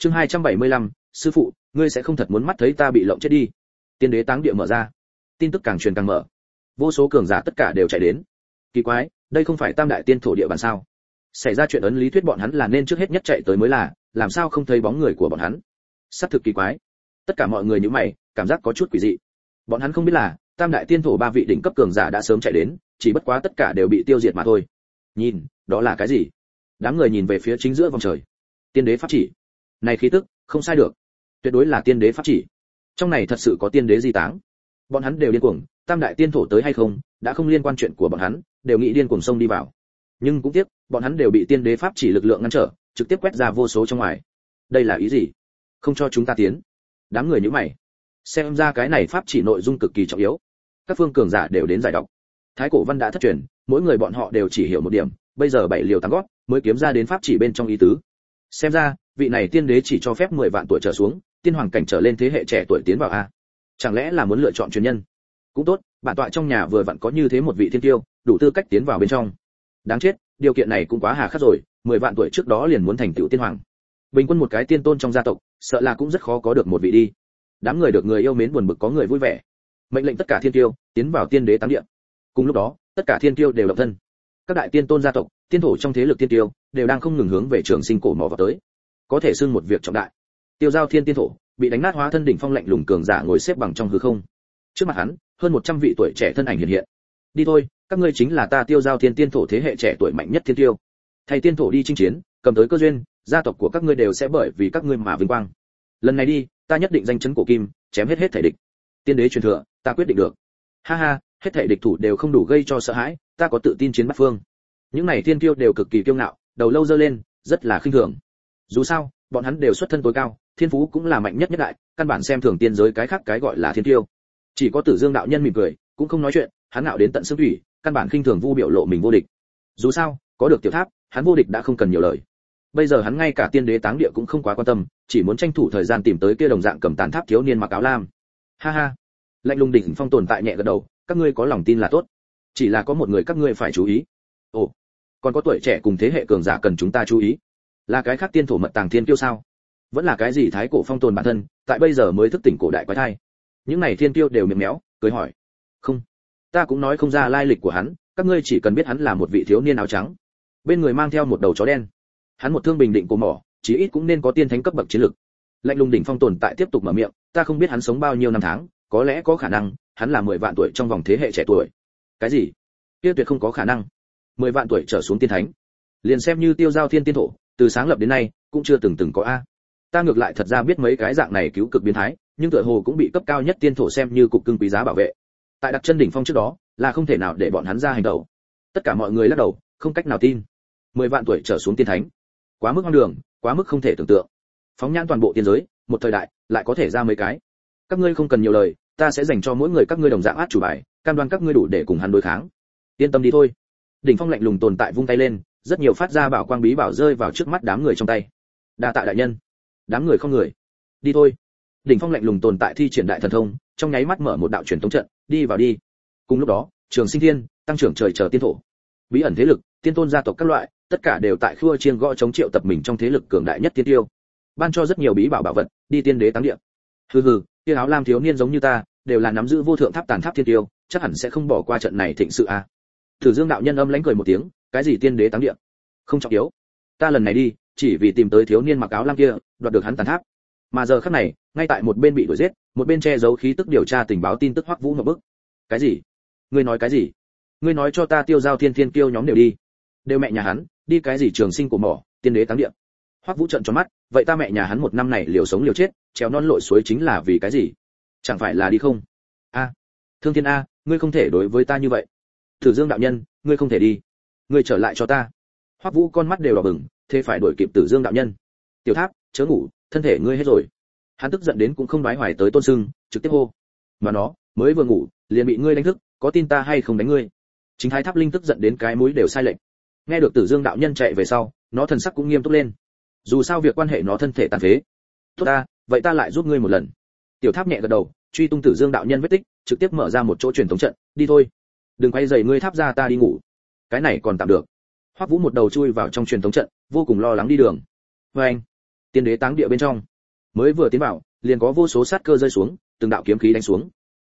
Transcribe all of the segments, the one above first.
chương 275, sư phụ ngươi sẽ không thật muốn mắt thấy ta bị lộng chết đi. Tiên đế táng địa mở ra. Tin tức càng truyền càng mở. Vô số cường giả tất cả đều chạy đến. Kỳ quái đây không phải tam đại tiên thổ địa bàn sao? Xảy ra chuyện ấn lý thuyết bọn hắn là nên trước hết nhất chạy tới mới là làm sao không thấy bóng người của bọn hắn? Sắp thực kỳ quái. Tất cả mọi người như mày cảm giác có chút quỷ dị. Bọn hắn không biết là tam đại tiên thổ ba vị đỉnh cấp cường giả đã sớm chạy đến chỉ bất quá tất cả đều bị tiêu diệt mà thôi. Nhìn đó là cái gì? Đám người nhìn về phía chính giữa vòng trời. Tiên đế pháp chỉ này khí tức, không sai được. Tuyệt đối là tiên đế pháp chỉ. Trong này thật sự có tiên đế di táng. Bọn hắn đều điên cuồng, tam đại tiên thổ tới hay không, đã không liên quan chuyện của bọn hắn, đều nghĩ điên cuồng sông đi vào. Nhưng cũng tiếc, bọn hắn đều bị tiên đế pháp chỉ lực lượng ngăn trở, trực tiếp quét ra vô số trong ngoài. Đây là ý gì? Không cho chúng ta tiến. Đám người như mày. Xem ra cái này pháp chỉ nội dung cực kỳ trọng yếu. Các phương cường giả đều đến giải đọc thái cổ văn đã thất truyền, mỗi người bọn họ đều chỉ hiểu một điểm, bây giờ bảy liều tăng gót, mới kiếm ra đến pháp chỉ bên trong ý tứ xem ra, vị này tiên đế chỉ cho phép 10 vạn tuổi trở xuống, tiên hoàng cảnh trở lên thế hệ trẻ tuổi tiến vào a. Chẳng lẽ là muốn lựa chọn truyền nhân? Cũng tốt, bản tọa trong nhà vừa vặn có như thế một vị thiên tiêu, đủ tư cách tiến vào bên trong. Đáng chết, điều kiện này cũng quá hà khắc rồi 10 vạn tuổi trước đó liền muốn thành tựu tiên hoàng. Bình quân một cái tiên tôn trong gia tộc, sợ là cũng rất khó có được một vị đi. Đám người được người yêu mến buồn bực có người vui vẻ. Mệnh lệnh tất cả thiên tiêu, tiến vào tiên đế táng địa. Cùng lúc đó, tất cả thiên tiêu đều lập thân. Các đại tiên tôn gia tộc, tiên thổ trong thế lực tiên tiêu đều đang không ngừng hướng về trường sinh cổ mỏ vào tới. Có thể xưng một việc trọng đại. Tiêu giao thiên tiên thổ bị đánh nát hóa thân đỉnh phong lạnh lùng cường giả ngồi xếp bằng trong hư không. Trước mặt hắn, hơn 100 vị tuổi trẻ thân ảnh hiện hiện. Đi thôi, các ngươi chính là ta tiêu giao thiên tiên thổ thế hệ trẻ tuổi mạnh nhất thiên tiêu. Thầy tiên thổ đi chinh chiến, cầm tới cơ duyên, gia tộc của các ngươi đều sẽ bởi vì các ngươi mà vinh quang. Lần này đi, ta nhất định danh chấn cổ kim, chém hết hết thể địch. Tiên đế truyền thừa, ta quyết định được. Ha ha, hết thể địch thủ đều không đủ gây cho sợ hãi, ta có tự tin chiến bắt phương. Những này thiên tiêu đều cực kỳ kiêu ngạo đầu lâu dơ lên, rất là khinh thường. Dù sao, bọn hắn đều xuất thân tối cao, thiên phú cũng là mạnh nhất nhất đại, căn bản xem thường tiên giới cái khác cái gọi là thiên tiêu. Chỉ có tử dương đạo nhân mỉm cười, cũng không nói chuyện, hắn ngạo đến tận xương thủy, căn bản khinh thường vu biểu lộ mình vô địch. Dù sao, có được tiểu tháp, hắn vô địch đã không cần nhiều lời. Bây giờ hắn ngay cả tiên đế táng địa cũng không quá quan tâm, chỉ muốn tranh thủ thời gian tìm tới kia đồng dạng cầm tàn tháp thiếu niên mặc áo lam. Ha ha. Lạnh lùng đỉnh phong tồn tại nhẹ gật đầu, các ngươi có lòng tin là tốt. Chỉ là có một người các ngươi phải chú ý. Ồ còn có tuổi trẻ cùng thế hệ cường giả cần chúng ta chú ý. Là cái khác tiên thổ mật tàng thiên tiêu sao? Vẫn là cái gì thái cổ phong tồn bản thân, tại bây giờ mới thức tỉnh cổ đại quái thai? Những này thiên tiêu đều miệng méo, cười hỏi. Không. Ta cũng nói không ra lai lịch của hắn, các ngươi chỉ cần biết hắn là một vị thiếu niên áo trắng. Bên người mang theo một đầu chó đen. Hắn một thương bình định cổ mỏ, chí ít cũng nên có tiên thánh cấp bậc chiến lực. Lạnh lùng đỉnh phong tồn tại tiếp tục mở miệng, ta không biết hắn sống bao nhiêu năm tháng, có lẽ có khả năng, hắn là mười vạn tuổi trong vòng thế hệ trẻ tuổi. Cái gì? Kia tuyệt không có khả năng mười vạn tuổi trở xuống tiên thánh. Liền xem như tiêu giao thiên tiên thổ, từ sáng lập đến nay, cũng chưa từng từng có a. Ta ngược lại thật ra biết mấy cái dạng này cứu cực biến thái, nhưng tựa hồ cũng bị cấp cao nhất tiên thổ xem như cục cưng quý giá bảo vệ. Tại đặt chân đỉnh phong trước đó, là không thể nào để bọn hắn ra hành động. Tất cả mọi người lắc đầu, không cách nào tin. Mười vạn tuổi trở xuống tiên thánh. Quá mức hoang đường, quá mức không thể tưởng tượng. Phóng nhãn toàn bộ tiên giới, một thời đại, lại có thể ra mấy cái. Các ngươi không cần nhiều lời, ta sẽ dành cho mỗi người các ngươi đồng dạng át chủ bài, cam đoan các ngươi đủ để cùng hắn đối kháng. Yên tâm đi thôi đỉnh phong lạnh lùng tồn tại vung tay lên, rất nhiều phát ra bảo quang bí bảo rơi vào trước mắt đám người trong tay. Đa tạ đại nhân. Đám người không người. Đi thôi. Đỉnh phong lạnh lùng tồn tại thi triển đại thần thông, trong nháy mắt mở một đạo truyền tống trận, đi vào đi. Cùng lúc đó, trường sinh thiên, tăng trưởng trời chờ tiên thổ. Bí ẩn thế lực, tiên tôn gia tộc các loại, tất cả đều tại khua chiên gõ chống triệu tập mình trong thế lực cường đại nhất tiên tiêu. Ban cho rất nhiều bí bảo bảo vật, đi tiên đế táng địa. Hừ hừ Tiên áo lam thiếu niên giống như ta, đều là nắm giữ vô thượng tháp tàn tháp thiên tiêu, chắc hẳn sẽ không bỏ qua trận này thịnh sự a à thử dương đạo nhân âm lãnh cười một tiếng, cái gì tiên đế táng địa? Không trọng yếu. Ta lần này đi, chỉ vì tìm tới thiếu niên mặc áo lam kia, đoạt được hắn tàn tháp. Mà giờ khắc này, ngay tại một bên bị đuổi giết, một bên che giấu khí tức điều tra tình báo tin tức hoắc vũ ngộp bức. Cái gì? Ngươi nói cái gì? Ngươi nói cho ta tiêu giao thiên thiên kiêu nhóm đều đi. Đều mẹ nhà hắn, đi cái gì trường sinh của mỏ, tiên đế táng địa? Hoắc vũ trợn tròn mắt, vậy ta mẹ nhà hắn một năm này liều sống liều chết, trèo non lội suối chính là vì cái gì? Chẳng phải là đi không? A, thương thiên a, ngươi không thể đối với ta như vậy thử dương đạo nhân, ngươi không thể đi. Ngươi trở lại cho ta. Hoắc vũ con mắt đều đỏ bừng, thế phải đuổi kịp tử dương đạo nhân. Tiểu tháp, chớ ngủ, thân thể ngươi hết rồi. Hắn tức giận đến cũng không nói hoài tới tôn sưng, trực tiếp hô. Mà nó, mới vừa ngủ, liền bị ngươi đánh thức, có tin ta hay không đánh ngươi? Chính thái tháp linh tức giận đến cái mũi đều sai lệch. Nghe được tử dương đạo nhân chạy về sau, nó thần sắc cũng nghiêm túc lên. Dù sao việc quan hệ nó thân thể tàn phế. Tốt ta, vậy ta lại giúp ngươi một lần. Tiểu tháp nhẹ gật đầu, truy tung tử dương đạo nhân vết tích, trực tiếp mở ra một chỗ truyền thống trận, đi thôi đừng quay dày ngươi tháp ra ta đi ngủ. Cái này còn tạm được. Hoắc vũ một đầu chui vào trong truyền thống trận, vô cùng lo lắng đi đường. Vê anh, tiên đế táng địa bên trong. Mới vừa tiến vào, liền có vô số sát cơ rơi xuống, từng đạo kiếm khí đánh xuống.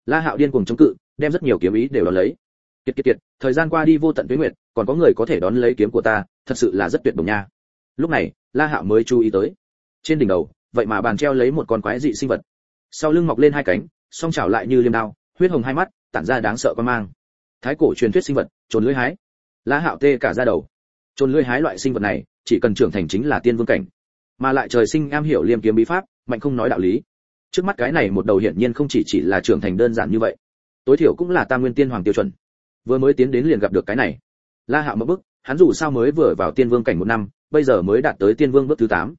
La hạo điên cuồng chống cự, đem rất nhiều kiếm ý đều đón lấy. Kiệt kiệt kiệt, thời gian qua đi vô tận tuyết nguyệt, còn có người có thể đón lấy kiếm của ta, thật sự là rất tuyệt đồng nha. Lúc này, la hạo mới chú ý tới. Trên đỉnh đầu, vậy mà bàn treo lấy một con quái dị sinh vật. Sau lưng mọc lên hai cánh, song chảo lại như liêm đao, huyết hồng hai mắt, tản ra đáng sợ quan mang thái cổ truyền thuyết sinh vật trồn lưỡi hái. La hạo tê cả ra đầu. Trồn lưỡi hái loại sinh vật này chỉ cần trưởng thành chính là tiên vương cảnh. Mà lại trời sinh am hiểu liêm kiếm bí pháp mạnh không nói đạo lý. Trước mắt cái này một đầu hiển nhiên không chỉ chỉ là trưởng thành đơn giản như vậy. Tối thiểu cũng là tam nguyên tiên hoàng tiêu chuẩn. Vừa mới tiến đến liền gặp được cái này. La hạo mất bức hắn dù sao mới vừa vào tiên vương cảnh một năm bây giờ mới đạt tới tiên vương bước thứ tám,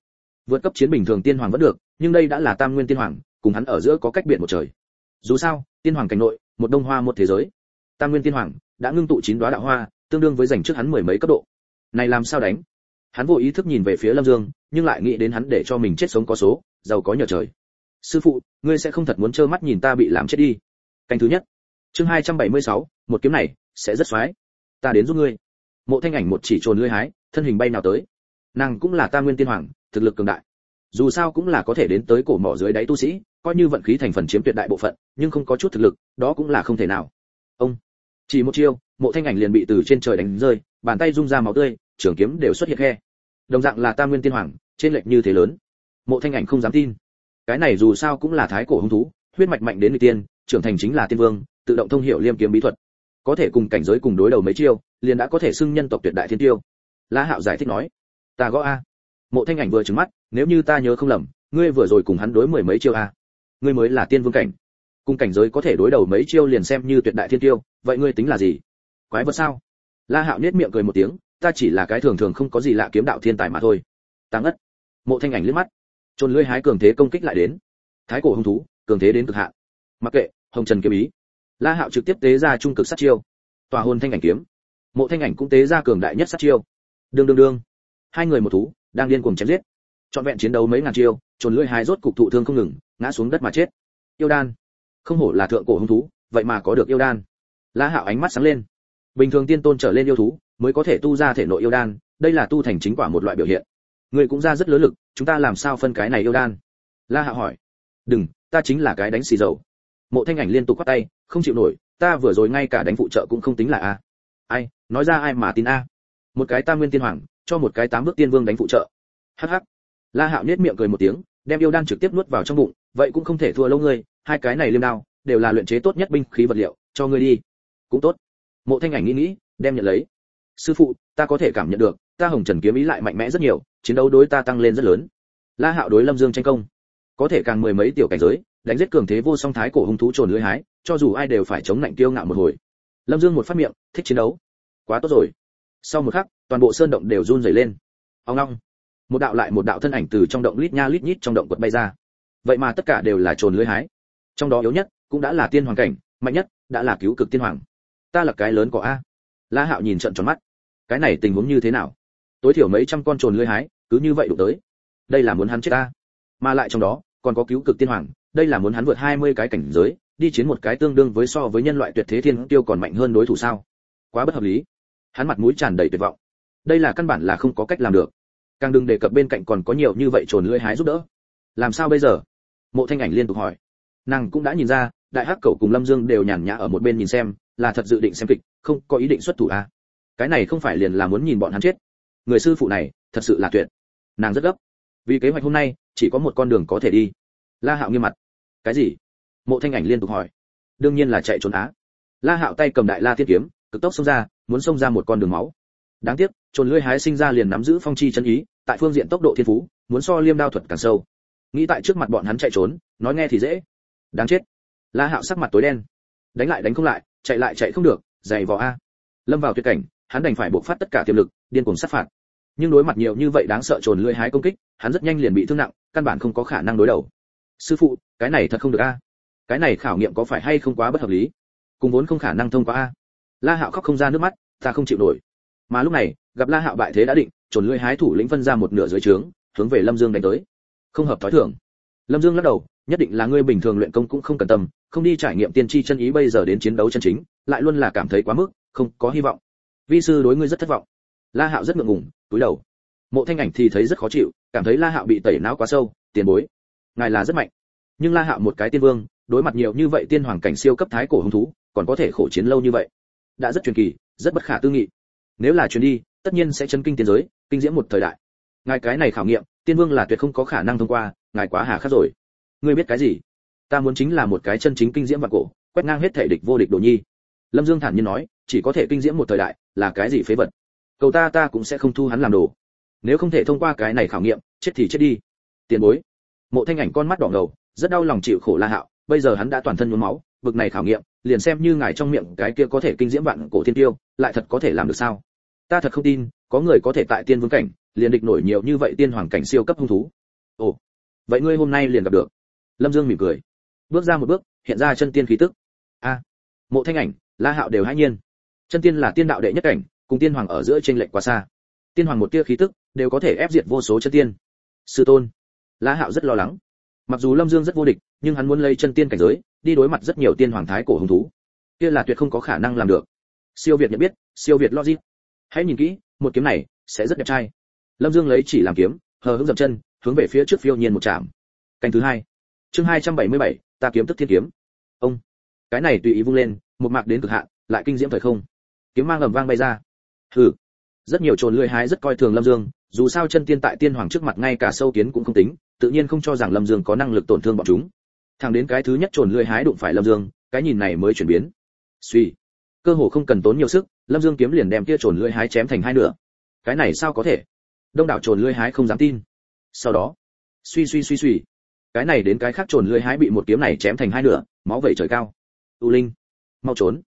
vượt cấp chiến bình thường tiên hoàng vẫn được nhưng đây đã là tam nguyên tiên hoàng cùng hắn ở giữa có cách biệt một trời. Dù sao tiên hoàng cảnh nội một đông hoa một thế giới tam nguyên tiên hoàng đã ngưng tụ chín đóa đạo hoa tương đương với dành trước hắn mười mấy cấp độ. Này làm sao đánh? Hắn vô ý thức nhìn về phía lâm dương nhưng lại nghĩ đến hắn để cho mình chết sống có số giàu có nhờ trời. Sư phụ ngươi sẽ không thật muốn trơ mắt nhìn ta bị làm chết đi. Canh thứ nhất. Chương 276, một kiếm này sẽ rất xoái. Ta đến giúp ngươi. Mộ thanh ảnh một chỉ trồn lưỡi hái thân hình bay nào tới. Nàng cũng là Ta nguyên tiên hoàng thực lực cường đại. Dù sao cũng là có thể đến tới cổ mỏ dưới đáy tu sĩ coi như vận khí thành phần chiếm tuyệt đại bộ phận nhưng không có chút thực lực đó cũng là không thể nào chỉ một chiêu, mộ thanh ảnh liền bị từ trên trời đánh rơi, bàn tay rung ra máu tươi, trường kiếm đều xuất hiện khe. Đồng dạng là tam nguyên tiên hoàng, trên lệch như thế lớn. Mộ thanh ảnh không dám tin. Cái này dù sao cũng là thái cổ hung thú, huyết mạch mạnh đến người tiên, trưởng thành chính là tiên vương, tự động thông hiểu liêm kiếm bí thuật. Có thể cùng cảnh giới cùng đối đầu mấy chiêu, liền đã có thể xưng nhân tộc tuyệt đại thiên tiêu. La hạo giải thích nói, ta gõ a. Mộ thanh ảnh vừa trừng mắt, nếu như ta nhớ không lầm, ngươi vừa rồi cùng hắn đối mười mấy chiêu a, ngươi mới là tiên vương cảnh cùng cảnh giới có thể đối đầu mấy chiêu liền xem như tuyệt đại thiên tiêu, vậy ngươi tính là gì? Quái vật sao? La hạo nết miệng cười một tiếng, ta chỉ là cái thường thường không có gì lạ kiếm đạo thiên tài mà thôi. Tăng ất mộ thanh ảnh liếc mắt. Trôn lưỡi hái cường thế công kích lại đến. Thái cổ hung thú, cường thế đến cực hạn. Mặc kệ, hồng trần kiếm ý. La hạo trực tiếp tế ra trung cực sát chiêu. Tòa hồn thanh ảnh kiếm. Mộ thanh ảnh cũng tế ra cường đại nhất sát chiêu. Đương đương đương. Hai người một thú, đang điên cuồng chém giết. Trọn vẹn chiến đấu mấy ngàn chiêu trồn lưỡi hái rốt cục thụ thương không ngừng, ngã xuống đất mà chết. Yêu đan không hổ là thượng cổ hung thú, vậy mà có được yêu đan. La hạo ánh mắt sáng lên. Bình thường tiên tôn trở lên yêu thú mới có thể tu ra thể nội yêu đan, đây là tu thành chính quả một loại biểu hiện. Người cũng ra rất lớn lực, chúng ta làm sao phân cái này yêu đan? La hạo hỏi. Đừng, ta chính là cái đánh xì dầu. Mộ thanh ảnh liên tục quát tay, không chịu nổi, ta vừa rồi ngay cả đánh phụ trợ cũng không tính là a. Ai, nói ra ai mà tin a? Một cái tam nguyên tiên hoàng, cho một cái tám bước tiên vương đánh phụ trợ. Hắc hắc. La hạo nhếch miệng cười một tiếng, đem yêu đan trực tiếp nuốt vào trong bụng, vậy cũng không thể thua lâu ngươi hai cái này liêm đao, đều là luyện chế tốt nhất binh khí vật liệu, cho ngươi đi. Cũng tốt. Mộ thanh ảnh nghĩ nghĩ, đem nhận lấy. Sư phụ, ta có thể cảm nhận được, ta hồng trần kiếm ý lại mạnh mẽ rất nhiều, chiến đấu đối ta tăng lên rất lớn. La hạo đối lâm dương tranh công. Có thể càng mười mấy tiểu cảnh giới, đánh giết cường thế vô song thái cổ hung thú trồn lưới hái, cho dù ai đều phải chống lạnh tiêu ngạo một hồi. Lâm dương một phát miệng, thích chiến đấu. Quá tốt rồi. Sau một khắc, toàn bộ sơn động đều run rẩy lên. Ông long một đạo lại một đạo thân ảnh từ trong động lít nha lít nhít trong động quật bay ra. Vậy mà tất cả đều là trồn lưới hái trong đó yếu nhất cũng đã là tiên hoàng cảnh, mạnh nhất đã là cứu cực tiên hoàng. Ta là cái lớn của a. La hạo nhìn trận tròn mắt. Cái này tình huống như thế nào? Tối thiểu mấy trăm con trồn lưới hái, cứ như vậy đụng tới. Đây là muốn hắn chết ta mà lại trong đó, còn có cứu cực tiên hoàng, đây là muốn hắn vượt 20 cái cảnh giới, đi chiến một cái tương đương với so với nhân loại tuyệt thế thiên tiêu còn mạnh hơn đối thủ sao? Quá bất hợp lý. Hắn mặt mũi tràn đầy tuyệt vọng. Đây là căn bản là không có cách làm được. Càng đừng đề cập bên cạnh còn có nhiều như vậy trồn lưỡi hái giúp đỡ. Làm sao bây giờ? Mộ thanh ảnh liên tục hỏi nàng cũng đã nhìn ra, đại hắc cẩu cùng lâm dương đều nhàn nhã ở một bên nhìn xem, là thật dự định xem kịch, không có ý định xuất thủ à. cái này không phải liền là muốn nhìn bọn hắn chết. Người sư phụ này, thật sự là tuyệt. Nàng rất gấp. Vì kế hoạch hôm nay, chỉ có một con đường có thể đi. La hạo nghiêm mặt. Cái gì? Mộ thanh ảnh liên tục hỏi. Đương nhiên là chạy trốn á. La hạo tay cầm đại la thiết kiếm, cực tốc xông ra, muốn xông ra một con đường máu. Đáng tiếc, trồn lưỡi hái sinh ra liền nắm giữ phong chi chân ý, tại phương diện tốc độ thiên phú, muốn so liêm đao thuật càng sâu. Nghĩ tại trước mặt bọn hắn chạy trốn, nói nghe thì dễ đáng chết. La hạo sắc mặt tối đen. Đánh lại đánh không lại, chạy lại chạy không được dày vò a. Lâm vào tuyệt cảnh, hắn đành phải buộc phát tất cả tiềm lực, điên cuồng sát phạt. Nhưng đối mặt nhiều như vậy đáng sợ trồn lưỡi hái công kích, hắn rất nhanh liền bị thương nặng, căn bản không có khả năng đối đầu. Sư phụ, cái này thật không được a. Cái này khảo nghiệm có phải hay không quá bất hợp lý? Cùng vốn không khả năng thông qua a. La hạo khóc không ra nước mắt, ta không chịu nổi. Mà lúc này, gặp la hạo bại thế đã định, trồn lưỡi hái thủ lĩnh phân ra một nửa dưới trướng, hướng về lâm dương đánh tới. Không hợp thói thường lâm dương lắc đầu, nhất định là ngươi bình thường luyện công cũng không cần tâm, không đi trải nghiệm tiên tri chân ý bây giờ đến chiến đấu chân chính, lại luôn là cảm thấy quá mức, không có hy vọng. Vi sư đối ngươi rất thất vọng. La hạo rất ngượng ngùng, túi đầu. Mộ thanh ảnh thì thấy rất khó chịu, cảm thấy la hạo bị tẩy não quá sâu, tiền bối, ngài là rất mạnh. Nhưng la hạo một cái tiên vương, đối mặt nhiều như vậy tiên hoàng cảnh siêu cấp thái cổ hung thú, còn có thể khổ chiến lâu như vậy? Đã rất truyền kỳ, rất bất khả tư nghị. Nếu là truyền đi, tất nhiên sẽ chấn kinh tiên giới, kinh diễm một thời đại. Ngài cái này khảo nghiệm, tiên vương là tuyệt không có khả năng thông qua ngài quá hà khắc rồi. Ngươi biết cái gì? Ta muốn chính là một cái chân chính kinh diễm vạn cổ, quét ngang hết thể địch vô địch đồ nhi. Lâm dương thản nhiên nói, chỉ có thể kinh diễm một thời đại, là cái gì phế vật? Cầu ta ta cũng sẽ không thu hắn làm đồ. Nếu không thể thông qua cái này khảo nghiệm, chết thì chết đi. Tiền bối. Mộ thanh ảnh con mắt đỏ ngầu, rất đau lòng chịu khổ la hạo, bây giờ hắn đã toàn thân nhuốm máu vực này khảo nghiệm, liền xem như ngài trong miệng cái kia có thể kinh diễm vạn cổ thiên tiêu, lại thật có thể làm được sao? Ta thật không tin, có người có thể tại tiên vương cảnh, liền địch nổi nhiều như vậy tiên hoàng cảnh siêu cấp hung thú. Ồ vậy ngươi hôm nay liền gặp được. Lâm dương mỉm cười. Bước ra một bước, hiện ra chân tiên khí tức. A, mộ thanh ảnh, la hạo đều hãi nhiên. Chân tiên là tiên đạo đệ nhất cảnh, cùng tiên hoàng ở giữa tranh lệch quá xa. Tiên hoàng một tia khí tức đều có thể ép diệt vô số chân tiên. Sư tôn, la hạo rất lo lắng. Mặc dù lâm dương rất vô địch, nhưng hắn muốn lấy chân tiên cảnh giới, đi đối mặt rất nhiều tiên hoàng thái cổ hứng thú. Kia là tuyệt không có khả năng làm được. Siêu việt nhận biết, siêu việt logic. Hãy nhìn kỹ, một kiếm này sẽ rất đẹp trai. Lâm dương lấy chỉ làm kiếm, hờ hững dậm chân hướng về phía trước phiêu nhiên một chạm canh thứ hai. Chương hai trăm bảy mươi bảy, ta kiếm tức thiên kiếm. Ông. Cái này tùy ý vung lên, một mạc đến cực hạn, lại kinh diễm thời không. Kiếm mang ầm vang bay ra. Hừ. Rất nhiều trồn lưỡi hái rất coi thường lâm dương, dù sao chân tiên tại tiên hoàng trước mặt ngay cả sâu kiến cũng không tính, tự nhiên không cho rằng lâm dương có năng lực tổn thương bọn chúng. Thẳng đến cái thứ nhất trồn lưỡi hái đụng phải lâm dương, cái nhìn này mới chuyển biến. Suy. Cơ hồ không cần tốn nhiều sức, lâm dương kiếm liền đem kia trồn lưỡi hái chém thành hai nửa. Cái này sao có thể? Đông đảo trồn lưỡi hái không dám tin sau đó, suy suy suy suy, cái này đến cái khác trồn lưỡi hái bị một kiếm này chém thành hai nửa, máu vẩy trời cao. U linh, mau trốn.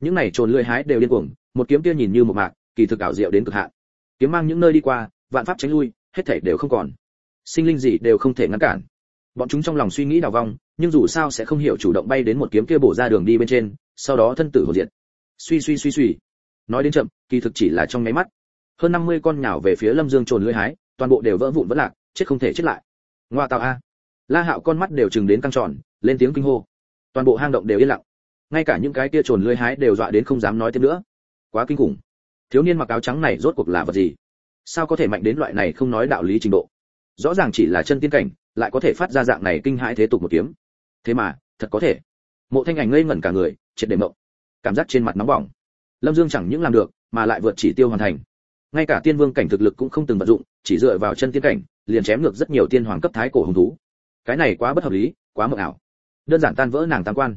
Những này trồn lưỡi hái đều điên cuồng, một kiếm kia nhìn như một mạc, kỳ thực ảo diệu đến cực hạn. Kiếm mang những nơi đi qua, vạn pháp tránh lui, hết thảy đều không còn. Sinh linh gì đều không thể ngăn cản. Bọn chúng trong lòng suy nghĩ đào vong, nhưng dù sao sẽ không hiểu chủ động bay đến một kiếm kia bổ ra đường đi bên trên, sau đó thân tử hồn diệt. Suy suy suy suy. Nói đến chậm, kỳ thực chỉ là trong nháy mắt. Hơn 50 con nhào về phía lâm dương trồn lưỡi hái, toàn bộ đều vỡ vụn vỡ lạc chết không thể chết lại. Ngoa tạo a. La hạo con mắt đều chừng đến căng tròn, lên tiếng kinh hô. Toàn bộ hang động đều yên lặng. Ngay cả những cái kia trồn lưới hái đều dọa đến không dám nói thêm nữa. Quá kinh khủng. Thiếu niên mặc áo trắng này rốt cuộc là vật gì? Sao có thể mạnh đến loại này không nói đạo lý trình độ? Rõ ràng chỉ là chân tiên cảnh, lại có thể phát ra dạng này kinh hãi thế tục một kiếm. Thế mà, thật có thể. Mộ thanh ảnh ngây ngẩn cả người, triệt để mộng. Cảm giác trên mặt nóng bỏng. Lâm dương chẳng những làm được, mà lại vượt chỉ tiêu hoàn thành ngay cả tiên vương cảnh thực lực cũng không từng vận dụng chỉ dựa vào chân tiên cảnh liền chém ngược rất nhiều tiên hoàng cấp thái cổ hùng thú. Cái này quá bất hợp lý quá mộng ảo. Đơn giản tan vỡ nàng tam quan.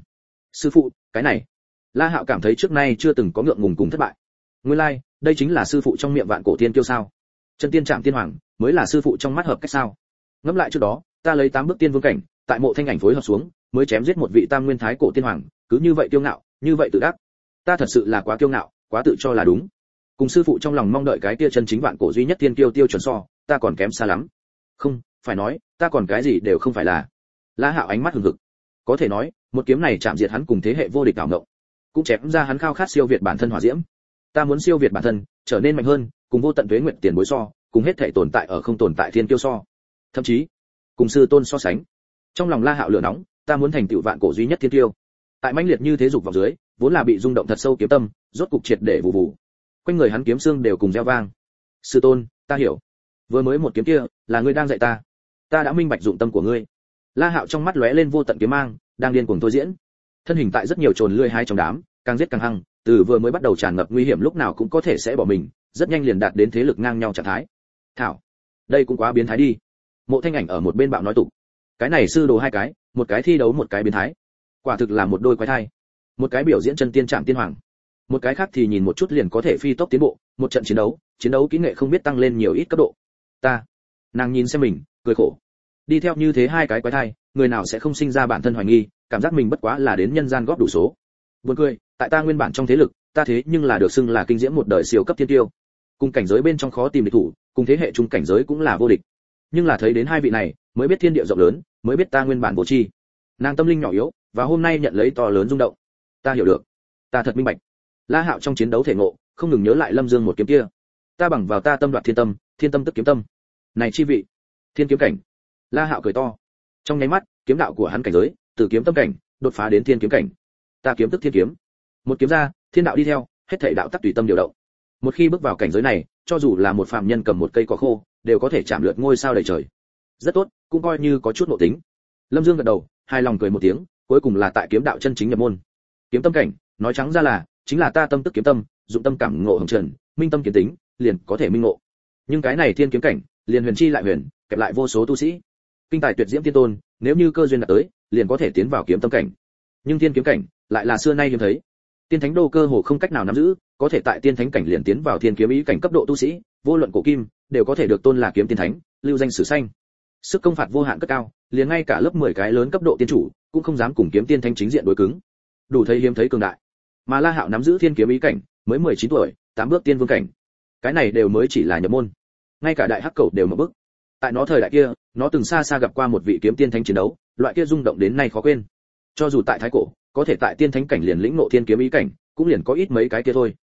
Sư phụ cái này. La hạo cảm thấy trước nay chưa từng có ngượng ngùng cùng thất bại. Nguyên lai like, đây chính là sư phụ trong miệng vạn cổ tiên kiêu sao? Chân tiên trạm tiên hoàng mới là sư phụ trong mắt hợp cách sao? Ngẫm lại trước đó ta lấy tám bước tiên vương cảnh tại mộ thanh ảnh phối hợp xuống mới chém giết một vị tam nguyên thái cổ tiên hoàng cứ như vậy kiêu ngạo như vậy tự đắc ta thật sự là quá kiêu ngạo quá tự cho là đúng cùng sư phụ trong lòng mong đợi cái kia chân chính vạn cổ duy nhất thiên kiêu tiêu chuẩn so, ta còn kém xa lắm. Không, phải nói, ta còn cái gì đều không phải là. La hạo ánh mắt hừng hực. Có thể nói, một kiếm này chạm diệt hắn cùng thế hệ vô địch ảo ngộng, cũng chém ra hắn khao khát siêu việt bản thân hỏa diễm. Ta muốn siêu việt bản thân, trở nên mạnh hơn, cùng vô tận tuế nguyện tiền bối so, cùng hết thể tồn tại ở không tồn tại thiên kiêu so. Thậm chí, cùng sư tôn so sánh. Trong lòng la hạo lửa nóng, ta muốn thành tựu vạn cổ duy nhất thiên kiêu. Tại mãnh liệt như thế dục vào dưới, vốn là bị rung động thật sâu kiếm tâm, rốt cục triệt để vụ vụ quanh người hắn kiếm xương đều cùng reo vang. Sư tôn, ta hiểu. Vừa mới một kiếm kia, là ngươi đang dạy ta. Ta đã minh bạch dụng tâm của ngươi. La hạo trong mắt lóe lên vô tận kiếm mang, đang điên cuồng thôi diễn. Thân hình tại rất nhiều trồn lươi hai trong đám, càng giết càng hăng, từ vừa mới bắt đầu tràn ngập nguy hiểm lúc nào cũng có thể sẽ bỏ mình, rất nhanh liền đạt đến thế lực ngang nhau trạng thái. Thảo, đây cũng quá biến thái đi. Mộ thanh ảnh ở một bên bạo nói tục. Cái này sư đồ hai cái, một cái thi đấu một cái biến thái. Quả thực là một đôi quái thai. Một cái biểu diễn chân tiên trạm tiên hoàng một cái khác thì nhìn một chút liền có thể phi tốc tiến bộ, một trận chiến đấu chiến đấu kỹ nghệ không biết tăng lên nhiều ít cấp độ. Ta. Nàng nhìn xem mình, cười khổ. Đi theo như thế hai cái quái thai, người nào sẽ không sinh ra bản thân hoài nghi, cảm giác mình bất quá là đến nhân gian góp đủ số. Buồn cười, tại ta nguyên bản trong thế lực, ta thế nhưng là được xưng là kinh diễm một đời siêu cấp thiên tiêu. Cùng cảnh giới bên trong khó tìm địch thủ, cùng thế hệ chung cảnh giới cũng là vô địch. Nhưng là thấy đến hai vị này, mới biết thiên địa rộng lớn, mới biết ta nguyên bản vô tri. Nàng tâm linh nhỏ yếu, và hôm nay nhận lấy to lớn rung động. Ta hiểu được. Ta thật minh bạch la hạo trong chiến đấu thể ngộ, không ngừng nhớ lại lâm dương một kiếm kia. Ta bằng vào ta tâm đoạt thiên tâm thiên tâm tức kiếm tâm. Này chi vị, thiên kiếm cảnh. La hạo cười to. Trong nháy mắt, kiếm đạo của hắn cảnh giới, từ kiếm tâm cảnh, đột phá đến thiên kiếm cảnh. Ta kiếm tức thiên kiếm. Một kiếm ra, thiên đạo đi theo, hết thảy đạo tắc tùy tâm điều động. Một khi bước vào cảnh giới này, cho dù là một phạm nhân cầm một cây cỏ khô, đều có thể chạm lượt ngôi sao đầy trời. Rất tốt, cũng coi như có chút nội tính. Lâm dương gật đầu, hài lòng cười một tiếng, cuối cùng là tại kiếm đạo chân chính nhập môn. Kiếm tâm cảnh, nói trắng ra là chính là ta tâm tức kiếm tâm, dụng tâm cảm ngộ hồng trần, minh tâm kiến tính, liền có thể minh ngộ. Nhưng cái này thiên kiếm cảnh, liền huyền chi lại huyền, kẹp lại vô số tu sĩ. Kinh tài tuyệt diễm tiên tôn, nếu như cơ duyên đạt tới, liền có thể tiến vào kiếm tâm cảnh. Nhưng thiên kiếm cảnh, lại là xưa nay hiếm thấy. Tiên thánh đô cơ hồ không cách nào nắm giữ, có thể tại tiên thánh cảnh liền tiến vào thiên kiếm ý cảnh cấp độ tu sĩ, vô luận cổ kim, đều có thể được tôn là kiếm tiên thánh, lưu danh sử xanh sức công phạt vô hạn cất cao, liền ngay cả lớp 10 cái lớn cấp độ tiên chủ, cũng không dám cùng kiếm tiên thánh chính diện đối cứng. Đủ thấy hiếm thấy cường đại mà la hạo nắm giữ thiên kiếm ý cảnh, mới 19 tuổi, tám bước tiên vương cảnh. Cái này đều mới chỉ là nhập môn. Ngay cả đại hắc cầu đều mở bước. Tại nó thời đại kia, nó từng xa xa gặp qua một vị kiếm tiên thánh chiến đấu, loại kia rung động đến nay khó quên. Cho dù tại thái cổ, có thể tại tiên thánh cảnh liền lĩnh ngộ thiên kiếm ý cảnh, cũng liền có ít mấy cái kia thôi.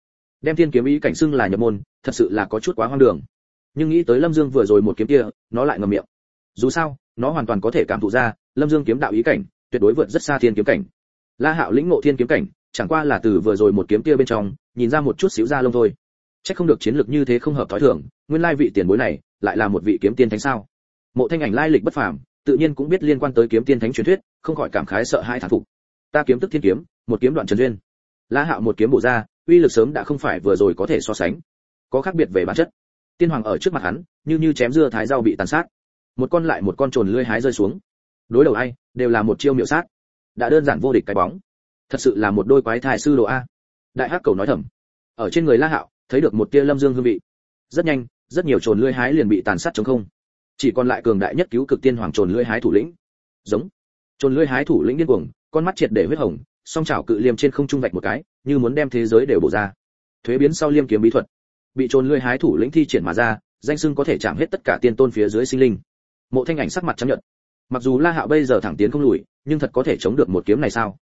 Đem thiên kiếm ý cảnh xưng là nhập môn, thật sự là có chút quá hoang đường. Nhưng nghĩ tới lâm dương vừa rồi một kiếm kia, nó lại ngậm miệng. Dù sao, nó hoàn toàn có thể cảm thụ ra, lâm dương kiếm đạo ý cảnh, tuyệt đối vượt rất xa thiên kiếm cảnh. La hạo lĩnh ngộ thiên kiếm cảnh chẳng qua là từ vừa rồi một kiếm kia bên trong, nhìn ra một chút xíu da lông thôi. Chắc không được chiến lược như thế không hợp thói thường, nguyên lai vị tiền bối này lại là một vị kiếm tiên thánh sao? Mộ thanh ảnh lai lịch bất phàm, tự nhiên cũng biết liên quan tới kiếm tiên thánh truyền thuyết, không khỏi cảm khái sợ hãi thán phục. Ta kiếm tức thiên kiếm, một kiếm đoạn trần duyên. La hạo một kiếm bổ ra, uy lực sớm đã không phải vừa rồi có thể so sánh. Có khác biệt về bản chất. Tiên hoàng ở trước mặt hắn, như như chém dưa thái rau bị tàn sát. Một con lại một con trồn lươi hái rơi xuống. Đối đầu ai, đều là một chiêu miệu sát. Đã đơn giản vô địch cái bóng thật sự là một đôi quái thai sư đồ a. Đại hắc cầu nói thầm. Ở trên người la hạo, thấy được một tia lâm dương hương vị. Rất nhanh, rất nhiều trồn lưỡi hái liền bị tàn sát chống không. Chỉ còn lại cường đại nhất cứu cực tiên hoàng trồn lưỡi hái thủ lĩnh. Giống. Trồn lưỡi hái thủ lĩnh điên cuồng, con mắt triệt để huyết hồng, song chảo cự liêm trên không trung vạch một cái, như muốn đem thế giới đều bổ ra. Thuế biến sau liêm kiếm bí thuật. Bị trồn lưỡi hái thủ lĩnh thi triển mà ra, danh xưng có thể chạm hết tất cả tiên tôn phía dưới sinh linh. Mộ thanh ảnh sắc mặt chấp nhận. Mặc dù la hạo bây giờ thẳng tiến không lùi, nhưng thật có thể chống được một kiếm này sao?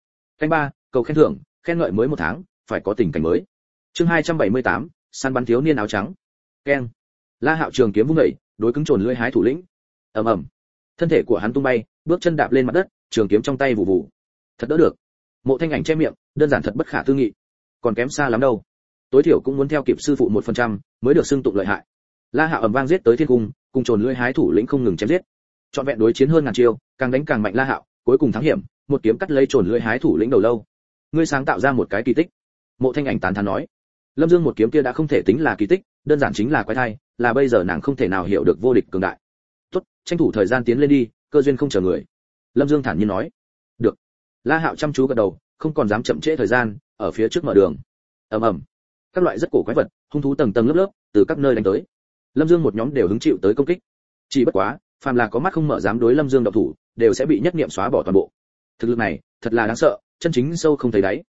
Canh ba cầu khen thưởng khen ngợi mới một tháng phải có tình cảnh mới. Chương 278, săn bắn thiếu niên áo trắng. Keng. La hạo trường kiếm vung dậy đối cứng trồn lưỡi hái thủ lĩnh. Ầm ầm. Thân thể của hắn tung bay bước chân đạp lên mặt đất trường kiếm trong tay vụ vụ thật đỡ được. Mộ thanh ảnh che miệng đơn giản thật bất khả tư nghị. Còn kém xa lắm đâu. Tối thiểu cũng muốn theo kịp sư phụ một phần trăm mới được xưng tụng lợi hại. La hạo ầm vang giết tới thiên cung cùng trồn lưỡi hái thủ lĩnh không ngừng chém giết. Chọn vẹn đối chiến hơn ngàn chiêu càng đánh càng mạnh la hạo cuối cùng thắng hiểm một kiếm cắt lấy trồn lưỡi hái thủ lĩnh đầu lâu. Ngươi sáng tạo ra một cái kỳ tích. Mộ thanh ảnh tán thán nói. Lâm dương một kiếm kia đã không thể tính là kỳ tích, đơn giản chính là quái thai, là bây giờ nàng không thể nào hiểu được vô địch cường đại. Tốt, tranh thủ thời gian tiến lên đi, cơ duyên không chờ người. Lâm dương thản nhiên nói. Được. La hạo chăm chú gật đầu, không còn dám chậm trễ thời gian, ở phía trước mở đường. Ầm ầm. Các loại rất cổ quái vật, hung thú tầng tầng lớp lớp, từ các nơi đánh tới. Lâm dương một nhóm đều hứng chịu tới công kích. Chỉ bất quá, phàm là có mắt không mở dám đối lâm dương độc thủ, đều sẽ bị nhất niệm xóa bỏ toàn bộ thực lực này, thật là đáng sợ, chân chính sâu không thấy đáy.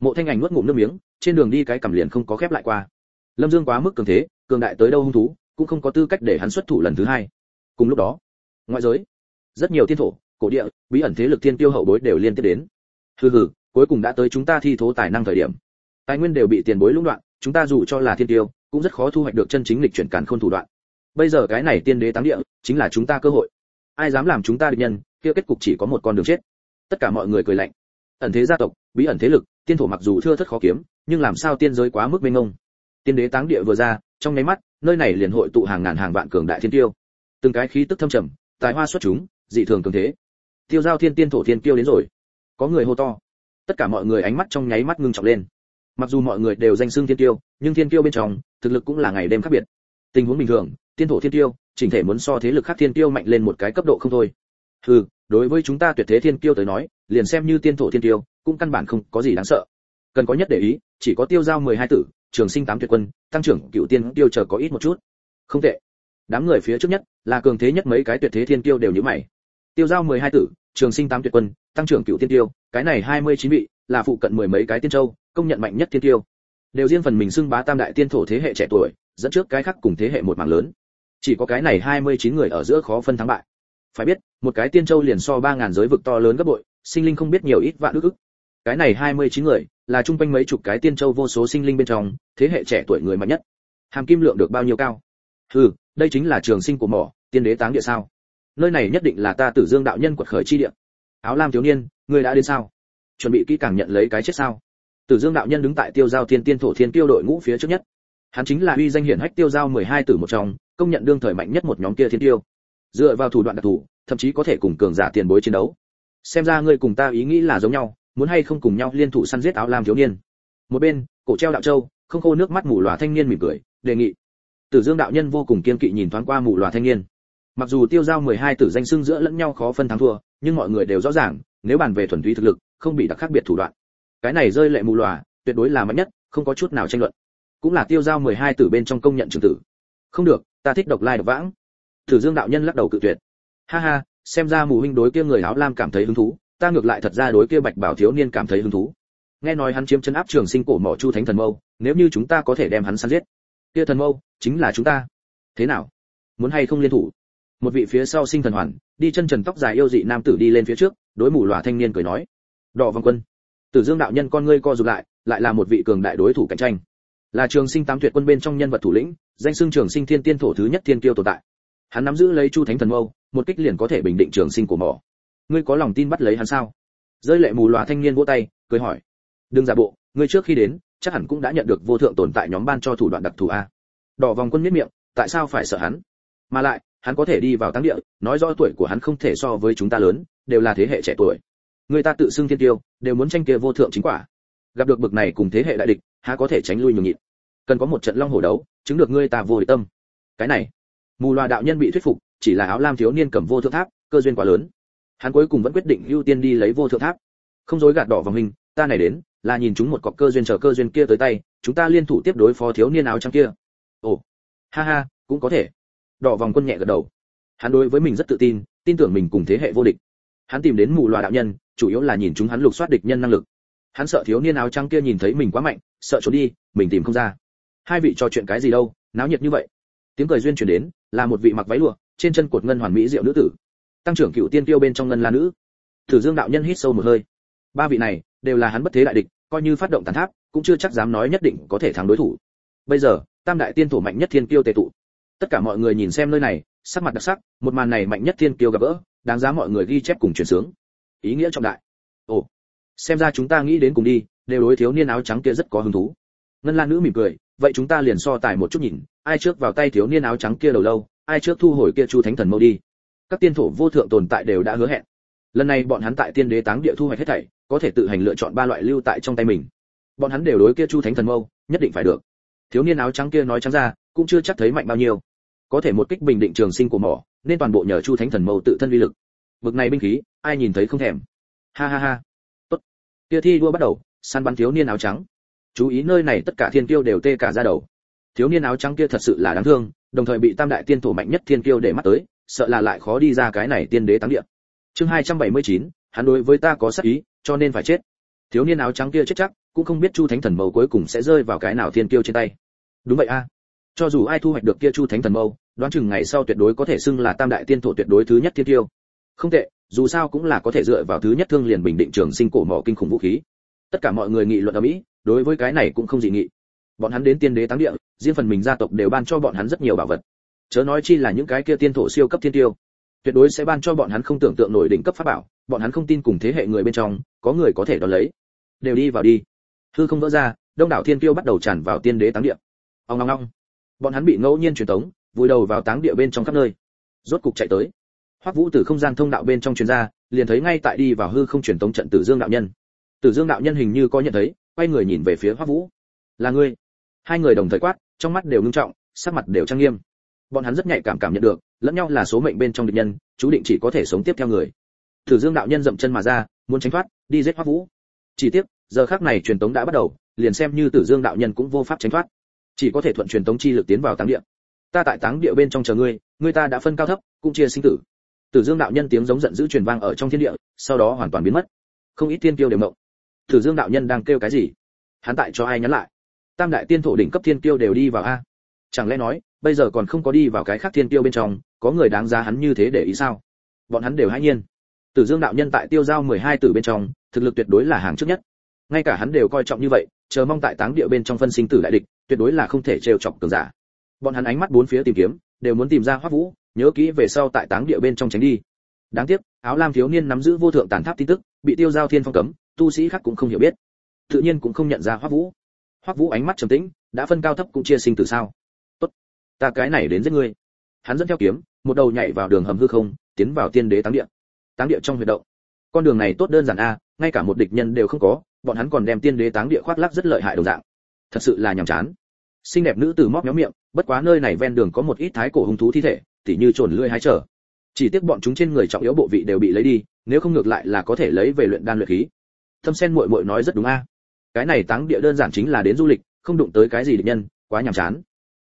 Mộ thanh ảnh nuốt ngụm nước miếng, trên đường đi cái cầm liền không có khép lại qua. Lâm dương quá mức cường thế, cường đại tới đâu hung thú, cũng không có tư cách để hắn xuất thủ lần thứ hai. Cùng lúc đó, ngoại giới, rất nhiều thiên thổ, cổ địa, bí ẩn thế lực thiên tiêu hậu bối đều liên tiếp đến. Hừ hừ, cuối cùng đã tới chúng ta thi thố tài năng thời điểm. Tài nguyên đều bị tiền bối lũng đoạn, chúng ta dù cho là thiên tiêu, cũng rất khó thu hoạch được chân chính lịch chuyển càn khôn thủ đoạn. Bây giờ cái này tiên đế tám địa, chính là chúng ta cơ hội. Ai dám làm chúng ta địch nhân, kia kết cục chỉ có một con đường chết tất cả mọi người cười lạnh. Ẩn thế gia tộc, bí ẩn thế lực, tiên thổ mặc dù thưa thất khó kiếm, nhưng làm sao tiên giới quá mức mênh mông. Tiên đế táng địa vừa ra, trong nháy mắt, nơi này liền hội tụ hàng ngàn hàng vạn cường đại thiên tiêu. Từng cái khí tức thâm trầm, tài hoa xuất chúng, dị thường cường thế. Tiêu giao thiên tiên thổ thiên tiêu đến rồi. Có người hô to. Tất cả mọi người ánh mắt trong nháy mắt ngưng trọng lên. Mặc dù mọi người đều danh xưng thiên tiêu nhưng thiên tiêu bên trong, thực lực cũng là ngày đêm khác biệt. Tình huống bình thường, tiên thổ thiên tiêu chỉnh thể muốn so thế lực khác thiên tiêu mạnh lên một cái cấp độ không thôi. Hừ đối với chúng ta tuyệt thế thiên tiêu tới nói, liền xem như tiên thổ thiên tiêu cũng căn bản không có gì đáng sợ. Cần có nhất để ý, chỉ có tiêu giao 12 tử, trường sinh tám tuyệt quân, tăng trưởng cựu tiên tiêu chờ có ít một chút. Không tệ. Đám người phía trước nhất, là cường thế nhất mấy cái tuyệt thế thiên tiêu đều như mày. Tiêu giao 12 tử, trường sinh tám tuyệt quân, tăng trưởng cựu tiên tiêu cái này 29 vị, là phụ cận mười mấy cái tiên châu, công nhận mạnh nhất thiên tiêu đều riêng phần mình xưng bá tam đại tiên thổ thế hệ trẻ tuổi, dẫn trước cái khác cùng thế hệ một mảng lớn. Chỉ có cái này 29 người ở giữa khó phân thắng bại phải biết, một cái tiên châu liền so ba ngàn giới vực to lớn gấp bội, sinh linh không biết nhiều ít vạn ức ức. Cái này 29 người, là trung quanh mấy chục cái tiên châu vô số sinh linh bên trong, thế hệ trẻ tuổi người mạnh nhất. Hàm kim lượng được bao nhiêu cao? Ừ đây chính là trường sinh của mỏ, tiên đế táng địa sao? Nơi này nhất định là ta tử dương đạo nhân quật khởi chi địa. Áo lam thiếu niên, ngươi đã đến sao? Chuẩn bị kỹ càng nhận lấy cái chết sao? Tử dương đạo nhân đứng tại tiêu giao thiên tiên thổ thiên tiêu đội ngũ phía trước nhất. Hắn chính là uy danh hiển hách tiêu giao 12 tử một trong, công nhận đương thời mạnh nhất một nhóm kia thiên tiêu dựa vào thủ đoạn đặc thù, thậm chí có thể cùng cường giả tiền bối chiến đấu. Xem ra ngươi cùng ta ý nghĩ là giống nhau, muốn hay không cùng nhau liên thủ săn giết áo lam thiếu niên. Một bên, cổ treo đạo châu, không khô nước mắt mù lòa thanh niên mỉm cười, đề nghị. Tử dương đạo nhân vô cùng kiên kỵ nhìn thoáng qua mù lòa thanh niên. Mặc dù tiêu giao 12 tử danh xưng giữa lẫn nhau khó phân thắng thua, nhưng mọi người đều rõ ràng, nếu bàn về thuần túy thực lực, không bị đặc khác biệt thủ đoạn. Cái này rơi lệ mù lòa tuyệt đối là mạnh nhất, không có chút nào tranh luận. Cũng là tiêu giao 12 tử bên trong công nhận trường tử. Không được, ta thích độc lai độc vãng tử dương đạo nhân lắc đầu cự tuyệt. Ha ha, xem ra mù huynh đối kia người áo lam cảm thấy hứng thú, ta ngược lại thật ra đối kia bạch bảo thiếu niên cảm thấy hứng thú. Nghe nói hắn chiếm chân áp trường sinh cổ mỏ chu thánh thần mâu, nếu như chúng ta có thể đem hắn săn giết. Kia thần mâu, chính là chúng ta. Thế nào? Muốn hay không liên thủ? Một vị phía sau sinh thần hoàn, đi chân trần tóc dài yêu dị nam tử đi lên phía trước, đối mù lòa thanh niên cười nói. Đỏ vòng quân. Tử dương đạo nhân con ngươi co rụt lại lại là một vị cường đại đối thủ cạnh tranh. Là trường sinh tám tuyệt quân bên trong nhân vật thủ lĩnh, danh xưng trường sinh thiên tiên thổ thứ nhất thiên kiêu tồn tại hắn nắm giữ lấy chu thánh thần mâu, một kích liền có thể bình định trường sinh của mỏ. Ngươi có lòng tin bắt lấy hắn sao? Rơi lệ mù loà thanh niên vỗ tay, cười hỏi. Đừng giả bộ, ngươi trước khi đến, chắc hẳn cũng đã nhận được vô thượng tồn tại nhóm ban cho thủ đoạn đặc thù a. Đỏ vòng quân miết miệng, tại sao phải sợ hắn? Mà lại, hắn có thể đi vào tăng địa, nói rõ tuổi của hắn không thể so với chúng ta lớn, đều là thế hệ trẻ tuổi. Người ta tự xưng thiên tiêu, đều muốn tranh kia vô thượng chính quả. Gặp được bực này cùng thế hệ đại địch, há có thể tránh lui nhường nhịn. Cần có một trận long hổ đấu, chứng được ngươi ta vô địch tâm. Cái này mù loà đạo nhân bị thuyết phục, chỉ là áo lam thiếu niên cầm vô thượng tháp, cơ duyên quá lớn. Hắn cuối cùng vẫn quyết định ưu tiên đi lấy vô thượng tháp. Không dối gạt đỏ vào mình, ta này đến, là nhìn chúng một cọc cơ duyên chờ cơ duyên kia tới tay, chúng ta liên thủ tiếp đối phó thiếu niên áo trắng kia. Ồ, ha ha, cũng có thể. Đỏ vòng quân nhẹ gật đầu. Hắn đối với mình rất tự tin tin tưởng mình cùng thế hệ vô địch. Hắn tìm đến mù loà đạo nhân, chủ yếu là nhìn chúng hắn lục soát địch nhân năng lực. Hắn sợ thiếu niên áo trắng kia nhìn thấy mình quá mạnh, sợ trốn đi, mình tìm không ra. Hai vị trò chuyện cái gì đâu, náo nhiệt như vậy tiếng cười duyên truyền đến, là một vị mặc váy lụa, trên chân cột ngân hoàn mỹ diệu nữ tử. Tăng trưởng cựu tiên tiêu bên trong ngân la nữ. Thử dương đạo nhân hít sâu một hơi. Ba vị này, đều là hắn bất thế đại địch, coi như phát động tàn tháp, cũng chưa chắc dám nói nhất định có thể thắng đối thủ. Bây giờ, tam đại tiên thủ mạnh nhất thiên kiêu tề tụ. Tất cả mọi người nhìn xem nơi này, sắc mặt đặc sắc, một màn này mạnh nhất thiên kiêu gặp gỡ, đáng giá mọi người ghi chép cùng chuyển sướng. Ý nghĩa trọng đại. Ồ, xem ra chúng ta nghĩ đến cùng đi, đều đối thiếu niên áo trắng kia rất có hứng thú. Ngân lan nữ mỉm cười vậy chúng ta liền so tài một chút nhìn, ai trước vào tay thiếu niên áo trắng kia đầu lâu, ai trước thu hồi kia chu thánh thần mâu đi. Các tiên thổ vô thượng tồn tại đều đã hứa hẹn. Lần này bọn hắn tại tiên đế táng địa thu hoạch hết thảy, có thể tự hành lựa chọn ba loại lưu tại trong tay mình. Bọn hắn đều đối kia chu thánh thần mâu, nhất định phải được. Thiếu niên áo trắng kia nói trắng ra, cũng chưa chắc thấy mạnh bao nhiêu. Có thể một kích bình định trường sinh của mỏ, nên toàn bộ nhờ chu thánh thần mâu tự thân uy lực. Bực này binh khí, ai nhìn thấy không thèm. Ha ha ha. Tốt. Kia thi đua bắt đầu, săn bắn thiếu niên áo trắng chú ý nơi này tất cả thiên kiêu đều tê cả ra đầu. Thiếu niên áo trắng kia thật sự là đáng thương đồng thời bị tam đại tiên thủ mạnh nhất thiên kiêu để mắt tới sợ là lại khó đi ra cái này tiên đế táng địa. Chương 279, hắn đối với ta có sát ý cho nên phải chết. Thiếu niên áo trắng kia chết chắc cũng không biết chu thánh thần mâu cuối cùng sẽ rơi vào cái nào thiên kiêu trên tay. Đúng vậy a. Cho dù ai thu hoạch được kia chu thánh thần mâu đoán chừng ngày sau tuyệt đối có thể xưng là tam đại tiên thổ tuyệt đối thứ nhất thiên tiêu không tệ dù sao cũng là có thể dựa vào thứ nhất thương liền bình định trường sinh cổ mỏ kinh khủng vũ khí. Tất cả mọi người nghị luận ở mỹ đối với cái này cũng không dị nghị. Bọn hắn đến tiên đế táng địa, riêng phần mình gia tộc đều ban cho bọn hắn rất nhiều bảo vật. Chớ nói chi là những cái kia tiên thổ siêu cấp thiên tiêu. Tuyệt đối sẽ ban cho bọn hắn không tưởng tượng nổi đỉnh cấp pháp bảo, bọn hắn không tin cùng thế hệ người bên trong, có người có thể đón lấy. Đều đi vào đi. Hư không vỡ ra, đông đảo thiên tiêu bắt đầu tràn vào tiên đế táng địa. Ông long long bọn hắn bị ngẫu nhiên truyền tống, vùi đầu vào táng địa bên trong khắp nơi. Rốt cục chạy tới. Hoắc vũ từ không gian thông đạo bên trong truyền ra, liền thấy ngay tại đi vào hư không truyền tống trận tử dương đạo nhân. Tử dương đạo nhân hình như có nhận thấy quay người nhìn về phía hoắc vũ. Là ngươi? Hai người đồng thời quát, trong mắt đều ngưng trọng, sắc mặt đều trang nghiêm. Bọn hắn rất nhạy cảm cảm nhận được, lẫn nhau là số mệnh bên trong địch nhân, chú định chỉ có thể sống tiếp theo người. Tử dương đạo nhân dậm chân mà ra, muốn tránh thoát, đi giết hoắc vũ. Chỉ tiếc, giờ khắc này truyền tống đã bắt đầu, liền xem như tử dương đạo nhân cũng vô pháp tránh thoát. Chỉ có thể thuận truyền tống chi lực tiến vào táng địa. Ta tại táng địa bên trong chờ ngươi ngươi ta đã phân cao thấp, cũng chia sinh tử. Tử dương đạo nhân tiếng giống giận dữ truyền vang ở trong thiên địa, sau đó hoàn toàn biến mất. Không ít tiên tiêu đều mộng tử dương đạo nhân đang kêu cái gì? Hắn tại cho ai nhắn lại? Tam đại tiên thổ đỉnh cấp thiên tiêu đều đi vào a. Chẳng lẽ nói, bây giờ còn không có đi vào cái khác thiên tiêu bên trong, có người đáng giá hắn như thế để ý sao? Bọn hắn đều hãy nhiên. Tử dương đạo nhân tại tiêu giao 12 tử bên trong, thực lực tuyệt đối là hàng trước nhất. Ngay cả hắn đều coi trọng như vậy, chờ mong tại táng địa bên trong phân sinh tử đại địch, tuyệt đối là không thể trêu chọc cường giả. Bọn hắn ánh mắt bốn phía tìm kiếm, đều muốn tìm ra hoắc vũ, nhớ kỹ về sau tại táng địa bên trong tránh đi. Đáng tiếc, áo lam thiếu niên nắm giữ vô thượng tàn tháp tin tức, bị tiêu giao thiên phong cấm tu sĩ khác cũng không hiểu biết. Tự nhiên cũng không nhận ra hoắc vũ. Hoắc vũ ánh mắt trầm tĩnh, đã phân cao thấp cũng chia sinh tử sao. Tốt, ta cái này đến giết ngươi. Hắn dẫn theo kiếm, một đầu nhảy vào đường hầm hư không, tiến vào tiên đế táng địa. Táng địa trong huyệt động. Con đường này tốt đơn giản a, ngay cả một địch nhân đều không có, bọn hắn còn đem tiên đế táng địa khoác lác rất lợi hại đồng dạng. Thật sự là nhàm chán. Xinh đẹp nữ tử móc méo miệng, bất quá nơi này ven đường có một ít thái cổ hung thú thi thể, tỉ như trồn lưỡi hái trở. Chỉ tiếc bọn chúng trên người trọng yếu bộ vị đều bị lấy đi, nếu không ngược lại là có thể lấy về luyện đan luyện khí thâm sen muội muội nói rất đúng a. Cái này táng địa đơn giản chính là đến du lịch, không đụng tới cái gì địch nhân, quá nhàm chán.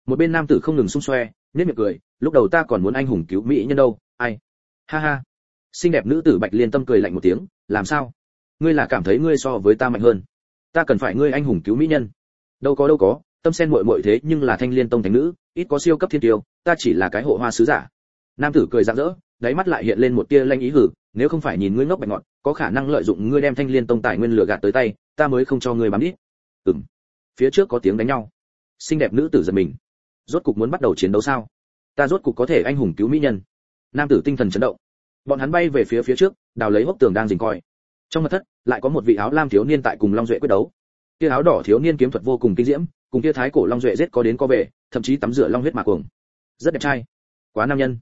Một bên nam tử không ngừng xung xoe nét miệng cười, lúc đầu ta còn muốn anh hùng cứu mỹ nhân đâu, ai? Ha ha. Xinh đẹp nữ tử bạch liên tâm cười lạnh một tiếng, làm sao? Ngươi là cảm thấy ngươi so với ta mạnh hơn. Ta cần phải ngươi anh hùng cứu mỹ nhân. Đâu có đâu có, tâm sen muội muội thế nhưng là thanh liên tông thánh nữ, ít có siêu cấp thiên tiêu, ta chỉ là cái hộ hoa sứ giả. Nam tử cười rạng rỡ, đáy mắt lại hiện lên một tia lanh ý hử, nếu không phải nhìn ngươi ngốc bạch ngọt có khả năng lợi dụng ngươi đem thanh liên tông tài nguyên lừa gạt tới tay, ta mới không cho ngươi bám đít. Ừm. Phía trước có tiếng đánh nhau. Xinh đẹp nữ tử giật mình. Rốt cục muốn bắt đầu chiến đấu sao? Ta rốt cục có thể anh hùng cứu mỹ nhân. Nam tử tinh thần chấn động. Bọn hắn bay về phía phía trước, đào lấy hốc tường đang dình coi. Trong mật thất, lại có một vị áo lam thiếu niên tại cùng long duệ quyết đấu. Kia áo đỏ thiếu niên kiếm thuật vô cùng kinh diễm, cùng kia thái cổ long duệ giết có đến có về, thậm chí tắm rửa long huyết mà cuồng. Rất đẹp trai. Quá nam nhân.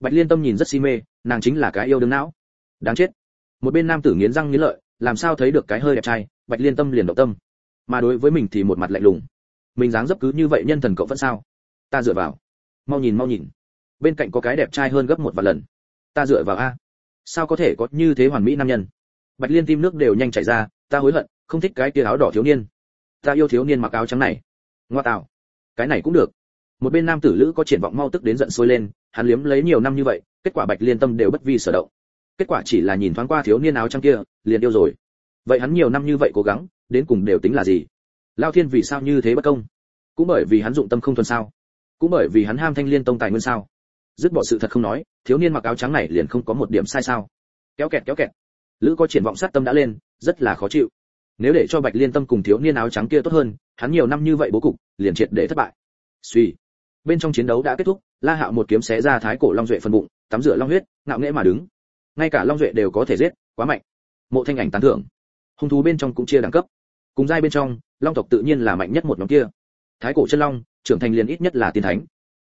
Bạch liên tâm nhìn rất si mê, nàng chính là cái yêu đương não. Đáng chết một bên nam tử nghiến răng nghiến lợi, làm sao thấy được cái hơi đẹp trai, bạch liên tâm liền động tâm. Mà đối với mình thì một mặt lạnh lùng. Mình dáng dấp cứ như vậy nhân thần cậu vẫn sao? Ta dựa vào. Mau nhìn mau nhìn. Bên cạnh có cái đẹp trai hơn gấp một vài lần. Ta dựa vào a. Sao có thể có như thế hoàn mỹ nam nhân? Bạch liên tim nước đều nhanh chảy ra, ta hối hận, không thích cái kia áo đỏ thiếu niên. Ta yêu thiếu niên mặc áo trắng này. Ngoa tạo. Cái này cũng được. Một bên nam tử lữ có triển vọng mau tức đến giận sôi lên, hắn liếm lấy nhiều năm như vậy, kết quả bạch liên tâm đều bất vi sở động kết quả chỉ là nhìn thoáng qua thiếu niên áo trắng kia, liền yêu rồi. Vậy hắn nhiều năm như vậy cố gắng, đến cùng đều tính là gì? Lao thiên vì sao như thế bất công? Cũng bởi vì hắn dụng tâm không thuần sao? Cũng bởi vì hắn ham thanh liên tông tài nguyên sao? Dứt bỏ sự thật không nói, thiếu niên mặc áo trắng này liền không có một điểm sai sao? Kéo kẹt kéo kẹt. Lữ có triển vọng sát tâm đã lên, rất là khó chịu. Nếu để cho bạch liên tâm cùng thiếu niên áo trắng kia tốt hơn, hắn nhiều năm như vậy bố cục, liền triệt để thất bại. Suy. Bên trong chiến đấu đã kết thúc, la hạo một kiếm xé ra thái cổ long duệ phần bụng, tắm rửa long huyết, ngạo nghễ mà đứng ngay cả long duệ đều có thể giết, quá mạnh. Mộ thanh ảnh tán thưởng. Hung thú bên trong cũng chia đẳng cấp. Cùng giai bên trong, long tộc tự nhiên là mạnh nhất một nhóm kia. Thái cổ chân long, trưởng thành liền ít nhất là tiên thánh.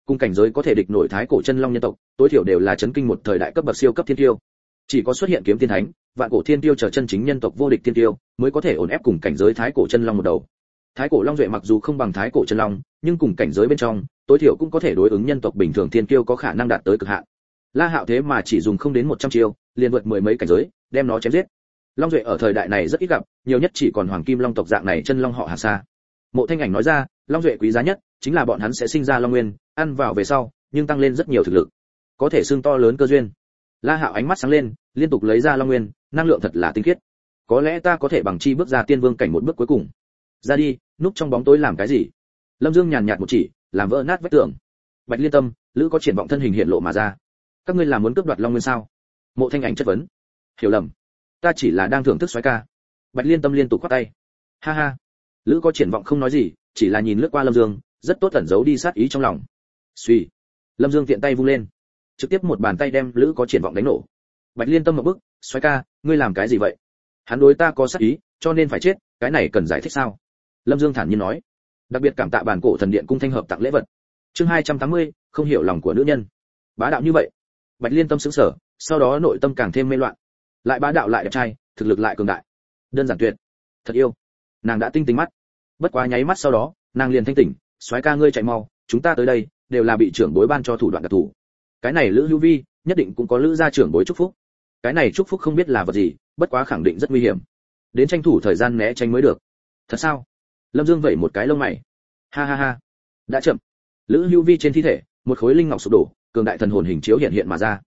Cùng cảnh giới có thể địch nổi thái cổ chân long nhân tộc, tối thiểu đều là chấn kinh một thời đại cấp bậc siêu cấp thiên tiêu. Chỉ có xuất hiện kiếm tiên thánh, vạn cổ thiên tiêu trở chân chính nhân tộc vô địch thiên tiêu, mới có thể ổn ép cùng cảnh giới thái cổ chân long một đầu. Thái cổ long duệ mặc dù không bằng thái cổ chân long, nhưng cùng cảnh giới bên trong, tối thiểu cũng có thể đối ứng nhân tộc bình thường thiên tiêu có khả năng đạt tới cực hạn la hạo thế mà chỉ dùng không đến một trăm chiêu, liền vượt mười mấy cảnh giới, đem nó chém giết. Long duệ ở thời đại này rất ít gặp, nhiều nhất chỉ còn hoàng kim long tộc dạng này chân long họ hà sa. Mộ thanh ảnh nói ra, long duệ quý giá nhất chính là bọn hắn sẽ sinh ra long nguyên, ăn vào về sau, nhưng tăng lên rất nhiều thực lực. Có thể xương to lớn cơ duyên. La hạo ánh mắt sáng lên, liên tục lấy ra long nguyên, năng lượng thật là tinh khiết. Có lẽ ta có thể bằng chi bước ra tiên vương cảnh một bước cuối cùng. Ra đi, núp trong bóng tối làm cái gì? Lâm dương nhàn nhạt một chỉ, làm vỡ nát vách tường. Bạch liên tâm, lữ có triển vọng thân hình hiện lộ mà ra các ngươi làm muốn cướp đoạt long nguyên sao? Mộ thanh ảnh chất vấn. Hiểu lầm. Ta chỉ là đang thưởng thức xoáy ca. Bạch liên tâm liên tục khoát tay. Ha ha. Lữ có triển vọng không nói gì, chỉ là nhìn lướt qua lâm dương, rất tốt ẩn giấu đi sát ý trong lòng. Suy lâm dương tiện tay vung lên. Trực tiếp một bàn tay đem lữ có triển vọng đánh nổ. Bạch liên tâm một bức xoáy ca, ngươi làm cái gì vậy? Hắn đối ta có sát ý, cho nên phải chết, cái này cần giải thích sao? Lâm dương thản nhiên nói. Đặc biệt cảm tạ bản cổ thần điện cung thanh hợp tặng lễ vật. Chương hai trăm tám mươi, không hiểu lòng của nữ nhân. Bá đạo như vậy bạch liên tâm sững sờ, sau đó nội tâm càng thêm mê loạn. Lại bá đạo lại đẹp trai, thực lực lại cường đại. Đơn giản tuyệt. Thật yêu. Nàng đã tinh tính mắt. Bất quá nháy mắt sau đó, nàng liền thanh tỉnh, soái ca ngươi chạy mau, chúng ta tới đây, đều là bị trưởng bối ban cho thủ đoạn đặc thù. Cái này lữ hữu vi, nhất định cũng có lữ gia trưởng bối chúc phúc. Cái này chúc phúc không biết là vật gì, bất quá khẳng định rất nguy hiểm. Đến tranh thủ thời gian né tránh mới được. Thật sao? Lâm dương vẩy một cái lông mày. Ha ha ha. Đã chậm. Lữ hữu vi trên thi thể, một khối linh ngọc sụp đổ cường đại thần hồn hình chiếu hiện hiện mà ra.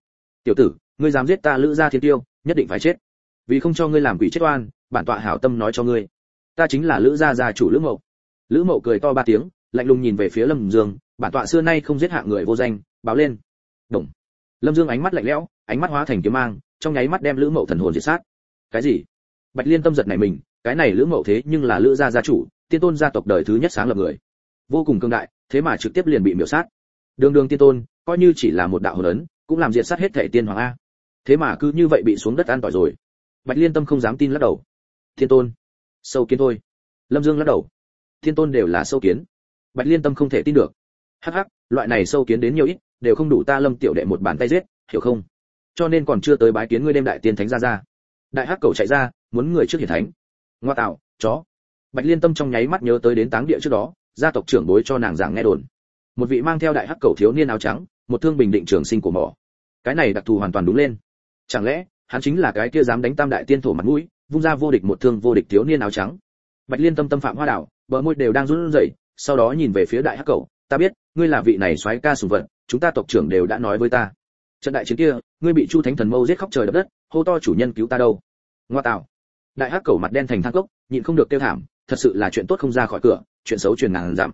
Tiểu tử, ngươi dám giết ta lữ gia thiên tiêu, nhất định phải chết. Vì không cho ngươi làm quỷ chết oan, bản tọa hảo tâm nói cho ngươi. Ta chính là lữ gia gia chủ lữ mậu. Lữ mậu cười to ba tiếng, lạnh lùng nhìn về phía lâm dương, bản tọa xưa nay không giết hạng người vô danh, báo lên. Đồng lâm dương ánh mắt lạnh lẽo, ánh mắt hóa thành kiếm mang, trong nháy mắt đem lữ mậu thần hồn diệt sát. Cái gì? Bạch liên tâm giật này mình, cái này lữ mậu thế nhưng là lữ gia gia chủ, tiên tôn gia tộc đời thứ nhất sáng lập người. Vô cùng cương đại, thế mà trực tiếp liền bị miểu sát đường đường tiên tôn, coi như chỉ là một đạo hồn ấn, cũng làm diện sát hết thể tiên hoàng a. Thế mà cứ như vậy bị xuống đất an tỏi rồi. Bạch liên tâm không dám tin lắc đầu. Thiên tôn, sâu kiến thôi. Lâm dương lắc đầu. Thiên tôn đều là sâu kiến. Bạch liên tâm không thể tin được. Hắc hắc, loại này sâu kiến đến nhiều ít, đều không đủ ta lâm tiểu đệ một bàn tay giết, hiểu không? Cho nên còn chưa tới bái kiến ngươi đêm đại tiên thánh ra ra đại hắc cầu chạy ra, muốn người trước hiển thánh. Ngoa tạo, chó. Bạch liên tâm trong nháy mắt nhớ tới đến táng địa trước đó, gia tộc trưởng bối cho nàng giảng nghe đồn một vị mang theo đại hắc cầu thiếu niên áo trắng, một thương bình định trường sinh của mỏ. Cái này đặc thù hoàn toàn đúng lên. Chẳng lẽ, hắn chính là cái kia dám đánh tam đại tiên thổ mặt mũi, vung ra vô địch một thương vô địch thiếu niên áo trắng? Bạch liên tâm tâm phạm hoa đảo, bờ môi đều đang run rẩy, sau đó nhìn về phía đại hắc cầu, ta biết, ngươi là vị này soái ca sùng vận chúng ta tộc trưởng đều đã nói với ta. Trận đại chiến kia, ngươi bị chu thánh thần mâu giết khóc trời đập đất, hô to chủ nhân cứu ta đâu? Ngoa tạo. Đại hắc cầu mặt đen thành thang cốc, nhịn không được tiêu thảm, thật sự là chuyện tốt không ra khỏi cửa, chuyện xấu truyền ngàn dặm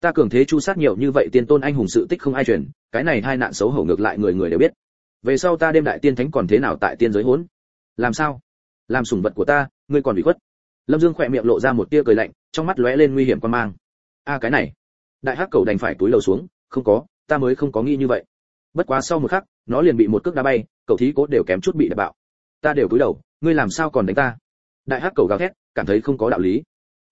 ta cường thế chu sát nhiều như vậy tiên tôn anh hùng sự tích không ai truyền, cái này hai nạn xấu hổ ngược lại người người đều biết. Về sau ta đêm đại tiên thánh còn thế nào tại tiên giới hỗn làm sao? Làm sủng vật của ta, ngươi còn bị khuất. Lâm dương khỏe miệng lộ ra một tia cười lạnh, trong mắt lóe lên nguy hiểm quan mang. A, cái này. Đại hắc cầu đành phải túi lầu xuống, không có, ta mới không có nghĩ như vậy. Bất quá sau một khắc, nó liền bị một cước đá bay cậu thí cốt đều kém chút bị đập bạo. Ta đều cúi đầu, ngươi làm sao còn đánh ta? Đại hắc cầu gào thét, cảm thấy không có đạo lý.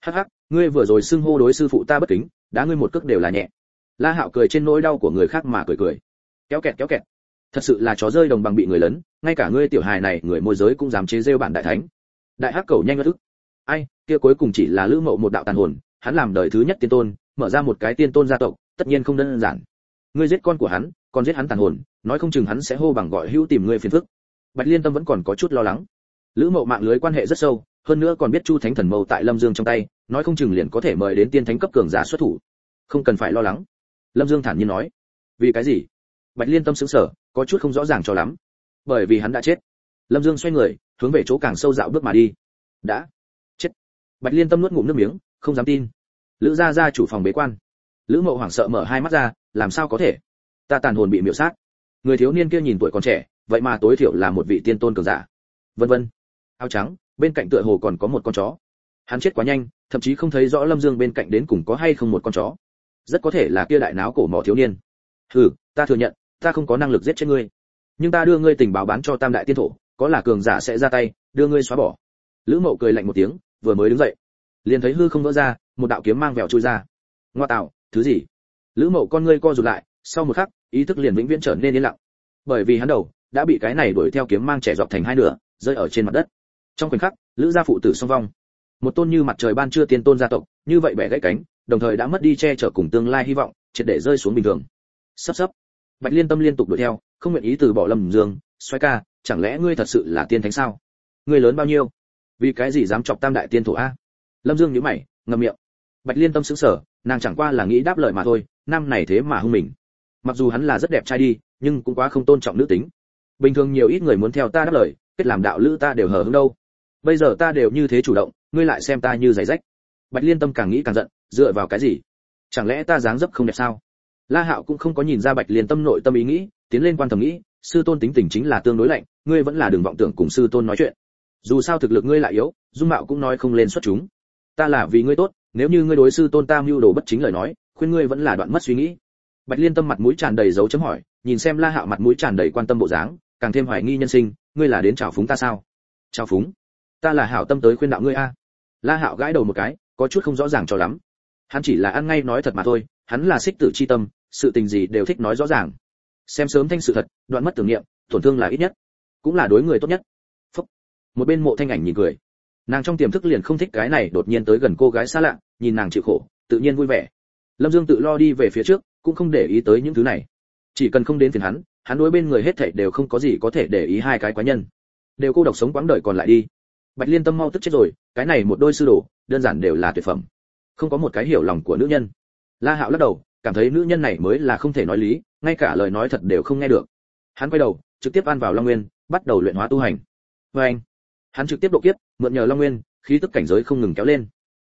Hắc hắc, ngươi vừa rồi xưng hô đối sư phụ ta bất kính đá ngươi một cước đều là nhẹ. La hạo cười trên nỗi đau của người khác mà cười cười. Kéo kẹt kéo kẹt. Thật sự là chó rơi đồng bằng bị người lớn ngay cả ngươi tiểu hài này, người môi giới cũng dám chế rêu bản đại thánh. Đại hắc cầu nhanh ngất ức. Ai, kia cuối cùng chỉ là lữ mộ một đạo tàn hồn, hắn làm đời thứ nhất tiên tôn, mở ra một cái tiên tôn gia tộc, tất nhiên không đơn giản. Ngươi giết con của hắn, còn giết hắn tàn hồn, nói không chừng hắn sẽ hô bằng gọi hữu tìm ngươi phiền phức. Bạch liên tâm vẫn còn có chút lo lắng. Lữ mộ mạng lưới quan hệ rất sâu hơn nữa còn biết chu thánh thần mâu tại lâm dương trong tay, nói không chừng liền có thể mời đến tiên thánh cấp cường giả xuất thủ. Không cần phải lo lắng. Lâm dương thản nhiên nói. Vì cái gì? Bạch liên tâm xứng sở có chút không rõ ràng cho lắm. Bởi vì hắn đã chết. Lâm dương xoay người, hướng về chỗ càng sâu dạo bước mà đi. Đã. Chết. Bạch liên tâm nuốt ngụm nước miếng, không dám tin. Lữ gia gia chủ phòng bế quan. Lữ mậu hoảng sợ mở hai mắt ra, làm sao có thể? Ta tàn hồn bị miễu sát. Người thiếu niên kia nhìn tuổi còn trẻ, vậy mà tối thiểu là một vị tiên tôn cường giả. Vân vân. Áo trắng bên cạnh tựa hồ còn có một con chó. Hắn chết quá nhanh, thậm chí không thấy rõ lâm dương bên cạnh đến cùng có hay không một con chó. Rất có thể là kia đại náo cổ mỏ thiếu niên. Hừ, ta thừa nhận, ta không có năng lực giết chết ngươi. Nhưng ta đưa ngươi tình báo bán cho tam đại tiên thổ, có là cường giả sẽ ra tay, đưa ngươi xóa bỏ. Lữ mậu cười lạnh một tiếng, vừa mới đứng dậy. Liền thấy hư không vỡ ra, một đạo kiếm mang vẹo chui ra. Ngoa tạo, thứ gì? Lữ mậu con ngươi co rụt lại, sau một khắc, ý thức liền vĩnh viễn trở nên yên lặng. Bởi vì hắn đầu, đã bị cái này đuổi theo kiếm mang trẻ dọc thành hai nửa, rơi ở trên mặt đất trong khoảnh khắc, lữ gia phụ tử song vong. Một tôn như mặt trời ban trưa tiên tôn gia tộc, như vậy bẻ gãy cánh, đồng thời đã mất đi che chở cùng tương lai hy vọng, triệt để rơi xuống bình thường. Sắp sắp. Bạch liên tâm liên tục đuổi theo, không nguyện ý từ bỏ lâm dương. Xoay ca, chẳng lẽ ngươi thật sự là tiên thánh sao? Ngươi lớn bao nhiêu? Vì cái gì dám chọc tam đại tiên thủ a? Lâm dương nhíu mày, ngậm miệng. Bạch liên tâm sững sờ, nàng chẳng qua là nghĩ đáp lời mà thôi, năm này thế mà hung mình. Mặc dù hắn là rất đẹp trai đi, nhưng cũng quá không tôn trọng nữ tính. Bình thường nhiều ít người muốn theo ta đáp lời, kết làm đạo lữ ta đều hờ hững đâu bây giờ ta đều như thế chủ động, ngươi lại xem ta như giày rách. Bạch liên tâm càng nghĩ càng giận, dựa vào cái gì? Chẳng lẽ ta dáng dấp không đẹp sao? La hạo cũng không có nhìn ra bạch liên tâm nội tâm ý nghĩ, tiến lên quan tâm nghĩ, sư tôn tính tình chính là tương đối lạnh, ngươi vẫn là đừng vọng tưởng cùng sư tôn nói chuyện. Dù sao thực lực ngươi lại yếu, dung mạo cũng nói không lên xuất chúng. Ta là vì ngươi tốt, nếu như ngươi đối sư tôn ta mưu đồ bất chính lời nói, khuyên ngươi vẫn là đoạn mất suy nghĩ. Bạch liên tâm mặt mũi tràn đầy dấu chấm hỏi, nhìn xem la hạo mặt mũi tràn đầy quan tâm bộ dáng, càng thêm hoài nghi nhân sinh, ngươi là đến chào phúng ta sao? Chào phúng ta là hảo tâm tới khuyên đạo ngươi a. La hạo gãi đầu một cái, có chút không rõ ràng cho lắm. Hắn chỉ là ăn ngay nói thật mà thôi, hắn là xích tử chi tâm, sự tình gì đều thích nói rõ ràng. Xem sớm thanh sự thật, đoạn mất tưởng niệm, tổn thương là ít nhất, cũng là đối người tốt nhất. Phúc. một bên mộ thanh ảnh nhìn cười. Nàng trong tiềm thức liền không thích cái này đột nhiên tới gần cô gái xa lạ, nhìn nàng chịu khổ, tự nhiên vui vẻ. Lâm dương tự lo đi về phía trước, cũng không để ý tới những thứ này. Chỉ cần không đến phiền hắn hắn đối bên người hết thảy đều không có gì có thể để ý hai cái quái nhân. Đều cô độc sống quãng đời còn lại đi bạch liên tâm mau tức chết rồi cái này một đôi sư đồ đơn giản đều là tuyệt phẩm. Không có một cái hiểu lòng của nữ nhân. La hạo lắc đầu cảm thấy nữ nhân này mới là không thể nói lý ngay cả lời nói thật đều không nghe được. Hắn quay đầu trực tiếp ăn vào long nguyên bắt đầu luyện hóa tu hành. Vê anh hắn trực tiếp độ kiếp mượn nhờ long nguyên khí tức cảnh giới không ngừng kéo lên.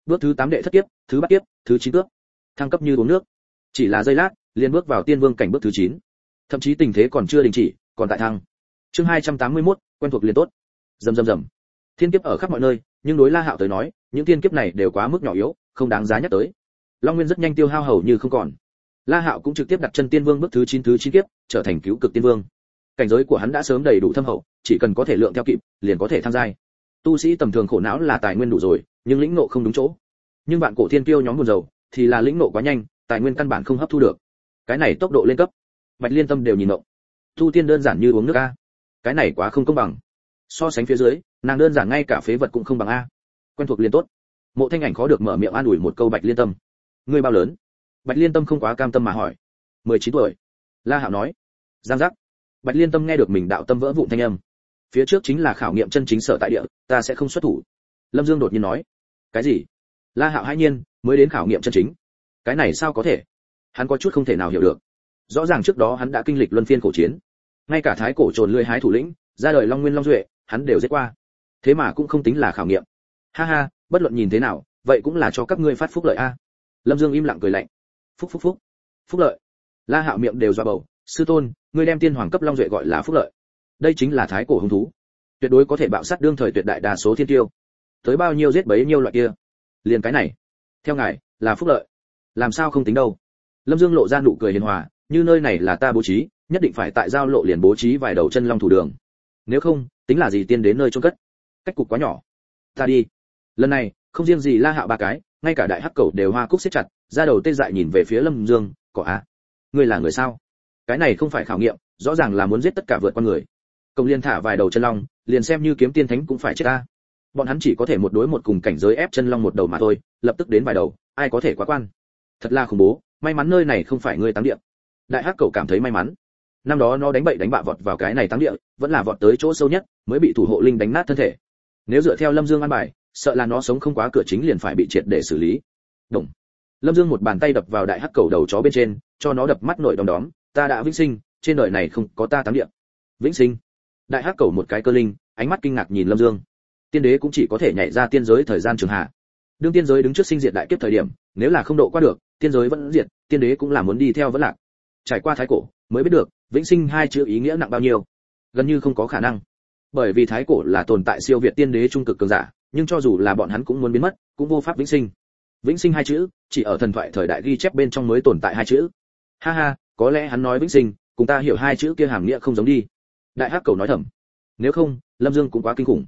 Bước thứ tám đệ thất kiếp thứ bát kiếp thứ chín cướp. Thăng cấp như uống nước. Chỉ là giây lát liền bước vào tiên vương cảnh bước thứ chín. Thậm chí tình thế còn chưa đình chỉ còn tại thăng. Chương 281, quen thuộc liền tốt. Rầm rầm rầm thiên kiếp ở khắp mọi nơi, nhưng đối la hạo tới nói, những thiên kiếp này đều quá mức nhỏ yếu, không đáng giá nhắc tới. Long nguyên rất nhanh tiêu hao hầu như không còn. La hạo cũng trực tiếp đặt chân tiên vương bước thứ chín thứ chín kiếp, trở thành cứu cực tiên vương. Cảnh giới của hắn đã sớm đầy đủ thâm hậu, chỉ cần có thể lượng theo kịp, liền có thể tham gia tu sĩ tầm thường khổ não là tài nguyên đủ rồi, nhưng lĩnh ngộ không đúng chỗ. Nhưng bạn cổ thiên kiêu nhóm buồn dầu thì là lĩnh ngộ quá nhanh, tài nguyên căn bản không hấp thu được. Cái này tốc độ lên cấp. Bạch liên tâm đều nhìn động tu tiên đơn giản như uống nước a. Cái này quá không công bằng so sánh phía dưới, nàng đơn giản ngay cả phế vật cũng không bằng a. Quen thuộc liền tốt. Mộ thanh ảnh khó được mở miệng an ủi một câu bạch liên tâm. Ngươi bao lớn? Bạch liên tâm không quá cam tâm mà hỏi. Mười chín tuổi. La hạo nói. Giang giác. Bạch liên tâm nghe được mình đạo tâm vỡ vụn thanh âm. Phía trước chính là khảo nghiệm chân chính sở tại địa, ta sẽ không xuất thủ. Lâm dương đột nhiên nói. Cái gì? La hạo hai nhiên, mới đến khảo nghiệm chân chính. Cái này sao có thể? Hắn có chút không thể nào hiểu được. Rõ ràng trước đó hắn đã kinh lịch luân phiên cổ chiến. Ngay cả thái cổ trồn lưỡi hái thủ lĩnh ra đời long nguyên long duệ, hắn đều giết qua. Thế mà cũng không tính là khảo nghiệm. Ha ha, bất luận nhìn thế nào, vậy cũng là cho các ngươi phát phúc lợi a. Lâm dương im lặng cười lạnh. Phúc phúc phúc. Phúc lợi. La hạo miệng đều do bầu. Sư tôn, ngươi đem tiên hoàng cấp long duệ gọi là phúc lợi. Đây chính là thái cổ hung thú. Tuyệt đối có thể bạo sát đương thời tuyệt đại đa số thiên tiêu. Tới bao nhiêu giết bấy nhiêu loại kia. Liền cái này. Theo ngài, là phúc lợi. Làm sao không tính đâu? Lâm dương lộ ra nụ cười hiền hòa. Như nơi này là ta bố trí, nhất định phải tại giao lộ liền bố trí vài đầu chân long thủ đường nếu không, tính là gì tiên đến nơi trôn cất? Cách cục quá nhỏ. Ta đi. Lần này, không riêng gì la hạo ba cái, ngay cả đại hắc cầu đều hoa cúc siết chặt ra đầu tê dại nhìn về phía lâm dương, cỏ á, ngươi là người sao? Cái này không phải khảo nghiệm, rõ ràng là muốn giết tất cả vượt con người. Công liên thả vài đầu chân long, liền xem như kiếm tiên thánh cũng phải chết ta. Bọn hắn chỉ có thể một đối một cùng cảnh giới ép chân long một đầu mà thôi, lập tức đến vài đầu, ai có thể quá quan? Thật là khủng bố, may mắn nơi này không phải ngươi táng địa. Đại hắc cầu cảm thấy may mắn năm đó nó đánh bậy đánh bạ vọt vào cái này tăng địa, vẫn là vọt tới chỗ sâu nhất, mới bị thủ hộ linh đánh nát thân thể. Nếu dựa theo lâm dương an bài, sợ là nó sống không quá cửa chính liền phải bị triệt để xử lý. Đồng lâm dương một bàn tay đập vào đại hắc cầu đầu chó bên trên, cho nó đập mắt nội đom đóm, ta đã vĩnh sinh, trên đời này không có ta tăng địa. Vĩnh sinh. Đại hắc cầu một cái cơ linh, ánh mắt kinh ngạc nhìn lâm dương. Tiên đế cũng chỉ có thể nhảy ra tiên giới thời gian trường hạ. Đương tiên giới đứng trước sinh diệt đại kiếp thời điểm, nếu là không độ qua được, tiên giới vẫn diệt, tiên đế cũng là muốn đi theo vẫn lạc. Trải qua thái cổ, mới biết được vĩnh sinh hai chữ ý nghĩa nặng bao nhiêu? Gần như không có khả năng. Bởi vì thái cổ là tồn tại siêu việt tiên đế trung cực cường giả, nhưng cho dù là bọn hắn cũng muốn biến mất, cũng vô pháp vĩnh sinh. Vĩnh sinh hai chữ, chỉ ở thần thoại thời đại ghi chép bên trong mới tồn tại hai chữ. Ha ha, có lẽ hắn nói vĩnh sinh, cùng ta hiểu hai chữ kia hàm nghĩa không giống đi. Đại hắc cầu nói thầm. Nếu không, lâm dương cũng quá kinh khủng.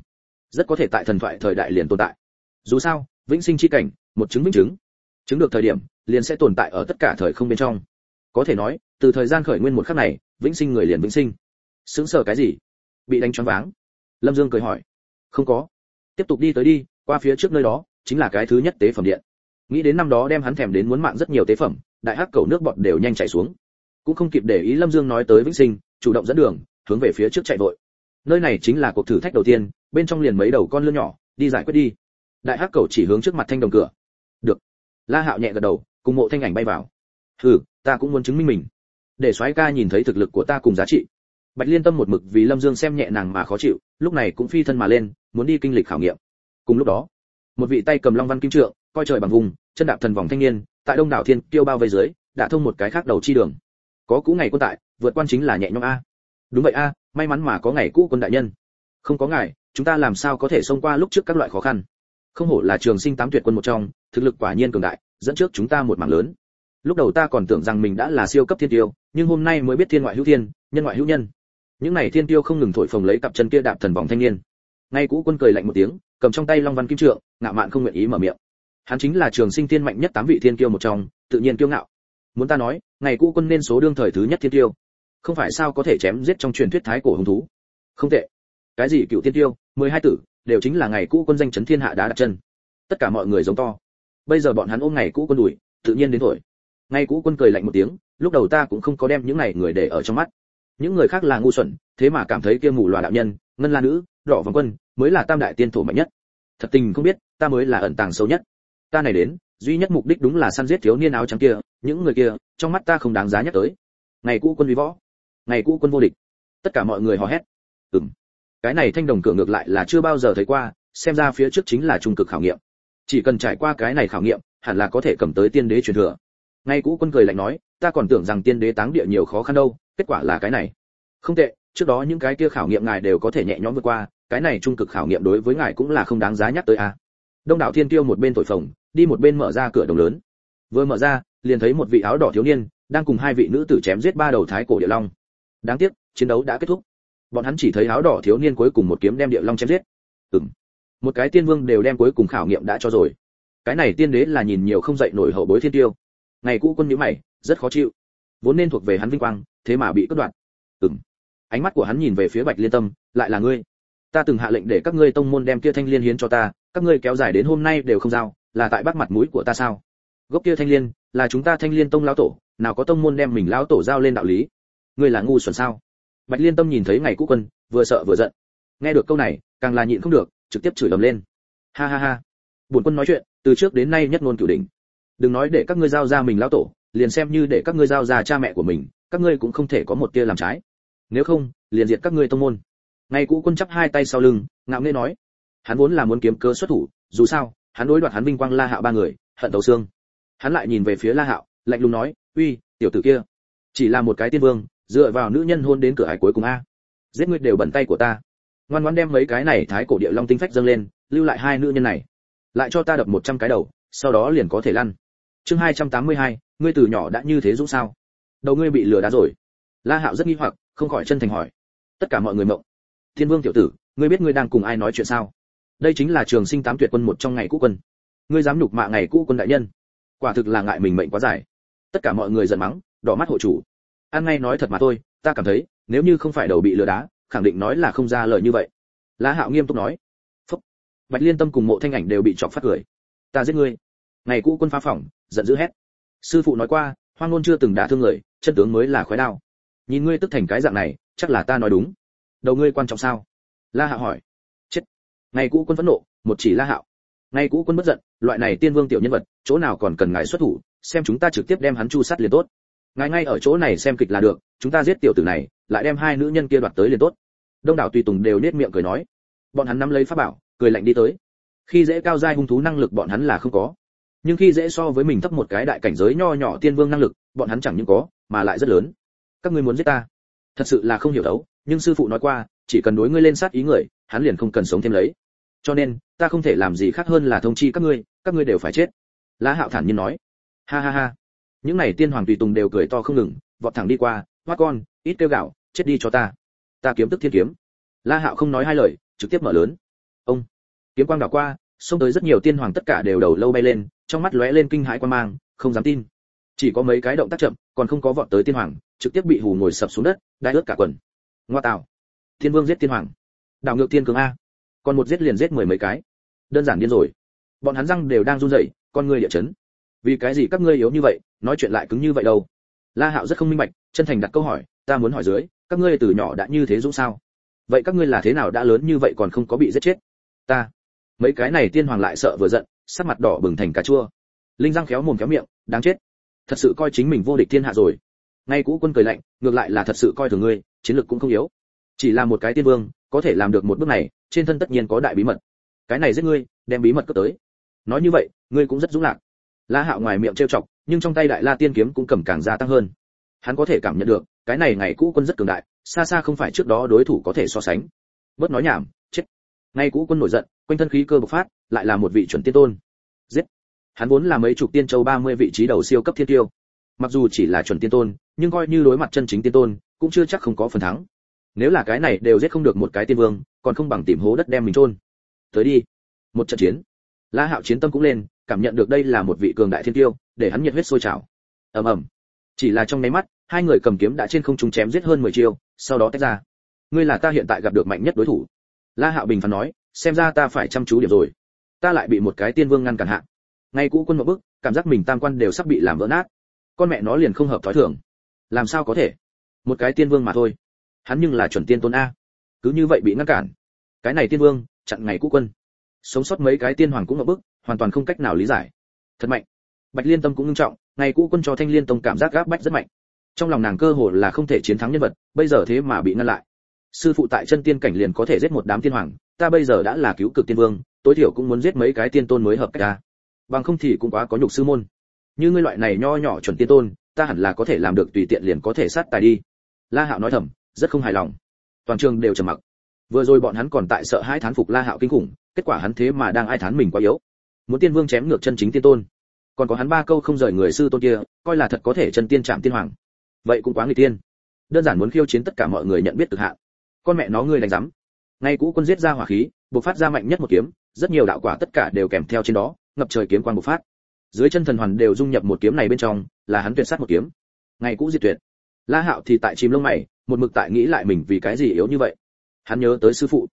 Rất có thể tại thần thoại thời đại liền tồn tại. Dù sao, vĩnh sinh chi cảnh, một chứng minh chứng. Chứng được thời điểm, liền sẽ tồn tại ở tất cả thời không bên trong. Có thể nói từ thời gian khởi nguyên một khắc này, vĩnh sinh người liền vĩnh sinh. Sướng sở cái gì? Bị đánh choáng váng. Lâm dương cười hỏi. Không có. Tiếp tục đi tới đi, qua phía trước nơi đó, chính là cái thứ nhất tế phẩm điện. Nghĩ đến năm đó đem hắn thèm đến muốn mạng rất nhiều tế phẩm, đại hắc cầu nước bọt đều nhanh chảy xuống. Cũng không kịp để ý lâm dương nói tới vĩnh sinh, chủ động dẫn đường, hướng về phía trước chạy vội. Nơi này chính là cuộc thử thách đầu tiên, bên trong liền mấy đầu con lươn nhỏ, đi giải quyết đi. Đại hắc cầu chỉ hướng trước mặt thanh đồng cửa. Được. La hạo nhẹ gật đầu, cùng mộ thanh ảnh bay vào. Thử ta cũng muốn chứng minh mình để soái ca nhìn thấy thực lực của ta cùng giá trị. Bạch liên tâm một mực vì lâm dương xem nhẹ nàng mà khó chịu, lúc này cũng phi thân mà lên, muốn đi kinh lịch khảo nghiệm. Cùng lúc đó, một vị tay cầm long văn kim trượng, coi trời bằng vùng, chân đạp thần vòng thanh niên, tại đông đảo thiên tiêu bao vây dưới, đã thông một cái khác đầu chi đường. Có cũ ngày quân tại, vượt quan chính là nhẹ nhõm a. Đúng vậy a, may mắn mà có ngày cũ quân đại nhân. Không có ngài, chúng ta làm sao có thể xông qua lúc trước các loại khó khăn? Không hổ là trường sinh tám tuyệt quân một trong, thực lực quả nhiên cường đại, dẫn trước chúng ta một mảng lớn lúc đầu ta còn tưởng rằng mình đã là siêu cấp thiên tiêu, nhưng hôm nay mới biết thiên ngoại hữu thiên, nhân ngoại hữu nhân. Những này thiên tiêu không ngừng thổi phồng lấy cặp chân kia đạp thần vòng thanh niên. Ngay cũ quân cười lạnh một tiếng, cầm trong tay long văn kim trượng, ngạo mạn không nguyện ý mở miệng. Hắn chính là trường sinh tiên mạnh nhất tám vị thiên tiêu một trong, tự nhiên kiêu ngạo. Muốn ta nói, ngày cũ quân nên số đương thời thứ nhất thiên tiêu. Không phải sao có thể chém giết trong truyền thuyết thái cổ hùng thú? Không tệ. Cái gì cựu thiên tiêu, mười hai tử, đều chính là ngày cũ quân danh chấn thiên hạ đá đặt chân. Tất cả mọi người giống to. Bây giờ bọn hắn ôm ngày cũ quân đuổi, tự nhiên đến thổi ngay cũ quân cười lạnh một tiếng, lúc đầu ta cũng không có đem những này người để ở trong mắt. Những người khác là ngu xuẩn, thế mà cảm thấy kia mù loà đạo nhân, ngân la nữ, đỏ vòng quân, mới là tam đại tiên thổ mạnh nhất. Thật tình không biết, ta mới là ẩn tàng sâu nhất. Ta này đến, duy nhất mục đích đúng là săn giết thiếu niên áo trắng kia, những người kia, trong mắt ta không đáng giá nhắc tới. Ngày cũ quân vi võ, ngày cũ quân vô địch. Tất cả mọi người hò hét. Ừm. Cái này thanh đồng cửa ngược lại là chưa bao giờ thấy qua, xem ra phía trước chính là trung cực khảo nghiệm. Chỉ cần trải qua cái này khảo nghiệm, hẳn là có thể cầm tới tiên đế truyền thừa ngay cũ quân cười lạnh nói, ta còn tưởng rằng tiên đế táng địa nhiều khó khăn đâu, kết quả là cái này. Không tệ, trước đó những cái kia khảo nghiệm ngài đều có thể nhẹ nhõm vượt qua, cái này trung cực khảo nghiệm đối với ngài cũng là không đáng giá nhắc tới a. À. đông đảo thiên tiêu một bên thổi phồng, đi một bên mở ra cửa đồng lớn. Vừa mở ra, liền thấy một vị áo đỏ thiếu niên, đang cùng hai vị nữ tử chém giết ba đầu thái cổ địa long. Đáng tiếc, chiến đấu đã kết thúc. Bọn hắn chỉ thấy áo đỏ thiếu niên cuối cùng một kiếm đem địa long chém giết. Ừm. Một cái tiên vương đều đem cuối cùng khảo nghiệm đã cho rồi. Cái này tiên đế là nhìn nhiều không dậy nổi hậu bối thiên tiêu ngày cũ quân nhíu mày, rất khó chịu. Vốn nên thuộc về hắn vinh quang, thế mà bị cắt đoạn ừm. Ánh mắt của hắn nhìn về phía bạch liên tâm, lại là ngươi. Ta từng hạ lệnh để các ngươi tông môn đem kia thanh liên hiến cho ta, các ngươi kéo dài đến hôm nay đều không giao, là tại bắt mặt mũi của ta sao? Gốc kia thanh liên, là chúng ta thanh liên tông lão tổ, nào có tông môn đem mình lão tổ giao lên đạo lý? Ngươi là ngu xuẩn sao? Bạch liên tâm nhìn thấy ngày cũ quân, vừa sợ vừa giận. Nghe được câu này, càng là nhịn không được, trực tiếp chửi ầm lên. Ha ha ha. Bổn quân nói chuyện, từ trước đến nay nhất ngôn cửu đỉnh đừng nói để các ngươi giao ra mình lão tổ, liền xem như để các ngươi giao ra cha mẹ của mình, các ngươi cũng không thể có một tia làm trái. Nếu không, liền diệt các ngươi tông môn. Ngay cũ quân chắp hai tay sau lưng, ngạo nghễ nói, hắn vốn là muốn kiếm cớ xuất thủ, dù sao, hắn đối đoạt hắn vinh quang la hạo ba người, hận đầu xương. Hắn lại nhìn về phía la hạo, lạnh lùng nói, uy, tiểu tử kia, chỉ là một cái tiên vương, dựa vào nữ nhân hôn đến cửa hải cuối cùng a. Giết ngươi đều bẩn tay của ta. Ngoan ngoãn đem mấy cái này thái cổ địa long tinh phách dâng lên, lưu lại hai nữ nhân này. Lại cho ta đập một trăm cái đầu, sau đó liền có thể lăn chương hai trăm tám mươi hai, ngươi từ nhỏ đã như thế dũng sao? Đầu ngươi bị lừa đá rồi. La hạo rất nghi hoặc, không khỏi chân thành hỏi. Tất cả mọi người mộng. Thiên vương tiểu tử, ngươi biết ngươi đang cùng ai nói chuyện sao? Đây chính là trường sinh tám tuyệt quân một trong ngày cũ quân. Ngươi dám nhục mạ ngày cũ quân đại nhân. Quả thực là ngại mình mệnh quá dài. Tất cả mọi người giận mắng, đỏ mắt hộ chủ. An ngay nói thật mà thôi, ta cảm thấy, nếu như không phải đầu bị lừa đá, khẳng định nói là không ra lời như vậy. La hạo nghiêm túc nói. Phúc. bạch liên tâm cùng mộ thanh ảnh đều bị chọc phát cười. Ta giết ngươi ngày cũ quân phá phỏng giận dữ hét. Sư phụ nói qua, hoang ngôn chưa từng đã thương người, chân tướng mới là khói đao. Nhìn ngươi tức thành cái dạng này, chắc là ta nói đúng. Đầu ngươi quan trọng sao? La hạo hỏi. Chết. Ngày cũ quân phẫn nộ, một chỉ la hạo. Ngày cũ quân bất giận, loại này tiên vương tiểu nhân vật, chỗ nào còn cần ngài xuất thủ, xem chúng ta trực tiếp đem hắn chu sát liền tốt. Ngài ngay ở chỗ này xem kịch là được, chúng ta giết tiểu tử này, lại đem hai nữ nhân kia đoạt tới liền tốt. Đông đảo tùy tùng đều nết miệng cười nói. Bọn hắn nắm lấy pháp bảo, cười lạnh đi tới. Khi dễ cao giai hung thú năng lực bọn hắn là không có nhưng khi dễ so với mình thấp một cái đại cảnh giới nho nhỏ tiên vương năng lực, bọn hắn chẳng những có, mà lại rất lớn. Các ngươi muốn giết ta? Thật sự là không hiểu đấu, nhưng sư phụ nói qua, chỉ cần đối ngươi lên sát ý người, hắn liền không cần sống thêm lấy. Cho nên, ta không thể làm gì khác hơn là thông chi các ngươi các ngươi đều phải chết. La hạo thản nhiên nói. Ha ha ha. Những này tiên hoàng tùy tùng đều cười to không ngừng, vọt thẳng đi qua hoát con, ít kêu gạo, chết đi cho ta. Ta kiếm tức thiên kiếm. La hạo không nói hai lời, trực tiếp mở lớn. Ông, kiếm quang đảo qua xông tới rất nhiều tiên hoàng tất cả đều đầu lâu bay lên, trong mắt lóe lên kinh hãi quan mang, không dám tin. Chỉ có mấy cái động tác chậm, còn không có vọt tới tiên hoàng, trực tiếp bị hù ngồi sập xuống đất đai ướt cả quần. Ngoa tạo. Thiên vương giết tiên hoàng. Đảo ngược tiên cường a. Còn một giết liền giết mười mấy cái. Đơn giản điên rồi. Bọn hắn răng đều đang run rẩy, con người địa chấn. Vì cái gì các ngươi yếu như vậy, nói chuyện lại cứng như vậy đâu? La hạo rất không minh bạch, chân thành đặt câu hỏi, ta muốn hỏi dưới, các ngươi từ nhỏ đã như thế dũng sao? Vậy các ngươi là thế nào đã lớn như vậy còn không có bị giết chết? Ta mấy cái này tiên hoàng lại sợ vừa giận, sắc mặt đỏ bừng thành cà chua. Linh răng khéo mồm khéo miệng, đáng chết. Thật sự coi chính mình vô địch thiên hạ rồi. Ngay cũ quân cười lạnh, ngược lại là thật sự coi thường ngươi, chiến lược cũng không yếu. Chỉ là một cái tiên vương, có thể làm được một bước này, trên thân tất nhiên có đại bí mật. Cái này giết ngươi, đem bí mật cướp tới. Nói như vậy, ngươi cũng rất dũng lạc. La hạo ngoài miệng trêu chọc, nhưng trong tay đại la tiên kiếm cũng cầm càng gia tăng hơn. Hắn có thể cảm nhận được, cái này ngày cũ quân rất cường đại, xa xa không phải trước đó đối thủ có thể so sánh. Bớt nói nhảm ngay cũ quân nổi giận, quanh thân khí cơ bộc phát, lại là một vị chuẩn tiên tôn. Giết! Hắn vốn là mấy chục tiên châu 30 vị trí đầu siêu cấp thiên tiêu. Mặc dù chỉ là chuẩn tiên tôn, nhưng coi như đối mặt chân chính tiên tôn, cũng chưa chắc không có phần thắng. Nếu là cái này đều giết không được một cái tiên vương, còn không bằng tìm hố đất đem mình chôn. Tới đi! Một trận chiến. La hạo chiến tâm cũng lên, cảm nhận được đây là một vị cường đại thiên tiêu, để hắn nhiệt huyết sôi trào. Ầm ầm. Chỉ là trong nháy mắt, hai người cầm kiếm đã trên không trung chém giết hơn 10 chiêu, sau đó tách ra. Ngươi là ta hiện tại gặp được mạnh nhất đối thủ la hạo bình phán nói, xem ra ta phải chăm chú điểm rồi. Ta lại bị một cái tiên vương ngăn cản hạ. Ngay cũ quân một bước, cảm giác mình tam quan đều sắp bị làm vỡ nát. Con mẹ nó liền không hợp thói thường. Làm sao có thể? Một cái tiên vương mà thôi. Hắn nhưng là chuẩn tiên tôn a. Cứ như vậy bị ngăn cản. Cái này tiên vương, chặn ngày cũ quân. Sống sót mấy cái tiên hoàng cũng một bước hoàn toàn không cách nào lý giải. Thật mạnh. Bạch liên tâm cũng nghiêm trọng, ngày cũ quân cho thanh liên tông cảm giác gáp bách rất mạnh. Trong lòng nàng cơ hồ là không thể chiến thắng nhân vật, bây giờ thế mà bị ngăn lại sư phụ tại chân tiên cảnh liền có thể giết một đám tiên hoàng, ta bây giờ đã là cứu cực tiên vương, tối thiểu cũng muốn giết mấy cái tiên tôn mới hợp cách ta. Bằng không thì cũng quá có nhục sư môn. Như ngươi loại này nho nhỏ chuẩn tiên tôn, ta hẳn là có thể làm được tùy tiện liền có thể sát tài đi. La hạo nói thầm, rất không hài lòng. Toàn trường đều trầm mặc. Vừa rồi bọn hắn còn tại sợ hai thán phục la hạo kinh khủng, kết quả hắn thế mà đang ai thán mình quá yếu. Muốn tiên vương chém ngược chân chính tiên tôn. Còn có hắn ba câu không rời người sư tôn kia, coi là thật có thể chân tiên chạm tiên hoàng. Vậy cũng quá người tiên. Đơn giản muốn khiêu chiến tất cả mọi người nhận biết cực hạn con mẹ nó ngươi đánh rắm ngay cũ quân giết ra hỏa khí, bộc phát ra mạnh nhất một kiếm, rất nhiều đạo quả tất cả đều kèm theo trên đó, ngập trời kiếm quang bộc phát. Dưới chân thần hoàn đều dung nhập một kiếm này bên trong, là hắn tuyệt sát một kiếm. Ngày cũ diệt tuyệt. La hạo thì tại chìm lông mày, một mực tại nghĩ lại mình vì cái gì yếu như vậy. Hắn nhớ tới sư phụ.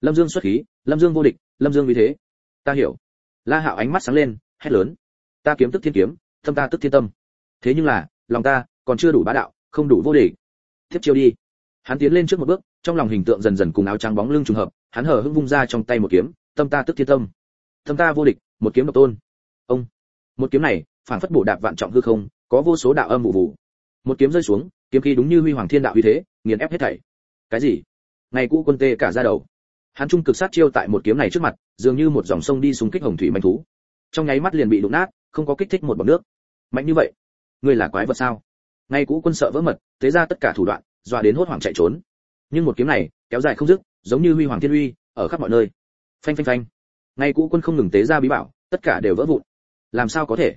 Lâm dương xuất khí, lâm dương vô địch, lâm dương vì thế. Ta hiểu. La hạo ánh mắt sáng lên, hét lớn. Ta kiếm tức thiên kiếm, tâm ta tức thiên tâm. Thế nhưng là, lòng ta còn chưa đủ bá đạo, không đủ vô địch. Tiếp chiêu đi. Hắn tiến lên trước một bước trong lòng hình tượng dần dần cùng áo trắng bóng lưng trùng hợp, hắn hờ hững vung ra trong tay một kiếm, tâm ta tức thiên tâm. Tâm ta vô địch, một kiếm độc tôn. Ông. Một kiếm này phản phất bổ đạp vạn trọng hư không, có vô số đạo âm vụ vụ. Một kiếm rơi xuống, kiếm khí đúng như huy hoàng thiên đạo uy thế, nghiền ép hết thảy. Cái gì? Ngày cũ quân tê cả ra đầu. Hắn trung cực sát chiêu tại một kiếm này trước mặt, dường như một dòng sông đi xuống kích hồng thủy manh thú. Trong nháy mắt liền bị đụng nát, không có kích thích một bọt nước. Mạnh như vậy, ngươi là quái vật sao? Ngay cũ quân sợ vỡ mật, thế ra tất cả thủ đoạn, dọa đến hốt hoảng chạy trốn nhưng một kiếm này kéo dài không dứt, giống như huy hoàng thiên uy, ở khắp mọi nơi. Phanh phanh phanh. Ngay cũ quân không ngừng tế ra bí bảo, tất cả đều vỡ vụn. Làm sao có thể?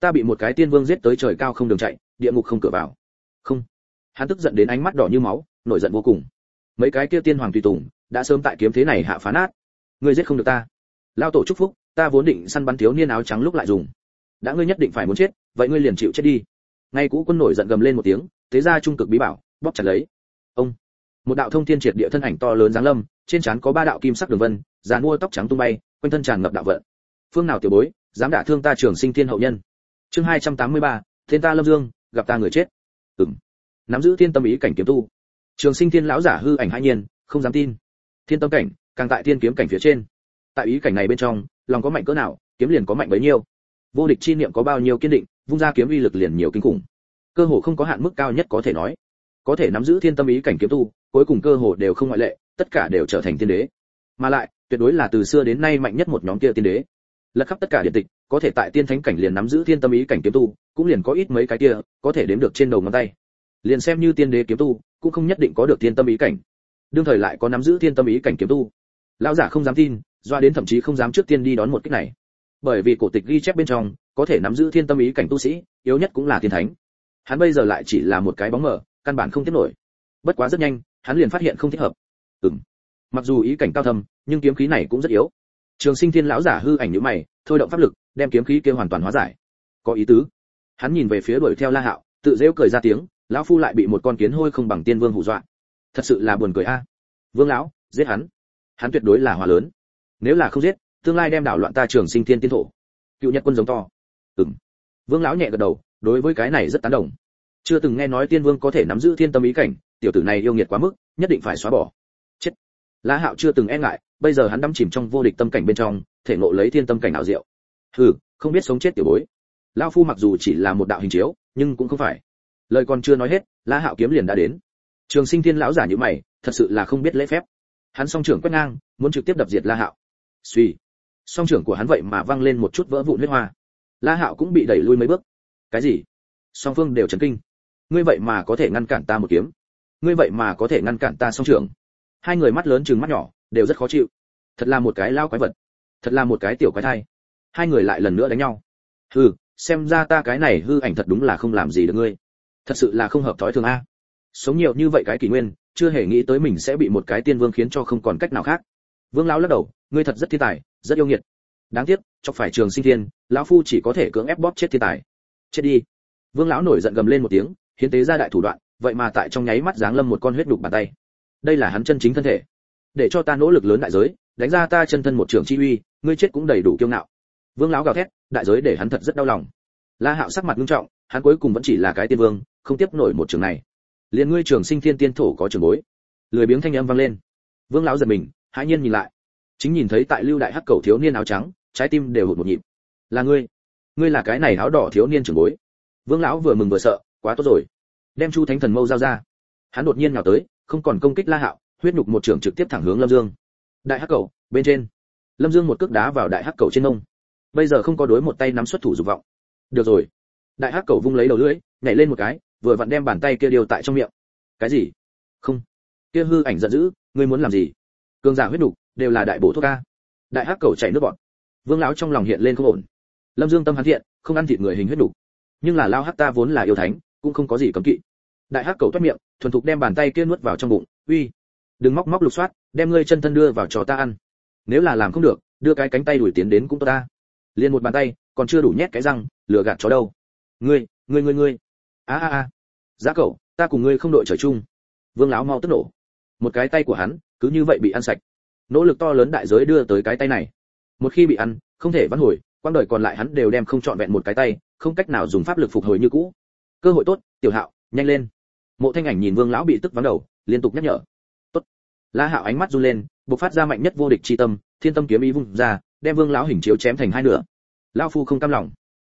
Ta bị một cái tiên vương giết tới trời cao không đường chạy, địa ngục không cửa vào. Không. Hắn tức giận đến ánh mắt đỏ như máu, nổi giận vô cùng. Mấy cái kia tiên hoàng tùy tùng, đã sớm tại kiếm thế này hạ phá nát. Ngươi giết không được ta. Lao tổ chúc phúc, ta vốn định săn bắn thiếu niên áo trắng lúc lại dùng. Đã ngươi nhất định phải muốn chết, vậy ngươi liền chịu chết đi. Ngay cũ quân nổi giận gầm lên một tiếng thế ra trung cực bí bảo, bóp chặt lấy một đạo thông thiên triệt địa thân ảnh to lớn giáng lâm trên trán có ba đạo kim sắc đường vân dàn mua tóc trắng tung bay quanh thân tràn ngập đạo vận. Phương nào tiểu bối dám đả thương ta trường sinh thiên hậu nhân? Chương 283, thiên ta lâm dương gặp ta người chết. Ừm. Nắm giữ thiên tâm ý cảnh kiếm tu. Trường sinh thiên lão giả hư ảnh hai nhiên không dám tin. Thiên tâm cảnh càng tại thiên kiếm cảnh phía trên. Tại ý cảnh này bên trong lòng có mạnh cỡ nào kiếm liền có mạnh bấy nhiêu. Vô địch chi niệm có bao nhiêu kiên định vung ra kiếm uy lực liền nhiều kinh khủng. Cơ hồ không có hạn mức cao nhất có thể nói. Có thể nắm giữ thiên tâm ý cảnh kiếm tu cuối cùng cơ hồ đều không ngoại lệ, tất cả đều trở thành tiên đế. Mà lại, tuyệt đối là từ xưa đến nay mạnh nhất một nhóm kia tiên đế. Lật khắp tất cả điện tịch, có thể tại tiên thánh cảnh liền nắm giữ thiên tâm ý cảnh kiếm tu, cũng liền có ít mấy cái kia, có thể đếm được trên đầu ngón tay. Liền xem như tiên đế kiếm tu, cũng không nhất định có được thiên tâm ý cảnh. Đương thời lại có nắm giữ thiên tâm ý cảnh kiếm tu. Lão giả không dám tin, doa đến thậm chí không dám trước tiên đi đón một cái này. Bởi vì cổ tịch ghi chép bên trong, có thể nắm giữ thiên tâm ý cảnh tu sĩ, yếu nhất cũng là tiên thánh. Hắn bây giờ lại chỉ là một cái bóng mờ, căn bản không tiếp nổi. Bất quá rất nhanh hắn liền phát hiện không thích hợp. Ừm. Mặc dù ý cảnh cao thâm, nhưng kiếm khí này cũng rất yếu. Trường sinh thiên lão giả hư ảnh nhíu mày, thôi động pháp lực, đem kiếm khí kia hoàn toàn hóa giải. Có ý tứ. Hắn nhìn về phía đuổi theo la hạo, tự dễu cười ra tiếng, lão phu lại bị một con kiến hôi không bằng tiên vương hù dọa. Thật sự là buồn cười a. À. Vương lão, giết hắn. Hắn tuyệt đối là hòa lớn. Nếu là không giết, tương lai đem đảo loạn ta trường sinh thiên tiên thổ. Cựu nhật quân giống to. Ừm. Vương lão nhẹ gật đầu, đối với cái này rất tán đồng. Chưa từng nghe nói tiên vương có thể nắm giữ thiên tâm ý cảnh tiểu tử này yêu nghiệt quá mức, nhất định phải xóa bỏ. Chết. La hạo chưa từng e ngại, bây giờ hắn đắm chìm trong vô địch tâm cảnh bên trong, thể ngộ lấy thiên tâm cảnh ảo diệu. Hừ, không biết sống chết tiểu bối. Lão phu mặc dù chỉ là một đạo hình chiếu, nhưng cũng không phải. Lời còn chưa nói hết la hạo kiếm liền đã đến. Trường sinh thiên lão giả như mày, thật sự là không biết lễ phép. Hắn song trưởng quét ngang, muốn trực tiếp đập diệt la hạo. Suy. Song trưởng của hắn vậy mà văng lên một chút vỡ vụn huyết hoa. La hạo cũng bị đẩy lui mấy bước. Cái gì? Song phương đều chấn kinh. Ngươi vậy mà có thể ngăn cản ta một kiếm ngươi vậy mà có thể ngăn cản ta song trưởng. Hai người mắt lớn chừng mắt nhỏ, đều rất khó chịu. Thật là một cái lao quái vật. Thật là một cái tiểu quái thai. Hai người lại lần nữa đánh nhau. Hừ, xem ra ta cái này hư ảnh thật đúng là không làm gì được ngươi. Thật sự là không hợp thói thường a. Sống nhiều như vậy cái kỷ nguyên, chưa hề nghĩ tới mình sẽ bị một cái tiên vương khiến cho không còn cách nào khác. Vương lão lắc đầu, ngươi thật rất thiên tài, rất yêu nghiệt. Đáng tiếc, chọc phải trường sinh thiên, lão phu chỉ có thể cưỡng ép bóp chết thiên tài. Chết đi. Vương lão nổi giận gầm lên một tiếng, hiến tế ra đại thủ đoạn vậy mà tại trong nháy mắt giáng lâm một con huyết đục bàn tay. Đây là hắn chân chính thân thể. Để cho ta nỗ lực lớn đại giới, đánh ra ta chân thân một trường chi uy, ngươi chết cũng đầy đủ kiêu ngạo. Vương lão gào thét, đại giới để hắn thật rất đau lòng. La hạo sắc mặt nghiêm trọng, hắn cuối cùng vẫn chỉ là cái tiên vương, không tiếp nổi một trường này. Liền ngươi trường sinh thiên tiên thổ có trường bối. Lười biếng thanh âm vang lên. Vương lão giật mình, hãi nhiên nhìn lại. Chính nhìn thấy tại lưu đại hắc cầu thiếu niên áo trắng, trái tim đều hụt một nhịp. Là ngươi. Ngươi là cái này áo đỏ thiếu niên trường bối. Vương lão vừa mừng vừa sợ, quá tốt rồi đem chu thánh thần mâu giao ra. Hắn đột nhiên nhào tới, không còn công kích la hạo, huyết nhục một trường trực tiếp thẳng hướng lâm dương. Đại hắc cầu bên trên. Lâm dương một cước đá vào đại hắc cầu trên nông bây giờ không có đối một tay nắm xuất thủ dục vọng. Được rồi. Đại hắc cầu vung lấy đầu lưỡi, nhảy lên một cái, vừa vặn đem bàn tay kia điều tại trong miệng. Cái gì? Không. Kia hư ảnh giận dữ, ngươi muốn làm gì? Cường giả huyết đục đều là đại bổ thuốc ca đại hắc cầu chảy nước bọt. Vương lão trong lòng hiện lên không ổn. Lâm dương tâm hắn thiện, không ăn thịt người hình huyết đục nhưng là lao hắc ta vốn là yêu thánh cũng không có gì cấm kỵ. Đại hắc cầu toát miệng, thuần thục đem bàn tay kia nuốt vào trong bụng, uy, đừng móc móc lục soát, đem ngươi chân thân đưa vào cho ta ăn. Nếu là làm không được, đưa cái cánh tay đuổi tiến đến cũng tốt ta. Liền một bàn tay, còn chưa đủ nhét cái răng, lừa gạt chó đâu. Ngươi ngươi ngươi ngươi. A a a. Giá cậu, ta cùng ngươi không đội trời chung. Vương lão mau tức nổ. Một cái tay của hắn, cứ như vậy bị ăn sạch. Nỗ lực to lớn đại giới đưa tới cái tay này. Một khi bị ăn, không thể vãn hồi, quãng đời còn lại hắn đều đem không chọn vẹn một cái tay, không cách nào dùng pháp lực phục hồi như cũ cơ hội tốt, tiểu hạo, nhanh lên. Mộ thanh ảnh nhìn vương lão bị tức vắng đầu, liên tục nhắc nhở. Tốt. La hạo ánh mắt run lên, bộc phát ra mạnh nhất vô địch chi tâm, thiên tâm kiếm ý vung ra, đem vương lão hình chiếu chém thành hai nửa. Lão phu không cam lòng.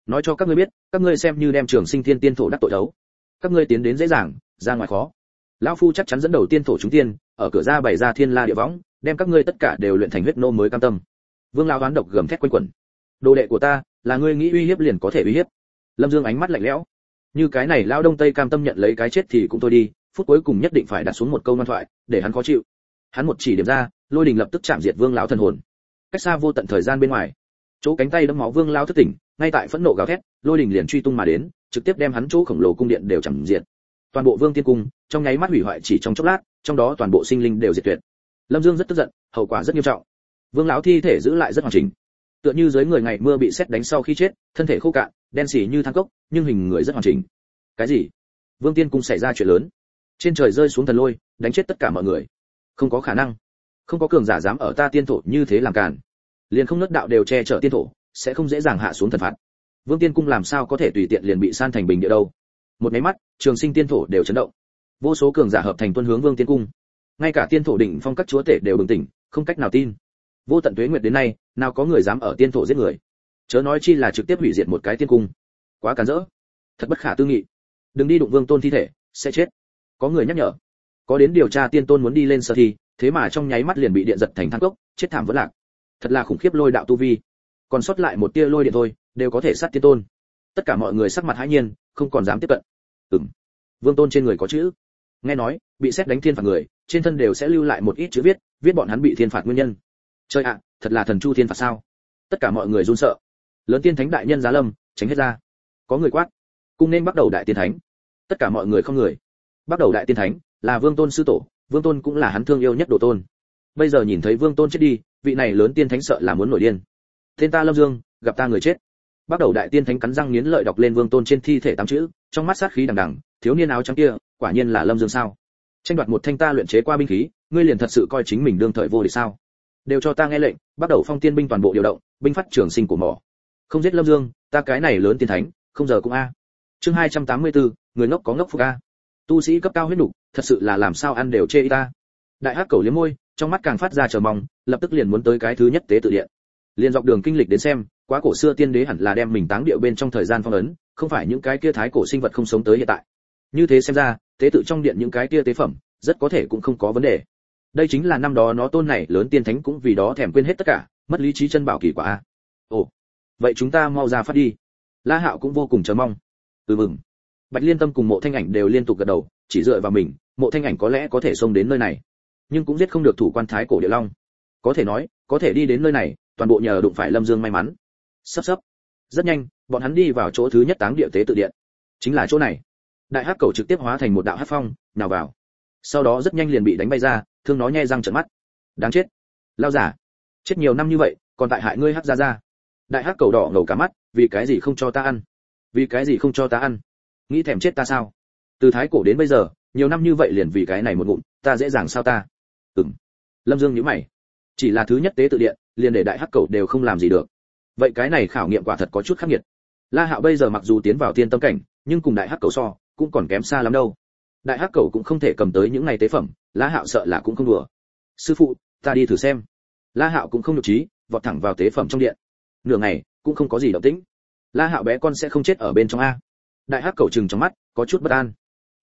Nói cho các ngươi biết, các ngươi xem như đem trường sinh thiên tiên thổ đắc tội đấu. Các ngươi tiến đến dễ dàng, ra ngoài khó. Lão phu chắc chắn dẫn đầu tiên thổ chúng tiên, ở cửa ra bày ra thiên la địa võng, đem các ngươi tất cả đều luyện thành huyết nô mới cam tâm. Vương lão đoán độc gầm thét quanh quẩn. Đồ đệ của ta, là ngươi nghĩ uy hiếp liền có thể uy hiếp. Lâm dương ánh mắt lạnh lẽo như cái này lao đông tây cam tâm nhận lấy cái chết thì cũng thôi đi, phút cuối cùng nhất định phải đặt xuống một câu ngoan thoại, để hắn khó chịu. Hắn một chỉ điểm ra, lôi đình lập tức chạm diệt vương lão thần hồn. Cách xa vô tận thời gian bên ngoài, chỗ cánh tay đấm máu vương lão thức tỉnh, ngay tại phẫn nộ gào thét, lôi đình liền truy tung mà đến, trực tiếp đem hắn chỗ khổng lồ cung điện đều chẳng diệt. Toàn bộ vương tiên cung, trong nháy mắt hủy hoại chỉ trong chốc lát, trong đó toàn bộ sinh linh đều diệt tuyệt. Lâm dương rất tức giận, hậu quả rất nghiêm trọng. Vương lão thi thể giữ lại rất hoàn chỉnh. Tựa như dưới người ngày mưa bị xét đánh sau khi chết, thân thể khô cạn đen xỉ như than cốc, nhưng hình người rất hoàn chỉnh. Cái gì? Vương tiên cung xảy ra chuyện lớn. Trên trời rơi xuống thần lôi, đánh chết tất cả mọi người. Không có khả năng. Không có cường giả dám ở ta tiên thổ như thế làm càn. Liền không nứt đạo đều che chở tiên thổ, sẽ không dễ dàng hạ xuống thần phạt. Vương tiên cung làm sao có thể tùy tiện liền bị san thành bình địa đâu? Một máy mắt, trường sinh tiên thổ đều chấn động. Vô số cường giả hợp thành tuân hướng vương tiên cung. Ngay cả tiên thổ đỉnh phong các chúa tể đều bừng tỉnh, không cách nào tin. Vô tận tuế nguyệt đến nay, nào có người dám ở tiên thổ giết người? Chớ nói chi là trực tiếp hủy diệt một cái tiên cung. Quá cản rỡ. Thật bất khả tư nghị. Đừng đi đụng vương tôn thi thể, sẽ chết. Có người nhắc nhở. Có đến điều tra tiên tôn muốn đi lên sơ thi, thế mà trong nháy mắt liền bị điện giật thành thang cốc, chết thảm vẫn lạc. Thật là khủng khiếp lôi đạo tu vi. Còn sót lại một tia lôi điện thôi, đều có thể sát tiên tôn. Tất cả mọi người sắc mặt hãi nhiên, không còn dám tiếp cận. Ừm. Vương tôn trên người có chữ. Nghe nói, bị xét đánh thiên phạt người, trên thân đều sẽ lưu lại một ít chữ viết viết bọn hắn bị thiên phạt nguyên nhân. Chơi ạ, thật là thần chu thiên phạt sao? Tất cả mọi người run sợ lớn tiên thánh đại nhân giá lâm, tránh hết ra. Có người quát, cung nên bắt đầu đại tiên thánh. Tất cả mọi người không người. Bắt đầu đại tiên thánh là vương tôn sư tổ, vương tôn cũng là hắn thương yêu nhất đồ tôn. Bây giờ nhìn thấy vương tôn chết đi, vị này lớn tiên thánh sợ là muốn nổi điên. Tên ta lâm dương, gặp ta người chết. Bắt đầu đại tiên thánh cắn răng nghiến lợi đọc lên vương tôn trên thi thể tám chữ, trong mắt sát khí đằng đằng, thiếu niên áo trắng kia, quả nhiên là lâm dương sao? Tranh đoạt một thanh ta luyện chế qua binh khí, ngươi liền thật sự coi chính mình đương thời vô địch sao? Đều cho ta nghe lệnh, bắt đầu phong tiên binh toàn bộ điều động, binh phát trường sinh của mỏ không giết lâm dương ta cái này lớn tiên thánh không giờ cũng a. Chương 284, người ngốc có ngốc phục a. Tu sĩ cấp cao huyết nục thật sự là làm sao ăn đều chê y ta. Đại hắc cầu liếm môi trong mắt càng phát ra chờ mong lập tức liền muốn tới cái thứ nhất tế tự điện. Liền dọc đường kinh lịch đến xem quá cổ xưa tiên đế hẳn là đem mình táng điệu bên trong thời gian phong ấn không phải những cái kia thái cổ sinh vật không sống tới hiện tại. Như thế xem ra tế tự trong điện những cái kia tế phẩm rất có thể cũng không có vấn đề. Đây chính là năm đó nó tôn này lớn tiên thánh cũng vì đó thèm quên hết tất cả mất lý trí chân bảo kỳ quả a. Ồ vậy chúng ta mau ra phát đi. La hạo cũng vô cùng chờ mong. Ừ mừng. Bạch liên tâm cùng mộ thanh ảnh đều liên tục gật đầu, chỉ dựa vào mình, mộ thanh ảnh có lẽ có thể xông đến nơi này. Nhưng cũng giết không được thủ quan thái cổ địa long. Có thể nói, có thể đi đến nơi này, toàn bộ nhờ đụng phải lâm dương may mắn. Sắp sắp. Rất nhanh, bọn hắn đi vào chỗ thứ nhất táng địa tế tự điện. Chính là chỗ này. Đại hắc cầu trực tiếp hóa thành một đạo hắc phong, nào vào. Sau đó rất nhanh liền bị đánh bay ra, thương nó nhe răng trợn mắt. Đáng chết. Lao giả. Chết nhiều năm như vậy, còn tại hại ngươi hắc ra ra đại hắc cầu đỏ ngầu cả mắt, vì cái gì không cho ta ăn? Vì cái gì không cho ta ăn? Nghĩ thèm chết ta sao? Từ thái cổ đến bây giờ, nhiều năm như vậy liền vì cái này một ngụm, ta dễ dàng sao ta? Ừm. Lâm dương nhíu mày. Chỉ là thứ nhất tế tự điện, liền để đại hắc cầu đều không làm gì được. Vậy cái này khảo nghiệm quả thật có chút khắc nghiệt. La hạo bây giờ mặc dù tiến vào tiên tâm cảnh, nhưng cùng đại hắc cầu so, cũng còn kém xa lắm đâu. Đại hắc cầu cũng không thể cầm tới những ngày tế phẩm, la hạo sợ là cũng không đùa. Sư phụ, ta đi thử xem. La hạo cũng không nhục trí, vọt thẳng vào tế phẩm trong điện nửa ngày, cũng không có gì động tĩnh. La hạo bé con sẽ không chết ở bên trong a. Đại hắc cầu chừng trong mắt, có chút bất an.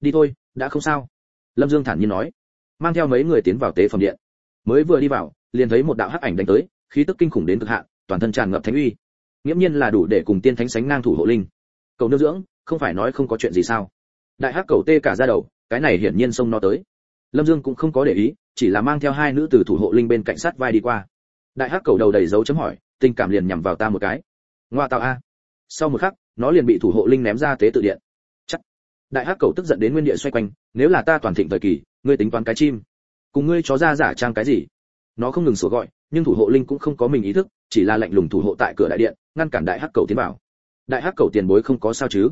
Đi thôi, đã không sao. Lâm dương thản nhiên nói. Mang theo mấy người tiến vào tế phẩm điện. Mới vừa đi vào, liền thấy một đạo hắc ảnh đánh tới, khí tức kinh khủng đến cực hạn, toàn thân tràn ngập thánh uy. Nghiễm nhiên là đủ để cùng tiên thánh sánh ngang thủ hộ linh. Cầu nương dưỡng, không phải nói không có chuyện gì sao? Đại hắc cầu tê cả ra đầu, cái này hiển nhiên xông nó tới. Lâm dương cũng không có để ý, chỉ là mang theo hai nữ từ thủ hộ linh bên cạnh sát vai đi qua. Đại hắc cầu đầu đầy dấu chấm hỏi tình cảm liền nhằm vào ta một cái. Ngoa tạo a. Sau một khắc, nó liền bị thủ hộ linh ném ra tế tự điện. Chắc. Đại hắc cầu tức giận đến nguyên địa xoay quanh, nếu là ta toàn thịnh thời kỳ, ngươi tính toán cái chim. Cùng ngươi chó ra giả trang cái gì? Nó không ngừng sủa gọi, nhưng thủ hộ linh cũng không có mình ý thức, chỉ là lạnh lùng thủ hộ tại cửa đại điện, ngăn cản đại hắc cầu tiến vào. Đại hắc cầu tiền bối không có sao chứ?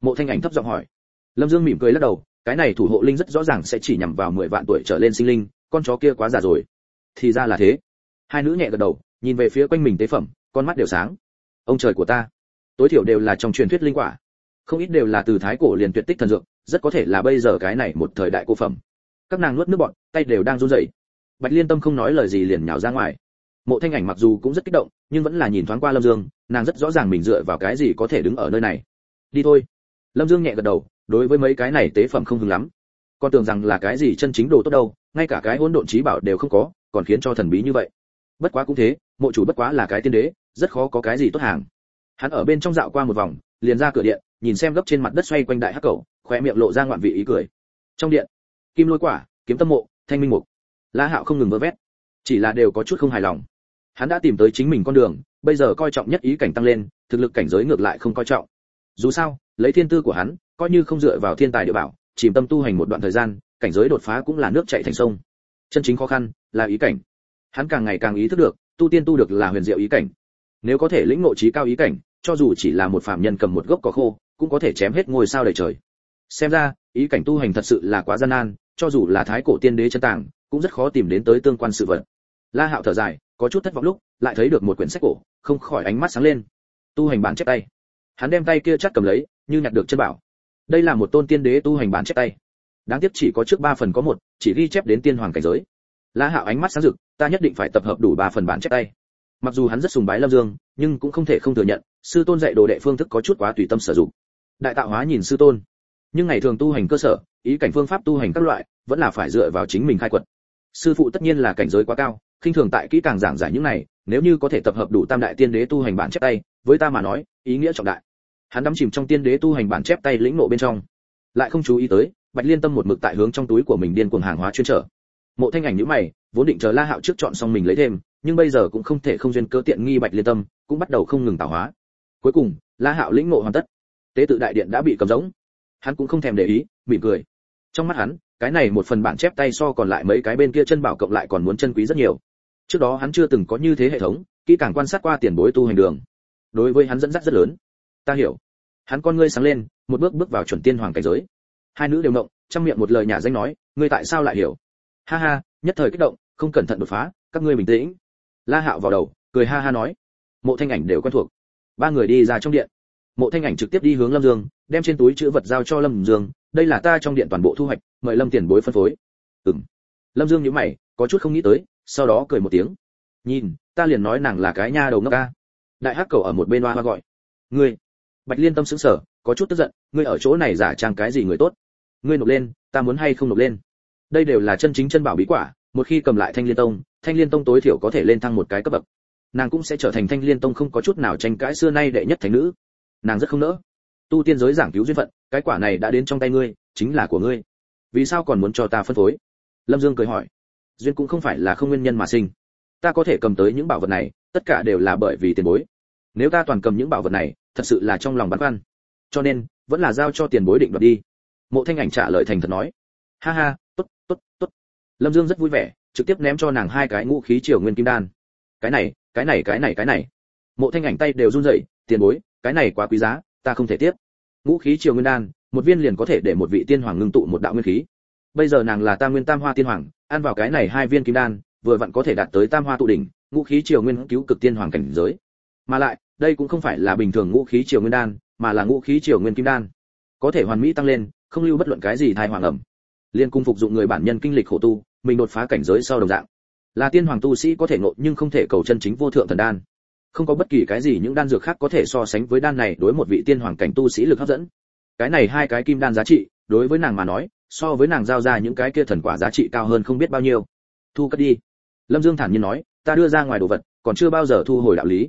Mộ thanh ảnh thấp giọng hỏi. Lâm dương mỉm cười lắc đầu, cái này thủ hộ linh rất rõ ràng sẽ chỉ nhằm vào mười vạn tuổi trở lên sinh linh, con chó kia quá già rồi. Thì ra là thế. Hai nữ nhẹ gật đầu nhìn về phía quanh mình tế phẩm, con mắt đều sáng. Ông trời của ta, tối thiểu đều là trong truyền thuyết linh quả. Không ít đều là từ thái cổ liền tuyệt tích thần dược, rất có thể là bây giờ cái này một thời đại cô phẩm. Các nàng nuốt nước bọt, tay đều đang run rẩy. Bạch liên tâm không nói lời gì liền nhào ra ngoài. Mộ thanh ảnh mặc dù cũng rất kích động, nhưng vẫn là nhìn thoáng qua lâm dương, nàng rất rõ ràng mình dựa vào cái gì có thể đứng ở nơi này. Đi thôi. Lâm dương nhẹ gật đầu, đối với mấy cái này tế phẩm không hứng lắm. Con tưởng rằng là cái gì chân chính đồ tốt đâu, ngay cả cái hỗn độn trí bảo đều không có, còn khiến cho thần bí như vậy. Bất quá cũng thế mộ chủ bất quá là cái tiên đế, rất khó có cái gì tốt hàng. Hắn ở bên trong dạo qua một vòng, liền ra cửa điện, nhìn xem gấp trên mặt đất xoay quanh đại hắc cầu khóe miệng lộ ra ngoạn vị ý cười. Trong điện, kim lôi quả, kiếm tâm mộ, thanh minh mục. La hạo không ngừng vơ vét, chỉ là đều có chút không hài lòng. Hắn đã tìm tới chính mình con đường, bây giờ coi trọng nhất ý cảnh tăng lên, thực lực cảnh giới ngược lại không coi trọng. Dù sao, lấy thiên tư của hắn, coi như không dựa vào thiên tài địa bảo, chìm tâm tu hành một đoạn thời gian, cảnh giới đột phá cũng là nước chảy thành sông. Chân chính khó khăn là ý cảnh. Hắn càng ngày càng ý thức được tu tiên tu được là huyền diệu ý cảnh. Nếu có thể lĩnh ngộ trí cao ý cảnh, cho dù chỉ là một phạm nhân cầm một gốc cỏ khô, cũng có thể chém hết ngôi sao đầy trời. Xem ra, ý cảnh tu hành thật sự là quá gian nan, cho dù là thái cổ tiên đế chân tàng, cũng rất khó tìm đến tới tương quan sự vật. La hạo thở dài, có chút thất vọng lúc, lại thấy được một quyển sách cổ, không khỏi ánh mắt sáng lên. Tu hành bản chép tay. Hắn đem tay kia chắc cầm lấy, như nhặt được chân bảo. Đây là một tôn tiên đế tu hành bản chép tay. Đáng tiếc chỉ có trước ba phần có một, chỉ ghi chép đến tiên hoàng cảnh giới la hạo ánh mắt sáng rực, ta nhất định phải tập hợp đủ ba phần bản chép tay. Mặc dù hắn rất sùng bái lâm dương, nhưng cũng không thể không thừa nhận, sư tôn dạy đồ đệ phương thức có chút quá tùy tâm sử dụng. Đại tạo hóa nhìn sư tôn. Nhưng ngày thường tu hành cơ sở, ý cảnh phương pháp tu hành các loại, vẫn là phải dựa vào chính mình khai quật. Sư phụ tất nhiên là cảnh giới quá cao, khinh thường tại kỹ càng giảng giải những này, nếu như có thể tập hợp đủ tam đại tiên đế tu hành bản chép tay, với ta mà nói, ý nghĩa trọng đại. Hắn đắm chìm trong tiên đế tu hành bản chép tay lĩnh nộ bên trong. Lại không chú ý tới, bạch liên tâm một mực tại hướng trong túi của mình điên cuồng hàng hóa chuyên trở mộ thanh ảnh nhíu mày, vốn định chờ la hạo trước chọn xong mình lấy thêm, nhưng bây giờ cũng không thể không duyên cơ tiện nghi bạch liên tâm, cũng bắt đầu không ngừng tạo hóa. Cuối cùng, la hạo lĩnh ngộ hoàn tất. Tế tự đại điện đã bị cầm rỗng. Hắn cũng không thèm để ý, mỉm cười. Trong mắt hắn, cái này một phần bản chép tay so còn lại mấy cái bên kia chân bảo cộng lại còn muốn chân quý rất nhiều. Trước đó hắn chưa từng có như thế hệ thống, kỹ càng quan sát qua tiền bối tu hành đường. Đối với hắn dẫn dắt rất lớn. Ta hiểu. Hắn con ngươi sáng lên, một bước bước vào chuẩn tiên hoàng cảnh giới. Hai nữ đều động trong miệng một lời nhà danh nói, ngươi tại sao lại hiểu? Ha ha, nhất thời kích động, không cẩn thận đột phá, các ngươi bình tĩnh. La hạo vào đầu, cười ha ha nói. Mộ thanh ảnh đều quen thuộc. Ba người đi ra trong điện. Mộ thanh ảnh trực tiếp đi hướng lâm dương, đem trên túi chữ vật giao cho lâm dương. Đây là ta trong điện toàn bộ thu hoạch, mời lâm tiền bối phân phối. Ừm. Lâm dương nhíu mày, có chút không nghĩ tới, sau đó cười một tiếng. Nhìn, ta liền nói nàng là cái nha đầu ngốc ca. Đại hắc cầu ở một bên hoa hoa gọi. Ngươi. Bạch liên tâm sững sờ, có chút tức giận. Ngươi ở chỗ này giả trang cái gì người tốt? Ngươi nộp lên, ta muốn hay không nộp lên? Đây đều là chân chính chân bảo bí quả, một khi cầm lại thanh liên tông, thanh liên tông tối thiểu có thể lên thăng một cái cấp bậc. Nàng cũng sẽ trở thành thanh liên tông không có chút nào tranh cãi xưa nay đệ nhất thành nữ. Nàng rất không nỡ. Tu tiên giới giảng cứu duyên phận, cái quả này đã đến trong tay ngươi, chính là của ngươi. Vì sao còn muốn cho ta phân phối? Lâm dương cười hỏi. Duyên cũng không phải là không nguyên nhân mà sinh. Ta có thể cầm tới những bảo vật này, tất cả đều là bởi vì tiền bối. Nếu ta toàn cầm những bảo vật này, thật sự là trong lòng băn khoăn. Cho nên, vẫn là giao cho tiền bối định đoạt đi. Mộ thanh ảnh trả lời thành thật nói. Ha ha lâm dương rất vui vẻ, trực tiếp ném cho nàng hai cái ngũ khí triều nguyên kim đan. Cái này cái này cái này cái này. Mộ thanh ảnh tay đều run rẩy, tiền bối, cái này quá quý giá, ta không thể tiếp. Ngũ khí triều nguyên đan, một viên liền có thể để một vị tiên hoàng ngưng tụ một đạo nguyên khí. Bây giờ nàng là tam nguyên tam hoa tiên hoàng, ăn vào cái này hai viên kim đan, vừa vặn có thể đạt tới tam hoa tụ đỉnh, ngũ khí triều nguyên cứu cực tiên hoàng cảnh giới. Mà lại, đây cũng không phải là bình thường ngũ khí triều nguyên đan, mà là ngũ khí triều nguyên kim đan. Có thể hoàn mỹ tăng lên, không lưu bất luận cái gì thai hoàng ẩm. Liên cung phục dụng người bản nhân kinh lịch khổ tu mình đột phá cảnh giới sau đồng dạng. Là tiên hoàng tu sĩ có thể ngộ nhưng không thể cầu chân chính vô thượng thần đan. Không có bất kỳ cái gì những đan dược khác có thể so sánh với đan này đối một vị tiên hoàng cảnh tu sĩ lực hấp dẫn. Cái này hai cái kim đan giá trị, đối với nàng mà nói, so với nàng giao ra những cái kia thần quả giá trị cao hơn không biết bao nhiêu. Thu cất đi. Lâm dương thản nhiên nói, ta đưa ra ngoài đồ vật, còn chưa bao giờ thu hồi đạo lý.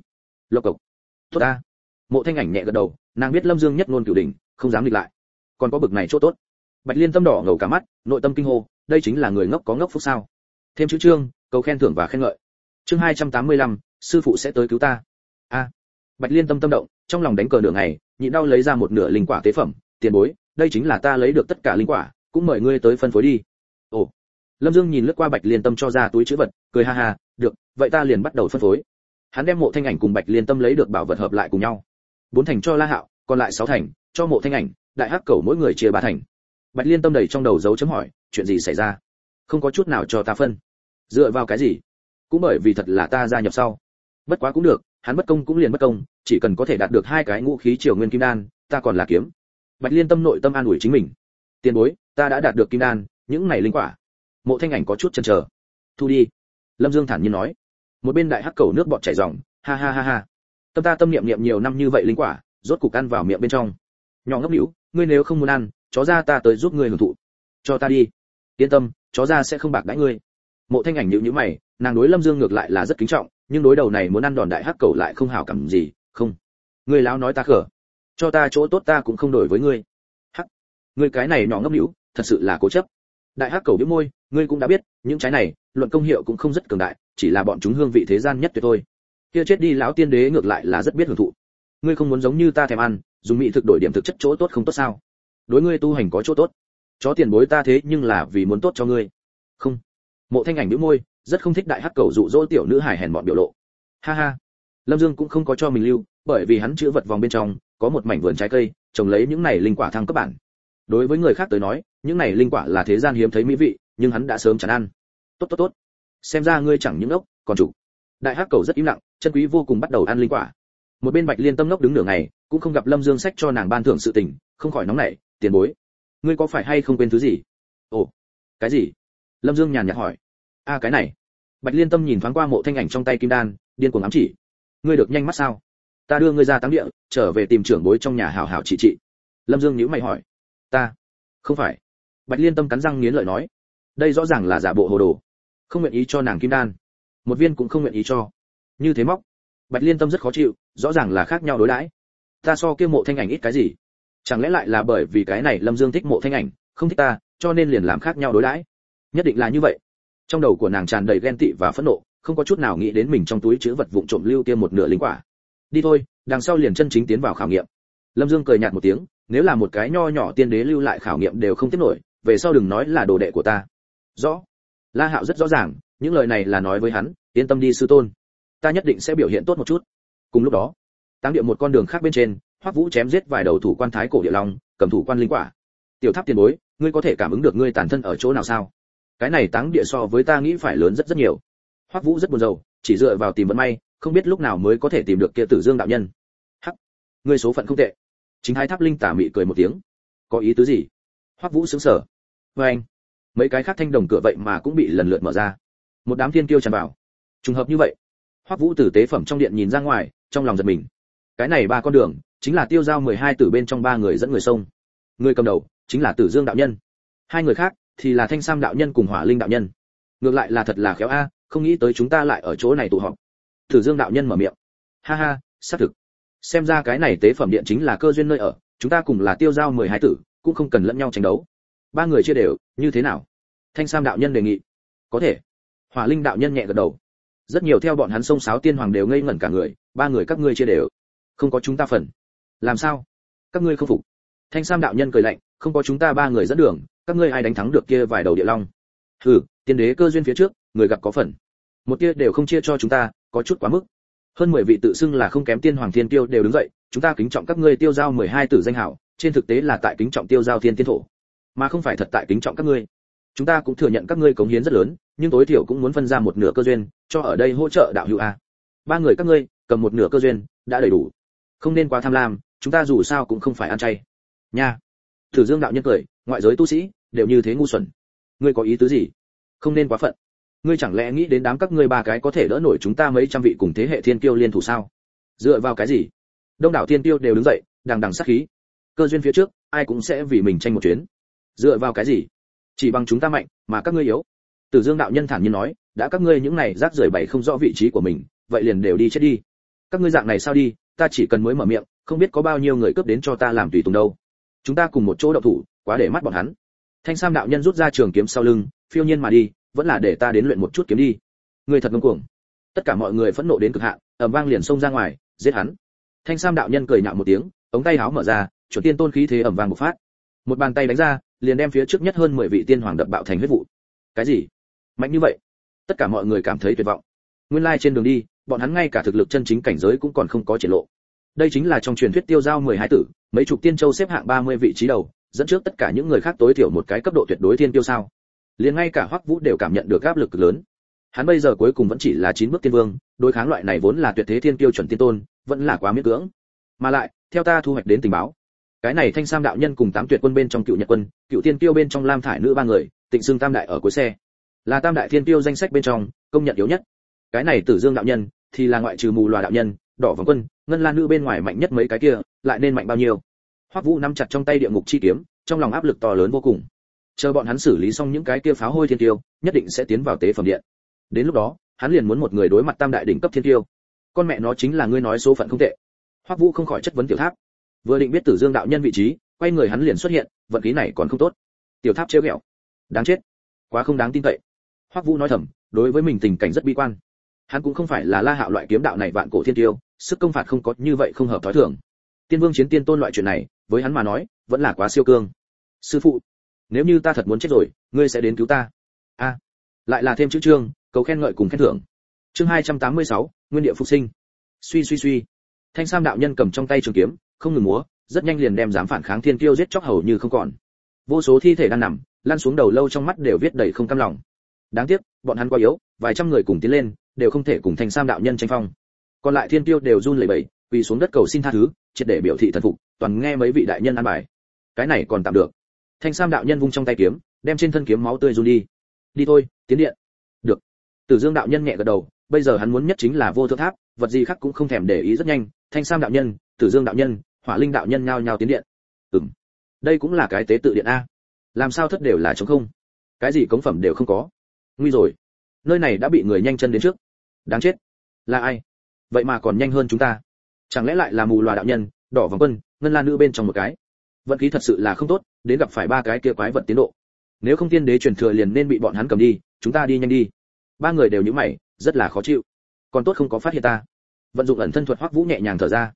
Lộc cộc. Tốt ta. Mộ thanh ảnh nhẹ gật đầu, nàng biết lâm dương nhất ngôn cửu đỉnh, không dám nghịch lại. Còn có bực này chỗ tốt. Bạch liên tâm đỏ ngầu cả mắt, nội tâm kinh hô đây chính là người ngốc có ngốc phúc sao. Thêm chữ chương, cầu khen thưởng và khen ngợi. Chương hai trăm tám mươi lăm, sư phụ sẽ tới cứu ta. A. Bạch liên tâm tâm động, trong lòng đánh cờ nửa ngày, nhịn đau lấy ra một nửa linh quả tế phẩm, tiền bối, đây chính là ta lấy được tất cả linh quả, cũng mời ngươi tới phân phối đi. Ồ. Lâm dương nhìn lướt qua bạch liên tâm cho ra túi chữ vật, cười ha ha, được, vậy ta liền bắt đầu phân phối. Hắn đem mộ thanh ảnh cùng bạch liên tâm lấy được bảo vật hợp lại cùng nhau. Bốn thành cho la hạo, còn lại sáu thành, cho mộ thanh ảnh, đại hắc cầu mỗi người chia ba thành. Bạch liên tâm đầy trong đầu dấu chấm hỏi chuyện gì xảy ra? Không có chút nào cho ta phân. Dựa vào cái gì? Cũng bởi vì thật là ta gia nhập sau. Bất quá cũng được, hắn bất công cũng liền bất công, chỉ cần có thể đạt được hai cái ngũ khí triều nguyên kim đan, ta còn là kiếm. Bạch liên tâm nội tâm an ủi chính mình. Tiền bối, ta đã đạt được kim đan, những này linh quả. Mộ thanh ảnh có chút chần chờ. Thu đi. Lâm dương thản nhiên nói. Một bên đại hắc cầu nước bọt chảy ròng, ha ha ha ha. Tâm ta tâm niệm niệm nhiều năm như vậy linh quả, rốt cục ăn vào miệng bên trong. Nhỏ ngốc hữu ngươi nếu không muốn ăn, chó ra ta tới giúp ngươi hưởng thụ. Cho ta đi yên tâm, chó ra sẽ không bạc đãi ngươi. Mộ thanh ảnh nhíu nhíu mày, nàng đối lâm dương ngược lại là rất kính trọng, nhưng đối đầu này muốn ăn đòn đại hắc cầu lại không hảo cảm gì, không. Ngươi lão nói ta khở. Cho ta chỗ tốt ta cũng không đổi với ngươi. Hắc. Ngươi cái này nhỏ ngốc nhũ thật sự là cố chấp. Đại hắc cầu bĩu môi, ngươi cũng đã biết, những trái này, luận công hiệu cũng không rất cường đại, chỉ là bọn chúng hương vị thế gian nhất tuyệt thôi. Kia chết đi lão tiên đế ngược lại là rất biết hưởng thụ. Ngươi không muốn giống như ta thèm ăn, dùng mỹ thực đổi điểm thực chất chỗ tốt không tốt sao? Đối ngươi tu hành có chỗ tốt chó tiền bối ta thế nhưng là vì muốn tốt cho ngươi. Không. Mộ thanh ảnh bĩu môi, rất không thích đại hắc cầu dụ dỗ tiểu nữ hải hèn bọn biểu lộ. Ha ha. Lâm dương cũng không có cho mình lưu, bởi vì hắn chữ vật vòng bên trong, có một mảnh vườn trái cây, trồng lấy những này linh quả thăng cấp bản. Đối với người khác tới nói, những này linh quả là thế gian hiếm thấy mỹ vị, nhưng hắn đã sớm chán ăn. Tốt tốt tốt. Xem ra ngươi chẳng những ốc, còn chủ. Đại hắc cầu rất im lặng, chân quý vô cùng bắt đầu ăn linh quả. Một bên bạch liên tâm lốc đứng nửa ngày, cũng không gặp lâm dương sách cho nàng ban thưởng sự tình, không khỏi nóng nảy, tiền bối ngươi có phải hay không quên thứ gì? Ồ, cái gì? Lâm dương nhàn nhạt hỏi. A cái này. Bạch liên tâm nhìn thoáng qua mộ thanh ảnh trong tay kim đan, điên cuồng ám chỉ. Ngươi được nhanh mắt sao? Ta đưa ngươi ra táng địa, trở về tìm trưởng bối trong nhà hảo hảo trị trị. Lâm dương nhíu mày hỏi. Ta? Không phải. Bạch liên tâm cắn răng nghiến lợi nói. Đây rõ ràng là giả bộ hồ đồ. Không nguyện ý cho nàng kim đan. Một viên cũng không nguyện ý cho. Như thế móc. Bạch liên tâm rất khó chịu, rõ ràng là khác nhau đối đãi. Ta so kia mộ thanh ảnh ít cái gì? Chẳng lẽ lại là bởi vì cái này lâm dương thích mộ thanh ảnh, không thích ta, cho nên liền làm khác nhau đối đãi? Nhất định là như vậy. Trong đầu của nàng tràn đầy ghen tị và phẫn nộ, không có chút nào nghĩ đến mình trong túi chứa vật vụn trộm lưu kia một nửa linh quả. Đi thôi, đằng sau liền chân chính tiến vào khảo nghiệm. Lâm dương cười nhạt một tiếng, nếu là một cái nho nhỏ tiên đế lưu lại khảo nghiệm đều không tiếp nổi, về sau đừng nói là đồ đệ của ta. Rõ. La hạo rất rõ ràng, những lời này là nói với hắn, yên tâm đi sư tôn. Ta nhất định sẽ biểu hiện tốt một chút. Cùng lúc đó táng địa một con đường khác bên trên, hoắc vũ chém giết vài đầu thủ quan thái cổ địa long, cầm thủ quan linh quả. Tiểu tháp tiền bối, ngươi có thể cảm ứng được ngươi tàn thân ở chỗ nào sao? Cái này táng địa so với ta nghĩ phải lớn rất rất nhiều. Hoắc vũ rất buồn rầu, chỉ dựa vào tìm vận may, không biết lúc nào mới có thể tìm được kia tử dương đạo nhân. Hắc, ngươi số phận không tệ. Chính hai tháp linh tả mị cười một tiếng. Có ý tứ gì? Hoắc vũ sững sờ. Vê anh. Mấy cái khác thanh đồng cửa vậy mà cũng bị lần lượt mở ra. Một đám thiên kiêu tràn vào. Trùng hợp như vậy, hoắc vũ tử tế phẩm trong điện nhìn ra ngoài, trong lòng giật mình cái này ba con đường, chính là tiêu giao mười hai tử bên trong ba người dẫn người sông. Người cầm đầu, chính là tử dương đạo nhân. Hai người khác, thì là thanh sam đạo nhân cùng hỏa linh đạo nhân. Ngược lại là thật là khéo a, không nghĩ tới chúng ta lại ở chỗ này tụ họp. Tử dương đạo nhân mở miệng. Ha ha, xác thực. Xem ra cái này tế phẩm điện chính là cơ duyên nơi ở, chúng ta cùng là tiêu giao mười hai tử, cũng không cần lẫn nhau tranh đấu. Ba người chia đều, như thế nào? Thanh sam đạo nhân đề nghị. Có thể. Hỏa linh đạo nhân nhẹ gật đầu. Rất nhiều theo bọn hắn sông sáo tiên hoàng đều ngây ngẩn cả người, ba người các ngươi chia đều không có chúng ta phần. Làm sao? Các ngươi không phục. Thanh sam đạo nhân cười lạnh, không có chúng ta ba người dẫn đường, các ngươi ai đánh thắng được kia vài đầu địa long? Hừ, tiên đế cơ duyên phía trước, người gặp có phần. Một kia đều không chia cho chúng ta, có chút quá mức. Hơn mười vị tự xưng là không kém tiên hoàng thiên tiêu đều đứng dậy, chúng ta kính trọng các ngươi tiêu giao mười hai tử danh hảo, trên thực tế là tại kính trọng tiêu giao thiên tiên thổ. Mà không phải thật tại kính trọng các ngươi. Chúng ta cũng thừa nhận các ngươi cống hiến rất lớn, nhưng tối thiểu cũng muốn phân ra một nửa cơ duyên, cho ở đây hỗ trợ đạo hữu a. Ba người các ngươi, cầm một nửa cơ duyên, đã đầy đủ không nên quá tham lam, chúng ta dù sao cũng không phải ăn chay. Nha. Thử dương đạo nhân cười, ngoại giới tu sĩ, đều như thế ngu xuẩn. Ngươi có ý tứ gì? Không nên quá phận. Ngươi chẳng lẽ nghĩ đến đám các ngươi ba cái có thể đỡ nổi chúng ta mấy trăm vị cùng thế hệ thiên tiêu liên thủ sao? Dựa vào cái gì? Đông đảo thiên tiêu đều đứng dậy, đằng đằng sát khí. Cơ duyên phía trước, ai cũng sẽ vì mình tranh một chuyến. Dựa vào cái gì? Chỉ bằng chúng ta mạnh, mà các ngươi yếu. Tử dương đạo nhân thản nhiên nói, đã các ngươi những này rác rưởi bày không rõ vị trí của mình, vậy liền đều đi chết đi. Các ngươi dạng này sao đi? Ta chỉ cần mới mở miệng, không biết có bao nhiêu người cướp đến cho ta làm tùy tùng đâu. Chúng ta cùng một chỗ động thủ, quá để mắt bọn hắn. Thanh sam đạo nhân rút ra trường kiếm sau lưng, phiêu nhiên mà đi, vẫn là để ta đến luyện một chút kiếm đi. Người thật ngông cuồng. Tất cả mọi người phẫn nộ đến cực hạn, ầm vang liền xông ra ngoài, giết hắn. Thanh sam đạo nhân cười nhạo một tiếng, ống tay áo mở ra, chuẩn tiên tôn khí thế ầm vang một phát. Một bàn tay đánh ra, liền đem phía trước nhất hơn 10 vị tiên hoàng đập bạo thành huyết vụ. Cái gì? Mạnh như vậy? Tất cả mọi người cảm thấy tuyệt vọng. Nguyên lai trên đường đi bọn hắn ngay cả thực lực chân chính cảnh giới cũng còn không có triển lộ. Đây chính là trong truyền thuyết tiêu giao 12 tử, mấy chục tiên châu xếp hạng 30 vị trí đầu, dẫn trước tất cả những người khác tối thiểu một cái cấp độ tuyệt đối thiên tiêu sao. Liền ngay cả hoắc vũ đều cảm nhận được áp lực lớn. Hắn bây giờ cuối cùng vẫn chỉ là chín bước tiên vương, đối kháng loại này vốn là tuyệt thế thiên tiêu chuẩn tiên tôn, vẫn là quá miễn cưỡng. Mà lại, theo ta thu hoạch đến tình báo, cái này thanh sam đạo nhân cùng tám tuyệt quân bên trong cựu nhật quân, cựu tiên tiêu bên trong lam thải nữ ba người, tịnh xương tam đại ở cuối xe. Là tam đại thiên tiêu danh sách bên trong, công nhận yếu nhất cái này tử dương đạo nhân thì là ngoại trừ mù loà đạo nhân, đỏ vòng quân, ngân lan nữ bên ngoài mạnh nhất mấy cái kia, lại nên mạnh bao nhiêu? Hoắc vũ nắm chặt trong tay địa ngục chi kiếm, trong lòng áp lực to lớn vô cùng. Chờ bọn hắn xử lý xong những cái kia pháo hôi thiên tiêu, nhất định sẽ tiến vào tế phẩm điện. Đến lúc đó, hắn liền muốn một người đối mặt tam đại đỉnh cấp thiên tiêu. Con mẹ nó chính là ngươi nói số phận không tệ. Hoắc vũ không khỏi chất vấn tiểu tháp. Vừa định biết tử dương đạo nhân vị trí, quay người hắn liền xuất hiện, vận khí này còn không tốt. Tiểu tháp trêu ghẹo. Đáng chết. Quá không đáng tin cậy. Hoắc vũ nói thầm, đối với mình tình cảnh rất bi quan hắn cũng không phải là la hạo loại kiếm đạo này vạn cổ thiên tiêu sức công phạt không có như vậy không hợp thói thường. Tiên vương chiến tiên tôn loại chuyện này với hắn mà nói vẫn là quá siêu cương. Sư phụ nếu như ta thật muốn chết rồi ngươi sẽ đến cứu ta. A. Lại là thêm chữ trương cầu khen ngợi cùng khen thưởng. Chương 286, nguyên địa phục sinh. Suy suy suy. Thanh sam đạo nhân cầm trong tay trường kiếm không ngừng múa rất nhanh liền đem dám phản kháng thiên tiêu giết chóc hầu như không còn. Vô số thi thể đang nằm lăn xuống đầu lâu trong mắt đều viết đầy không cam lòng. Đáng tiếc bọn hắn quá yếu vài trăm người cùng tiến lên đều không thể cùng thanh sam đạo nhân tranh phong. Còn lại thiên tiêu đều run lẩy bẩy, quỳ xuống đất cầu xin tha thứ, triệt để biểu thị thần phục, toàn nghe mấy vị đại nhân an bài. Cái này còn tạm được. Thanh sam đạo nhân vung trong tay kiếm, đem trên thân kiếm máu tươi run đi. Đi thôi, tiến điện. Được. Tử dương đạo nhân nhẹ gật đầu, bây giờ hắn muốn nhất chính là vô thượng tháp, vật gì khác cũng không thèm để ý rất nhanh. Thanh sam đạo nhân, tử dương đạo nhân, hỏa linh đạo nhân nhao nhao tiến điện. Ừm. Đây cũng là cái tế tự điện a. Làm sao thất đều là trống không? Cái gì cống phẩm đều không có. Nguy rồi. Nơi này đã bị người nhanh chân đến trước đáng chết. Là ai? Vậy mà còn nhanh hơn chúng ta. Chẳng lẽ lại là mù loà đạo nhân, đỏ vòng quân, ngân lan nữ bên trong một cái? Vận khí thật sự là không tốt, đến gặp phải ba cái kia quái vật tiến độ. Nếu không tiên đế truyền thừa liền nên bị bọn hắn cầm đi, chúng ta đi nhanh đi. Ba người đều nhíu mày, rất là khó chịu. Còn tốt không có phát hiện ta. Vận dụng ẩn thân thuật hoắc vũ nhẹ nhàng thở ra.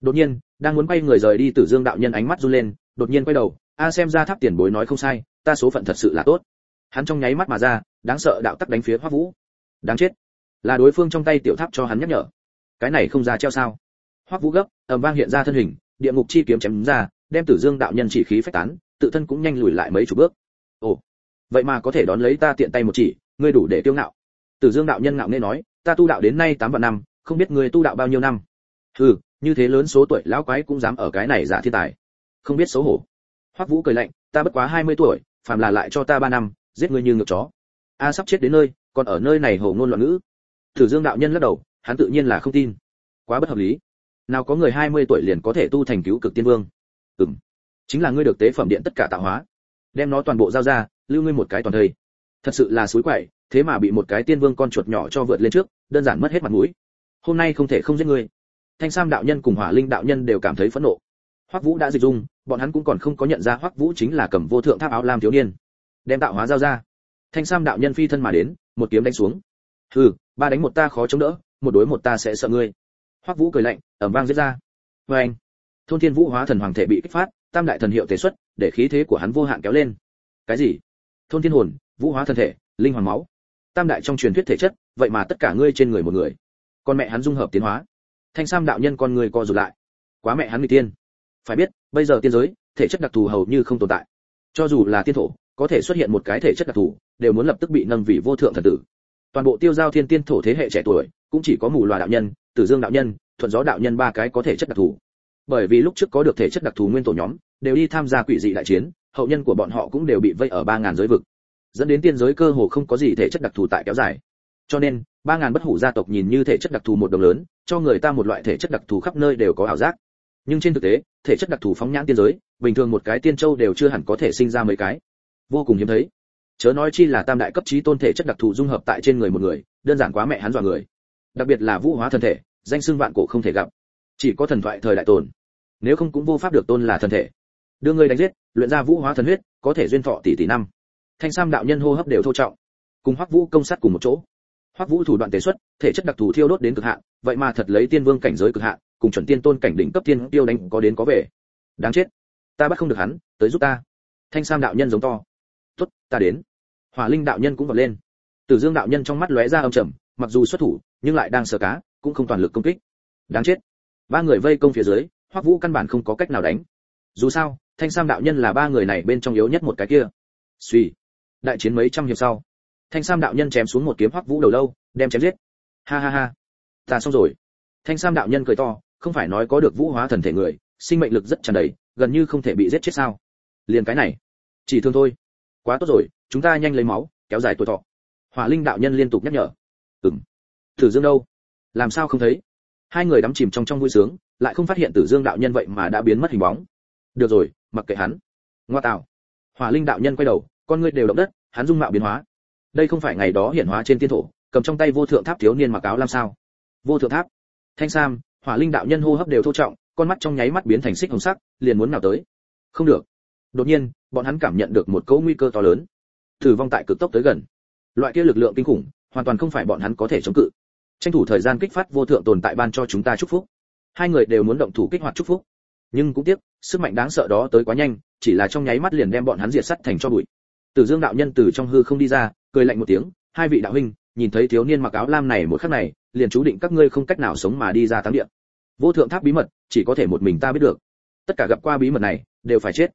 Đột nhiên, đang muốn quay người rời đi tử dương đạo nhân ánh mắt run lên, đột nhiên quay đầu, a, xem ra tháp tiền bối nói không sai, ta số phận thật sự là tốt. Hắn trong nháy mắt mà ra, đáng sợ đạo tắc đánh phía hoắc vũ. Đáng chết là đối phương trong tay tiểu tháp cho hắn nhắc nhở. Cái này không ra treo sao? Hoắc vũ gấp, ầm vang hiện ra thân hình, địa ngục chi kiếm chém ra, đem tử dương đạo nhân chỉ khí phách tán, tự thân cũng nhanh lùi lại mấy chục bước. Ồ, vậy mà có thể đón lấy ta tiện tay một chỉ, ngươi đủ để tiêu ngạo. Tử dương đạo nhân ngạo nghe nói, ta tu đạo đến nay tám vạn năm, không biết ngươi tu đạo bao nhiêu năm. Hừ, như thế lớn số tuổi, lão quái cũng dám ở cái này giả thiên tài. Không biết xấu hổ. Hoắc vũ cười lạnh, ta bất quá 20 tuổi, phàm là lại cho ta ba năm, giết ngươi như ngược chó. A sắp chết đến nơi, còn ở nơi này hồ ngôn loạn ngữ tử dương đạo nhân lắc đầu, hắn tự nhiên là không tin. Quá bất hợp lý. Nào có người 20 tuổi liền có thể tu thành cứu cực tiên vương? Ừm. Chính là ngươi được tế phẩm điện tất cả tạo hóa. Đem nó toàn bộ giao ra, lưu ngươi một cái toàn thời thật sự là suối quậy, thế mà bị một cái tiên vương con chuột nhỏ cho vượt lên trước, đơn giản mất hết mặt mũi. Hôm nay không thể không giết ngươi. Thanh sam đạo nhân cùng hỏa linh đạo nhân đều cảm thấy phẫn nộ. Hoắc vũ đã dịch dung, bọn hắn cũng còn không có nhận ra hoắc vũ chính là cầm vô thượng tháp áo lam thiếu niên. Đem tạo hóa giao ra. Thanh sam đạo nhân phi thân mà đến, một kiếm đánh xuống. Hừ ba đánh một ta khó chống đỡ, một đối một ta sẽ sợ ngươi. Hoắc vũ cười lạnh, ầm vang giết ra. Vê anh, thôn thiên vũ hóa thần hoàng thể bị kích phát, tam đại thần hiệu thể xuất, để khí thế của hắn vô hạn kéo lên. Cái gì? Thôn thiên hồn, vũ hóa thần thể, linh hoàng máu. Tam đại trong truyền thuyết thể chất, vậy mà tất cả ngươi trên người một người. Con mẹ hắn dung hợp tiến hóa. Thanh sam đạo nhân con người co rụt lại. Quá mẹ hắn người tiên. Phải biết, bây giờ tiên giới, thể chất đặc thù hầu như không tồn tại. Cho dù là tiên thổ, có thể xuất hiện một cái thể chất đặc thù, đều muốn lập tức bị nâng vì vô thượng thần tử toàn bộ tiêu giao thiên tiên thổ thế hệ trẻ tuổi, cũng chỉ có mù loà đạo nhân, tử dương đạo nhân, thuận gió đạo nhân ba cái có thể chất đặc thù. Bởi vì lúc trước có được thể chất đặc thù nguyên tổ nhóm, đều đi tham gia quỷ dị đại chiến, hậu nhân của bọn họ cũng đều bị vây ở ba ngàn giới vực. Dẫn đến tiên giới cơ hồ không có gì thể chất đặc thù tại kéo dài. Cho nên, ba ngàn bất hủ gia tộc nhìn như thể chất đặc thù một đồng lớn, cho người ta một loại thể chất đặc thù khắp nơi đều có ảo giác. Nhưng trên thực tế, thể chất đặc thù phóng nhãn tiên giới, bình thường một cái tiên châu đều chưa hẳn có thể sinh ra mấy cái. Vô cùng hiếm thấy chớ nói chi là tam đại cấp trí tôn thể chất đặc thù dung hợp tại trên người một người, đơn giản quá mẹ hắn dọa người. Đặc biệt là vũ hóa thân thể, danh xưng vạn cổ không thể gặp. Chỉ có thần thoại thời đại tồn, nếu không cũng vô pháp được tôn là thân thể. Đưa người đánh giết, luyện ra vũ hóa thần huyết, có thể duyên thọ tỷ tỷ năm. Thanh sam đạo nhân hô hấp đều thô trọng, cùng hoắc vũ công sát cùng một chỗ. Hoắc vũ thủ đoạn tế xuất, thể chất đặc thù thiêu đốt đến cực hạn, vậy mà thật lấy tiên vương cảnh giới cực hạn, cùng chuẩn tiên tôn cảnh đỉnh cấp tiên tiêu đánh có đến có về. Đáng chết. Ta bắt không được hắn, tới giúp ta. Thanh sam đạo nhân giống to. Tốt, ta đến hỏa linh đạo nhân cũng vọt lên. Tử dương đạo nhân trong mắt lóe ra âm trầm, mặc dù xuất thủ, nhưng lại đang sờ cá, cũng không toàn lực công kích. Đáng chết. Ba người vây công phía dưới, hoắc vũ căn bản không có cách nào đánh. Dù sao, thanh sam đạo nhân là ba người này bên trong yếu nhất một cái kia. Suy đại chiến mấy trăm hiệp sau, thanh sam đạo nhân chém xuống một kiếm hoắc vũ đầu lâu, đem chém giết. Ha ha ha. Ta xong rồi. Thanh sam đạo nhân cười to, không phải nói có được vũ hóa thần thể người, sinh mệnh lực rất tràn đầy, gần như không thể bị giết chết sao? Liền cái này. Chỉ thương thôi. Quá tốt rồi chúng ta nhanh lấy máu, kéo dài tuổi thọ. Hỏa linh đạo nhân liên tục nhắc nhở. Ừm. Tử dương đâu? Làm sao không thấy? Hai người đắm chìm trong trong vui sướng, lại không phát hiện tử dương đạo nhân vậy mà đã biến mất hình bóng. Được rồi, mặc kệ hắn. Ngoa tạo. Hỏa linh đạo nhân quay đầu, con ngươi đều động đất, hắn dung mạo biến hóa. Đây không phải ngày đó hiển hóa trên tiên thổ, cầm trong tay vô thượng tháp thiếu niên mặc áo làm sao? Vô thượng tháp. Thanh sam, hỏa linh đạo nhân hô hấp đều thô trọng, con mắt trong nháy mắt biến thành xích hồng sắc, liền muốn nào tới. Không được. Đột nhiên, bọn hắn cảm nhận được một cỗ nguy cơ to lớn tử vong tại cực tốc tới gần. Loại kia lực lượng kinh khủng, hoàn toàn không phải bọn hắn có thể chống cự. Tranh thủ thời gian kích phát vô thượng tồn tại ban cho chúng ta chúc phúc. Hai người đều muốn động thủ kích hoạt chúc phúc. Nhưng cũng tiếc, sức mạnh đáng sợ đó tới quá nhanh, chỉ là trong nháy mắt liền đem bọn hắn diệt sắt thành cho bụi. Tử dương đạo nhân từ trong hư không đi ra, cười lạnh một tiếng, hai vị đạo huynh, nhìn thấy thiếu niên mặc áo lam này một khắc này, liền chú định các ngươi không cách nào sống mà đi ra thắng địa. Vô thượng tháp bí mật, chỉ có thể một mình ta biết được. Tất cả gặp qua bí mật này, đều phải chết.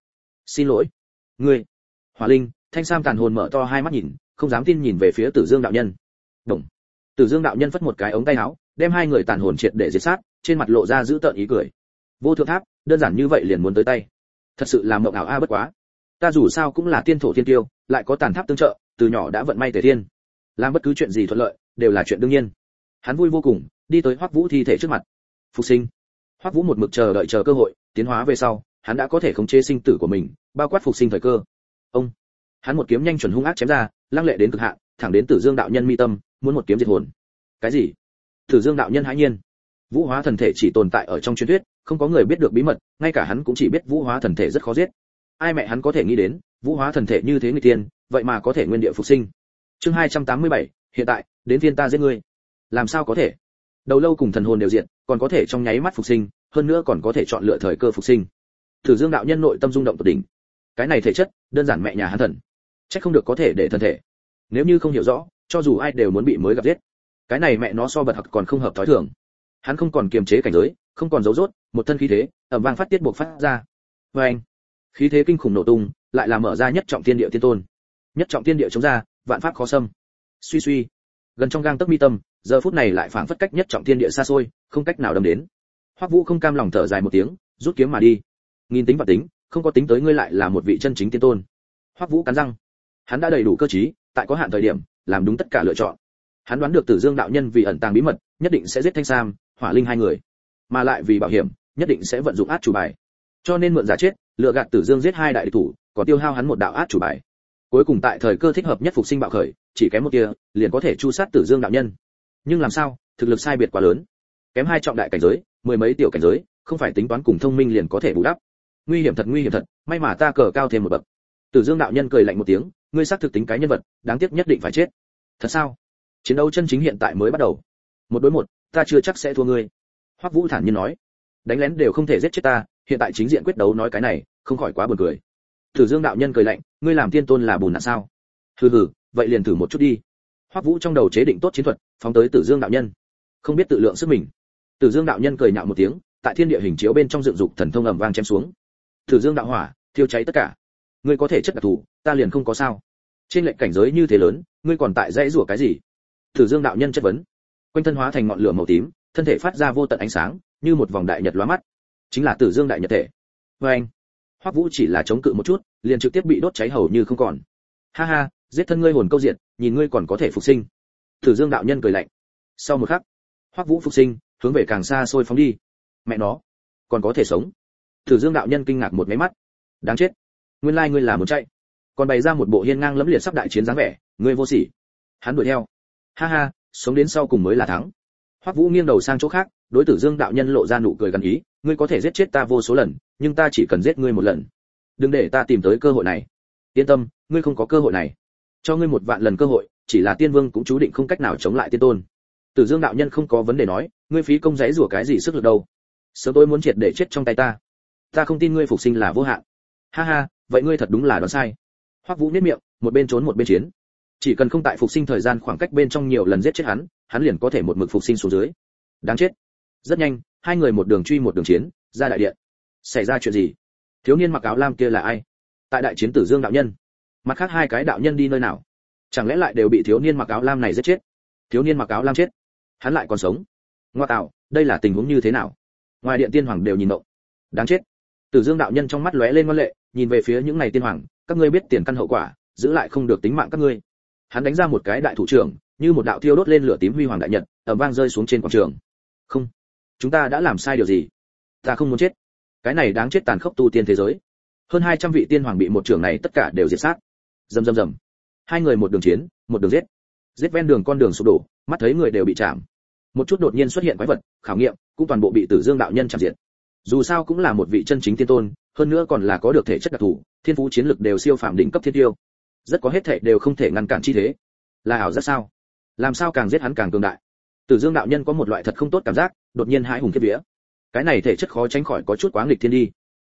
Xin lỗi. Ngươi, hỏa linh thanh sam tàn hồn mở to hai mắt nhìn, không dám tin nhìn về phía tử dương đạo nhân. Đồng tử dương đạo nhân phất một cái ống tay áo, đem hai người tàn hồn triệt để diệt sát, trên mặt lộ ra giữ tợn ý cười. Vô thượng tháp, đơn giản như vậy liền muốn tới tay. Thật sự là mộng ảo a bất quá. Ta dù sao cũng là tiên thổ thiên tiêu lại có tàn tháp tương trợ, từ nhỏ đã vận may tề thiên. Làm bất cứ chuyện gì thuận lợi, đều là chuyện đương nhiên. Hắn vui vô cùng, đi tới hoắc vũ thi thể trước mặt. Phục sinh. Hoắc vũ một mực chờ đợi chờ cơ hội, tiến hóa về sau, hắn đã có thể khống chế sinh tử của mình, bao quát phục sinh thời cơ. Ông hắn một kiếm nhanh chuẩn hung ác chém ra lăng lệ đến cực hạn thẳng đến tử dương đạo nhân mi tâm muốn một kiếm diệt hồn. Cái gì? Tử dương đạo nhân hãi nhiên. Vũ hóa thần thể chỉ tồn tại ở trong truyền thuyết không có người biết được bí mật ngay cả hắn cũng chỉ biết vũ hóa thần thể rất khó giết. Ai mẹ hắn có thể nghĩ đến vũ hóa thần thể như thế người tiên vậy mà có thể nguyên địa phục sinh. Chương 287, hiện tại đến phiên ta giết ngươi. Làm sao có thể? Đầu lâu cùng thần hồn đều diện còn có thể trong nháy mắt phục sinh hơn nữa còn có thể chọn lựa thời cơ phục sinh. Tử Dương đạo nhân nội tâm rung động tột đỉnh. Cái này thể chất, đơn giản mẹ nhà hắn thần. Chắc không được có thể để thân thể. Nếu như không hiểu rõ, cho dù ai đều muốn bị mới gặp giết. Cái này mẹ nó so bật học còn không hợp thói thường. Hắn không còn kiềm chế cảnh giới, không còn giấu rốt, một thân khí thế, ầm vang phát tiết buộc phát ra. Và anh, khí thế kinh khủng nổ tung, lại là mở ra nhất trọng thiên địa tiên tôn. Nhất trọng thiên địa chống ra, vạn pháp khó xâm. Suy suy, gần trong gang tấc mi tâm, giờ phút này lại phảng phất cách nhất trọng thiên địa xa xôi, không cách nào đâm đến. Hoắc Vũ không cam lòng thở dài một tiếng, rút kiếm mà đi nghìn tính và tính không có tính tới ngươi lại là một vị chân chính tiên tôn hoắc vũ cắn răng hắn đã đầy đủ cơ trí, tại có hạn thời điểm, làm đúng tất cả lựa chọn. Hắn đoán được tử dương đạo nhân vì ẩn tàng bí mật, nhất định sẽ giết thanh sam, hỏa linh hai người. Mà lại vì bảo hiểm, nhất định sẽ vận dụng át chủ bài. Cho nên mượn giả chết, lựa gạt tử dương giết hai đại địch thủ, còn tiêu hao hắn một đạo át chủ bài. Cuối cùng tại thời cơ thích hợp nhất phục sinh bạo khởi, chỉ kém một tia, liền có thể chu sát tử dương đạo nhân. Nhưng làm sao, thực lực sai biệt quá lớn. Kém hai trọng đại cảnh giới, mười mấy tiểu cảnh giới, không phải tính toán cùng thông minh liền có thể bù đắp. Nguy hiểm thật, nguy hiểm thật, may mà ta cờ cao thêm một bậc tử dương đạo nhân cười lạnh một tiếng, ngươi xác thực tính cái nhân vật, đáng tiếc nhất định phải chết. Thật sao? Chiến đấu chân chính hiện tại mới bắt đầu. Một đối một, ta chưa chắc sẽ thua ngươi. Hoắc vũ thản nhiên nói. Đánh lén đều không thể giết chết ta, hiện tại chính diện quyết đấu nói cái này, không khỏi quá buồn cười. Tử dương đạo nhân cười lạnh, ngươi làm tiên tôn là bùn nạn sao? Hừ hừ, vậy liền thử một chút đi. Hoắc vũ trong đầu chế định tốt chiến thuật, phóng tới tử dương đạo nhân. Không biết tự lượng sức mình. Tử dương đạo nhân cười nhạo một tiếng, tại thiên địa hình chiếu bên trong dựng dục thần thông ầm vang chém xuống. Tử dương đạo hỏa, thiêu cháy tất cả ngươi có thể chất đặc thù ta liền không có sao. Trên lệnh cảnh giới như thế lớn ngươi còn tại dãy rủa cái gì? Thử dương đạo nhân chất vấn. Quanh thân hóa thành ngọn lửa màu tím thân thể phát ra vô tận ánh sáng như một vòng đại nhật lóa mắt. Chính là tử dương đại nhật thể. Vê anh hoắc vũ chỉ là chống cự một chút liền trực tiếp bị đốt cháy hầu như không còn. Ha ha giết thân ngươi hồn câu diện nhìn ngươi còn có thể phục sinh. Tử dương đạo nhân cười lạnh. Sau một khắc hoắc vũ phục sinh hướng về càng xa xôi phóng đi. Mẹ nó còn có thể sống. Tử Dương đạo nhân kinh ngạc một máy mắt. Đáng chết, nguyên lai ngươi là muốn chạy. Còn bày ra một bộ hiên ngang lẫm liệt sắp đại chiến dáng vẻ, ngươi vô sỉ. Hắn đuổi theo. Ha ha, sống đến sau cùng mới là thắng. Hoắc Vũ nghiêng đầu sang chỗ khác, đối Tử Dương đạo nhân lộ ra nụ cười gần ý, ngươi có thể giết chết ta vô số lần, nhưng ta chỉ cần giết ngươi một lần. Đừng để ta tìm tới cơ hội này. Yên tâm, ngươi không có cơ hội này. Cho ngươi một vạn lần cơ hội, chỉ là tiên vương cũng chú định không cách nào chống lại tiên tôn. Tử Dương đạo nhân không có vấn đề nói, ngươi phí công giấy rủa cái gì sức lực đâu. Sớm tôi muốn triệt để chết trong tay ta ta không tin ngươi phục sinh là vô hạn ha ha vậy ngươi thật đúng là đoán sai. Hoắc vũ nét miệng, một bên trốn một bên chiến. Chỉ cần không tại phục sinh thời gian khoảng cách bên trong nhiều lần giết chết hắn hắn liền có thể một mực phục sinh xuống dưới. Đáng chết. Rất nhanh, hai người một đường truy một đường chiến, ra đại điện. Xảy ra chuyện gì? Thiếu niên mặc áo lam kia là ai? Tại đại chiến tử dương đạo nhân. Mặt khác hai cái đạo nhân đi nơi nào? Chẳng lẽ lại đều bị thiếu niên mặc áo lam này giết chết? Thiếu niên mặc áo lam chết. Hắn lại còn sống. Ngoa tạo, đây là tình huống như thế nào? Ngoài điện tiên hoàng đều nhìn động đáng chết. Tử dương đạo nhân trong mắt lóe lên ngoan lệ nhìn về phía những này tiên hoàng, các ngươi biết tiền căn hậu quả, giữ lại không được tính mạng các ngươi. Hắn đánh ra một cái đại thủ trưởng, như một đạo thiêu đốt lên lửa tím huy hoàng đại nhật, ầm vang rơi xuống trên quảng trường. Không, chúng ta đã làm sai điều gì? Ta không muốn chết. Cái này đáng chết tàn khốc tu tiên thế giới. Hơn 200 vị tiên hoàng bị một trưởng này tất cả đều diệt sát. Rầm rầm rầm. Hai người một đường chiến, một đường giết. Giết ven đường con đường sụp đổ, mắt thấy người đều bị chạm. Một chút đột nhiên xuất hiện quái vật, khảo nghiệm, cũng toàn bộ bị tử dương đạo nhân chạm diệt dù sao cũng là một vị chân chính tiên tôn hơn nữa còn là có được thể chất đặc thù, thiên phú chiến lực đều siêu phàm đỉnh cấp thiên tiêu. Rất có hết thể đều không thể ngăn cản chi thế. Là ảo rất sao? Làm sao càng giết hắn càng cường đại? Tử dương đạo nhân có một loại thật không tốt cảm giác, đột nhiên hãi hùng kiếp vía. Cái này thể chất khó tránh khỏi có chút quá nghịch thiên đi.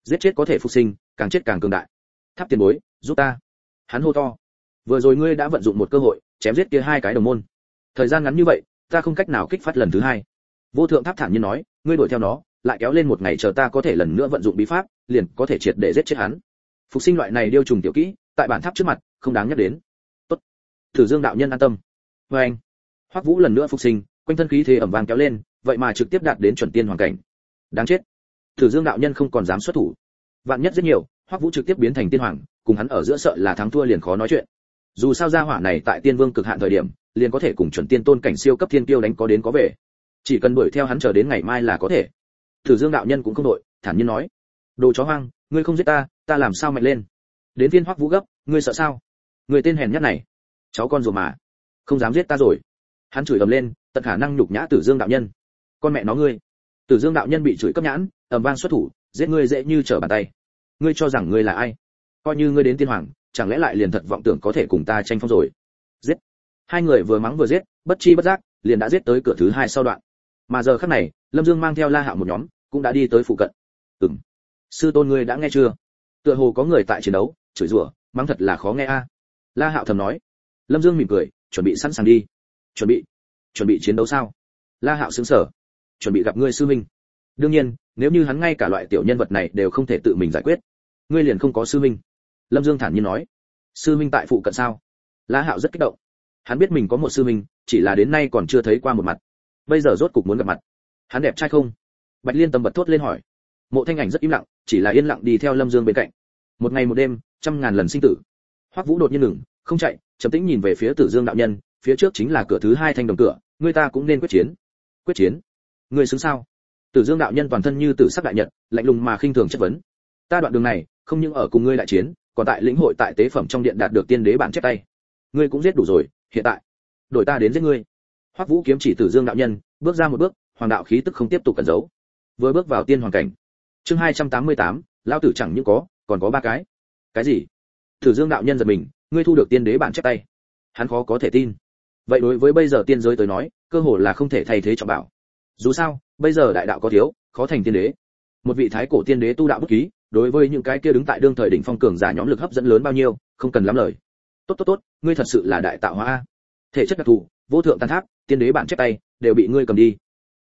Giết chết có thể phục sinh, càng chết càng cường đại. Tháp tiền bối, giúp ta. Hắn hô to. Vừa rồi ngươi đã vận dụng một cơ hội, chém giết kia hai cái đồng môn. Thời gian ngắn như vậy, ta không cách nào kích phát lần thứ hai. Vô thượng tháp thản nhiên nói, ngươi đuổi theo nó lại kéo lên một ngày chờ ta có thể lần nữa vận dụng bí pháp, liền có thể triệt để giết chết hắn. Phục sinh loại này điêu trùng tiểu kỹ, tại bản tháp trước mặt, không đáng nhắc đến. Tốt. Thử dương đạo nhân an tâm. Với anh, hoắc vũ lần nữa phục sinh, quanh thân khí thế ẩm vàng kéo lên, vậy mà trực tiếp đạt đến chuẩn tiên hoàn cảnh. Đáng chết. Thử dương đạo nhân không còn dám xuất thủ. Vạn nhất rất nhiều, hoắc vũ trực tiếp biến thành tiên hoàng, cùng hắn ở giữa sợ là thắng thua liền khó nói chuyện. Dù sao gia hỏa này tại tiên vương cực hạn thời điểm, liền có thể cùng chuẩn tiên tôn cảnh siêu cấp thiên tiêu đánh có đến có về. Chỉ cần đuổi theo hắn chờ đến ngày mai là có thể thử dương đạo nhân cũng không đội, thản nhiên nói. Đồ chó hoang, ngươi không giết ta ta làm sao mạnh lên? Đến viên hoắc vũ gấp, ngươi sợ sao? Người tên hèn nhất này. Cháu con rùa mà. Không dám giết ta rồi. Hắn chửi ầm lên, tận khả năng nhục nhã tử dương đạo nhân. Con mẹ nó ngươi. Tử dương đạo nhân bị chửi cấp nhãn, ầm vang xuất thủ, giết ngươi dễ như trở bàn tay. Ngươi cho rằng ngươi là ai? Coi như ngươi đến tiên hoàng, chẳng lẽ lại liền thật vọng tưởng có thể cùng ta tranh phong rồi? Giết. Hai người vừa mắng vừa giết, bất chi bất giác, liền đã giết tới cửa thứ hai sau đoạn mà giờ khắc này, lâm dương mang theo la hạo một nhóm, cũng đã đi tới phụ cận. Ừm. Sư tôn ngươi đã nghe chưa? Tựa hồ có người tại chiến đấu, chửi rủa, mắng thật là khó nghe a. La hạo thầm nói. Lâm dương mỉm cười, chuẩn bị sẵn sàng đi. Chuẩn bị. Chuẩn bị chiến đấu sao? La hạo sững sờ. Chuẩn bị gặp ngươi sư minh. Đương nhiên, nếu như hắn ngay cả loại tiểu nhân vật này đều không thể tự mình giải quyết, ngươi liền không có sư minh. Lâm dương thản nhiên nói. Sư minh tại phụ cận sao? La hạo rất kích động. Hắn biết mình có một sư minh, chỉ là đến nay còn chưa thấy qua một mặt bây giờ rốt cục muốn gặp mặt. Hắn đẹp trai không? Bạch liên tâm bật thốt lên hỏi. Mộ thanh ảnh rất im lặng, chỉ là yên lặng đi theo lâm dương bên cạnh. Một ngày một đêm, trăm ngàn lần sinh tử. Hoắc vũ đột nhiên ngừng, không chạy, trầm tĩnh nhìn về phía tử dương đạo nhân, phía trước chính là cửa thứ hai thanh đồng cửa, người ta cũng nên quyết chiến. Quyết chiến? Người xứng sao? Tử dương đạo nhân toàn thân như tử sắc đại nhật, lạnh lùng mà khinh thường chất vấn. Ta đoạn đường này, không những ở cùng ngươi đại chiến, còn tại lĩnh hội tại tế phẩm trong điện đạt được tiên đế bản chép tay. Ngươi cũng giết đủ rồi, hiện tại, đổi ta đến giết ngươi hoắc vũ kiếm chỉ tử dương đạo nhân bước ra một bước hoàng đạo khí tức không tiếp tục cẩn giấu. Vừa bước vào tiên hoàng cảnh. Chương 288, lão tử chẳng những có còn có ba cái. Cái gì? Tử dương đạo nhân giật mình ngươi thu được tiên đế bản chép tay. Hắn khó có thể tin. Vậy đối với bây giờ tiên giới tới nói cơ hội là không thể thay thế trọng bảo. Dù sao bây giờ đại đạo có thiếu khó thành tiên đế. Một vị thái cổ tiên đế tu đạo bất ký đối với những cái kia đứng tại đương thời đỉnh phong cường giả nhóm lực hấp dẫn lớn bao nhiêu không cần lắm lời. Tốt tốt tốt ngươi thật sự là đại tạo hóa thể chất đặc thù vô thượng tàn tháp, tiên đế bản chép tay, đều bị ngươi cầm đi.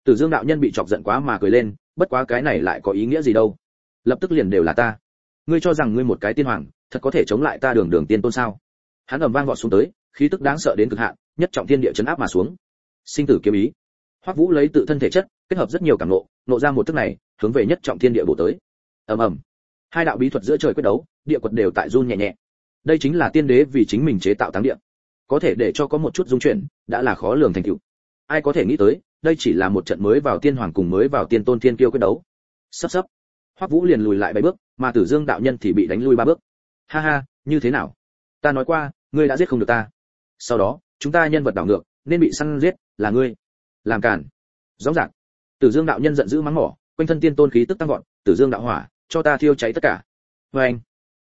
Tử dương đạo nhân bị chọc giận quá mà cười lên, bất quá cái này lại có ý nghĩa gì đâu? Lập tức liền đều là ta. Ngươi cho rằng ngươi một cái tiên hoàng, thật có thể chống lại ta đường đường tiên tôn sao? Hắn ầm vang vọt xuống tới, khí tức đáng sợ đến cực hạn, nhất trọng thiên địa chấn áp mà xuống. Sinh tử kiếm ý. Hoắc vũ lấy tự thân thể chất, kết hợp rất nhiều cảm nộ nộ ra một thức này, hướng về nhất trọng thiên địa bổ tới. Ầm ầm. Hai đạo bí thuật giữa trời quyết đấu, địa quật đều tại run nhẹ nhẹ. Đây chính là tiên đế vì chính mình chế tạo táng địa có thể để cho có một chút dung chuyển, đã là khó lường thành tựu. Ai có thể nghĩ tới, đây chỉ là một trận mới vào tiên hoàng cùng mới vào tiên tôn thiên kiêu quyết đấu. Sắp sắp. Hoắc vũ liền lùi lại bảy bước, mà tử dương đạo nhân thì bị đánh lui ba bước. Ha ha, như thế nào? Ta nói qua, ngươi đã giết không được ta. Sau đó, chúng ta nhân vật đảo ngược, nên bị săn giết, là ngươi. Làm cản rõ ràng. Tử dương đạo nhân giận dữ mắng mỏ, quanh thân tiên tôn khí tức tăng vọt, tử dương đạo hỏa, cho ta thiêu cháy tất cả. Vê anh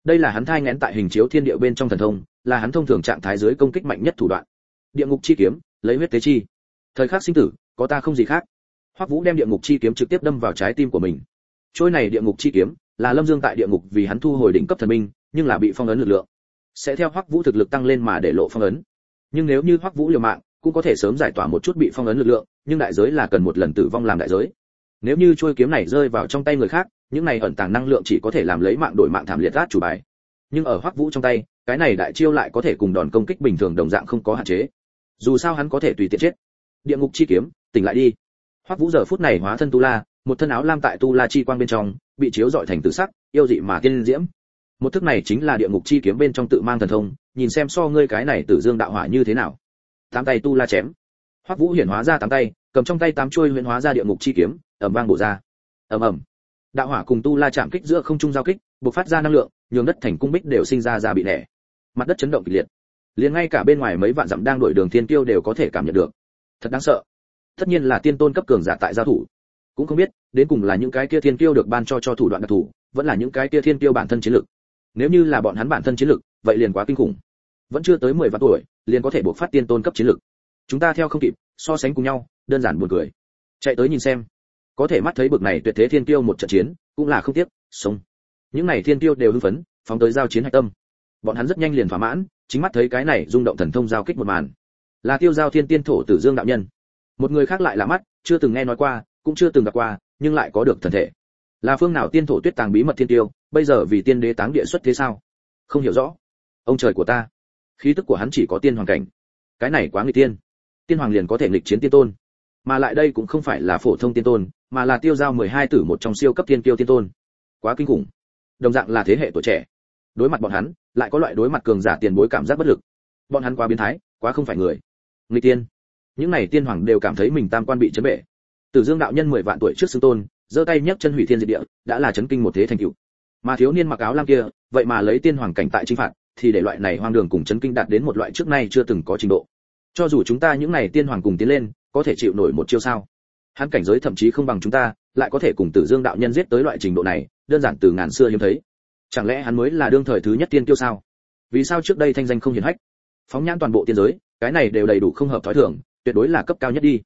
đây là hắn thai ngén tại hình chiếu thiên địa bên trong thần thông là hắn thông thường trạng thái dưới công kích mạnh nhất thủ đoạn. Địa ngục chi kiếm, lấy huyết tế chi. Thời khắc sinh tử, có ta không gì khác. Hoắc vũ đem địa ngục chi kiếm trực tiếp đâm vào trái tim của mình. Trôi này địa ngục chi kiếm, là lâm dương tại địa ngục vì hắn thu hồi đỉnh cấp thần minh nhưng là bị phong ấn lực lượng. Sẽ theo hoắc vũ thực lực tăng lên mà để lộ phong ấn. Nhưng nếu như hoắc vũ liều mạng, cũng có thể sớm giải tỏa một chút bị phong ấn lực lượng, nhưng đại giới là cần một lần tử vong làm đại giới. Nếu như chuôi kiếm này rơi vào trong tay người khác, những này ẩn tàng năng lượng chỉ có thể làm lấy mạng đổi mạng thảm liệt rát chủ bài. Nhưng ở hoắc vũ trong tay cái này đại chiêu lại có thể cùng đòn công kích bình thường đồng dạng không có hạn chế. Dù sao hắn có thể tùy tiện chết. Địa ngục chi kiếm, tỉnh lại đi. Hoắc vũ giờ phút này hóa thân tu la, một thân áo lam tại tu la chi quang bên trong, bị chiếu dọi thành tử sắc, yêu dị mà tiên diễm. Một thức này chính là địa ngục chi kiếm bên trong tự mang thần thông, nhìn xem so ngươi cái này tử dương đạo hỏa như thế nào. Tám tay tu la chém. Hoắc vũ hiển hóa ra tám tay, cầm trong tay tám chuôi huyễn hóa ra địa ngục chi kiếm, ầm vang bổ ra. Ầm ầm. Đạo hỏa cùng tu la chạm kích giữa không trung giao kích, bộc phát ra năng lượng, nhường đất thành cung bích đều sinh ra ra bị nẻ mặt đất chấn động kịch liệt. Liền ngay cả bên ngoài mấy vạn dặm đang đổi đường thiên tiêu đều có thể cảm nhận được. Thật đáng sợ. Tất nhiên là tiên tôn cấp cường giả tại giao thủ. Cũng không biết, đến cùng là những cái kia thiên tiêu được ban cho cho thủ đoạn đặc thủ vẫn là những cái kia thiên tiêu bản thân chiến lực. Nếu như là bọn hắn bản thân chiến lực, vậy liền quá kinh khủng. Vẫn chưa tới mười vạn tuổi, liền có thể buộc phát tiên tôn cấp chiến lực. Chúng ta theo không kịp, so sánh cùng nhau, đơn giản buồn cười. Chạy tới nhìn xem. Có thể mắt thấy bực này tuyệt thế thiên tiêu một trận chiến, cũng là không tiếc. Sống. Những này thiên tiêu đều hưng phấn, phóng tới giao chiến hạch tâm bọn hắn rất nhanh liền thỏa mãn, chính mắt thấy cái này rung động thần thông giao kích một màn. Là tiêu giao thiên tiên thổ tử dương đạo nhân. Một người khác lại là mắt, chưa từng nghe nói qua, cũng chưa từng gặp qua, nhưng lại có được thần thể. Là phương nào tiên thổ tuyết tàng bí mật thiên tiêu, bây giờ vì tiên đế táng địa xuất thế sao? Không hiểu rõ. Ông trời của ta. Khí tức của hắn chỉ có tiên hoàng cảnh. Cái này quá nghịch tiên. Tiên hoàng liền có thể nghịch chiến tiên tôn. Mà lại đây cũng không phải là phổ thông tiên tôn, mà là tiêu giao 12 tử một trong siêu cấp tiên tiêu tiên tôn. Quá kinh khủng. Đồng dạng là thế hệ tuổi trẻ đối mặt bọn hắn, lại có loại đối mặt cường giả tiền bối cảm giác bất lực. Bọn hắn quá biến thái, quá không phải người. Người tiên. Những này tiên hoàng đều cảm thấy mình tam quan bị chấn bể. Tử dương đạo nhân mười vạn tuổi trước xưng tôn, giơ tay nhấc chân hủy thiên diệt địa, đã là chấn kinh một thế thành cựu mà thiếu niên mặc áo lam kia, vậy mà lấy tiên hoàng cảnh tại chinh phạt, thì để loại này hoang đường cùng chấn kinh đạt đến một loại trước nay chưa từng có trình độ. Cho dù chúng ta những này tiên hoàng cùng tiến lên, có thể chịu nổi một chiêu sao? Hắn cảnh giới thậm chí không bằng chúng ta, lại có thể cùng tử dương đạo nhân giết tới loại trình độ này, đơn giản từ ngàn xưa hiếm thấy chẳng lẽ hắn mới là đương thời thứ nhất tiên tiêu sao? Vì sao trước đây thanh danh không hiển hách? Phóng nhãn toàn bộ tiên giới, cái này đều đầy đủ không hợp thói thường, tuyệt đối là cấp cao nhất đi.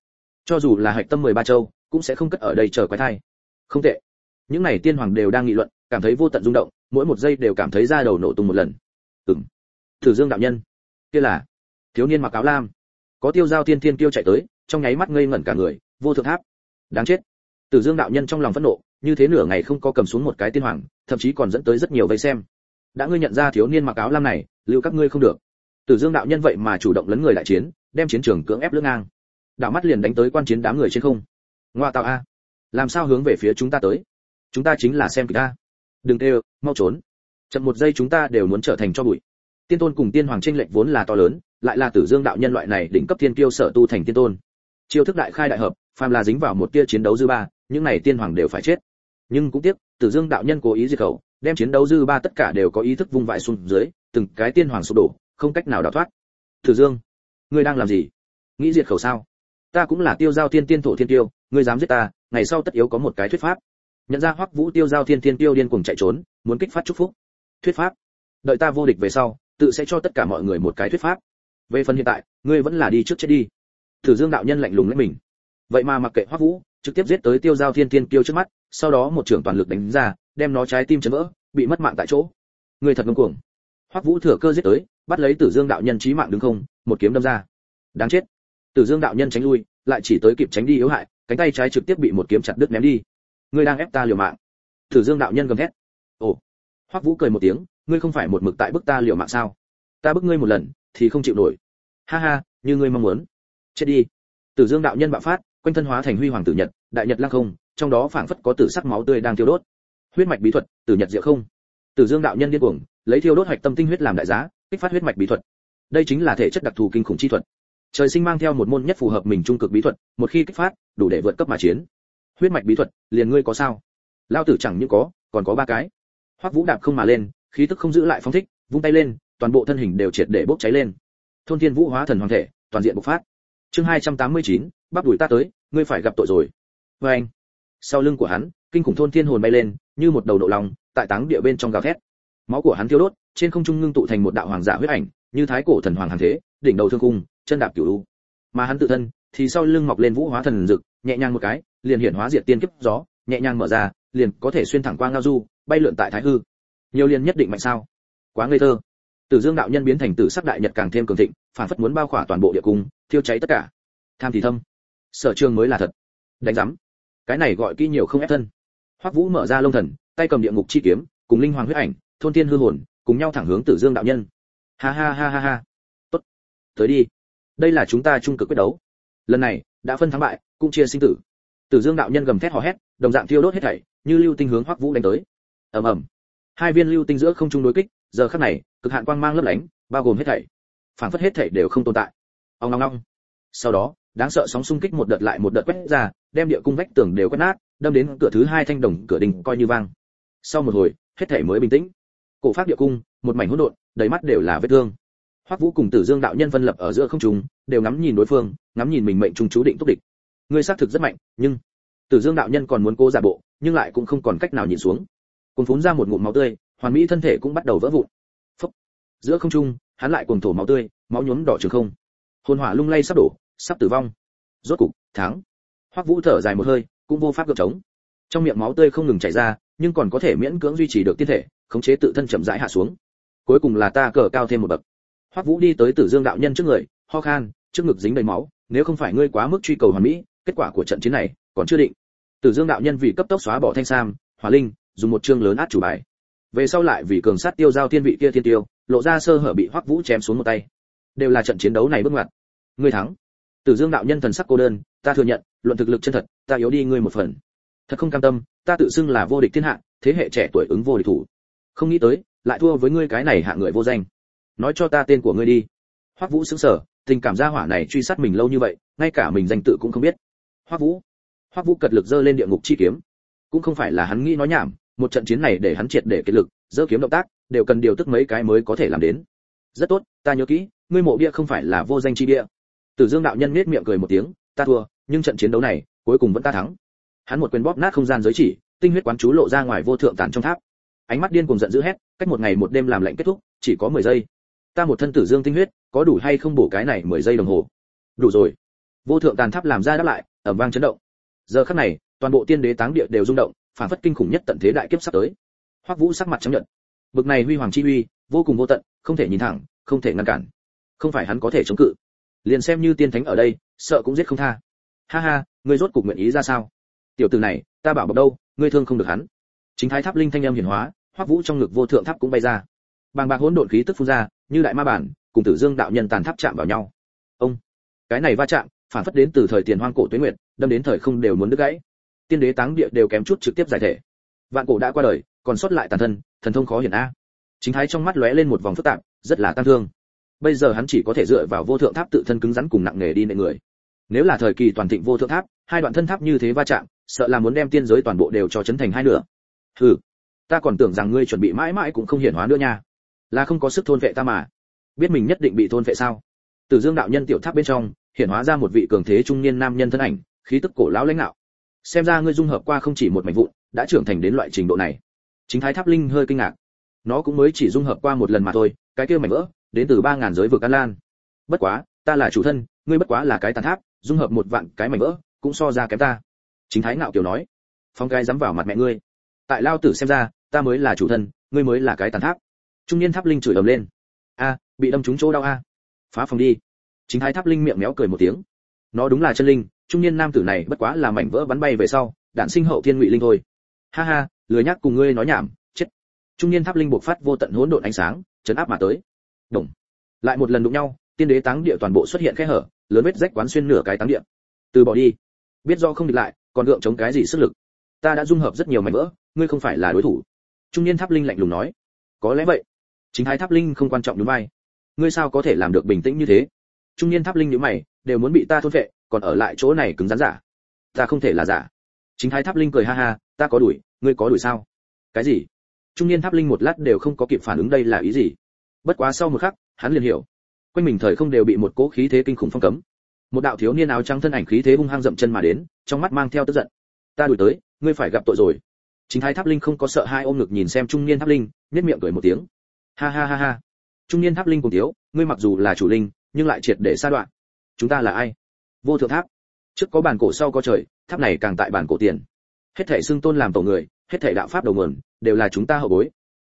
Cho dù là hạch tâm 13 châu, cũng sẽ không cất ở đây chờ quái thai. Không tệ. Những này tiên hoàng đều đang nghị luận, cảm thấy vô tận rung động, mỗi một giây đều cảm thấy da đầu nổ tung một lần. Ừm. Tử dương đạo nhân, kia là thiếu niên mặc áo lam. Có tiêu giao tiên tiên tiêu chạy tới, trong nháy mắt ngây ngẩn cả người, vô thượng tháp. Đáng chết. Tử dương đạo nhân trong lòng phẫn nộ như thế nửa ngày không có cầm xuống một cái tiên hoàng, thậm chí còn dẫn tới rất nhiều vây xem. Đã ngươi nhận ra thiếu niên mặc áo lam này, lưu các ngươi không được. Tử dương đạo nhân vậy mà chủ động lấn người đại chiến, đem chiến trường cưỡng ép lưỡng ngang. Đạo mắt liền đánh tới quan chiến đám người trên không. Ngoa tạo a. Làm sao hướng về phía chúng ta tới? Chúng ta chính là xem kịch a. Đừng tê mau trốn. Chậm một giây chúng ta đều muốn trở thành cho bụi. Tiên tôn cùng tiên hoàng tranh lệch vốn là to lớn, lại là tử dương đạo nhân loại này đỉnh cấp tiên kiêu sở tu thành tiên tôn. Chiêu thức đại khai đại hợp, phàm là dính vào một tia chiến đấu dư ba những này tiên hoàng đều phải chết. Nhưng cũng tiếc, tử dương đạo nhân cố ý diệt khẩu, đem chiến đấu dư ba tất cả đều có ý thức vung vãi xuống dưới, từng cái tiên hoàng sụp đổ, không cách nào đào thoát. Tử dương, ngươi đang làm gì? Nghĩ diệt khẩu sao? Ta cũng là tiêu giao tiên tiên thổ thiên tiêu, ngươi dám giết ta, ngày sau tất yếu có một cái thuyết pháp. Nhận ra hoắc vũ tiêu giao thiên tiên tiêu điên cuồng chạy trốn, muốn kích phát chúc phúc. Thuyết pháp? Đợi ta vô địch về sau, tự sẽ cho tất cả mọi người một cái thuyết pháp. Về phần hiện tại, ngươi vẫn là đi trước chết đi. Thử dương đạo nhân lạnh lùng lấy mình. Vậy mà mặc kệ hoắc vũ trực tiếp giết tới tiêu giao thiên tiên kiêu trước mắt, sau đó một trưởng toàn lực đánh ra, đem nó trái tim chấn vỡ, bị mất mạng tại chỗ. Người thật ngông cuồng. Hoắc vũ thừa cơ giết tới, bắt lấy tử dương đạo nhân chí mạng đứng không, một kiếm đâm ra. Đáng chết. Tử dương đạo nhân tránh lui, lại chỉ tới kịp tránh đi yếu hại, cánh tay trái trực tiếp bị một kiếm chặt đứt ném đi. Ngươi đang ép ta liều mạng. Tử dương đạo nhân gầm thét. Ồ. Hoắc vũ cười một tiếng, ngươi không phải một mực tại bức ta liều mạng sao? Ta bức ngươi một lần, thì không chịu nổi. Ha ha, như ngươi mong muốn. Chết đi. Tử dương đạo nhân bạo phát quanh thân hóa thành huy hoàng tử nhật đại nhật lăng không trong đó phảng phất có tử sắc máu tươi đang thiêu đốt. Huyết mạch bí thuật tử nhật diệu không. Tử dương đạo nhân điên cuồng lấy thiêu đốt hạch tâm tinh huyết làm đại giá kích phát huyết mạch bí thuật. Đây chính là thể chất đặc thù kinh khủng chi thuật. Trời sinh mang theo một môn nhất phù hợp mình trung cực bí thuật một khi kích phát đủ để vượt cấp mà chiến. Huyết mạch bí thuật liền ngươi có sao? Lao tử chẳng những có còn có ba cái. Hoắc vũ đạp không mà lên khí tức không giữ lại phong thích vung tay lên toàn bộ thân hình đều triệt để bốc cháy lên. Thôn thiên vũ hóa thần hoàng thể toàn diện bộc phát. Chương 289, bắp đuổi ta tới ngươi phải gặp tội rồi. Với anh sau lưng của hắn kinh khủng thôn thiên hồn bay lên như một đầu độ lòng tại táng địa bên trong gào thét. Máu của hắn thiêu đốt trên không trung ngưng tụ thành một đạo hoàng giả huyết ảnh như thái cổ thần hoàng hàng thế đỉnh đầu thương cung chân đạp cửu u. Mà hắn tự thân thì sau lưng mọc lên vũ hóa thần dực nhẹ nhàng một cái liền hiện hóa diệt tiên kiếp gió nhẹ nhàng mở ra liền có thể xuyên thẳng qua ngao du bay lượn tại thái hư. Nhiều liền nhất định mạnh sao? Quá ngây thơ. Tử Dương đạo nhân biến thành tử sắc đại nhật càng thêm cường thịnh, phản phất muốn bao khỏa toàn bộ địa cung, thiêu cháy tất cả. Tham thì thâm, sở trường mới là thật. Đánh giám. Cái này gọi kỹ nhiều không ép thân. Hoắc vũ mở ra lông thần, tay cầm địa ngục chi kiếm, cùng linh hoàng huyết ảnh, thôn thiên hư hồn, cùng nhau thẳng hướng tử dương đạo nhân. Ha ha ha ha ha. Tốt. Tới đi. Đây là chúng ta chung cực quyết đấu. Lần này, đã phân thắng bại, cũng chia sinh tử. Tử dương đạo nhân gầm thét hò hét, đồng dạng thiêu đốt hết thảy, như lưu tinh hướng hoắc vũ đánh tới. Ầm ầm. Hai viên lưu tinh giữa không trung đối kích, giờ khắc này, cực hạn quang mang lấp lánh, bao gồm hết thảy. Phản phất hết thảy đều không tồn tại. Ong ong ong. Sau đó đáng sợ sóng xung kích một đợt lại một đợt quét ra, đem địa cung vách tường đều quét nát, đâm đến cửa thứ hai thanh đồng cửa đình coi như vang. Sau một hồi, hết thảy mới bình tĩnh. Cổ pháp địa cung, một mảnh hỗn độn, đầy mắt đều là vết thương. Hoắc vũ cùng tử dương đạo nhân phân lập ở giữa không trung, đều ngắm nhìn đối phương, ngắm nhìn mình mệnh trung chú định tốc địch. Người xác thực rất mạnh, nhưng tử dương đạo nhân còn muốn cố giả bộ, nhưng lại cũng không còn cách nào nhìn xuống. Cuốn phún ra một ngụm máu tươi, hoàn mỹ thân thể cũng bắt đầu vỡ vụn. Phốc. giữa không trung, hắn lại cuồng thổ máu tươi, máu nhuốm đỏ trường không. Hồn hỏa lung lay sắp đổ sắp tử vong. Rốt cục, thắng. Hoắc vũ thở dài một hơi, cũng vô pháp gượng chống trong miệng máu tươi không ngừng chảy ra, nhưng còn có thể miễn cưỡng duy trì được tiên thể, khống chế tự thân chậm rãi hạ xuống. Cuối cùng là ta cờ cao thêm một bậc. Hoắc vũ đi tới tử dương đạo nhân trước người, ho khan, trước ngực dính đầy máu, nếu không phải ngươi quá mức truy cầu hoàn mỹ, kết quả của trận chiến này còn chưa định. Tử dương đạo nhân vì cấp tốc xóa bỏ thanh sam, hỏa linh, dùng một chương lớn át chủ bài. Về sau lại vì cường sát tiêu giao thiên vị kia thiên tiêu, lộ ra sơ hở bị hoắc vũ chém xuống một tay. Đều là trận chiến đấu này bước ngoặt. Ngươi thắng tử dương đạo nhân thần sắc cô đơn, ta thừa nhận, luận thực lực chân thật, ta yếu đi ngươi một phần. Thật không cam tâm, ta tự xưng là vô địch thiên hạ, thế hệ trẻ tuổi ứng vô địch thủ. Không nghĩ tới, lại thua với ngươi cái này hạ người vô danh. Nói cho ta tên của ngươi đi. Hoắc vũ sững sờ, tình cảm gia hỏa này truy sát mình lâu như vậy, ngay cả mình danh tự cũng không biết. Hoắc vũ. Hoắc vũ cật lực giơ lên địa ngục chi kiếm. Cũng không phải là hắn nghĩ nói nhảm, một trận chiến này để hắn triệt để kết lực, giơ kiếm động tác, đều cần điều tức mấy cái mới có thể làm đến. Rất tốt, ta nhớ kỹ, ngươi mộ bia không phải là vô danh chi bia tử dương đạo nhân nhếch miệng cười một tiếng, ta thua, nhưng trận chiến đấu này, cuối cùng vẫn ta thắng. Hắn một quyền bóp nát không gian giới chỉ, tinh huyết quán chú lộ ra ngoài vô thượng tản trong tháp. Ánh mắt điên cuồng giận dữ hét, cách một ngày một đêm làm lệnh kết thúc, chỉ có 10 giây. Ta một thân tử dương tinh huyết, có đủ hay không bổ cái này 10 giây đồng hồ? Đủ rồi. Vô thượng tàn tháp làm ra đáp lại, ầm vang chấn động. Giờ khắc này, toàn bộ tiên đế táng địa đều rung động, phản phất kinh khủng nhất tận thế đại kiếp sắp tới. Hoắc vũ sắc mặt chấp nhận bực này huy hoàng chi uy, vô cùng vô tận, không thể nhìn thẳng, không thể ngăn cản. Không phải hắn có thể chống cự liền xem như tiên thánh ở đây, sợ cũng giết không tha. Ha ha, ngươi rốt cục nguyện ý ra sao? Tiểu tử này, ta bảo bọc đâu, ngươi thương không được hắn. Chính thái tháp linh thanh âm hiển hóa hoắc vũ trong ngực vô thượng tháp cũng bay ra. Bàng bạc hỗn độn khí tức phun ra, như đại ma bản, cùng tử dương đạo nhân tàn tháp chạm vào nhau. Ông, cái này va chạm, phản phất đến từ thời tiền hoang cổ tuế nguyệt, đâm đến thời không đều muốn đứt gãy. Tiên đế táng địa đều kém chút trực tiếp giải thể. Vạn cổ đã qua đời, còn sót lại tàn thân, thần thông khó hiển a. Chính thái trong mắt lóe lên một vòng phức tạp, rất là tăng thương bây giờ hắn chỉ có thể dựa vào vô thượng tháp tự thân cứng rắn cùng nặng nghề đi nệ người. Nếu là thời kỳ toàn thịnh vô thượng tháp, hai đoạn thân tháp như thế va chạm, sợ là muốn đem tiên giới toàn bộ đều cho chấn thành hai nửa. Hừ, ta còn tưởng rằng ngươi chuẩn bị mãi mãi cũng không hiển hóa nữa nha. Là không có sức thôn vệ ta mà. Biết mình nhất định bị thôn vệ sao? Từ dương đạo nhân tiểu tháp bên trong, hiển hóa ra một vị cường thế trung niên nam nhân thân ảnh, khí tức cổ lão lãnh đạo xem ra ngươi dung hợp qua không chỉ một mảnh vụn, đã trưởng thành đến loại trình độ này. Chính thái tháp linh hơi kinh ngạc. Nó cũng mới chỉ dung hợp qua một lần mà thôi, cái kia mảnh vỡ đến từ ba ngàn giới vực an lan. Bất quá, ta là chủ thân, ngươi bất quá là cái tàn tháp, dung hợp một vạn cái mảnh vỡ, cũng so ra kém ta. Chính thái ngạo kiều nói. Phong cái dám vào mặt mẹ ngươi. Tại lao tử xem ra, ta mới là chủ thân, ngươi mới là cái tàn tháp. Trung niên tháp linh chửi ầm lên. A, bị đâm trúng chỗ đau a. Phá phòng đi. Chính thái tháp linh miệng méo cười một tiếng. Nó đúng là chân linh, trung niên nam tử này bất quá là mảnh vỡ bắn bay về sau, đạn sinh hậu thiên ngụy linh thôi. Ha ha, lười nhắc cùng ngươi nói nhảm, chết. Trung niên tháp linh bộc phát vô tận hỗn độn ánh sáng, chấn áp mà tới đồng. Lại một lần đụng nhau, tiên đế táng địa toàn bộ xuất hiện khe hở, lớn vết rách quán xuyên nửa cái táng địa. Từ bỏ đi. Biết do không địch lại, còn gượng chống cái gì sức lực? Ta đã dung hợp rất nhiều mảnh vỡ, ngươi không phải là đối thủ. Trung niên tháp linh lạnh lùng nói. Có lẽ vậy. Chính thái tháp linh không quan trọng đúng vai. Ngươi sao có thể làm được bình tĩnh như thế? Trung niên tháp linh nhíu mày, đều muốn bị ta thôn vệ, còn ở lại chỗ này cứng rắn giả. Ta không thể là giả. Chính thái tháp linh cười ha ha, ta có đuổi, ngươi có đuổi sao? Cái gì? Trung niên tháp linh một lát đều không có kịp phản ứng đây là ý gì? Bất quá sau một khắc, hắn liền hiểu. Quanh mình thời không đều bị một cỗ khí thế kinh khủng phong cấm. Một đạo thiếu niên áo trắng thân ảnh khí thế hung hăng dậm chân mà đến, trong mắt mang theo tức giận. Ta đuổi tới, ngươi phải gặp tội rồi. Chính thái tháp linh không có sợ hai ôm ngực nhìn xem trung niên tháp linh nhất miệng cười một tiếng. Ha ha ha ha. Trung niên tháp linh cùng thiếu, ngươi mặc dù là chủ linh, nhưng lại triệt để xa đoạn. Chúng ta là ai? Vô thượng tháp. Trước có bản cổ, sau có trời, tháp này càng tại bản cổ tiền. Hết thảy xưng tôn làm tổ người, hết thảy đạo pháp đầu nguồn, đều là chúng ta hậu bối.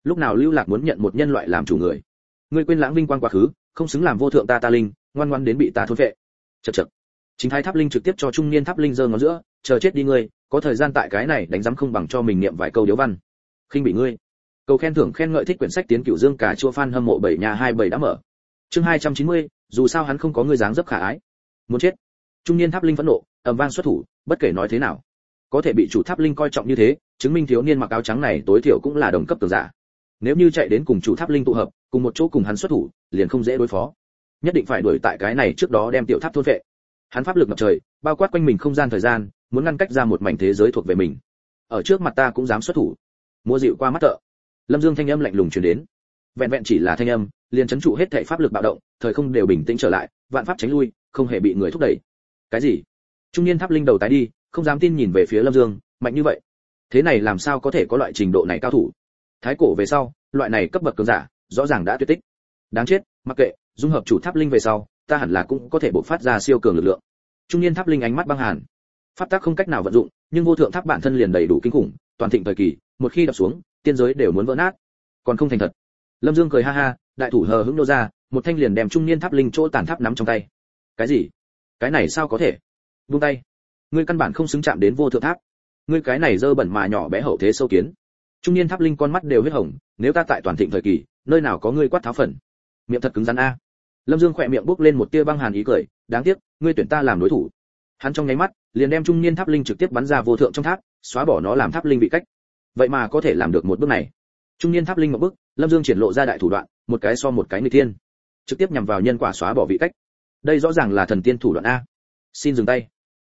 Lúc nào lưu lạc muốn nhận một nhân loại làm chủ người? Ngươi quên lãng vinh quang quá khứ không xứng làm vô thượng ta ta linh ngoan ngoan đến bị ta thôn vệ chật chật chính thái tháp linh trực tiếp cho trung niên tháp linh giơ ngón giữa chờ chết đi ngươi có thời gian tại cái này đánh giám không bằng cho mình niệm vài câu điếu văn. Khinh bị ngươi. Cầu khen thưởng khen ngợi thích quyển sách tiến cửu dương cả chua fan hâm mộ bảy nhà hai bảy đã mở. Chương 290, dù sao hắn không có người dáng dấp khả ái. Muốn chết. Trung niên tháp linh phẫn nộ ầm vang xuất thủ bất kể nói thế nào. Có thể bị chủ tháp linh coi trọng như thế chứng minh thiếu niên mặc áo trắng này tối thiểu cũng là đồng cấp tường giả. Nếu như chạy đến cùng chủ tháp linh tụ hợp cùng một chỗ cùng hắn xuất thủ, liền không dễ đối phó. Nhất định phải đuổi tại cái này trước đó đem tiểu tháp thôn vệ. Hắn pháp lực ngập trời, bao quát quanh mình không gian thời gian, muốn ngăn cách ra một mảnh thế giới thuộc về mình. Ở trước mặt ta cũng dám xuất thủ. Mua dịu qua mắt tợ. Lâm dương thanh âm lạnh lùng truyền đến. Vẹn vẹn chỉ là thanh âm, liền chấn trụ hết thảy pháp lực bạo động, thời không đều bình tĩnh trở lại, vạn pháp tránh lui, không hề bị người thúc đẩy. Cái gì? Trung niên tháp linh đầu tái đi, không dám tin nhìn về phía lâm dương, mạnh như vậy. Thế này làm sao có thể có loại trình độ này cao thủ? Thái cổ về sau, loại này cấp bậc cường giả rõ ràng đã tuyệt tích. Đáng chết, mặc kệ, dung hợp chủ tháp linh về sau, ta hẳn là cũng có thể bộc phát ra siêu cường lực lượng. Trung niên tháp linh ánh mắt băng hàn. Pháp tác không cách nào vận dụng, nhưng vô thượng tháp bản thân liền đầy đủ kinh khủng, toàn thịnh thời kỳ, một khi đập xuống, tiên giới đều muốn vỡ nát. Còn không thành thật. Lâm dương cười ha ha, đại thủ hờ hững nô ra, một thanh liền đem trung niên tháp linh chỗ tàn tháp nắm trong tay. Cái gì? Cái này sao có thể? Buông tay. Ngươi căn bản không xứng chạm đến vô thượng tháp. Ngươi cái này dơ bẩn mà nhỏ bé hậu thế sâu kiến. Trung niên tháp linh con mắt đều huyết hồng, nếu ta tại toàn thịnh thời kỳ nơi nào có ngươi quát tháo phần? Miệng thật cứng rắn a. Lâm dương khỏe miệng bốc lên một tia băng hàn ý cười, đáng tiếc, ngươi tuyển ta làm đối thủ. Hắn trong nháy mắt, liền đem trung niên tháp linh trực tiếp bắn ra vô thượng trong tháp, xóa bỏ nó làm tháp linh bị cách. Vậy mà có thể làm được một bước này. Trung niên tháp linh một bước, lâm dương triển lộ ra đại thủ đoạn, một cái so một cái người thiên. Trực tiếp nhằm vào nhân quả xóa bỏ vị cách. Đây rõ ràng là thần tiên thủ đoạn a. Xin dừng tay.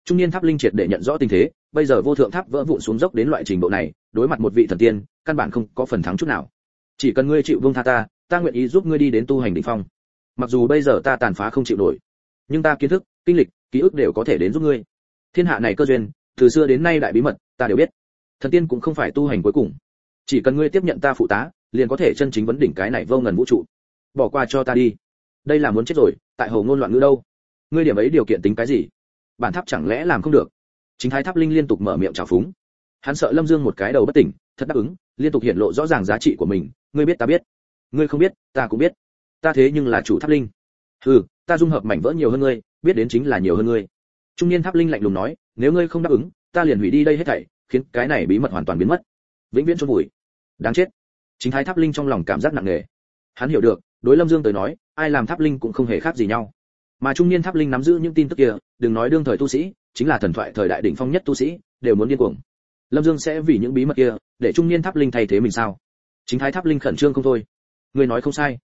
Trung niên tháp linh triệt để nhận rõ tình thế, bây giờ vô thượng tháp vỡ vụn xuống dốc đến loại trình độ này, đối mặt một vị thần tiên, căn bản không có phần thắng chút nào chỉ cần ngươi chịu vương tha ta ta nguyện ý giúp ngươi đi đến tu hành đỉnh phong. Mặc dù bây giờ ta tàn phá không chịu nổi, nhưng ta kiến thức, kinh lịch, ký ức đều có thể đến giúp ngươi. Thiên hạ này cơ duyên, từ xưa đến nay đại bí mật, ta đều biết. Thần tiên cũng không phải tu hành cuối cùng. Chỉ cần ngươi tiếp nhận ta phụ tá, liền có thể chân chính vấn đỉnh cái này vô ngần vũ trụ. Bỏ qua cho ta đi. Đây là muốn chết rồi, tại hồ ngôn loạn ngữ đâu? Ngươi điểm ấy điều kiện tính cái gì? Bản tháp chẳng lẽ làm không được? Chính thái tháp linh liên tục mở miệng trào phúng. Hắn sợ lâm dương một cái đầu bất tỉnh, thật đáp ứng, liên tục hiện lộ rõ ràng giá trị của mình ngươi biết ta biết. Ngươi không biết, ta cũng biết. Ta thế nhưng là chủ tháp linh. Ừ ta dung hợp mảnh vỡ nhiều hơn ngươi, biết đến chính là nhiều hơn ngươi. Trung niên tháp linh lạnh lùng nói, nếu ngươi không đáp ứng, ta liền hủy đi đây hết thảy, khiến cái này bí mật hoàn toàn biến mất. Vĩnh viễn chôn vùi. Đáng chết. Chính thái tháp linh trong lòng cảm giác nặng nề. Hắn hiểu được, đối lâm dương tới nói, ai làm tháp linh cũng không hề khác gì nhau. Mà trung niên tháp linh nắm giữ những tin tức kia, đừng nói đương thời tu sĩ, chính là thần thoại thời đại đỉnh phong nhất tu sĩ, đều muốn điên cuồng. Lâm dương sẽ vì những bí mật kia, để trung niên tháp linh thay thế mình sao? Chính thái tháp linh khẩn trương không thôi. Người nói không sai.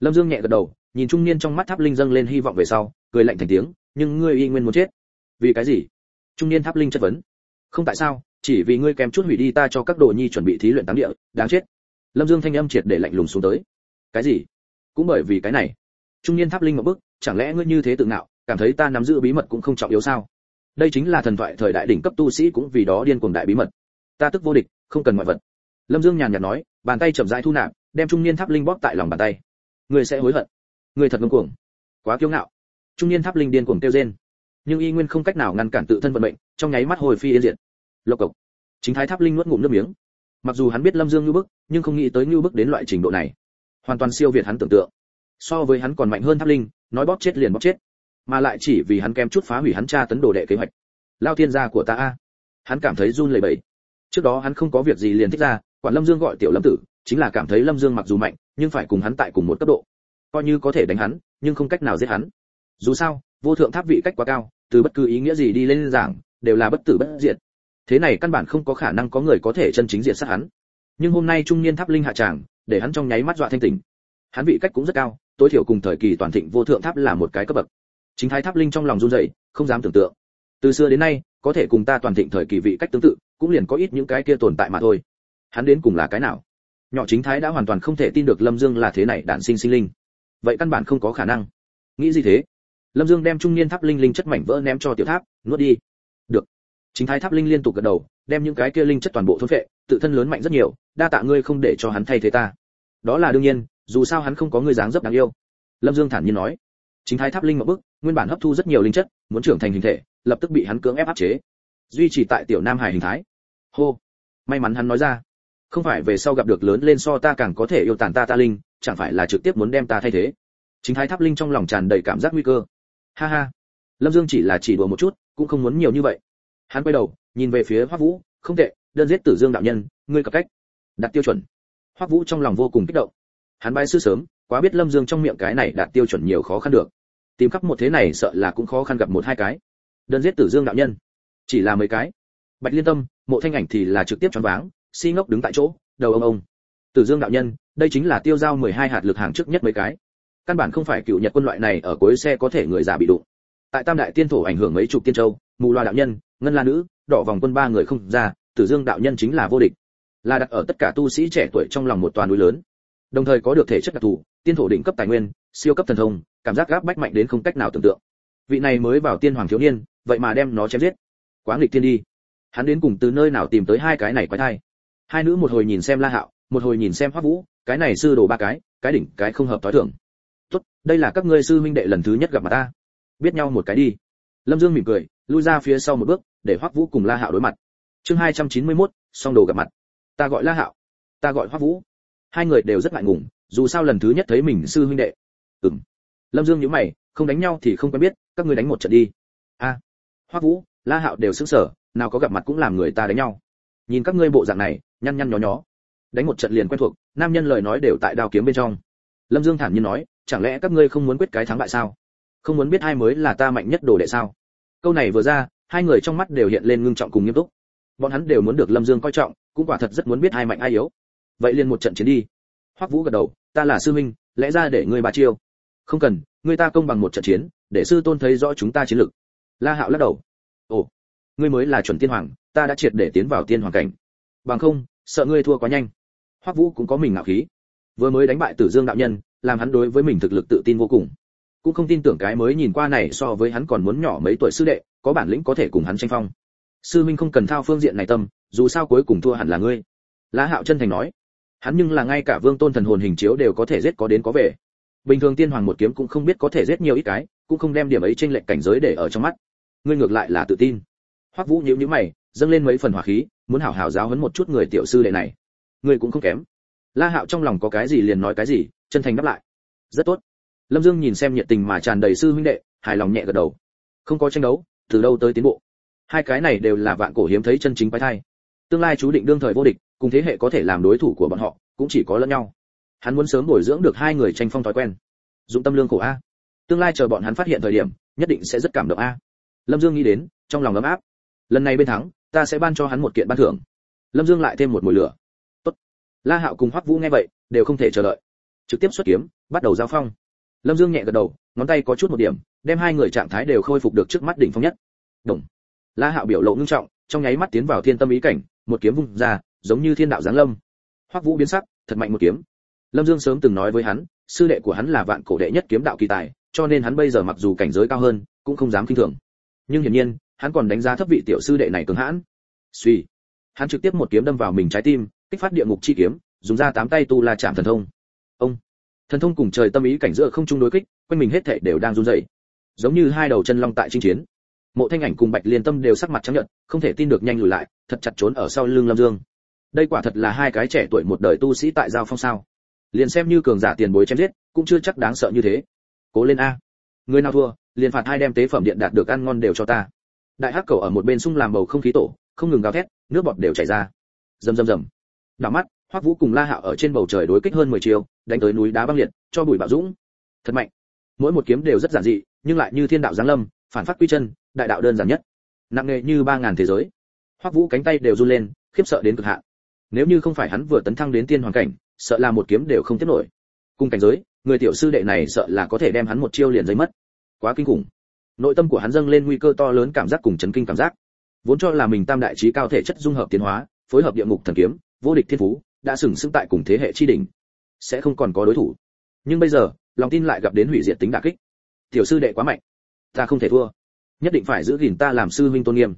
Lâm dương nhẹ gật đầu, nhìn trung niên trong mắt tháp linh dâng lên hy vọng về sau, cười lạnh thành tiếng, nhưng ngươi y nguyên muốn chết. Vì cái gì? Trung niên tháp linh chất vấn. Không tại sao, chỉ vì ngươi kém chút hủy đi ta cho các đồ nhi chuẩn bị thí luyện tám địa, đáng chết. Lâm dương thanh âm triệt để lạnh lùng xuống tới. Cái gì? Cũng bởi vì cái này. Trung niên tháp linh một bức, chẳng lẽ ngươi như thế tự ngạo, cảm thấy ta nắm giữ bí mật cũng không trọng yếu sao? Đây chính là thần thoại thời đại đỉnh cấp tu sĩ cũng vì đó điên cuồng đại bí mật. Ta tức vô địch, không cần mọi vật. Lâm dương nhàn nhạt nói bàn tay chậm rãi thu nạp, đem trung niên tháp linh bóp tại lòng bàn tay. Người sẽ hối hận. Người thật ngông cuồng. Quá kiêu ngạo. Trung niên tháp linh điên cuồng tiêu rên. Nhưng y nguyên không cách nào ngăn cản tự thân vận mệnh, trong nháy mắt hồi phi yên diệt. Lộc cộc. Chính thái tháp linh nuốt ngụm nước miếng. Mặc dù hắn biết lâm dương như bức, nhưng không nghĩ tới như bức đến loại trình độ này. Hoàn toàn siêu việt hắn tưởng tượng. So với hắn còn mạnh hơn tháp linh, nói bóp chết liền bóp chết. Mà lại chỉ vì hắn kém chút phá hủy hắn tra tấn đồ đệ kế hoạch. Lao thiên gia của ta a. Hắn cảm thấy run lẩy bẩy. Trước đó hắn không có việc gì liền thích ra quản lâm dương gọi tiểu lâm tử, chính là cảm thấy lâm dương mặc dù mạnh, nhưng phải cùng hắn tại cùng một cấp độ. Coi như có thể đánh hắn, nhưng không cách nào giết hắn. Dù sao, vô thượng tháp vị cách quá cao, từ bất cứ ý nghĩa gì đi lên giảng, đều là bất tử bất diệt. Thế này căn bản không có khả năng có người có thể chân chính diệt sát hắn. Nhưng hôm nay trung niên tháp linh hạ tràng, để hắn trong nháy mắt dọa thanh tỉnh. Hắn vị cách cũng rất cao, tối thiểu cùng thời kỳ toàn thịnh vô thượng tháp là một cái cấp bậc. Chính thái tháp linh trong lòng run rẩy, không dám tưởng tượng. Từ xưa đến nay, có thể cùng ta toàn thịnh thời kỳ vị cách tương tự, cũng liền có ít những cái kia tồn tại mà thôi hắn đến cùng là cái nào? Nhỏ chính thái đã hoàn toàn không thể tin được lâm dương là thế này đản sinh sinh linh. Vậy căn bản không có khả năng. Nghĩ gì thế? Lâm dương đem trung niên tháp linh linh chất mảnh vỡ ném cho tiểu tháp, nuốt đi. Được. Chính thái tháp linh liên tục gật đầu, đem những cái kia linh chất toàn bộ thôn phệ, tự thân lớn mạnh rất nhiều, đa tạ ngươi không để cho hắn thay thế ta. Đó là đương nhiên, dù sao hắn không có ngươi dáng dấp đáng yêu. Lâm dương thản nhiên nói. Chính thái tháp linh một bước, nguyên bản hấp thu rất nhiều linh chất, muốn trưởng thành hình thể, lập tức bị hắn cưỡng ép áp chế. Duy trì tại tiểu nam hải hình thái. Hô. May mắn hắn nói ra không phải về sau gặp được lớn lên so ta càng có thể yêu tàn ta ta linh, chẳng phải là trực tiếp muốn đem ta thay thế. Chính thái tháp linh trong lòng tràn đầy cảm giác nguy cơ. Ha ha. Lâm dương chỉ là chỉ đùa một chút, cũng không muốn nhiều như vậy. Hắn quay đầu, nhìn về phía hoắc vũ, không tệ, đơn giết tử dương đạo nhân, ngươi cập cách. Đặt tiêu chuẩn. Hoắc vũ trong lòng vô cùng kích động. Hắn bay sư sớm, quá biết lâm dương trong miệng cái này đạt tiêu chuẩn nhiều khó khăn được. Tìm khắp một thế này sợ là cũng khó khăn gặp một hai cái. Đơn giết tử dương đạo nhân. Chỉ là mấy cái. Bạch liên tâm, mộ thanh ảnh thì là trực tiếp choáng váng si ngốc đứng tại chỗ, đầu ông ông. Tử dương đạo nhân, đây chính là tiêu giao 12 hạt lực hàng trước nhất mấy cái. Căn bản không phải cựu nhật quân loại này ở cuối xe có thể người già bị đụng. Tại tam đại tiên thổ ảnh hưởng mấy chục tiên châu, mù loa đạo nhân, ngân la nữ, đỏ vòng quân ba người không ra, tử dương đạo nhân chính là vô địch. Là đặt ở tất cả tu sĩ trẻ tuổi trong lòng một toàn núi lớn. Đồng thời có được thể chất đặc thù, tiên thổ đỉnh cấp tài nguyên, siêu cấp thần thông, cảm giác gáp bách mạnh đến không cách nào tưởng tượng. Vị này mới vào tiên hoàng thiếu niên, vậy mà đem nó chém giết. Quá nghịch tiên đi. Hắn đến cùng từ nơi nào tìm tới hai cái này quái thai? Hai nữ một hồi nhìn xem la hạo một hồi nhìn xem hoắc vũ cái này sư đồ ba cái cái đỉnh cái không hợp tối thường. tốt đây là các ngươi sư minh đệ lần thứ nhất gặp mặt ta. Biết nhau một cái đi. Lâm dương mỉm cười lui ra phía sau một bước để hoắc vũ cùng la hạo đối mặt. Chương 291, song đồ gặp mặt. Ta gọi la hạo ta gọi hoắc vũ. Hai người đều rất ngại ngùng dù sao lần thứ nhất thấy mình sư huynh đệ. Ừm. Lâm dương nhíu mày không đánh nhau thì không quen biết các ngươi đánh một trận đi. A. À, hoắc vũ la hạo đều sững sờ nào có gặp mặt cũng làm người ta đánh nhau. Nhìn các ngươi bộ dạng này nhăn nhăn nhó nhó. Đánh một trận liền quen thuộc, nam nhân lời nói đều tại đao kiếm bên trong. Lâm dương thản nhiên nói, chẳng lẽ các ngươi không muốn quyết cái thắng bại sao? Không muốn biết ai mới là ta mạnh nhất đồ đệ sao? Câu này vừa ra, hai người trong mắt đều hiện lên ngưng trọng cùng nghiêm túc. Bọn hắn đều muốn được lâm dương coi trọng, cũng quả thật rất muốn biết ai mạnh ai yếu. Vậy liền một trận chiến đi. Hoắc vũ gật đầu, ta là sư minh, lẽ ra để ngươi ba chiêu. Không cần, ngươi ta công bằng một trận chiến, để sư tôn thấy rõ chúng ta chiến lực. La hạo lắc đầu. Ồ, ngươi mới là chuẩn tiên hoàng, ta đã triệt để tiến vào tiên hoàng cảnh bằng không, sợ ngươi thua quá nhanh. Hoắc vũ cũng có mình ngạo khí. Vừa mới đánh bại tử dương đạo nhân, làm hắn đối với mình thực lực tự tin vô cùng. Cũng không tin tưởng cái mới nhìn qua này so với hắn còn muốn nhỏ mấy tuổi sư đệ, có bản lĩnh có thể cùng hắn tranh phong. Sư minh không cần thao phương diện này tâm, dù sao cuối cùng thua hẳn là ngươi. Lá hạo chân thành nói. Hắn nhưng là ngay cả vương tôn thần hồn hình chiếu đều có thể giết có đến có về. Bình thường tiên hoàng một kiếm cũng không biết có thể giết nhiều ít cái, cũng không đem điểm ấy trên lệnh cảnh giới để ở trong mắt. Ngươi ngược lại là tự tin. Hoắc vũ nhíu nhíu mày, dâng lên mấy phần hỏa khí muốn hảo hảo giáo huấn một chút người tiểu sư đệ này. Người cũng không kém. La hạo trong lòng có cái gì liền nói cái gì, chân thành đáp lại. Rất tốt. Lâm dương nhìn xem nhiệt tình mà tràn đầy sư huynh đệ, hài lòng nhẹ gật đầu. Không có tranh đấu, từ đâu tới tiến bộ? Hai cái này đều là vạn cổ hiếm thấy chân chính quái thai. Tương lai chú định đương thời vô địch, cùng thế hệ có thể làm đối thủ của bọn họ, cũng chỉ có lẫn nhau. Hắn muốn sớm bồi dưỡng được hai người tranh phong thói quen. Dụng tâm lương khổ a. Tương lai chờ bọn hắn phát hiện thời điểm, nhất định sẽ rất cảm động a. Lâm dương nghĩ đến, trong lòng ấm áp. Lần này bên thắng ta sẽ ban cho hắn một kiện ban thưởng. Lâm dương lại thêm một mùi lửa. Tốt. la hạo cùng hoắc vũ nghe vậy, đều không thể chờ đợi. Trực tiếp xuất kiếm, bắt đầu giao phong. Lâm dương nhẹ gật đầu, ngón tay có chút một điểm, đem hai người trạng thái đều khôi phục được trước mắt đỉnh phong nhất. Đồng. La hạo biểu lộ ngưng trọng, trong nháy mắt tiến vào thiên tâm ý cảnh, một kiếm vung ra, giống như thiên đạo giáng lâm. Hoắc vũ biến sắc, thật mạnh một kiếm. Lâm dương sớm từng nói với hắn, sư đệ của hắn là vạn cổ đệ nhất kiếm đạo kỳ tài, cho nên hắn bây giờ mặc dù cảnh giới cao hơn, cũng không dám kinh thường. Nhưng hiển nhiên hắn còn đánh giá thấp vị tiểu sư đệ này cứng hãn. Suy. Hắn trực tiếp một kiếm đâm vào mình trái tim, kích phát địa ngục chi kiếm, dùng ra tám tay tu la chạm thần thông. Ông. Thần thông cùng trời tâm ý cảnh giữa không chung đối kích, quanh mình hết thảy đều đang run rẩy. Giống như hai đầu chân long tại chinh chiến. Mộ thanh ảnh cùng bạch liên tâm đều sắc mặt trắng nhợt, không thể tin được nhanh lùi lại, thật chặt trốn ở sau lưng lâm dương. Đây quả thật là hai cái trẻ tuổi một đời tu sĩ tại giao phong sao. Liền xem như cường giả tiền bối chém giết, cũng chưa chắc đáng sợ như thế. Cố lên a. Người nào thua, liền phạt hai đem tế phẩm điện đạt được ăn ngon đều cho ta đại hắc cầu ở một bên sung làm bầu không khí tổ, không ngừng gào thét, nước bọt đều chảy ra. Rầm rầm rầm. Đảo mắt, hoắc vũ cùng la hạo ở trên bầu trời đối kích hơn 10 chiều, đánh tới núi đá băng liệt, cho bụi bạo dũng. Thật mạnh. Mỗi một kiếm đều rất giản dị, nhưng lại như thiên đạo giáng lâm, phản phát quy chân, đại đạo đơn giản nhất. Nặng nề như ba ngàn thế giới. Hoắc vũ cánh tay đều run lên, khiếp sợ đến cực hạn. Nếu như không phải hắn vừa tấn thăng đến tiên hoàng cảnh, sợ là một kiếm đều không tiếp nổi. Cùng cảnh giới, người tiểu sư đệ này sợ là có thể đem hắn một chiêu liền giấy mất. Quá kinh khủng nội tâm của hắn dâng lên nguy cơ to lớn cảm giác cùng chấn kinh cảm giác. Vốn cho là mình tam đại trí cao thể chất dung hợp tiến hóa, phối hợp địa ngục thần kiếm, vô địch thiên phú, đã sừng sững tại cùng thế hệ chi đỉnh, sẽ không còn có đối thủ. Nhưng bây giờ, lòng tin lại gặp đến hủy diệt tính đả kích. Tiểu sư đệ quá mạnh, ta không thể thua. Nhất định phải giữ gìn ta làm sư huynh tôn nghiêm.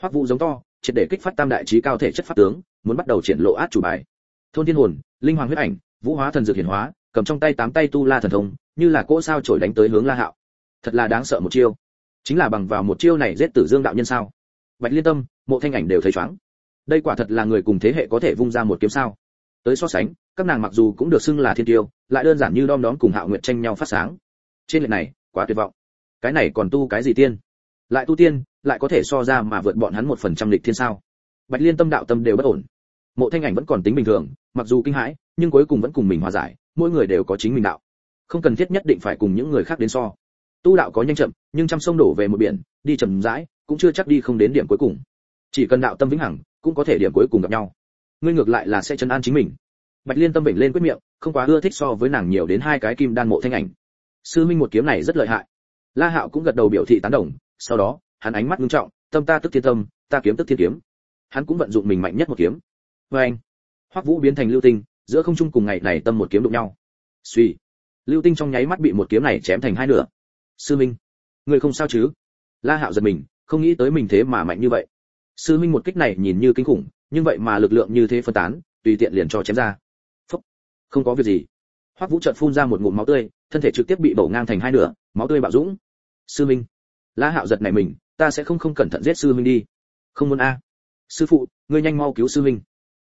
Hoắc vũ giống to, triệt để kích phát tam đại trí cao thể chất pháp tướng, muốn bắt đầu triển lộ át chủ bài. Thôn thiên hồn, linh hoàng huyết ảnh, vũ hóa thần dược hiển hóa, cầm trong tay tám tay tu la thần thông, như là cỗ sao trổi đánh tới hướng la hạo thật là đáng sợ một chiêu. Chính là bằng vào một chiêu này giết tử dương đạo nhân sao? Bạch liên tâm, mộ thanh ảnh đều thấy chóng đây quả thật là người cùng thế hệ có thể vung ra một kiếm sao? Tới so sánh, các nàng mặc dù cũng được xưng là thiên tiêu, lại đơn giản như đom đóm cùng hạo nguyệt tranh nhau phát sáng. Trên lệch này, quá tuyệt vọng. Cái này còn tu cái gì tiên? Lại tu tiên, lại có thể so ra mà vượt bọn hắn một phần trăm lịch thiên sao? Bạch liên tâm đạo tâm đều bất ổn. Mộ thanh ảnh vẫn còn tính bình thường, mặc dù kinh hãi, nhưng cuối cùng vẫn cùng mình hòa giải, mỗi người đều có chính mình đạo. Không cần thiết nhất định phải cùng những người khác đến so tu đạo có nhanh chậm, nhưng trăm sông đổ về một biển, đi chậm rãi, cũng chưa chắc đi không đến điểm cuối cùng. Chỉ cần đạo tâm vĩnh hằng, cũng có thể điểm cuối cùng gặp nhau. Ngươi ngược lại là sẽ chân an chính mình. Bạch liên tâm bệnh lên quyết miệng, không quá ưa thích so với nàng nhiều đến hai cái kim đan mộ thanh ảnh. Sư minh một kiếm này rất lợi hại. La hạo cũng gật đầu biểu thị tán đồng, sau đó, hắn ánh mắt nghiêm trọng, tâm ta tức thiên tâm, ta kiếm tức thiên kiếm. Hắn cũng vận dụng mình mạnh nhất một kiếm. Vê anh, hoắc vũ biến thành lưu tinh, giữa không trung cùng ngày này tâm một kiếm đụng nhau. Suy lưu tinh trong nháy mắt bị một kiếm này chém thành hai nửa sư minh, người không sao chứ? La hạo giật mình, không nghĩ tới mình thế mà mạnh như vậy. Sư minh một kích này nhìn như kinh khủng, nhưng vậy mà lực lượng như thế phân tán, tùy tiện liền cho chém ra. Phúc. không có việc gì. Hoắc vũ trận phun ra một ngụm máu tươi, thân thể trực tiếp bị bổ ngang thành hai nửa, máu tươi bạo dũng. Sư minh, la hạo giật này mình, ta sẽ không không cẩn thận giết sư minh đi. Không muốn a. Sư phụ, ngươi nhanh mau cứu sư minh.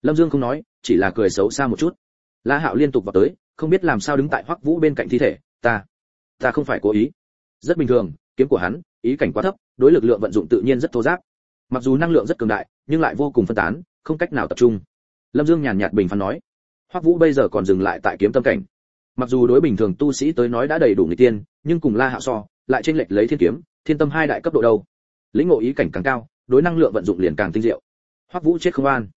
Lâm dương không nói, chỉ là cười xấu xa một chút. La hạo liên tục vào tới, không biết làm sao đứng tại hoắc vũ bên cạnh thi thể. Ta ta không phải cố ý rất bình thường, kiếm của hắn, ý cảnh quá thấp, đối lực lượng vận dụng tự nhiên rất thô giáp. Mặc dù năng lượng rất cường đại, nhưng lại vô cùng phân tán, không cách nào tập trung. Lâm dương nhàn nhạt bình phán nói, hoắc vũ bây giờ còn dừng lại tại kiếm tâm cảnh. Mặc dù đối bình thường tu sĩ tới nói đã đầy đủ người tiên nhưng cùng la hạo so, lại trên lệch lấy thiên kiếm, thiên tâm hai đại cấp độ đâu. Lĩnh ngộ ý cảnh càng cao, đối năng lượng vận dụng liền càng tinh diệu. Hoắc vũ chết không an.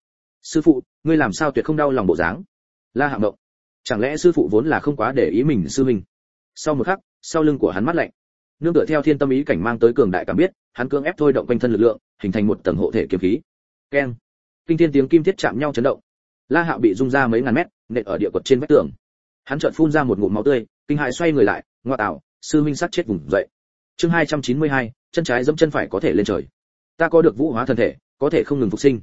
Sư phụ, ngươi làm sao tuyệt không đau lòng bộ dáng? La hạ động chẳng lẽ sư phụ vốn là không quá để ý mình, sư mình sau một khắc, sau lưng của hắn mắt lạnh nương tựa theo thiên tâm ý cảnh mang tới cường đại cảm biết hắn cưỡng ép thôi động quanh thân lực lượng hình thành một tầng hộ thể kiếm khí. Keng. Kinh thiên tiếng kim thiết chạm nhau chấn động. La hạo bị rung ra mấy ngàn mét nện ở địa quật trên vách tường. Hắn chợt phun ra một ngụm máu tươi kinh hại xoay người lại ngoa tạo sư minh sát chết vùng dậy. Chương 292, chân trái dẫm chân phải có thể lên trời. Ta có được vũ hóa thân thể có thể không ngừng phục sinh.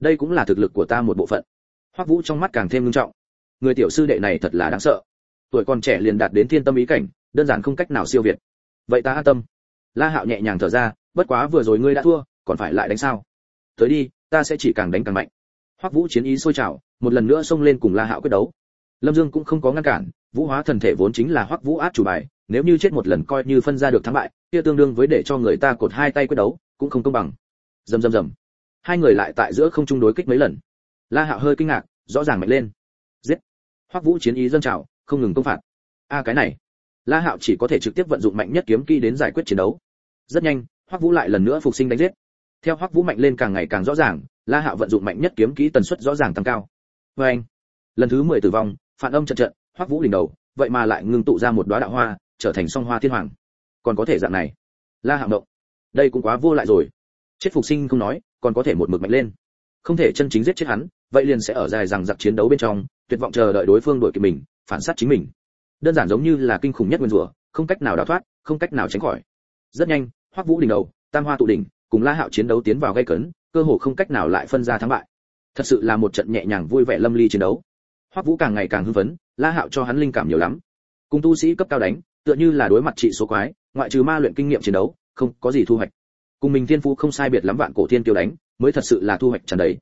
Đây cũng là thực lực của ta một bộ phận. Hoắc vũ trong mắt càng thêm nghiêm trọng. Người tiểu sư đệ này thật là đáng sợ. Tuổi còn trẻ liền đạt đến thiên tâm ý cảnh đơn giản không cách nào siêu việt vậy ta an tâm. La hạo nhẹ nhàng thở ra, bất quá vừa rồi ngươi đã thua, còn phải lại đánh sao? Tới đi, ta sẽ chỉ càng đánh càng mạnh. Hoắc vũ chiến ý sôi trào, một lần nữa xông lên cùng la hạo quyết đấu. Lâm dương cũng không có ngăn cản, vũ hóa thần thể vốn chính là hoắc vũ át chủ bài, nếu như chết một lần coi như phân ra được thắng bại, kia tương đương với để cho người ta cột hai tay quyết đấu, cũng không công bằng. Rầm rầm rầm. Hai người lại tại giữa không trung đối kích mấy lần. La hạo hơi kinh ngạc, rõ ràng mạnh lên. Giết. Hoắc vũ chiến ý dâng trào, không ngừng công phạt. A, cái này la hạo chỉ có thể trực tiếp vận dụng mạnh nhất kiếm kỹ đến giải quyết chiến đấu. Rất nhanh, hoắc vũ lại lần nữa phục sinh đánh giết. Theo hoắc vũ mạnh lên càng ngày càng rõ ràng, la hạo vận dụng mạnh nhất kiếm kỹ tần suất rõ ràng tăng cao. Vê anh, lần thứ mười tử vong, phản âm trận trận, hoắc vũ đỉnh đầu, vậy mà lại ngưng tụ ra một đóa đạo hoa, trở thành song hoa thiên hoàng. Còn có thể dạng này. La hạo động. Đây cũng quá vô lại rồi. Chết phục sinh không nói, còn có thể một mực mạnh lên. Không thể chân chính giết chết hắn, vậy liền sẽ ở dài rằng giặc chiến đấu bên trong, tuyệt vọng chờ đợi đối phương đuổi kịp mình, phản sát chính mình đơn giản giống như là kinh khủng nhất nguyên rủa, không cách nào đào thoát, không cách nào tránh khỏi. Rất nhanh, hoắc vũ đỉnh đầu, tam hoa tụ đỉnh, cùng la hạo chiến đấu tiến vào gây cấn, cơ hồ không cách nào lại phân ra thắng bại. Thật sự là một trận nhẹ nhàng vui vẻ lâm ly chiến đấu. Hoắc vũ càng ngày càng hưng phấn, la hạo cho hắn linh cảm nhiều lắm. Cùng tu sĩ cấp cao đánh, tựa như là đối mặt trị số quái, ngoại trừ ma luyện kinh nghiệm chiến đấu, không có gì thu hoạch. Cùng mình thiên phú không sai biệt lắm vạn cổ thiên tiêu đánh, mới thật sự là thu hoạch tràn đầy.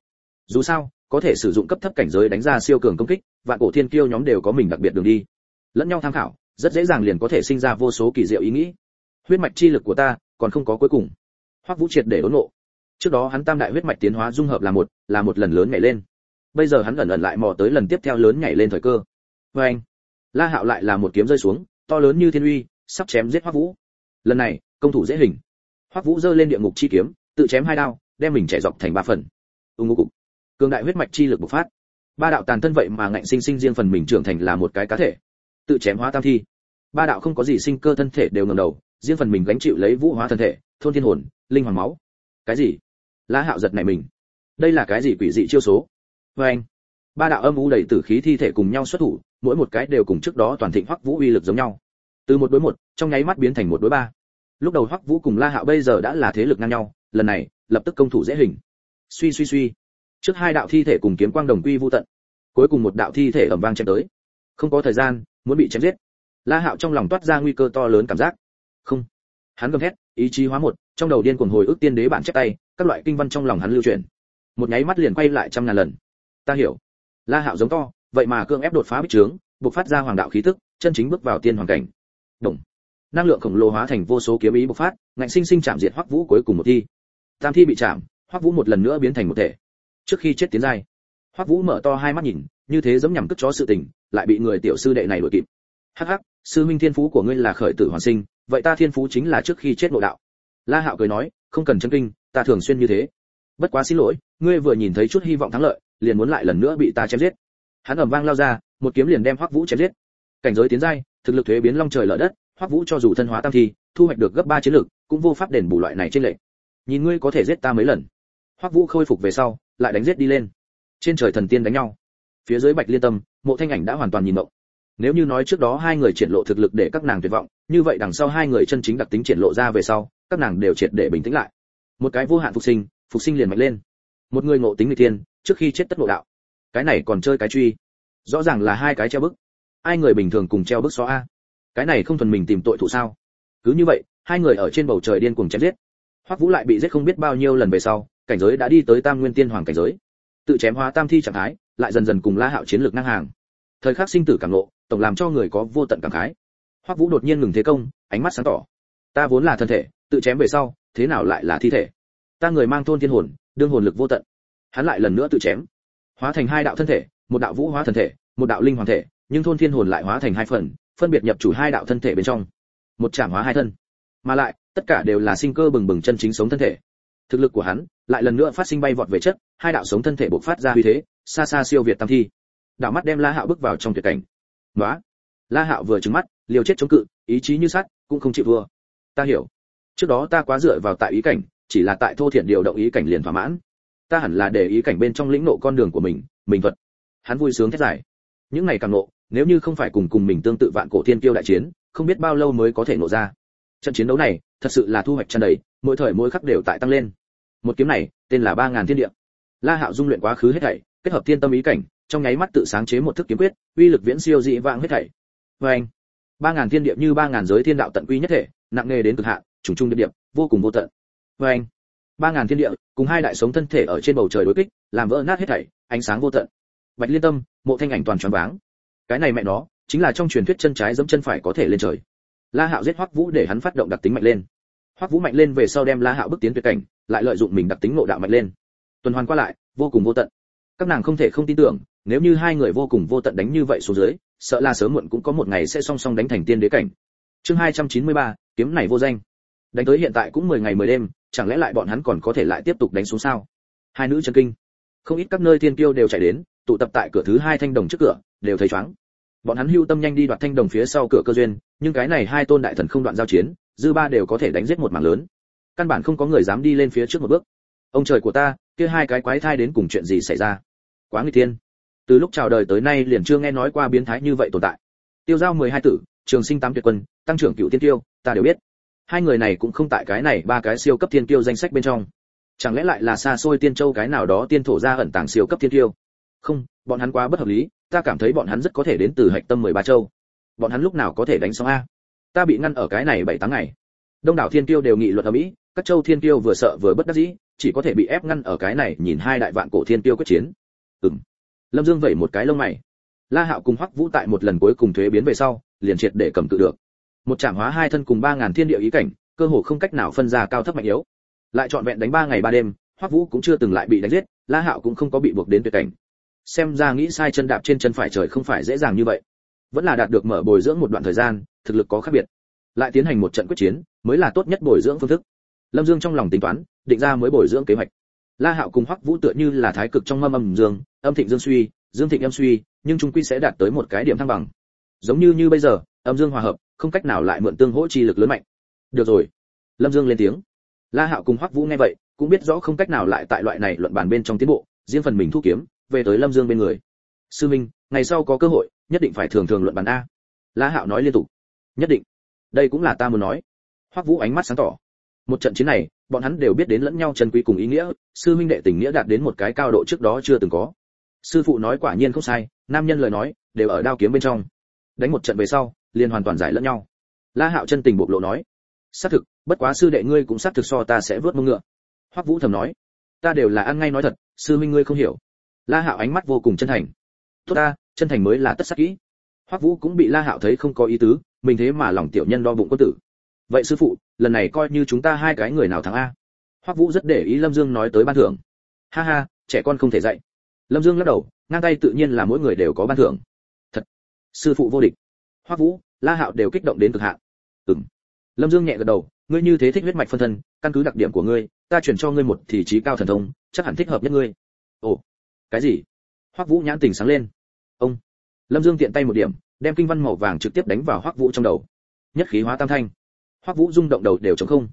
Dù sao, có thể sử dụng cấp thấp cảnh giới đánh ra siêu cường công kích, vạn cổ thiên kiêu nhóm đều có mình đặc biệt đường đi lẫn nhau tham khảo, rất dễ dàng liền có thể sinh ra vô số kỳ diệu ý nghĩ. Huyết mạch chi lực của ta còn không có cuối cùng. Hoắc vũ triệt để đốn nộ trước đó hắn tam đại huyết mạch tiến hóa dung hợp là một là một lần lớn nhảy lên. Bây giờ hắn ẩn ẩn lại mò tới lần tiếp theo lớn nhảy lên thời cơ. Với anh, la hạo lại là một kiếm rơi xuống, to lớn như thiên uy, sắp chém giết hoắc vũ. Lần này, công thủ dễ hình. Hoắc vũ giơ lên địa ngục chi kiếm, tự chém hai đao, đem mình chạy dọc thành ba phần. Ung ngô cục. Cường đại huyết mạch chi lực bộc phát. Ba đạo tàn thân vậy mà ngạnh sinh sinh riêng phần mình trưởng thành là một cái cá thể tự chém hóa tam thi. Ba đạo không có gì sinh cơ thân thể đều ngẩng đầu, riêng phần mình gánh chịu lấy vũ hóa thân thể, thôn thiên hồn, linh hoàng máu. Cái gì? La hạo giật này mình. Đây là cái gì quỷ dị chiêu số? Vê anh, ba đạo âm u đầy tử khí thi thể cùng nhau xuất thủ, mỗi một cái đều cùng trước đó toàn thịnh hoắc vũ uy lực giống nhau. Từ một đối một, trong nháy mắt biến thành một đối ba. Lúc đầu hoắc vũ cùng la hạo bây giờ đã là thế lực ngang nhau, lần này, lập tức công thủ dễ hình. Suy suy suy. Trước hai đạo thi thể cùng kiếm quang đồng quy vu tận, cuối cùng một đạo thi thể ầm vang chém tới. Không có thời gian muốn bị chém giết. La hạo trong lòng toát ra nguy cơ to lớn cảm giác. Không. Hắn gầm thét, ý chí hóa một, trong đầu điên cuồng hồi ức tiên đế bản chép tay, các loại kinh văn trong lòng hắn lưu truyền. Một nháy mắt liền quay lại trăm ngàn lần. Ta hiểu. La hạo giống to, vậy mà cương ép đột phá bích trướng buộc phát ra hoàng đạo khí tức, chân chính bước vào tiên hoàng cảnh. Đồng năng lượng khổng lồ hóa thành vô số kiếm ý bộc phát, ngạnh sinh sinh chạm diệt hoắc vũ cuối cùng một thi. Tam thi bị chạm, hoắc vũ một lần nữa biến thành một thể. Trước khi chết tiến giai, hoắc vũ mở to hai mắt nhìn như thế giống nhằm cất chó sự tình, lại bị người tiểu sư đệ này đuổi kịp. Hắc hắc, sư minh thiên phú của ngươi là khởi tử hoàn sinh, vậy ta thiên phú chính là trước khi chết nội đạo. La hạo cười nói, không cần chân kinh, ta thường xuyên như thế. Bất quá xin lỗi, ngươi vừa nhìn thấy chút hy vọng thắng lợi, liền muốn lại lần nữa bị ta chém giết. Hắn ầm vang lao ra, một kiếm liền đem hoắc vũ chém giết. Cảnh giới tiến giai, thực lực thuế biến long trời lở đất, hoắc vũ cho dù thân hóa tam thi, thu hoạch được gấp ba chiến lực, cũng vô pháp đền bù loại này trên lệ nhìn ngươi có thể giết ta mấy lần. Hoắc vũ khôi phục về sau, lại đánh giết đi lên. Trên trời thần tiên đánh nhau phía dưới bạch liên tâm, mộ thanh ảnh đã hoàn toàn nhìn động nếu như nói trước đó hai người triển lộ thực lực để các nàng tuyệt vọng, như vậy đằng sau hai người chân chính đặc tính triển lộ ra về sau, các nàng đều triệt để bình tĩnh lại. Một cái vô hạn phục sinh phục sinh liền mạnh lên. Một người ngộ tính người tiên trước khi chết tất ngộ đạo. Cái này còn chơi cái truy. Rõ ràng là hai cái treo bức. Ai người bình thường cùng treo bức xóa a? Cái này không thuần mình tìm tội thủ sao? Cứ như vậy, hai người ở trên bầu trời điên cuồng chém giết. Hoắc vũ lại bị giết không biết bao nhiêu lần về sau, cảnh giới đã đi tới tam nguyên tiên hoàng cảnh giới. Tự chém hóa tam thi trạng thái lại dần dần cùng la hạo chiến lược ngang hàng. Thời khắc sinh tử cảm ngộ, tổng làm cho người có vô tận cảm khái. Hoắc vũ đột nhiên ngừng thế công, ánh mắt sáng tỏ. Ta vốn là thân thể, tự chém về sau, thế nào lại là thi thể? Ta người mang thôn thiên hồn, đương hồn lực vô tận. Hắn lại lần nữa tự chém. Hóa thành hai đạo thân thể, một đạo vũ hóa thân thể, một đạo linh hoàng thể, nhưng thôn thiên hồn lại hóa thành hai phần, phân biệt nhập chủ hai đạo thân thể bên trong. Một trảm hóa hai thân. Mà lại, tất cả đều là sinh cơ bừng bừng chân chính sống thân thể. Thực lực của hắn lại lần nữa phát sinh bay vọt về chất, hai đạo sống thân thể bộc phát ra uy thế xa xa siêu việt tam thi. Đạo mắt đem la hạo bước vào trong tuyệt cảnh. Nói la hạo vừa trứng mắt, liều chết chống cự, ý chí như sắt, cũng không chịu thua. Ta hiểu. Trước đó ta quá dựa vào tại ý cảnh, chỉ là tại thô thiện điều động ý cảnh liền thỏa mãn. Ta hẳn là để ý cảnh bên trong lĩnh nộ con đường của mình mình vật hắn vui sướng thét giải những ngày càng nộ, nếu như không phải cùng cùng mình tương tự vạn cổ thiên kiêu đại chiến, không biết bao lâu mới có thể nộ ra. Trận chiến đấu này, thật sự là thu hoạch chân đầy, mỗi thời mỗi khắc đều tại tăng lên. Một kiếm này, tên là ba ngàn thiên địa. La hạo dung luyện quá khứ hết thảy kết hợp thiên tâm ý cảnh, trong nháy mắt tự sáng chế một thức kiếm quyết, uy lực viễn siêu dị vãng hết thảy. Vê anh ba ngàn thiên địa như ba ngàn giới thiên đạo tận quy nhất thể, nặng nề đến cực hạn, trùng trung địa điểm vô cùng vô tận. Vê anh ba ngàn thiên địa, cùng hai đại sống thân thể ở trên bầu trời đối kích, làm vỡ nát hết thảy, ánh sáng vô tận. Bạch liên tâm, mộ thanh ảnh toàn choáng váng. Cái này mẹ nó, chính là trong truyền thuyết chân trái giẫm chân phải có thể lên trời. La hạo giết hoắc vũ để hắn phát động đặc tính mạnh lên. Hoắc vũ mạnh lên về sau đem la hạo bước tiến tuyệt cảnh, lại lợi dụng mình đặc tính ngộ đạo mạnh lên. Tuần hoàn qua lại, vô cùng vô tận các nàng không thể không tin tưởng nếu như hai người vô cùng vô tận đánh như vậy xuống dưới sợ là sớm muộn cũng có một ngày sẽ song song đánh thành tiên đế cảnh. Chương 293, kiếm này vô danh. Đánh tới hiện tại cũng 10 ngày 10 đêm chẳng lẽ lại bọn hắn còn có thể lại tiếp tục đánh xuống sao? Hai nữ chân kinh. Không ít các nơi tiên tiêu đều chạy đến tụ tập tại cửa thứ hai thanh đồng trước cửa đều thấy choáng. Bọn hắn hưu tâm nhanh đi đoạt thanh đồng phía sau cửa cơ duyên nhưng cái này hai tôn đại thần không đoạn giao chiến dư ba đều có thể đánh giết một mảng lớn. Căn bản không có người dám đi lên phía trước một bước. Ông trời của ta kia hai cái quái thai đến cùng chuyện gì xảy ra? Quá nguy thiên. Từ lúc chào đời tới nay liền chưa nghe nói qua biến thái như vậy tồn tại. Tiêu giao mười hai tử, trường sinh tám tuyệt quân, tăng trưởng cựu tiên tiêu ta đều biết. Hai người này cũng không tại cái này ba cái siêu cấp thiên tiêu danh sách bên trong. Chẳng lẽ lại là xa xôi tiên châu cái nào đó tiên thổ ra ẩn tàng siêu cấp thiên tiêu không, bọn hắn quá bất hợp lý, ta cảm thấy bọn hắn rất có thể đến từ hạch tâm mười ba châu. Bọn hắn lúc nào có thể đánh xong a? Ta bị ngăn ở cái này bảy tháng ngày. Đông đảo thiên tiêu đều nghị luận ở mỹ, các châu thiên tiêu vừa sợ vừa bất đắc dĩ, chỉ có thể bị ép ngăn ở cái này nhìn hai đại vạn cổ thiên tiêu quyết chiến ừm. Lâm dương vẩy một cái lông mày. La hạo cùng hoắc vũ tại một lần cuối cùng thuế biến về sau, liền triệt để cầm tự được. Một trạm hóa hai thân cùng ba ngàn thiên địa ý cảnh, cơ hồ không cách nào phân ra cao thấp mạnh yếu. Lại trọn vẹn đánh ba ngày ba đêm, hoắc vũ cũng chưa từng lại bị đánh giết, la hạo cũng không có bị buộc đến tuyệt cảnh. Xem ra nghĩ sai chân đạp trên chân phải trời không phải dễ dàng như vậy. Vẫn là đạt được mở bồi dưỡng một đoạn thời gian, thực lực có khác biệt. Lại tiến hành một trận quyết chiến, mới là tốt nhất bồi dưỡng phương thức. Lâm dương trong lòng tính toán, định ra mới bồi dưỡng kế hoạch la hạo cùng hoắc vũ tựa như là thái cực trong mâm âm dương, âm thịnh dương suy, dương thịnh âm suy, nhưng chúng quy sẽ đạt tới một cái điểm thăng bằng. Giống như như bây giờ, âm dương hòa hợp, không cách nào lại mượn tương hỗ chi lực lớn mạnh. Được rồi. Lâm dương lên tiếng. La hạo cùng hoắc vũ nghe vậy, cũng biết rõ không cách nào lại tại loại này luận bàn bên trong tiến bộ, riêng phần mình thu kiếm, về tới lâm dương bên người. Sư minh, ngày sau có cơ hội, nhất định phải thường thường luận bàn a. La hạo nói liên tục. Nhất định. Đây cũng là ta muốn nói. Hoắc vũ ánh mắt sáng tỏ. Một trận chiến này bọn hắn đều biết đến lẫn nhau chân quý cùng ý nghĩa, sư minh đệ tình nghĩa đạt đến một cái cao độ trước đó chưa từng có. Sư phụ nói quả nhiên không sai, nam nhân lời nói, đều ở đao kiếm bên trong. Đánh một trận về sau, liền hoàn toàn giải lẫn nhau. La hạo chân tình bộc lộ nói, xác thực, bất quá sư đệ ngươi cũng xác thực so ta sẽ vớt mông ngựa. Hoắc vũ thầm nói, ta đều là ăn ngay nói thật, sư minh ngươi không hiểu. La hạo ánh mắt vô cùng chân thành. Tốt ta, chân thành mới là tất sắc kỹ. Hoắc vũ cũng bị la hạo thấy không có ý tứ, mình thế mà lòng tiểu nhân đo bụng quân tử vậy sư phụ, lần này coi như chúng ta hai cái người nào thắng a? Hoắc vũ rất để ý lâm dương nói tới ban thưởng. Ha ha, trẻ con không thể dạy. Lâm dương lắc đầu, ngang tay tự nhiên là mỗi người đều có ban thưởng. Thật, sư phụ vô địch. Hoắc vũ, la hạo đều kích động đến cực hạn. Ừm. Lâm dương nhẹ gật đầu, ngươi như thế thích huyết mạch phân thân, căn cứ đặc điểm của ngươi, ta chuyển cho ngươi một thì trí cao thần thông, chắc hẳn thích hợp nhất ngươi. Ồ, cái gì? Hoắc vũ nhãn tình sáng lên. Ông. Lâm dương tiện tay một điểm, đem kinh văn màu vàng trực tiếp đánh vào hoắc vũ trong đầu. Nhất khí hóa tam thanh hoắc vũ rung động đầu đều chống không.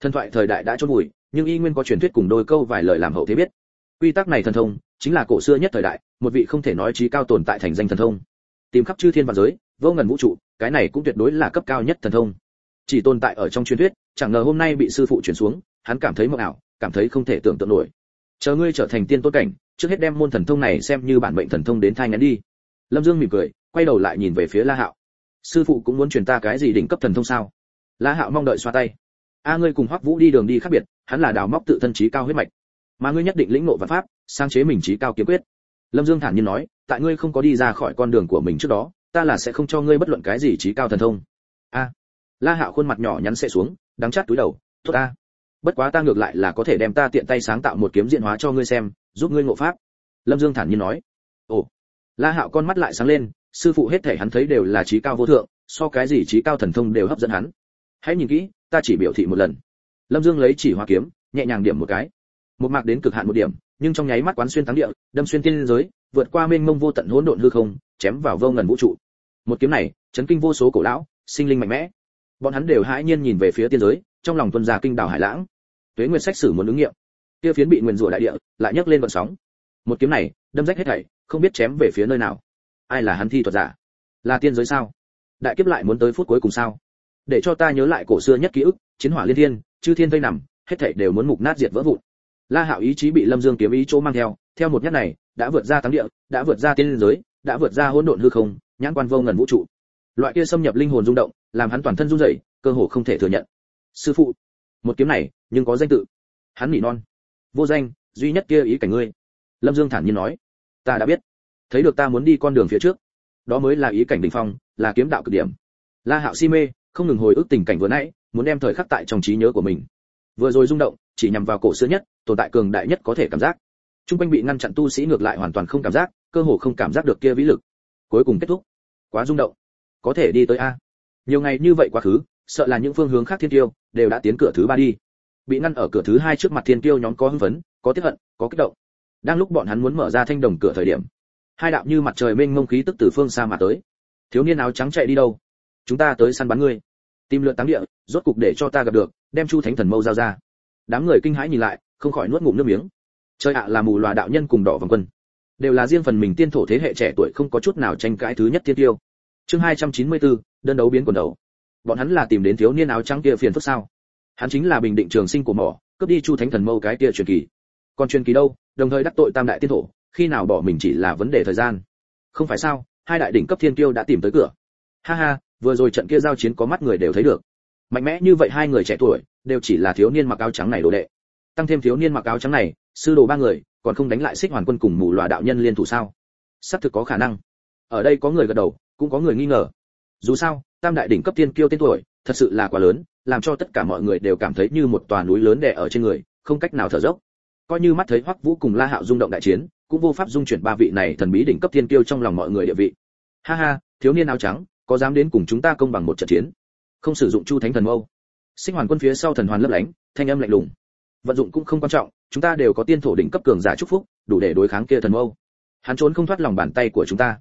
Thần thoại thời đại đã chôn vùi, nhưng y nguyên có truyền thuyết cùng đôi câu vài lời làm hậu thế biết. Quy tắc này thần thông, chính là cổ xưa nhất thời đại, một vị không thể nói trí cao tồn tại thành danh thần thông. Tìm khắp chư thiên và giới, vô ngần vũ trụ, cái này cũng tuyệt đối là cấp cao nhất thần thông. Chỉ tồn tại ở trong truyền thuyết, chẳng ngờ hôm nay bị sư phụ chuyển xuống, hắn cảm thấy mộng ảo, cảm thấy không thể tưởng tượng nổi. Chờ ngươi trở thành tiên tôn cảnh, trước hết đem môn thần thông này xem như bản mệnh thần thông đến thai ngắn đi. Lâm dương mỉm cười, quay đầu lại nhìn về phía la hạo. Sư phụ cũng muốn truyền ta cái gì đỉnh cấp thần thông sao? La hạo mong đợi xoa tay. A ngươi cùng hoắc vũ đi đường đi khác biệt, hắn là đào móc tự thân trí cao huyết mạch. Mà ngươi nhất định lĩnh ngộ vạn pháp sang chế mình trí cao kiếm quyết. Lâm dương thản nhiên nói, tại ngươi không có đi ra khỏi con đường của mình trước đó, ta là sẽ không cho ngươi bất luận cái gì trí cao thần thông. A. La hạo khuôn mặt nhỏ nhắn sẽ xuống, đắng chát túi đầu, tốt ta. Bất quá ta ngược lại là có thể đem ta tiện tay sáng tạo một kiếm diện hóa cho ngươi xem, giúp ngươi ngộ pháp. Lâm dương thản nhiên nói. Ồ. La hạo con mắt lại sáng lên, sư phụ hết thể hắn thấy đều là trí cao vô thượng, so cái gì trí cao thần thông đều hấp dẫn hắn hãy nhìn kỹ, ta chỉ biểu thị một lần. Lâm dương lấy chỉ hoa kiếm, nhẹ nhàng điểm một cái. Một mạc đến cực hạn một điểm, nhưng trong nháy mắt quán xuyên thắng địa, đâm xuyên tiên giới, vượt qua mênh mông vô tận hỗn độn hư không, chém vào vô ngần vũ trụ. Một kiếm này, chấn kinh vô số cổ lão, sinh linh mạnh mẽ. Bọn hắn đều hãi nhiên nhìn về phía tiên giới, trong lòng tuân gia kinh đảo hải lãng. Tuế nguyệt sách sử muốn ứng nghiệm. Kia phiến bị nguyên rủa đại địa, lại nhấc lên vận sóng. Một kiếm này, đâm rách hết thảy, không biết chém về phía nơi nào. Ai là hắn thi thuật giả? Là tiên giới sao? Đại kiếp lại muốn tới phút cuối cùng sao? Để cho ta nhớ lại cổ xưa nhất ký ức, chiến hỏa liên thiên, chư thiên vây nằm, hết thảy đều muốn mục nát diệt vỡ vụn. La hạo ý chí bị lâm dương kiếm ý chỗ mang theo theo một nhát này, đã vượt ra thắng địa, đã vượt ra tiên giới, đã vượt ra hỗn độn hư không, nhãn quan vô ngần vũ trụ. Loại kia xâm nhập linh hồn rung động, làm hắn toàn thân run rẩy, cơ hồ không thể thừa nhận. Sư phụ, một kiếm này, nhưng có danh tự. Hắn nỉ non. Vô danh, duy nhất kia ý cảnh ngươi. Lâm dương thản nhiên nói. Ta đã biết. Thấy được ta muốn đi con đường phía trước. Đó mới là ý cảnh đỉnh phong, là kiếm đạo cực điểm. La hạo si mê không ngừng hồi ức tình cảnh vừa nãy, muốn đem thời khắc tại trong trí nhớ của mình. Vừa rồi rung động, chỉ nhằm vào cổ xưa nhất, tồn tại cường đại nhất có thể cảm giác. Trung quanh bị ngăn chặn tu sĩ ngược lại hoàn toàn không cảm giác, cơ hồ không cảm giác được kia vĩ lực. Cuối cùng kết thúc. Quá rung động. Có thể đi tới a. Nhiều ngày như vậy quá khứ, sợ là những phương hướng khác thiên tiêu đều đã tiến cửa thứ ba đi. Bị ngăn ở cửa thứ hai trước mặt thiên tiêu nhóm có hưng phấn, có tiếc hận, có kích động. Đang lúc bọn hắn muốn mở ra thanh đồng cửa thời điểm, hai đạo như mặt trời mênh mông khí tức từ phương xa mà tới. Thiếu niên áo trắng chạy đi đâu? Chúng ta tới săn bắn ngươi tìm lượn táng địa rốt cục để cho ta gặp được đem chu thánh thần mâu giao ra. Đám người kinh hãi nhìn lại không khỏi nuốt ngụm nước miếng. Trời ạ là mù loà đạo nhân cùng đỏ vòng quân. Đều là riêng phần mình tiên thổ thế hệ trẻ tuổi không có chút nào tranh cãi thứ nhất tiên tiêu. Chương 294, đơn đấu biến quần đầu. Bọn hắn là tìm đến thiếu niên áo trắng kia phiền phức sao? Hắn chính là bình định trường sinh của mỏ cướp đi chu thánh thần mâu cái kia truyền kỳ. Còn truyền kỳ đâu? Đồng thời đắc tội tam đại tiên thổ khi nào bỏ mình chỉ là vấn đề thời gian. Không phải sao? Hai đại đỉnh cấp thiên tiêu đã tìm tới cửa. Ha ha vừa rồi trận kia giao chiến có mắt người đều thấy được. Mạnh mẽ như vậy hai người trẻ tuổi, đều chỉ là thiếu niên mặc áo trắng này đồ đệ. Tăng thêm thiếu niên mặc áo trắng này, sư đồ ba người, còn không đánh lại xích hoàn quân cùng mù loà đạo nhân liên thủ sao? Sắp thực có khả năng. Ở đây có người gật đầu, cũng có người nghi ngờ. Dù sao, tam đại đỉnh cấp tiên kiêu tên tuổi, thật sự là quá lớn, làm cho tất cả mọi người đều cảm thấy như một tòa núi lớn đè ở trên người, không cách nào thở dốc. Coi như mắt thấy hoắc vũ cùng la hạo rung động đại chiến, cũng vô pháp dung chuyển ba vị này thần bí đỉnh cấp tiên kiêu trong lòng mọi người địa vị. Ha ha, thiếu niên áo trắng có dám đến cùng chúng ta công bằng một trận chiến? Không sử dụng chu thánh thần mâu. Sinh hoàn quân phía sau thần hoàn lấp lánh, thanh âm lạnh lùng. Vận dụng cũng không quan trọng, chúng ta đều có tiên thổ đỉnh cấp cường giả chúc phúc, đủ để đối kháng kia thần mâu. Hắn trốn không thoát lòng bàn tay của chúng ta.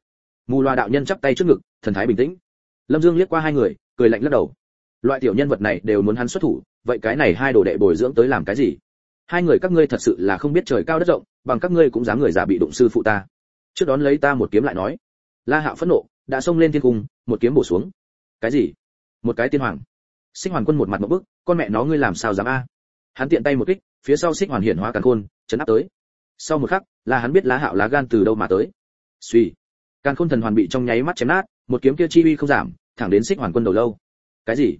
Mù loa đạo nhân chắp tay trước ngực, thần thái bình tĩnh. Lâm dương liếc qua hai người, cười lạnh lắc đầu. Loại tiểu nhân vật này đều muốn hắn xuất thủ, vậy cái này hai đồ đệ bồi dưỡng tới làm cái gì? Hai người các ngươi thật sự là không biết trời cao đất rộng, bằng các ngươi cũng dám người giả bị đụng sư phụ ta. Trước đón lấy ta một kiếm lại nói. La hạo phẫn nộ đã xông lên thiên cung, một kiếm bổ xuống. Cái gì? Một cái tiên hoàng. Sinh hoàn quân một mặt một bức, con mẹ nó ngươi làm sao dám a? Hắn tiện tay một kích, phía sau xích hoàn hiển hóa càn khôn, chấn áp tới. Sau một khắc, là hắn biết lá hạo lá gan từ đâu mà tới. Suy càn khôn thần hoàn bị trong nháy mắt chém nát, một kiếm kia chi uy không giảm, thẳng đến xích hoàn quân đầu lâu. Cái gì?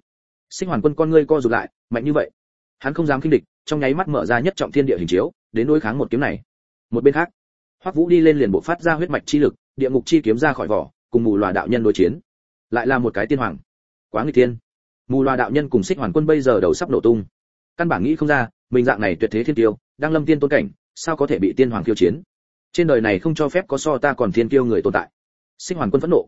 Xích hoàn quân con ngươi co rụt lại, mạnh như vậy. Hắn không dám kinh địch, trong nháy mắt mở ra nhất trọng thiên địa hình chiếu, đến đối kháng một kiếm này. Một bên khác, hoắc vũ đi lên liền bộ phát ra huyết mạch chi lực, địa ngục chi kiếm ra khỏi vỏ cùng mù loà đạo nhân đối chiến. Lại là một cái tiên hoàng. Quá nguy thiên. Mù loa đạo nhân cùng xích hoàn quân bây giờ đầu sắp nổ tung. Căn bản nghĩ không ra, mình dạng này tuyệt thế thiên tiêu đang lâm tiên tôn cảnh, sao có thể bị tiên hoàng khiêu chiến? Trên đời này không cho phép có so ta còn thiên tiêu người tồn tại. Xích hoàn quân phẫn nộ.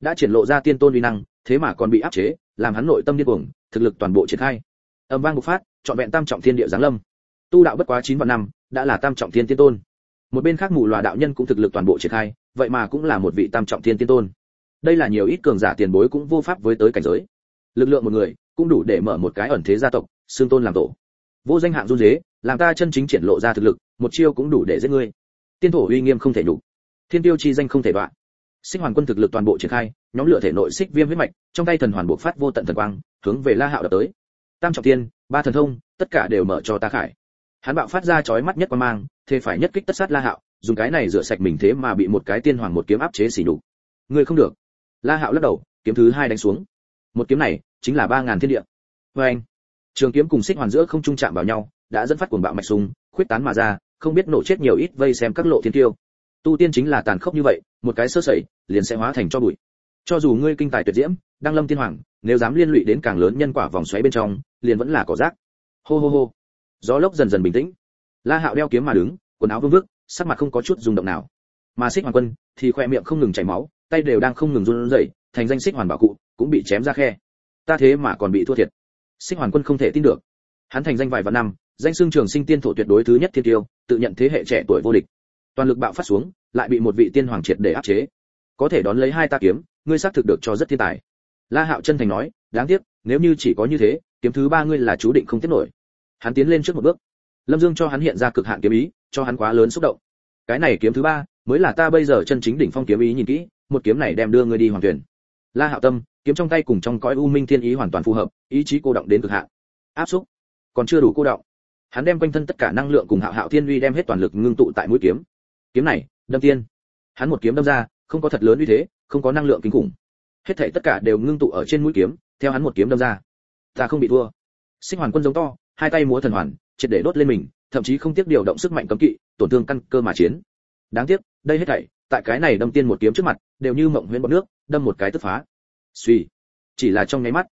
Đã triển lộ ra tiên tôn uy năng, thế mà còn bị áp chế, làm hắn nội tâm điên cuồng, thực lực toàn bộ triển khai. Âm vang bộc phát, trọn vẹn tam trọng thiên địa giáng lâm. Tu đạo bất quá chín vạn năm, đã là tam trọng thiên tiên tôn. Một bên khác mù loà đạo nhân cũng thực lực toàn bộ triển khai vậy mà cũng là một vị tam trọng thiên tiên tôn. Đây là nhiều ít cường giả tiền bối cũng vô pháp với tới cảnh giới. Lực lượng một người cũng đủ để mở một cái ẩn thế gia tộc, xương tôn làm tổ. Vô danh hạng run dế, làm ta chân chính triển lộ ra thực lực, một chiêu cũng đủ để giết ngươi. Tiên thổ uy nghiêm không thể đủ. Thiên tiêu chi danh không thể đoạn. Sinh hoàn quân thực lực toàn bộ triển khai, nhóm lửa thể nội xích viêm huyết mạch, trong tay thần hoàn buộc phát vô tận thần quang, hướng về la hạo đập tới. Tam trọng tiên ba thần thông, tất cả đều mở cho ta khải. Hắn bạo phát ra chói mắt nhất quan mang, thế phải nhất kích tất sát la hạo dùng cái này rửa sạch mình thế mà bị một cái tiên hoàng một kiếm áp chế xỉ nhục. Ngươi không được. La hạo lắc đầu, kiếm thứ hai đánh xuống. Một kiếm này chính là ba ngàn thiên địa. Vê anh, trường kiếm cùng xích hoàn giữa không trung chạm vào nhau, đã dẫn phát cuồng bạo mạch súng khuyết tán mà ra, không biết nổ chết nhiều ít vây xem các lộ thiên tiêu tu tiên chính là tàn khốc như vậy, một cái sơ sẩy, liền sẽ hóa thành cho bụi. Cho dù ngươi kinh tài tuyệt diễm đang lâm tiên hoàng, nếu dám liên lụy đến càng lớn nhân quả vòng xoáy bên trong, liền vẫn là cỏ rác. Hô hô hô. Gió lốc dần dần bình tĩnh. La hạo đeo kiếm mà đứng, quần áo vương vức sắc mặt không có chút rung động nào. Mà xích Hoàn quân thì khoe miệng không ngừng chảy máu, tay đều đang không ngừng run rẩy, thành danh xích hoàn bảo cụ, cũng bị chém ra khe. Ta thế mà còn bị thua thiệt. Xích hoàn quân không thể tin được. Hắn thành danh vài vạn năm, danh xương trường sinh tiên thổ tuyệt đối thứ nhất thiên tiêu, tự nhận thế hệ trẻ tuổi vô địch. Toàn lực bạo phát xuống, lại bị một vị tiên hoàng triệt để áp chế. Có thể đón lấy hai ta kiếm, ngươi xác thực được cho rất thiên tài. La hạo chân thành nói, đáng tiếc, nếu như chỉ có như thế, kiếm thứ ba ngươi là chú định không tiếp nổi. Hắn tiến lên trước một bước. Lâm dương cho hắn hiện ra cực hạn kiếm ý cho hắn quá lớn xúc động. Cái này kiếm thứ ba, mới là ta bây giờ chân chính đỉnh phong kiếm ý nhìn kỹ, một kiếm này đem đưa ngươi đi hoàng tuyển. La hạo tâm, kiếm trong tay cùng trong cõi u minh thiên ý hoàn toàn phù hợp, ý chí cô động đến cực hạn. Áp xúc. Còn chưa đủ cô động. Hắn đem quanh thân tất cả năng lượng cùng hạo hạo thiên uy đem hết toàn lực ngưng tụ tại mũi kiếm. Kiếm này, đâm tiên. Hắn một kiếm đâm ra, không có thật lớn uy thế, không có năng lượng kinh khủng. Hết thảy tất cả đều ngưng tụ ở trên mũi kiếm, theo hắn một kiếm đâm ra. Ta không bị thua. Sinh hoàn quân giống to, hai tay múa thần hoàn, triệt để đốt lên mình thậm chí không tiếc điều động sức mạnh cấm kỵ, tổn thương căn cơ mà chiến. Đáng tiếc, đây hết thảy, tại cái này đâm tiên một kiếm trước mặt, đều như mộng huyễn bọt nước, đâm một cái tức phá. Suy, chỉ là trong nháy mắt,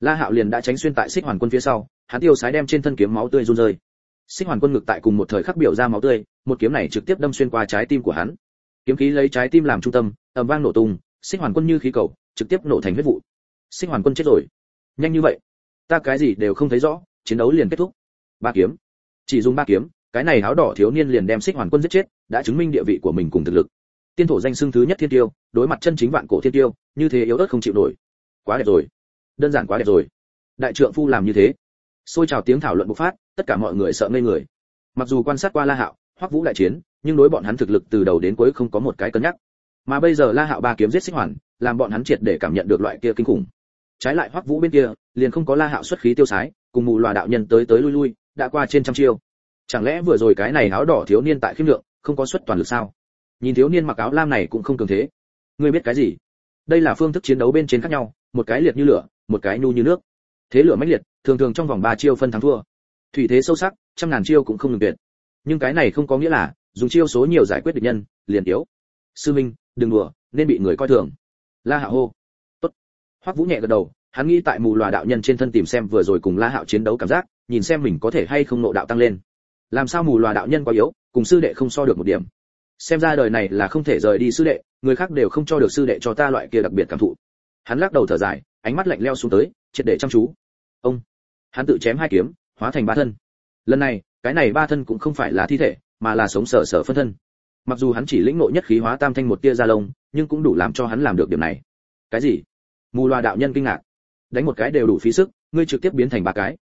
la hạo liền đã tránh xuyên tại xích hoàn quân phía sau, hắn tiêu sái đem trên thân kiếm máu tươi run rơi. Xích hoàn quân ngực tại cùng một thời khắc biểu ra máu tươi, một kiếm này trực tiếp đâm xuyên qua trái tim của hắn. Kiếm khí lấy trái tim làm trung tâm, ầm vang nổ tung, xích hoàn quân như khí cầu, trực tiếp nổ thành huyết vụ. Xích hoàn quân chết rồi. Nhanh như vậy, ta cái gì đều không thấy rõ, chiến đấu liền kết thúc. Ba kiếm chỉ dùng ba kiếm, cái này áo đỏ thiếu niên liền đem xích hoàn quân giết chết, đã chứng minh địa vị của mình cùng thực lực. Tiên thổ danh xưng thứ nhất thiên tiêu, đối mặt chân chính vạn cổ thiên tiêu, như thế yếu ớt không chịu nổi. Quá đẹp rồi. Đơn giản quá đẹp rồi. Đại trượng phu làm như thế. Xôi trào tiếng thảo luận bộc phát, tất cả mọi người sợ ngây người. Mặc dù quan sát qua la hạo, hoắc vũ đại chiến, nhưng đối bọn hắn thực lực từ đầu đến cuối không có một cái cân nhắc. Mà bây giờ la hạo ba kiếm giết xích hoàn, làm bọn hắn triệt để cảm nhận được loại kia kinh khủng. Trái lại hoắc vũ bên kia, liền không có la hạo xuất khí tiêu sái, cùng mù loà đạo nhân tới tới lui lui đã qua trên trăm chiêu. Chẳng lẽ vừa rồi cái này áo đỏ thiếu niên tại khiêm lượng, không có xuất toàn lực sao? Nhìn thiếu niên mặc áo lam này cũng không cường thế. Ngươi biết cái gì? Đây là phương thức chiến đấu bên trên khác nhau, một cái liệt như lửa, một cái nu như nước. Thế lửa mãnh liệt, thường thường trong vòng ba chiêu phân thắng thua. Thủy thế sâu sắc, trăm ngàn chiêu cũng không ngừng tuyệt. Nhưng cái này không có nghĩa là, dùng chiêu số nhiều giải quyết địch nhân, liền yếu. Sư minh, đừng đùa, nên bị người coi thường. La hạ hô. Tốt. Hoắc vũ nhẹ gật đầu, hắn nghĩ tại mù lòa đạo nhân trên thân tìm xem vừa rồi cùng la hạo chiến đấu cảm giác nhìn xem mình có thể hay không nộ đạo tăng lên. Làm sao mù lòa đạo nhân quá yếu, cùng sư đệ không so được một điểm. Xem ra đời này là không thể rời đi sư đệ, người khác đều không cho được sư đệ cho ta loại kia đặc biệt cảm thụ. Hắn lắc đầu thở dài, ánh mắt lạnh leo xuống tới, triệt để chăm chú. Ông, hắn tự chém hai kiếm, hóa thành ba thân. Lần này, cái này ba thân cũng không phải là thi thể, mà là sống sở sở phân thân. Mặc dù hắn chỉ lĩnh nội nhất khí hóa tam thanh một tia ra lông, nhưng cũng đủ làm cho hắn làm được điểm này. Cái gì? Mù loà đạo nhân kinh ngạc. Đánh một cái đều đủ phí sức, ngươi trực tiếp biến thành ba cái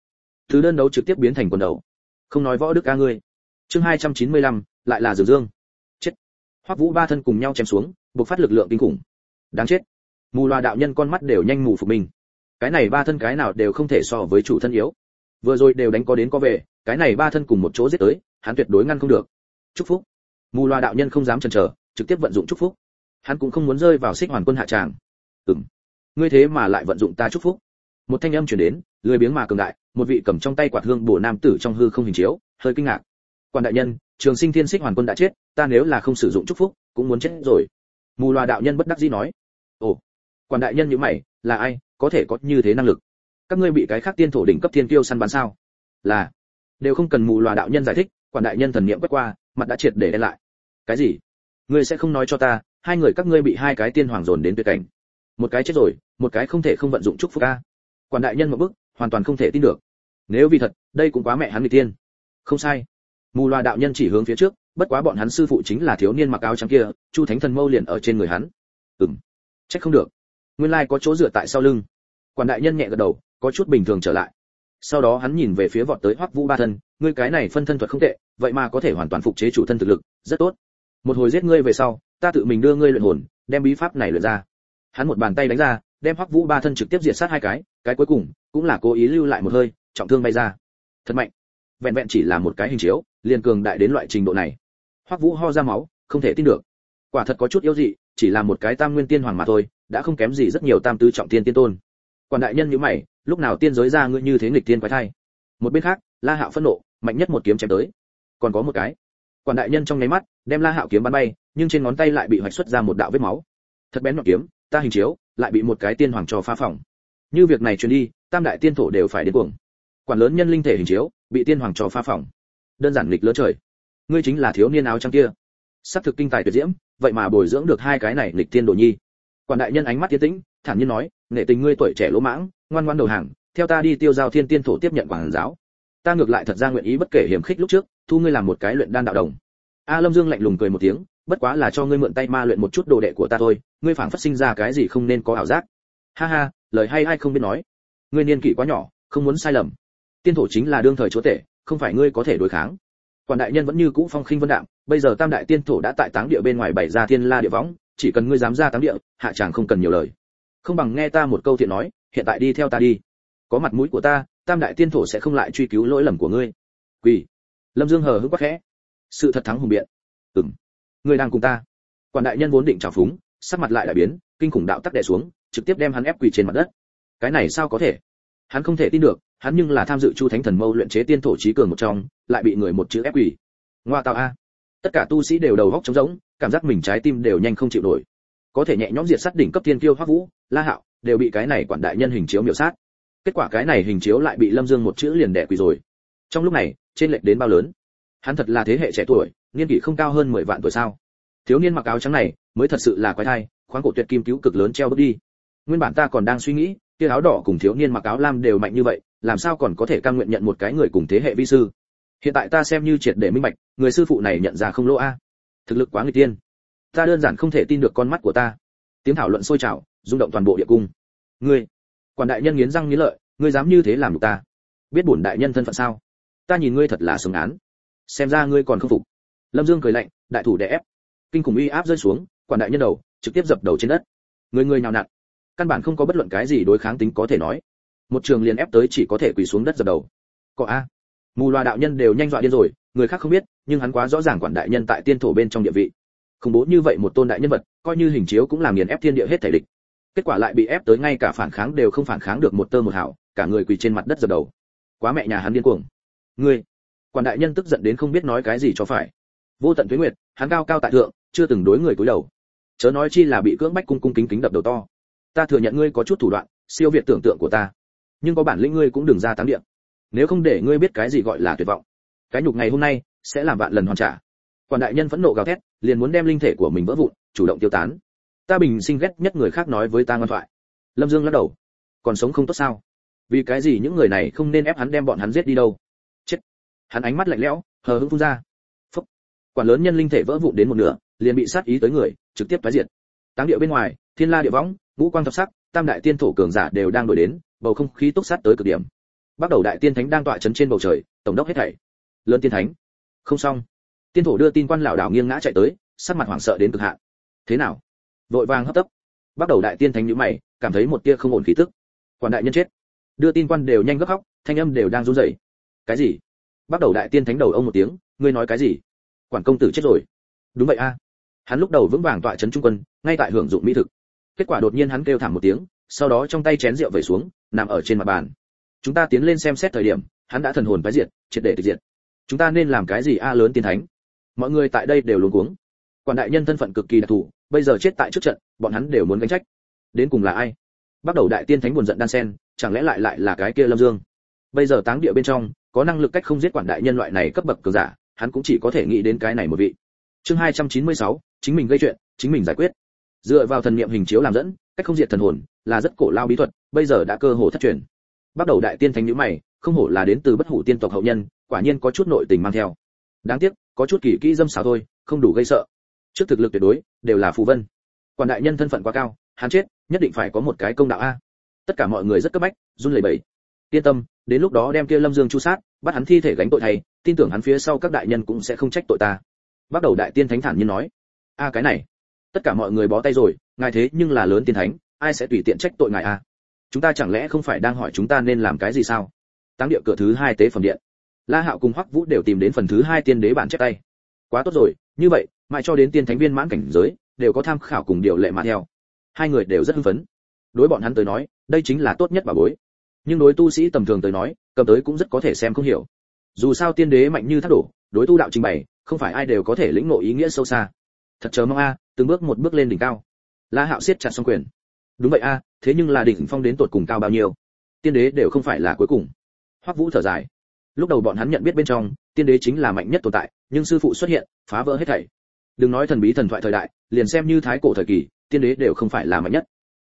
thứ đơn đấu trực tiếp biến thành quần đầu. Không nói võ đức ca ngươi. Chương 295, lại là dược dương. Chết. Hoắc vũ ba thân cùng nhau chém xuống bộc phát lực lượng kinh khủng. Đáng chết. Mù loà đạo nhân con mắt đều nhanh mù phục mình. Cái này ba thân cái nào đều không thể so với chủ thân yếu. Vừa rồi đều đánh có đến có về cái này ba thân cùng một chỗ giết tới hắn tuyệt đối ngăn không được. Chúc phúc. Mù loà đạo nhân không dám chần chờ trực tiếp vận dụng chúc phúc. Hắn cũng không muốn rơi vào xích hoàn quân hạ tràng. Ừm. Ngươi thế mà lại vận dụng ta chúc phúc. Một thanh âm truyền đến lười biếng mà cường đại một vị cầm trong tay quạt hương bổ nam tử trong hư không hình chiếu, hơi kinh ngạc. Quan đại nhân, trường sinh thiên xích hoàn quân đã chết, ta nếu là không sử dụng chúc phúc, cũng muốn chết rồi. Mù loà đạo nhân bất đắc dĩ nói. Ồ, quan đại nhân như mày, là ai, có thể có như thế năng lực? Các ngươi bị cái khác tiên thổ đỉnh cấp thiên kiêu săn bắn sao? Là, đều không cần mù loà đạo nhân giải thích, quan đại nhân thần niệm quét qua, mặt đã triệt để đen lại. Cái gì? Ngươi sẽ không nói cho ta, hai người các ngươi bị hai cái tiên hoàng dồn đến tuyệt cảnh. Một cái chết rồi, một cái không thể không vận dụng chúc phúc ca quan đại nhân một bức hoàn toàn không thể tin được nếu vì thật, đây cũng quá mẹ hắn người tiên không sai. Mù loà đạo nhân chỉ hướng phía trước, bất quá bọn hắn sư phụ chính là thiếu niên mặc áo trắng kia, chu thánh thần mâu liền ở trên người hắn. Ừm. Trách không được. Nguyên lai có chỗ dựa tại sau lưng. Quản đại nhân nhẹ gật đầu, có chút bình thường trở lại. Sau đó hắn nhìn về phía vọt tới hoắc vũ ba thân, ngươi cái này phân thân thuật không tệ, vậy mà có thể hoàn toàn phục chế chủ thân thực lực, rất tốt. Một hồi giết ngươi về sau, ta tự mình đưa ngươi luyện hồn, đem bí pháp này luyện ra. Hắn một bàn tay đánh ra, đem hoắc vũ ba thân trực tiếp diệt sát hai cái cái cuối cùng cũng là cố ý lưu lại một hơi trọng thương bay ra. Thật mạnh. Vẹn vẹn chỉ là một cái hình chiếu, liền cường đại đến loại trình độ này. Hoắc vũ ho ra máu, không thể tin được. Quả thật có chút yếu dị, chỉ là một cái tam nguyên tiên hoàng mà thôi, đã không kém gì rất nhiều tam tứ trọng tiên tiên tôn. Quản đại nhân như mày, lúc nào tiên giới ra ngươi như thế nghịch tiên quái thai? Một bên khác, la hạo phẫn nộ, mạnh nhất một kiếm chém tới. Còn có một cái. Quản đại nhân trong nháy mắt, đem la hạo kiếm bắn bay, nhưng trên ngón tay lại bị hoạch xuất ra một đạo vết máu. Thật bén nhọn kiếm, ta hình chiếu, lại bị một cái tiên hoàng cho phá phỏng. Như việc này truyền đi, tam đại tiên thổ đều phải đến cuồng quản lớn nhân linh thể hình chiếu, bị tiên hoàng cho pha phỏng. Đơn giản lịch lớn trời. Ngươi chính là thiếu niên áo trắng kia. Sắp thực kinh tài tuyệt diễm, vậy mà bồi dưỡng được hai cái này lịch tiên đồ nhi. Quản đại nhân ánh mắt tiến tĩnh, thản nhiên nói, nghệ tình ngươi tuổi trẻ lỗ mãng, ngoan ngoan đầu hàng, theo ta đi tiêu giao thiên tiên thổ tiếp nhận quản giáo. Ta ngược lại thật ra nguyện ý bất kể hiểm khích lúc trước, thu ngươi làm một cái luyện đan đạo đồng. A lâm dương lạnh lùng cười một tiếng, bất quá là cho ngươi mượn tay ma luyện một chút đồ đệ của ta thôi, ngươi phảng phất sinh ra cái gì không nên có ảo giác. Ha ha, lời hay hay không biết nói. Ngươi niên kỷ quá nhỏ, không muốn sai lầm tiên thổ chính là đương thời chúa tể, không phải ngươi có thể đối kháng. Quản đại nhân vẫn như cũ phong khinh vân đạm, bây giờ tam đại tiên thổ đã tại táng địa bên ngoài bày ra thiên la địa võng, chỉ cần ngươi dám ra táng địa, hạ chàng không cần nhiều lời. Không bằng nghe ta một câu thiện nói, hiện tại đi theo ta đi. Có mặt mũi của ta, tam đại tiên thổ sẽ không lại truy cứu lỗi lầm của ngươi. Quỳ. Lâm dương hờ hững quắc khẽ. Sự thật thắng hùng biện. Ừng ngươi đang cùng ta. Quản đại nhân vốn định trào phúng, sắc mặt lại đại biến, kinh khủng đạo tắc đè xuống, trực tiếp đem hắn ép quỳ trên mặt đất. Cái này sao có thể? Hắn không thể tin được, hắn nhưng là tham dự chu thánh thần mâu luyện chế tiên thổ trí cường một trong, lại bị người một chữ ép quỳ. Ngoa tạo a. Tất cả tu sĩ đều đầu góc trống rỗng, cảm giác mình trái tim đều nhanh không chịu nổi. Có thể nhẹ nhõm diệt sát đỉnh cấp tiên kiêu hoắc vũ, la hạo, đều bị cái này quản đại nhân hình chiếu miểu sát. Kết quả cái này hình chiếu lại bị lâm dương một chữ liền đẻ quỳ rồi. Trong lúc này, trên lệch đến bao lớn? Hắn thật là thế hệ trẻ tuổi, niên kỷ không cao hơn mười vạn tuổi sao? Thiếu niên mặc áo trắng này, mới thật sự là quái thai, khoáng cổ tuyệt kim cứu cực lớn treo bước đi. Nguyên bản ta còn đang suy nghĩ kia áo đỏ cùng thiếu niên mặc áo lam đều mạnh như vậy, làm sao còn có thể cam nguyện nhận một cái người cùng thế hệ vi sư? Hiện tại ta xem như triệt để minh bạch, người sư phụ này nhận ra không lỗ a. Thực lực quá người tiên. Ta đơn giản không thể tin được con mắt của ta. Tiếng thảo luận sôi trào, rung động toàn bộ địa cung. Ngươi, quản đại nhân nghiến răng nghiến lợi, ngươi dám như thế làm được ta? Biết bổn đại nhân thân phận sao? Ta nhìn ngươi thật là xứng án. Xem ra ngươi còn không phục. Lâm dương cười lạnh, đại thủ đè ép. Kinh khủng uy áp rơi xuống, quản đại nhân đầu, trực tiếp dập đầu trên đất. Người người nào nặn căn bản không có bất luận cái gì đối kháng tính có thể nói. Một trường liền ép tới chỉ có thể quỳ xuống đất dập đầu. Có a. Mù loa đạo nhân đều nhanh dọa điên rồi, người khác không biết, nhưng hắn quá rõ ràng quản đại nhân tại tiên thổ bên trong địa vị. Khủng bố như vậy một tôn đại nhân vật, coi như hình chiếu cũng làm nghiền ép thiên địa hết thể địch. Kết quả lại bị ép tới ngay cả phản kháng đều không phản kháng được một tơ một hảo cả người quỳ trên mặt đất dập đầu. Quá mẹ nhà hắn điên cuồng. Ngươi, quản đại nhân tức giận đến không biết nói cái gì cho phải. Vô tận tuế nguyệt, hắn cao cao tại thượng, chưa từng đối người cúi đầu. Chớ nói chi là bị cưỡng bách cung cung kính kính đập đầu to ta thừa nhận ngươi có chút thủ đoạn, siêu việt tưởng tượng của ta. Nhưng có bản lĩnh ngươi cũng đừng ra táng điện nếu không để ngươi biết cái gì gọi là tuyệt vọng, cái nhục ngày hôm nay sẽ làm bạn lần hoàn trả. Quản đại nhân phẫn nộ gào thét, liền muốn đem linh thể của mình vỡ vụn, chủ động tiêu tán. Ta bình sinh ghét nhất người khác nói với ta ngoan thoại. Lâm dương lắc đầu. Còn sống không tốt sao? Vì cái gì những người này không nên ép hắn đem bọn hắn giết đi đâu? Chết. Hắn ánh mắt lạnh lẽo, hờ hững phun ra. Phúc. Quản lớn nhân linh thể vỡ vụn đến một nửa, liền bị sát ý tới người, trực tiếp phá diệt. Táng địa bên ngoài, thiên la địa võng ngũ quang thập sắc, tam đại tiên thổ cường giả đều đang đổi đến, bầu không khí túc sát tới cực điểm. Bắt đầu đại tiên thánh đang tọa chấn trên bầu trời, tổng đốc hết thảy. Lớn tiên thánh. Không xong. Tiên thổ đưa tin quan lão đảo nghiêng ngã chạy tới, sắc mặt hoảng sợ đến cực hạn. Thế nào? Vội vàng hấp tấp. Bắt đầu đại tiên thánh nhíu mày, cảm thấy một tia không ổn khí tức. Quản đại nhân chết. Đưa tin quan đều nhanh gấp khóc, thanh âm đều đang run rẩy. Cái gì? Bắt đầu đại tiên thánh đầu ông một tiếng, ngươi nói cái gì? Quản công tử chết rồi. Đúng vậy a. Hắn lúc đầu vững vàng tọa chấn trung quân, ngay tại hưởng dụng mỹ thực kết quả đột nhiên hắn kêu thảm một tiếng sau đó trong tay chén rượu vẩy xuống nằm ở trên mặt bàn. Chúng ta tiến lên xem xét thời điểm hắn đã thần hồn phái diệt triệt để tịch diệt. Chúng ta nên làm cái gì a lớn tiên thánh? Mọi người tại đây đều luống cuống. Quản đại nhân thân phận cực kỳ đặc thù bây giờ chết tại trước trận bọn hắn đều muốn gánh trách. Đến cùng là ai? Bắt đầu đại tiên thánh buồn giận đan sen chẳng lẽ lại lại là cái kia lâm dương? Bây giờ táng địa bên trong có năng lực cách không giết quản đại nhân loại này cấp bậc cường giả hắn cũng chỉ có thể nghĩ đến cái này một vị. Chương 296, chính mình gây chuyện chính mình giải quyết dựa vào thần niệm hình chiếu làm dẫn, cách không diệt thần hồn là rất cổ lao bí thuật, bây giờ đã cơ hồ thất truyền. Bắt đầu đại tiên thánh nhữ mày, không hổ là đến từ bất hủ tiên tộc hậu nhân, quả nhiên có chút nội tình mang theo. Đáng tiếc, có chút kỳ kỹ dâm xào thôi, không đủ gây sợ. Trước thực lực tuyệt đối, đều là phù vân. Quản đại nhân thân phận quá cao, hắn chết, nhất định phải có một cái công đạo a. Tất cả mọi người rất cấp bách, run lẩy bẩy. Yên tâm, đến lúc đó đem kia lâm dương chu sát, bắt hắn thi thể gánh tội thầy tin tưởng hắn phía sau các đại nhân cũng sẽ không trách tội ta. Bắt đầu đại tiên thánh thản nhiên nói. A, cái này tất cả mọi người bó tay rồi, ngài thế nhưng là lớn tiên thánh, ai sẽ tùy tiện trách tội ngài a chúng ta chẳng lẽ không phải đang hỏi chúng ta nên làm cái gì sao? Tăng địa cửa thứ hai tế phẩm điện. La hạo cùng hoắc vũ đều tìm đến phần thứ hai tiên đế bản chép tay. Quá tốt rồi, như vậy, mãi cho đến tiên thánh viên mãn cảnh giới, đều có tham khảo cùng điều lệ mà theo. Hai người đều rất hưng phấn. Đối bọn hắn tới nói, đây chính là tốt nhất bà bối. Nhưng đối tu sĩ tầm thường tới nói, cầm tới cũng rất có thể xem không hiểu. Dù sao tiên đế mạnh như thác đổ, đối tu đạo trình bày, không phải ai đều có thể lĩnh ngộ ý nghĩa sâu xa. Thật chờ mong a từng bước một bước lên đỉnh cao. La hạo siết chặt song quyền. Đúng vậy a, thế nhưng là đỉnh phong đến tột cùng cao bao nhiêu? Tiên đế đều không phải là cuối cùng. Hoắc vũ thở dài. Lúc đầu bọn hắn nhận biết bên trong, tiên đế chính là mạnh nhất tồn tại, nhưng sư phụ xuất hiện, phá vỡ hết thảy. Đừng nói thần bí thần thoại thời đại, liền xem như thái cổ thời kỳ, tiên đế đều không phải là mạnh nhất.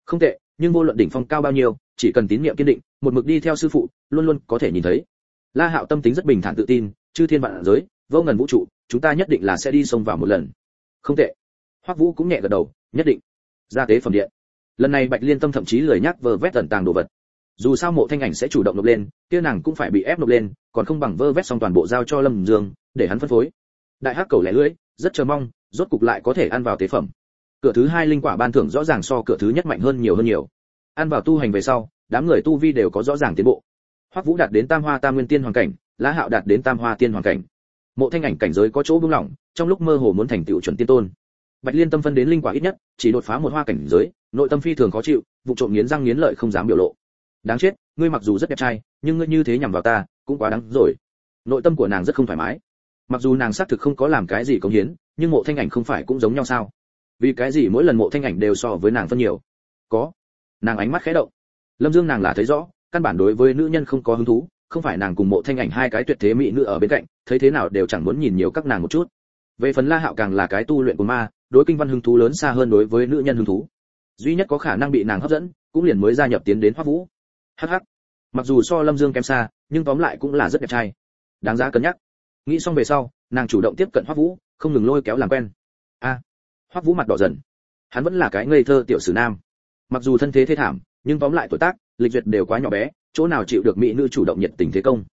Không tệ, nhưng vô luận đỉnh phong cao bao nhiêu, chỉ cần tín niệm kiên định, một mực đi theo sư phụ, luôn luôn có thể nhìn thấy. La hạo tâm tính rất bình thản tự tin, chư thiên vạn giới, vô ngần vũ trụ, chúng ta nhất định là sẽ đi xông vào một lần. Không tệ hoắc vũ cũng nhẹ gật đầu, nhất định. Ra tế phẩm điện. Lần này bạch liên tâm thậm chí lười nhắc vơ vét tẩn tàng đồ vật. Dù sao mộ thanh ảnh sẽ chủ động nộp lên, kia nàng cũng phải bị ép nộp lên, còn không bằng vơ vét xong toàn bộ giao cho lâm dương, để hắn phân phối. Đại hắc cầu lẻ lưỡi, rất chờ mong, rốt cục lại có thể ăn vào tế phẩm. Cửa thứ hai linh quả ban thưởng rõ ràng so cửa thứ nhất mạnh hơn nhiều hơn nhiều. Ăn vào tu hành về sau, đám người tu vi đều có rõ ràng tiến bộ. Hoắc vũ đạt đến tam hoa tam nguyên tiên hoàn cảnh lã hạo đạt đến tam hoa tiên hoàn cảnh. Mộ thanh ảnh cảnh giới có chỗ buông lỏng, trong lúc mơ hồ muốn thành tựu chuẩn tiên tôn bạch liên tâm phân đến linh quả ít nhất, chỉ đột phá một hoa cảnh giới, nội tâm phi thường khó chịu, vụ trộm nghiến răng nghiến lợi không dám biểu lộ. Đáng chết, ngươi mặc dù rất đẹp trai, nhưng ngươi như thế nhằm vào ta, cũng quá đáng rồi. Nội tâm của nàng rất không thoải mái. Mặc dù nàng xác thực không có làm cái gì công hiến, nhưng mộ thanh ảnh không phải cũng giống nhau sao? Vì cái gì mỗi lần mộ thanh ảnh đều so với nàng phân nhiều? Có. Nàng ánh mắt khẽ động. Lâm dương nàng là thấy rõ, căn bản đối với nữ nhân không có hứng thú, không phải nàng cùng mộ thanh ảnh hai cái tuyệt thế mỹ nữ ở bên cạnh, thấy thế nào đều chẳng muốn nhìn nhiều các nàng một chút. Về phần la hạo càng là cái tu luyện của ma đối kinh văn hứng thú lớn xa hơn đối với nữ nhân hứng thú. Duy nhất có khả năng bị nàng hấp dẫn cũng liền mới gia nhập tiến đến hoắc vũ. Hắc hắc. Mặc dù so lâm dương kém xa nhưng tóm lại cũng là rất đẹp trai. Đáng giá cân nhắc. Nghĩ xong về sau nàng chủ động tiếp cận hoắc vũ không ngừng lôi kéo làm quen. A. À, hoắc vũ mặt đỏ dần. Hắn vẫn là cái ngây thơ tiểu sử nam. Mặc dù thân thế thế thảm nhưng tóm lại tuổi tác lịch duyệt đều quá nhỏ bé chỗ nào chịu được mỹ nữ chủ động nhiệt tình thế công.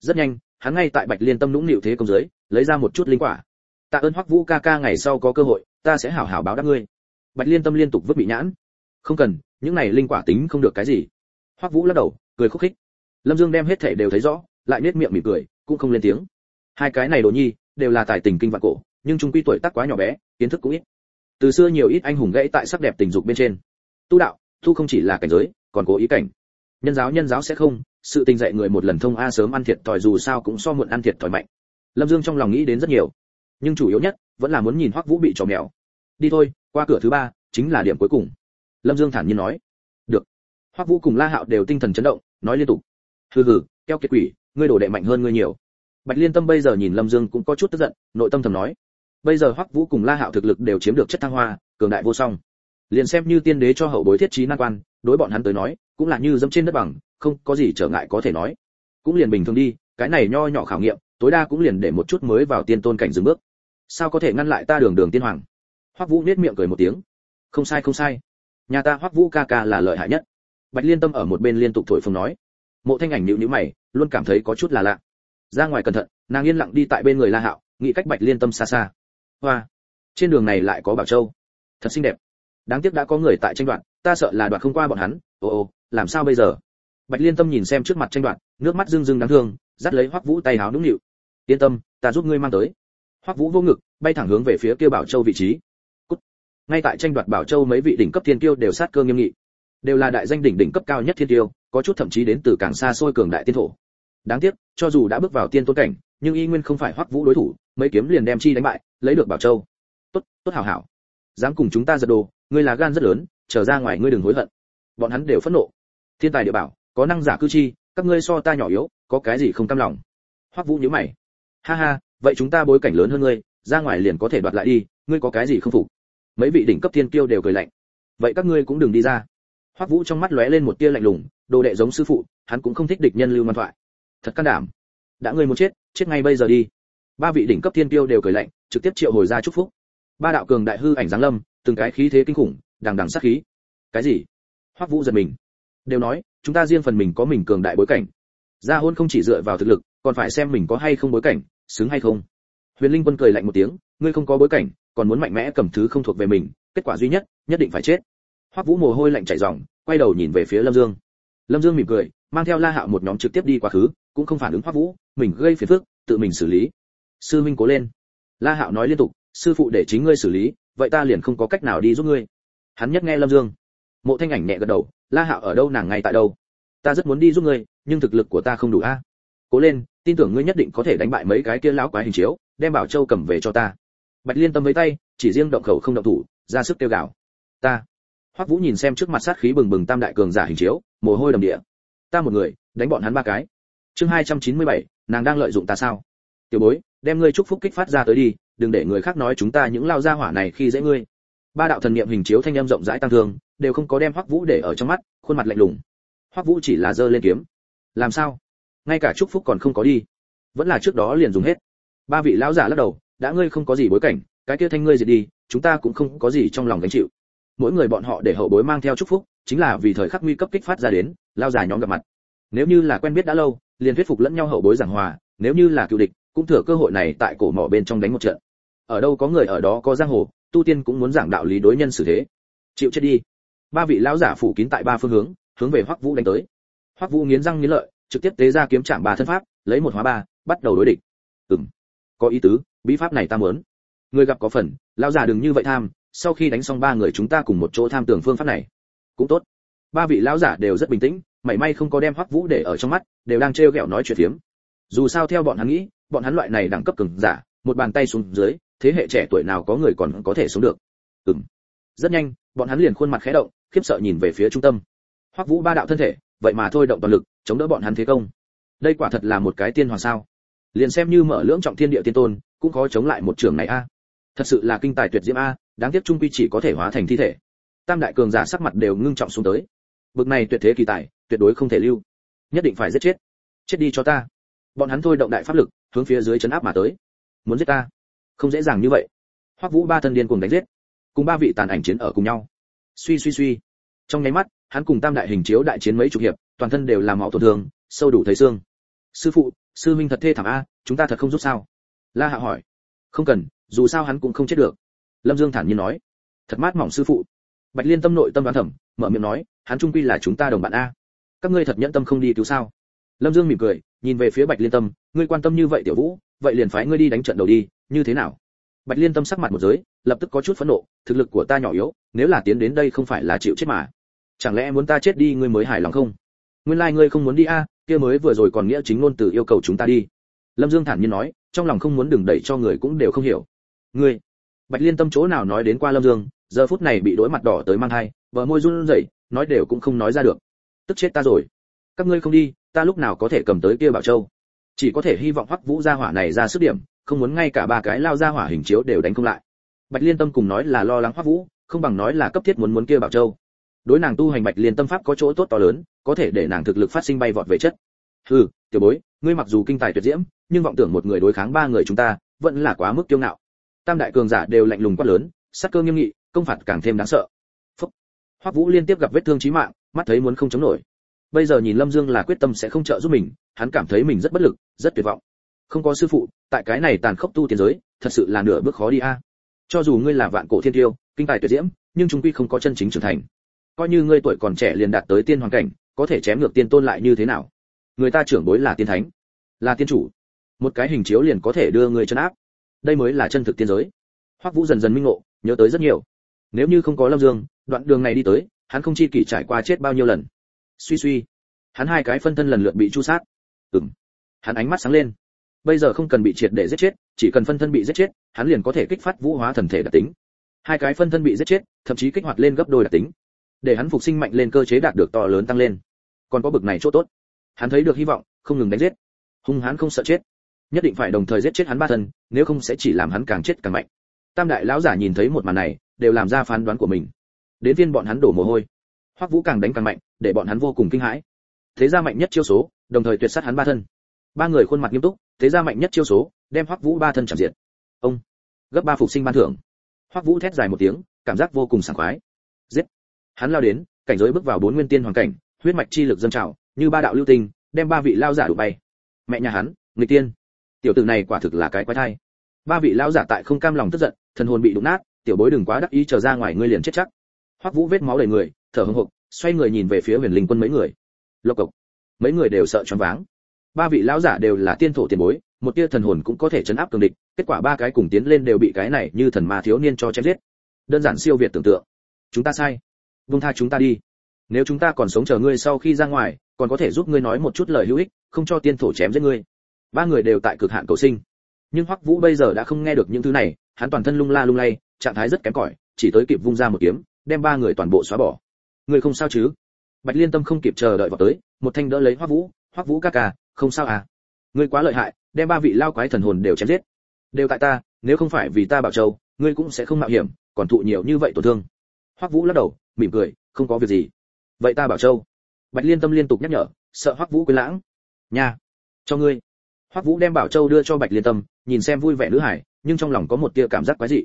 Rất nhanh hắn ngay tại bạch liên tâm nũng nịu thế công dưới lấy ra một chút linh quả. Tạ ơn hoắc vũ ca ca ngày sau có cơ hội ta sẽ hảo hảo báo đáp ngươi. Bạch liên tâm liên tục vứt bị nhãn. Không cần, những này linh quả tính không được cái gì. Hoắc vũ lắc đầu, cười khúc khích. Lâm dương đem hết thể đều thấy rõ, lại nết miệng mỉm cười, cũng không lên tiếng. Hai cái này đồ nhi, đều là tài tình kinh vạn cổ, nhưng trung quy tuổi tác quá nhỏ bé, kiến thức cũng ít. Từ xưa nhiều ít anh hùng gãy tại sắc đẹp tình dục bên trên. Tu đạo, tu không chỉ là cảnh giới, còn cố ý cảnh. Nhân giáo nhân giáo sẽ không, sự tình dạy người một lần thông a sớm ăn thiệt thòi dù sao cũng so muộn ăn thiệt thòi mạnh. Lâm dương trong lòng nghĩ đến rất nhiều. Nhưng chủ yếu nhất vẫn là muốn nhìn hoắc vũ bị trò mèo. Đi thôi, qua cửa thứ ba, chính là điểm cuối cùng. Lâm dương thản nhiên nói. Được. Hoắc vũ cùng la hạo đều tinh thần chấn động, nói liên tục. Hừ hừ, keo kiệt quỷ, ngươi đổ đệ mạnh hơn ngươi nhiều. Bạch liên tâm bây giờ nhìn lâm dương cũng có chút tức giận, nội tâm thầm nói. Bây giờ hoắc vũ cùng la hạo thực lực đều chiếm được chất thăng hoa, cường đại vô song. Liền xem như tiên đế cho hậu bối thiết trí nan quan, đối bọn hắn tới nói, cũng là như dẫm trên đất bằng, không có gì trở ngại có thể nói. Cũng liền bình thường đi, cái này nho nhỏ khảo nghiệm, tối đa cũng liền để một chút mới vào tiên tôn cảnh dừng bước sao có thể ngăn lại ta đường đường tiên hoàng? Hoắc vũ nết miệng cười một tiếng. Không sai không sai. Nhà ta hoắc vũ ca ca là lợi hại nhất. Bạch liên tâm ở một bên liên tục thổi phồng nói. Mộ thanh ảnh nhịu nhữ mày, luôn cảm thấy có chút là lạ. Ra ngoài cẩn thận, nàng yên lặng đi tại bên người la hạo, nghĩ cách bạch liên tâm xa xa. Hoa, trên đường này lại có bảo châu. Thật xinh đẹp. Đáng tiếc đã có người tại tranh đoạn ta sợ là đoạn không qua bọn hắn. Ồ ồ làm sao bây giờ? Bạch liên tâm nhìn xem trước mặt tranh đoạn nước mắt rưng rưng đáng thương, dắt lấy hoắc vũ tay háo nũng nịu. Yên tâm, ta giúp ngươi mang tới hoắc vũ vô ngực, bay thẳng hướng về phía kia bảo châu vị trí. Cút. ngay tại tranh đoạt bảo châu mấy vị đỉnh cấp thiên tiêu đều sát cơ nghiêm nghị. Đều là đại danh đỉnh đỉnh cấp cao nhất thiên tiêu có chút thậm chí đến từ càng xa xôi cường đại tiên thổ. Đáng tiếc, cho dù đã bước vào tiên tôn cảnh, nhưng y nguyên không phải hoắc vũ đối thủ, mấy kiếm liền đem chi đánh bại, lấy được bảo châu. Tốt tốt hảo hảo. Dám cùng chúng ta giật đồ, ngươi là gan rất lớn, trở ra ngoài ngươi đừng hối hận. Bọn hắn đều phẫn nộ. Thiên tài địa bảo, có năng giả cư chi, các ngươi so ta nhỏ yếu, có cái gì không cam lòng? Hoắc vũ nhíu mày. Ha ha vậy chúng ta bối cảnh lớn hơn ngươi, ra ngoài liền có thể đoạt lại đi, ngươi có cái gì không phục? Mấy vị đỉnh cấp thiên kiêu đều cười lạnh. Vậy các ngươi cũng đừng đi ra. Hoắc vũ trong mắt lóe lên một tia lạnh lùng, đồ đệ giống sư phụ, hắn cũng không thích địch nhân lưu ngoan thoại. Thật can đảm. Đã ngươi muốn chết chết ngay bây giờ đi. Ba vị đỉnh cấp thiên kiêu đều cười lạnh, trực tiếp triệu hồi ra chúc phúc. Ba đạo cường đại hư ảnh giáng lâm, từng cái khí thế kinh khủng, đằng đằng sát khí. Cái gì? Hoắc vũ giật mình. Đều nói, chúng ta riêng phần mình có mình cường đại bối cảnh. Gia hôn không chỉ dựa vào thực lực, còn phải xem mình có hay không bối cảnh xứng hay không? Huyền linh quân cười lạnh một tiếng, ngươi không có bối cảnh, còn muốn mạnh mẽ cầm thứ không thuộc về mình, kết quả duy nhất nhất định phải chết. Hoắc vũ mồ hôi lạnh chảy ròng, quay đầu nhìn về phía lâm dương. Lâm dương mỉm cười, mang theo la hạo một nhóm trực tiếp đi quá khứ, cũng không phản ứng hoắc vũ, mình gây phiền phức, tự mình xử lý. Sư minh cố lên. La hạo nói liên tục, sư phụ để chính ngươi xử lý, vậy ta liền không có cách nào đi giúp ngươi. Hắn nhất nghe lâm dương. Mộ thanh ảnh nhẹ gật đầu, la hạo ở đâu nàng ngay tại đâu? Ta rất muốn đi giúp ngươi, nhưng thực lực của ta không đủ a cố lên tin tưởng ngươi nhất định có thể đánh bại mấy cái kia lão quái hình chiếu đem bảo châu cầm về cho ta. Bạch liên tâm với tay chỉ riêng động khẩu không động thủ ra sức kêu gào. Ta. Hoắc vũ nhìn xem trước mặt sát khí bừng bừng tam đại cường giả hình chiếu mồ hôi đầm địa. Ta một người đánh bọn hắn ba cái. Chương 297, nàng đang lợi dụng ta sao? Tiểu bối đem ngươi chúc phúc kích phát ra tới đi đừng để người khác nói chúng ta những lao gia hỏa này khi dễ ngươi. Ba đạo thần niệm hình chiếu thanh âm rộng rãi tăng thương đều không có đem hoắc vũ để ở trong mắt khuôn mặt lạnh lùng. Hoắc vũ chỉ là giơ lên kiếm. Làm sao? Ngay cả chúc phúc còn không có đi. Vẫn là trước đó liền dùng hết. Ba vị lão giả lắc đầu, đã ngươi không có gì bối cảnh, cái kia thanh ngươi diệt đi, chúng ta cũng không có gì trong lòng gánh chịu. Mỗi người bọn họ để hậu bối mang theo chúc phúc, chính là vì thời khắc nguy cấp kích phát ra đến lao giả nhóm gặp mặt. Nếu như là quen biết đã lâu, liền thuyết phục lẫn nhau hậu bối giảng hòa, nếu như là cựu địch, cũng thừa cơ hội này tại cổ mỏ bên trong đánh một trận. Ở đâu có người ở đó có giang hồ, tu tiên cũng muốn giảng đạo lý đối nhân xử thế. Chịu chết đi. Ba vị lão giả phủ kín tại ba phương hướng hướng về hoắc vũ đánh tới. Hoắc vũ nghiến răng nghiến lợi trực tiếp tế ra kiếm chạm ba thân pháp, lấy một hóa ba, bắt đầu đối địch. Ừm, có ý tứ, bí pháp này ta muốn. Người gặp có phần, lão già đừng như vậy tham, sau khi đánh xong ba người chúng ta cùng một chỗ tham tưởng phương pháp này, cũng tốt. Ba vị lão giả đều rất bình tĩnh, mảy may không có đem hoắc vũ để ở trong mắt, đều đang trêu ghẹo nói chuyện phiếm. Dù sao theo bọn hắn nghĩ, bọn hắn loại này đẳng cấp cường giả, một bàn tay xuống dưới, thế hệ trẻ tuổi nào có người còn có thể sống được. Ừm, rất nhanh, bọn hắn liền khuôn mặt khẽ động, khiếp sợ nhìn về phía trung tâm. Hoắc vũ ba đạo thân thể vậy mà thôi động toàn lực, chống đỡ bọn hắn thế công. Đây quả thật là một cái tiên hoàng sao? Liền xem như mở lưỡng trọng thiên địa tiên tôn, cũng khó chống lại một trường này a. Thật sự là kinh tài tuyệt diễm a, đáng tiếc trung quy chỉ có thể hóa thành thi thể. Tam đại cường giả sắc mặt đều ngưng trọng xuống tới. Bực này tuyệt thế kỳ tài, tuyệt đối không thể lưu. Nhất định phải giết chết. Chết đi cho ta. Bọn hắn thôi động đại pháp lực, hướng phía dưới chấn áp mà tới. Muốn giết ta? Không dễ dàng như vậy. Hoắc vũ ba thân điên cùng đánh giết. Cùng ba vị tàn ảnh chiến ở cùng nhau. Suy suy suy. Trong nháy mắt hắn cùng tam đại hình chiếu đại chiến mấy chục hiệp, toàn thân đều làm máu tổn thương, sâu đủ thấy xương. Sư phụ, sư minh thật thê thảm a, chúng ta thật không giúp sao? La hạ hỏi. Không cần, dù sao hắn cũng không chết được. Lâm dương thản nhiên nói. Thật mát mỏng sư phụ. Bạch liên tâm nội tâm đoán thẩm mở miệng nói, hắn trung quy là chúng ta đồng bạn a. Các ngươi thật nhẫn tâm không đi cứu sao? Lâm dương mỉm cười, nhìn về phía bạch liên tâm, ngươi quan tâm như vậy tiểu vũ, vậy liền phái ngươi đi đánh trận đầu đi, như thế nào? Bạch liên tâm sắc mặt một giới, lập tức có chút phẫn nộ, thực lực của ta nhỏ yếu, nếu là tiến đến đây không phải là chịu chết mà chẳng lẽ muốn ta chết đi, ngươi mới hài lòng không? Nguyên lai like ngươi không muốn đi a, kia mới vừa rồi còn nghĩa chính ngôn từ yêu cầu chúng ta đi. Lâm dương thản nhiên nói, trong lòng không muốn đừng đẩy cho người cũng đều không hiểu. Ngươi, bạch liên tâm chỗ nào nói đến qua lâm dương, giờ phút này bị đối mặt đỏ tới mang thai vợ môi run rẩy, nói đều cũng không nói ra được. Tức chết ta rồi. Các ngươi không đi, ta lúc nào có thể cầm tới kia bảo châu? Chỉ có thể hy vọng hoắc vũ gia hỏa này ra sức điểm, không muốn ngay cả ba cái lao ra hỏa hình chiếu đều đánh không lại. Bạch liên tâm cùng nói là lo lắng hoắc vũ, không bằng nói là cấp thiết muốn muốn kia bảo châu đối nàng tu hành bạch liên tâm pháp có chỗ tốt to lớn, có thể để nàng thực lực phát sinh bay vọt về chất. Hừ, tiểu bối, ngươi mặc dù kinh tài tuyệt diễm, nhưng vọng tưởng một người đối kháng ba người chúng ta, vẫn là quá mức kiêu ngạo. Tam đại cường giả đều lạnh lùng quát lớn, sắc cơ nghiêm nghị, công phạt càng thêm đáng sợ. Phúc. hoắc vũ liên tiếp gặp vết thương chí mạng, mắt thấy muốn không chống nổi. Bây giờ nhìn lâm dương là quyết tâm sẽ không trợ giúp mình, hắn cảm thấy mình rất bất lực, rất tuyệt vọng. Không có sư phụ, tại cái này tàn khốc tu tiên giới, thật sự là nửa bước khó đi a. Cho dù ngươi là vạn cổ thiên tiêu, kinh tài tuyệt diễm, nhưng chúng quy không có chân chính trưởng thành coi như ngươi tuổi còn trẻ liền đạt tới tiên hoàng cảnh, có thể chém ngược tiên tôn lại như thế nào? Người ta trưởng bối là tiên thánh, là tiên chủ. Một cái hình chiếu liền có thể đưa người chân áp. Đây mới là chân thực tiên giới. Hoắc vũ dần dần minh ngộ, nhớ tới rất nhiều. Nếu như không có lâm dương, đoạn đường này đi tới, hắn không chi kỷ trải qua chết bao nhiêu lần. Suy suy, hắn hai cái phân thân lần lượt bị chu sát. Ừm, hắn ánh mắt sáng lên. Bây giờ không cần bị triệt để giết chết, chỉ cần phân thân bị giết chết, hắn liền có thể kích phát vũ hóa thần thể đặc tính. Hai cái phân thân bị giết chết, thậm chí kích hoạt lên gấp đôi đặc tính để hắn phục sinh mạnh lên cơ chế đạt được to lớn tăng lên. Còn có bực này chỗ tốt. Hắn thấy được hy vọng, không ngừng đánh giết. Hung hãn không sợ chết. Nhất định phải đồng thời giết chết hắn ba thân, nếu không sẽ chỉ làm hắn càng chết càng mạnh. Tam đại lão giả nhìn thấy một màn này, đều làm ra phán đoán của mình. Đến viên bọn hắn đổ mồ hôi. Hoắc vũ càng đánh càng mạnh, để bọn hắn vô cùng kinh hãi. Thế ra mạnh nhất chiêu số, đồng thời tuyệt sát hắn ba thân. Ba người khuôn mặt nghiêm túc, thế ra mạnh nhất chiêu số, đem hoắc vũ ba thân chạm diệt. Ông, gấp ba phục sinh ban thưởng. Hoắc vũ thét dài một tiếng, cảm giác vô cùng sảng khoái. Giết hắn lao đến, cảnh giới bước vào bốn nguyên tiên hoàng cảnh, huyết mạch chi lực dâng trào, như ba đạo lưu tinh, đem ba vị lao giả đụng bay. Mẹ nhà hắn người tiên. Tiểu tử này quả thực là cái quái thai. Ba vị lao giả tại không cam lòng tức giận, thần hồn bị đụng nát, tiểu bối đừng quá đắc ý trở ra ngoài ngươi liền chết chắc. Hoắc vũ vết máu đầy người, thở hổn hộc, xoay người nhìn về phía huyền linh quân mấy người. Lộc cộc. Mấy người đều sợ choáng váng. Ba vị lão giả đều là tiên thổ tiền bối, một tia thần hồn cũng có thể chấn áp cường địch, kết quả ba cái cùng tiến lên đều bị cái này như thần ma thiếu niên cho chém giết. Đơn giản siêu việt tưởng tượng. Chúng ta sai vung tha chúng ta đi. Nếu chúng ta còn sống chờ ngươi sau khi ra ngoài, còn có thể giúp ngươi nói một chút lời hữu ích, không cho tiên thổ chém giết ngươi. Ba người đều tại cực hạn cầu sinh. Nhưng hoắc vũ bây giờ đã không nghe được những thứ này, hắn toàn thân lung la lung lay, trạng thái rất kém cỏi, chỉ tới kịp vung ra một kiếm, đem ba người toàn bộ xóa bỏ. Ngươi không sao chứ? Bạch liên tâm không kịp chờ đợi vào tới, một thanh đỡ lấy hoắc vũ hoắc vũ ca ca, không sao à? Ngươi quá lợi hại, đem ba vị lao quái thần hồn đều chém giết. Đều tại ta, nếu không phải vì ta bảo châu, ngươi cũng sẽ không mạo hiểm, còn thụ nhiều như vậy tổn thương. Hoắc vũ lắc đầu mỉm cười, không có việc gì. Vậy ta bảo châu. Bạch liên tâm liên tục nhắc nhở, sợ hoắc vũ quên lãng. Nha, cho ngươi. Hoắc vũ đem bảo châu đưa cho bạch liên tâm, nhìn xem vui vẻ nữ hải, nhưng trong lòng có một tia cảm giác quái dị.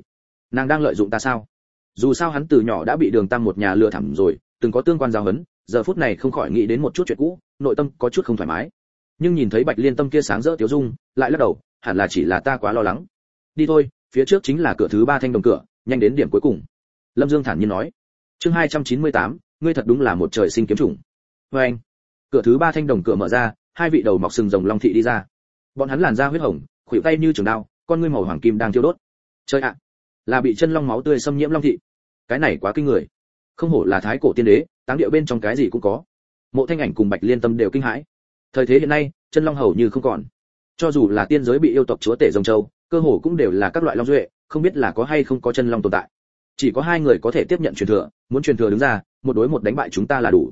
Nàng đang lợi dụng ta sao? Dù sao hắn từ nhỏ đã bị đường tăng một nhà lừa thẳm rồi, từng có tương quan giao hấn giờ phút này không khỏi nghĩ đến một chút chuyện cũ, nội tâm có chút không thoải mái. Nhưng nhìn thấy bạch liên tâm kia sáng rỡ tiếu dung, lại lắc đầu, hẳn là chỉ là ta quá lo lắng. Đi thôi, phía trước chính là cửa thứ ba thanh đồng cửa, nhanh đến điểm cuối cùng. Lâm dương thản nhiên nói chương 298, ngươi thật đúng là một trời sinh kiếm chủng. Và anh cửa thứ ba thanh đồng cửa mở ra hai vị đầu mọc sừng rồng long thị đi ra. Bọn hắn làn da huyết hồng khuỷu tay như trường đao con ngươi màu hoàng kim đang thiêu đốt. Trời ạ là bị chân long máu tươi xâm nhiễm long thị. Cái này quá kinh người. Không hổ là thái cổ tiên đế táng điệu bên trong cái gì cũng có. Mộ thanh ảnh cùng bạch liên tâm đều kinh hãi. Thời thế hiện nay chân long hầu như không còn. Cho dù là tiên giới bị yêu tộc chúa tể rồng châu cơ hồ cũng đều là các loại long duệ không biết là có hay không có chân long tồn tại chỉ có hai người có thể tiếp nhận truyền thừa, muốn truyền thừa đứng ra, một đối một đánh bại chúng ta là đủ.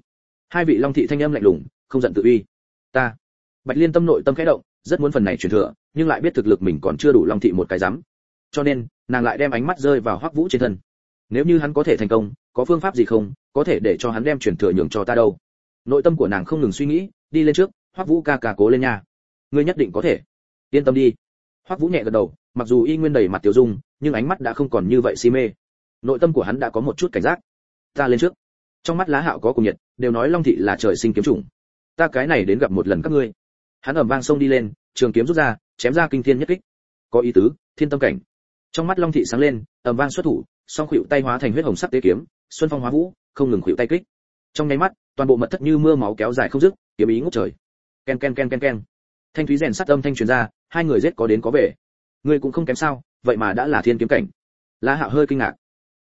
Hai vị long thị thanh âm lạnh lùng, không giận tự uy. Ta. Bạch liên tâm nội tâm khẽ động, rất muốn phần này truyền thừa, nhưng lại biết thực lực mình còn chưa đủ long thị một cái dám cho nên, nàng lại đem ánh mắt rơi vào hoắc vũ trên thân. Nếu như hắn có thể thành công, có phương pháp gì không, có thể để cho hắn đem truyền thừa nhường cho ta đâu. Nội tâm của nàng không ngừng suy nghĩ, đi lên trước, hoắc vũ ca ca cố lên nha. Ngươi nhất định có thể. Yên tâm đi. Hoắc vũ nhẹ gật đầu, mặc dù y nguyên đầy mặt tiểu dung, nhưng ánh mắt đã không còn như vậy si mê nội tâm của hắn đã có một chút cảnh giác. Ta lên trước. Trong mắt lá hạo có cùng nhiệt, đều nói long thị là trời sinh kiếm chủng. Ta cái này đến gặp một lần các ngươi. Hắn ầm vang sông đi lên, trường kiếm rút ra, chém ra kinh thiên nhất kích. Có ý tứ, thiên tâm cảnh. Trong mắt long thị sáng lên, ầm vang xuất thủ, song khuỵu tay hóa thành huyết hồng sắc tế kiếm, xuân phong hóa vũ, không ngừng khuỵu tay kích. Trong nháy mắt, toàn bộ mật thất như mưa máu kéo dài không dứt, kiếm ý ngút trời. Ken ken ken ken ken. Thanh thúy rèn sắt âm thanh truyền ra, hai người giết có đến có về. Ngươi cũng không kém sao, vậy mà đã là thiên kiếm cảnh. La hạo hơi kinh ngạc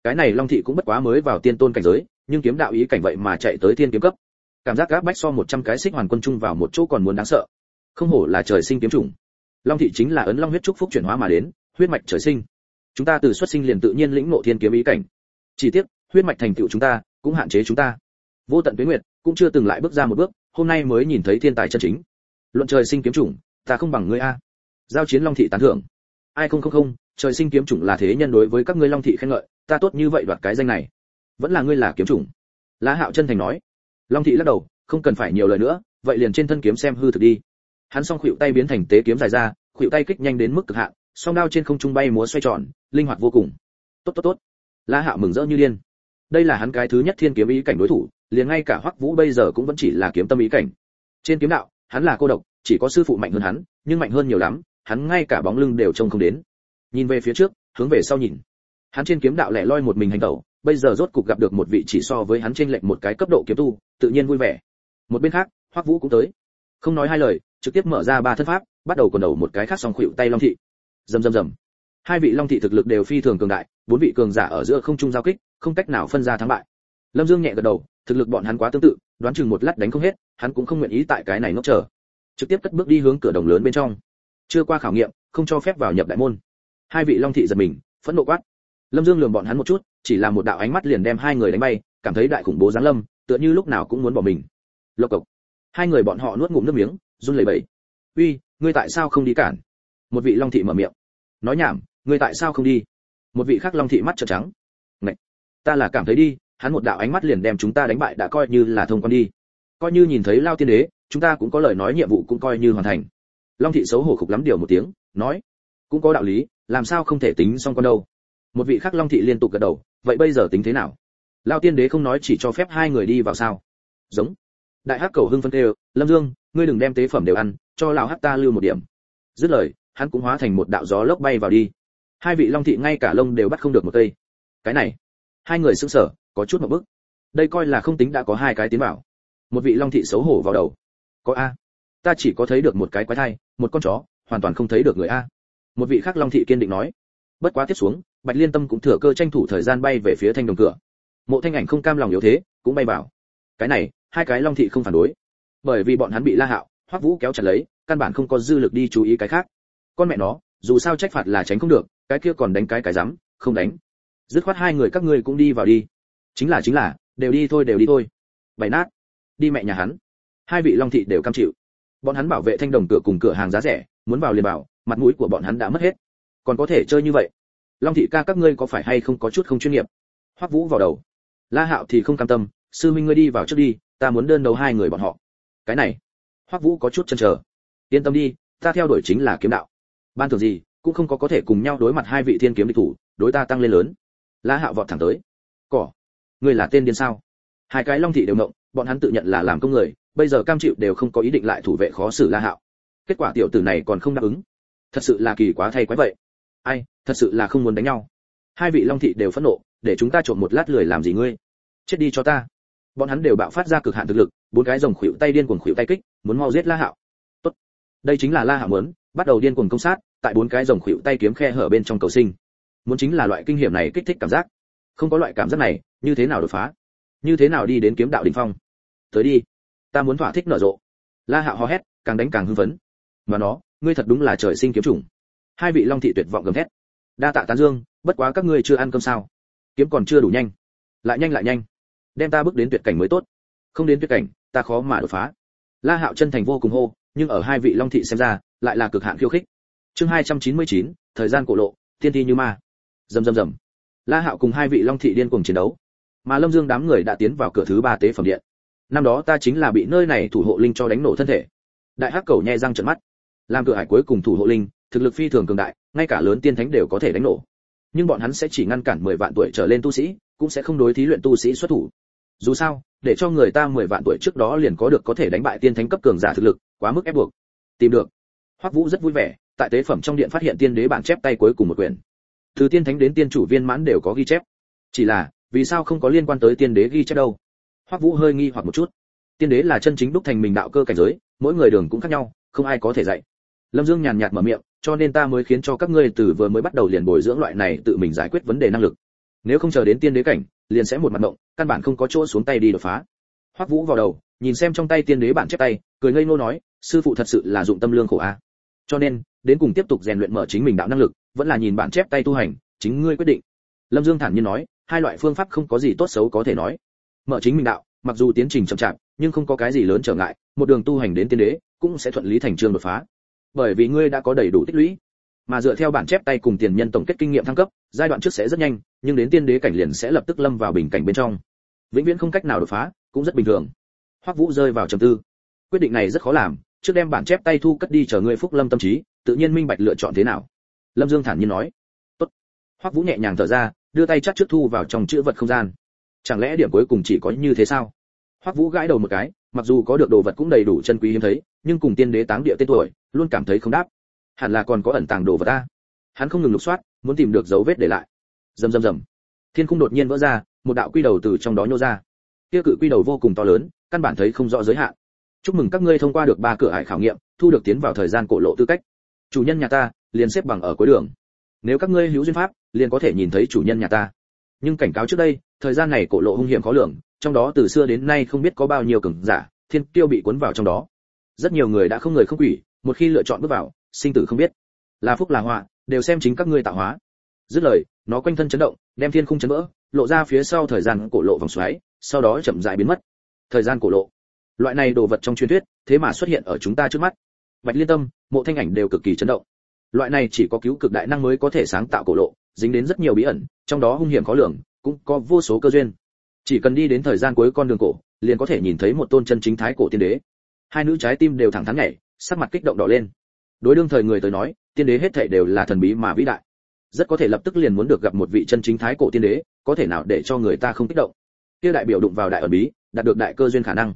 cái này long thị cũng bất quá mới vào tiên tôn cảnh giới, nhưng kiếm đạo ý cảnh vậy mà chạy tới thiên kiếm cấp. Cảm giác gáp bách so một trăm cái xích hoàn quân chung vào một chỗ còn muốn đáng sợ. Không hổ là trời sinh kiếm chủng. Long thị chính là ấn long huyết trúc phúc chuyển hóa mà đến, huyết mạch trời sinh. Chúng ta từ xuất sinh liền tự nhiên lĩnh ngộ thiên kiếm ý cảnh. Chỉ tiếc, huyết mạch thành tựu chúng ta, cũng hạn chế chúng ta. Vô tận tuyết nguyệt, cũng chưa từng lại bước ra một bước, hôm nay mới nhìn thấy thiên tài chân chính. Luận trời sinh kiếm chủng, ta không bằng ngươi a. Giao chiến long thị tán thưởng. Ai không không không, trời sinh kiếm chủng là thế nhân đối với các ngươi long thị khen ngợi ta tốt như vậy đoạt cái danh này. Vẫn là ngươi là kiếm chủng. Lã hạo chân thành nói. Long thị lắc đầu, không cần phải nhiều lời nữa, vậy liền trên thân kiếm xem hư thực đi. Hắn song khuỵu tay biến thành tế kiếm dài ra khuỵu tay kích nhanh đến mức cực hạn, song đao trên không trung bay múa xoay tròn, linh hoạt vô cùng. Tốt tốt tốt. La hạo mừng rỡ như điên. Đây là hắn cái thứ nhất thiên kiếm ý cảnh đối thủ, liền ngay cả hoắc vũ bây giờ cũng vẫn chỉ là kiếm tâm ý cảnh. Trên kiếm đạo, hắn là cô độc, chỉ có sư phụ mạnh hơn hắn, nhưng mạnh hơn nhiều lắm, hắn ngay cả bóng lưng đều trông không đến. Nhìn về phía trước, hướng về sau nhìn hắn trên kiếm đạo lẻ loi một mình hành tẩu, bây giờ rốt cục gặp được một vị chỉ so với hắn trên lệnh một cái cấp độ kiếm tu, tự nhiên vui vẻ. Một bên khác, hoắc vũ cũng tới. Không nói hai lời, trực tiếp mở ra ba thân pháp, bắt đầu quần đầu một cái khác song khuỵu tay long thị. Rầm rầm rầm. Hai vị long thị thực lực đều phi thường cường đại, bốn vị cường giả ở giữa không trung giao kích, không cách nào phân ra thắng bại. Lâm dương nhẹ gật đầu, thực lực bọn hắn quá tương tự, đoán chừng một lát đánh không hết, hắn cũng không nguyện ý tại cái này ngốc chờ. Trực tiếp cất bước đi hướng cửa đồng lớn bên trong. Chưa qua khảo nghiệm, không cho phép vào nhập đại môn. Hai vị long thị giật mình, phẫn nộ quát lâm dương lườm bọn hắn một chút, chỉ là một đạo ánh mắt liền đem hai người đánh bay, cảm thấy đại khủng bố giáng lâm, tựa như lúc nào cũng muốn bỏ mình. Lộc cộc. Hai người bọn họ nuốt ngụm nước miếng, run lẩy bẩy. Uy, ngươi tại sao không đi cản? Một vị long thị mở miệng. Nói nhảm, ngươi tại sao không đi? Một vị khác long thị mắt trợn trắng. Ngậy! ta là cảm thấy đi. Hắn một đạo ánh mắt liền đem chúng ta đánh bại đã coi như là thông quan đi. Coi như nhìn thấy lao tiên đế, chúng ta cũng có lời nói nhiệm vụ cũng coi như hoàn thành. Long thị xấu hổ khục lắm điều một tiếng, nói, cũng có đạo lý, làm sao không thể tính xong con đâu? Một vị khác long thị liên tục gật đầu, vậy bây giờ tính thế nào? Lao tiên đế không nói chỉ cho phép hai người đi vào sao? Giống. Đại hắc cầu hưng phân tê lâm dương, ngươi đừng đem tế phẩm đều ăn, cho lão hắc ta lưu một điểm. Dứt lời, hắn cũng hóa thành một đạo gió lốc bay vào đi. Hai vị long thị ngay cả lông đều bắt không được một cây. Cái này, hai người sững sờ, có chút một bức đây coi là không tính đã có hai cái tiến vào. Một vị long thị xấu hổ vào đầu. Có a. Ta chỉ có thấy được một cái quái thai, một con chó, hoàn toàn không thấy được người a. Một vị khác long thị kiên định nói bất quá tiếp xuống, bạch liên tâm cũng thừa cơ tranh thủ thời gian bay về phía thanh đồng cửa. Mộ thanh ảnh không cam lòng yếu thế, cũng bay vào. Cái này, hai cái long thị không phản đối. Bởi vì bọn hắn bị la hạo, hoắc vũ kéo chặt lấy, căn bản không có dư lực đi chú ý cái khác. Con mẹ nó, dù sao trách phạt là tránh không được, cái kia còn đánh cái cái rắm, không đánh. Dứt khoát hai người các ngươi cũng đi vào đi. Chính là chính là, đều đi thôi, đều đi thôi. Bày nát. Đi mẹ nhà hắn. Hai vị long thị đều cam chịu. Bọn hắn bảo vệ thanh đồng cửa cùng cửa hàng giá rẻ, muốn vào liền bảo mặt mũi của bọn hắn đã mất hết còn có thể chơi như vậy. Long thị ca các ngươi có phải hay không có chút không chuyên nghiệp? Hoắc vũ vào đầu. La hạo thì không cam tâm, sư minh ngươi đi vào trước đi, ta muốn đơn đấu hai người bọn họ. Cái này, hoắc vũ có chút chần chờ. Yên tâm đi, ta theo đuổi chính là kiếm đạo. Ban thường gì, cũng không có có thể cùng nhau đối mặt hai vị thiên kiếm địch thủ, đối ta tăng lên lớn. La hạo vọt thẳng tới. Cỏ, ngươi là tên điên sao? Hai cái long thị đều ngộng, bọn hắn tự nhận là làm công người, bây giờ cam chịu đều không có ý định lại thủ vệ khó xử la hạo. Kết quả tiểu tử này còn không đáp ứng. Thật sự là kỳ quá thay quái vậy ai, thật sự là không muốn đánh nhau. Hai vị long thị đều phẫn nộ, để chúng ta trộm một lát lười làm gì ngươi? Chết đi cho ta. Bọn hắn đều bạo phát ra cực hạn thực lực, bốn cái rồng khuỵu tay điên cuồng khuỵu tay kích, muốn mau giết la hạo. Tốt. Đây chính là la hạo muốn, bắt đầu điên cuồng công sát, tại bốn cái rồng khuỵu tay kiếm khe hở bên trong cầu sinh. Muốn chính là loại kinh hiểm này kích thích cảm giác. Không có loại cảm giác này, như thế nào đột phá? Như thế nào đi đến kiếm đạo đỉnh phong? Tới đi. Ta muốn thỏa thích nở rộ. La hạo hò hét, càng đánh càng hưng phấn. Mà nó, ngươi thật đúng là trời sinh kiếm chủng hai vị long thị tuyệt vọng gầm thét. Đa tạ tán dương bất quá các ngươi chưa ăn cơm sao? Kiếm còn chưa đủ nhanh. Lại nhanh lại nhanh. Đem ta bước đến tuyệt cảnh mới tốt. Không đến tuyệt cảnh ta khó mà đột phá. La hạo chân thành vô cùng hô nhưng ở hai vị long thị xem ra lại là cực hạn khiêu khích. Chương 299, thời gian cổ lộ thiên thi như ma. Rầm rầm rầm. La hạo cùng hai vị long thị điên cuồng chiến đấu. Mà lâm dương đám người đã tiến vào cửa thứ ba tế phẩm điện. Năm đó ta chính là bị nơi này thủ hộ linh cho đánh nổ thân thể. Đại hắc cầu nhẹ răng trợn mắt. Làm cửa hải cuối cùng thủ hộ linh thực lực phi thường cường đại, ngay cả lớn tiên thánh đều có thể đánh nổ. Nhưng bọn hắn sẽ chỉ ngăn cản 10 vạn tuổi trở lên tu sĩ, cũng sẽ không đối thí luyện tu sĩ xuất thủ. Dù sao, để cho người ta 10 vạn tuổi trước đó liền có được có thể đánh bại tiên thánh cấp cường giả thực lực, quá mức ép buộc. Tìm được. Hoắc vũ rất vui vẻ, tại tế phẩm trong điện phát hiện tiên đế bản chép tay cuối cùng một quyển. Từ tiên thánh đến tiên chủ viên mãn đều có ghi chép. Chỉ là, vì sao không có liên quan tới tiên đế ghi chép đâu? Hoắc vũ hơi nghi hoặc một chút. Tiên đế là chân chính đúc thành mình đạo cơ cảnh giới, mỗi người đường cũng khác nhau, không ai có thể dạy lâm dương nhàn nhạt mở miệng, cho nên ta mới khiến cho các ngươi từ vừa mới bắt đầu liền bồi dưỡng loại này tự mình giải quyết vấn đề năng lực. Nếu không chờ đến tiên đế cảnh, liền sẽ một mặt động căn bản không có chỗ xuống tay đi đột phá. Hoắc vũ vào đầu, nhìn xem trong tay tiên đế bản chép tay, cười ngây ngô nói, sư phụ thật sự là dụng tâm lương khổ a. Cho nên, đến cùng tiếp tục rèn luyện mở chính mình đạo năng lực, vẫn là nhìn bản chép tay tu hành, chính ngươi quyết định. Lâm dương thản nhiên nói, hai loại phương pháp không có gì tốt xấu có thể nói. Mở chính mình đạo, mặc dù tiến trình chậm chạp, nhưng không có cái gì lớn trở ngại, một đường tu hành đến tiên đế, cũng sẽ thuận lý thành trường đột phá bởi vì ngươi đã có đầy đủ tích lũy. Mà dựa theo bản chép tay cùng tiền nhân tổng kết kinh nghiệm thăng cấp, giai đoạn trước sẽ rất nhanh, nhưng đến tiên đế cảnh liền sẽ lập tức lâm vào bình cảnh bên trong. Vĩnh viễn không cách nào đột phá, cũng rất bình thường. Hoắc vũ rơi vào trầm tư. Quyết định này rất khó làm, trước đem bản chép tay thu cất đi chờ ngươi phúc lâm tâm trí, tự nhiên minh bạch lựa chọn thế nào. Lâm dương thản nhiên nói. Tốt. Hoắc vũ nhẹ nhàng thở ra, đưa tay chắc trước thu vào trong chữ vật không gian. Chẳng lẽ điểm cuối cùng chỉ có như thế sao? Hoắc vũ gãi đầu một cái mặc dù có được đồ vật cũng đầy đủ chân quý hiếm thấy, nhưng cùng tiên đế táng địa tên tuổi, luôn cảm thấy không đáp. Hẳn là còn có ẩn tàng đồ vật ta. Hắn không ngừng lục soát, muốn tìm được dấu vết để lại. Rầm rầm rầm. Thiên khung đột nhiên vỡ ra, một đạo quy đầu từ trong đó nhô ra. Kia cự quy đầu vô cùng to lớn, căn bản thấy không rõ giới hạn. Chúc mừng các ngươi thông qua được ba cửa hải khảo nghiệm, thu được tiến vào thời gian cổ lộ tư cách. Chủ nhân nhà ta, liền xếp bằng ở cuối đường. Nếu các ngươi hữu duyên pháp, liền có thể nhìn thấy chủ nhân nhà ta. Nhưng cảnh cáo trước đây, thời gian này cổ lộ hung hiểm khó lường trong đó từ xưa đến nay không biết có bao nhiêu cường giả, thiên tiêu bị cuốn vào trong đó. Rất nhiều người đã không người không quỷ, một khi lựa chọn bước vào, sinh tử không biết. Là phúc là họa, đều xem chính các ngươi tạo hóa. Dứt lời, nó quanh thân chấn động, đem thiên khung chấn vỡ, lộ ra phía sau thời gian cổ lộ vòng xoáy, sau đó chậm rãi biến mất. Thời gian cổ lộ. Loại này đồ vật trong truyền thuyết, thế mà xuất hiện ở chúng ta trước mắt. Bạch liên tâm, mộ thanh ảnh đều cực kỳ chấn động. Loại này chỉ có cứu cực đại năng mới có thể sáng tạo cổ lộ, dính đến rất nhiều bí ẩn, trong đó hung hiểm khó lường, cũng có vô số cơ duyên chỉ cần đi đến thời gian cuối con đường cổ, liền có thể nhìn thấy một tôn chân chính thái cổ tiên đế. Hai nữ trái tim đều thẳng thắn nhảy, sắc mặt kích động đỏ lên. Đối đương thời người tới nói, tiên đế hết thảy đều là thần bí mà vĩ đại. Rất có thể lập tức liền muốn được gặp một vị chân chính thái cổ tiên đế, có thể nào để cho người ta không kích động. Kia đại biểu đụng vào đại ẩn bí, đạt được đại cơ duyên khả năng.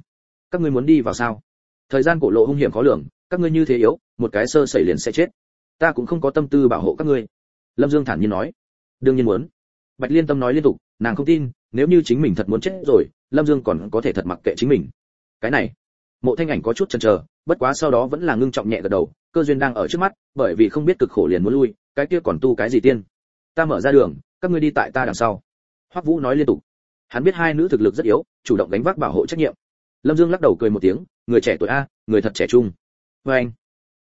Các ngươi muốn đi vào sao? Thời gian cổ lộ hung hiểm khó lường, các ngươi như thế yếu, một cái sơ sẩy liền sẽ chết. Ta cũng không có tâm tư bảo hộ các ngươi. Lâm dương thản nhiên nói. Đương nhiên muốn. Bạch liên tâm nói liên tục, nàng không tin nếu như chính mình thật muốn chết rồi, lâm dương còn có thể thật mặc kệ chính mình. Cái này, mộ thanh ảnh có chút chần chờ, bất quá sau đó vẫn là ngưng trọng nhẹ gật đầu, cơ duyên đang ở trước mắt, bởi vì không biết cực khổ liền muốn lui, cái kia còn tu cái gì tiên? Ta mở ra đường, các ngươi đi tại ta đằng sau. Hoắc vũ nói liên tục. Hắn biết hai nữ thực lực rất yếu, chủ động đánh vác bảo hộ trách nhiệm. Lâm dương lắc đầu cười một tiếng, người trẻ tuổi a, người thật trẻ trung. Vê anh,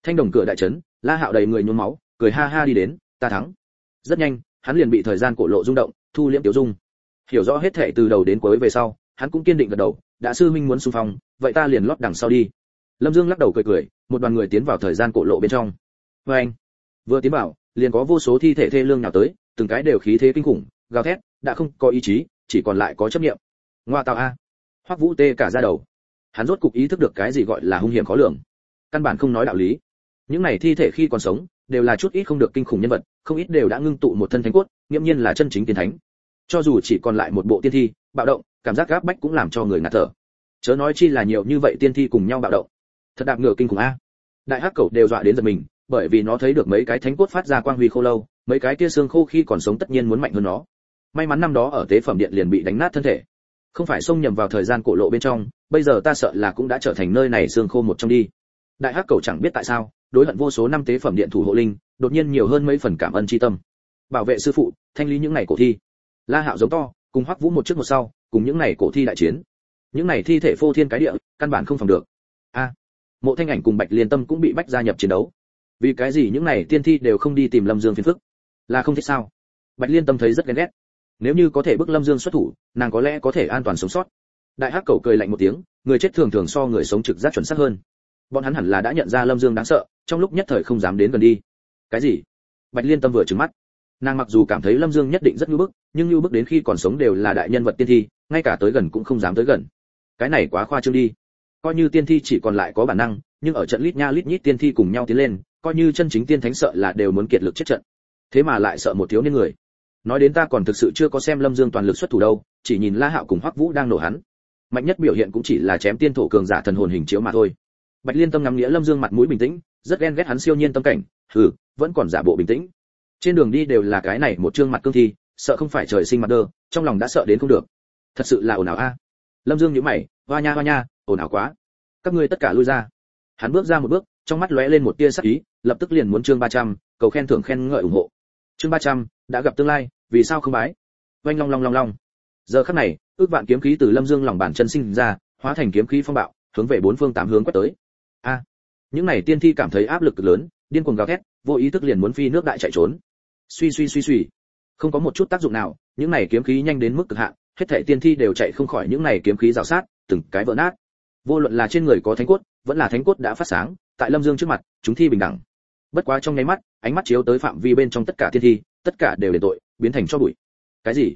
thanh đồng cửa đại trấn, la hạo đầy người nhuốm máu, cười ha ha đi đến, ta thắng. Rất nhanh, hắn liền bị thời gian cổ lộ rung động, thu liễm tiểu dung hiểu rõ hết thệ từ đầu đến cuối về sau, hắn cũng kiên định gật đầu, đã sư minh muốn xung phong, vậy ta liền lót đằng sau đi. Lâm dương lắc đầu cười cười, một đoàn người tiến vào thời gian cổ lộ bên trong. Vê anh. Vừa tiến vào, liền có vô số thi thể thê lương nào tới, từng cái đều khí thế kinh khủng, gào thét, đã không có ý chí, chỉ còn lại có chấp niệm. Ngoa tạo a. Hoắc vũ tê cả ra đầu. Hắn rốt cục ý thức được cái gì gọi là hung hiểm khó lường. Căn bản không nói đạo lý. Những này thi thể khi còn sống, đều là chút ít không được kinh khủng nhân vật, không ít đều đã ngưng tụ một thân thánh cốt, nghiễm nhiên là chân chính tiên thánh cho dù chỉ còn lại một bộ tiên thi, bạo động, cảm giác gáp bách cũng làm cho người ngạt thở. Chớ nói chi là nhiều như vậy tiên thi cùng nhau bạo động. Thật đạp ngựa kinh khủng a. Đại hắc cầu đều dọa đến giật mình, bởi vì nó thấy được mấy cái thánh cốt phát ra quang huy khô lâu, mấy cái kia xương khô khi còn sống tất nhiên muốn mạnh hơn nó. May mắn năm đó ở tế phẩm điện liền bị đánh nát thân thể. Không phải xông nhầm vào thời gian cổ lộ bên trong, bây giờ ta sợ là cũng đã trở thành nơi này xương khô một trong đi. Đại hắc cầu chẳng biết tại sao, đối hận vô số năm tế phẩm điện thủ hộ linh, đột nhiên nhiều hơn mấy phần cảm ơn tri tâm. Bảo vệ sư phụ, thanh lý những ngày cổ thi la hạo giống to, cùng hoắc vũ một trước một sau, cùng những này cổ thi đại chiến. Những này thi thể phô thiên cái địa, căn bản không phòng được. A, mộ thanh ảnh cùng bạch liên tâm cũng bị bách gia nhập chiến đấu. Vì cái gì những này tiên thi đều không đi tìm lâm dương phiền phức? Là không thích sao? Bạch liên tâm thấy rất ghen ghét. Nếu như có thể bức lâm dương xuất thủ, nàng có lẽ có thể an toàn sống sót. Đại hắc cầu cười lạnh một tiếng, người chết thường thường so người sống trực giác chuẩn xác hơn. Bọn hắn hẳn là đã nhận ra lâm dương đáng sợ, trong lúc nhất thời không dám đến gần đi. Cái gì? Bạch liên tâm vừa trừng mắt nàng mặc dù cảm thấy lâm dương nhất định rất nhu bức, nhưng nhu bức đến khi còn sống đều là đại nhân vật tiên thi, ngay cả tới gần cũng không dám tới gần. Cái này quá khoa trương đi. Coi như tiên thi chỉ còn lại có bản năng, nhưng ở trận lít nha lít nhít tiên thi cùng nhau tiến lên, coi như chân chính tiên thánh sợ là đều muốn kiệt lực chết trận. Thế mà lại sợ một thiếu niên người. Nói đến ta còn thực sự chưa có xem lâm dương toàn lực xuất thủ đâu, chỉ nhìn la hạo cùng hoắc vũ đang nổ hắn. Mạnh nhất biểu hiện cũng chỉ là chém tiên thổ cường giả thần hồn hình chiếu mà thôi. Bạch liên tâm ngắm nghĩa lâm dương mặt mũi bình tĩnh, rất ghen ghét hắn siêu nhiên tâm cảnh, hừ, vẫn còn giả bộ bình tĩnh trên đường đi đều là cái này một trương mặt cương thi sợ không phải trời sinh mặt đơ trong lòng đã sợ đến không được. Thật sự là ồn ào a. Lâm dương nhíu mày hoa nha hoa nha ồn ào quá. Các ngươi tất cả lui ra. Hắn bước ra một bước trong mắt lóe lên một tia sắc ý lập tức liền muốn chương 300, cầu khen thưởng khen ngợi ủng hộ. Chương 300, đã gặp tương lai vì sao không bái? Oanh long long long long. Giờ khắc này ước vạn kiếm khí từ lâm dương lòng bàn chân sinh ra hóa thành kiếm khí phong bạo hướng về bốn phương tám hướng quét tới. A. Những này tiên thi cảm thấy áp lực cực lớn điên cuồng gào thét vô ý thức liền muốn phi nước đại chạy trốn suy suy suy suy. Không có một chút tác dụng nào, những này kiếm khí nhanh đến mức cực hạn, hết thảy tiên thi đều chạy không khỏi những này kiếm khí rào sát, từng cái vỡ nát. Vô luận là trên người có thánh cốt, vẫn là thánh cốt đã phát sáng, tại lâm dương trước mặt, chúng thi bình đẳng. Bất quá trong nháy mắt, ánh mắt chiếu tới phạm vi bên trong tất cả tiên thi, tất cả đều để tội, biến thành cho bụi. Cái gì?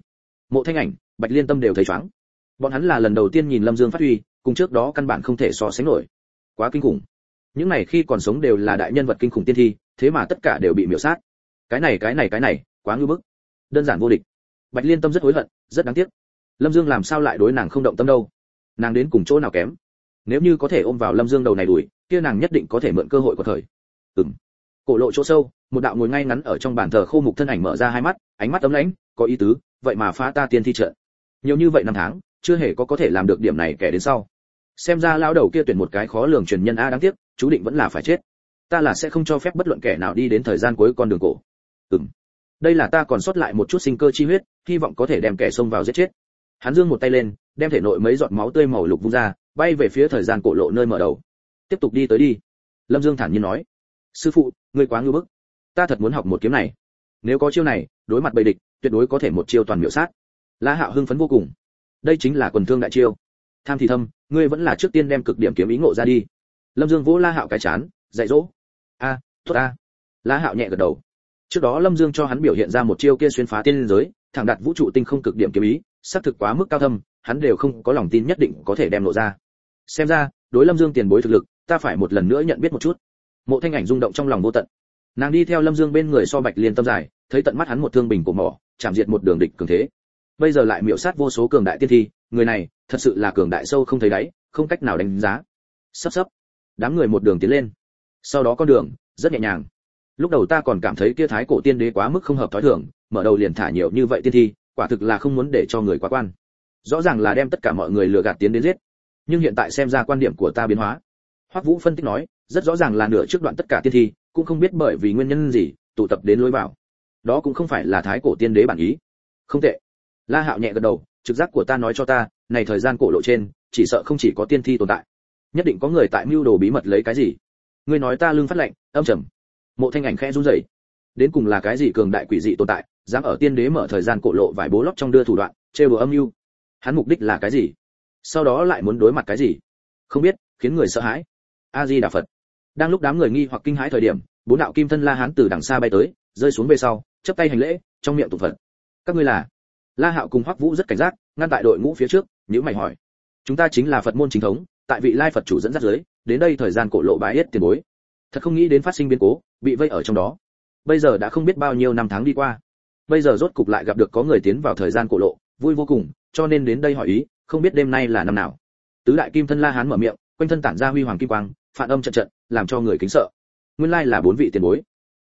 Mộ thanh ảnh, bạch liên tâm đều thấy chóng bọn hắn là lần đầu tiên nhìn lâm dương phát huy, cùng trước đó căn bản không thể so sánh nổi. Quá kinh khủng. Những này khi còn sống đều là đại nhân vật kinh khủng tiên thi, thế mà tất cả đều bị miểu sát cái này cái này cái này, quá ngư bức. Đơn giản vô địch. Bạch liên tâm rất hối hận, rất đáng tiếc. Lâm dương làm sao lại đối nàng không động tâm đâu? Nàng đến cùng chỗ nào kém? Nếu như có thể ôm vào lâm dương đầu này đuổi, kia nàng nhất định có thể mượn cơ hội của thời. Ừm. Cổ lộ chỗ sâu, một đạo ngồi ngay ngắn ở trong bàn thờ khô mục thân ảnh mở ra hai mắt, ánh mắt ấm lãnh, có ý tứ, vậy mà phá ta tiên thi trận. Nhiều như vậy năm tháng, chưa hề có có thể làm được điểm này kẻ đến sau. Xem ra lão đầu kia tuyển một cái khó lường truyền nhân a đáng tiếc, chú định vẫn là phải chết. Ta là sẽ không cho phép bất luận kẻ nào đi đến thời gian cuối con đường cổ ừm. Đây là ta còn sót lại một chút sinh cơ chi huyết hy vọng có thể đem kẻ xông vào giết chết. Hắn dương một tay lên đem thể nội mấy giọt máu tươi màu lục vung ra bay về phía thời gian cổ lộ nơi mở đầu. Tiếp tục đi tới đi. Lâm dương thản nhiên nói. Sư phụ ngươi quá ngưu bức. Ta thật muốn học một kiếm này. Nếu có chiêu này đối mặt bầy địch tuyệt đối có thể một chiêu toàn miểu sát. La hạo hưng phấn vô cùng. Đây chính là quần thương đại chiêu. Tham thì thâm ngươi vẫn là trước tiên đem cực điểm kiếm ý ngộ ra đi. Lâm dương vỗ la hạo cái chán dạy dỗ. A à, tốt a. La hạo nhẹ gật đầu trước đó lâm dương cho hắn biểu hiện ra một chiêu kia xuyên phá tiên giới, thẳng đặt vũ trụ tinh không cực điểm kiếm ý, xác thực quá mức cao thâm, hắn đều không có lòng tin nhất định có thể đem lộ ra. Xem ra, đối lâm dương tiền bối thực lực, ta phải một lần nữa nhận biết một chút. Mộ thanh ảnh rung động trong lòng vô tận. Nàng đi theo lâm dương bên người so bạch liên tâm dài, thấy tận mắt hắn một thương bình của mỏ, chạm diệt một đường địch cường thế. Bây giờ lại miểu sát vô số cường đại tiên thi, người này, thật sự là cường đại sâu không thấy đáy, không cách nào đánh giá. Sắp sắp. Đám người một đường tiến lên. Sau đó con đường, rất nhẹ nhàng lúc đầu ta còn cảm thấy kia thái cổ tiên đế quá mức không hợp thói thường, mở đầu liền thả nhiều như vậy tiên thi, quả thực là không muốn để cho người quá quan. Rõ ràng là đem tất cả mọi người lừa gạt tiến đến giết. Nhưng hiện tại xem ra quan điểm của ta biến hóa. Hoắc vũ phân tích nói, rất rõ ràng là nửa trước đoạn tất cả tiên thi, cũng không biết bởi vì nguyên nhân gì, tụ tập đến lối vào. Đó cũng không phải là thái cổ tiên đế bản ý. Không tệ. La hạo nhẹ gật đầu, trực giác của ta nói cho ta, này thời gian cổ lộ trên, chỉ sợ không chỉ có tiên thi tồn tại. Nhất định có người tại mưu đồ bí mật lấy cái gì. Ngươi nói ta lương phát lệnh, âm trầm mộ thanh ảnh khẽ run rẩy. Đến cùng là cái gì cường đại quỷ dị tồn tại, dám ở tiên đế mở thời gian cổ lộ vài bố lót trong đưa thủ đoạn, trêu đùa âm mưu? Hắn mục đích là cái gì? Sau đó lại muốn đối mặt cái gì? Không biết, khiến người sợ hãi. A di đà phật. Đang lúc đám người nghi hoặc kinh hãi thời điểm, bốn đạo kim thân la hán từ đằng xa bay tới, rơi xuống về sau, chắp tay hành lễ, trong miệng tụng phật. Các ngươi là? La hạo cùng hoắc vũ rất cảnh giác, ngăn tại đội ngũ phía trước những mày hỏi. Chúng ta chính là phật môn chính thống, tại vị lai phật chủ dẫn dắt dưới đến đây thời gian cổ lộ bái yết tiền bối thật không nghĩ đến phát sinh biến cố, bị vây ở trong đó. Bây giờ đã không biết bao nhiêu năm tháng đi qua. Bây giờ rốt cục lại gặp được có người tiến vào thời gian cổ lộ, vui vô cùng, cho nên đến đây hỏi ý, không biết đêm nay là năm nào. Tứ đại kim thân la hán mở miệng, quanh thân tản ra huy hoàng kim quang, phản âm trận trận, làm cho người kính sợ. Nguyên lai là bốn vị tiền bối.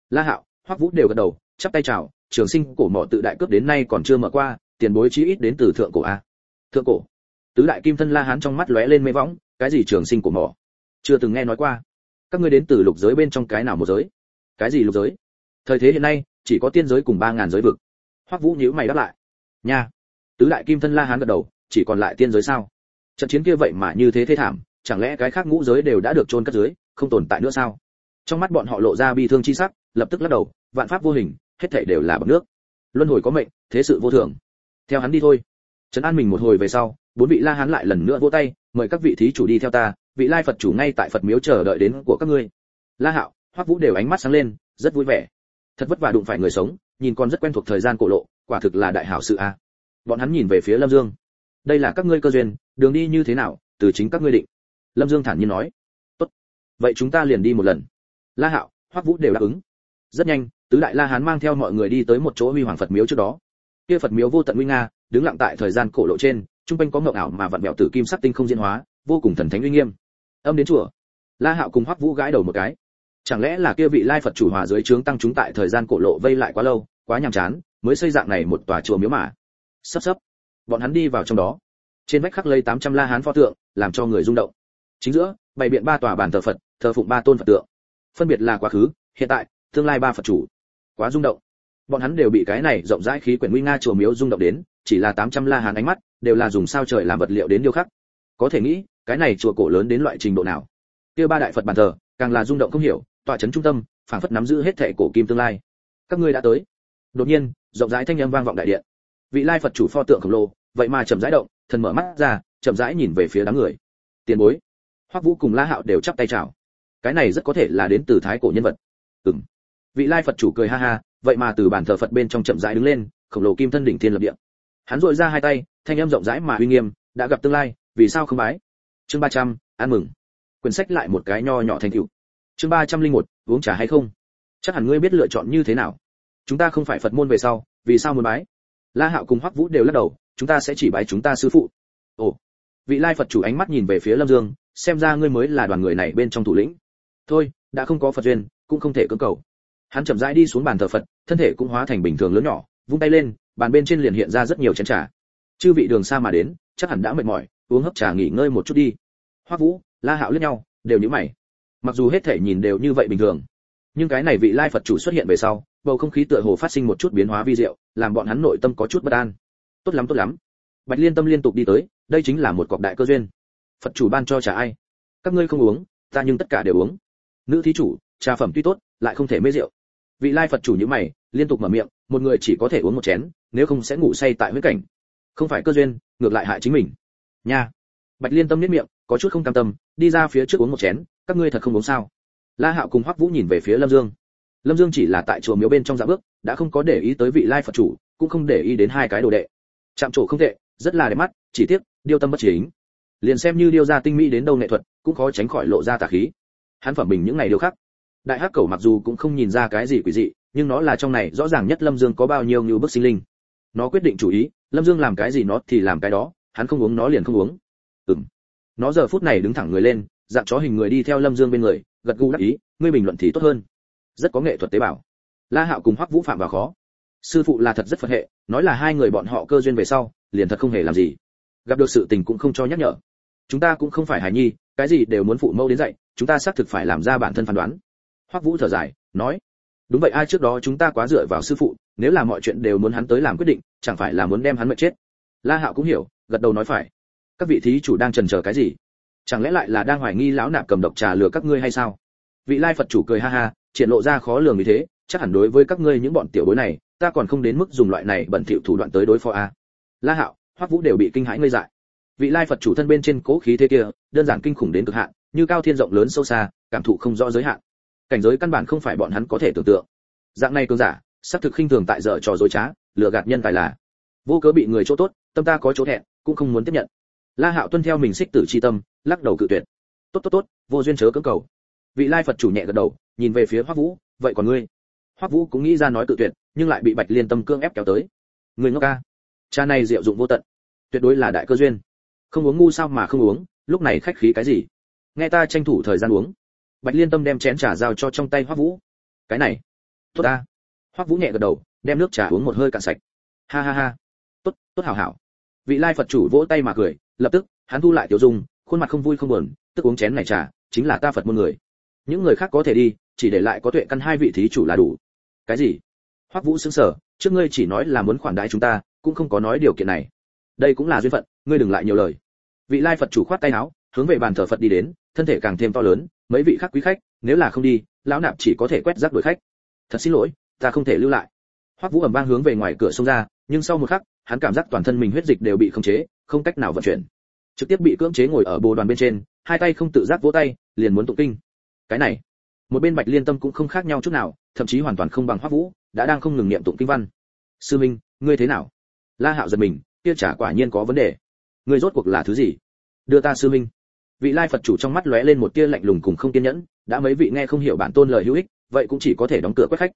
La hạo, hoắc vũ đều gật đầu, chắp tay chào, trường sinh cổ mộ tự đại cướp đến nay còn chưa mở qua, tiền bối chí ít đến từ thượng cổ a. Thượng cổ. Tứ đại kim thân la hán trong mắt lóe lên mê võng, cái gì trường sinh cổ mộ chưa từng nghe nói qua các ngươi đến từ lục giới bên trong cái nào một giới? Cái gì lục giới? Thời thế hiện nay, chỉ có tiên giới cùng ba ngàn giới vực. Hoắc vũ nhíu mày đáp lại. Nha. Tứ đại kim thân la hán gật đầu, chỉ còn lại tiên giới sao? Trận chiến kia vậy mà như thế thế thảm, chẳng lẽ cái khác ngũ giới đều đã được chôn cất dưới, không tồn tại nữa sao? Trong mắt bọn họ lộ ra bi thương chi sắc, lập tức lắc đầu, vạn pháp vô hình, hết thảy đều là bằng nước. Luân hồi có mệnh, thế sự vô thường. Theo hắn đi thôi. Trấn an mình một hồi về sau, bốn vị la hán lại lần nữa vỗ tay, mời các vị thí chủ đi theo ta vị lai phật chủ ngay tại phật miếu chờ đợi đến của các ngươi. La hạo, hoắc vũ đều ánh mắt sáng lên, rất vui vẻ. Thật vất vả đụng phải người sống, nhìn còn rất quen thuộc thời gian cổ lộ, quả thực là đại hảo sự a. Bọn hắn nhìn về phía lâm dương. Đây là các ngươi cơ duyên, đường đi như thế nào, từ chính các ngươi định. Lâm dương thản nhiên nói. Tốt. Vậy chúng ta liền đi một lần. La hạo, hoắc vũ đều đáp ứng. Rất nhanh, tứ đại la hán mang theo mọi người đi tới một chỗ huy hoàng phật miếu trước đó. Kia phật miếu vô tận nguy nga, đứng lặng tại thời gian cổ lộ trên, trung quanh có ngọc ảo mà vặn vẹo tử kim sắc tinh không diễn hóa, vô cùng thần thánh uy nghiêm âm đến chùa. La hạo cùng hoắc vũ gãi đầu một cái. Chẳng lẽ là kia vị lai phật chủ hòa dưới trướng tăng chúng tại thời gian cổ lộ vây lại quá lâu, quá nhàm chán, mới xây dạng này một tòa chùa miếu mà? Sắp sắp. Bọn hắn đi vào trong đó. Trên vách khắc lấy 800 la hán pho tượng, làm cho người rung động. Chính giữa, bày biện ba tòa bàn thờ phật, thờ phụng ba tôn phật tượng. Phân biệt là quá khứ, hiện tại, tương lai ba phật chủ. Quá rung động. Bọn hắn đều bị cái này rộng rãi khí quyển nguy nga chùa miếu rung động đến, chỉ là 800 la hán ánh mắt, đều là dùng sao trời làm vật liệu đến điêu khắc. Có thể nghĩ cái này chùa cổ lớn đến loại trình độ nào? Kia ba đại phật bàn thờ, càng là rung động không hiểu, tọa chấn trung tâm, phảng phất nắm giữ hết thệ cổ kim tương lai. Các ngươi đã tới. Đột nhiên, rộng rãi thanh âm vang vọng đại điện. Vị lai phật chủ pho tượng khổng lồ, vậy mà chậm rãi động, thần mở mắt ra, chậm rãi nhìn về phía đám người. Tiền bối, hoắc vũ cùng la hạo đều chắp tay chào. Cái này rất có thể là đến từ thái cổ nhân vật. Ừm. Vị lai phật chủ cười ha ha, vậy mà từ bản thờ phật bên trong chậm rãi đứng lên, khổng lồ kim thân đỉnh thiên lập địa. Hắn dội ra hai tay, thanh âm rộng rãi mà uy nghiêm, đã gặp tương lai, vì sao không bái? Chương ba trăm, ăn mừng. Quyển sách lại một cái nho nhỏ thành tựu. Chương ba trăm linh một, uống trà hay không? Chắc hẳn ngươi biết lựa chọn như thế nào. Chúng ta không phải phật môn về sau, vì sao muốn bái? La hạo cùng hoắc vũ đều lắc đầu, chúng ta sẽ chỉ bái chúng ta sư phụ. Ồ. Vị lai phật chủ ánh mắt nhìn về phía lâm dương, xem ra ngươi mới là đoàn người này bên trong thủ lĩnh. Thôi, đã không có phật duyên, cũng không thể cưỡng cầu. Hắn chậm rãi đi xuống bàn thờ phật, thân thể cũng hóa thành bình thường lớn nhỏ, vung tay lên, bàn bên trên liền hiện ra rất nhiều chén trà. Chư vị đường xa mà đến, chắc hẳn đã mệt mỏi uống hấp trà nghỉ ngơi một chút đi. Hoa vũ, la hạo lướt nhau, đều như mày. Mặc dù hết thể nhìn đều như vậy bình thường, nhưng cái này vị lai phật chủ xuất hiện về sau, bầu không khí tựa hồ phát sinh một chút biến hóa vi diệu, làm bọn hắn nội tâm có chút bất an. Tốt lắm tốt lắm. Bạch liên tâm liên tục đi tới, đây chính là một cọc đại cơ duyên. Phật chủ ban cho trà ai? Các ngươi không uống, ta nhưng tất cả đều uống. Nữ thí chủ, trà phẩm tuy tốt, lại không thể mê rượu. Vị lai phật chủ như mày, liên tục mở miệng, một người chỉ có thể uống một chén, nếu không sẽ ngủ say tại huyết cảnh. Không phải cơ duyên, ngược lại hại chính mình nha. Bạch liên tâm nếp miệng, có chút không cam tâm, đi ra phía trước uống một chén, các ngươi thật không uống sao? La hạo cùng hoắc vũ nhìn về phía lâm dương. Lâm dương chỉ là tại chùa miếu bên trong dạ bước, đã không có để ý tới vị lai phật chủ, cũng không để ý đến hai cái đồ đệ. Chạm trổ không tệ, rất là đẹp mắt, chỉ tiếc, điêu tâm bất chính. Liền xem như điêu ra tinh mỹ đến đâu nghệ thuật, cũng khó tránh khỏi lộ ra tà khí. Hắn phẩm bình những ngày điều khác đại hắc cầu mặc dù cũng không nhìn ra cái gì quỷ dị, nhưng nó là trong này rõ ràng nhất lâm dương có bao nhiêu như bức sinh linh. Nó quyết định chủ ý, lâm dương làm cái gì nó thì làm cái đó hắn không uống nó liền không uống. Ừm. Nó giờ phút này đứng thẳng người lên, dạng chó hình người đi theo lâm dương bên người, gật gù đáp ý, ngươi bình luận thì tốt hơn. Rất có nghệ thuật tế bào. La hạo cùng hoắc vũ phạm vào khó. Sư phụ là thật rất phật hệ, nói là hai người bọn họ cơ duyên về sau, liền thật không hề làm gì. Gặp được sự tình cũng không cho nhắc nhở. Chúng ta cũng không phải hài nhi, cái gì đều muốn phụ mẫu đến dạy, chúng ta xác thực phải làm ra bản thân phán đoán. Hoắc vũ thở dài, nói, đúng vậy, ai trước đó chúng ta quá dựa vào sư phụ, nếu là mọi chuyện đều muốn hắn tới làm quyết định, chẳng phải là muốn đem hắn mệt chết? La hạo cũng hiểu, gật đầu nói phải. Các vị thí chủ đang chần chờ cái gì? Chẳng lẽ lại là đang hoài nghi lão nạp cầm độc trà lừa các ngươi hay sao? Vị lai phật chủ cười ha ha, triển lộ ra khó lường như thế, chắc hẳn đối với các ngươi những bọn tiểu bối này, ta còn không đến mức dùng loại này bẩn thỉu thủ đoạn tới đối phó a. La hạo, hoắc vũ đều bị kinh hãi ngây dại. Vị lai phật chủ thân bên trên cố khí thế kia, đơn giản kinh khủng đến cực hạn, như cao thiên rộng lớn sâu xa, cảm thụ không rõ giới hạn. Cảnh giới căn bản không phải bọn hắn có thể tưởng tượng. Dạng này cường giả, sắp thực khinh thường tại giờ trò dối trá, lừa gạt nhân tài là vô cớ bị người chỗ tốt, tâm ta có chỗ thẹn, cũng không muốn tiếp nhận. La hạo tuân theo mình xích tử chi tâm, lắc đầu cự tuyệt. Tốt tốt tốt, vô duyên chớ cưỡng cầu. Vị lai phật chủ nhẹ gật đầu, nhìn về phía hoắc vũ, vậy còn ngươi? Hoắc vũ cũng nghĩ ra nói cự tuyệt, nhưng lại bị bạch liên tâm cương ép kéo tới. Người ngốc ca. Cha này diệu dụng vô tận, tuyệt đối là đại cơ duyên. Không uống ngu sao mà không uống, lúc này khách khí cái gì? Nghe ta tranh thủ thời gian uống. Bạch liên tâm đem chén trà giao cho trong tay hoắc vũ. Cái này. Tốt ta. Hoắc vũ nhẹ gật đầu, đem nước trà uống một hơi cạn sạch. Ha ha ha tốt tốt hảo hảo. Vị lai phật chủ vỗ tay mà cười, lập tức, hắn thu lại tiểu dung, khuôn mặt không vui không buồn, tức uống chén này trà, chính là ta phật môn người. Những người khác có thể đi, chỉ để lại có tuệ căn hai vị thí chủ là đủ. Cái gì? Hoắc vũ sững sờ, trước ngươi chỉ nói là muốn khoản đãi chúng ta, cũng không có nói điều kiện này. Đây cũng là duyên phận, ngươi đừng lại nhiều lời. Vị lai phật chủ khoát tay áo, hướng về bàn thờ phật đi đến, thân thể càng thêm to lớn, mấy vị khác quý khách, nếu là không đi, lão nạp chỉ có thể quét rác đuổi khách. Thật xin lỗi, ta không thể lưu lại. Hoắc vũ ẩm vang hướng về ngoài cửa xông ra, nhưng sau một khắc hắn cảm giác toàn thân mình huyết dịch đều bị khống chế, không cách nào vận chuyển. Trực tiếp bị cưỡng chế ngồi ở bồ đoàn bên trên, hai tay không tự giác vỗ tay, liền muốn tụng kinh. Cái này, một bên bạch liên tâm cũng không khác nhau chút nào, thậm chí hoàn toàn không bằng hoắc vũ, đã đang không ngừng niệm tụng kinh văn. Sư minh, ngươi thế nào? La hạo giật mình, kia trả quả nhiên có vấn đề. Ngươi rốt cuộc là thứ gì? Đưa ta, sư minh. Vị lai phật chủ trong mắt lóe lên một tia lạnh lùng cùng không kiên nhẫn, đã mấy vị nghe không hiểu bản tôn lời hữu ích, vậy cũng chỉ có thể đóng cửa quét khách.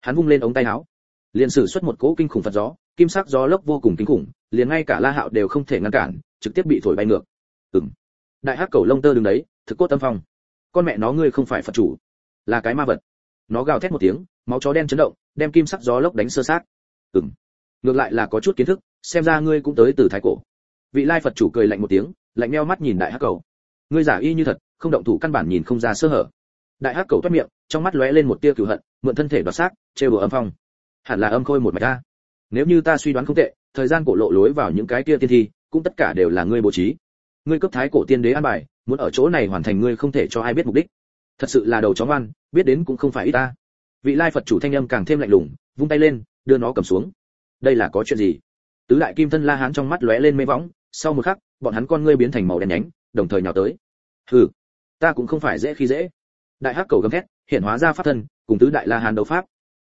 Hắn vung lên ống tay áo liền sử xuất một cỗ kinh khủng phật gió, kim sắc gió lốc vô cùng kinh khủng, liền ngay cả la hạo đều không thể ngăn cản, trực tiếp bị thổi bay ngược. Ừm. Đại hắc cầu lông tơ đứng đấy, thực cốt tâm phong. Con mẹ nó ngươi không phải phật chủ. Là cái ma vật. Nó gào thét một tiếng, máu chó đen chấn động, đem kim sắc gió lốc đánh sơ sát. Ừm. Ngược lại là có chút kiến thức, xem ra ngươi cũng tới từ thái cổ. Vị lai phật chủ cười lạnh một tiếng, lạnh meo mắt nhìn đại hắc cầu. Ngươi giả y như thật, không động thủ căn bản nhìn không ra sơ hở. Đại hắc cầu toát miệng, trong mắt lóe lên một tia cửu hận, mượn thân thể đoạt xác, trêu đùa âm phong hẳn là âm khôi một mạch ta nếu như ta suy đoán không tệ, thời gian cổ lộ lối vào những cái kia tiên thi, cũng tất cả đều là ngươi bố trí. Ngươi cấp thái cổ tiên đế an bài, muốn ở chỗ này hoàn thành ngươi không thể cho ai biết mục đích. Thật sự là đầu chó ngoan, biết đến cũng không phải ít ta. Vị lai phật chủ thanh âm càng thêm lạnh lùng, vung tay lên, đưa nó cầm xuống. Đây là có chuyện gì? Tứ đại kim thân la hán trong mắt lóe lên mê võng, sau một khắc, bọn hắn con ngươi biến thành màu đen nhánh, đồng thời nhào tới. Hừ, ta cũng không phải dễ khi dễ. Đại hắc cầu gầm thét, hiện hóa ra pháp thân, cùng tứ đại la hán đấu pháp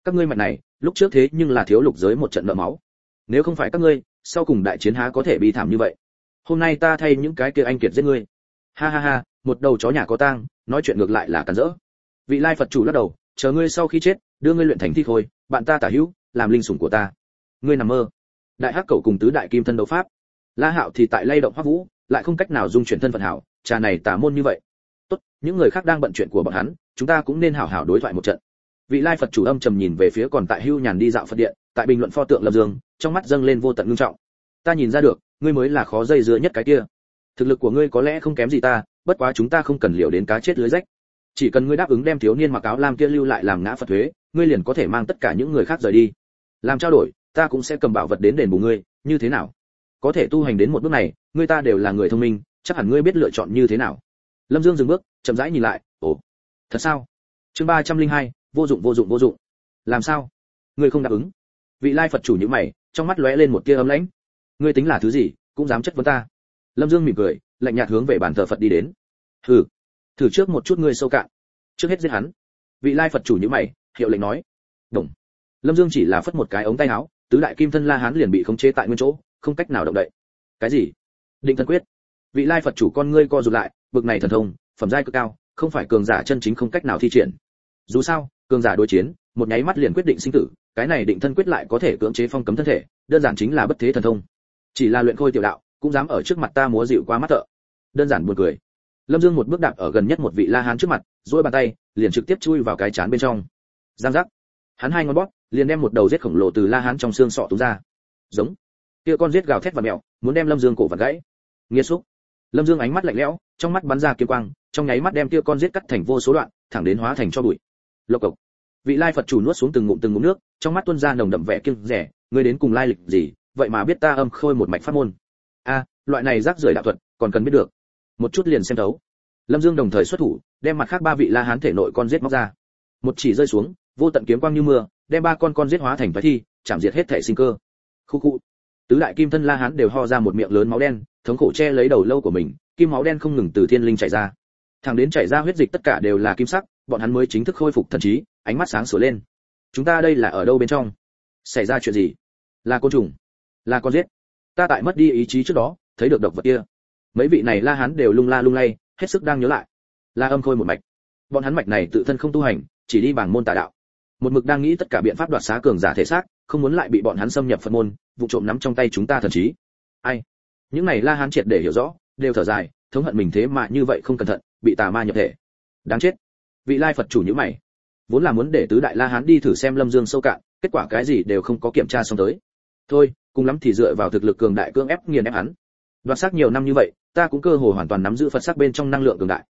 các ngươi mạnh này, lúc trước thế nhưng là thiếu lục giới một trận nợ máu. Nếu không phải các ngươi, sau cùng đại chiến há có thể bị thảm như vậy? Hôm nay ta thay những cái kia anh kiệt giết ngươi. Ha ha ha, một đầu chó nhà có tang, nói chuyện ngược lại là cắn rỡ. Vị lai phật chủ lắc đầu, chờ ngươi sau khi chết, đưa ngươi luyện thành thi khôi, bạn ta tả hữu, làm linh sủng của ta. Ngươi nằm mơ. Đại hắc cầu cùng tứ đại kim thân đấu pháp. La hạo thì tại lay động hoắc vũ, lại không cách nào dung chuyển thân phận hảo trà này tà môn như vậy. Tốt, những người khác đang bận chuyện của bọn hắn, chúng ta cũng nên hảo hảo đối thoại một trận vị lai phật chủ âm trầm nhìn về phía còn tại hưu nhàn đi dạo phật điện, tại bình luận pho tượng lâm dương, trong mắt dâng lên vô tận ngưng trọng. Ta nhìn ra được, ngươi mới là khó dây dưa nhất cái kia. Thực lực của ngươi có lẽ không kém gì ta, bất quá chúng ta không cần liều đến cá chết lưới rách. Chỉ cần ngươi đáp ứng đem thiếu niên mặc áo lam kia lưu lại làm ngã phật thuế ngươi liền có thể mang tất cả những người khác rời đi. Làm trao đổi, ta cũng sẽ cầm bảo vật đến đền bù ngươi, như thế nào? Có thể tu hành đến một bước này, ngươi ta đều là người thông minh, chắc hẳn ngươi biết lựa chọn như thế nào. Lâm dương dừng bước, chậm rãi nhìn lại, ồ, thật sao? Chương ba trăm linh hai vô dụng vô dụng vô dụng. Làm sao? Ngươi không đáp ứng. Vị lai phật chủ như mày, trong mắt lóe lên một tia ấm lãnh. Ngươi tính là thứ gì, cũng dám chất vấn ta. Lâm dương mỉm cười, lạnh nhạt hướng về bàn thờ phật đi đến. Thử thử trước một chút ngươi sâu cạn. Trước hết giết hắn. Vị lai phật chủ như mày, hiệu lệnh nói. Đồng lâm dương chỉ là phất một cái ống tay áo, tứ đại kim thân la hán liền bị khống chế tại nguyên chỗ, không cách nào động đậy. Cái gì? Định thân quyết. Vị lai phật chủ con ngươi co rụt lại, bực này thần thông, phẩm giai cực cao, không phải cường giả chân chính không cách nào thi triển. Dù sao cường giả đối chiến, một nháy mắt liền quyết định sinh tử, cái này định thân quyết lại có thể cưỡng chế phong cấm thân thể, đơn giản chính là bất thế thần thông. Chỉ là luyện khôi tiểu đạo, cũng dám ở trước mặt ta múa dịu qua mắt thợ. Đơn giản buồn cười. Lâm dương một bước đạp ở gần nhất một vị la hán trước mặt, duỗi bàn tay, liền trực tiếp chui vào cái chán bên trong. Giang giác. Hắn hai ngón bóp, liền đem một đầu rết khổng lồ từ la hán trong xương sọ tú ra. Giống. Kia con rết gào thét và mèo muốn đem lâm dương cổ vặt gãy. Nghiêm xúc. Lâm dương ánh mắt lạnh lẽo, trong mắt bắn ra kiếm quang, trong nháy mắt đem kia con rết cắt thành vô số đoạn, thẳng đến hóa thành cho bụi lộc cộc. Vị lai phật chủ nuốt xuống từng ngụm từng ngụm nước, trong mắt tuôn ra nồng đậm vẻ kiêng rẻ, ngươi đến cùng lai lịch gì? Vậy mà biết ta âm khôi một mạch pháp môn. A, loại này rác rưởi đạo thuật, còn cần biết được. Một chút liền xem thấu. Lâm dương đồng thời xuất thủ, đem mặt khác ba vị la hán thể nội con giết móc ra. Một chỉ rơi xuống, vô tận kiếm quang như mưa, đem ba con con giết hóa thành vải thi, chạm diệt hết thể sinh cơ. Khu khu. Tứ đại kim thân la hán đều ho ra một miệng lớn máu đen, thống khổ che lấy đầu lâu của mình, kim máu đen không ngừng từ thiên linh chảy ra. Thẳng đến chảy ra huyết dịch tất cả đều là kim sắc bọn hắn mới chính thức khôi phục thần trí, ánh mắt sáng sủa lên. Chúng ta đây là ở đâu bên trong? Xảy ra chuyện gì? Là côn trùng? Là con giết? Ta tại mất đi ý chí trước đó, thấy được độc vật kia. Mấy vị này la hán đều lung la lung lay, hết sức đang nhớ lại. La âm khôi một mạch. Bọn hắn mạch này tự thân không tu hành, chỉ đi bằng môn tà đạo. Một mực đang nghĩ tất cả biện pháp đoạt xá cường giả thể xác, không muốn lại bị bọn hắn xâm nhập phật môn, vụ trộm nắm trong tay chúng ta thần trí. Ai? Những này la hán triệt để hiểu rõ, đều thở dài, thống hận mình thế mà như vậy không cẩn thận, bị tà ma nhập thể. Đáng chết vị lai phật chủ như mày. Vốn là muốn để tứ đại la hán đi thử xem lâm dương sâu cạn, kết quả cái gì đều không có kiểm tra xong tới. Thôi, cùng lắm thì dựa vào thực lực cường đại cương ép nghiền ép hắn. Đoạt xác nhiều năm như vậy, ta cũng cơ hồ hoàn toàn nắm giữ phật sắc bên trong năng lượng cường đại.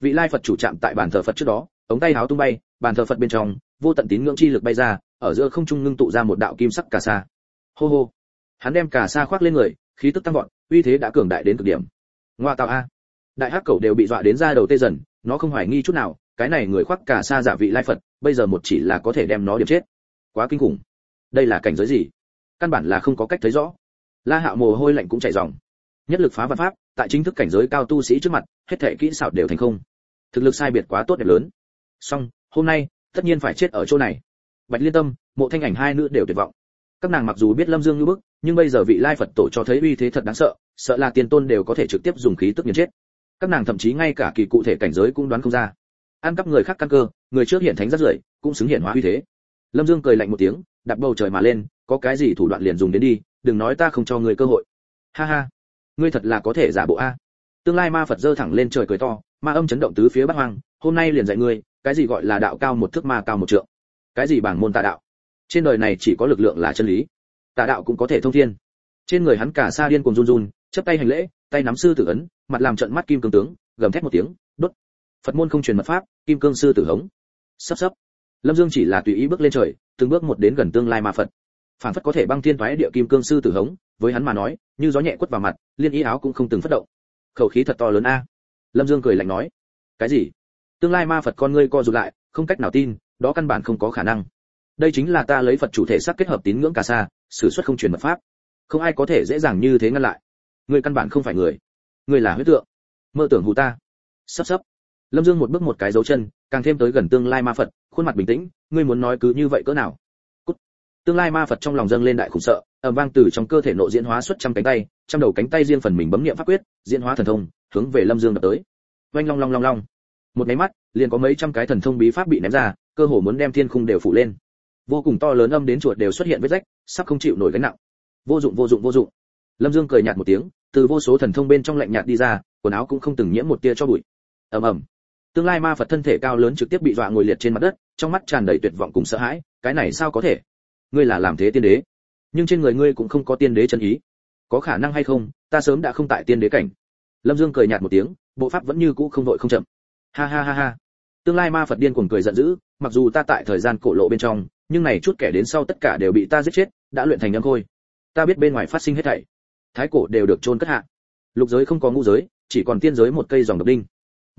Vị lai phật chủ chạm tại bàn thờ phật trước đó, ống tay háo tung bay, bàn thờ phật bên trong, vô tận tín ngưỡng chi lực bay ra, ở giữa không trung ngưng tụ ra một đạo kim sắc cà sa. Hô hô. Hắn đem cà sa khoác lên người, khí tức tăng vọt, uy thế đã cường đại đến cực điểm. Ngoa tạo a. Đại hắc cầu đều bị dọa đến ra đầu tê dần, nó không hoài nghi chút nào cái này người khoác cả sa giả vị lai phật, bây giờ một chỉ là có thể đem nó điểm chết. Quá kinh khủng. Đây là cảnh giới gì? Căn bản là không có cách thấy rõ. La hạo mồ hôi lạnh cũng chảy ròng. Nhất lực phá văn pháp, tại chính thức cảnh giới cao tu sĩ trước mặt, hết thể kỹ xảo đều thành không. Thực lực sai biệt quá tốt đẹp lớn. Song hôm nay, tất nhiên phải chết ở chỗ này. Bạch liên tâm, mộ thanh ảnh hai nữ đều tuyệt vọng. Các nàng mặc dù biết lâm dương như bức, nhưng bây giờ vị lai phật tổ cho thấy uy thế thật đáng sợ sợ là tiền tôn đều có thể trực tiếp dùng khí tức nghiền chết. Các nàng thậm chí ngay cả kỳ cụ thể cảnh giới cũng đoán không ra ăn cắp người khác căn cơ, người trước hiện thánh rất rưởi, cũng xứng hiện hóa uy thế. Lâm dương cười lạnh một tiếng đặt bầu trời mà lên, có cái gì thủ đoạn liền dùng đến đi, đừng nói ta không cho người cơ hội. Ha ha, ngươi thật là có thể giả bộ a. Tương lai ma phật giơ thẳng lên trời cười to, ma âm chấn động tứ phía bát hoang, hôm nay liền dạy ngươi, cái gì gọi là đạo cao một thước ma cao một trượng. Cái gì bảng môn tà đạo? Trên đời này chỉ có lực lượng là chân lý. Tà đạo cũng có thể thông thiên. Trên người hắn cả sa điên cùng run run, chắp tay hành lễ, tay nắm sư tử ấn, mặt làm trận mắt kim cương tướng, gầm thét một tiếng phật môn không truyền mật pháp, kim cương sư tử hống. Sắp sắp. Lâm dương chỉ là tùy ý bước lên trời, từng bước một đến gần tương lai ma phật. Phản phất có thể băng thiên thoái địa kim cương sư tử hống, với hắn mà nói, như gió nhẹ quất vào mặt, liên ý áo cũng không từng phất động. Khẩu khí thật to lớn a. Lâm dương cười lạnh nói, cái gì? Tương lai ma phật con ngươi co rụt lại, không cách nào tin, đó căn bản không có khả năng. Đây chính là ta lấy phật chủ thể xác kết hợp tín ngưỡng cả sa sử xuất không truyền mật pháp. Không ai có thể dễ dàng như thế ngăn lại. Ngươi căn bản không phải người. Ngươi là huyết tượng. Mơ tưởng hù ta. Sắp sắp lâm dương một bước một cái dấu chân, càng thêm tới gần tương lai ma phật, khuôn mặt bình tĩnh, ngươi muốn nói cứ như vậy cỡ nào? Cút. tương lai ma phật trong lòng dâng lên đại khủng sợ, ầm vang từ trong cơ thể nộ diễn hóa xuất trăm cánh tay, trăm đầu cánh tay riêng phần mình bấm niệm pháp quyết, diễn hóa thần thông, hướng về lâm dương đập tới. Oanh long long long long. Một máy mắt, liền có mấy trăm cái thần thông bí pháp bị ném ra, cơ hồ muốn đem thiên khung đều phủ lên. Vô cùng to lớn âm đến chuột đều xuất hiện vết rách, sắp không chịu nổi gánh nặng. Vô dụng vô dụng vô dụng. Lâm dương cười nhạt một tiếng, từ vô số thần thông bên trong lạnh nhạt đi ra, quần áo cũng không từng nhiễm một tia cho bụi. Ầm ầm tương lai ma phật thân thể cao lớn trực tiếp bị dọa ngồi liệt trên mặt đất, trong mắt tràn đầy tuyệt vọng cùng sợ hãi, cái này sao có thể? Ngươi là làm thế tiên đế, nhưng trên người ngươi cũng không có tiên đế chân ý. Có khả năng hay không, ta sớm đã không tại tiên đế cảnh. Lâm dương cười nhạt một tiếng, bộ pháp vẫn như cũ không vội không chậm. Ha ha ha ha. Tương lai ma phật điên cuồng cười giận dữ, mặc dù ta tại thời gian cổ lộ bên trong, nhưng này chút kẻ đến sau tất cả đều bị ta giết chết, đã luyện thành âm khôi. Ta biết bên ngoài phát sinh hết thảy. Thái cổ đều được chôn cất hạ. Lục giới không có ngũ giới, chỉ còn tiên giới một cây dòng độc đinh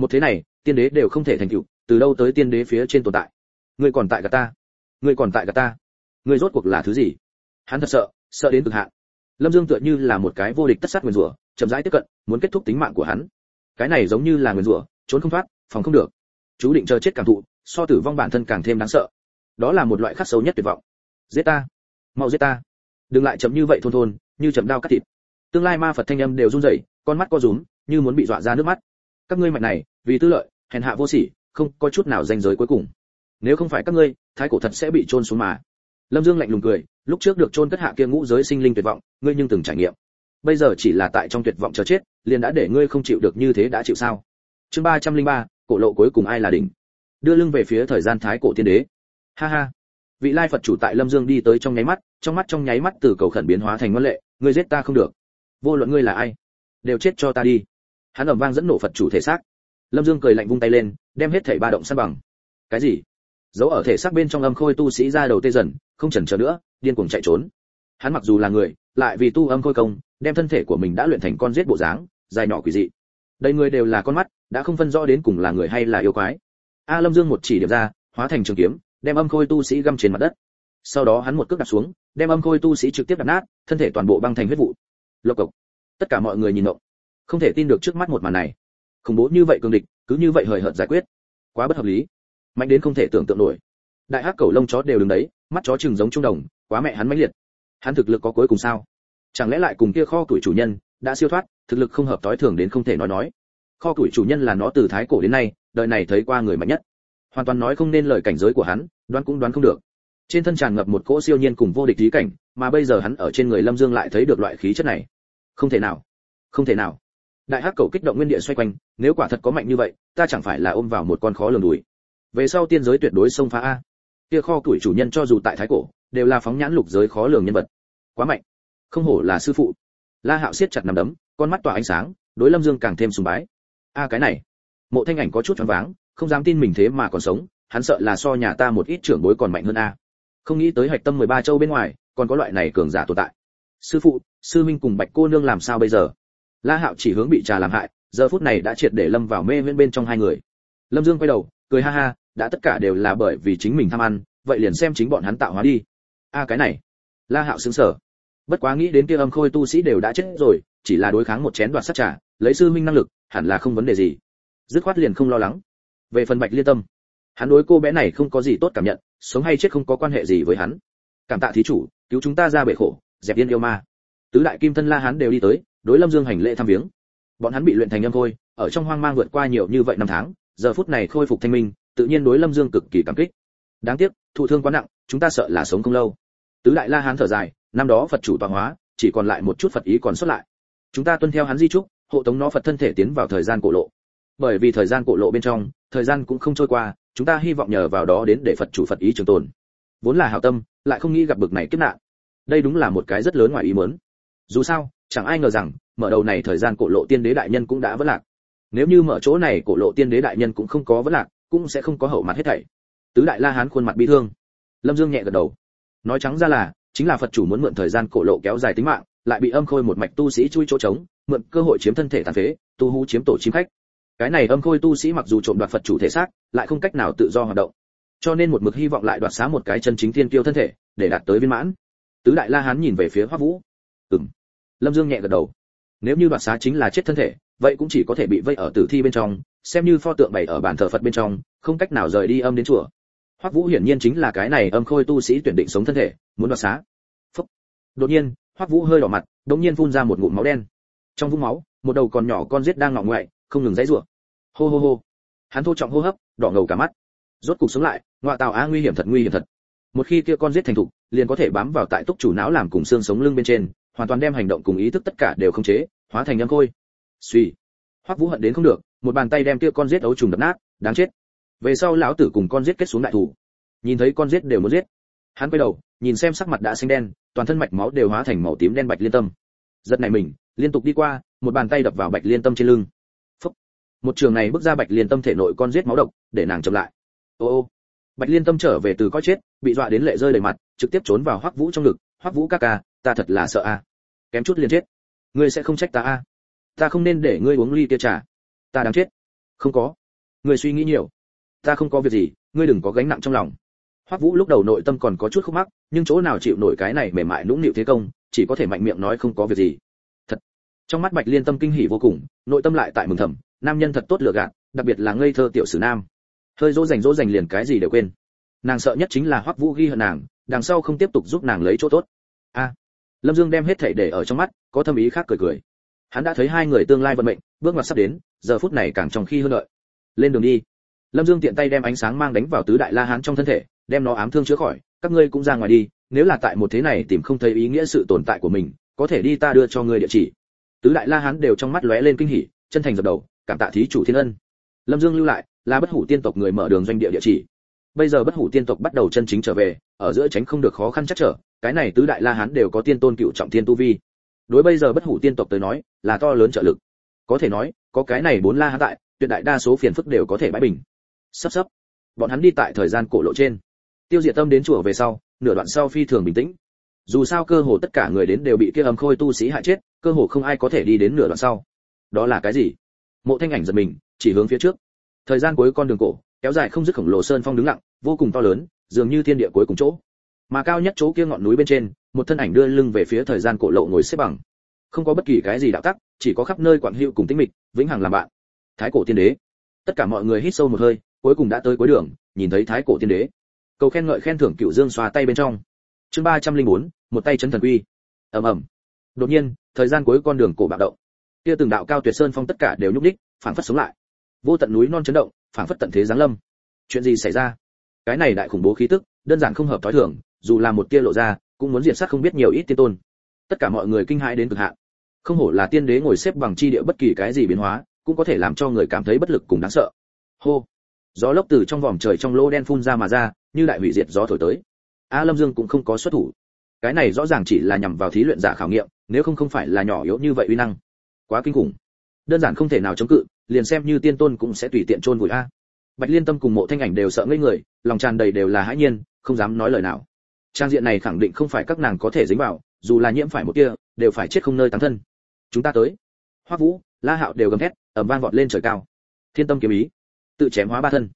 một thế này, tiên đế đều không thể thành tựu, từ đâu tới tiên đế phía trên tồn tại? Ngươi còn tại cả ta. Ngươi còn tại cả ta. Ngươi rốt cuộc là thứ gì? Hắn thật sợ sợ đến cực hạn. Lâm dương tựa như là một cái vô địch tất sát nguyên rủa, chậm rãi tiếp cận, muốn kết thúc tính mạng của hắn. Cái này giống như là nguyên rủa, trốn không thoát, phòng không được. Chú định chờ chết cảm thụ, so tử vong bản thân càng thêm đáng sợ. Đó là một loại khắc xấu nhất tuyệt vọng. Giết ta. Mau giết ta. Đừng lại chậm như vậy thôn thôn, như chậm đao cắt thịt. Tương lai ma phật thanh âm đều run rẩy, con mắt co rúm, như muốn bị dọa ra nước mắt các ngươi mạnh này, vì tư lợi, hèn hạ vô sỉ, không có chút nào danh giới cuối cùng. Nếu không phải các ngươi, thái cổ thật sẽ bị trôn xuống mà. Lâm dương lạnh lùng cười, lúc trước được trôn cất hạ kia ngũ giới sinh linh tuyệt vọng, ngươi nhưng từng trải nghiệm. Bây giờ chỉ là tại trong tuyệt vọng chờ chết, liền đã để ngươi không chịu được như thế đã chịu sao? Chương ba trăm linh ba, cổ lộ cuối cùng ai là đỉnh? Đưa lưng về phía thời gian thái cổ tiên đế. Ha ha. Vị lai phật chủ tại lâm dương đi tới trong nháy mắt, trong mắt trong nháy mắt từ cầu khẩn biến hóa thành ngân lệ, ngươi giết ta không được. Vô luận ngươi là ai, đều chết cho ta đi hắn ầm vang dẫn nổ phật chủ thể xác. Lâm dương cười lạnh vung tay lên, đem hết thảy ba động san bằng. Cái gì? Giấu ở thể xác bên trong âm khôi tu sĩ ra đầu tê dần, không chần chờ nữa, điên cuồng chạy trốn. Hắn mặc dù là người, lại vì tu âm khôi công, đem thân thể của mình đã luyện thành con giết bộ dáng, dài nhỏ quỷ dị. Đây người đều là con mắt, đã không phân rõ đến cùng là người hay là yêu quái. A lâm dương một chỉ điểm ra, hóa thành trường kiếm, đem âm khôi tu sĩ găm trên mặt đất. Sau đó hắn một cước đặt xuống, đem âm khôi tu sĩ trực tiếp đập nát, thân thể toàn bộ băng thành huyết vụ. Lộc cộc. Tất cả mọi người nhìn động không thể tin được trước mắt một màn này. Khủng bố như vậy cường địch, cứ như vậy hời hợt giải quyết. Quá bất hợp lý. Mạnh đến không thể tưởng tượng nổi. Đại hắc cầu lông chó đều đứng đấy, mắt chó chừng giống trung đồng, quá mẹ hắn mãnh liệt. Hắn thực lực có cuối cùng sao? Chẳng lẽ lại cùng kia kho tuổi chủ nhân đã siêu thoát, thực lực không hợp tối thường đến không thể nói nói? Kho tuổi chủ nhân là nó từ thái cổ đến nay, đời này thấy qua người mạnh nhất. Hoàn toàn nói không nên lời cảnh giới của hắn, đoán cũng đoán không được. Trên thân tràn ngập một cỗ siêu nhiên cùng vô địch lý cảnh, mà bây giờ hắn ở trên người lâm dương lại thấy được loại khí chất này. Không thể nào. Không thể nào đại hắc cầu kích động nguyên địa xoay quanh, nếu quả thật có mạnh như vậy, ta chẳng phải là ôm vào một con khó lường đùi. Về sau tiên giới tuyệt đối xông phá a. Kia kho tuổi chủ nhân cho dù tại thái cổ, đều là phóng nhãn lục giới khó lường nhân vật. Quá mạnh. Không hổ là sư phụ. La hạo siết chặt nằm đấm, con mắt tỏa ánh sáng, đối lâm dương càng thêm sùng bái. A cái này. Mộ thanh ảnh có chút choáng váng, không dám tin mình thế mà còn sống, hắn sợ là so nhà ta một ít trưởng bối còn mạnh hơn a. Không nghĩ tới hạch tâm 13 châu bên ngoài, còn có loại này cường giả tồn tại. Sư phụ, sư minh cùng bạch cô nương làm sao bây giờ? La hạo chỉ hướng bị trà làm hại, giờ phút này đã triệt để lâm vào mê huyễn bên trong hai người. Lâm dương quay đầu, cười ha ha, đã tất cả đều là bởi vì chính mình tham ăn, vậy liền xem chính bọn hắn tạo hóa đi. A, cái này. La hạo sững sờ. Bất quá nghĩ đến kia âm khôi tu sĩ đều đã chết rồi, chỉ là đối kháng một chén đoạt sát trà, lấy sư minh năng lực, hẳn là không vấn đề gì. Dứt khoát liền không lo lắng. Về phần bạch liên tâm, hắn đối cô bé này không có gì tốt cảm nhận, sống hay chết không có quan hệ gì với hắn. Cảm tạ thí chủ, cứu chúng ta ra bể khổ, dẹp yên yêu ma. Tứ đại kim thân la hán đều đi tới đối lâm dương hành lễ thăm viếng. Bọn hắn bị luyện thành âm khôi, ở trong hoang mang vượt qua nhiều như vậy năm tháng, giờ phút này khôi phục thanh minh, tự nhiên đối lâm dương cực kỳ cảm kích. Đáng tiếc, thụ thương quá nặng, chúng ta sợ là sống không lâu. Tứ đại la hán thở dài, năm đó phật chủ tọa hóa, chỉ còn lại một chút phật ý còn xuất lại. Chúng ta tuân theo hắn di trúc, hộ tống nó phật thân thể tiến vào thời gian cổ lộ. Bởi vì thời gian cổ lộ bên trong, thời gian cũng không trôi qua, chúng ta hy vọng nhờ vào đó đến để phật chủ phật ý trường tồn. Vốn là hảo tâm, lại không nghĩ gặp bực này kiếp nạn. Đây đúng là một cái rất lớn ngoài ý muốn. Dù sao chẳng ai ngờ rằng, mở đầu này thời gian cổ lộ tiên đế đại nhân cũng đã vỡ lạc. Nếu như mở chỗ này cổ lộ tiên đế đại nhân cũng không có vỡ lạc, cũng sẽ không có hậu mặt hết thảy. Tứ đại la hán khuôn mặt bi thương. Lâm dương nhẹ gật đầu. Nói trắng ra là, chính là phật chủ muốn mượn thời gian cổ lộ kéo dài tính mạng, lại bị âm khôi một mạch tu sĩ chui chỗ trống, mượn cơ hội chiếm thân thể tàn phế, tu hú chiếm tổ chim khách. Cái này âm khôi tu sĩ mặc dù trộm đoạt phật chủ thể xác, lại không cách nào tự do hoạt động. Cho nên một mực hy vọng lại đoạt xá một cái chân chính tiên kiêu thân thể, để đạt tới viên mãn. Tứ đại la hán nhìn về phía hoắc vũ. Ừm lâm dương nhẹ gật đầu. Nếu như đoạt xá chính là chết thân thể, vậy cũng chỉ có thể bị vây ở tử thi bên trong, xem như pho tượng bày ở bàn thờ phật bên trong, không cách nào rời đi âm đến chùa. Hoắc vũ hiển nhiên chính là cái này âm khôi tu sĩ tuyển định sống thân thể, muốn đoạt xá. Phúc. đột nhiên, hoắc vũ hơi đỏ mặt đống nhiên phun ra một ngụm máu đen. Trong vũng máu, một đầu còn nhỏ con giết đang ngọ ngoại, không ngừng dãy rủa. Hô hô hô. Hắn thô trọng hô hấp, đỏ ngầu cả mắt. Rốt cục sống lại ngoại tào á nguy hiểm thật, nguy hiểm thật. Một khi kia con giết thành thục, liền có thể bám vào tại túc chủ não làm cùng xương sống lưng bên trên hoàn toàn đem hành động cùng ý thức tất cả đều không chế, hóa thành âm khôi. Suy. Hoắc vũ hận đến không được, một bàn tay đem kia con giết ấu trùng đập nát, đáng chết. Về sau lão tử cùng con giết kết xuống đại thủ. Nhìn thấy con giết đều muốn giết. Hắn quay đầu, nhìn xem sắc mặt đã xanh đen, toàn thân mạch máu đều hóa thành màu tím đen bạch liên tâm. Giật này mình, liên tục đi qua, một bàn tay đập vào bạch liên tâm trên lưng. Phúc. một trường này bước ra bạch liên tâm thể nội con giết máu độc, để nàng chậm lại. Ô ô. Bạch liên tâm trở về từ coi chết, bị dọa đến lệ rơi đầy mặt, trực tiếp trốn vào hoắc vũ trong ngực. Hoắc vũ ca ca ta thật là sợ a. Kém chút liền chết. Ngươi sẽ không trách ta a. Ta không nên để ngươi uống ly kia trà. Ta đáng chết. Không có. Ngươi suy nghĩ nhiều. Ta không có việc gì, ngươi đừng có gánh nặng trong lòng. Hoắc vũ lúc đầu nội tâm còn có chút khúc mắc, nhưng chỗ nào chịu nổi cái này mềm mại nũng nịu thế công, chỉ có thể mạnh miệng nói không có việc gì. Thật. Trong mắt bạch liên tâm kinh hỉ vô cùng, nội tâm lại tại mừng thầm, nam nhân thật tốt lựa gạt, đặc biệt là ngây thơ tiểu sử nam. Hơi dỗ dành dỗ dành liền cái gì đều quên. Nàng sợ nhất chính là hoắc vũ ghi hận nàng, đằng sau không tiếp tục giúp nàng lấy chỗ tốt. A lâm dương đem hết thảy để ở trong mắt, có thâm ý khác cười cười. Hắn đã thấy hai người tương lai vận mệnh, bước ngoặt sắp đến, giờ phút này càng trong khi hơn đợi. Lên đường đi. Lâm dương tiện tay đem ánh sáng mang đánh vào tứ đại la hán trong thân thể, đem nó ám thương chữa khỏi, các ngươi cũng ra ngoài đi, nếu là tại một thế này tìm không thấy ý nghĩa sự tồn tại của mình, có thể đi ta đưa cho ngươi địa chỉ. Tứ đại la hán đều trong mắt lóe lên kinh hỉ, chân thành dập đầu, cảm tạ thí chủ thiên ân. Lâm dương lưu lại, là bất hủ tiên tộc người mở đường doanh địa địa chỉ bây giờ bất hủ tiên tộc bắt đầu chân chính trở về, ở giữa tránh không được khó khăn chắc trở, cái này tứ đại la hán đều có tiên tôn cựu trọng thiên tu vi. Đối bây giờ bất hủ tiên tộc tới nói, là to lớn trợ lực. Có thể nói, có cái này bốn la hán tại, tuyệt đại đa số phiền phức đều có thể bãi bình. Sắp sắp, bọn hắn đi tại thời gian cổ lộ trên. Tiêu diệt tâm đến chùa về sau, nửa đoạn sau phi thường bình tĩnh. Dù sao cơ hồ tất cả người đến đều bị kia âm khôi tu sĩ hại chết, cơ hồ không ai có thể đi đến nửa đoạn sau. Đó là cái gì? Mộ thanh ảnh giật mình, chỉ hướng phía trước. Thời gian cuối con đường cổ kéo dài không dứt khổng lồ sơn phong đứng lặng, vô cùng to lớn, dường như thiên địa cuối cùng chỗ. Mà cao nhất chỗ kia ngọn núi bên trên, một thân ảnh đưa lưng về phía thời gian cổ lộ ngồi xếp bằng. Không có bất kỳ cái gì đạo tắc, chỉ có khắp nơi quảng hữu cùng tĩnh mịch, vĩnh hằng làm bạn. Thái cổ tiên đế. Tất cả mọi người hít sâu một hơi, cuối cùng đã tới cuối đường, nhìn thấy thái cổ tiên đế. Cầu khen ngợi khen thưởng cựu dương xoa tay bên trong. Chương ba trăm linh bốn, một tay chấn thần quy. Ầm ầm. Đột nhiên, thời gian cuối con đường cổ bạo động. Kia từng đạo cao tuyệt sơn phong tất cả đều nhúc đích phảng phất sống lại. Vô tận núi non chấn động phảng phất tận thế giáng lâm. Chuyện gì xảy ra? Cái này đại khủng bố khí tức, đơn giản không hợp thói thường, dù là một tia lộ ra, cũng muốn diệt sát không biết nhiều ít tiên tôn. Tất cả mọi người kinh hãi đến cực hạn. Không hổ là tiên đế ngồi xếp bằng chi địa bất kỳ cái gì biến hóa, cũng có thể làm cho người cảm thấy bất lực cùng đáng sợ. Hô! Gió lốc từ trong vòm trời trong lỗ đen phun ra mà ra, như đại hủy diệt gió thổi tới. A lâm dương cũng không có xuất thủ. Cái này rõ ràng chỉ là nhằm vào thí luyện giả khảo nghiệm, nếu không không phải là nhỏ yếu như vậy uy năng. Quá kinh khủng. Đơn giản không thể nào chống cự liền xem như tiên tôn cũng sẽ tùy tiện chôn vùi a. Bạch liên tâm cùng mộ thanh ảnh đều sợ ngây người, lòng tràn đầy đều là hãi nhiên, không dám nói lời nào. Trang diện này khẳng định không phải các nàng có thể dính vào, dù là nhiễm phải một kia đều phải chết không nơi tán thân. Chúng ta tới. Hoa vũ, la hạo đều gầm thét, ầm vang vọt lên trời cao. Thiên tâm kiếm ý, tự chém hóa ba thân.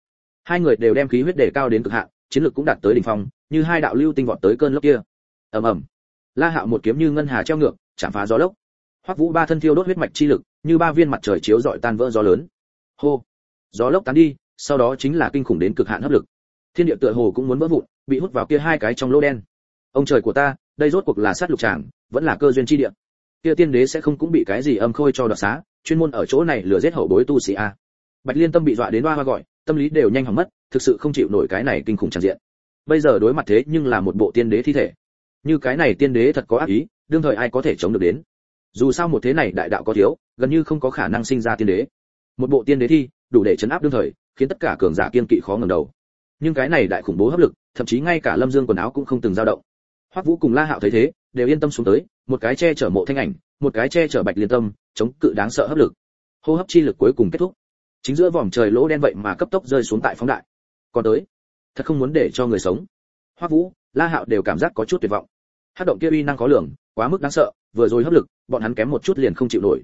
Hai người đều đem khí huyết đề cao đến cực hạn, chiến lược cũng đạt tới đỉnh phong, như hai đạo lưu tinh vọt tới cơn lốc kia. Ầm ầm. La hạo một kiếm như ngân hà treo ngược, chạm phá gió lốc hoắc vũ ba thân thiêu đốt huyết mạch chi lực, như ba viên mặt trời chiếu rọi tan vỡ gió lớn. Hô, gió lốc tán đi, sau đó chính là kinh khủng đến cực hạn hấp lực. Thiên địa tựa hồ cũng muốn vỡ vụn, bị hút vào kia hai cái trong lỗ đen. Ông trời của ta, đây rốt cuộc là sát lục tràng, vẫn là cơ duyên chi địa. Kia tiên đế sẽ không cũng bị cái gì âm khôi cho đoạt xá, chuyên môn ở chỗ này lừa giết hậu bối tu sĩ a. Bạch liên tâm bị dọa đến hoa hoa gọi, tâm lý đều nhanh hỏng mất, thực sự không chịu nổi cái này kinh khủng tràn diện. Bây giờ đối mặt thế nhưng là một bộ tiên đế thi thể. Như cái này tiên đế thật có ác ý, đương thời ai có thể chống được đến? Dù sao một thế này đại đạo có thiếu, gần như không có khả năng sinh ra tiên đế. Một bộ tiên đế thi, đủ để chấn áp đương thời, khiến tất cả cường giả kiên kỵ khó ngẩng đầu. Nhưng cái này đại khủng bố hấp lực, thậm chí ngay cả lâm dương quần áo cũng không từng dao động. Hoắc vũ cùng la hạo thấy thế, đều yên tâm xuống tới, một cái che chở mộ thanh ảnh, một cái che chở bạch liên tâm, chống cự đáng sợ hấp lực. Hô hấp chi lực cuối cùng kết thúc. Chính giữa vòm trời lỗ đen vậy mà cấp tốc rơi xuống tại phóng đại. Còn tới, thật không muốn để cho người sống. Hoắc vũ, la hạo đều cảm giác có chút tuyệt vọng. Hát động kia uy năng có lường, quá mức đáng sợ vừa rồi hấp lực, bọn hắn kém một chút liền không chịu nổi.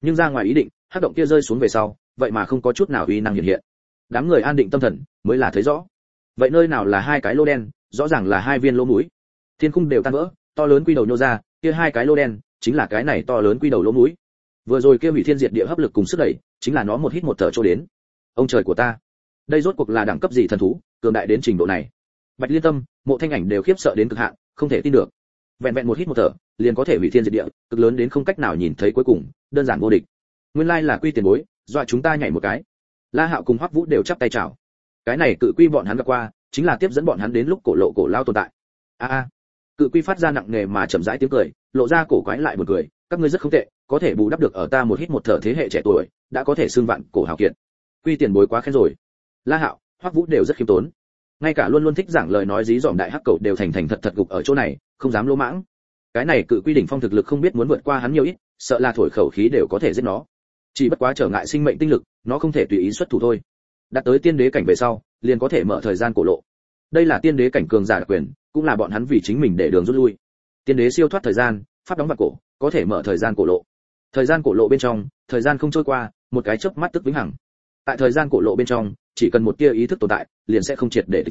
Nhưng ra ngoài ý định hắc động kia rơi xuống về sau, vậy mà không có chút nào uy năng hiện hiện. Đám người an định tâm thần, mới là thấy rõ. Vậy nơi nào là hai cái lô đen, rõ ràng là hai viên lỗ mũi. Thiên khung đều tan vỡ, to lớn quy đầu nhô ra, kia hai cái lô đen, chính là cái này to lớn quy đầu lỗ mũi. Vừa rồi kia hủy thiên diệt địa hấp lực cùng sức đẩy, chính là nó một hít một thở cho đến. Ông trời của ta, đây rốt cuộc là đẳng cấp gì thần thú, cường đại đến trình độ này. Bạch liên tâm, mộ thanh ảnh đều khiếp sợ đến cực hạn, không thể tin được. Vẹn vẹn một hít một thở liền có thể hủy thiên diệt địa, cực lớn đến không cách nào nhìn thấy cuối cùng, đơn giản vô địch. Nguyên lai là quy tiền bối, dọa chúng ta nhảy một cái. La hạo cùng hoắc vũ đều chắp tay chào. Cái này cự quy bọn hắn gặp qua, chính là tiếp dẫn bọn hắn đến lúc cổ lộ cổ lao tồn tại. A a. Cự quy phát ra nặng nề mà chậm rãi tiếng cười, lộ ra cổ quái lại một cười, các ngươi rất không tệ, có thể bù đắp được ở ta một hít một thở thế hệ trẻ tuổi, đã có thể xương vạn cổ hào kiệt. Quy tiền bối quá khen rồi. La hạo, hoắc vũ đều rất khiêm tốn. Ngay cả luôn luôn thích giảng lời nói dí dỏm đại hắc cầu đều thành thành thật thật gục ở chỗ này, không dám lỗ mãng cái này cự quy đỉnh phong thực lực không biết muốn vượt qua hắn nhiều ít, sợ là thổi khẩu khí đều có thể giết nó. Chỉ bất quá trở ngại sinh mệnh tinh lực, nó không thể tùy ý xuất thủ thôi. Đạt tới tiên đế cảnh về sau, liền có thể mở thời gian cổ lộ. Đây là tiên đế cảnh cường giả đặc quyền, cũng là bọn hắn vì chính mình để đường rút lui. Tiên đế siêu thoát thời gian phát đóng vạn cổ, có thể mở thời gian cổ lộ. Thời gian cổ lộ bên trong, thời gian không trôi qua, một cái chớp mắt tức vĩnh hằng. Tại thời gian cổ lộ bên trong, chỉ cần một tia ý thức tồn tại, liền sẽ không triệt để thực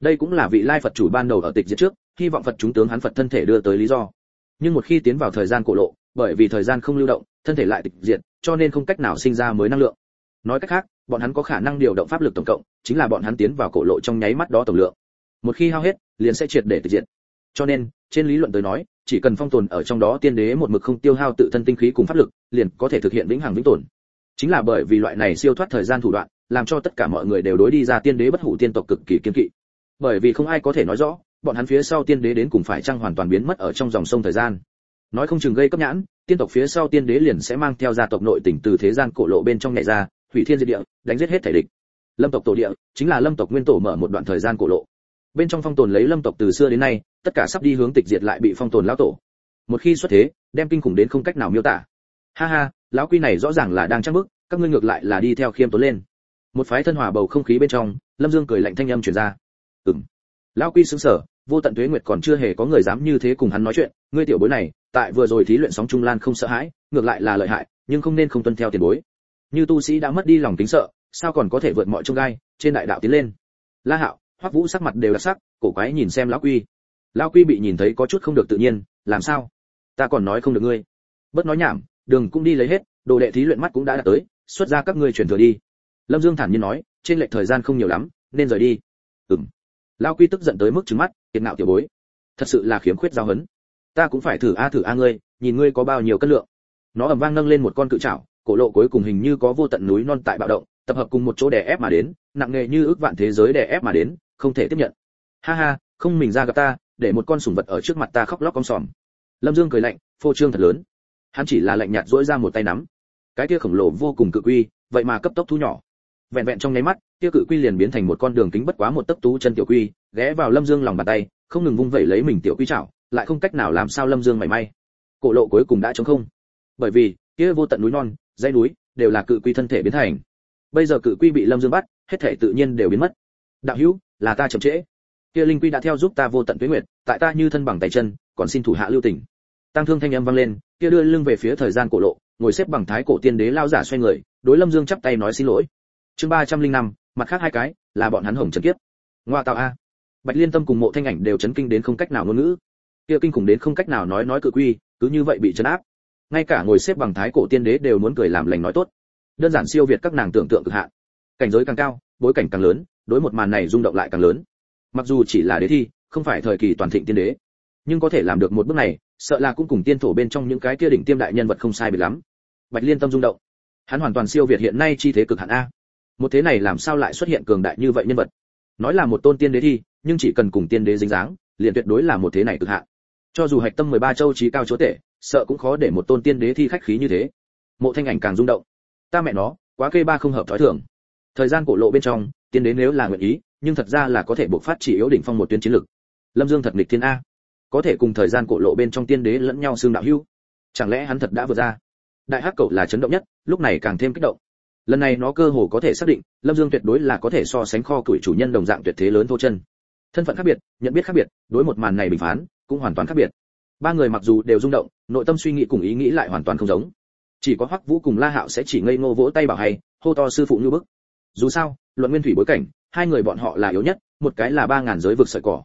đây cũng là vị lai phật chủ ban đầu ở tịch diệt trước, hy vọng phật chúng tướng hắn phật thân thể đưa tới lý do. Nhưng một khi tiến vào thời gian cổ lộ, bởi vì thời gian không lưu động, thân thể lại tịch diệt, cho nên không cách nào sinh ra mới năng lượng. Nói cách khác, bọn hắn có khả năng điều động pháp lực tổng cộng, chính là bọn hắn tiến vào cổ lộ trong nháy mắt đó tổng lượng. Một khi hao hết, liền sẽ triệt để tịch diệt. Cho nên, trên lý luận tới nói, chỉ cần phong tồn ở trong đó tiên đế một mực không tiêu hao tự thân tinh khí cùng pháp lực, liền có thể thực hiện vĩnh hằng vĩnh tồn. Chính là bởi vì loại này siêu thoát thời gian thủ đoạn, làm cho tất cả mọi người đều đối đi ra tiên đế bất hủ tiên tộc cực kỳ kiên kỵ bởi vì không ai có thể nói rõ, bọn hắn phía sau tiên đế đến cùng phải chăng hoàn toàn biến mất ở trong dòng sông thời gian. Nói không chừng gây cấp nhãn, tiên tộc phía sau tiên đế liền sẽ mang theo gia tộc nội tỉnh từ thế gian cổ lộ bên trong nhảy ra, hủy thiên diệt địa, đánh giết hết thể địch. Lâm tộc tổ địa, chính là lâm tộc nguyên tổ mở một đoạn thời gian cổ lộ. Bên trong phong tồn lấy lâm tộc từ xưa đến nay, tất cả sắp đi hướng tịch diệt lại bị phong tồn lão tổ. Một khi xuất thế, đem kinh khủng đến không cách nào miêu tả. Ha ha, lão quy này rõ ràng là đang chắc bức, các ngươi ngược lại là đi theo khiêm tốn lên. Một phái thân hòa bầu không khí bên trong, lâm dương cười lạnh thanh âm truyền ra ừm. Lão quy sững sờ, vô tận tuế nguyệt còn chưa hề có người dám như thế cùng hắn nói chuyện. Ngươi tiểu bối này, tại vừa rồi thí luyện sóng trung lan không sợ hãi, ngược lại là lợi hại, nhưng không nên không tuân theo tiền bối. Như tu sĩ đã mất đi lòng tính sợ, sao còn có thể vượt mọi trông gai? Trên đại đạo tiến lên. La hạo, hoắc vũ sắc mặt đều đặc sắc, cổ quái nhìn xem lão quy. Lão quy bị nhìn thấy có chút không được tự nhiên, làm sao? Ta còn nói không được ngươi. Bất nói nhảm, đường cũng đi lấy hết, đồ đệ thí luyện mắt cũng đã đạt tới, xuất ra các ngươi chuyển thừa đi. Lâm dương thản nhiên nói, trên lệch thời gian không nhiều lắm, nên rời đi. Ừm lão quy tức giận tới mức trừng mắt, kiệt ngạo tiểu bối. Thật sự là khiếm khuyết giao hấn. Ta cũng phải thử a thử a ngươi, nhìn ngươi có bao nhiêu cân lượng. Nó ầm vang nâng lên một con cự trảo, cổ lộ cuối cùng hình như có vô tận núi non tại bạo động, tập hợp cùng một chỗ đè ép mà đến, nặng nề như ước vạn thế giới đè ép mà đến, không thể tiếp nhận. Ha ha, không mình ra gặp ta, để một con sủng vật ở trước mặt ta khóc lóc con sòm. Lâm dương cười lạnh, phô trương thật lớn. Hắn chỉ là lạnh nhạt dỗi ra một tay nắm. Cái kia khổng lồ vô cùng cự quy, vậy mà cấp tốc thu nhỏ vẹn vẹn trong nháy mắt kia cự quy liền biến thành một con đường kính bất quá một tấc tú chân tiểu quy, ghé vào lâm dương lòng bàn tay, không ngừng vung vẩy lấy mình tiểu quy chảo, lại không cách nào làm sao lâm dương mảy may. Cổ lộ cuối cùng đã trống không. Bởi vì, kia vô tận núi non, dãy núi đều là cự quy thân thể biến thành. Bây giờ cự quy bị lâm dương bắt, hết thể tự nhiên đều biến mất. Đạo hữu, là ta chậm trễ. Kia linh quy đã theo giúp ta vô tận tuyết nguyệt, tại ta như thân bằng tay chân, còn xin thủ hạ lưu tình. Tăng thương thanh âm vang lên, kia đưa lưng về phía thời gian cổ lộ, ngồi xếp bằng thái cổ tiên đế lao giả xoay người, đối lâm dương chắp tay nói xin lỗi chương ba trăm linh năm, mặt khác hai cái, là bọn hắn hồng trần kiếp. Ngoa tạo a. Bạch liên tâm cùng mộ thanh ảnh đều chấn kinh đến không cách nào ngôn ngữ. Kia kinh khủng đến không cách nào nói nói cự quy, cứ như vậy bị chấn áp. Ngay cả ngồi xếp bằng thái cổ tiên đế đều muốn cười làm lành nói tốt. Đơn giản siêu việt các nàng tưởng tượng cực hạn. Cảnh giới càng cao, bối cảnh càng lớn, đối một màn này rung động lại càng lớn. Mặc dù chỉ là đế thi, không phải thời kỳ toàn thịnh tiên đế, nhưng có thể làm được một bước này, sợ là cũng cùng tiên thổ bên trong những cái kia đỉnh tiêm đại nhân vật không sai biệt lắm. Bạch liên tâm rung động. Hắn hoàn toàn siêu việt hiện nay chi thế cực hạn a một thế này làm sao lại xuất hiện cường đại như vậy nhân vật? Nói là một tôn tiên đế thi, nhưng chỉ cần cùng tiên đế dính dáng, liền tuyệt đối là một thế này cực hạn. Cho dù hạch tâm 13 châu trí cao chúa tể, sợ cũng khó để một tôn tiên đế thi khách khí như thế. Mộ thanh ảnh càng rung động. Ta mẹ nó, quá kê ba không hợp thói thường. Thời gian cổ lộ bên trong, tiên đế nếu là nguyện ý, nhưng thật ra là có thể buộc phát chỉ yếu đỉnh phong một tuyến chiến lực. Lâm dương thật nghịch thiên a. Có thể cùng thời gian cổ lộ bên trong tiên đế lẫn nhau xương đạo hưu chẳng lẽ hắn thật đã vượt ra? Đại hắc cậu là chấn động nhất, lúc này càng thêm kích động lần này nó cơ hồ có thể xác định, lâm dương tuyệt đối là có thể so sánh kho tuổi chủ nhân đồng dạng tuyệt thế lớn thô chân. Thân phận khác biệt, nhận biết khác biệt, đối một màn này bình phán, cũng hoàn toàn khác biệt. Ba người mặc dù đều rung động, nội tâm suy nghĩ cùng ý nghĩ lại hoàn toàn không giống. Chỉ có hoắc vũ cùng la hạo sẽ chỉ ngây ngô vỗ tay bảo hay, hô to sư phụ như bức. Dù sao, luận nguyên thủy bối cảnh, hai người bọn họ là yếu nhất, một cái là ba ngàn giới vực sợi cỏ.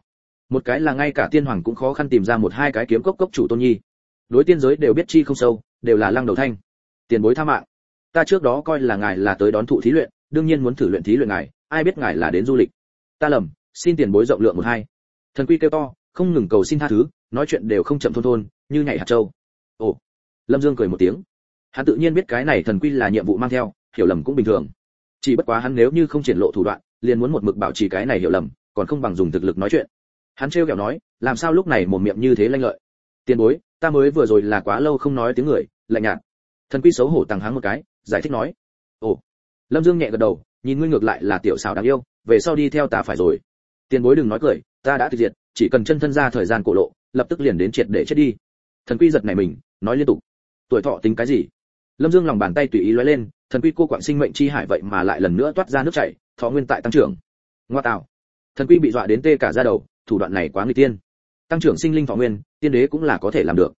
Một cái là ngay cả tiên hoàng cũng khó khăn tìm ra một hai cái kiếm cốc cốc chủ tôn nhi. Đối tiên giới đều biết chi không sâu, đều là lăng đầu thanh. Tiền bối tha mạng ta trước đó coi là ngài là tới đón thụ thí luyện, đương nhiên muốn thử luyện thí luyện ngài, ai biết ngài là đến du lịch. Ta lầm, xin tiền bối rộng lượng một hai. Thần quy kêu to, không ngừng cầu xin tha thứ, nói chuyện đều không chậm thôn thôn, như nhảy hạt châu. Ồ. Lâm dương cười một tiếng. Hắn tự nhiên biết cái này thần quy là nhiệm vụ mang theo, hiểu lầm cũng bình thường. Chỉ bất quá hắn nếu như không triển lộ thủ đoạn, liền muốn một mực bảo trì cái này hiểu lầm, còn không bằng dùng thực lực nói chuyện. Hắn trêu kẹo nói, làm sao lúc này một miệng như thế lanh lợi? Tiền bối, ta mới vừa rồi là quá lâu không nói tiếng người, lạnh nhạt. Thần quy xấu hổ tăng háng một cái giải thích nói, ồ. Lâm dương nhẹ gật đầu, nhìn ngươi ngược lại là tiểu xảo đáng yêu, về sau đi theo ta phải rồi. Tiền bối đừng nói cười, ta đã thực diệt, chỉ cần chân thân ra thời gian cổ lộ, lập tức liền đến triệt để chết đi. Thần quy giật này mình, nói liên tục, tuổi thọ tính cái gì? Lâm dương lòng bàn tay tùy ý lóe lên, thần quy cô quạng sinh mệnh chi hải vậy mà lại lần nữa toát ra nước chảy, thọ nguyên tại tăng trưởng. Ngoa tạo. Thần quy bị dọa đến tê cả ra đầu, thủ đoạn này quá nguy tiên. Tăng trưởng sinh linh thọ nguyên, tiên đế cũng là có thể làm được.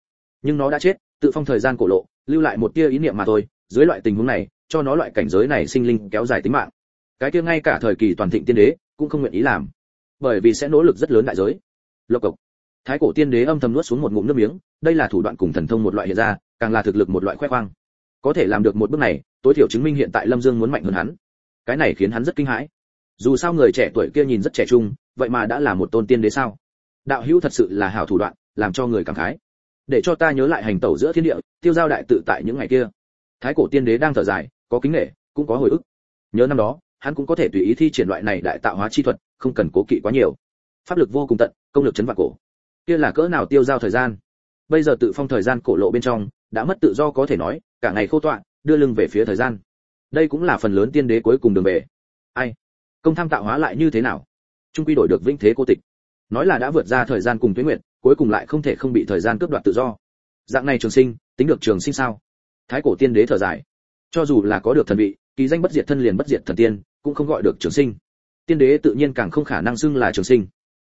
Nhưng nó đã chết, tự phong thời gian cổ lộ, lưu lại một tia ý niệm mà thôi dưới loại tình huống này, cho nó loại cảnh giới này sinh linh kéo dài tính mạng. Cái kia ngay cả thời kỳ toàn thịnh tiên đế cũng không nguyện ý làm, bởi vì sẽ nỗ lực rất lớn đại giới. Lộc cộc. Thái cổ tiên đế âm thầm nuốt xuống một ngụm nước miếng, đây là thủ đoạn cùng thần thông một loại hiện ra, càng là thực lực một loại khoe khoang. Có thể làm được một bước này, tối thiểu chứng minh hiện tại lâm dương muốn mạnh hơn hắn. Cái này khiến hắn rất kinh hãi. Dù sao người trẻ tuổi kia nhìn rất trẻ trung, vậy mà đã là một tôn tiên đế sao? Đạo hữu thật sự là hảo thủ đoạn, làm cho người cảm khái. Để cho ta nhớ lại hành tẩu giữa thiên địa, tiêu giao đại tự tại những ngày kia thái cổ tiên đế đang thở dài, có kính nể, cũng có hồi ức. Nhớ năm đó, hắn cũng có thể tùy ý thi triển loại này đại tạo hóa chi thuật, không cần cố kỵ quá nhiều. Pháp lực vô cùng tận, công lực chấn vạn cổ. Kia là cỡ nào tiêu giao thời gian? Bây giờ tự phong thời gian cổ lộ bên trong, đã mất tự do có thể nói, cả ngày khô tọa, đưa lưng về phía thời gian. Đây cũng là phần lớn tiên đế cuối cùng đường về. Ai? Công tham tạo hóa lại như thế nào? Trung quy đổi được vinh thế cô tịch. Nói là đã vượt ra thời gian cùng tuyết nguyện, cuối cùng lại không thể không bị thời gian cướp đoạt tự do. Dạng này trường sinh, tính được trường sinh sao? Thái cổ tiên đế thở dài. Cho dù là có được thần vị, kỳ danh bất diệt thân liền bất diệt thần tiên, cũng không gọi được trường sinh. Tiên đế tự nhiên càng không khả năng xưng là trường sinh.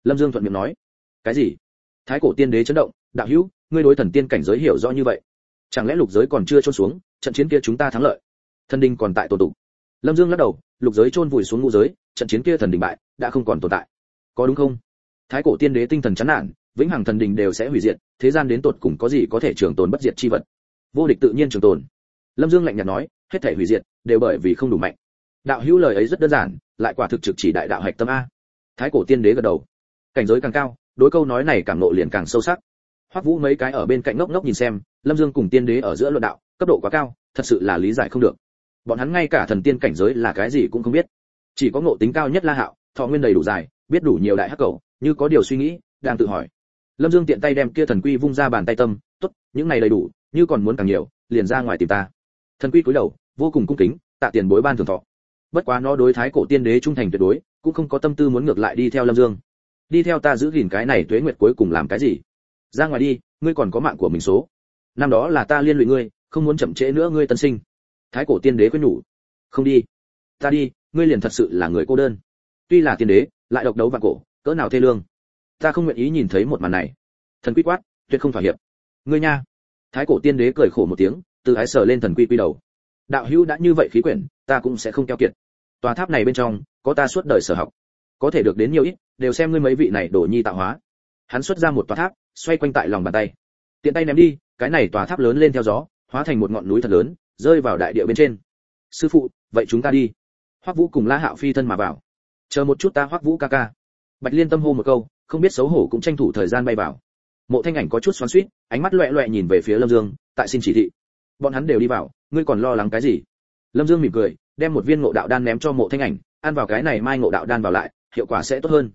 Lâm dương thuận miệng nói. Cái gì? Thái cổ tiên đế chấn động, đạo hữu, ngươi đối thần tiên cảnh giới hiểu rõ như vậy. Chẳng lẽ lục giới còn chưa trôn xuống, trận chiến kia chúng ta thắng lợi? Thần đình còn tại tồn tụ. Lâm dương lắc đầu, lục giới trôn vùi xuống ngũ giới, trận chiến kia thần đình bại, đã không còn tồn tại. Có đúng không? Thái cổ tiên đế tinh thần chán nản, vĩnh hằng thần đình đều sẽ hủy diệt, thế gian đến tột cùng có gì có thể trường tồn bất diệt chi vật? Vô địch tự nhiên trường tồn. Lâm dương lạnh nhạt nói, hết thể hủy diệt, đều bởi vì không đủ mạnh. Đạo hữu lời ấy rất đơn giản, lại quả thực trực chỉ đại đạo hạch tâm a. Thái cổ tiên đế gật đầu. Cảnh giới càng cao, đối câu nói này càng nộ liền càng sâu sắc. Hoắc vũ mấy cái ở bên cạnh ngốc ngốc nhìn xem, lâm dương cùng tiên đế ở giữa luận đạo, cấp độ quá cao, thật sự là lý giải không được. Bọn hắn ngay cả thần tiên cảnh giới là cái gì cũng không biết. Chỉ có ngộ tính cao nhất la hạo, thọ nguyên đầy đủ dài, biết đủ nhiều đại hắc cầu, như có điều suy nghĩ, đang tự hỏi lâm dương tiện tay đem kia thần quy vung ra bàn tay tâm, tốt, những này đầy đủ, như còn muốn càng nhiều, liền ra ngoài tìm ta. Thần quy cúi đầu, vô cùng cung kính, tạ tiền bối ban thường thọ. Bất quá nó đối thái cổ tiên đế trung thành tuyệt đối, cũng không có tâm tư muốn ngược lại đi theo lâm dương. Đi theo ta giữ gìn cái này tuế nguyệt cuối cùng làm cái gì? Ra ngoài đi, ngươi còn có mạng của mình số. Năm đó là ta liên lụy ngươi, không muốn chậm trễ nữa ngươi tân sinh. Thái cổ tiên đế quyết nhủ, không đi, ta đi, ngươi liền thật sự là người cô đơn. Tuy là tiên đế, lại độc đấu vạn cổ, cỡ nào thê lương ta không nguyện ý nhìn thấy một màn này. Thần quy quát, tuyệt không thỏa hiệp. Ngươi nha. Thái cổ tiên đế cười khổ một tiếng, từ ái sờ lên thần quy quy đầu. Đạo hữu đã như vậy khí quyển, ta cũng sẽ không keo kiệt. Tòa tháp này bên trong, có ta suốt đời sở học. Có thể được đến nhiều ít, đều xem ngươi mấy vị này đổ nhi tạo hóa. Hắn xuất ra một tòa tháp, xoay quanh tại lòng bàn tay. Tiện tay ném đi, cái này tòa tháp lớn lên theo gió, hóa thành một ngọn núi thật lớn, rơi vào đại địa bên trên. Sư phụ, vậy chúng ta đi. Hoắc vũ cùng la hạo phi thân mà vào. Chờ một chút ta hoắc vũ ca ca. Bạch liên tâm hô một câu không biết xấu hổ cũng tranh thủ thời gian bay vào. Mộ thanh ảnh có chút xoắn xuýt, ánh mắt loẹ loẹ nhìn về phía lâm dương, tại xin chỉ thị. Bọn hắn đều đi vào, ngươi còn lo lắng cái gì? Lâm dương mỉm cười, đem một viên ngộ đạo đan ném cho mộ thanh ảnh, ăn vào cái này mai ngộ đạo đan vào lại, hiệu quả sẽ tốt hơn.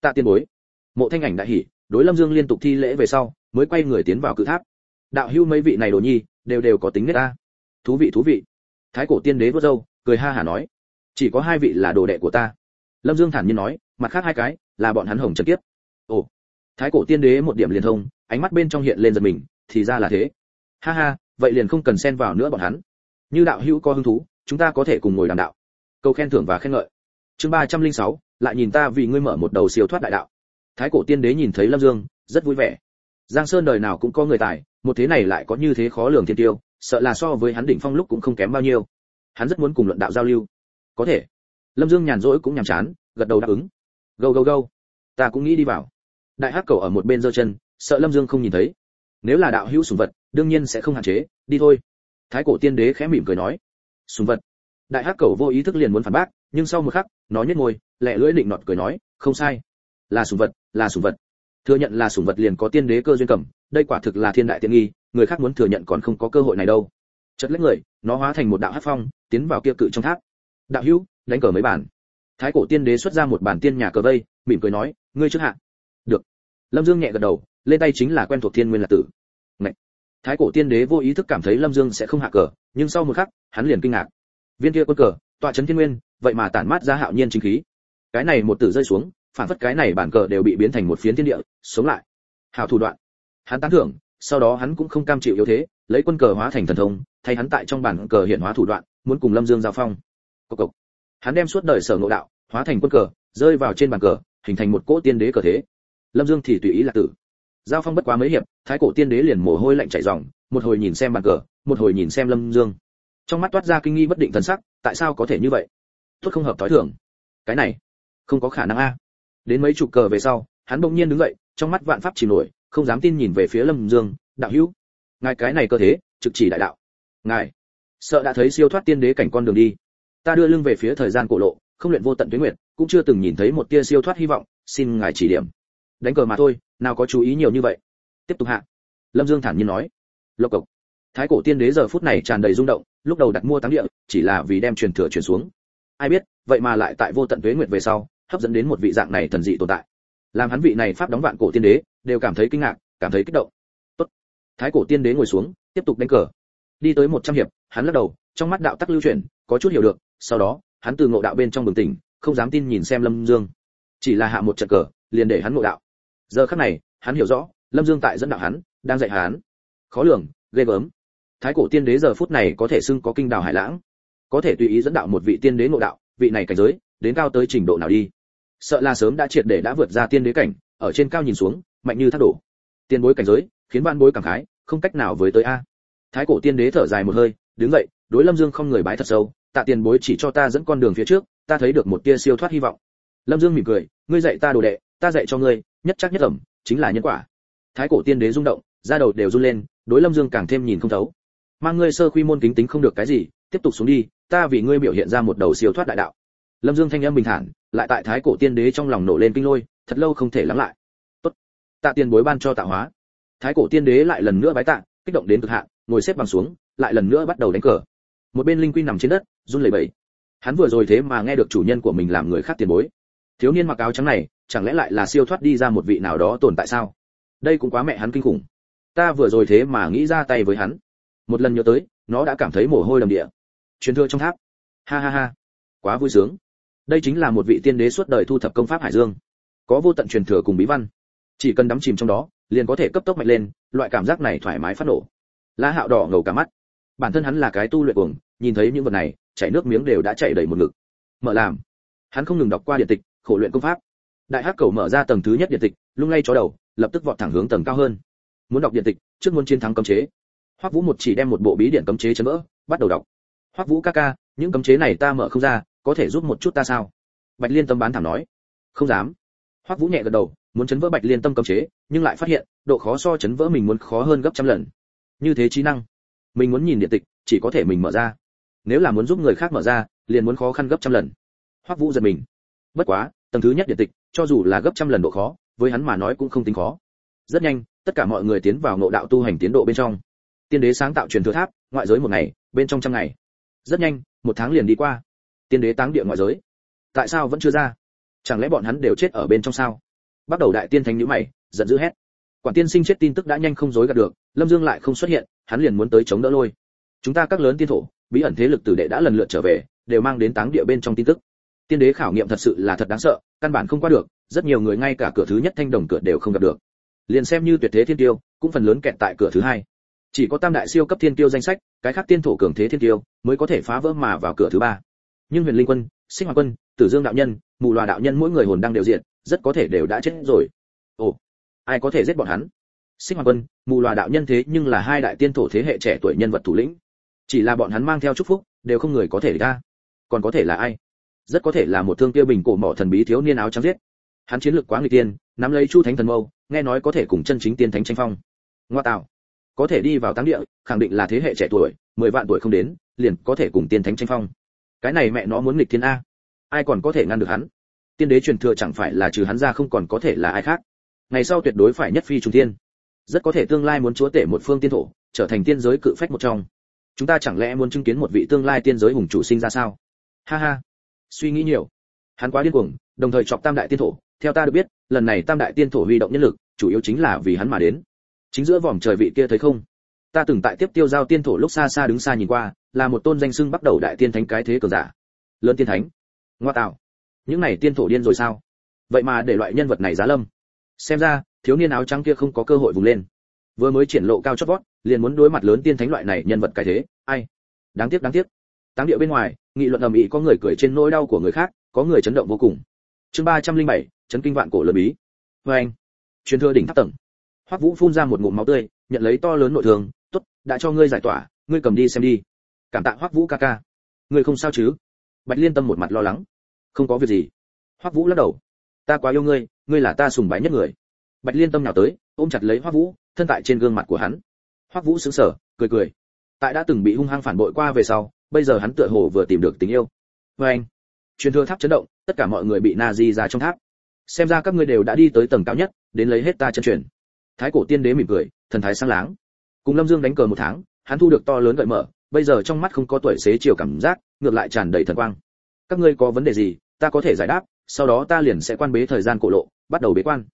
Tạ tiên bối. Mộ thanh ảnh đại hỉ, đối lâm dương liên tục thi lễ về sau, mới quay người tiến vào cự tháp. Đạo hưu mấy vị này đồ nhi, đều đều có tính nết ta. Thú vị thú vị. Thái cổ tiên đế vớt râu, cười ha hả nói, chỉ có hai vị là đồ đệ của ta. Lâm dương thản nhiên nói, mặt khác hai cái là bọn hắn hồng trần kiếp ồ, thái cổ tiên đế một điểm liền thông, ánh mắt bên trong hiện lên giật mình, thì ra là thế. Ha ha, vậy liền không cần xen vào nữa bọn hắn. Như đạo hữu có hứng thú, chúng ta có thể cùng ngồi đàm đạo. Câu khen thưởng và khen ngợi. Chương ba trăm linh sáu, lại nhìn ta vì ngươi mở một đầu siêu thoát đại đạo. Thái cổ tiên đế nhìn thấy lâm dương, rất vui vẻ. Giang sơn đời nào cũng có người tài, một thế này lại có như thế khó lường thiên tiêu, sợ là so với hắn đỉnh phong lúc cũng không kém bao nhiêu. Hắn rất muốn cùng luận đạo giao lưu. Có thể. Lâm dương nhàn rỗi cũng nhàm chán, gật đầu đáp ứng. Gâu gâu gâu. Ta cũng nghĩ đi vào đại hắc cầu ở một bên giơ chân, sợ lâm dương không nhìn thấy. Nếu là đạo hữu sùng vật, đương nhiên sẽ không hạn chế, đi thôi. Thái cổ tiên đế khẽ mỉm cười nói. Sùng vật. Đại hắc cầu vô ý thức liền muốn phản bác, nhưng sau một khắc, nó nhếch môi, lẹ lưỡi định nọt cười nói, không sai. Là sùng vật, là sùng vật. Thừa nhận là sùng vật liền có tiên đế cơ duyên cầm, đây quả thực là thiên đại tiện nghi, người khác muốn thừa nhận còn không có cơ hội này đâu. Chật lấy người, nó hóa thành một đạo hắc phong, tiến vào kia cự trong tháp. Đạo hữu, đánh cờ mấy bản. Thái cổ tiên đế xuất ra một bản tiên nhà cờ vây, mỉm cười nói, ngươi trước hạ được. Lâm dương nhẹ gật đầu, lên tay chính là quen thuộc thiên nguyên lạc tử. Ngậy. thái cổ tiên đế vô ý thức cảm thấy lâm dương sẽ không hạ cờ, nhưng sau một khắc, hắn liền kinh ngạc. Viên kia quân cờ, tọa chấn thiên nguyên, vậy mà tản mát ra hạo nhiên chính khí. Cái này một tử rơi xuống, phản phất cái này bản cờ đều bị biến thành một phiến thiên địa, sống lại. Hảo thủ đoạn. Hắn tán thưởng, sau đó hắn cũng không cam chịu yếu thế, lấy quân cờ hóa thành thần thông, thay hắn tại trong bản cờ hiện hóa thủ đoạn, muốn cùng lâm dương giao phong. Cộc cộc. Hắn đem suốt đời sở ngộ đạo, hóa thành quân cờ, rơi vào trên bàn cờ, hình thành một cỗ tiên đế cờ thế lâm dương thì tùy ý là tử. Giao phong bất quá mấy hiệp, thái cổ tiên đế liền mồ hôi lạnh chảy ròng, một hồi nhìn xem bàn cờ, một hồi nhìn xem lâm dương. Trong mắt toát ra kinh nghi bất định thần sắc, tại sao có thể như vậy? Tốt không hợp thói thường. Cái này, không có khả năng a. Đến mấy chục cờ về sau, hắn bỗng nhiên đứng dậy, trong mắt vạn pháp chỉ nổi, không dám tin nhìn về phía lâm dương, đạo hữu, ngài cái này cơ thế, trực chỉ đại đạo. Ngài, sợ đã thấy siêu thoát tiên đế cảnh con đường đi. Ta đưa lưng về phía thời gian cổ lộ, không luyện vô tận tuyến nguyệt, cũng chưa từng nhìn thấy một tia siêu thoát hy vọng, xin ngài chỉ điểm đánh cờ mà thôi, nào có chú ý nhiều như vậy. Tiếp tục hạ. Lâm dương thản nhiên nói. Lộc cộc. Thái cổ tiên đế giờ phút này tràn đầy rung động, lúc đầu đặt mua tám địa, chỉ là vì đem truyền thừa truyền xuống. Ai biết, vậy mà lại tại vô tận tuế nguyệt về sau, hấp dẫn đến một vị dạng này thần dị tồn tại. Làm hắn vị này pháp đóng vạn cổ tiên đế, đều cảm thấy kinh ngạc, cảm thấy kích động. Tốt. Thái cổ tiên đế ngồi xuống, tiếp tục đánh cờ. Đi tới một trăm hiệp, hắn lắc đầu, trong mắt đạo tắc lưu chuyển, có chút hiểu được, sau đó, hắn từ ngộ đạo bên trong bừng tỉnh, không dám tin nhìn xem lâm dương. Chỉ là hạ một trận cờ, liền để hắn ngộ đạo giờ khắc này, hắn hiểu rõ, lâm dương tại dẫn đạo hắn, đang dạy hắn. Khó lường, ghê gớm. Thái cổ tiên đế giờ phút này có thể xưng có kinh đào hải lãng. Có thể tùy ý dẫn đạo một vị tiên đế ngộ đạo, vị này cảnh giới, đến cao tới trình độ nào đi. Sợ là sớm đã triệt để đã vượt ra tiên đế cảnh, ở trên cao nhìn xuống, mạnh như thác đổ. Tiên bối cảnh giới, khiến ban bối cảm khái, không cách nào với tới a. Thái cổ tiên đế thở dài một hơi, đứng dậy, đối lâm dương không người bái thật sâu, tạ tiền bối chỉ cho ta dẫn con đường phía trước, ta thấy được một tia siêu thoát hy vọng. Lâm dương mỉm cười, ngươi dạy ta đồ đệ, ta dạy cho ngươi nhất chắc nhất ẩm, chính là nhân quả. Thái cổ tiên đế rung động, da đầu đều run lên, đối lâm dương càng thêm nhìn không thấu. Mang ngươi sơ quy môn kính tính không được cái gì, tiếp tục xuống đi, ta vì ngươi biểu hiện ra một đầu siêu thoát đại đạo. Lâm dương thanh âm bình thản, lại tại thái cổ tiên đế trong lòng nổ lên kinh lôi, thật lâu không thể lắng lại. Tốt, tạ tiền bối ban cho tạo hóa. Thái cổ tiên đế lại lần nữa bái tạ, kích động đến cực hạn, ngồi xếp bằng xuống, lại lần nữa bắt đầu đánh cờ. Một bên linh quy nằm trên đất, run lẩy bẩy. Hắn vừa rồi thế mà nghe được chủ nhân của mình làm người khác tiền bối. Thiếu niên mặc áo trắng này chẳng lẽ lại là siêu thoát đi ra một vị nào đó tồn tại sao? Đây cũng quá mẹ hắn kinh khủng. Ta vừa rồi thế mà nghĩ ra tay với hắn. Một lần nhớ tới, nó đã cảm thấy mồ hôi đầm địa. Truyền thừa trong tháp. Ha ha ha. Quá vui sướng. Đây chính là một vị tiên đế suốt đời thu thập công pháp hải dương. Có vô tận truyền thừa cùng bí văn. Chỉ cần đắm chìm trong đó, liền có thể cấp tốc mạnh lên, loại cảm giác này thoải mái phát nổ. La hạo đỏ ngầu cả mắt. Bản thân hắn là cái tu luyện cuồng, nhìn thấy những vật này, chảy nước miếng đều đã chảy đầy một ngực. Mở làm. Hắn không ngừng đọc qua điện tịch, khổ luyện công pháp đại hắc cầu mở ra tầng thứ nhất điện tịch, lung lay chó đầu, lập tức vọt thẳng hướng tầng cao hơn. Muốn đọc điện tịch, trước muốn chiến thắng cấm chế. Hoắc vũ một chỉ đem một bộ bí điện cấm chế chấn vỡ, bắt đầu đọc. Hoắc vũ ca ca, những cấm chế này ta mở không ra, có thể giúp một chút ta sao? Bạch liên tâm bán thảm nói. Không dám. Hoắc vũ nhẹ gật đầu, muốn chấn vỡ bạch liên tâm cấm chế, nhưng lại phát hiện, độ khó so chấn vỡ mình muốn khó hơn gấp trăm lần. Như thế trí năng. Mình muốn nhìn điện tịch, chỉ có thể mình mở ra. Nếu là muốn giúp người khác mở ra, liền muốn khó khăn gấp trăm lần. Hoắc vũ giật mình. Bất quá tầng thứ nhất điện tịch, cho dù là gấp trăm lần độ khó, với hắn mà nói cũng không tính khó. Rất nhanh, tất cả mọi người tiến vào ngộ đạo tu hành tiến độ bên trong. Tiên đế sáng tạo truyền thừa tháp, ngoại giới một ngày, bên trong trăm ngày. Rất nhanh, một tháng liền đi qua. Tiên đế táng địa ngoại giới. Tại sao vẫn chưa ra? Chẳng lẽ bọn hắn đều chết ở bên trong sao? Bắt đầu đại tiên thánh nhíu mày, giận dữ hét. Quản tiên sinh chết tin tức đã nhanh không dối gạt được, lâm dương lại không xuất hiện, hắn liền muốn tới chống đỡ lôi. Chúng ta các lớn tiên thổ, bí ẩn thế lực tử đệ đã lần lượt trở về, đều mang đến táng địa bên trong tin tức tiên đế khảo nghiệm thật sự là thật đáng sợ, căn bản không qua được, rất nhiều người ngay cả cửa thứ nhất thanh đồng cửa đều không gặp được. Liền xem như tuyệt thế thiên tiêu, cũng phần lớn kẹt tại cửa thứ hai. Chỉ có tam đại siêu cấp thiên tiêu danh sách, cái khác tiên thổ cường thế thiên tiêu, mới có thể phá vỡ mà vào cửa thứ ba. Nhưng huyền linh quân, sinh hoạt quân, tử dương đạo nhân, mù loà đạo nhân mỗi người hồn đang đều diện rất có thể đều đã chết rồi. Ồ, ai có thể giết bọn hắn? Sinh hoạt quân, mù loà đạo nhân thế nhưng là hai đại tiên thổ thế hệ trẻ tuổi nhân vật thủ lĩnh. Chỉ là bọn hắn mang theo chúc phúc, đều không người có thể ra còn có thể là ai? Rất có thể là một thương tiêu bình cổ mỏ thần bí thiếu niên áo trắng giết. Hắn chiến lược quá người tiên, nắm lấy chu thánh thần mâu, nghe nói có thể cùng chân chính tiên thánh tranh phong. Ngoa tạo. Có thể đi vào táng địa, khẳng định là thế hệ trẻ tuổi, mười vạn tuổi không đến, liền có thể cùng tiên thánh tranh phong. Cái này mẹ nó muốn nghịch thiên a. Ai còn có thể ngăn được hắn? Tiên đế truyền thừa chẳng phải là trừ hắn ra không còn có thể là ai khác. Ngày sau tuyệt đối phải nhất phi trung thiên rất có thể tương lai muốn chúa tể một phương tiên thổ, trở thành tiên giới cự phách một trong. Chúng ta chẳng lẽ muốn chứng kiến một vị tương lai tiên giới hùng chủ sinh ra sao? Ha ha suy nghĩ nhiều. Hắn quá điên cuồng, đồng thời chọc tam đại tiên thổ. Theo ta được biết, lần này tam đại tiên thổ huy động nhân lực, chủ yếu chính là vì hắn mà đến. Chính giữa vòm trời vị kia thấy không? Ta từng tại tiếp tiêu giao tiên thổ lúc xa xa đứng xa nhìn qua, là một tôn danh xưng bắt đầu đại tiên thánh cái thế cường giả. Lớn tiên thánh. Ngoa tạo. Những này tiên thổ điên rồi sao? Vậy mà để loại nhân vật này giá lâm. Xem ra, thiếu niên áo trắng kia không có cơ hội vùng lên. Vừa mới triển lộ cao chót vót, liền muốn đối mặt lớn tiên thánh loại này nhân vật cái thế. Ai? Đáng tiếc đáng tiếc táng địa bên ngoài, nghị luận ầm ĩ có người cười trên nỗi đau của người khác, có người chấn động vô cùng. Chương ba trăm linh bảy, chấn kinh vạn cổ lớn bí. Vê truyền thừa đỉnh tháp tầng. Hoắc vũ phun ra một ngụm máu tươi, nhận lấy to lớn nội thương, tốt, đã cho ngươi giải tỏa, ngươi cầm đi xem đi. Cảm tạ hoắc vũ ca ca. Ngươi không sao chứ? Bạch liên tâm một mặt lo lắng. Không có việc gì. Hoắc vũ lắc đầu. Ta quá yêu ngươi ngươi là ta sùng bái nhất người. Bạch liên tâm nhào tới, ôm chặt lấy hoắc vũ, thân tại trên gương mặt của hắn. Hoắc vũ sững sờ, cười cười. Tại đã từng bị hung hăng phản bội qua về sau bây giờ hắn tựa hồ vừa tìm được tình yêu. Với anh, truyền thừa tháp chấn động, tất cả mọi người bị na di ra trong tháp. Xem ra các ngươi đều đã đi tới tầng cao nhất, đến lấy hết ta chân truyền. Thái cổ tiên đế mỉm cười, thần thái sáng láng. Cùng lâm dương đánh cờ một tháng, hắn thu được to lớn gợi mở, bây giờ trong mắt không có tuổi xế chiều cảm giác, ngược lại tràn đầy thần quang. Các ngươi có vấn đề gì, ta có thể giải đáp, sau đó ta liền sẽ quan bế thời gian cổ lộ, bắt đầu bế quan.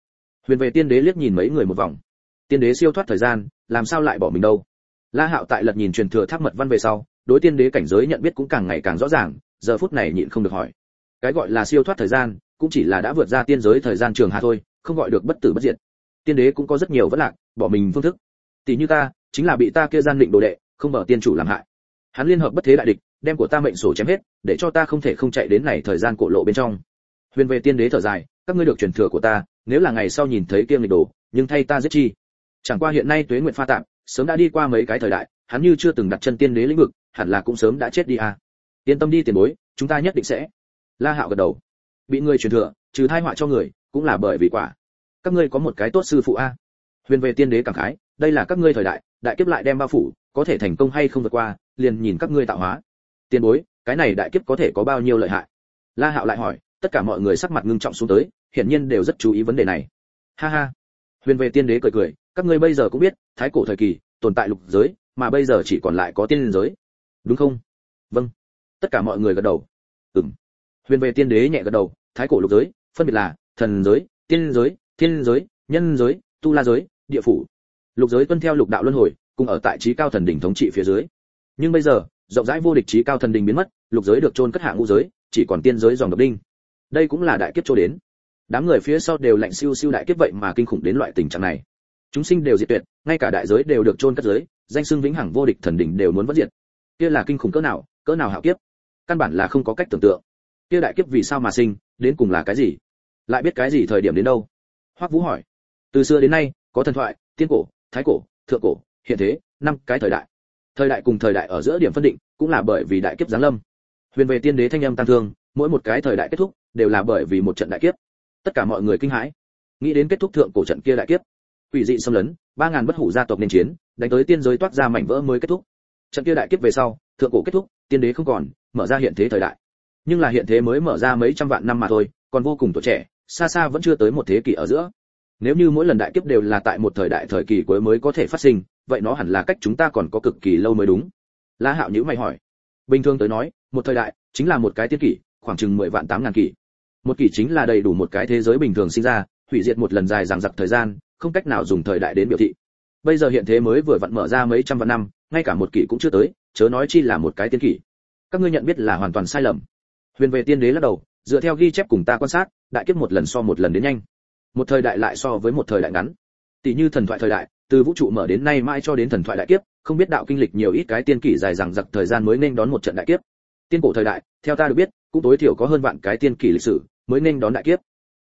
Huyền về tiên đế liếc nhìn mấy người một vòng. Tiên đế siêu thoát thời gian, làm sao lại bỏ mình đâu? La hạo tại lật nhìn truyền thừa tháp mật văn về sau đối tiên đế cảnh giới nhận biết cũng càng ngày càng rõ ràng, giờ phút này nhịn không được hỏi. Cái gọi là siêu thoát thời gian, cũng chỉ là đã vượt ra tiên giới thời gian trường hạ thôi, không gọi được bất tử bất diệt. Tiên đế cũng có rất nhiều vấn lạc, bỏ mình phương thức. Tỷ như ta, chính là bị ta kia gian định đồ đệ, không mở tiên chủ làm hại. Hắn liên hợp bất thế đại địch, đem của ta mệnh sổ chém hết, để cho ta không thể không chạy đến này thời gian cổ lộ bên trong. Huyền về tiên đế thở dài, các ngươi được truyền thừa của ta, nếu là ngày sau nhìn thấy kia nghịch đồ, nhưng thay ta giết chi. Chẳng qua hiện nay tuế nguyện pha tạm, sớm đã đi qua mấy cái thời đại, hắn như chưa từng đặt chân tiên đế lĩnh vực hẳn là cũng sớm đã chết đi à. Yên tâm đi tiền bối, chúng ta nhất định sẽ. La hạo gật đầu. Bị người truyền thừa, trừ thai họa cho người, cũng là bởi vì quả. Các ngươi có một cái tốt sư phụ a. Huyền về tiên đế cảm khái, đây là các ngươi thời đại đại kiếp lại đem bao phủ, có thể thành công hay không vượt qua, liền nhìn các ngươi tạo hóa. Tiền bối, cái này đại kiếp có thể có bao nhiêu lợi hại? La hạo lại hỏi, tất cả mọi người sắc mặt ngưng trọng xuống tới, hiển nhiên đều rất chú ý vấn đề này. Ha ha. Huyền về tiên đế cười cười, các ngươi bây giờ cũng biết, thái cổ thời kỳ, tồn tại lục giới, mà bây giờ chỉ còn lại có tiên giới đúng không? Vâng. Tất cả mọi người gật đầu. Ừm. Huyền về tiên đế nhẹ gật đầu, thái cổ lục giới, phân biệt là thần giới, tiên giới, thiên giới, nhân giới, tu la giới, địa phủ. Lục giới tuân theo lục đạo luân hồi, cùng ở tại trí cao thần đỉnh thống trị phía dưới. Nhưng bây giờ, rộng rãi vô địch trí cao thần đỉnh biến mất, lục giới được chôn cất hạ ngũ giới, chỉ còn tiên giới dòng độc đinh. Đây cũng là đại kiếp cho đến. Đám người phía sau đều lạnh siêu siêu đại kiếp vậy mà kinh khủng đến loại tình trạng này. Chúng sinh đều diệt tuyệt, ngay cả đại giới đều được chôn cất giới, danh xưng vĩnh hằng vô địch thần đỉnh đều muốn vất diệt kia là kinh khủng cỡ nào cỡ nào hạo kiếp? Căn bản là không có cách tưởng tượng. Kia đại kiếp vì sao mà sinh, đến cùng là cái gì? Lại biết cái gì thời điểm đến đâu? Hoắc vũ hỏi. Từ xưa đến nay, có thần thoại, tiên cổ, thái cổ, thượng cổ, hiện thế, năm cái thời đại. Thời đại cùng thời đại ở giữa điểm phân định, cũng là bởi vì đại kiếp giáng lâm. Huyền về tiên đế thanh âm tăng thương, mỗi một cái thời đại kết thúc, đều là bởi vì một trận đại kiếp. Tất cả mọi người kinh hãi. Nghĩ đến kết thúc thượng cổ trận kia đại kiếp. Quỷ dị xâm lấn, ba ngàn bất hủ gia tộc nên chiến, đánh tới tiên giới toát ra mảnh vỡ mới kết thúc trận kia đại kiếp về sau, thượng cổ kết thúc, tiên đế không còn, mở ra hiện thế thời đại. Nhưng là hiện thế mới mở ra mấy trăm vạn năm mà thôi, còn vô cùng tuổi trẻ, xa xa vẫn chưa tới một thế kỷ ở giữa. Nếu như mỗi lần đại kiếp đều là tại một thời đại thời kỳ cuối mới có thể phát sinh, vậy nó hẳn là cách chúng ta còn có cực kỳ lâu mới đúng. La hạo nhữ mày hỏi. Bình thường tới nói, một thời đại chính là một cái tiết kỷ, khoảng chừng mười vạn tám ngàn kỷ. Một kỷ chính là đầy đủ một cái thế giới bình thường sinh ra, hủy diệt một lần dài dằng dặc thời gian, không cách nào dùng thời đại đến biểu thị. Bây giờ hiện thế mới vừa vặn mở ra mấy trăm vạn năm ngay cả một kỷ cũng chưa tới, chớ nói chi là một cái tiên kỷ. Các ngươi nhận biết là hoàn toàn sai lầm. Huyền về tiên đế lắc đầu, dựa theo ghi chép cùng ta quan sát, đại kiếp một lần so một lần đến nhanh. Một thời đại lại so với một thời đại ngắn. Tỷ như thần thoại thời đại, từ vũ trụ mở đến nay mãi cho đến thần thoại đại kiếp, không biết đạo kinh lịch nhiều ít cái tiên kỷ dài dằng dặc thời gian mới nên đón một trận đại kiếp. Tiên cổ thời đại, theo ta được biết, cũng tối thiểu có hơn vạn cái tiên kỷ lịch sử mới nên đón đại kiếp.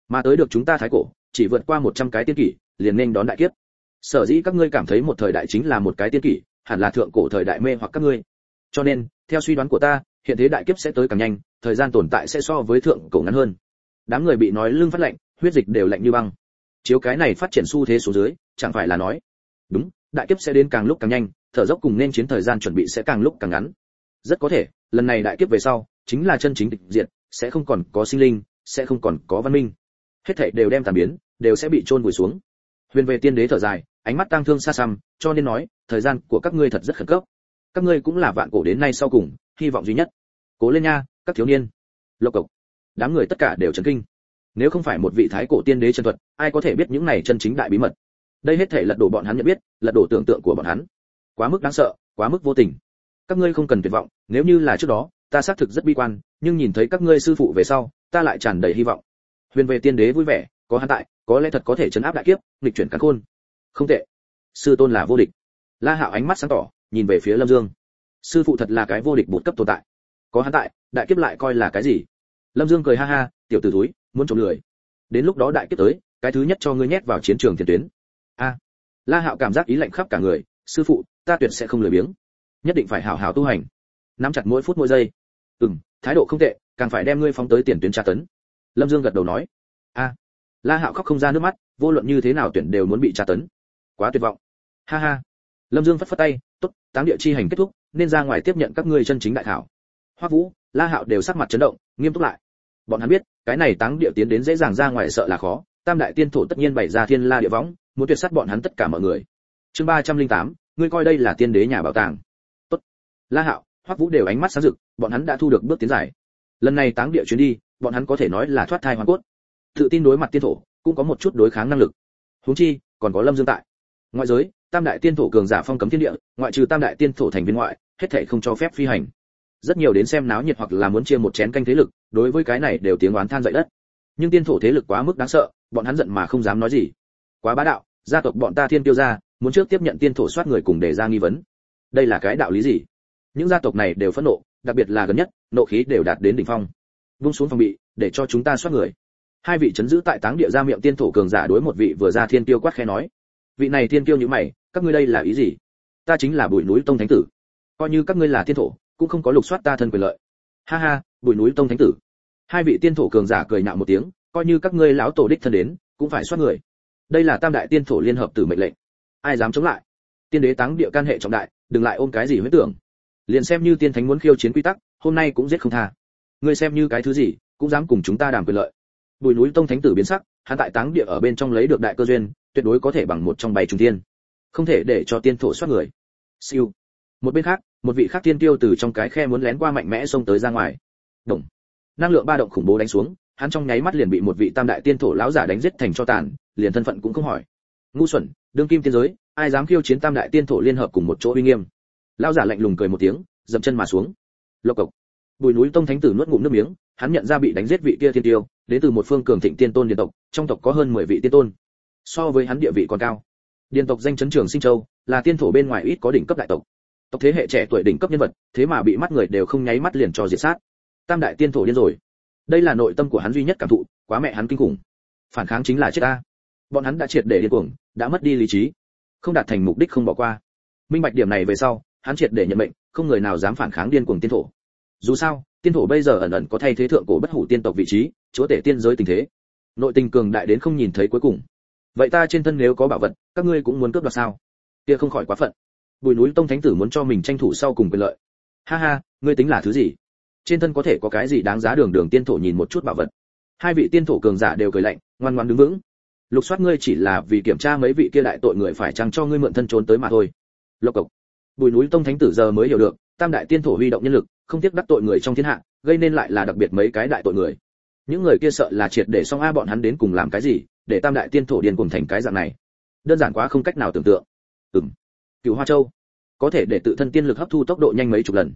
Mà tới được chúng ta thái cổ, chỉ vượt qua một trăm cái tiên kỷ, liền nên đón đại kiếp. Sở dĩ các ngươi cảm thấy một thời đại chính là một cái tiên kỷ hẳn là thượng cổ thời đại mê hoặc các ngươi. Cho nên theo suy đoán của ta hiện thế đại kiếp sẽ tới càng nhanh thời gian tồn tại sẽ so với thượng cổ ngắn hơn. Đám người bị nói lưng phát lạnh huyết dịch đều lạnh như băng. Chiếu cái này phát triển xu thế số dưới chẳng phải là nói đúng đại kiếp sẽ đến càng lúc càng nhanh thở dốc cùng nên chiến thời gian chuẩn bị sẽ càng lúc càng ngắn. Rất có thể lần này đại kiếp về sau chính là chân chính địch diệt, sẽ không còn có sinh linh sẽ không còn có văn minh. Hết thảy đều đem tàn biến đều sẽ bị chôn vùi xuống. Huyền về tiên đế thở dài ánh mắt tang thương xa xăm cho nên nói thời gian của các ngươi thật rất khẩn cấp. Các ngươi cũng là vạn cổ đến nay sau cùng, hy vọng duy nhất. Cố lên nha, các thiếu niên. Lộc cộc. Đám người tất cả đều chấn kinh. Nếu không phải một vị thái cổ tiên đế chân thuật, ai có thể biết những này chân chính đại bí mật? Đây hết thể lật đổ bọn hắn nhận biết, lật đổ tưởng tượng của bọn hắn. Quá mức đáng sợ, quá mức vô tình. Các ngươi không cần tuyệt vọng, nếu như là trước đó, ta xác thực rất bi quan, nhưng nhìn thấy các ngươi sư phụ về sau, ta lại tràn đầy hy vọng. Huyền về tiên đế vui vẻ, có hắn tại, có lẽ thật có thể chấn áp đại kiếp, nghịch chuyển cắn khôn. Không tệ. Sư tôn là vô địch la hạo ánh mắt sáng tỏ, nhìn về phía lâm dương. Sư phụ thật là cái vô địch bột cấp tồn tại. Có hắn tại, đại kiếp lại coi là cái gì? Lâm dương cười ha ha, tiểu tử túi muốn trộm lười. Đến lúc đó đại kiếp tới, cái thứ nhất cho ngươi nhét vào chiến trường tiền tuyến. A. La hạo cảm giác ý lạnh khắp cả người, sư phụ, ta tuyệt sẽ không lười biếng. Nhất định phải hảo hảo tu hành. Nắm chặt mỗi phút mỗi giây. Ừm, thái độ không tệ, càng phải đem ngươi phóng tới tiền tuyến tra tấn. Lâm dương gật đầu nói. A. La hạo khóc không ra nước mắt, vô luận như thế nào tuyển đều muốn bị tra tấn. Quá tuyệt vọng. Ha ha lâm dương phất phất tay, tốt, táng địa chi hành kết thúc, nên ra ngoài tiếp nhận các ngươi chân chính đại thảo hoa vũ, la hạo đều sắc mặt chấn động, nghiêm túc lại. Bọn hắn biết, cái này táng địa tiến đến dễ dàng ra ngoài sợ là khó, tam đại tiên thổ tất nhiên bày ra thiên la địa võng, muốn tuyệt sát bọn hắn tất cả mọi người. Chương ba trăm linh tám, ngươi coi đây là tiên đế nhà bảo tàng. Tốt. La hạo, hoắc vũ đều ánh mắt sáng rực, bọn hắn đã thu được bước tiến giải lần này táng địa chuyến đi, bọn hắn có thể nói là thoát thai hoàn cốt. Tự tin đối mặt tiên thổ, cũng có một chút đối kháng năng lực. Huống chi, còn có lâm dương tại. Ngoại giới tam đại tiên thổ cường giả phong cấm thiên địa, ngoại trừ tam đại tiên thổ thành viên ngoại, hết thảy không cho phép phi hành. Rất nhiều đến xem náo nhiệt hoặc là muốn chia một chén canh thế lực, đối với cái này đều tiếng oán than dậy đất. Nhưng tiên thổ thế lực quá mức đáng sợ, bọn hắn giận mà không dám nói gì. Quá bá đạo, gia tộc bọn ta thiên tiêu ra, muốn trước tiếp nhận tiên thổ soát người cùng để ra nghi vấn. Đây là cái đạo lý gì? Những gia tộc này đều phẫn nộ, đặc biệt là gần nhất, nộ khí đều đạt đến đỉnh phong. Vung xuống phòng bị, để cho chúng ta soát người. Hai vị chấn giữ tại táng địa ra miệng tiên thổ cường giả đối một vị vừa ra thiên tiêu quát khẽ nói. Vị này thiên tiêu như mày các ngươi đây là ý gì? Ta chính là bụi núi tông thánh tử. Coi như các ngươi là thiên thổ, cũng không có lục soát ta thân quyền lợi. Ha ha bụi núi tông thánh tử. Hai vị tiên thổ cường giả cười nhạo một tiếng, coi như các ngươi lão tổ đích thân đến, cũng phải soát người. Đây là tam đại tiên thổ liên hợp tử mệnh lệnh. Ai dám chống lại? Tiên đế táng địa can hệ trọng đại, đừng lại ôm cái gì huyết tưởng. Liền xem như tiên thánh muốn khiêu chiến quy tắc, hôm nay cũng giết không tha. Ngươi xem như cái thứ gì, cũng dám cùng chúng ta đàm quyền lợi. Bùi núi tông thánh tử biến sắc, hắn tại táng địa ở bên trong lấy được đại cơ duyên, tuyệt đối có thể bằng một trong bảy trung tiên không thể để cho tiên thổ soát người. Siêu. Một bên khác, một vị khác tiên tiêu từ trong cái khe muốn lén qua mạnh mẽ xông tới ra ngoài. Động. Năng lượng ba động khủng bố đánh xuống, hắn trong nháy mắt liền bị một vị tam đại tiên thổ lão giả đánh giết thành cho tàn, liền thân phận cũng không hỏi. Ngu xuẩn, đương kim tiên giới, ai dám khiêu chiến tam đại tiên thổ liên hợp cùng một chỗ uy nghiêm? Lão giả lạnh lùng cười một tiếng, dậm chân mà xuống. Lộc cộc. Bùi núi tông thánh tử nuốt ngụm nước miếng, hắn nhận ra bị đánh giết vị kia tiên tiêu, đến từ một phương cường thịnh tiên tôn điện tộc, trong tộc có hơn 10 vị tiên tôn. So với hắn địa vị còn cao điền tộc danh chấn trường sinh châu, là tiên thổ bên ngoài ít có đỉnh cấp đại tộc. Tộc thế hệ trẻ tuổi đỉnh cấp nhân vật, thế mà bị mắt người đều không nháy mắt liền cho diệt sát. Tam đại tiên thổ điên rồi. Đây là nội tâm của hắn duy nhất cảm thụ, quá mẹ hắn kinh khủng. Phản kháng chính là chết ta. Bọn hắn đã triệt để điên cuồng, đã mất đi lý trí. Không đạt thành mục đích không bỏ qua. Minh bạch điểm này về sau, hắn triệt để nhận mệnh, không người nào dám phản kháng điên cuồng tiên thổ. Dù sao, tiên thổ bây giờ ẩn ẩn có thay thế thượng cổ bất hủ tiên tộc vị trí, chúa tể tiên giới tình thế. Nội tình cường đại đến không nhìn thấy cuối cùng vậy ta trên thân nếu có bảo vật, các ngươi cũng muốn cướp đoạt sao? Kia không khỏi quá phận. Bùi núi tông thánh tử muốn cho mình tranh thủ sau cùng quyền lợi. Ha ha, ngươi tính là thứ gì? Trên thân có thể có cái gì đáng giá đường đường tiên thổ nhìn một chút bảo vật? Hai vị tiên thổ cường giả đều cười lạnh, ngoan ngoan đứng vững. Lục soát ngươi chỉ là vì kiểm tra mấy vị kia đại tội người phải chăng cho ngươi mượn thân trốn tới mà thôi. Lộc cộc. Bùi núi tông thánh tử giờ mới hiểu được, tam đại tiên thổ huy động nhân lực, không tiếc đắc tội người trong thiên hạ, gây nên lại là đặc biệt mấy cái đại tội người. Những người kia sợ là triệt để xong a bọn hắn đến cùng làm cái gì? Để tam đại tiên thổ điên cùng thành cái dạng này. Đơn giản quá không cách nào tưởng tượng. Ừm. Cựu hoa châu. Có thể để tự thân tiên lực hấp thu tốc độ nhanh mấy chục lần.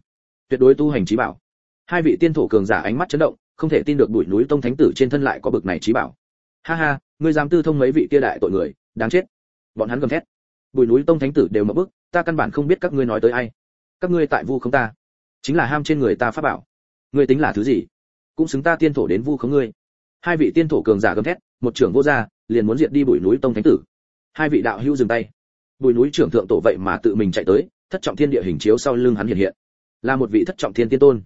Tuyệt đối tu hành trí bảo. Hai vị tiên thổ cường giả ánh mắt chấn động, không thể tin được bụi núi tông thánh tử trên thân lại có bực này trí bảo. Ha ha, ngươi dám tư thông mấy vị kia đại tội người, đáng chết. Bọn hắn gầm thét. Bụi núi tông thánh tử đều mở bức ta căn bản không biết các ngươi nói tới ai. Các ngươi tại vu không ta. Chính là ham trên người ta pháp bảo. Ngươi tính là thứ gì? Cũng xứng ta tiên thổ đến vu khống ngươi. Hai vị tiên thổ cường giả gầm thét một trưởng vô gia, liền muốn diệt đi bụi núi tông thánh tử. Hai vị đạo hữu dừng tay. Bụi núi trưởng thượng tổ vậy mà tự mình chạy tới, thất trọng thiên địa hình chiếu sau lưng hắn hiện hiện. Là một vị thất trọng thiên tiên tôn.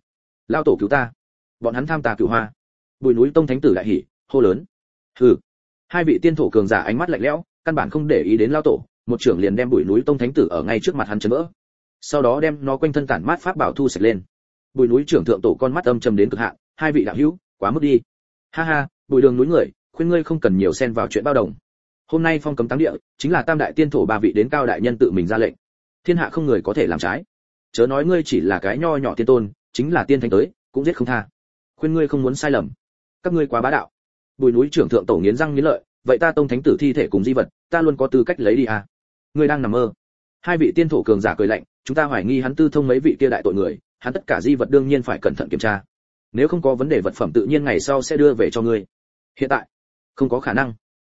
Lao tổ cứu ta. Bọn hắn tham tà cửu hoa. Bùi núi tông thánh tử đại hỉ, hô lớn. Hừ. Hai vị tiên thổ cường giả ánh mắt lạnh lẽo, căn bản không để ý đến lao tổ, một trưởng liền đem bùi núi tông thánh tử ở ngay trước mặt hắn chấn vỡ. Sau đó đem nó quanh thân tản mát pháp bảo thu sạch lên. Bùi núi trưởng thượng tổ con mắt âm trầm đến cực hạn, hai vị đạo hữu, quá mức đi. Ha ha, bùi đường núi người khuyên ngươi không cần nhiều xen vào chuyện bao đồng. Hôm nay phong cấm táng địa, chính là tam đại tiên thổ ba vị đến cao đại nhân tự mình ra lệnh. Thiên hạ không người có thể làm trái. Chớ nói ngươi chỉ là cái nho nhỏ tiên tôn, chính là tiên thánh tới, cũng giết không tha. Khuyên ngươi không muốn sai lầm. Các ngươi quá bá đạo. Bùi núi trưởng thượng tổ nghiến răng nghiến lợi, vậy ta tông thánh tử thi thể cùng di vật, ta luôn có tư cách lấy đi à? Ngươi đang nằm mơ. Hai vị tiên thổ cường giả cười lạnh, chúng ta hoài nghi hắn tư thông mấy vị kia đại tội người, hắn tất cả di vật đương nhiên phải cẩn thận kiểm tra. Nếu không có vấn đề vật phẩm tự nhiên ngày sau sẽ đưa về cho ngươi. Hiện tại không có khả năng.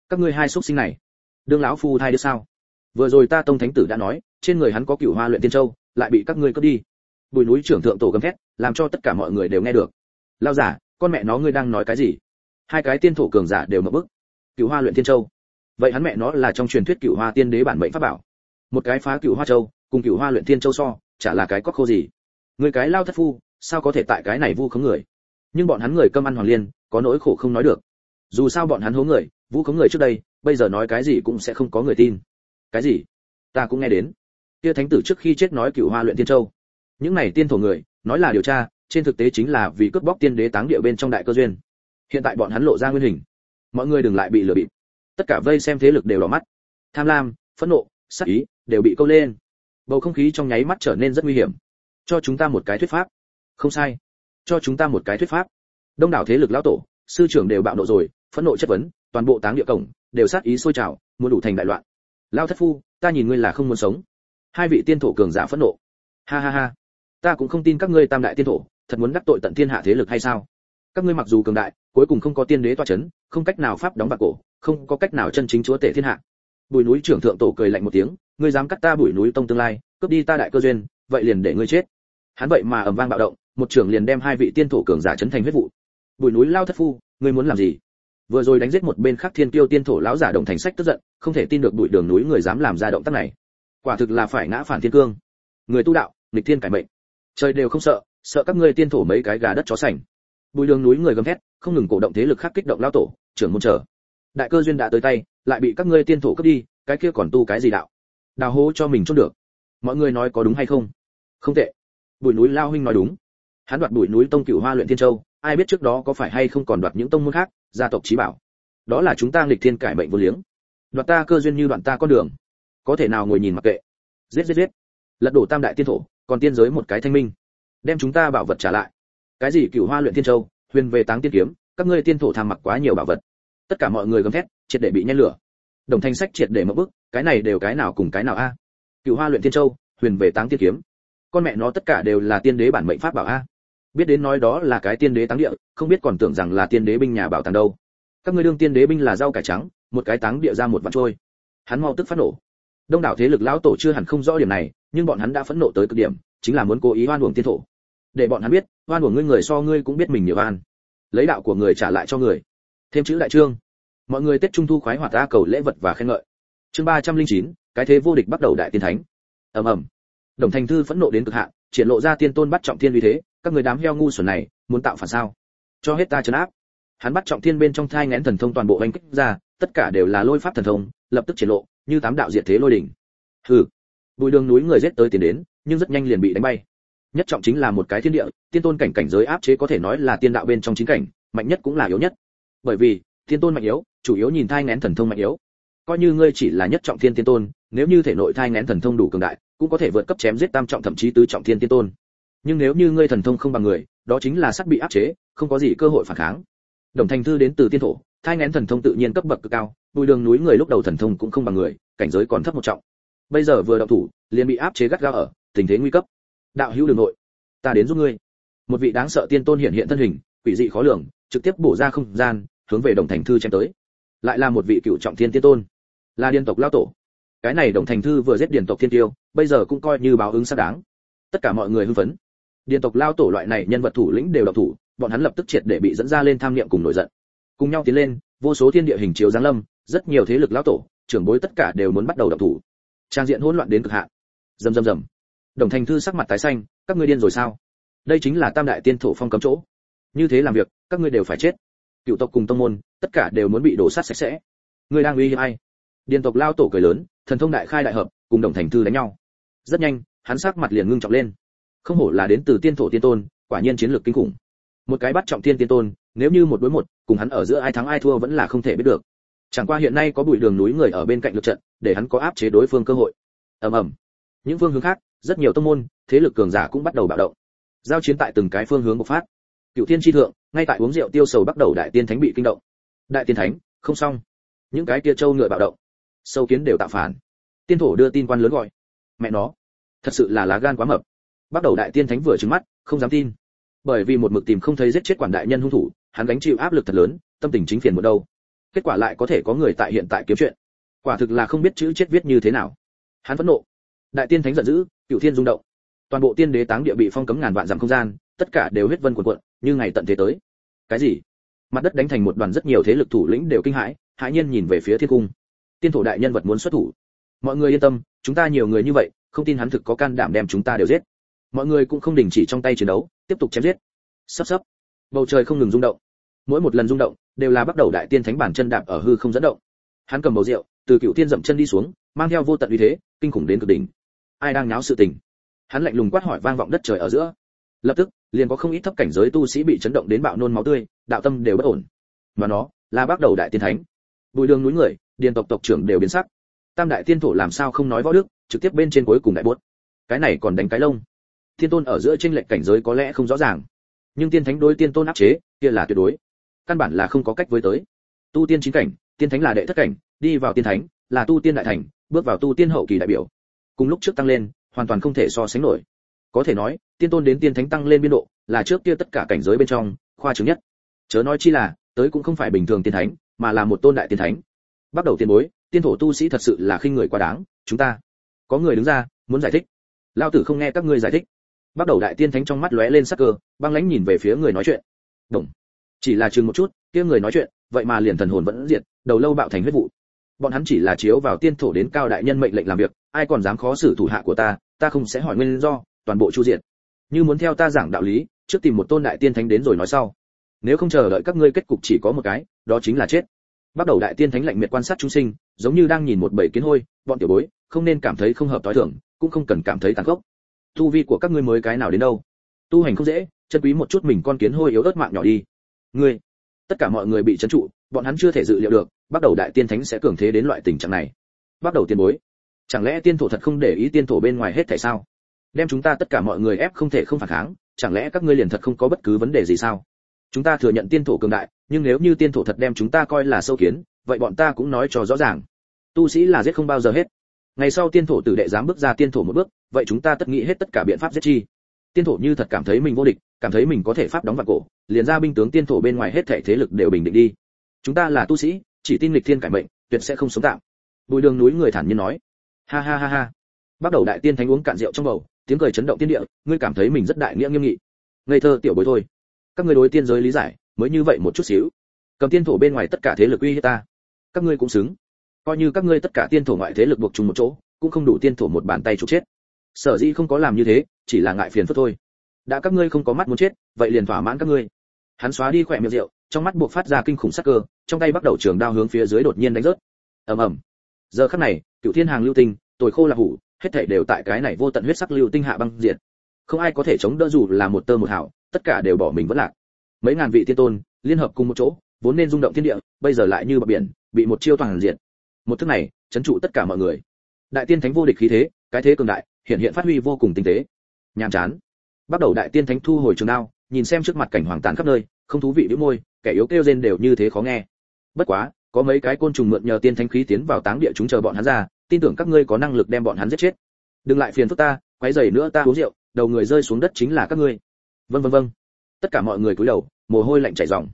Các ngươi hai xuất sinh này, đương lão phu thai đứa sao? Vừa rồi ta tông thánh tử đã nói, trên người hắn có cửu hoa luyện tiên châu, lại bị các ngươi cướp đi. Bùi núi trưởng thượng tổ gầm thét, làm cho tất cả mọi người đều nghe được. Lao giả, con mẹ nó ngươi đang nói cái gì? Hai cái tiên thổ cường giả đều mở bức cửu hoa luyện tiên châu. Vậy hắn mẹ nó là trong truyền thuyết cửu hoa tiên đế bản mệnh pháp bảo. Một cái phá cửu hoa châu, cùng cửu hoa luyện tiên châu so, chả là cái cóc khô gì. Người cái lao thất phu, sao có thể tại cái này vu khống người? Nhưng bọn hắn người cơm ăn hoàng liên, có nỗi khổ không nói được dù sao bọn hắn hố người, vũ khống người trước đây, bây giờ nói cái gì cũng sẽ không có người tin. Cái gì? Ta cũng nghe đến. Kia thánh tử trước khi chết nói cựu hoa luyện tiên châu. Những này tiên thổ người, nói là điều tra, trên thực tế chính là vì cướp bóc tiên đế táng địa bên trong đại cơ duyên. Hiện tại bọn hắn lộ ra nguyên hình. Mọi người đừng lại bị lừa bịp. Tất cả vây xem thế lực đều đỏ mắt. Tham lam, phẫn nộ sắc ý đều bị câu lên. Bầu không khí trong nháy mắt trở nên rất nguy hiểm. Cho chúng ta một cái thuyết pháp. Không sai. Cho chúng ta một cái thuyết pháp. Đông đảo thế lực lão tổ sư trưởng đều bạo nộ rồi, phẫn nộ chất vấn, toàn bộ táng địa cổng đều sát ý sôi trào, muốn đủ thành đại loạn. Lao thất phu, ta nhìn ngươi là không muốn sống. Hai vị tiên thổ cường giả phẫn nộ. Ha ha ha. Ta cũng không tin các ngươi tam đại tiên thổ, thật muốn đắc tội tận thiên hạ thế lực hay sao? Các ngươi mặc dù cường đại, cuối cùng không có tiên đế toa chấn, không cách nào pháp đóng bạc cổ, không có cách nào chân chính chúa tể thiên hạ. Bùi núi trưởng thượng tổ cười lạnh một tiếng, ngươi dám cắt ta bùi núi tông tương lai, cướp đi ta đại cơ duyên, vậy liền để ngươi chết. Hắn vậy mà ầm vang bạo động, một trưởng liền đem hai vị tiên thổ cường giả chấn thành huyết vụ bùi núi lao thất phu, ngươi muốn làm gì? Vừa rồi đánh giết một bên khác thiên tiêu tiên thổ lão giả đồng thành sách tức giận, không thể tin được bụi đường núi người dám làm ra động tác này. Quả thực là phải ngã phản thiên cương. Người tu đạo, nghịch thiên cải mệnh. Trời đều không sợ sợ các ngươi tiên thổ mấy cái gà đất chó sành. Bùi đường núi người gầm thét, không ngừng cổ động thế lực khác kích động lao tổ, trưởng môn chờ đại cơ duyên đã tới tay, lại bị các ngươi tiên thổ cướp đi, cái kia còn tu cái gì đạo? Đào hố cho mình chốt được. Mọi người nói có đúng hay không? Không tệ. Bùi núi lao huynh nói đúng. Hắn đoạt bùi núi tông cửu hoa luyện thiên châu ai biết trước đó có phải hay không còn đoạt những tông môn khác, gia tộc trí bảo. Đó là chúng ta nghịch thiên cải mệnh vô liếng. Đoạt ta cơ duyên như đoạn ta con đường. Có thể nào ngồi nhìn mặc kệ. Giết giết giết. Lật đổ tam đại tiên thổ, còn tiên giới một cái thanh minh. Đem chúng ta bảo vật trả lại. Cái gì cửu hoa luyện thiên châu, huyền về táng tiên kiếm, các ngươi tiên thổ tham mặc quá nhiều bảo vật. Tất cả mọi người gầm thét, triệt để bị nhen lửa. Đồng thanh sách triệt để mất bức, cái này đều cái nào cùng cái nào a? Cửu hoa luyện thiên châu, huyền về táng tiên kiếm. Con mẹ nó tất cả đều là tiên đế bản mệnh pháp bảo a biết đến nói đó là cái tiên đế táng địa, không biết còn tưởng rằng là tiên đế binh nhà bảo tàng đâu. Các ngươi đương tiên đế binh là rau cải trắng, một cái táng địa ra một vạn trôi. Hắn mau tức phát nổ. Đông đảo thế lực lão tổ chưa hẳn không rõ điểm này, nhưng bọn hắn đã phẫn nộ tới cực điểm, chính là muốn cố ý oan uổng tiên thổ. Để bọn hắn biết, oan uổng ngươi người so ngươi cũng biết mình nhiều oan. Lấy đạo của người trả lại cho người. Thêm chữ đại trương. Mọi người tết trung thu khoái hoạt ta cầu lễ vật và khen ngợi. Chương ba trăm linh chín, cái thế vô địch bắt đầu đại tiên thánh. Ầm ầm. Đồng thành thư phẫn nộ đến cực hạn, triển lộ ra tiên tôn bắt trọng thiên uy thế các người đám heo ngu xuẩn này, muốn tạo phản sao? Cho hết ta chấn áp. Hắn bắt trọng thiên bên trong thai ngén thần thông toàn bộ hành kích ra, tất cả đều là lôi pháp thần thông, lập tức triển lộ, như tám đạo diệt thế lôi đỉnh. Hừ. Bụi đường núi người giết tới tiến đến, nhưng rất nhanh liền bị đánh bay. Nhất trọng chính là một cái thiên địa, tiên tôn cảnh cảnh giới áp chế có thể nói là tiên đạo bên trong chính cảnh, mạnh nhất cũng là yếu nhất. Bởi vì, tiên tôn mạnh yếu, chủ yếu nhìn thai ngén thần thông mạnh yếu. Coi như ngươi chỉ là nhất trọng thiên tiên tôn, nếu như thể nội thai ngén thần thông đủ cường đại, cũng có thể vượt cấp chém giết tam trọng thậm chí tứ trọng thiên tiên tôn nhưng nếu như ngươi thần thông không bằng người, đó chính là sắp bị áp chế, không có gì cơ hội phản kháng. Đồng thành thư đến từ tiên thổ, thai ngén thần thông tự nhiên cấp bậc cực cao, bùi đường núi người lúc đầu thần thông cũng không bằng người, cảnh giới còn thấp một trọng. Bây giờ vừa động thủ, liền bị áp chế gắt gao ở, tình thế nguy cấp. Đạo hữu đường nội, ta đến giúp ngươi. Một vị đáng sợ tiên tôn hiện hiện thân hình, quỷ dị khó lường, trực tiếp bổ ra không gian, hướng về đồng thành thư chém tới. Lại là một vị cựu trọng thiên tiên tôn. Là điên tộc lao tổ. Cái này đồng thành thư vừa giết điền tộc thiên tiêu, bây giờ cũng coi như báo ứng xác đáng. Tất cả mọi người hưng phấn điền tộc lao tổ loại này nhân vật thủ lĩnh đều độc thủ, bọn hắn lập tức triệt để bị dẫn ra lên tham niệm cùng nổi giận. Cùng nhau tiến lên, vô số thiên địa hình chiếu giáng lâm, rất nhiều thế lực lao tổ, trưởng bối tất cả đều muốn bắt đầu độc thủ. Trang diện hỗn loạn đến cực hạn. Rầm rầm rầm. Đồng thành thư sắc mặt tái xanh, các ngươi điên rồi sao? Đây chính là tam đại tiên thổ phong cấm chỗ. Như thế làm việc, các ngươi đều phải chết. Cựu tộc cùng tông môn, tất cả đều muốn bị đổ sát sạch sẽ. Ngươi đang uy hiếp ai? Điền tộc lao tổ cười lớn, thần thông đại khai đại hợp, cùng đồng thành thư đánh nhau. Rất nhanh, hắn sắc mặt liền ngưng trọng lên không hổ là đến từ tiên thổ tiên tôn, quả nhiên chiến lược kinh khủng. Một cái bắt trọng thiên tiên tôn, nếu như một đối một, cùng hắn ở giữa ai thắng ai thua vẫn là không thể biết được. Chẳng qua hiện nay có bụi đường núi người ở bên cạnh lực trận, để hắn có áp chế đối phương cơ hội. Ầm ầm. Những phương hướng khác, rất nhiều tông môn, thế lực cường giả cũng bắt đầu bạo động. Giao chiến tại từng cái phương hướng bộc phát. Cựu thiên tri thượng, ngay tại uống rượu tiêu sầu bắt đầu đại tiên thánh bị kinh động. Đại tiên thánh, không xong. Những cái kia châu ngựa bạo động. Sâu kiến đều tạo phản. Tiên thổ đưa tin quan lớn gọi. Mẹ nó, thật sự là lá gan quá mập bắt đầu đại tiên thánh vừa trừng mắt, không dám tin. Bởi vì một mực tìm không thấy giết chết quản đại nhân hung thủ, hắn gánh chịu áp lực thật lớn, tâm tình chính phiền một đâu. Kết quả lại có thể có người tại hiện tại kiếm chuyện. Quả thực là không biết chữ chết viết như thế nào. Hắn phẫn nộ. Đại tiên thánh giận dữ cựu thiên rung động. Toàn bộ tiên đế táng địa bị phong cấm ngàn vạn dặm không gian, tất cả đều huyết vân cuộn cuộn, như ngày tận thế tới. Cái gì? Mặt đất đánh thành một đoàn rất nhiều thế lực thủ lĩnh đều kinh hãi hãi nhiên nhìn về phía thiên cung. Tiên thổ đại nhân vật muốn xuất thủ. Mọi người yên tâm, chúng ta nhiều người như vậy, không tin hắn thực có can đảm đem chúng ta đều giết mọi người cũng không đình chỉ trong tay chiến đấu, tiếp tục chém giết. Sắp sắp. Bầu trời không ngừng rung động. Mỗi một lần rung động, đều là bắt đầu đại tiên thánh bản chân đạp ở hư không dẫn động. Hắn cầm bầu rượu, từ cựu tiên dậm chân đi xuống, mang theo vô tận uy thế, kinh khủng đến cực đỉnh. Ai đang náo sự tình? Hắn lạnh lùng quát hỏi vang vọng đất trời ở giữa. Lập tức, liền có không ít thấp cảnh giới tu sĩ bị chấn động đến bạo nôn máu tươi, đạo tâm đều bất ổn. Mà nó, là bắt đầu đại tiên thánh. Bùi đường núi người, điền tộc tộc trưởng đều biến sắc. Tam đại tiên thổ làm sao không nói võ đức, trực tiếp bên trên cuối cùng đại buốt cái này còn đánh cái lông thiên tôn ở giữa trên lệnh cảnh giới có lẽ không rõ ràng. Nhưng tiên thánh đối tiên tôn áp chế, kia là tuyệt đối. Căn bản là không có cách với tới. Tu tiên chính cảnh, tiên thánh là đệ thất cảnh, đi vào tiên thánh, là tu tiên đại thành, bước vào tu tiên hậu kỳ đại biểu. Cùng lúc trước tăng lên, hoàn toàn không thể so sánh nổi. Có thể nói, tiên tôn đến tiên thánh tăng lên biên độ, là trước kia tất cả cảnh giới bên trong, khoa chứng nhất. Chớ nói chi là, tới cũng không phải bình thường tiên thánh, mà là một tôn đại tiên thánh. Bắt đầu tiên bối, tiên thổ tu sĩ thật sự là khinh người quá đáng, chúng ta. Có người đứng ra, muốn giải thích. Lao tử không nghe các ngươi giải thích bắt đầu đại tiên thánh trong mắt lóe lên sắc cơ, băng lãnh nhìn về phía người nói chuyện. Đồng. Chỉ là chừng một chút, kia người nói chuyện, vậy mà liền thần hồn vẫn diệt, đầu lâu bạo thành huyết vụ. Bọn hắn chỉ là chiếu vào tiên thổ đến cao đại nhân mệnh lệnh làm việc, ai còn dám khó xử thủ hạ của ta ta không sẽ hỏi nguyên do, toàn bộ chu diện như muốn theo ta giảng đạo lý, trước tìm một tôn đại tiên thánh đến rồi nói sau. Nếu không chờ đợi các ngươi kết cục chỉ có một cái, đó chính là chết. Bắt đầu đại tiên thánh lạnh miệt quan sát chúng sinh, giống như đang nhìn một bầy kiến hôi, bọn tiểu bối, không nên cảm thấy không hợp tối thường, cũng không cần cảm thấy tàn khốc tu vi của các ngươi mới cái nào đến đâu? Tu hành không dễ, chân quý một chút mình con kiến hôi yếu ớt mạng nhỏ đi. Ngươi, tất cả mọi người bị trấn trụ, bọn hắn chưa thể dự liệu được, bắt đầu đại tiên thánh sẽ cường thế đến loại tình trạng này. Bắt đầu tiền bối. Chẳng lẽ tiên thổ thật không để ý tiên thổ bên ngoài hết thảy sao? Đem chúng ta tất cả mọi người ép không thể không phản kháng, chẳng lẽ các ngươi liền thật không có bất cứ vấn đề gì sao? Chúng ta thừa nhận tiên thổ cường đại, nhưng nếu như tiên thổ thật đem chúng ta coi là sâu kiến, vậy bọn ta cũng nói cho rõ ràng. Tu sĩ là giết không bao giờ hết ngày sau tiên thổ tử đệ dám bước ra tiên thổ một bước, vậy chúng ta tất nghĩ hết tất cả biện pháp giết chi. Tiên thổ như thật cảm thấy mình vô địch, cảm thấy mình có thể pháp đóng vào cổ, liền ra binh tướng tiên thổ bên ngoài hết thể thế lực đều bình định đi. Chúng ta là tu sĩ, chỉ tin lịch thiên cải mệnh, tuyệt sẽ không sống tạm. Bùi đường núi người thản nhiên nói. Ha ha ha ha. Bắt đầu đại tiên thánh uống cạn rượu trong bầu, tiếng cười chấn động tiên địa, ngươi cảm thấy mình rất đại nghĩa nghiêm nghị. Ngây thơ tiểu bối thôi. Các ngươi đối tiên giới lý giải, mới như vậy một chút xíu. Cầm tiên thổ bên ngoài tất cả thế lực uy hiếp ta. Các ngươi cũng xứng coi như các ngươi tất cả tiên thổ ngoại thế lực buộc chung một chỗ, cũng không đủ tiên thổ một bàn tay trục chết. Sở dĩ không có làm như thế, chỉ là ngại phiền phức thôi. Đã các ngươi không có mắt muốn chết, vậy liền thỏa mãn các ngươi. Hắn xóa đi khỏe miệng rượu, trong mắt buộc phát ra kinh khủng sắc cơ, trong tay bắt đầu trường đao hướng phía dưới đột nhiên đánh rớt. Ầm ầm. Giờ khắc này, cựu thiên hàng lưu tinh, tồi khô là hủ, hết thảy đều tại cái này vô tận huyết sắc lưu tinh hạ băng diệt. Không ai có thể chống đỡ dù là một tơ một hảo tất cả đều bỏ mình vẫn lạc. Mấy ngàn vị tiên tôn, liên hợp cùng một chỗ, vốn nên rung động thiên địa, bây giờ lại như bờ biển, bị một chiêu toàn diệt một thức này, chấn trụ tất cả mọi người. Đại tiên thánh vô địch khí thế, cái thế cường đại, hiện hiện phát huy vô cùng tinh tế. Nhàm chán. Bắt đầu đại tiên thánh thu hồi trường đao, nhìn xem trước mặt cảnh hoàng tàn khắp nơi, không thú vị đĩu môi, kẻ yếu kêu rên đều như thế khó nghe. Bất quá, có mấy cái côn trùng mượn nhờ tiên thánh khí tiến vào táng địa chúng chờ bọn hắn ra, tin tưởng các ngươi có năng lực đem bọn hắn giết chết. Đừng lại phiền phức ta, quấy rầy nữa ta uống rượu, đầu người rơi xuống đất chính là các ngươi. Vân vâng vâng. Tất cả mọi người cúi đầu, mồ hôi lạnh chảy ròng.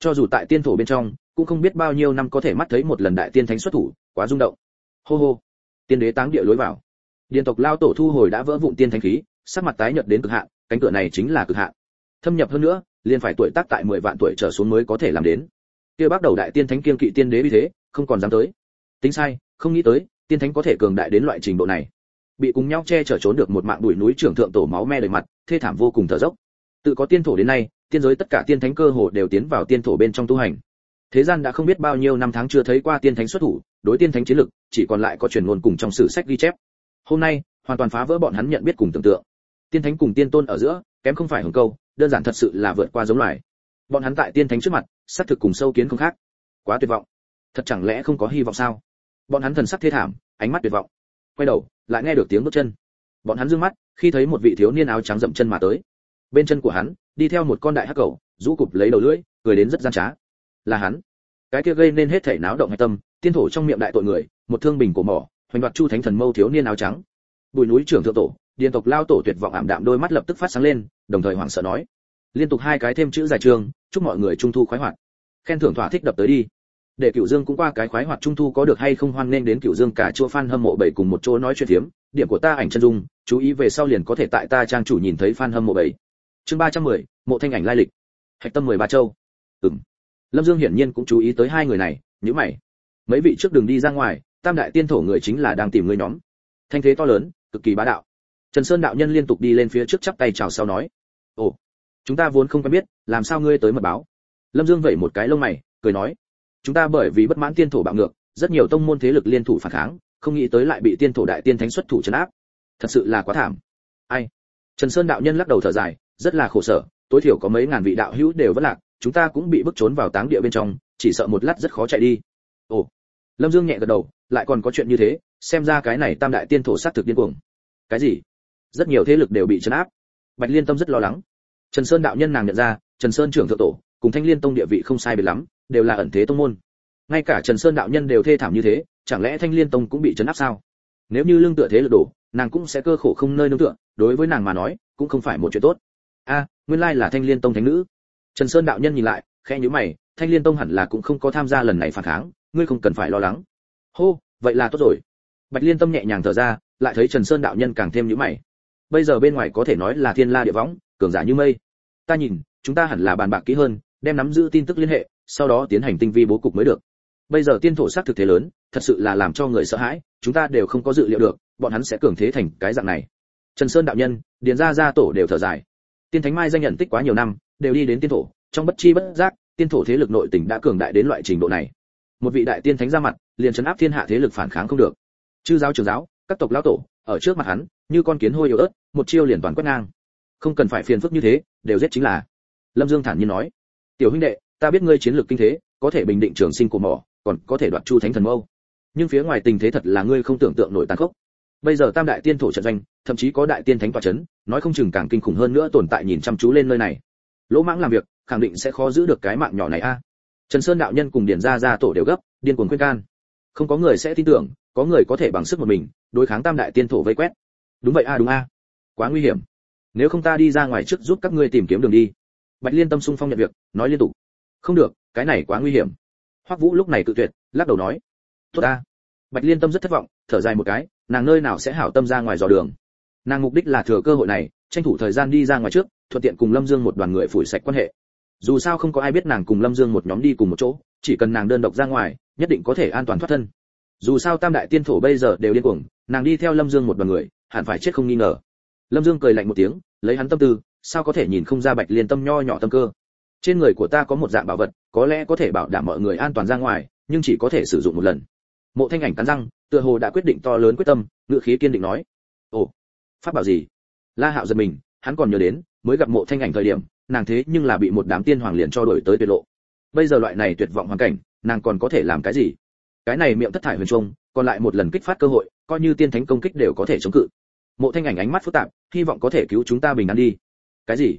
Cho dù tại tiên thổ bên trong cũng không biết bao nhiêu năm có thể mắt thấy một lần đại tiên thánh xuất thủ, quá rung động. Hô hô. Tiên đế táng địa lối vào. Điện tộc lao tổ thu hồi đã vỡ vụn tiên thánh khí, sắc mặt tái nhợt đến cực hạn, cánh cửa này chính là cực hạn. Thâm nhập hơn nữa, liền phải tuổi tác tại 10 vạn tuổi trở xuống mới có thể làm đến. Kia bắt đầu đại tiên thánh kiên kỵ tiên đế vì thế, không còn dám tới. Tính sai, không nghĩ tới, tiên thánh có thể cường đại đến loại trình độ này. Bị cùng nhau che chở trốn được một mạng đuổi núi trưởng thượng tổ máu me đầy mặt, thê thảm vô cùng thở dốc. Tự có tiên thổ đến nay, tiên giới tất cả tiên thánh cơ hồ đều tiến vào tiên thổ bên trong tu hành thế gian đã không biết bao nhiêu năm tháng chưa thấy qua tiên thánh xuất thủ, đối tiên thánh chiến lực, chỉ còn lại có truyền ngôn cùng trong sử sách ghi chép. Hôm nay, hoàn toàn phá vỡ bọn hắn nhận biết cùng tưởng tượng. Tiên thánh cùng tiên tôn ở giữa, kém không phải hưởng câu, đơn giản thật sự là vượt qua giống loài. Bọn hắn tại tiên thánh trước mặt, xác thực cùng sâu kiến không khác. Quá tuyệt vọng. Thật chẳng lẽ không có hy vọng sao? Bọn hắn thần sắc thê thảm, ánh mắt tuyệt vọng. Quay đầu, lại nghe được tiếng bước chân. Bọn hắn dương mắt, khi thấy một vị thiếu niên áo trắng dậm chân mà tới. Bên chân của hắn, đi theo một con đại hắc cầu, rũ cụp lấy đầu lưỡi, cười đến rất gian trá là hắn. Cái kia gây nên hết thể náo động hay tâm, tiên thổ trong miệng đại tội người, một thương bình của mỏ, hoành đoạt chu thánh thần mâu thiếu niên áo trắng. Bùi núi trưởng thượng tổ, điền tộc lao tổ tuyệt vọng ảm đạm đôi mắt lập tức phát sáng lên, đồng thời hoảng sợ nói. Liên tục hai cái thêm chữ giải trường, chúc mọi người trung thu khoái hoạt. Khen thưởng thỏa thích đập tới đi. Để cửu dương cũng qua cái khoái hoạt trung thu có được hay không hoan nên đến cửu dương cả chua fan hâm mộ bảy cùng một chỗ nói chuyện thiếm điểm của ta ảnh chân dung, chú ý về sau liền có thể tại ta trang chủ nhìn thấy fan hâm mộ bảy. Chương ba trăm mười, mộ thanh ảnh lai lịch. Hạch tâm mười ba châu. Ừm lâm dương hiển nhiên cũng chú ý tới hai người này nhữ mày. Mấy vị trước đường đi ra ngoài, tam đại tiên thổ người chính là đang tìm người nhóm. Thanh thế to lớn, cực kỳ bá đạo. Trần sơn đạo nhân liên tục đi lên phía trước chắp tay chào sau nói, ồ, chúng ta vốn không quen biết, làm sao ngươi tới mật báo? Lâm dương vẩy một cái lông mày, cười nói, chúng ta bởi vì bất mãn tiên thổ bạo ngược, rất nhiều tông môn thế lực liên thủ phản kháng, không nghĩ tới lại bị tiên thổ đại tiên thánh xuất thủ trấn áp. Thật sự là quá thảm. Ai? Trần sơn đạo nhân lắc đầu thở dài, rất là khổ sở, tối thiểu có mấy ngàn vị đạo hữu đều vất lạc chúng ta cũng bị bức trốn vào táng địa bên trong, chỉ sợ một lát rất khó chạy đi. Ồ. Lâm dương nhẹ gật đầu, lại còn có chuyện như thế, xem ra cái này tam đại tiên thổ sát thực điên cuồng. Cái gì? Rất nhiều thế lực đều bị chấn áp. Bạch liên tâm rất lo lắng. Trần sơn đạo nhân nàng nhận ra, trần sơn trưởng thượng tổ, cùng thanh liên tông địa vị không sai biệt lắm, đều là ẩn thế tông môn. Ngay cả trần sơn đạo nhân đều thê thảm như thế, chẳng lẽ thanh liên tông cũng bị chấn áp sao? Nếu như lương tựa thế lực đổ, nàng cũng sẽ cơ khổ không nơi nương tựa, đối với nàng mà nói, cũng không phải một chuyện tốt. A, nguyên lai là thanh liên tông thánh nữ trần sơn đạo nhân nhìn lại, khẽ nhíu mày, thanh liên tông hẳn là cũng không có tham gia lần này phản kháng, ngươi không cần phải lo lắng. Hô, vậy là tốt rồi. Bạch liên tâm nhẹ nhàng thở ra, lại thấy trần sơn đạo nhân càng thêm nhíu mày. Bây giờ bên ngoài có thể nói là thiên la địa võng, cường giả như mây. Ta nhìn, chúng ta hẳn là bàn bạc kỹ hơn, đem nắm giữ tin tức liên hệ, sau đó tiến hành tinh vi bố cục mới được. Bây giờ tiên thổ sát thực thế lớn, thật sự là làm cho người sợ hãi, chúng ta đều không có dự liệu được, bọn hắn sẽ cường thế thành cái dạng này. Trần sơn đạo nhân, điền gia gia tổ đều thở dài. Tiên thánh mai danh nhận tích quá nhiều năm đều đi đến tiên thổ, trong bất chi bất giác, tiên thổ thế lực nội tỉnh đã cường đại đến loại trình độ này. Một vị đại tiên thánh ra mặt, liền chấn áp thiên hạ thế lực phản kháng không được. Chư giáo trưởng giáo, các tộc lão tổ, ở trước mặt hắn, như con kiến hôi yếu ớt, một chiêu liền toàn quét ngang. Không cần phải phiền phức như thế, đều giết chính là. Lâm dương thản nhiên nói, tiểu huynh đệ, ta biết ngươi chiến lược kinh thế, có thể bình định trường sinh của mỏ, còn có thể đoạt chu thánh thần mâu. Nhưng phía ngoài tình thế thật là ngươi không tưởng tượng nổi tàn khốc. Bây giờ tam đại tiên thổ trận doanh, thậm chí có đại tiên thánh tòa chấn, nói không chừng càng kinh khủng hơn nữa tồn tại nhìn chăm chú lên nơi này lỗ mãng làm việc, khẳng định sẽ khó giữ được cái mạng nhỏ này a. Trần sơn đạo nhân cùng điển ra ra tổ đều gấp, điên cuồng khuyên can. Không có người sẽ tin tưởng, có người có thể bằng sức một mình, đối kháng tam đại tiên thổ vây quét. Đúng vậy a, đúng a. Quá nguy hiểm. Nếu không ta đi ra ngoài trước giúp các ngươi tìm kiếm đường đi. Bạch liên tâm sung phong nhận việc, nói liên tục. Không được, cái này quá nguy hiểm. Hoắc vũ lúc này tự tuyệt, lắc đầu nói. Tốt a. Bạch liên tâm rất thất vọng, thở dài một cái, nàng nơi nào sẽ hảo tâm ra ngoài dò đường. Nàng mục đích là thừa cơ hội này, tranh thủ thời gian đi ra ngoài trước thuận tiện cùng lâm dương một đoàn người phủi sạch quan hệ. Dù sao không có ai biết nàng cùng lâm dương một nhóm đi cùng một chỗ, chỉ cần nàng đơn độc ra ngoài, nhất định có thể an toàn thoát thân. Dù sao tam đại tiên thổ bây giờ đều điên cuồng, nàng đi theo lâm dương một đoàn người, hẳn phải chết không nghi ngờ. Lâm dương cười lạnh một tiếng, lấy hắn tâm tư, sao có thể nhìn không ra bạch liên tâm nho nhỏ tâm cơ? Trên người của ta có một dạng bảo vật, có lẽ có thể bảo đảm mọi người an toàn ra ngoài, nhưng chỉ có thể sử dụng một lần. Mộ thanh ảnh cắn răng, tựa hồ đã quyết định to lớn quyết tâm ngự khí kiên định nói. Ồ, pháp bảo gì? La hạo giật mình, hắn còn nhớ đến mới gặp mộ thanh ảnh thời điểm, nàng thế nhưng là bị một đám tiên hoàng liền cho đổi tới tuyệt lộ. Bây giờ loại này tuyệt vọng hoàn cảnh, nàng còn có thể làm cái gì? Cái này miệng thất thải huyền trung, còn lại một lần kích phát cơ hội, coi như tiên thánh công kích đều có thể chống cự. Mộ thanh ảnh ánh mắt phức tạp, hy vọng có thể cứu chúng ta bình an đi. Cái gì?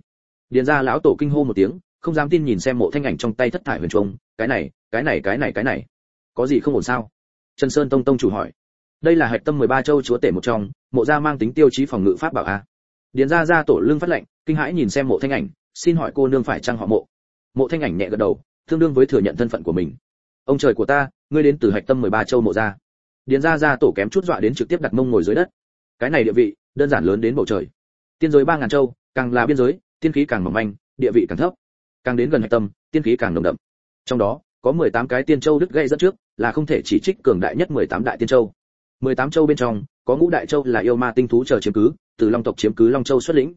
Điền ra lão tổ kinh hô một tiếng, không dám tin nhìn xem mộ thanh ảnh trong tay thất thải huyền trung, cái này cái này cái này cái này. Có gì không ổn sao? Trần sơn tông tông chủ hỏi. Đây là hạch tâm 13 châu chúa tể một trong, mộ gia mang tính tiêu chí phòng ngự pháp bảo a. Điền ra ra tổ lương phát lệnh kinh hãi nhìn xem mộ thanh ảnh, xin hỏi cô nương phải chăng họ mộ? Mộ thanh ảnh nhẹ gật đầu, tương đương với thừa nhận thân phận của mình. Ông trời của ta, ngươi đến từ hạch tâm 13 châu mộ gia. Điền ra ra tổ kém chút dọa đến trực tiếp đặt mông ngồi dưới đất. Cái này địa vị, đơn giản lớn đến bầu trời. Tiên giới ba ngàn châu, càng là biên giới, tiên khí càng mỏng manh, địa vị càng thấp. Càng đến gần hạch tâm, tiên khí càng nồng đậm. Trong đó, có 18 cái tiên châu đứt gây dẫn trước, là không thể chỉ trích cường đại nhất 18 đại tiên châu. 18 châu bên trong, có ngũ đại châu là yêu ma tinh thú chờ chiếm cứ, từ long tộc chiếm cứ long châu xuất lĩnh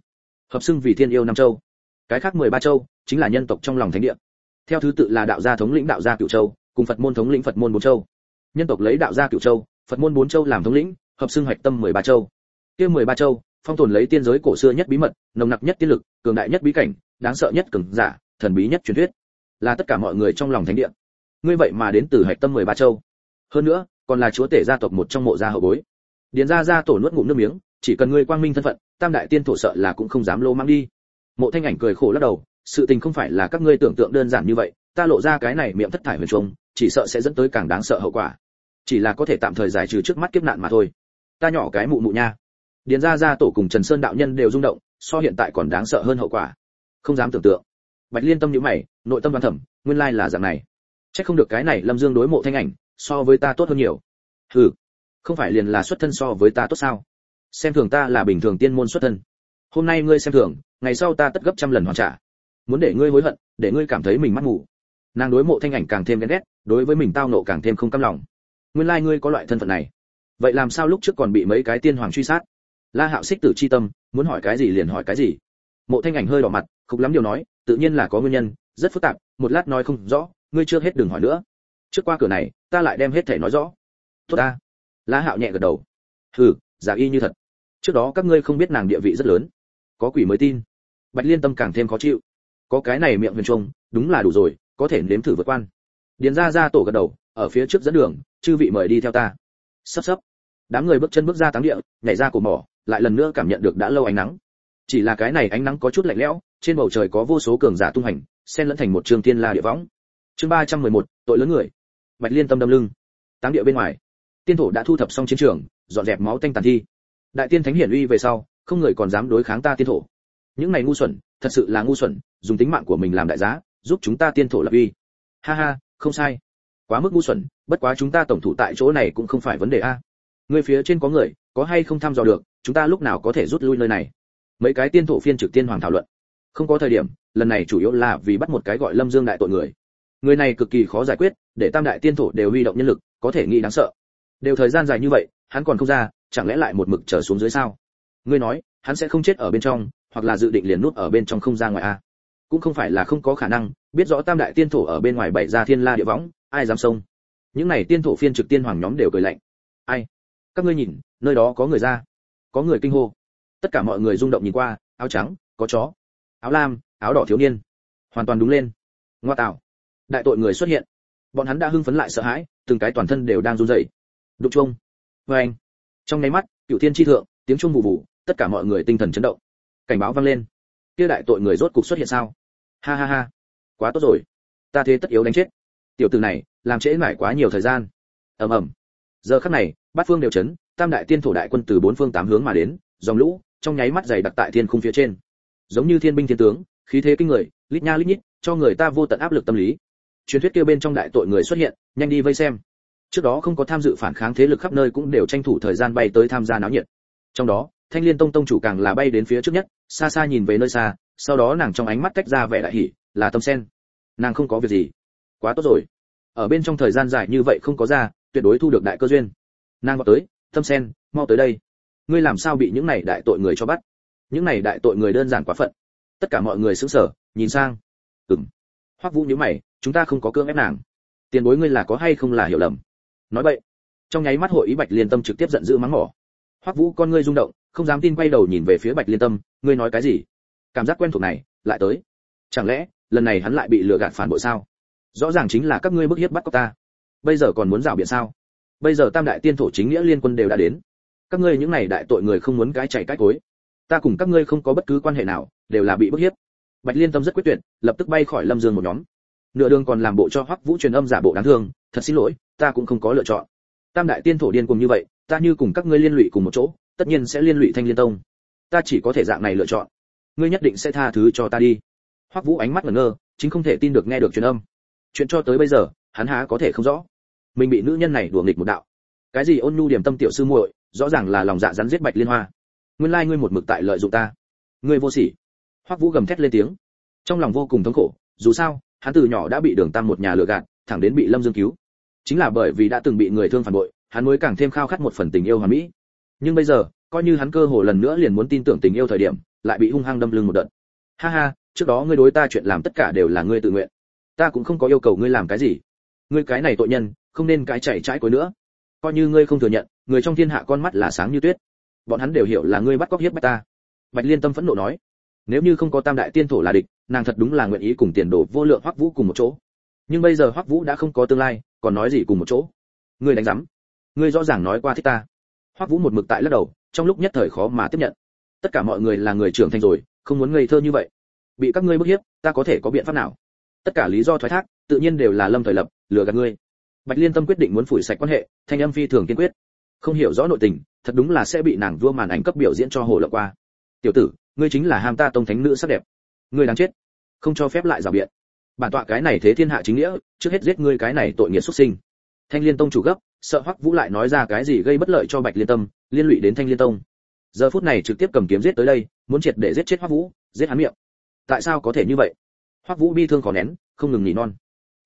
hợp xưng vì thiên yêu năm châu. Cái khác 13 châu chính là nhân tộc trong lòng thánh địa. Theo thứ tự là đạo gia thống lĩnh đạo gia cửu châu, cùng phật môn thống lĩnh phật môn bốn châu. Nhân tộc lấy đạo gia cửu châu, phật môn bốn châu làm thống lĩnh, hợp xưng hạch tâm 13 châu. Kia 13 châu, phong tồn lấy tiên giới cổ xưa nhất bí mật, nồng nặc nhất tiên lực, cường đại nhất bí cảnh, đáng sợ nhất cường giả, thần bí nhất truyền thuyết. Là tất cả mọi người trong lòng thánh địa. Ngươi vậy mà đến từ hạch tâm 13 châu. Hơn nữa, còn là chúa tể gia tộc một trong mộ gia hậu bối. Điền gia gia tổ nuốt ngụm nước miếng chỉ cần ngươi quang minh thân phận, tam đại tiên thổ sợ là cũng không dám lô mang đi. Mộ thanh ảnh cười khổ lắc đầu, sự tình không phải là các ngươi tưởng tượng đơn giản như vậy, ta lộ ra cái này miệng thất thải huyền trùng chỉ sợ sẽ dẫn tới càng đáng sợ hậu quả. Chỉ là có thể tạm thời giải trừ trước mắt kiếp nạn mà thôi. Ta nhỏ cái mụ mụ nha. Điền gia gia tổ cùng trần sơn đạo nhân đều rung động, so hiện tại còn đáng sợ hơn hậu quả. Không dám tưởng tượng. Bạch liên tâm nhíu mày, nội tâm đoán thẩm nguyên lai là dạng này. Chắc không được cái này lâm dương đối mộ thanh ảnh, so với ta tốt hơn nhiều. Hừ, không phải liền là xuất thân so với ta tốt sao? Xem thường ta là bình thường tiên môn xuất thân. Hôm nay ngươi xem thường, ngày sau ta tất gấp trăm lần hoàn trả. Muốn để ngươi hối hận, để ngươi cảm thấy mình mắt mù. Nàng đối mộ thanh ảnh càng thêm ghen ghét, đối với mình tao nộ càng thêm không cam lòng. Nguyên lai ngươi có loại thân phận này. Vậy làm sao lúc trước còn bị mấy cái tiên hoàng truy sát? La hạo xích tử chi tâm, muốn hỏi cái gì liền hỏi cái gì. Mộ thanh ảnh hơi đỏ mặt không lắm điều nói, tự nhiên là có nguyên nhân, rất phức tạp, một lát nói không rõ, ngươi chưa hết đừng hỏi nữa. Trước qua cửa này, ta lại đem hết thể nói rõ. Tốt ta. La hạo nhẹ gật đầu. Hừ giả y như thật. Trước đó các ngươi không biết nàng địa vị rất lớn. Có quỷ mới tin. Bạch liên tâm càng thêm khó chịu. Có cái này miệng huyền trung đúng là đủ rồi, có thể nếm thử vượt quan. Điền ra ra tổ gật đầu, ở phía trước dẫn đường, chư vị mời đi theo ta. Sắp sắp. Đám người bước chân bước ra táng địa, nhảy ra cổ mỏ, lại lần nữa cảm nhận được đã lâu ánh nắng. Chỉ là cái này ánh nắng có chút lạnh lẽo, trên bầu trời có vô số cường giả tung hành, xen lẫn thành một trường tiên la địa võng. Chương ba trăm mười một, tội lớn người. Bạch liên tâm đâm lưng. Táng địa bên ngoài. Tiên thổ đã thu thập xong chiến trường dọn dẹp máu tanh tàn thi. Đại tiên thánh hiển uy về sau, không người còn dám đối kháng ta tiên thổ. Những này ngu xuẩn, thật sự là ngu xuẩn, dùng tính mạng của mình làm đại giá, giúp chúng ta tiên thổ lập uy. Ha ha, không sai. Quá mức ngu xuẩn, bất quá chúng ta tổng thủ tại chỗ này cũng không phải vấn đề a. Người phía trên có người, có hay không thăm dò được, chúng ta lúc nào có thể rút lui nơi này? Mấy cái tiên thổ phiên trực tiên hoàng thảo luận. Không có thời điểm, lần này chủ yếu là vì bắt một cái gọi lâm dương đại tội người. Người này cực kỳ khó giải quyết, để tam đại tiên thổ đều huy động nhân lực, có thể nghĩ đáng sợ đều thời gian dài như vậy, hắn còn không ra, chẳng lẽ lại một mực trở xuống dưới sao? Ngươi nói, hắn sẽ không chết ở bên trong, hoặc là dự định liền nút ở bên trong không ra ngoài a. Cũng không phải là không có khả năng, biết rõ tam đại tiên thổ ở bên ngoài bảy ra thiên la địa võng, ai dám xông? Những này tiên thổ phiên trực tiên hoàng nhóm đều cười lạnh. Ai? Các ngươi nhìn, nơi đó có người ra. Có người kinh hô. Tất cả mọi người rung động nhìn qua, áo trắng, có chó, áo lam, áo đỏ thiếu niên. Hoàn toàn đúng lên. Ngoa tạo. Đại tội người xuất hiện. Bọn hắn đã hưng phấn lại sợ hãi, từng cái toàn thân đều đang run rẩy đụng chuông. Vê anh. Trong nháy mắt, cựu thiên tri thượng, tiếng chuông vụ vụ tất cả mọi người tinh thần chấn động. Cảnh báo vang lên. Kia đại tội người rốt cục xuất hiện sao? Ha ha ha. Quá tốt rồi. Ta thế tất yếu đánh chết. Tiểu tử này, làm trễ mải quá nhiều thời gian. Ầm ầm. Giờ khắc này, bát phương đều chấn, tam đại tiên thổ đại quân từ bốn phương tám hướng mà đến, dòng lũ, trong nháy mắt dày đặc tại thiên khung phía trên. Giống như thiên binh thiên tướng, khí thế kinh người, lít nha lít nhít, cho người ta vô tận áp lực tâm lý. Truyền thuyết kia bên trong đại tội người xuất hiện, nhanh đi vây xem trước đó không có tham dự phản kháng thế lực khắp nơi cũng đều tranh thủ thời gian bay tới tham gia náo nhiệt. Trong đó, thanh liên tông tông chủ càng là bay đến phía trước nhất, xa xa nhìn về nơi xa, sau đó nàng trong ánh mắt tách ra vẻ đại hỉ, là tâm sen. Nàng không có việc gì. Quá tốt rồi. Ở bên trong thời gian dài như vậy không có ra, tuyệt đối thu được đại cơ duyên. Nàng vào tới, tâm sen, mau tới đây. Ngươi làm sao bị những này đại tội người cho bắt? Những này đại tội người đơn giản quá phận. Tất cả mọi người sững sờ, nhìn sang. Ừm. Hoắc vũ nhíu mày, chúng ta không có cưỡng ép nàng. Tiền bối ngươi là có hay không là hiểu lầm? Nói vậy, trong nháy mắt hội ý bạch liên tâm trực tiếp giận dữ mắng mỏ. Hoắc vũ con ngươi rung động, không dám tin quay đầu nhìn về phía bạch liên tâm, ngươi nói cái gì? Cảm giác quen thuộc này, lại tới. Chẳng lẽ, lần này hắn lại bị lừa gạt phản bội sao? Rõ ràng chính là các ngươi bức hiếp bắt cóc ta. Bây giờ còn muốn rào biện sao? Bây giờ tam đại tiên thổ chính nghĩa liên quân đều đã đến. Các ngươi những này đại tội người không muốn cái chạy cái cối. Ta cùng các ngươi không có bất cứ quan hệ nào, đều là bị bức hiếp. Bạch liên tâm rất quyết tuyệt, lập tức bay khỏi lâm dương một nhóm. Nửa đường còn làm bộ cho hoắc vũ truyền âm giả bộ đáng thương thật xin lỗi, ta cũng không có lựa chọn. Tam đại tiên thổ điên cùng như vậy, ta như cùng các ngươi liên lụy cùng một chỗ, tất nhiên sẽ liên lụy thanh liên tông. Ta chỉ có thể dạng này lựa chọn. Ngươi nhất định sẽ tha thứ cho ta đi. Hoắc vũ ánh mắt ngẩn ngơ, chính không thể tin được nghe được truyền âm. Chuyện cho tới bây giờ, hắn há có thể không rõ. Mình bị nữ nhân này đùa nghịch một đạo. Cái gì ôn nhu điểm tâm tiểu sư muội, rõ ràng là lòng dạ rắn giết bạch liên hoa. Nguyên lai ngươi một mực tại lợi dụng ta. Ngươi vô sỉ. Hoắc vũ gầm thét lên tiếng. Trong lòng vô cùng thống khổ, dù sao, hắn từ nhỏ đã bị đường tam một nhà lừa gạt, thẳng đến bị lâm dương cứu chính là bởi vì đã từng bị người thương phản bội, hắn mới càng thêm khao khát một phần tình yêu hoàn mỹ. Nhưng bây giờ, coi như hắn cơ hồ lần nữa liền muốn tin tưởng tình yêu thời điểm, lại bị hung hăng đâm lưng một đợt. Ha ha, trước đó ngươi đối ta chuyện làm tất cả đều là ngươi tự nguyện. Ta cũng không có yêu cầu ngươi làm cái gì. Ngươi cái này tội nhân, không nên cái chạy trái cối nữa. Coi như ngươi không thừa nhận, người trong thiên hạ con mắt là sáng như tuyết. Bọn hắn đều hiểu là ngươi bắt cóc hiếp bách ta. Bạch liên tâm phẫn nộ nói, nếu như không có tam đại tiên thổ là địch, nàng thật đúng là nguyện ý cùng tiền đồ vô lượng hoắc vũ cùng một chỗ nhưng bây giờ hoắc vũ đã không có tương lai, còn nói gì cùng một chỗ? Ngươi đánh giám. Ngươi rõ ràng nói qua thích ta. Hoắc vũ một mực tại lắc đầu, trong lúc nhất thời khó mà tiếp nhận. Tất cả mọi người là người trưởng thành rồi, không muốn ngây thơ như vậy. Bị các ngươi bức hiếp, ta có thể có biện pháp nào? Tất cả lý do thoái thác, tự nhiên đều là lâm thời lập, lừa gạt ngươi. Bạch liên tâm quyết định muốn phủi sạch quan hệ, thanh âm phi thường kiên quyết. Không hiểu rõ nội tình, thật đúng là sẽ bị nàng vua màn ảnh cấp biểu diễn cho hồ lộng qua. Tiểu tử, ngươi chính là ham ta tông thánh nữ sắc đẹp. Ngươi đáng chết. Không cho phép lại rào biện bản tọa cái này thế thiên hạ chính nghĩa, trước hết giết ngươi cái này tội nghiệp xuất sinh. Thanh liên tông chủ gấp, sợ hoắc vũ lại nói ra cái gì gây bất lợi cho bạch liên tâm, liên lụy đến thanh liên tông. Giờ phút này trực tiếp cầm kiếm giết tới đây, muốn triệt để giết chết hoắc vũ, giết hắn miệng. Tại sao có thể như vậy? Hoắc vũ bi thương khó nén, không ngừng nghỉ non.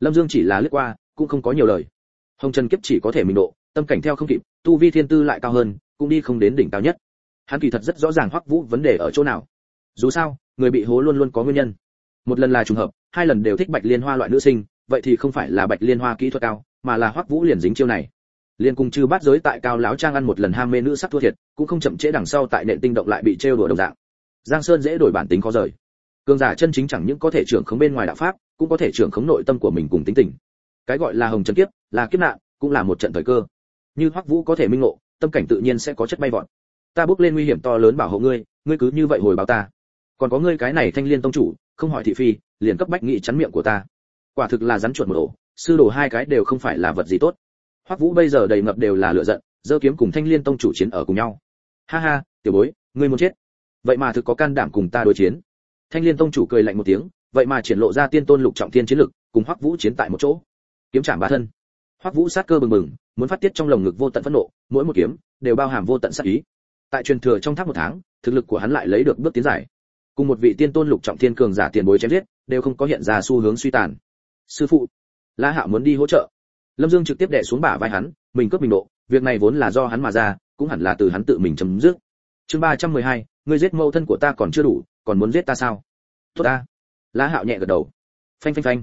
Lâm dương chỉ là lướt qua, cũng không có nhiều lời. Hồng trần kiếp chỉ có thể mình độ, tâm cảnh theo không kịp, tu vi thiên tư lại cao hơn, cũng đi không đến đỉnh cao nhất. Hắn kỳ thật rất rõ ràng hoắc vũ vấn đề ở chỗ nào. Dù sao, người bị hố luôn luôn có nguyên nhân. Một lần là trùng hợp hai lần đều thích bạch liên hoa loại nữ sinh, vậy thì không phải là bạch liên hoa kỹ thuật cao, mà là hoắc vũ liền dính chiêu này. Liền cùng chư bát giới tại cao láo trang ăn một lần ham mê nữ sắc thua thiệt, cũng không chậm trễ đằng sau tại nện tinh động lại bị trêu đùa đồng dạng. Giang sơn dễ đổi bản tính khó rời. Cường giả chân chính chẳng những có thể trưởng khống bên ngoài đạo pháp, cũng có thể trưởng khống nội tâm của mình cùng tính tình. Cái gọi là hồng trần kiếp, là kiếp nạn, cũng là một trận thời cơ. Như hoắc vũ có thể minh ngộ, tâm cảnh tự nhiên sẽ có chất bay vọt. Ta bước lên nguy hiểm to lớn bảo hộ ngươi ngươi cứ như vậy hồi báo ta. Còn có ngươi cái này thanh liên tông chủ, không hỏi thị phi liền cấp bách nghị chắn miệng của ta. Quả thực là rắn chuột một ổ, sư đồ hai cái đều không phải là vật gì tốt. Hoắc vũ bây giờ đầy ngập đều là lựa giận dơ kiếm cùng thanh liên tông chủ chiến ở cùng nhau. Ha ha, tiểu bối, ngươi muốn chết. Vậy mà thực có can đảm cùng ta đối chiến. Thanh liên tông chủ cười lạnh một tiếng, vậy mà triển lộ ra tiên tôn lục trọng thiên chiến lực, cùng hoắc vũ chiến tại một chỗ. Kiếm chạm bá thân. Hoắc vũ sát cơ bừng bừng, muốn phát tiết trong lồng ngực vô tận phẫn nộ, mỗi một kiếm đều bao hàm vô tận sát ý. Tại truyền thừa trong tháp một tháng, thực lực của hắn lại lấy được bước tiến giải cùng một vị tiên tôn lục trọng thiên cường giả tiền bối chém giết, đều không có hiện ra xu hướng suy tàn. Sư phụ, la hạo muốn đi hỗ trợ. Lâm dương trực tiếp đè xuống bả vai hắn, mình cướp mình độ, việc này vốn là do hắn mà ra, cũng hẳn là từ hắn tự mình chấm dứt. Chương ba trăm mười hai, ngươi giết mâu thân của ta còn chưa đủ, còn muốn giết ta sao? Tốt ta. La hạo nhẹ gật đầu. Phanh phanh phanh.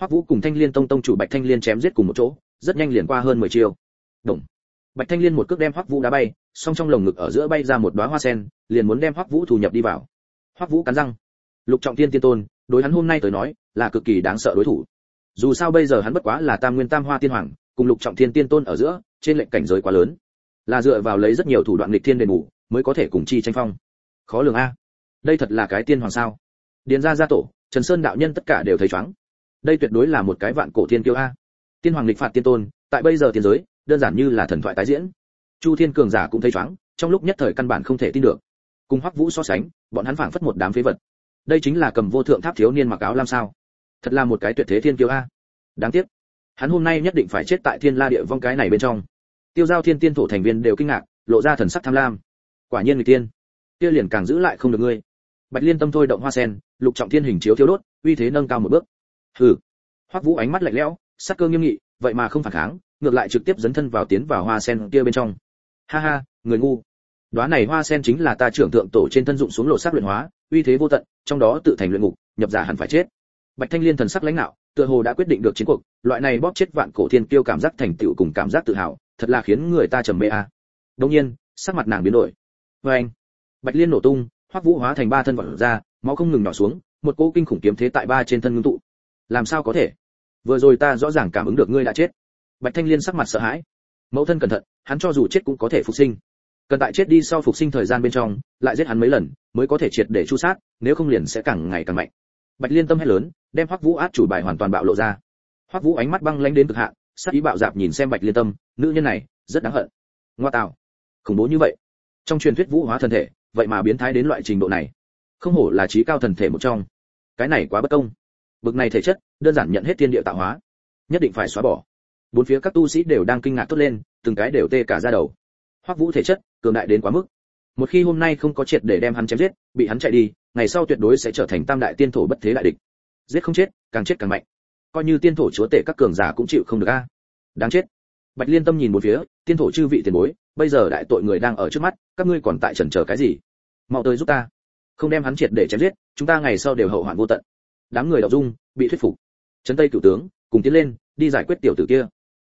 Hoắc vũ cùng thanh liên tông tông chủ bạch thanh liên chém giết cùng một chỗ, rất nhanh liền qua hơn mười chiêu. Đồng bạch thanh liên một cước đem hoắc vũ đá bay, song trong lồng ngực ở giữa bay ra một đóa hoa sen, liền muốn đem hoắc vũ thu nhập đi vào hoắc vũ cắn răng. Lục trọng tiên tiên tôn, đối hắn hôm nay tới nói, là cực kỳ đáng sợ đối thủ. Dù sao bây giờ hắn bất quá là tam nguyên tam hoa tiên hoàng, cùng lục trọng thiên tiên tôn ở giữa, trên lệnh cảnh giới quá lớn. Là dựa vào lấy rất nhiều thủ đoạn nghịch thiên đền bù, mới có thể cùng chi tranh phong. Khó lường a. Đây thật là cái tiên hoàng sao? Điền gia gia tổ, trần sơn đạo nhân tất cả đều thấy chóng đây tuyệt đối là một cái vạn cổ thiên kiêu a. Tiên hoàng lịch phạt tiên tôn, tại bây giờ tiên giới, đơn giản như là thần thoại tái diễn. Chu thiên cường giả cũng thấy chóng trong lúc nhất thời căn bản không thể tin được cùng hoắc vũ so sánh, bọn hắn phảng phất một đám phế vật. Đây chính là cầm vô thượng tháp thiếu niên mặc áo lam sao? Thật là một cái tuyệt thế thiên kiêu a. Đáng tiếc, hắn hôm nay nhất định phải chết tại thiên la địa vong cái này bên trong. Tiêu giao thiên tiên thổ thành viên đều kinh ngạc, lộ ra thần sắc tham lam. Quả nhiên người tiên, kia liền càng giữ lại không được ngươi. Bạch liên tâm thôi động hoa sen, lục trọng thiên hình chiếu thiếu đốt, uy thế nâng cao một bước. Hừ. Hoắc vũ ánh mắt lạnh lẽo, sắc cơ nghiêm nghị, vậy mà không phản kháng, ngược lại trực tiếp dấn thân vào tiến vào hoa sen kia bên trong. Ha ha, người ngu đóa này hoa sen chính là ta trưởng thượng tổ trên thân dụng xuống lộ sắc luyện hóa, uy thế vô tận, trong đó tự thành luyện ngục, nhập giả hẳn phải chết. Bạch thanh liên thần sắc lãnh đạo tựa hồ đã quyết định được chiến cuộc, loại này bóp chết vạn cổ thiên kiêu cảm giác thành tựu cùng cảm giác tự hào, thật là khiến người ta trầm mê a. À. đương nhiên, sắc mặt nàng biến đổi. Với anh, bạch liên nổ tung, hoắc vũ hóa thành ba thân vật ra, máu không ngừng nhỏ xuống, một cỗ kinh khủng kiếm thế tại ba trên thân ngưng tụ. Làm sao có thể? Vừa rồi ta rõ ràng cảm ứng được ngươi đã chết. Bạch thanh liên sắc mặt sợ hãi. Mẫu thân cẩn thận, hắn cho dù chết cũng có thể phục sinh cần tại chết đi sau phục sinh thời gian bên trong, lại giết hắn mấy lần, mới có thể triệt để chu sát, nếu không liền sẽ càng ngày càng mạnh. Bạch liên tâm hét lớn, đem hoắc vũ át chủ bài hoàn toàn bạo lộ ra. Hoắc vũ ánh mắt băng lãnh đến cực hạn, sắc ý bạo dạp nhìn xem bạch liên tâm, nữ nhân này, rất đáng hận. Ngoa tạo. Khủng bố như vậy. Trong truyền thuyết vũ hóa thân thể, vậy mà biến thái đến loại trình độ này. Không hổ là trí cao thần thể một trong. Cái này quá bất công. Bực này thể chất, đơn giản nhận hết tiên địa tạo hóa. Nhất định phải xóa bỏ. Bốn phía các tu sĩ đều đang kinh ngạc tốt lên, từng cái đều tê cả ra đầu hoắc vũ thể chất, cường đại đến quá mức. Một khi hôm nay không có triệt để đem hắn chém giết, bị hắn chạy đi, ngày sau tuyệt đối sẽ trở thành tam đại tiên thổ bất thế đại địch. Giết không chết, càng chết càng mạnh. Coi như tiên thổ chúa tể các cường giả cũng chịu không được a. Đáng chết. Bạch liên tâm nhìn một phía, tiên thổ chư vị tiền bối, bây giờ đại tội người đang ở trước mắt, các ngươi còn tại chần chờ cái gì? Mau tới giúp ta. Không đem hắn triệt để chém giết, chúng ta ngày sau đều hậu hoạn vô tận. Đám người đọc dung, bị thuyết phục. Trấn tây cửu tướng, cùng tiến lên, đi giải quyết tiểu tử kia.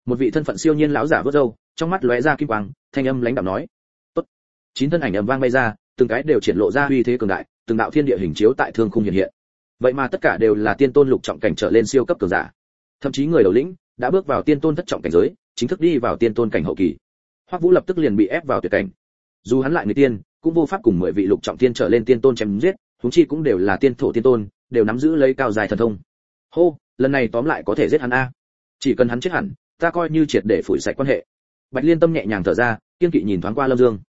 Một vị thân phận siêu nhiên lão giả vớt râu trong mắt lóe ra kim quang, thanh âm lãnh đạo nói, tốt. Chín thân ảnh ầm vang bay ra, từng cái đều triển lộ ra uy thế cường đại, từng đạo thiên địa hình chiếu tại thương khung hiện hiện. Vậy mà tất cả đều là tiên tôn lục trọng cảnh trở lên siêu cấp cường giả. Thậm chí người đầu lĩnh đã bước vào tiên tôn thất trọng cảnh giới, chính thức đi vào tiên tôn cảnh hậu kỳ. Hoắc vũ lập tức liền bị ép vào tuyệt cảnh. Dù hắn lại người tiên, cũng vô pháp cùng mười vị lục trọng tiên trở lên tiên tôn chém giết, huống chi cũng đều là tiên thổ tiên tôn, đều nắm giữ lấy cao dài thần thông. Hô, lần này tóm lại có thể giết hắn a. Chỉ cần hắn chết hẳn, ta coi như triệt để phủi sạch quan hệ bạch liên tâm nhẹ nhàng thở ra, kiên kỵ nhìn thoáng qua lâm dương.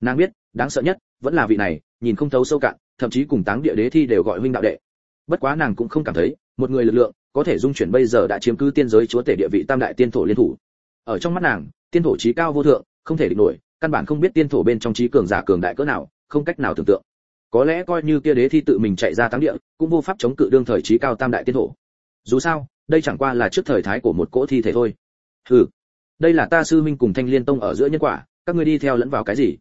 Nàng biết, đáng sợ nhất, vẫn là vị này, nhìn không thấu sâu cạn, thậm chí cùng táng địa đế thi đều gọi huynh đạo đệ. Bất quá nàng cũng không cảm thấy, một người lực lượng, có thể dung chuyển bây giờ đã chiếm cứ tiên giới chúa tể địa vị tam đại tiên thổ liên thủ. Ở trong mắt nàng, tiên thổ trí cao vô thượng, không thể địch nổi, căn bản không biết tiên thổ bên trong trí cường giả cường đại cỡ nào, không cách nào tưởng tượng. Có lẽ coi như kia đế thi tự mình chạy ra táng địa, cũng vô pháp chống cự đương thời trí cao tam đại tiên thổ. Dù sao, đây chẳng qua là trước thời thái của một cỗ thi thể thôi. Hừ đây là ta sư minh cùng thanh liên tông ở giữa nhân quả, các ngươi đi theo lẫn vào cái gì?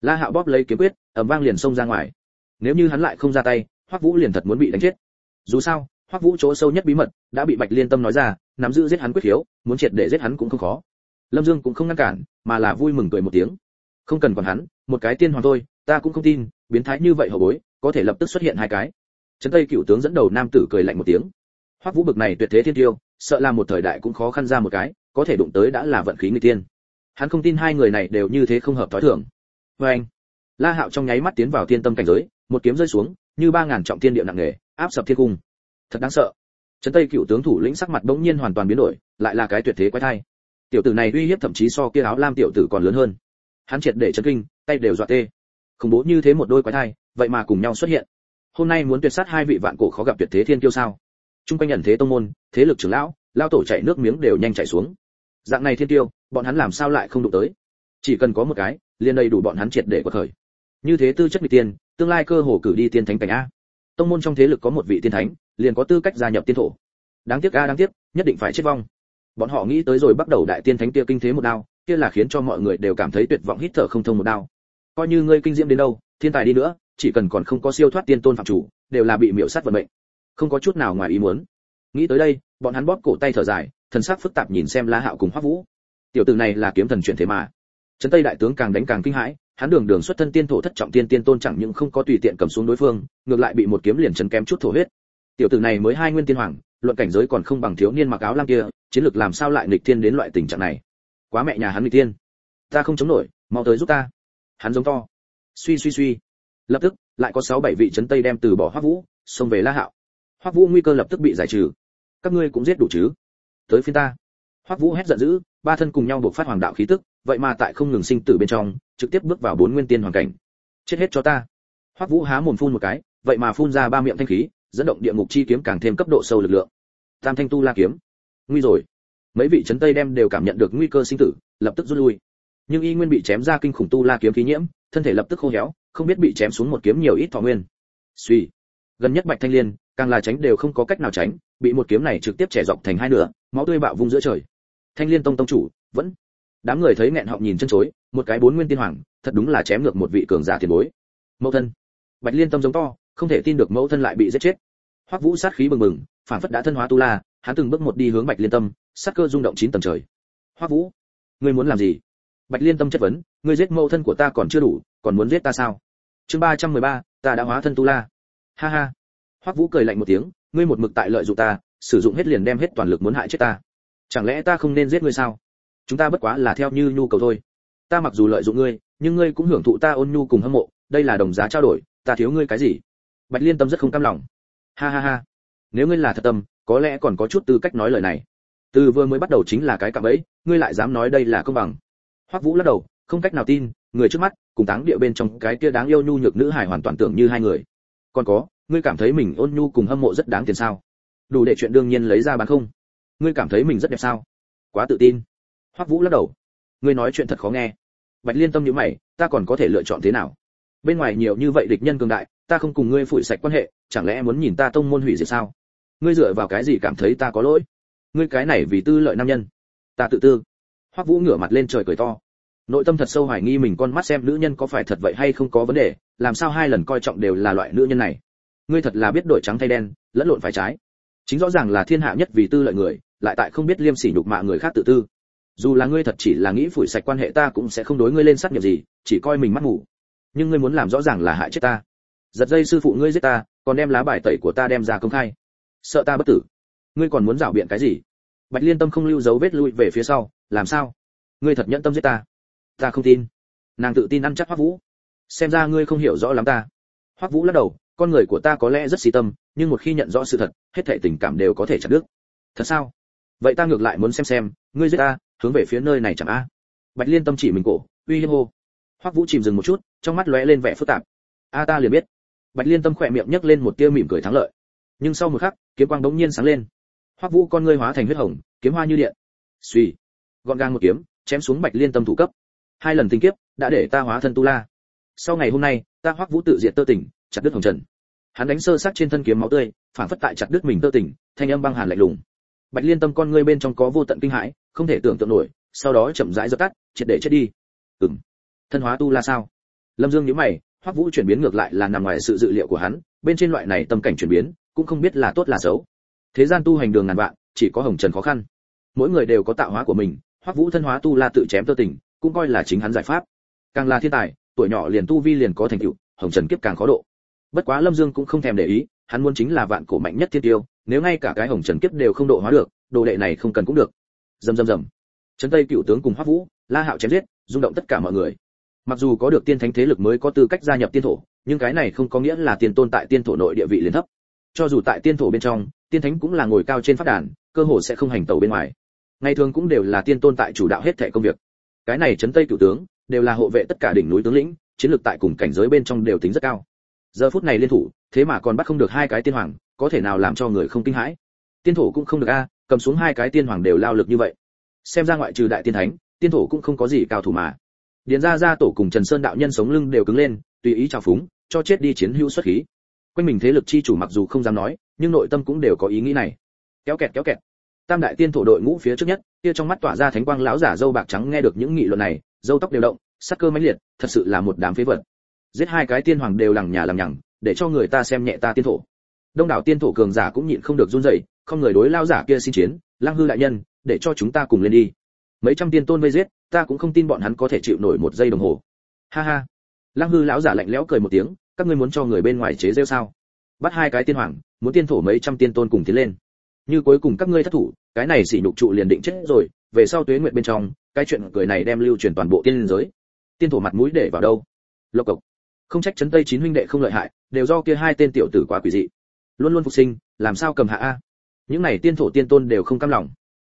La hạo bóp lấy kiếm quyết, ầm vang liền xông ra ngoài. Nếu như hắn lại không ra tay, hoắc vũ liền thật muốn bị đánh chết. Dù sao, hoắc vũ chỗ sâu nhất bí mật đã bị bạch liên tâm nói ra, nắm giữ giết hắn quyết khiếu, muốn triệt để giết hắn cũng không khó. Lâm dương cũng không ngăn cản, mà là vui mừng cười một tiếng. Không cần còn hắn, một cái tiên hoàng thôi, ta cũng không tin, biến thái như vậy hậu bối, có thể lập tức xuất hiện hai cái. Trấn tây cựu tướng dẫn đầu nam tử cười lạnh một tiếng. Hoắc vũ bực này tuyệt thế thiên tiêu, sợ là một thời đại cũng khó khăn ra một cái có thể đụng tới đã là vận khí người tiên. Hắn không tin hai người này đều như thế không hợp thói thường. Với anh, la hạo trong nháy mắt tiến vào tiên tâm cảnh giới, một kiếm rơi xuống, như ba ngàn trọng thiên địa nặng nề, áp sập thiên cung. Thật đáng sợ. Trấn tây cựu tướng thủ lĩnh sắc mặt bỗng nhiên hoàn toàn biến đổi, lại là cái tuyệt thế quái thai. Tiểu tử này uy hiếp thậm chí so kia áo lam tiểu tử còn lớn hơn. Hắn triệt để chấn kinh, tay đều dọa tê. Khủng bố như thế một đôi quái thai, vậy mà cùng nhau xuất hiện. Hôm nay muốn tuyệt sát hai vị vạn cổ khó gặp tuyệt thế thiên kiêu sao? Trung quanh nhận thế tông môn, thế lực trưởng lão lao tổ chảy nước miếng đều nhanh chảy xuống. Dạng này thiên tiêu, bọn hắn làm sao lại không đụng tới? Chỉ cần có một cái, liền đầy đủ bọn hắn triệt để quật khởi. Như thế tư chất bị tiên, tương lai cơ hồ cử đi tiên thánh cảnh a. Tông môn trong thế lực có một vị tiên thánh, liền có tư cách gia nhập tiên thổ. Đáng tiếc a, đáng tiếc, nhất định phải chết vong. Bọn họ nghĩ tới rồi bắt đầu đại tiên thánh kia kinh thế một đao, kia là khiến cho mọi người đều cảm thấy tuyệt vọng hít thở không thông một đao. Coi như ngươi kinh diễm đến đâu, thiên tài đi nữa, chỉ cần còn không có siêu thoát tiên tôn phạm chủ, đều là bị miểu sát vận mệnh. Không có chút nào ngoài ý muốn nghĩ tới đây, bọn hắn bóp cổ tay thở dài, thần sắc phức tạp nhìn xem La hạo cùng hoắc vũ. Tiểu tử này là kiếm thần chuyển thế mà. Trấn tây đại tướng càng đánh càng kinh hãi, hắn đường đường xuất thân tiên thổ thất trọng tiên tiên tôn chẳng những không có tùy tiện cầm xuống đối phương, ngược lại bị một kiếm liền chấn kém chút thổ huyết. Tiểu tử này mới hai nguyên tiên hoàng, luận cảnh giới còn không bằng thiếu niên mặc áo lam kia, chiến lược làm sao lại nghịch thiên đến loại tình trạng này? Quá mẹ nhà hắn nghịch thiên. Ta không chống nổi, mau tới giúp ta. Hắn giống to. Suy suy suy. Lập tức, lại có sáu bảy vị trấn tây đem từ bỏ hoắc vũ, xông về la hạo. Hoắc vũ nguy cơ lập tức bị giải trừ các ngươi cũng giết đủ chứ? Tới phiên ta. Hoắc vũ hét giận dữ, ba thân cùng nhau buộc phát hoàng đạo khí tức, vậy mà tại không ngừng sinh tử bên trong, trực tiếp bước vào bốn nguyên tiên hoàn cảnh. Chết hết cho ta. Hoắc vũ há mồm phun một cái, vậy mà phun ra ba miệng thanh khí, dẫn động địa ngục chi kiếm càng thêm cấp độ sâu lực lượng. Tam thanh tu la kiếm. Nguy rồi. Mấy vị chấn tây đem đều cảm nhận được nguy cơ sinh tử, lập tức rút lui. Nhưng y nguyên bị chém ra kinh khủng tu la kiếm khí nhiễm, thân thể lập tức khô héo, không biết bị chém xuống một kiếm nhiều ít thọ nguyên. Suy gần nhất bạch thanh liên, càng là tránh đều không có cách nào tránh bị một kiếm này trực tiếp chẻ dọc thành hai nửa máu tươi bạo vung giữa trời. Thanh liên tông tông chủ vẫn. Đám người thấy nghẹn họng nhìn chân chối một cái bốn nguyên tiên hoàng thật đúng là chém ngược một vị cường giả tiền bối. Mẫu thân. Bạch liên tâm giống to không thể tin được mẫu thân lại bị giết chết. Hoắc vũ sát khí bừng bừng phản phất đã thân hóa tu la hắn từng bước một đi hướng bạch liên tâm sát cơ rung động chín tầng trời. Hoắc vũ ngươi muốn làm gì? Bạch liên tâm chất vấn ngươi giết mẫu thân của ta còn chưa đủ còn muốn giết ta sao? Chương ba trăm mười ba, ta đã hóa thân tu la. Ha ha. Hoắc vũ cười lạnh một tiếng ngươi một mực tại lợi dụng ta, sử dụng hết liền đem hết toàn lực muốn hại chết ta. Chẳng lẽ ta không nên giết ngươi sao? Chúng ta bất quá là theo như nhu cầu thôi. Ta mặc dù lợi dụng ngươi, nhưng ngươi cũng hưởng thụ ta ôn nhu cùng hâm mộ, đây là đồng giá trao đổi, ta thiếu ngươi cái gì? Bạch liên tâm rất không cam lòng. Ha ha ha. Nếu ngươi là thật tâm, có lẽ còn có chút tư cách nói lời này. Từ vừa mới bắt đầu chính là cái cạm bẫy, ngươi lại dám nói đây là công bằng. Hoắc vũ lắc đầu, không cách nào tin, người trước mắt, cùng táng địa bên trong cái kia đáng yêu nhu nhược nữ hải hoàn toàn tưởng như hai người. Còn có ngươi cảm thấy mình ôn nhu cùng hâm mộ rất đáng tiền sao? Đủ để chuyện đương nhiên lấy ra bán không? Ngươi cảm thấy mình rất đẹp sao? Quá tự tin. Hoắc vũ lắc đầu. Ngươi nói chuyện thật khó nghe. Bạch liên tâm như mày, ta còn có thể lựa chọn thế nào? Bên ngoài nhiều như vậy địch nhân cường đại, ta không cùng ngươi phủi sạch quan hệ, chẳng lẽ muốn nhìn ta tông môn hủy diệt sao? Ngươi dựa vào cái gì cảm thấy ta có lỗi? Ngươi cái này vì tư lợi nam nhân. Ta tự tư. Hoắc vũ ngửa mặt lên trời cười to. Nội tâm thật sâu hoài nghi mình con mắt xem nữ nhân có phải thật vậy hay không có vấn đề, làm sao hai lần coi trọng đều là loại nữ nhân này? Ngươi thật là biết đổi trắng thay đen, lẫn lộn phải trái. Chính rõ ràng là thiên hạ nhất vì tư lợi người, lại tại không biết liêm sỉ nhục mạ người khác tự tư. Dù là ngươi thật chỉ là nghĩ phủi sạch quan hệ ta cũng sẽ không đối ngươi lên sát nghiệp gì, chỉ coi mình mắt mù. nhưng ngươi muốn làm rõ ràng là hại chết ta. Giật dây sư phụ ngươi giết ta, còn đem lá bài tẩy của ta đem ra công khai. Sợ ta bất tử. Ngươi còn muốn rảo biện cái gì? Bạch liên tâm không lưu dấu vết lui về phía sau, làm sao? Ngươi thật nhẫn tâm giết ta? Ta không tin. Nàng tự tin ăn chắc hoắc vũ. Xem ra ngươi không hiểu rõ lắm ta. Hoắc vũ lắc đầu con người của ta có lẽ rất xì tâm, nhưng một khi nhận rõ sự thật, hết thảy tình cảm đều có thể chặt đứt. Thật sao? Vậy ta ngược lại muốn xem xem, ngươi giết ta, hướng về phía nơi này chẳng a? Bạch liên tâm chỉ mình cổ, uy hiếp hô. Hoắc vũ chìm dừng một chút, trong mắt lóe lên vẻ phức tạp. A ta liền biết. Bạch liên tâm khỏe miệng nhấc lên một tia mỉm cười thắng lợi. Nhưng sau một khắc, kiếm quang đống nhiên sáng lên. Hoắc vũ con ngươi hóa thành huyết hồng, kiếm hoa như điện. Suy gọn gàng một kiếm, chém xuống bạch liên tâm thủ cấp. Hai lần tình kiếp, đã để ta hóa thân tu la. Sau ngày hôm nay, ta hoắc vũ tự diệt tơ tỉnh chặt đứt hồng trần. Hắn đánh sơ sát trên thân kiếm máu tươi, phản phất tại chặt đứt mình tơ tỉnh thanh âm băng hàn lạnh lùng. Bạch liên tâm con ngươi bên trong có vô tận kinh hãi, không thể tưởng tượng nổi, sau đó chậm rãi dập tắt, triệt để chết đi. Ừm. Thân hóa tu là sao? Lâm dương nhíu mày, hoắc vũ chuyển biến ngược lại là nằm ngoài sự dự liệu của hắn, bên trên loại này tâm cảnh chuyển biến, cũng không biết là tốt là xấu. Thế gian tu hành đường ngàn vạn, chỉ có hồng trần khó khăn. Mỗi người đều có tạo hóa của mình, hoắc vũ thân hóa tu la tự chém tơ tình, cũng coi là chính hắn giải pháp. Càng là thiên tài, tuổi nhỏ liền tu vi liền có thành tựu, hồng trần kiếp càng khó độ bất quá lâm dương cũng không thèm để ý, hắn muốn chính là vạn cổ mạnh nhất thiên tiêu, nếu ngay cả cái hồng trần kiếp đều không độ hóa được, đồ đệ này không cần cũng được. Rầm rầm rầm. Trấn tây cựu tướng cùng hoắc vũ, la hạo chém giết, rung động tất cả mọi người. Mặc dù có được tiên thánh thế lực mới có tư cách gia nhập tiên thổ, nhưng cái này không có nghĩa là tiên tôn tại tiên thổ nội địa vị liền thấp. Cho dù tại tiên thổ bên trong, tiên thánh cũng là ngồi cao trên pháp đàn, cơ hồ sẽ không hành tẩu bên ngoài. Ngày thường cũng đều là tiên tôn tại chủ đạo hết thẻ công việc. Cái này trấn tây cửu tướng, đều là hộ vệ tất cả đỉnh núi tướng lĩnh, chiến lược tại cùng cảnh giới bên trong đều tính rất cao giờ phút này liên thủ, thế mà còn bắt không được hai cái tiên hoàng, có thể nào làm cho người không kinh hãi? Tiên thổ cũng không được a, cầm xuống hai cái tiên hoàng đều lao lực như vậy. Xem ra ngoại trừ đại tiên thánh, tiên thổ cũng không có gì cao thủ mà. Điền ra ra tổ cùng trần sơn đạo nhân sống lưng đều cứng lên, tùy ý trào phúng, cho chết đi chiến hữu xuất khí. Quanh mình thế lực chi chủ mặc dù không dám nói, nhưng nội tâm cũng đều có ý nghĩ này. Kéo kẹt kéo kẹt. Tam đại tiên thổ đội ngũ phía trước nhất, kia trong mắt tỏa ra thánh quang lão giả dâu bạc trắng nghe được những nghị luận này, dâu tóc đều động, sắc cơ mãnh liệt, thật sự là một đám phế vật giết hai cái tiên hoàng đều lằng nhà lằng nhằng, để cho người ta xem nhẹ ta tiên thổ. Đông đảo tiên thổ cường giả cũng nhịn không được run rẩy, không người đối lao giả kia xin chiến lăng hư đại nhân, để cho chúng ta cùng lên đi. Mấy trăm tiên tôn vây giết, ta cũng không tin bọn hắn có thể chịu nổi một giây đồng hồ. Ha ha. Lăng hư lão giả lạnh lẽo cười một tiếng, các ngươi muốn cho người bên ngoài chế rêu sao? Bắt hai cái tiên hoàng, muốn tiên thổ mấy trăm tiên tôn cùng tiến lên. Như cuối cùng các ngươi thất thủ, cái này xỉ nhục trụ liền định chết rồi, về sau tuế nguyện bên trong, cái chuyện cười này đem lưu truyền toàn bộ tiên giới. Tiên thổ mặt mũi để vào đâu? Lộc cộc không trách chấn tây chín huynh đệ không lợi hại, đều do kia hai tên tiểu tử quá quỷ dị. Luôn luôn phục sinh, làm sao cầm hạ a? Những này tiên thổ tiên tôn đều không cam lòng.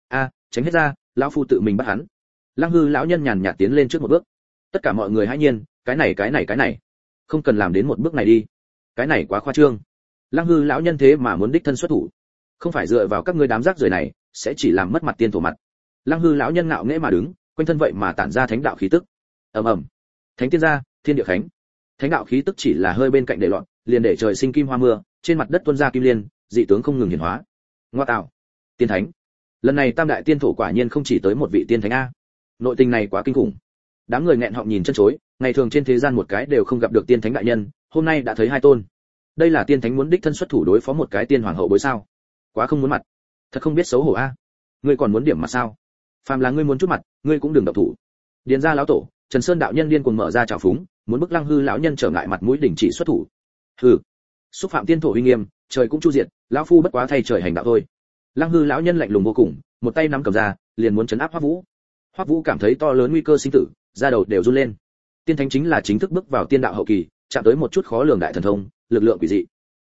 A, tránh hết ra, lão phu tự mình bắt hắn. Lăng hư lão nhân nhàn nhạt tiến lên trước một bước. Tất cả mọi người hãy nhiên, cái này cái này cái này. Không cần làm đến một bước này đi. Cái này quá khoa trương. Lăng hư lão nhân thế mà muốn đích thân xuất thủ. Không phải dựa vào các ngươi đám rác rưởi này, sẽ chỉ làm mất mặt tiên thổ mặt. Lăng hư lão nhân ngạo nghễ mà đứng, quanh thân vậy mà tản ra thánh đạo khí tức. Ầm ầm. Thánh tiên gia, thiên địa khánh thánh đạo khí tức chỉ là hơi bên cạnh để loạn liền để trời sinh kim hoa mưa, trên mặt đất tuôn ra kim liên, dị tướng không ngừng hiển hóa. Ngoa tạo. Tiên thánh. Lần này tam đại tiên thổ quả nhiên không chỉ tới một vị tiên thánh a. Nội tình này quá kinh khủng. Đám người nghẹn họng nhìn chân chối, ngày thường trên thế gian một cái đều không gặp được tiên thánh đại nhân, hôm nay đã thấy hai tôn. Đây là tiên thánh muốn đích thân xuất thủ đối phó một cái tiên hoàng hậu bối sao? Quá không muốn mặt. Thật không biết xấu hổ a. Ngươi còn muốn điểm mặt sao? Phàm là ngươi muốn chút mặt, ngươi cũng đừng độc thủ. Điền ra lão tổ, trần sơn đạo nhân liên cùng mở ra trào phúng muốn bức lăng hư lão nhân trở ngại mặt mũi đỉnh chỉ xuất thủ. Hừ. Xúc phạm tiên thổ uy nghiêm, trời cũng chu diệt, lão phu bất quá thay trời hành đạo thôi. Lăng hư lão nhân lạnh lùng vô cùng, một tay nắm cầm ra, liền muốn chấn áp hoắc vũ. Hoắc vũ cảm thấy to lớn nguy cơ sinh tử, da đầu đều run lên. Tiên thánh chính là chính thức bước vào tiên đạo hậu kỳ, chạm tới một chút khó lường đại thần thông, lực lượng quỷ dị.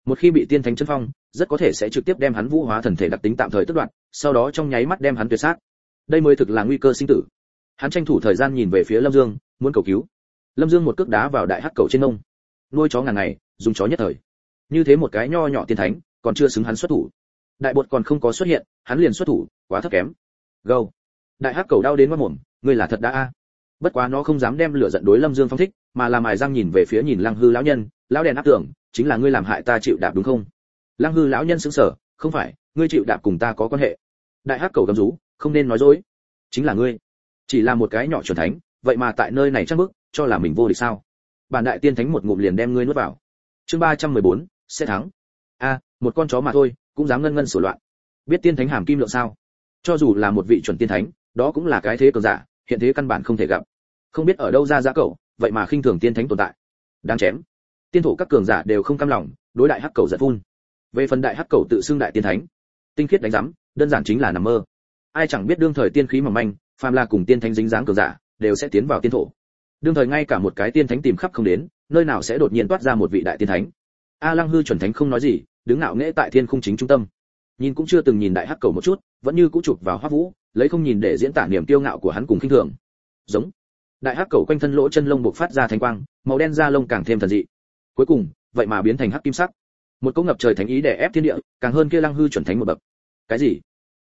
Một khi bị tiên thánh chân phong, rất có thể sẽ trực tiếp đem hắn vũ hóa thần thể đặc tính tạm thời tức đoạn sau đó trong nháy mắt đem hắn tuyệt sát. Đây mới thực là nguy cơ sinh tử. Hắn tranh thủ thời gian nhìn về phía lâm dương, muốn cầu cứu lâm dương một cước đá vào đại hắc cầu trên nông nuôi chó ngàn ngày, dùng chó nhất thời. Như thế một cái nho nhỏ tiên thánh, còn chưa xứng hắn xuất thủ. Đại bột còn không có xuất hiện, hắn liền xuất thủ, quá thấp kém. Gâu. Đại hắc cầu đau đến mất mồm, ngươi là thật đã a. Bất quá nó không dám đem lửa giận đối lâm dương phong thích, mà làm mài răng nhìn về phía nhìn lăng hư lão nhân, lão đèn áp tưởng chính là ngươi làm hại ta chịu đạp đúng không? Lăng hư lão nhân sững sờ, không phải, ngươi chịu đạp cùng ta có quan hệ. Đại hắc cầu gầm rú, không nên nói dối. Chính là ngươi. Chỉ là một cái nhỏ chuẩn thánh, vậy mà tại nơi này chắc bức cho là mình vô địch sao? Bản đại tiên thánh một ngụm liền đem ngươi nuốt vào. Chương ba trăm mười bốn, sẽ thắng. A, một con chó mà thôi, cũng dám ngân ngân sổ loạn. Biết tiên thánh hàm kim lượng sao? Cho dù là một vị chuẩn tiên thánh, đó cũng là cái thế cường giả, hiện thế căn bản không thể gặp. Không biết ở đâu ra giá cậu, vậy mà khinh thường tiên thánh tồn tại. Đáng chém. Tiên thủ các cường giả đều không cam lòng, đối đại hắc cầu giật phun. Về phần đại hắc cầu tự xưng đại tiên thánh, tinh khiết đánh giám, đơn giản chính là nằm mơ. Ai chẳng biết đương thời tiên khí mỏng manh, phàm là cùng tiên thánh dính dáng cường giả, đều sẽ tiến vào tiên thổ đương thời ngay cả một cái tiên thánh tìm khắp không đến, nơi nào sẽ đột nhiên toát ra một vị đại tiên thánh? A lăng hư chuẩn thánh không nói gì, đứng ngạo nghễ tại thiên khung chính trung tâm. Nhìn cũng chưa từng nhìn đại hắc cầu một chút, vẫn như cũ chụp vào hoắc vũ, lấy không nhìn để diễn tả niềm kiêu ngạo của hắn cùng khinh thường. Giống. Đại hắc cầu quanh thân lỗ chân lông bộc phát ra thanh quang, màu đen da lông càng thêm thần dị. Cuối cùng, vậy mà biến thành hắc kim sắc. Một câu ngập trời thánh ý để ép thiên địa, càng hơn kia lăng hư chuẩn thánh một bậc. Cái gì?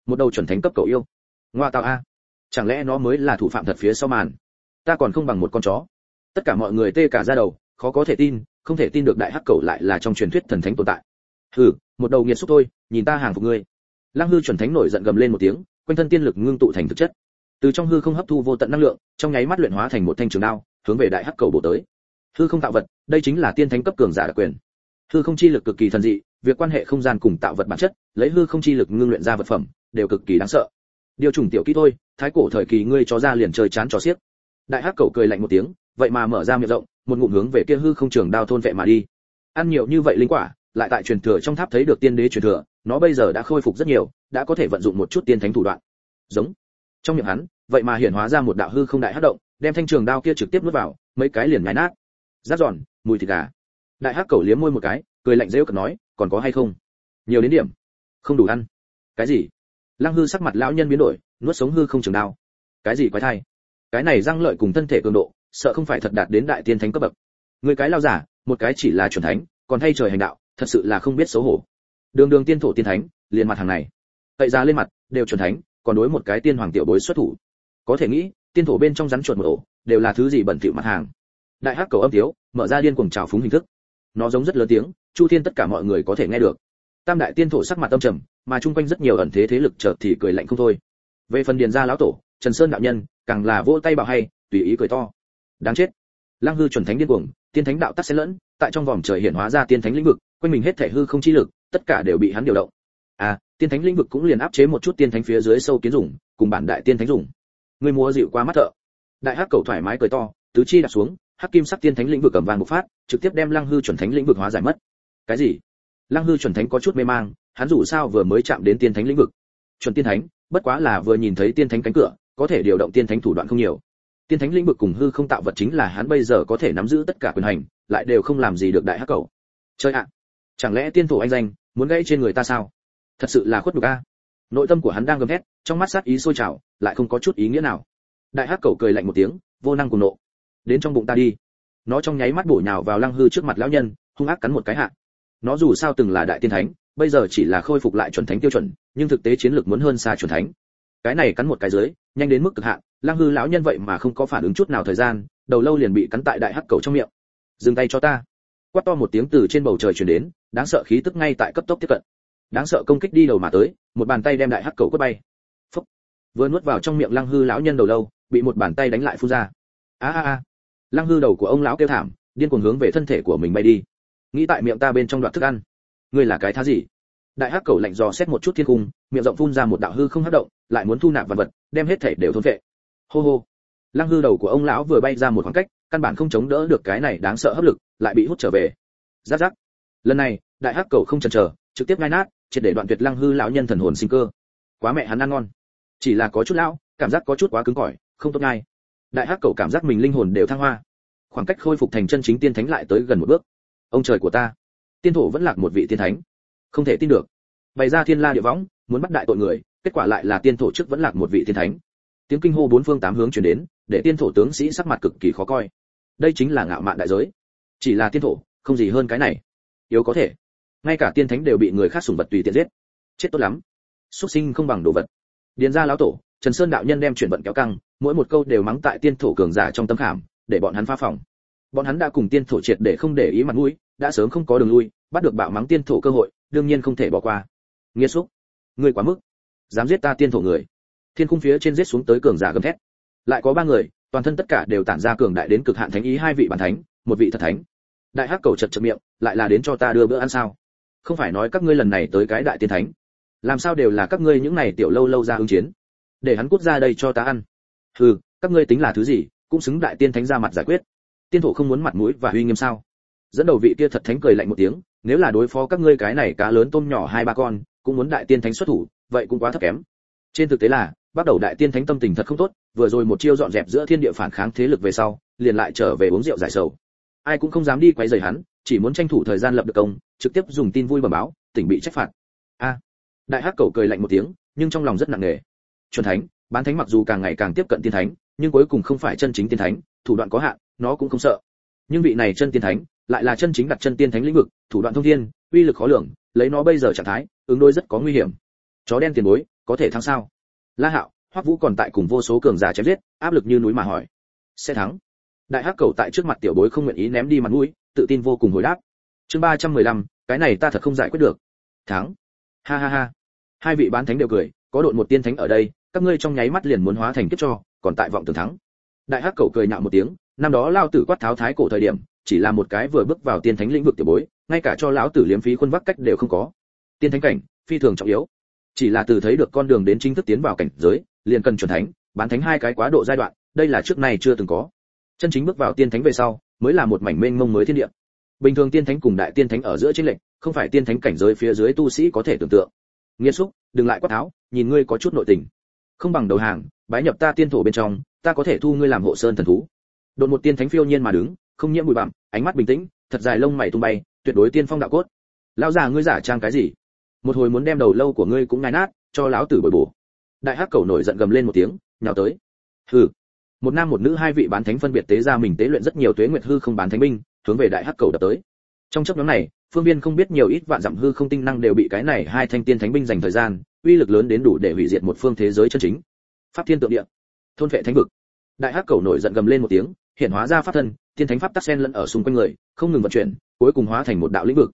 Một đầu chuẩn thánh cấp cầu yêu. Ngoa tạo a. Chẳng lẽ nó mới là thủ phạm thật phía sau màn? Ta còn không bằng một con chó. Tất cả mọi người tê cả ra đầu, khó có thể tin, không thể tin được đại hắc cầu lại là trong truyền thuyết thần thánh tồn tại. Hừ, một đầu nghiệt xúc thôi, nhìn ta hàng phục ngươi. Lăng hư chuẩn thánh nổi giận gầm lên một tiếng, quanh thân tiên lực ngưng tụ thành thực chất. Từ trong hư không hấp thu vô tận năng lượng, trong nháy mắt luyện hóa thành một thanh trường đao, hướng về đại hắc cầu bổ tới. Hư không tạo vật, đây chính là tiên thánh cấp cường giả đặc quyền. Hư không chi lực cực kỳ thần dị, việc quan hệ không gian cùng tạo vật bản chất, lấy hư không chi lực ngưng luyện ra vật phẩm, đều cực kỳ đáng sợ. Điều trùng tiểu kỹ thôi, thái cổ thời kỳ ngươi cho ra liền chơi chán cho xiếc đại hắc cầu cười lạnh một tiếng, vậy mà mở ra miệng rộng, một ngụm hướng về kia hư không trường đao thôn vệ mà đi. Ăn nhiều như vậy linh quả, lại tại truyền thừa trong tháp thấy được tiên đế truyền thừa, nó bây giờ đã khôi phục rất nhiều, đã có thể vận dụng một chút tiên thánh thủ đoạn. Giống. Trong miệng hắn, vậy mà hiện hóa ra một đạo hư không đại hắc động, đem thanh trường đao kia trực tiếp nuốt vào, mấy cái liền nhái nát. Rát giòn, mùi thịt gà. Đại hắc cầu liếm môi một cái, cười lạnh rêu cợt nói, còn có hay không? Nhiều đến điểm. Không đủ ăn. Cái gì? Lăng hư sắc mặt lão nhân biến đổi, nuốt sống hư không trường đao. Cái gì quái thai? Cái này răng lợi cùng thân thể cường độ, sợ không phải thật đạt đến đại tiên thánh cấp bậc. Người cái lao giả, một cái chỉ là chuẩn thánh, còn thay trời hành đạo, thật sự là không biết xấu hổ. Đường đường tiên thổ tiên thánh, liền mặt hàng này. Tại ra lên mặt, đều chuẩn thánh, còn đối một cái tiên hoàng tiểu bối xuất thủ. Có thể nghĩ, tiên thổ bên trong rắn chuột một ổ, đều là thứ gì bẩn thỉu mặt hàng. Đại hắc cầu âm thiếu mở ra điên cuồng trào phúng hình thức. Nó giống rất lớn tiếng, chu thiên tất cả mọi người có thể nghe được. Tam đại tiên thổ sắc mặt tâm trầm, mà chung quanh rất nhiều ẩn thế thế lực chợt thì cười lạnh không thôi. Về phần điền gia lão tổ, trần sơn đạo nhân càng là vỗ tay bảo hay, tùy ý cười to. Đáng chết. Lăng hư chuẩn thánh điên cuồng, tiên thánh đạo tắc xen lẫn, tại trong vòng trời hiện hóa ra tiên thánh lĩnh vực, quanh mình hết thể hư không chi lực, tất cả đều bị hắn điều động. À tiên thánh lĩnh vực cũng liền áp chế một chút tiên thánh phía dưới sâu kiến dùng, cùng bản đại tiên thánh dùng. Người múa dịu quá mắt thợ. Đại hắc cầu thoải mái cười to, tứ chi đặt xuống, hắc kim sắc tiên thánh lĩnh vực cầm vàng bộc phát, trực tiếp đem lăng hư chuẩn thánh lĩnh vực hóa giải mất. Cái gì? Lăng hư chuẩn thánh có chút mê mang, hắn dù sao vừa mới chạm đến tiên thánh lĩnh vực. Chuẩn tiên thánh, bất quá là vừa nhìn thấy tiên thánh cánh cửa có thể điều động tiên thánh thủ đoạn không nhiều. Tiên thánh lĩnh vực cùng hư không tạo vật chính là hắn bây giờ có thể nắm giữ tất cả quyền hành, lại đều không làm gì được đại hắc cầu chơi ạ, chẳng lẽ tiên thủ anh danh muốn gãy trên người ta sao? Thật sự là khuất nhục a. Nội tâm của hắn đang gầm thét, trong mắt sát ý sôi trào, lại không có chút ý nghĩa nào. Đại hắc cầu cười lạnh một tiếng, vô năng cùng nộ. Đến trong bụng ta đi. Nó trong nháy mắt bổ nhào vào lăng hư trước mặt lão nhân, hung ác cắn một cái hạ. Nó dù sao từng là đại tiên thánh, bây giờ chỉ là khôi phục lại chuẩn thánh tiêu chuẩn, nhưng thực tế chiến lược muốn hơn xa chuẩn thánh cái này cắn một cái dưới, nhanh đến mức cực hạn lăng hư lão nhân vậy mà không có phản ứng chút nào thời gian, đầu lâu liền bị cắn tại đại hắc cầu trong miệng. Dừng tay cho ta. Quát to một tiếng từ trên bầu trời truyền đến, đáng sợ khí tức ngay tại cấp tốc tiếp cận. Đáng sợ công kích đi đầu mà tới, một bàn tay đem đại hắc cầu quất bay. Phúc. vừa nuốt vào trong miệng lăng hư lão nhân đầu lâu, bị một bàn tay đánh lại phun ra. A a a. Lăng hư đầu của ông lão kêu thảm, điên cuồng hướng về thân thể của mình bay đi. Nghĩ tại miệng ta bên trong đoạn thức ăn. Ngươi là cái thá gì? Đại hắc cầu lạnh dò xét một chút thiên cung, miệng rộng phun ra một đạo hư không hấp động, lại muốn thu nạp vật vật, đem hết thể đều thôn vệ. Hô hô. Lăng hư đầu của ông lão vừa bay ra một khoảng cách, căn bản không chống đỡ được cái này đáng sợ hấp lực, lại bị hút trở về. Giáp giáp lần này, đại hắc cầu không chần chờ, trực tiếp ngai nát, triệt để đoạn tuyệt lăng hư lão nhân thần hồn sinh cơ. Quá mẹ hắn ăn ngon. Chỉ là có chút lão, cảm giác có chút quá cứng cỏi, không tốt ngay. Đại hắc cầu cảm giác mình linh hồn đều thăng hoa. Khoảng cách khôi phục thành chân chính tiên thánh lại tới gần một bước. Ông trời của ta. Tiên thổ vẫn lạc một vị tiên thánh không thể tin được. Bày ra thiên la địa võng, muốn bắt đại tội người, kết quả lại là tiên thổ chức vẫn lạc một vị tiên thánh. Tiếng kinh hô bốn phương tám hướng truyền đến, để tiên thổ tướng sĩ sắc mặt cực kỳ khó coi. Đây chính là ngạo mạn đại giới. Chỉ là tiên thổ, không gì hơn cái này. Yếu có thể. Ngay cả tiên thánh đều bị người khác sủng vật tùy tiện giết. Chết tốt lắm. Xuất sinh không bằng đồ vật. Điền ra lão tổ, trần sơn đạo nhân đem chuyển vận kéo căng, mỗi một câu đều mắng tại tiên thổ cường giả trong tâm khảm, để bọn hắn phá phòng. Bọn hắn đã cùng tiên thổ triệt để không để ý mặt mũi, đã sớm không có đường lui bắt được bạo mắng tiên thổ cơ hội, đương nhiên không thể bỏ qua. Nghiêm xúc, ngươi quá mức. Dám giết ta tiên thổ người. Thiên khung phía trên giết xuống tới cường giả gầm thét. Lại có ba người, toàn thân tất cả đều tản ra cường đại đến cực hạn thánh ý hai vị bản thánh, một vị thật thánh. Đại hắc cầu chật chật miệng, lại là đến cho ta đưa bữa ăn sao? Không phải nói các ngươi lần này tới cái đại tiên thánh. Làm sao đều là các ngươi những này tiểu lâu lâu ra hưng chiến? Để hắn cút ra đây cho ta ăn. Hừ, các ngươi tính là thứ gì, cũng xứng đại tiên thánh ra mặt giải quyết. Tiên thổ không muốn mặt mũi và uy nghiêm sao? Dẫn đầu vị kia thật thánh cười lạnh một tiếng nếu là đối phó các ngươi cái này cá lớn tôm nhỏ hai ba con, cũng muốn đại tiên thánh xuất thủ, vậy cũng quá thấp kém. Trên thực tế là, bắt đầu đại tiên thánh tâm tình thật không tốt, vừa rồi một chiêu dọn dẹp giữa thiên địa phản kháng thế lực về sau, liền lại trở về uống rượu giải sầu. Ai cũng không dám đi quấy rầy hắn, chỉ muốn tranh thủ thời gian lập được công, trực tiếp dùng tin vui bẩm báo, tỉnh bị trách phạt. A. Đại hắc cầu cười lạnh một tiếng, nhưng trong lòng rất nặng nề. Chuẩn thánh, bán thánh mặc dù càng ngày càng tiếp cận tiên thánh, nhưng cuối cùng không phải chân chính tiên thánh, thủ đoạn có hạn, nó cũng không sợ. Nhưng vị này chân tiên thánh lại là chân chính đặt chân tiên thánh lĩnh vực thủ đoạn thông thiên uy lực khó lường lấy nó bây giờ trạng thái ứng đối rất có nguy hiểm. Chó đen tiền bối có thể thắng sao? La hạo hoắc vũ còn tại cùng vô số cường giả chém giết áp lực như núi mà hỏi. Sẽ thắng. Đại hắc cầu tại trước mặt tiểu bối không nguyện ý ném đi mặt mũi tự tin vô cùng hồi đáp. Chương ba trăm mười lăm, cái này ta thật không giải quyết được. Thắng. Ha ha ha. Hai vị bán thánh đều cười có độn một tiên thánh ở đây các ngươi trong nháy mắt liền muốn hóa thành kiếp cho còn tại vọng tưởng thắng. Đại hắc cầu cười nhạo một tiếng năm đó lao tử quát tháo thái cổ thời điểm chỉ là một cái vừa bước vào tiên thánh lĩnh vực tiểu bối, ngay cả cho lão tử liếm phí quân vác cách đều không có. Tiên thánh cảnh, phi thường trọng yếu. Chỉ là từ thấy được con đường đến chính thức tiến vào cảnh giới, liền cần chuẩn thánh, bán thánh hai cái quá độ giai đoạn, đây là trước này chưa từng có. Chân chính bước vào tiên thánh về sau, mới là một mảnh mênh mông mới thiên địa. Bình thường tiên thánh cùng đại tiên thánh ở giữa chiến lệnh không phải tiên thánh cảnh giới phía dưới tu sĩ có thể tưởng tượng. Nghĩa xúc đừng lại quát tháo, nhìn ngươi có chút nội tình. Không bằng đầu hàng, bái nhập ta tiên thổ bên trong, ta có thể thu ngươi làm hộ sơn thần thú. Đột một tiên thánh phiêu nhiên mà đứng không nhiễm bụi bặm, ánh mắt bình tĩnh, thật dài lông mày tung bay, tuyệt đối tiên phong đạo cốt. Lão già ngươi giả trang cái gì? Một hồi muốn đem đầu lâu của ngươi cũng ngai nát, cho lão tử bồi bổ. Đại hắc cầu nổi giận gầm lên một tiếng, nhào tới. Hừ. Một nam một nữ hai vị bán thánh phân biệt tế ra mình tế luyện rất nhiều tuế nguyệt hư không bán thánh binh, hướng về đại hắc cầu đập tới. Trong chấp nhóm này, phương viên không biết nhiều ít vạn dặm hư không tinh năng đều bị cái này hai thanh tiên thánh binh dành thời gian, uy lực lớn đến đủ để hủy diệt một phương thế giới chân chính. Pháp thiên tượng địa. Thôn vệ thánh vực. Đại hắc cầu nổi giận gầm lên một tiếng, hiện hóa ra pháp thân tiên thánh pháp tắc sen lẫn ở xung quanh người, không ngừng vận chuyển, cuối cùng hóa thành một đạo lĩnh vực.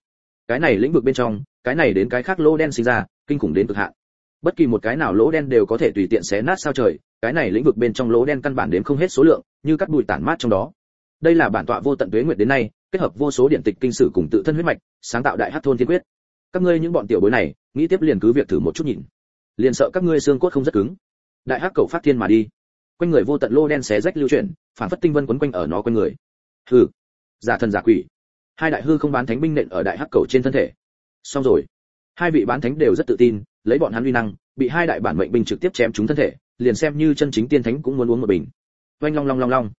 Cái này lĩnh vực bên trong, cái này đến cái khác lỗ đen sinh ra, kinh khủng đến cực hạn. Bất kỳ một cái nào lỗ đen đều có thể tùy tiện xé nát sao trời, cái này lĩnh vực bên trong lỗ đen căn bản đến không hết số lượng, như cắt bụi tản mát trong đó. Đây là bản tọa vô tận tuế nguyệt đến nay, kết hợp vô số điện tịch kinh sử cùng tự thân huyết mạch, sáng tạo đại hắc thôn thiên quyết. Các ngươi những bọn tiểu bối này, nghĩ tiếp liền cứ việc thử một chút nhìn. Liền sợ các ngươi xương cốt không rất cứng. Đại hắc cầu phát thiên mà đi. Quanh người vô tận lô đen xé rách lưu chuyển, phản phất tinh vân quấn quanh ở nó quanh người hừ. Giả thần giả quỷ. Hai đại hư không bán thánh binh nện ở đại hắc cầu trên thân thể. Xong rồi. Hai vị bán thánh đều rất tự tin, lấy bọn hắn uy năng, bị hai đại bản mệnh binh trực tiếp chém trúng thân thể, liền xem như chân chính tiên thánh cũng muốn uống một bình. Oanh long long long long.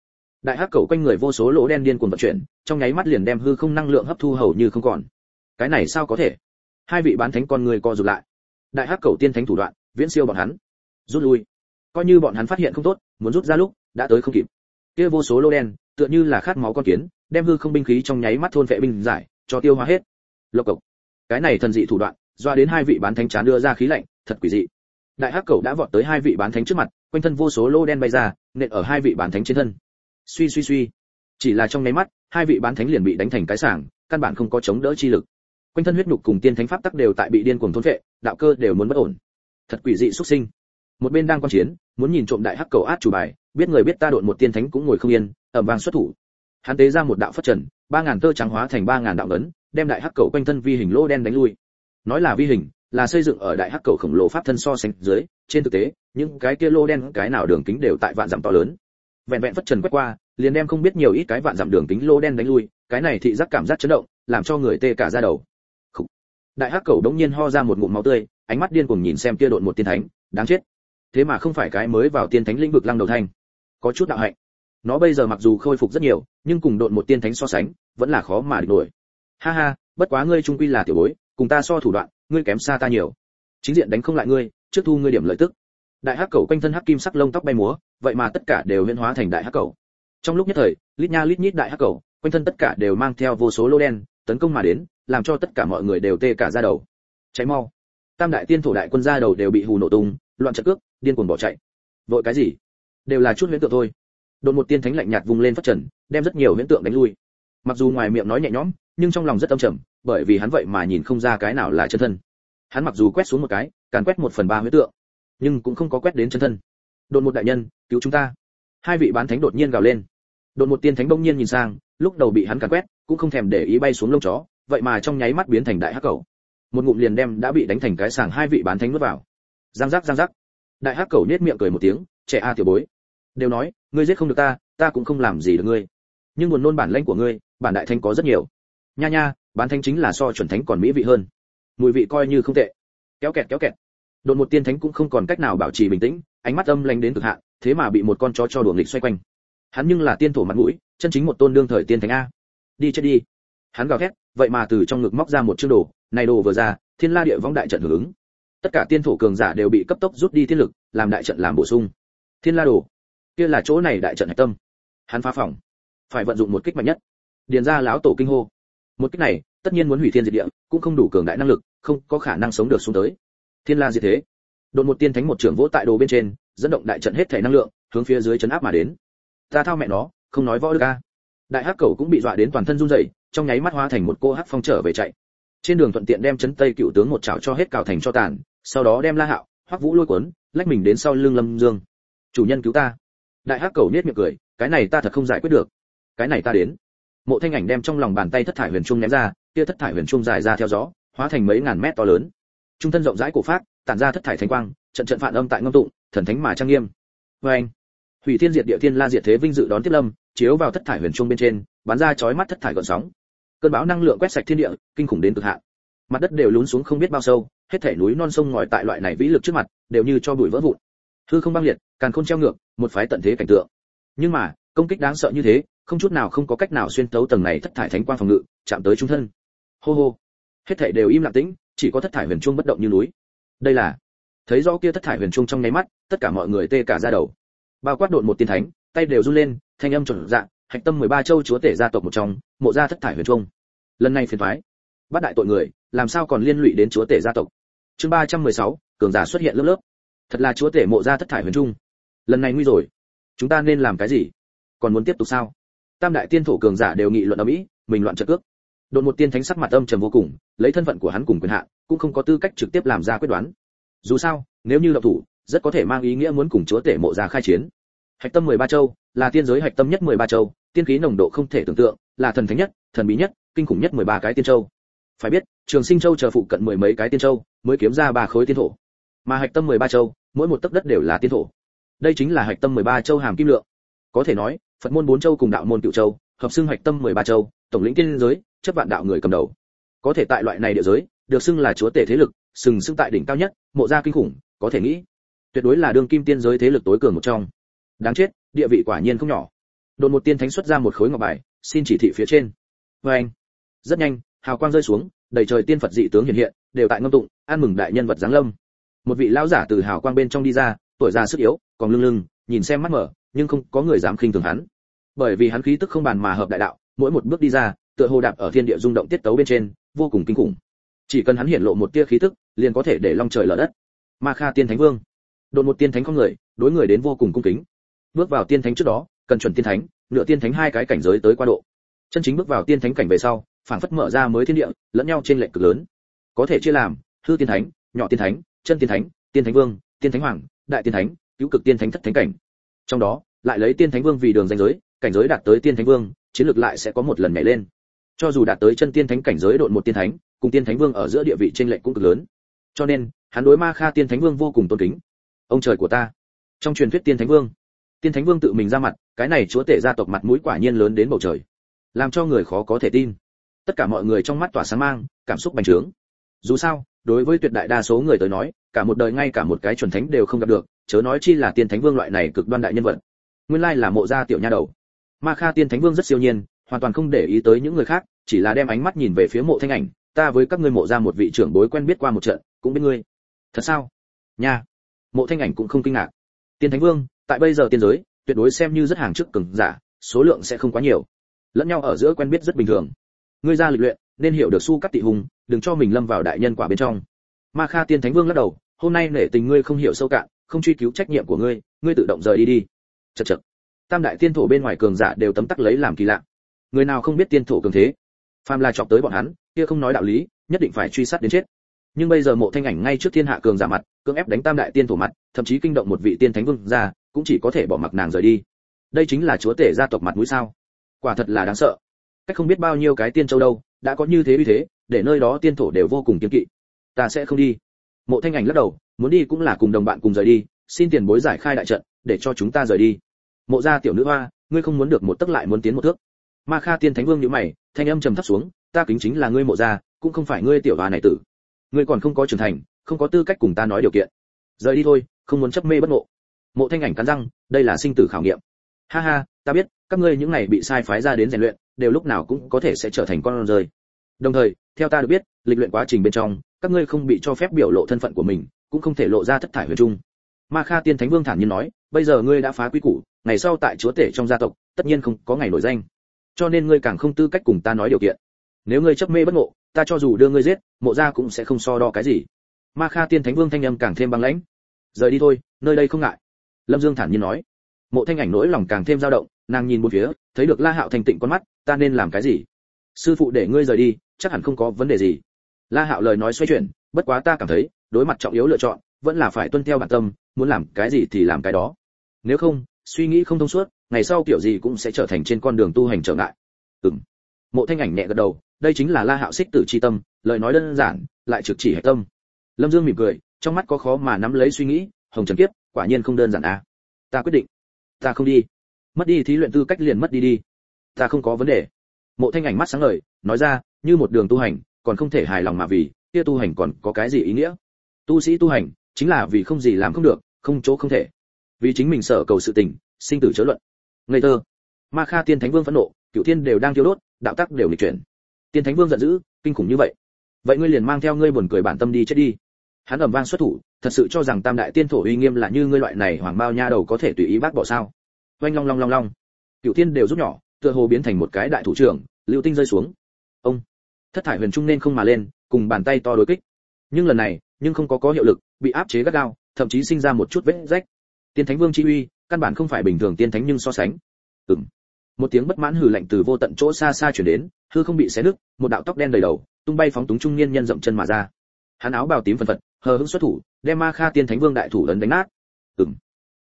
Đại hắc cầu quanh người vô số lỗ đen điên cuồng vận chuyển, trong nháy mắt liền đem hư không năng lượng hấp thu hầu như không còn. Cái này sao có thể? Hai vị bán thánh con người co rụt lại. Đại hắc cầu tiên thánh thủ đoạn, viễn siêu bọn hắn. Rút lui. Coi như bọn hắn phát hiện không tốt, muốn rút ra lúc, đã tới không kịp. Kia vô số lô đen tựa như là khát máu con kiến, đem hư không binh khí trong nháy mắt thôn vệ binh giải, cho tiêu hóa hết. Lộc cộc. Cái này thần dị thủ đoạn, doa đến hai vị bán thánh chán đưa ra khí lạnh, thật quỷ dị. Đại hắc cầu đã vọt tới hai vị bán thánh trước mặt, quanh thân vô số lô đen bay ra, nện ở hai vị bán thánh trên thân. Suy suy suy. Chỉ là trong nháy mắt, hai vị bán thánh liền bị đánh thành cái sảng, căn bản không có chống đỡ chi lực. Quanh thân huyết nhục cùng tiên thánh pháp tắc đều tại bị điên cuồng thôn vệ đạo cơ đều muốn bất ổn. Thật quỷ dị xuất sinh. Một bên đang quan chiến, muốn nhìn trộm đại hắc cầu át chủ bài, biết người biết ta độn một tiên thánh cũng ngồi không yên ẩm vàng xuất thủ. Hắn tế ra một đạo phất trần, ba ngàn tơ trắng hóa thành ba ngàn đạo lớn đem đại hắc cầu quanh thân vi hình lô đen đánh lui. Nói là vi hình, là xây dựng ở đại hắc cầu khổng lồ pháp thân so sánh dưới, trên thực tế, những cái kia lô đen, cái nào đường kính đều tại vạn dặm to lớn. Vẹn vẹn phất trần quét qua, liền đem không biết nhiều ít cái vạn dặm đường kính lô đen đánh lui, cái này thị giác cảm giác chấn động, làm cho người tê cả da đầu. Khủ. đại hắc cầu đống nhiên ho ra một ngụm máu tươi, ánh mắt điên cuồng nhìn xem kia độn một tiên thánh, đáng chết. Thế mà không phải cái mới vào tiên thánh lĩnh vực lăng đầu thanh. Có chút đạo hạnh nó bây giờ mặc dù khôi phục rất nhiều, nhưng cùng độn một tiên thánh so sánh, vẫn là khó mà địch nổi. Ha ha, bất quá ngươi trung quy là tiểu bối, cùng ta so thủ đoạn, ngươi kém xa ta nhiều. Chính diện đánh không lại ngươi, trước thu ngươi điểm lợi tức. Đại hắc cầu quanh thân hắc kim sắc lông tóc bay múa, vậy mà tất cả đều huyễn hóa thành đại hắc cầu trong lúc nhất thời, lít nha lít nhít đại hắc cầu quanh thân tất cả đều mang theo vô số lô đen, tấn công mà đến, làm cho tất cả mọi người đều tê cả da đầu. Cháy mau. Tam đại tiên thổ đại quân ra đầu đều bị hù nổ tung, loạn trận cước, điên cuồng bỏ chạy. Vội cái gì? Đều là chút huyễn tượng thôi đột một tiên thánh lạnh nhạt vung lên phát trần, đem rất nhiều huyễn tượng đánh lui. Mặc dù ngoài miệng nói nhẹ nhõm, nhưng trong lòng rất âm trầm, bởi vì hắn vậy mà nhìn không ra cái nào là chân thân. Hắn mặc dù quét xuống một cái, càn quét một phần ba huyễn tượng, nhưng cũng không có quét đến chân thân. Đột một đại nhân, cứu chúng ta. Hai vị bán thánh đột nhiên gào lên. Đột một tiên thánh đông nhiên nhìn sang, lúc đầu bị hắn càn quét, cũng không thèm để ý bay xuống lông chó, vậy mà trong nháy mắt biến thành đại hắc cầu một ngụm liền đem đã bị đánh thành cái sàng hai vị bán thánh nuốt vào. Giang giác giang giác. Đại hắc cầu nết miệng cười một tiếng, trẻ a tiểu bối đều nói, ngươi giết không được ta ta cũng không làm gì được ngươi. Nhưng buồn nôn bản lãnh của ngươi, bản đại thánh có rất nhiều. Nha nha, bán thánh chính là so chuẩn thánh còn mỹ vị hơn. Mùi vị coi như không tệ. Kéo kẹt kéo kẹt. Đột một tiên thánh cũng không còn cách nào bảo trì bình tĩnh, ánh mắt âm lanh đến cực hạn, thế mà bị một con chó cho đuổi nghịch xoay quanh. Hắn nhưng là tiên thổ mặt mũi, chân chính một tôn đương thời tiên thánh a. Đi chết đi. Hắn gào thét, vậy mà từ trong ngực móc ra một chương đồ, này đồ vừa ra, thiên la địa vong đại trận hưởng ứng. Tất cả tiên thổ cường giả đều bị cấp tốc rút đi thiên lực, làm đại trận làm bổ sung. Thiên la đồ kia là chỗ này đại trận hạch tâm. Hắn phá phòng. Phải vận dụng một kích mạnh nhất. Điền ra láo tổ kinh hô. Một kích này, tất nhiên muốn hủy thiên diệt địa, cũng không đủ cường đại năng lực, không có khả năng sống được xuống tới. Thiên la diệt thế. Đột một tiên thánh một trưởng vỗ tại đồ bên trên, dẫn động đại trận hết thể năng lượng, hướng phía dưới chấn áp mà đến. Ta thao mẹ nó, không nói võ được a. Đại hắc cầu cũng bị dọa đến toàn thân run rẩy, trong nháy mắt hóa thành một cô hắc phong trở về chạy. Trên đường thuận tiện đem chấn tây cựu tướng một chảo cho hết cào thành cho tàn, sau đó đem la hạo, hoắc vũ lôi cuốn, lách mình đến sau lưng lâm dương. Chủ nhân cứu ta đại hắc cầu nết miệng cười, cái này ta thật không giải quyết được. Cái này ta đến. Mộ thanh ảnh đem trong lòng bàn tay thất thải huyền trung ném ra, kia thất thải huyền trung dài ra theo gió, hóa thành mấy ngàn mét to lớn. Trung thân rộng rãi cổ phát tản ra thất thải thánh quang, trận trận phản âm tại ngâm tụng, thần thánh mà trang nghiêm. Vê anh, hủy thiên diệt địa thiên la diệt thế vinh dự đón tiếp lâm, chiếu vào thất thải huyền trung bên trên, bắn ra chói mắt thất thải gợn sóng. Cơn bão năng lượng quét sạch thiên địa, kinh khủng đến cực hạn. Mặt đất đều lún xuống không biết bao sâu, hết thảy núi non sông ngòi tại loại này vĩ lực trước mặt, đều như cho bụi vỡ vụn. Hư không băng liệt, càn khôn treo ngược một phái tận thế cảnh tượng. Nhưng mà công kích đáng sợ như thế không chút nào không có cách nào xuyên tấu tầng này thất thải thánh quang phòng ngự chạm tới trung thân. Hô hô. Hết thảy đều im lặng tĩnh chỉ có thất thải huyền trung bất động như núi. Đây là thấy rõ kia thất thải huyền trung trong nháy mắt tất cả mọi người tê cả da đầu. Bao quát độn một tiên thánh tay đều run lên thanh âm chuẩn dạng hạch tâm 13 châu chúa tể gia tộc một trong mộ gia thất thải huyền trung lần này phiền thoái bắt đại tội người làm sao còn liên lụy đến chúa tể gia tộc? Chương 316, cường giả xuất hiện lớp lớp. Thật là chúa tể mộ gia thất thải huyền trung lần này nguy rồi. Chúng ta nên làm cái gì? Còn muốn tiếp tục sao? Tam đại tiên thổ cường giả đều nghị luận ở mỹ, mình loạn trợ cước. Đột một tiên thánh sắc mặt âm trầm vô cùng, lấy thân phận của hắn cùng quyền hạn cũng không có tư cách trực tiếp làm ra quyết đoán. Dù sao, nếu như độc thủ, rất có thể mang ý nghĩa muốn cùng chúa tể mộ gia khai chiến. Hạch tâm 13 châu, là tiên giới hạch tâm nhất 13 châu, tiên khí nồng độ không thể tưởng tượng, là thần thánh nhất, thần bí nhất, kinh khủng nhất 13 cái tiên châu. Phải biết, trường sinh châu chờ phụ cận mười mấy cái tiên châu, mới kiếm ra ba khối tiên thổ. Mà hạch tâm 13 châu, mỗi một tấc đất đều là tiên thổ đây chính là hạch tâm 13 châu hàm kim lượng. Có thể nói, phật môn bốn châu cùng đạo môn cựu châu, hợp xưng hạch tâm 13 châu, tổng lĩnh tiên giới, chấp vạn đạo người cầm đầu. Có thể tại loại này địa giới, được xưng là chúa tể thế lực, sừng sững tại đỉnh cao nhất, mộ gia kinh khủng, có thể nghĩ, tuyệt đối là đương kim tiên giới thế lực tối cường một trong. Đáng chết, địa vị quả nhiên không nhỏ. Đột một tiên thánh xuất ra một khối ngọc bài, xin chỉ thị phía trên. Vê anh, rất nhanh, hào quang rơi xuống, đầy trời tiên phật dị tướng hiện hiện, đều tại ngâm tụng, an mừng đại nhân vật giáng lâm. Một vị lão giả từ hào quang bên trong đi ra tuổi già sức yếu, còn lưng lưng, nhìn xem mắt mở, nhưng không có người dám khinh thường hắn. Bởi vì hắn khí tức không bàn mà hợp đại đạo, mỗi một bước đi ra, tựa hồ đạp ở thiên địa rung động tiết tấu bên trên, vô cùng kinh khủng. Chỉ cần hắn hiển lộ một tia khí tức, liền có thể để long trời lở đất. Ma kha tiên thánh vương. Đột một tiên thánh con người, đối người đến vô cùng cung kính. Bước vào tiên thánh trước đó, cần chuẩn tiên thánh, nửa tiên thánh hai cái cảnh giới tới qua độ. Chân chính bước vào tiên thánh cảnh về sau phản phất mở ra mới thiên địa, lẫn nhau trên lệnh cực lớn. Có thể chia làm, hư tiên thánh, nhỏ tiên thánh, chân tiên thánh tiên thánh vương, tiên thánh hoàng đại tiên thánh, cứu cực tiên thánh thất thánh cảnh. Trong đó, lại lấy tiên thánh vương vì đường danh giới, cảnh giới đạt tới tiên thánh vương, chiến lược lại sẽ có một lần nhảy lên. Cho dù đạt tới chân tiên thánh cảnh giới độn một tiên thánh, cùng tiên thánh vương ở giữa địa vị trên lệnh cũng cực lớn. Cho nên, hắn đối ma kha tiên thánh vương vô cùng tôn kính. Ông trời của ta. Trong truyền thuyết tiên thánh vương, tiên thánh vương tự mình ra mặt, cái này chúa tể gia tộc mặt mũi quả nhiên lớn đến bầu trời. Làm cho người khó có thể tin. Tất cả mọi người trong mắt tỏa sáng mang, cảm xúc bành trướng. Dù sao, đối với tuyệt đại đa số người tới nói cả một đời ngay cả một cái chuẩn thánh đều không gặp được, chớ nói chi là tiên thánh vương loại này cực đoan đại nhân vật. Nguyên lai là mộ gia tiểu nha đầu. Ma kha tiên thánh vương rất siêu nhiên, hoàn toàn không để ý tới những người khác, chỉ là đem ánh mắt nhìn về phía mộ thanh ảnh. Ta với các ngươi mộ ra một vị trưởng bối quen biết qua một trận, cũng biết ngươi. Thật sao? Nha. Mộ thanh ảnh cũng không kinh ngạc. Tiên thánh vương, tại bây giờ tiên giới, tuyệt đối xem như rất hàng trước cường giả, số lượng sẽ không quá nhiều. Lẫn nhau ở giữa quen biết rất bình thường. Ngươi ra lịch luyện, nên hiểu được su cắt tị hùng, đừng cho mình lâm vào đại nhân quả bên trong ma kha tiên thánh vương lắc đầu, hôm nay nể tình ngươi không hiểu sâu cạn, không truy cứu trách nhiệm của ngươi ngươi tự động rời đi đi. Chật chật tam đại tiên thổ bên ngoài cường giả đều tấm tắc lấy làm kỳ lạ. Người nào không biết tiên thổ cường thế? Phàm là chọc tới bọn hắn, kia không nói đạo lý, nhất định phải truy sát đến chết. Nhưng bây giờ mộ thanh ảnh ngay trước thiên hạ cường giả mặt, cưỡng ép đánh tam đại tiên thổ mặt, thậm chí kinh động một vị tiên thánh vương ra, cũng chỉ có thể bỏ mặc nàng rời đi. Đây chính là chúa tể gia tộc mặt mũi sao? Quả thật là đáng sợ. Cách không biết bao nhiêu cái tiên châu đâu, đã có như thế uy thế, để nơi đó tiên thổ đều vô cùng kiên kỵ ta sẽ không đi. Mộ thanh ảnh lắc đầu, muốn đi cũng là cùng đồng bạn cùng rời đi, xin tiền bối giải khai đại trận, để cho chúng ta rời đi. Mộ gia tiểu nữ hoa, ngươi không muốn được một tấc lại muốn tiến một thước. Ma kha tiên thánh vương nhíu mày, thanh âm trầm thấp xuống, ta kính chính là ngươi mộ gia, cũng không phải ngươi tiểu hoa này tử. Ngươi còn không có trưởng thành, không có tư cách cùng ta nói điều kiện. Rời đi thôi, không muốn chấp mê bất ngộ. Mộ thanh ảnh cắn răng, đây là sinh tử khảo nghiệm. Ha ha, ta biết, các ngươi những ngày bị sai phái ra đến rèn luyện, đều lúc nào cũng có thể sẽ trở thành con rơi đồng thời, theo ta được biết, lịch luyện quá trình bên trong, các ngươi không bị cho phép biểu lộ thân phận của mình, cũng không thể lộ ra thất thải huyền trung. Ma kha tiên thánh vương thản nhiên nói, bây giờ ngươi đã phá quy củ, ngày sau tại chúa tể trong gia tộc, tất nhiên không có ngày nổi danh. Cho nên ngươi càng không tư cách cùng ta nói điều kiện. Nếu ngươi chấp mê bất ngộ, ta cho dù đưa ngươi giết, mộ gia cũng sẽ không so đo cái gì. Ma kha tiên thánh vương thanh âm càng thêm băng lãnh. Rời đi thôi, nơi đây không ngại. Lâm dương thản nhiên nói. Mộ thanh ảnh nỗi lòng càng thêm dao động, nàng nhìn một phía, thấy được la hạo thành tịnh con mắt, ta nên làm cái gì? Sư phụ để ngươi rời đi chắc hẳn không có vấn đề gì. La hạo lời nói xoay chuyển, bất quá ta cảm thấy, đối mặt trọng yếu lựa chọn, vẫn là phải tuân theo bản tâm, muốn làm cái gì thì làm cái đó. Nếu không, suy nghĩ không thông suốt, ngày sau kiểu gì cũng sẽ trở thành trên con đường tu hành trở ngại. Ừm. Mộ thanh ảnh nhẹ gật đầu, đây chính là la hạo xích tử chi tâm, lời nói đơn giản, lại trực chỉ hệ tâm. Lâm dương mỉm cười, trong mắt có khó mà nắm lấy suy nghĩ, hồng trần kiếp, quả nhiên không đơn giản à. Ta quyết định. Ta không đi. Mất đi thí luyện tư cách liền mất đi đi. Ta không có vấn đề. Mộ thanh ảnh mắt sáng ngời, nói ra như một đường tu hành, còn không thể hài lòng mà vì kia tu hành còn có cái gì ý nghĩa? Tu sĩ tu hành chính là vì không gì làm không được, không chỗ không thể. Vì chính mình sở cầu sự tình, sinh tử chớ luận. Ngây thơ. Ma kha tiên thánh vương phẫn nộ, cửu thiên đều đang thiêu đốt, đạo tắc đều nghịch chuyển. Tiên thánh vương giận dữ, kinh khủng như vậy. Vậy ngươi liền mang theo ngươi buồn cười bản tâm đi chết đi. Hắn ầm vang xuất thủ, thật sự cho rằng tam đại tiên thổ uy nghiêm là như ngươi loại này hoàng bao nha đầu có thể tùy ý bác bỏ sao. Oanh long long long long. Cửu thiên đều rút nhỏ, tựa hồ biến thành một cái đại thủ trưởng, lưu tinh rơi xuống. Ông thất thải huyền trung nên không mà lên, cùng bàn tay to đối kích. Nhưng lần này, nhưng không có có hiệu lực, bị áp chế gắt gao, thậm chí sinh ra một chút vết rách. Tiên thánh vương chi uy, căn bản không phải bình thường tiên thánh nhưng so sánh. Ừm. Một tiếng bất mãn hừ lạnh từ vô tận chỗ xa xa chuyển đến, hư không bị xé nứt, một đạo tóc đen đầy đầu, tung bay phóng túng trung niên nhân rộng chân mà ra. Hắn áo bào tím phần phật, hờ hững xuất thủ, đem ma kha tiên thánh vương đại thủ ấn đánh nát. Ừm.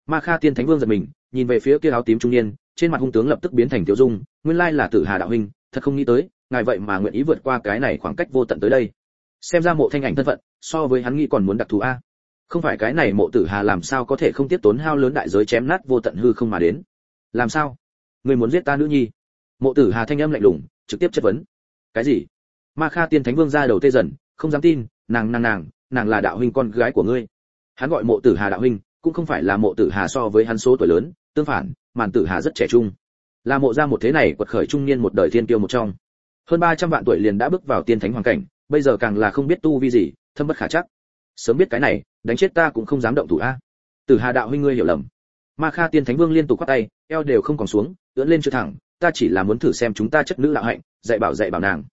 Ma kha tiên thánh vương giật mình, nhìn về phía kia áo tím trung niên, trên mặt hung tướng lập tức biến thành tiểu dung, nguyên lai là tử hà đạo huynh, thật không nghĩ tới ngài vậy mà nguyện ý vượt qua cái này khoảng cách vô tận tới đây. Xem ra mộ thanh ảnh thân phận, so với hắn nghĩ còn muốn đặc thù a. Không phải cái này mộ tử hà làm sao có thể không tiếp tốn hao lớn đại giới chém nát vô tận hư không mà đến? Làm sao? Người muốn giết ta nữ nhi? Mộ tử hà thanh âm lạnh lùng, trực tiếp chất vấn. Cái gì? Ma kha tiên thánh vương ra đầu tê dần, không dám tin, nàng nàng nàng nàng là đạo huynh con gái của ngươi. Hắn gọi mộ tử hà đạo huynh, cũng không phải là mộ tử hà so với hắn số tuổi lớn, tương phản, màn tử hà rất trẻ trung. Là mộ ra một thế này quật khởi trung niên một đời thiên tiêu một trong hơn 300 vạn tuổi liền đã bước vào tiên thánh hoàng cảnh, bây giờ càng là không biết tu vi gì, thâm bất khả chắc. Sớm biết cái này, đánh chết ta cũng không dám động thủ a. Tử hà đạo huynh ngươi hiểu lầm. Ma kha tiên thánh vương liên tục quát tay, eo đều không còn xuống, ưỡn lên chưa thẳng, ta chỉ là muốn thử xem chúng ta chất nữ đạo hạnh, dạy bảo dạy bảo nàng.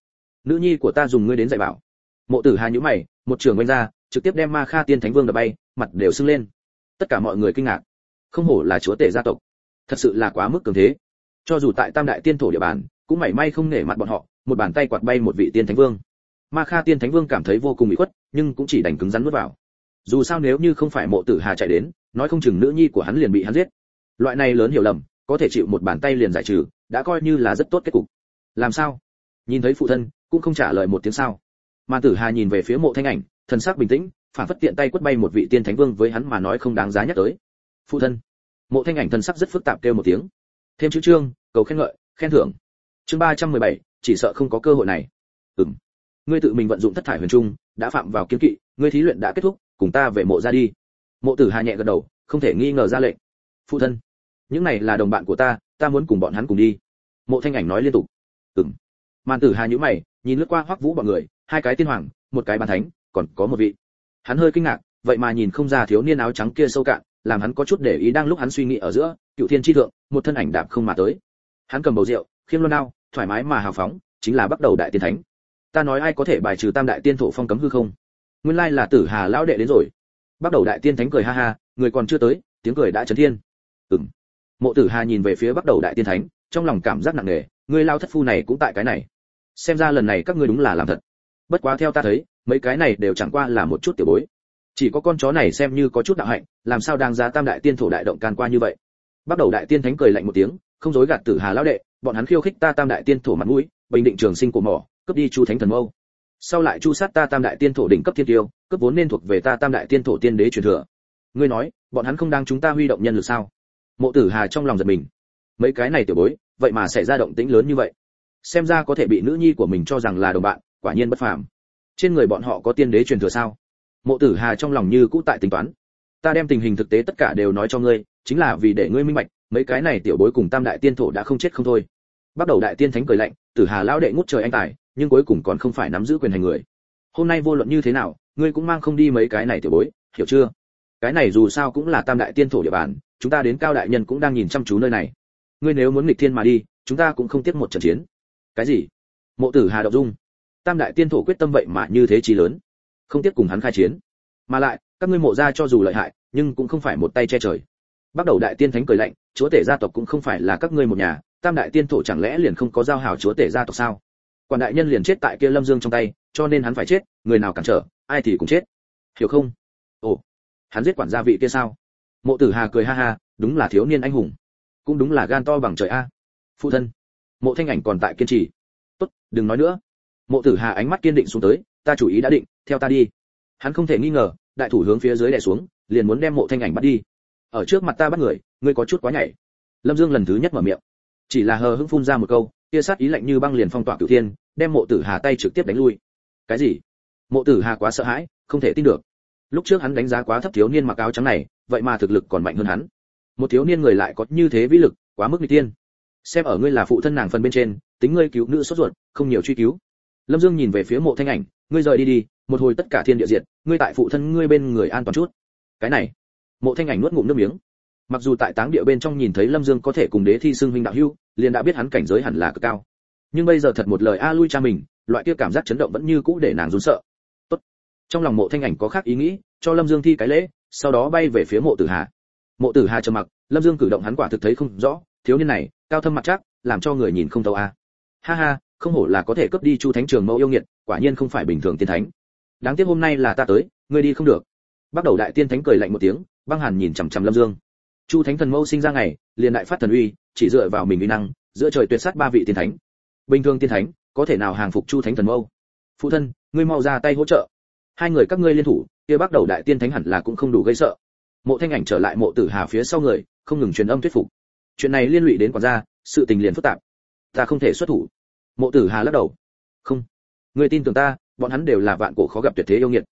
Nữ nhi của ta dùng ngươi đến dạy bảo. Mộ tử hà nhíu mày, một trường vung ra, trực tiếp đem ma kha tiên thánh vương đập bay, mặt đều sưng lên. Tất cả mọi người kinh ngạc. Không hổ là chúa tể gia tộc. Thật sự là quá mức cường thế. Cho dù tại tam đại tiên thổ địa bàn, cũng mảy may không nể mặt bọn họ một bàn tay quạt bay một vị tiên thánh vương. Ma kha tiên thánh vương cảm thấy vô cùng bị khuất, nhưng cũng chỉ đành cứng rắn nuốt vào. Dù sao nếu như không phải mộ tử hà chạy đến, nói không chừng nữ nhi của hắn liền bị hắn giết. Loại này lớn hiểu lầm, có thể chịu một bàn tay liền giải trừ, đã coi như là rất tốt kết cục. Làm sao? Nhìn thấy phụ thân, cũng không trả lời một tiếng sao. Ma tử hà nhìn về phía mộ thanh ảnh, thần sắc bình tĩnh, phản phất tiện tay quất bay một vị tiên thánh vương với hắn mà nói không đáng giá nhắc tới. Phụ thân. Mộ thanh ảnh thần sắc rất phức tạp kêu một tiếng. Thêm chữ chương, cầu khen ngợi, khen thưởng. Chương ba trăm mười bảy chỉ sợ không có cơ hội này. Ừm. Ngươi tự mình vận dụng thất thải huyền trung, đã phạm vào kiến kỵ, ngươi thí luyện đã kết thúc, cùng ta về mộ ra đi. Mộ tử hà nhẹ gật đầu, không thể nghi ngờ ra lệnh. Phụ thân, những này là đồng bạn của ta ta muốn cùng bọn hắn cùng đi. Mộ thanh ảnh nói liên tục. Ừm. Màn tử hà nhíu mày, nhìn lướt qua hoắc vũ bọn người, hai cái tiên hoàng, một cái bàn thánh, còn có một vị. Hắn hơi kinh ngạc, vậy mà nhìn không ra thiếu niên áo trắng kia sâu cạn, làm hắn có chút để ý đang lúc hắn suy nghĩ ở giữa, cựu thiên chi thượng, một thân ảnh đạp không mà tới. Hắn cầm bầu rượu, khiêm luân ao thoải mái mà hào phóng, chính là bắt đầu đại tiên thánh. Ta nói ai có thể bài trừ tam đại tiên thổ phong cấm hư không? Nguyên lai là tử hà lão đệ đến rồi. Bắt đầu đại tiên thánh cười ha ha, người còn chưa tới, tiếng cười đã chấn thiên. Ừm. Mộ tử hà nhìn về phía bắt đầu đại tiên thánh, trong lòng cảm giác nặng nề, người lao thất phu này cũng tại cái này. Xem ra lần này các ngươi đúng là làm thật. Bất quá theo ta thấy, mấy cái này đều chẳng qua là một chút tiểu bối. Chỉ có con chó này xem như có chút đạo hạnh, làm sao đang ra tam đại tiên thổ đại động can qua như vậy? Bắt đầu đại tiên thánh cười lạnh một tiếng, không dối gạt tử hà lão đệ bọn hắn khiêu khích ta tam đại tiên thổ mặt mũi, bình định trường sinh của mỏ, cướp đi chu thánh thần mâu. Sau lại chu sát ta tam đại tiên thổ đỉnh cấp thiên tiêu, cướp vốn nên thuộc về ta tam đại tiên thổ tiên đế truyền thừa. Ngươi nói, bọn hắn không đang chúng ta huy động nhân lực sao? Mộ tử hà trong lòng giật mình. Mấy cái này tiểu bối, vậy mà xảy ra động tĩnh lớn như vậy. Xem ra có thể bị nữ nhi của mình cho rằng là đồng bạn, quả nhiên bất phàm. Trên người bọn họ có tiên đế truyền thừa sao? Mộ tử hà trong lòng như cũ tại tính toán. Ta đem tình hình thực tế tất cả đều nói cho ngươi, chính là vì để ngươi minh bạch mấy cái này tiểu bối cùng tam đại tiên thổ đã không chết không thôi. Bắt đầu đại tiên thánh cười lạnh, tử hà lão đệ ngút trời anh tài, nhưng cuối cùng còn không phải nắm giữ quyền hành người. Hôm nay vô luận như thế nào, ngươi cũng mang không đi mấy cái này tiểu bối, hiểu chưa? Cái này dù sao cũng là tam đại tiên thổ địa bàn, chúng ta đến cao đại nhân cũng đang nhìn chăm chú nơi này. Ngươi nếu muốn nghịch thiên mà đi, chúng ta cũng không tiếc một trận chiến. Cái gì? Mộ tử hà động dung. Tam đại tiên thổ quyết tâm vậy mà như thế chí lớn, không tiếc cùng hắn khai chiến. Mà lại, các ngươi mộ gia cho dù lợi hại, nhưng cũng không phải một tay che trời bắt đầu đại tiên thánh cười lạnh, chúa tể gia tộc cũng không phải là các ngươi một nhà, tam đại tiên thổ chẳng lẽ liền không có giao hảo chúa tể gia tộc sao? Quản đại nhân liền chết tại kia lâm dương trong tay, cho nên hắn phải chết, người nào cản trở, ai thì cũng chết. Hiểu không? Ồ, hắn giết quản gia vị kia sao? Mộ tử hà cười ha ha, đúng là thiếu niên anh hùng. Cũng đúng là gan to bằng trời a. Phụ thân, mộ thanh ảnh còn tại kiên trì. Tốt, đừng nói nữa. Mộ tử hà ánh mắt kiên định xuống tới, ta chủ ý đã định, theo ta đi. Hắn không thể nghi ngờ, đại thủ hướng phía dưới đè xuống, liền muốn đem mộ thanh ảnh bắt đi ở trước mặt ta bắt người, ngươi có chút quá nhảy. Lâm dương lần thứ nhất mở miệng. Chỉ là hờ hững phun ra một câu kia sát ý lạnh như băng liền phong tỏa cửu thiên, đem mộ tử hà tay trực tiếp đánh lui. Cái gì? Mộ tử hà quá sợ hãi, không thể tin được. Lúc trước hắn đánh giá quá thấp thiếu niên mặc áo trắng này, vậy mà thực lực còn mạnh hơn hắn. Một thiếu niên người lại có như thế vĩ lực, quá mức nguy tiên. Xem ở ngươi là phụ thân nàng phần bên trên, tính ngươi cứu nữ sốt ruột, không nhiều truy cứu. Lâm dương nhìn về phía mộ thanh ảnh, ngươi rời đi đi, một hồi tất cả thiên địa diệt, ngươi tại phụ thân ngươi bên người an toàn chút. Cái này mộ thanh ảnh nuốt ngụm nước miếng. Mặc dù tại táng địa bên trong nhìn thấy lâm dương có thể cùng đế thi xưng huynh đạo hưu liền đã biết hắn cảnh giới hẳn là cực cao. Nhưng bây giờ thật một lời a lui cha mình, loại kia cảm giác chấn động vẫn như cũ để nàng run sợ. Tốt. trong lòng mộ thanh ảnh có khác ý nghĩ, cho lâm dương thi cái lễ, sau đó bay về phía mộ tử hà. Mộ tử hà trầm mặc, lâm dương cử động hắn quả thực thấy không rõ, thiếu niên này, cao thâm mặt chắc, làm cho người nhìn không thấu a. Ha ha, không hổ là có thể cướp đi chu thánh trường mẫu yêu nghiệt, quả nhiên không phải bình thường tiên thánh. Đáng tiếc hôm nay là ta tới, ngươi đi không được bắt đầu đại tiên thánh cười lạnh một tiếng, băng hàn nhìn chằm chằm lâm dương. Chu thánh thần mâu sinh ra ngày, liền đại phát thần uy, chỉ dựa vào mình uy năng, giữa trời tuyệt sát ba vị tiên thánh. Bình thường tiên thánh, có thể nào hàng phục chu thánh thần mâu? phụ thân, ngươi mau ra tay hỗ trợ. Hai người các ngươi liên thủ, kia bắt đầu đại tiên thánh hẳn là cũng không đủ gây sợ. Mộ thanh ảnh trở lại mộ tử hà phía sau người, không ngừng truyền âm thuyết phục. Chuyện này liên lụy đến quản gia, sự tình liền phức tạp. Ta không thể xuất thủ. Mộ tử hà lắc đầu. Không. Người tin tưởng ta, bọn hắn đều là vạn cổ khó gặp tuyệt thế yêu nghiệt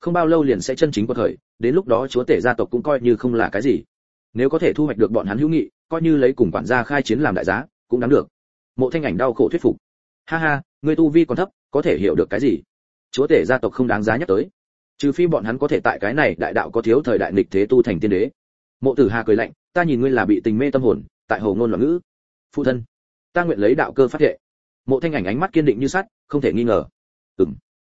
không bao lâu liền sẽ chân chính qua thời đến lúc đó chúa tể gia tộc cũng coi như không là cái gì. Nếu có thể thu hoạch được bọn hắn hữu nghị, coi như lấy cùng quản gia khai chiến làm đại giá, cũng đáng được. Mộ thanh ảnh đau khổ thuyết phục. Ha ha, người tu vi còn thấp, có thể hiểu được cái gì? Chúa tể gia tộc không đáng giá nhắc tới. Trừ phi bọn hắn có thể tại cái này đại đạo có thiếu thời đại nghịch thế tu thành tiên đế. Mộ tử hà cười lạnh, ta nhìn ngươi là bị tình mê tâm hồn, tại hồ ngôn loạn ngữ. Phụ thân, ta nguyện lấy đạo cơ phát thệ. Mộ thanh ảnh ánh mắt kiên định như sắt, không thể nghi ngờ. Ừm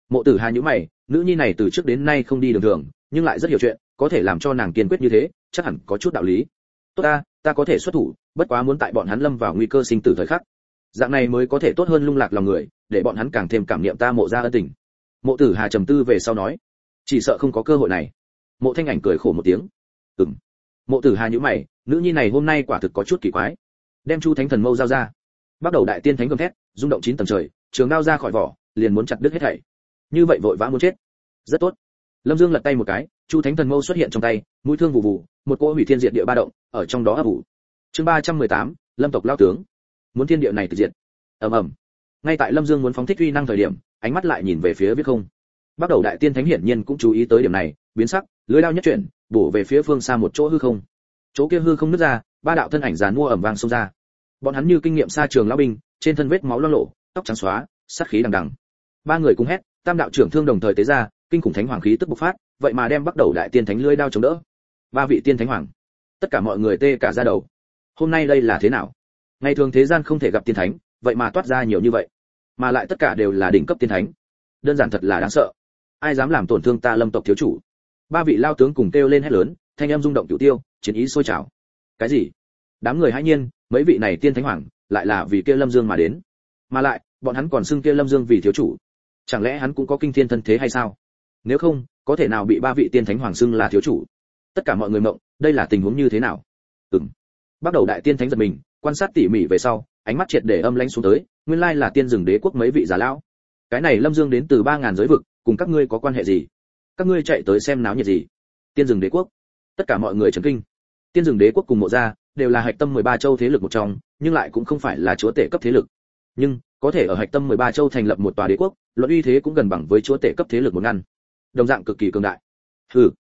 mộ tử hà nhíu mày, nữ nhi này từ trước đến nay không đi đường thường, nhưng lại rất hiểu chuyện, có thể làm cho nàng kiên quyết như thế, chắc hẳn có chút đạo lý. Tốt ta ta có thể xuất thủ, bất quá muốn tại bọn hắn lâm vào nguy cơ sinh tử thời khắc. Dạng này mới có thể tốt hơn lung lạc lòng người, để bọn hắn càng thêm cảm niệm ta mộ ra ân tình. Mộ tử hà trầm tư về sau nói, chỉ sợ không có cơ hội này. Mộ thanh ảnh cười khổ một tiếng. Ừm. Mộ tử hà nhíu mày, nữ nhi này hôm nay quả thực có chút kỳ quái. Đem chu thánh thần mâu giao ra. Bắt đầu đại tiên thánh gầm thét, rung động chín tầng trời, trường đao ra khỏi vỏ, liền muốn chặt đứt hết thảy như vậy vội vã muốn chết. Rất tốt. Lâm dương lật tay một cái, chu thánh thần mâu xuất hiện trong tay, mũi thương vụ vụ một cỗ hủy thiên diệt địa ba động, ở trong đó ấp ủ chương ba trăm mười tám, lâm tộc lao tướng. Muốn thiên địa này tự diệt. Ầm ầm. Ngay tại lâm dương muốn phóng thích uy năng thời điểm, ánh mắt lại nhìn về phía viết không. Bắt đầu đại tiên thánh hiển nhiên cũng chú ý tới điểm này, biến sắc, lưới lao nhất chuyển, bổ về phía phương xa một chỗ hư không. Chỗ kia hư không nứt ra, ba đạo thân ảnh dàn mua ẩm vang xông ra. Bọn hắn như kinh nghiệm xa trường lão binh, trên thân vết máu loang lộ tóc trắng xóa, sát khí đằng đằng. Ba người cùng hét tam đạo trưởng thương đồng thời tế ra, kinh khủng thánh hoàng khí tức bộc phát, vậy mà đem bắt đầu đại tiên thánh lưỡi đao chống đỡ. Ba vị tiên thánh hoàng, tất cả mọi người tê cả ra đầu. Hôm nay đây là thế nào? Ngày thường thế gian không thể gặp tiên thánh, vậy mà toát ra nhiều như vậy, mà lại tất cả đều là đỉnh cấp tiên thánh. Đơn giản thật là đáng sợ. Ai dám làm tổn thương ta lâm tộc thiếu chủ? Ba vị lao tướng cùng kêu lên hét lớn, thanh em rung động cửu tiêu, chiến ý sôi trào. Cái gì? Đám người hãy nhiên, mấy vị này tiên thánh hoàng, lại là vì kia lâm dương mà đến. Mà lại, bọn hắn còn xưng kia lâm dương vì thiếu chủ chẳng lẽ hắn cũng có kinh thiên thân thế hay sao? Nếu không, có thể nào bị ba vị tiên thánh hoàng xưng là thiếu chủ? Tất cả mọi người mộng, đây là tình huống như thế nào? Ừm. Bắt đầu đại tiên thánh giật mình, quan sát tỉ mỉ về sau, ánh mắt triệt để âm lãnh xuống tới, nguyên lai là tiên rừng đế quốc mấy vị già lão. Cái này lâm dương đến từ ba ngàn giới vực, cùng các ngươi có quan hệ gì? Các ngươi chạy tới xem náo nhiệt gì? Tiên rừng đế quốc. Tất cả mọi người chấn kinh. Tiên rừng đế quốc cùng mộ gia đều là hạch tâm 13 châu thế lực một trong, nhưng lại cũng không phải là chúa tể cấp thế lực. Nhưng có thể ở hạch tâm 13 châu thành lập một tòa đế quốc, luận uy thế cũng gần bằng với chúa tể cấp thế lực một ngăn. Đồng dạng cực kỳ cường đại. Hừ.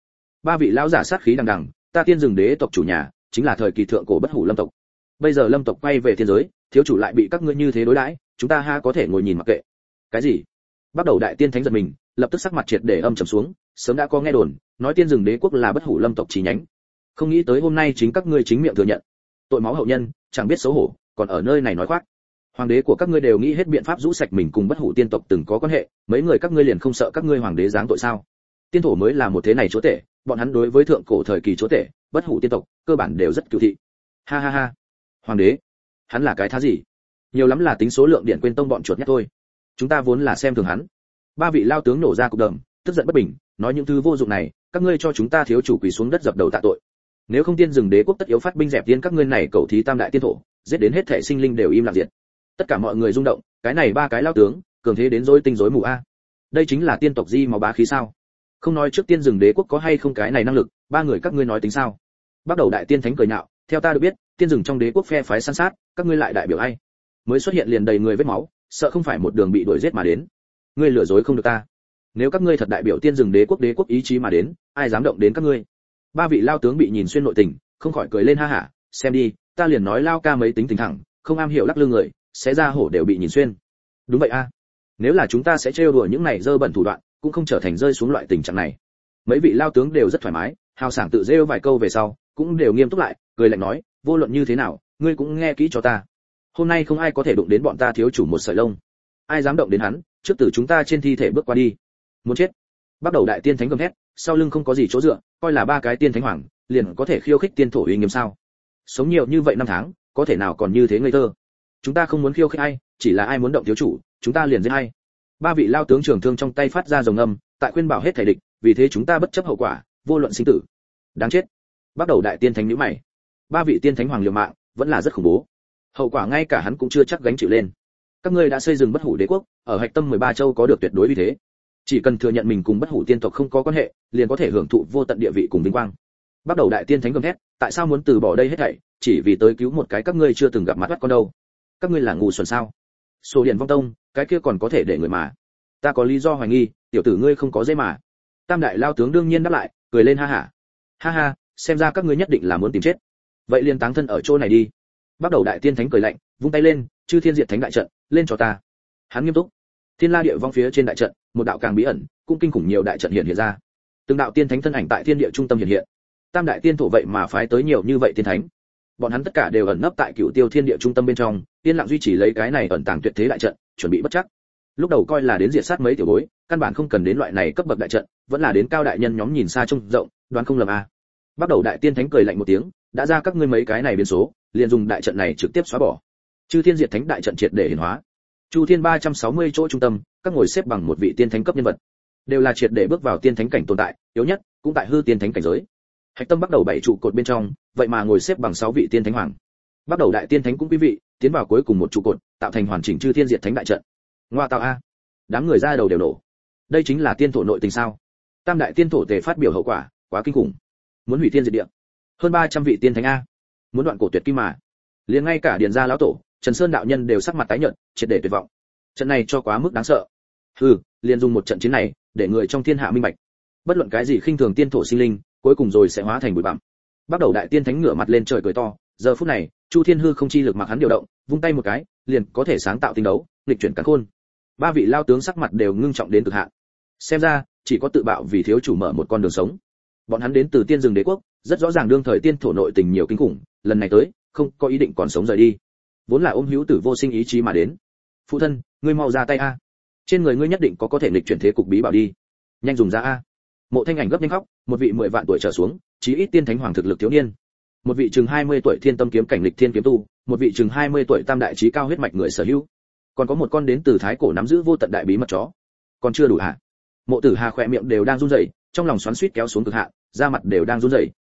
Ba vị lão giả sát khí đằng đằng, ta tiên rừng đế tộc chủ nhà, chính là thời kỳ thượng cổ bất hủ lâm tộc. Bây giờ lâm tộc quay về thiên giới, thiếu chủ lại bị các ngươi như thế đối đãi, chúng ta ha có thể ngồi nhìn mặc kệ. Cái gì? Bắt đầu đại tiên thánh giật mình, lập tức sắc mặt triệt để âm trầm xuống, sớm đã có nghe đồn, nói tiên rừng đế quốc là bất hủ lâm tộc chi nhánh. Không nghĩ tới hôm nay chính các ngươi chính miệng thừa nhận. Tội máu hậu nhân, chẳng biết xấu hổ, còn ở nơi này nói khoác hoàng đế của các ngươi đều nghĩ hết biện pháp rũ sạch mình cùng bất hủ tiên tộc từng có quan hệ, mấy người các ngươi liền không sợ các ngươi hoàng đế giáng tội sao? Tiên thổ mới là một thế này chúa tể, bọn hắn đối với thượng cổ thời kỳ chúa tể, bất hủ tiên tộc, cơ bản đều rất cựu thị. Ha ha ha. Hoàng đế, hắn là cái thá gì? Nhiều lắm là tính số lượng điện quên tông bọn chuột nhất thôi. Chúng ta vốn là xem thường hắn. Ba vị lao tướng nổ ra cục đầm, tức giận bất bình, nói những thứ vô dụng này, các ngươi cho chúng ta thiếu chủ quỳ xuống đất dập đầu tạ tội. Nếu không tiên dừng đế quốc tất yếu phát binh dẹp tiên các ngươi này cầu thí tam đại tiên thổ, giết đến hết thể sinh linh đều im lặng diệt tất cả mọi người rung động, cái này ba cái lao tướng, cường thế đến rối tinh rối mù a. Đây chính là tiên tộc di máu bá khí sao? Không nói trước tiên rừng đế quốc có hay không cái này năng lực, ba người các ngươi nói tính sao? Bắt đầu đại tiên thánh cười nhạo, theo ta được biết, tiên rừng trong đế quốc phe phái săn sát, các ngươi lại đại biểu ai? Mới xuất hiện liền đầy người vết máu, sợ không phải một đường bị đuổi giết mà đến. Ngươi lừa dối không được ta. Nếu các ngươi thật đại biểu tiên rừng đế quốc đế quốc ý chí mà đến, ai dám động đến các ngươi? Ba vị lao tướng bị nhìn xuyên nội tình, không khỏi cười lên ha hả, xem đi, ta liền nói lao ca mấy tính tình thẳng, không am hiểu lắc lư người sẽ ra hổ đều bị nhìn xuyên. Đúng vậy a. Nếu là chúng ta sẽ trêu đùa những này dơ bẩn thủ đoạn, cũng không trở thành rơi xuống loại tình trạng này. Mấy vị lao tướng đều rất thoải mái, hào sảng tự rêu vài câu về sau, cũng đều nghiêm túc lại, cười lạnh nói, vô luận như thế nào, ngươi cũng nghe kỹ cho ta. Hôm nay không ai có thể đụng đến bọn ta thiếu chủ một sợi lông. Ai dám động đến hắn, trước từ chúng ta trên thi thể bước qua đi. Muốn chết. Bắt đầu đại tiên thánh gầm hét sau lưng không có gì chỗ dựa, coi là ba cái tiên thánh hoàng, liền có thể khiêu khích tiên thổ uy nghiêm sao. Sống nhiều như vậy năm tháng, có thể nào còn như thế ngây thơ? Chúng ta không muốn khiêu khích ai, chỉ là ai muốn động thiếu chủ, chúng ta liền giết hay ba vị lao tướng trưởng thương trong tay phát ra rồng âm, tại khuyên bảo hết thể địch, vì thế chúng ta bất chấp hậu quả, vô luận sinh tử. Đáng chết. Bắt đầu đại tiên thánh nhíu mày. Ba vị tiên thánh hoàng liều mạng, vẫn là rất khủng bố. Hậu quả ngay cả hắn cũng chưa chắc gánh chịu lên. Các ngươi đã xây dựng bất hủ đế quốc, ở hạch tâm 13 châu có được tuyệt đối uy thế. Chỉ cần thừa nhận mình cùng bất hủ tiên tộc không có quan hệ, liền có thể hưởng thụ vô tận địa vị cùng vinh quang. Bắt đầu đại tiên thánh gầm thét, tại sao muốn từ bỏ đây hết thảy, chỉ vì tới cứu một cái các ngươi chưa từng gặp mặt bắt con đâu? Các ngươi là ngu xuẩn sao? Sổ điện vong tông, cái kia còn có thể để người mà. Ta có lý do hoài nghi, tiểu tử ngươi không có dây mà. Tam đại lao tướng đương nhiên đáp lại, cười lên ha ha. Ha ha, xem ra các ngươi nhất định là muốn tìm chết. Vậy liền táng thân ở chỗ này đi. Bắt đầu đại tiên thánh cười lạnh, vung tay lên, chư thiên diệt thánh đại trận, lên cho ta. Hắn nghiêm túc. Thiên la địa vong phía trên đại trận, một đạo càng bí ẩn, cũng kinh khủng nhiều đại trận hiện hiện ra. Từng đạo tiên thánh thân ảnh tại thiên địa trung tâm hiện hiện. Tam đại tiên thổ vậy mà phái tới nhiều như vậy tiên thánh bọn hắn tất cả đều ẩn nấp tại cựu tiêu thiên địa trung tâm bên trong tiên lặng duy trì lấy cái này ẩn tàng tuyệt thế đại trận, chuẩn bị bất chắc. Lúc đầu coi là đến diệt sát mấy tiểu bối, căn bản không cần đến loại này cấp bậc đại trận, vẫn là đến cao đại nhân nhóm nhìn xa trông rộng, đoán không lầm a à. bắt đầu đại tiên thánh cười lạnh một tiếng, đã ra các ngươi mấy cái này biến số, liền dùng đại trận này trực tiếp xóa bỏ. Chư thiên diệt thánh đại trận triệt để hiển hóa. Chu thiên 360 chỗ trung tâm, các ngồi xếp bằng một vị tiên thánh cấp nhân vật. Đều là triệt để bước vào tiên thánh cảnh tồn tại, yếu nhất, cũng tại hư tiên thánh cảnh giới hạch tâm bắt đầu bảy trụ cột bên trong, vậy mà ngồi xếp bằng sáu vị tiên thánh hoàng. Bắt đầu đại tiên thánh cũng quý vị, tiến vào cuối cùng một trụ cột, tạo thành hoàn chỉnh chư thiên diệt thánh đại trận. Ngoa tạo a. Đám người ra đầu đều nổ. Đây chính là tiên thổ nội tình sao? Tam đại tiên thổ tề phát biểu hậu quả, quá kinh khủng. Muốn hủy tiên diệt địa. Hơn 300 vị tiên thánh a. Muốn đoạn cổ tuyệt kim mà. Liền ngay cả điền gia lão tổ, trần sơn đạo nhân đều sắc mặt tái nhợt, triệt để tuyệt vọng. Trận này cho quá mức đáng sợ. Hừ, liền dùng một trận chiến này, để người trong thiên hạ minh bạch. Bất luận cái gì khinh thường tiên thổ sinh linh cuối cùng rồi sẽ hóa thành bụi bặm. Bắt đầu đại tiên thánh ngửa mặt lên trời cười to, giờ phút này, chu thiên hư không chi lực mặc hắn điều động, vung tay một cái, liền có thể sáng tạo tinh đấu, nghịch chuyển cả khôn. Ba vị lao tướng sắc mặt đều ngưng trọng đến cực hạn. Xem ra, chỉ có tự bạo vì thiếu chủ mở một con đường sống. Bọn hắn đến từ tiên rừng đế quốc, rất rõ ràng đương thời tiên thổ nội tình nhiều kinh khủng, lần này tới, không có ý định còn sống rời đi. Vốn là ôm hữu tử vô sinh ý chí mà đến. Phụ thân, ngươi mau ra tay a. Trên người ngươi nhất định có có thể nghịch chuyển thế cục bí bảo đi. Nhanh dùng ra a mộ thanh ảnh gấp nhanh khóc một vị mười vạn tuổi trở xuống chí ít tiên thánh hoàng thực lực thiếu niên. Một vị chừng 20 tuổi thiên tâm kiếm cảnh lịch thiên kiếm tu một vị chừng 20 tuổi tam đại trí cao huyết mạch người sở hữu. Còn có một con đến từ thái cổ nắm giữ vô tận đại bí mật chó. Còn chưa đủ hả? Mộ tử hà khỏe miệng đều đang run rẩy trong lòng xoắn xuýt kéo xuống cực hạ, da mặt đều đang run rẩy.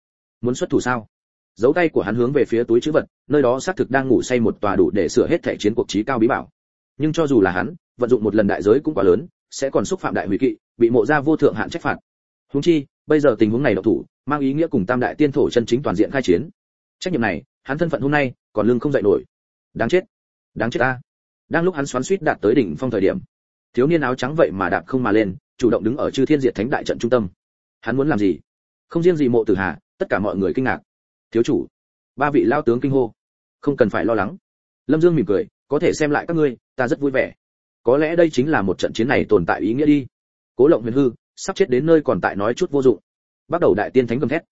Muốn xuất thủ sao? Dấu tay của hắn hướng về phía túi chữ vật nơi đó xác thực đang ngủ say một tòa đủ để sửa hết thể chiến cuộc trí cao bí bảo. Nhưng cho dù là hắn vận dụng một lần đại giới cũng quá lớn sẽ còn xúc phạm đại hủy kỵ bị mộ gia vô thượng hạn trách phạt huống chi, bây giờ tình huống này độc thủ, mang ý nghĩa cùng tam đại tiên thổ chân chính toàn diện khai chiến. Trách nhiệm này, hắn thân phận hôm nay, còn lương không dậy nổi. Đáng chết. Đáng chết a! đang lúc hắn xoắn xuýt đạt tới đỉnh phong thời điểm, thiếu niên áo trắng vậy mà đạp không mà lên, chủ động đứng ở chư thiên diệt thánh đại trận trung tâm. Hắn muốn làm gì? Không riêng gì mộ tử hà, tất cả mọi người kinh ngạc. Thiếu chủ, ba vị lao tướng kinh hô. Không cần phải lo lắng. Lâm dương mỉm cười, có thể xem lại các ngươi, ta rất vui vẻ. Có lẽ đây chính là một trận chiến này tồn tại ý nghĩa đi. Cố lộng huyền hư sắp chết đến nơi còn tại nói chút vô dụng. Bắt đầu đại tiên thánh gầm thét.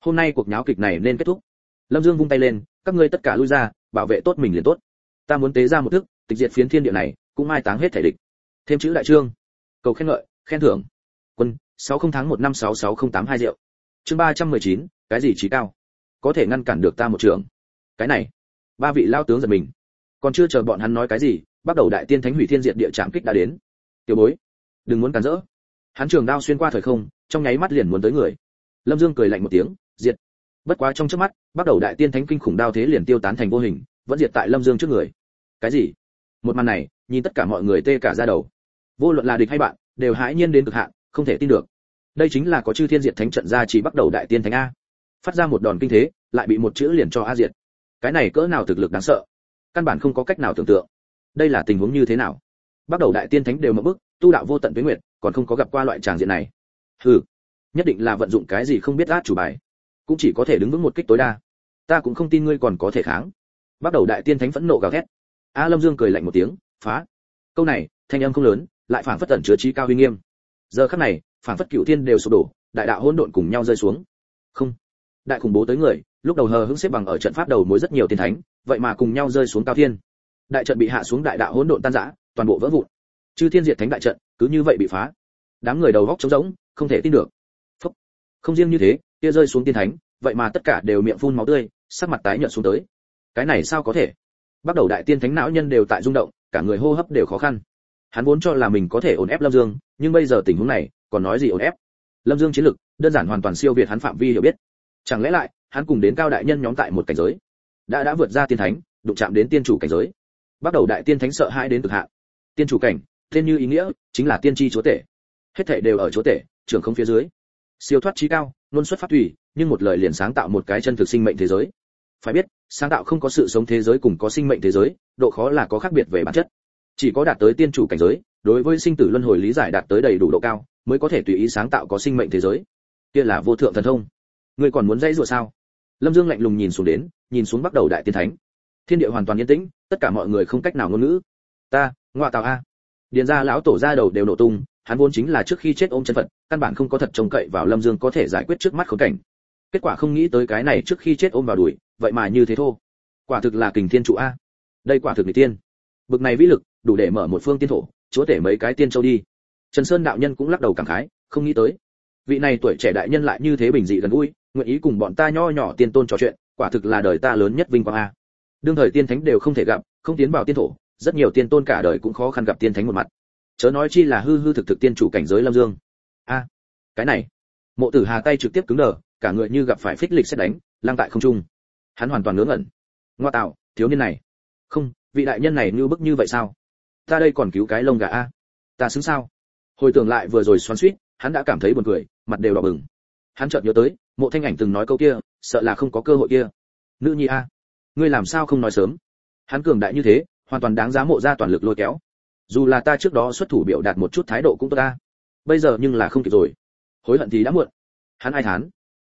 Hôm nay cuộc nháo kịch này nên kết thúc. Lâm dương vung tay lên, các ngươi tất cả lui ra, bảo vệ tốt mình liền tốt. Ta muốn tế ra một thức, tịch diệt phiến thiên địa này, cũng mai táng hết thể địch. Thêm chữ đại trương. Cầu khen ngợi, khen thưởng. Quân, sáu không tháng một năm sáu sáu không tám hai rượu chương ba trăm mười chín, cái gì trí cao? Có thể ngăn cản được ta một trường. Cái này. Ba vị lao tướng giật mình. Còn chưa chờ bọn hắn nói cái gì, bắt đầu đại tiên thánh hủy thiên diệt địa trạm kích đã đến. Tiểu bối, đừng muốn cản rỡ hắn trường đao xuyên qua thời không, trong nháy mắt liền muốn tới người. Lâm dương cười lạnh một tiếng, diệt. Bất quá trong trước mắt, bắt đầu đại tiên thánh kinh khủng đao thế liền tiêu tán thành vô hình, vẫn diệt tại lâm dương trước người. Cái gì? Một màn này, nhìn tất cả mọi người tê cả da đầu. Vô luận là địch hay bạn, đều hãi nhiên đến cực hạn, không thể tin được. Đây chính là có chư thiên diệt thánh trận ra chỉ bắt đầu đại tiên thánh a. Phát ra một đòn kinh thế, lại bị một chữ liền cho a diệt. Cái này cỡ nào thực lực đáng sợ? Căn bản không có cách nào tưởng tượng. Đây là tình huống như thế nào? Bắt đầu đại tiên thánh đều mở bức tu đạo vô tận với nguyệt còn không có gặp qua loại tràng diện này. Hừ, nhất định là vận dụng cái gì không biết át chủ bài, cũng chỉ có thể đứng vững một kích tối đa. Ta cũng không tin ngươi còn có thể kháng. Bắt đầu đại tiên thánh phẫn nộ gào thét. A lâm dương cười lạnh một tiếng, phá. Câu này, thanh âm không lớn, lại phảng phất tẩn chứa trí cao uy nghiêm. Giờ khắc này, phảng phất cựu thiên đều sụp đổ, đại đạo hỗn độn cùng nhau rơi xuống. Không. Đại khủng bố tới người, lúc đầu hờ hững xếp bằng ở trận pháp đầu mối rất nhiều tiên thánh, vậy mà cùng nhau rơi xuống cao thiên. Đại trận bị hạ xuống đại đạo hỗn độn tan rã, toàn bộ vỡ vụn. Chư thiên diệt thánh đại trận cứ như vậy bị phá. Đám người đầu góc trống rỗng, không thể tin được. Phúc. không riêng như thế, kia rơi xuống tiên thánh, vậy mà tất cả đều miệng phun máu tươi, sắc mặt tái nhợt xuống tới. Cái này sao có thể? Bắt đầu đại tiên thánh não nhân đều tại rung động, cả người hô hấp đều khó khăn. Hắn vốn cho là mình có thể ổn ép lâm dương, nhưng bây giờ tình huống này, còn nói gì ổn ép? Lâm dương chiến lực, đơn giản hoàn toàn siêu việt hắn phạm vi hiểu biết. Chẳng lẽ lại, hắn cùng đến cao đại nhân nhóm tại một cảnh giới? Đã đã vượt ra tiên thánh, đụng chạm đến tiên chủ cảnh giới. Bắt đầu đại tiên thánh sợ hãi đến cực hạn. Tiên chủ cảnh tên như ý nghĩa chính là tiên tri chúa tể. Hết thảy đều ở chúa tể, trưởng không phía dưới. Siêu thoát trí cao luôn xuất phát tùy, nhưng một lời liền sáng tạo một cái chân thực sinh mệnh thế giới. Phải biết, sáng tạo không có sự sống thế giới cùng có sinh mệnh thế giới, độ khó là có khác biệt về bản chất. Chỉ có đạt tới tiên chủ cảnh giới, đối với sinh tử luân hồi lý giải đạt tới đầy đủ độ cao, mới có thể tùy ý sáng tạo có sinh mệnh thế giới. Kia là vô thượng thần thông. Ngươi còn muốn dãy rủa sao? Lâm dương lạnh lùng nhìn xuống đến, nhìn xuống bắt đầu đại tiên thánh. Thiên địa hoàn toàn yên tĩnh, tất cả mọi người không cách nào ngôn ngữ. Ta, ngoại tào a điền ra lão tổ ra đầu đều nổ tung, hắn vốn chính là trước khi chết ôm chân phật, căn bản không có thật trông cậy vào lâm dương có thể giải quyết trước mắt khốn cảnh. Kết quả không nghĩ tới cái này trước khi chết ôm vào đuổi vậy mà như thế thô. Quả thực là kình thiên trụ a. Đây quả thực người tiên bực này vĩ lực, đủ để mở một phương tiên thổ, chúa tể mấy cái tiên châu đi. Trần sơn đạo nhân cũng lắc đầu cảm khái, không nghĩ tới. Vị này tuổi trẻ đại nhân lại như thế bình dị gần gũi, nguyện ý cùng bọn ta nho nhỏ tiên tôn trò chuyện, quả thực là đời ta lớn nhất vinh quang a. Đương thời tiên thánh đều không thể gặp, không tiến vào tiên thổ rất nhiều tiên tôn cả đời cũng khó khăn gặp tiên thánh một mặt. Chớ nói chi là hư hư thực thực tiên chủ cảnh giới lâm dương. A à, cái này, mộ tử hà tay trực tiếp cứng đờ, cả người như gặp phải phích lịch xét đánh lang tại không trung. Hắn hoàn toàn ngớ ngẩn. Ngoa tạo, thiếu niên này. Không, vị đại nhân này như bức như vậy sao? Ta đây còn cứu cái lông gà a. Ta xứng sao? Hồi tưởng lại vừa rồi xoắn suýt, hắn đã cảm thấy buồn cười, mặt đều đỏ bừng. Hắn chợt nhớ tới, mộ thanh ảnh từng nói câu kia, sợ là không có cơ hội kia. Nữ nhi a, ngươi làm sao không nói sớm? Hắn cường đại như thế hoàn toàn đáng giá mộ ra toàn lực lôi kéo. Dù là ta trước đó xuất thủ biểu đạt một chút thái độ cũng tốt ta. Bây giờ nhưng là không kịp rồi. Hối hận thì đã muộn. Hắn ai thán?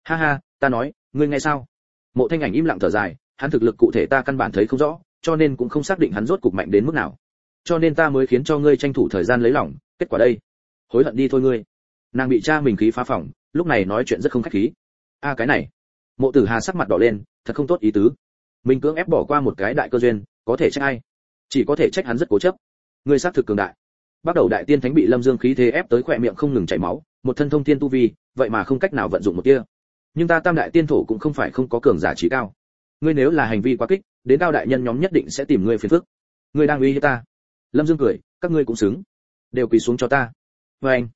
Ha ha, ta nói, ngươi nghe sao? Mộ thanh ảnh im lặng thở dài, hắn thực lực cụ thể ta căn bản thấy không rõ, cho nên cũng không xác định hắn rốt cục mạnh đến mức nào. Cho nên ta mới khiến cho ngươi tranh thủ thời gian lấy lòng, kết quả đây. Hối hận đi thôi ngươi. Nàng bị cha mình khí phá phòng lúc này nói chuyện rất không khách khí. A, cái này. Mộ tử hà sắc mặt đỏ lên, thật không tốt ý tứ. Mình cưỡng ép bỏ qua một cái đại cơ duyên, có thể trách ai? Chỉ có thể trách hắn rất cố chấp. Ngươi xác thực cường đại. Bắt đầu đại tiên thánh bị lâm dương khí thế ép tới khỏe miệng không ngừng chảy máu, một thân thông tiên tu vi, vậy mà không cách nào vận dụng một tia. Nhưng ta tam đại tiên thổ cũng không phải không có cường giả trí cao. Ngươi nếu là hành vi quá kích, đến cao đại nhân nhóm nhất định sẽ tìm ngươi phiền phức. Ngươi đang uy hiếp ta. Lâm dương cười, các ngươi cũng xứng. Đều quỳ xuống cho ta. Vê anh.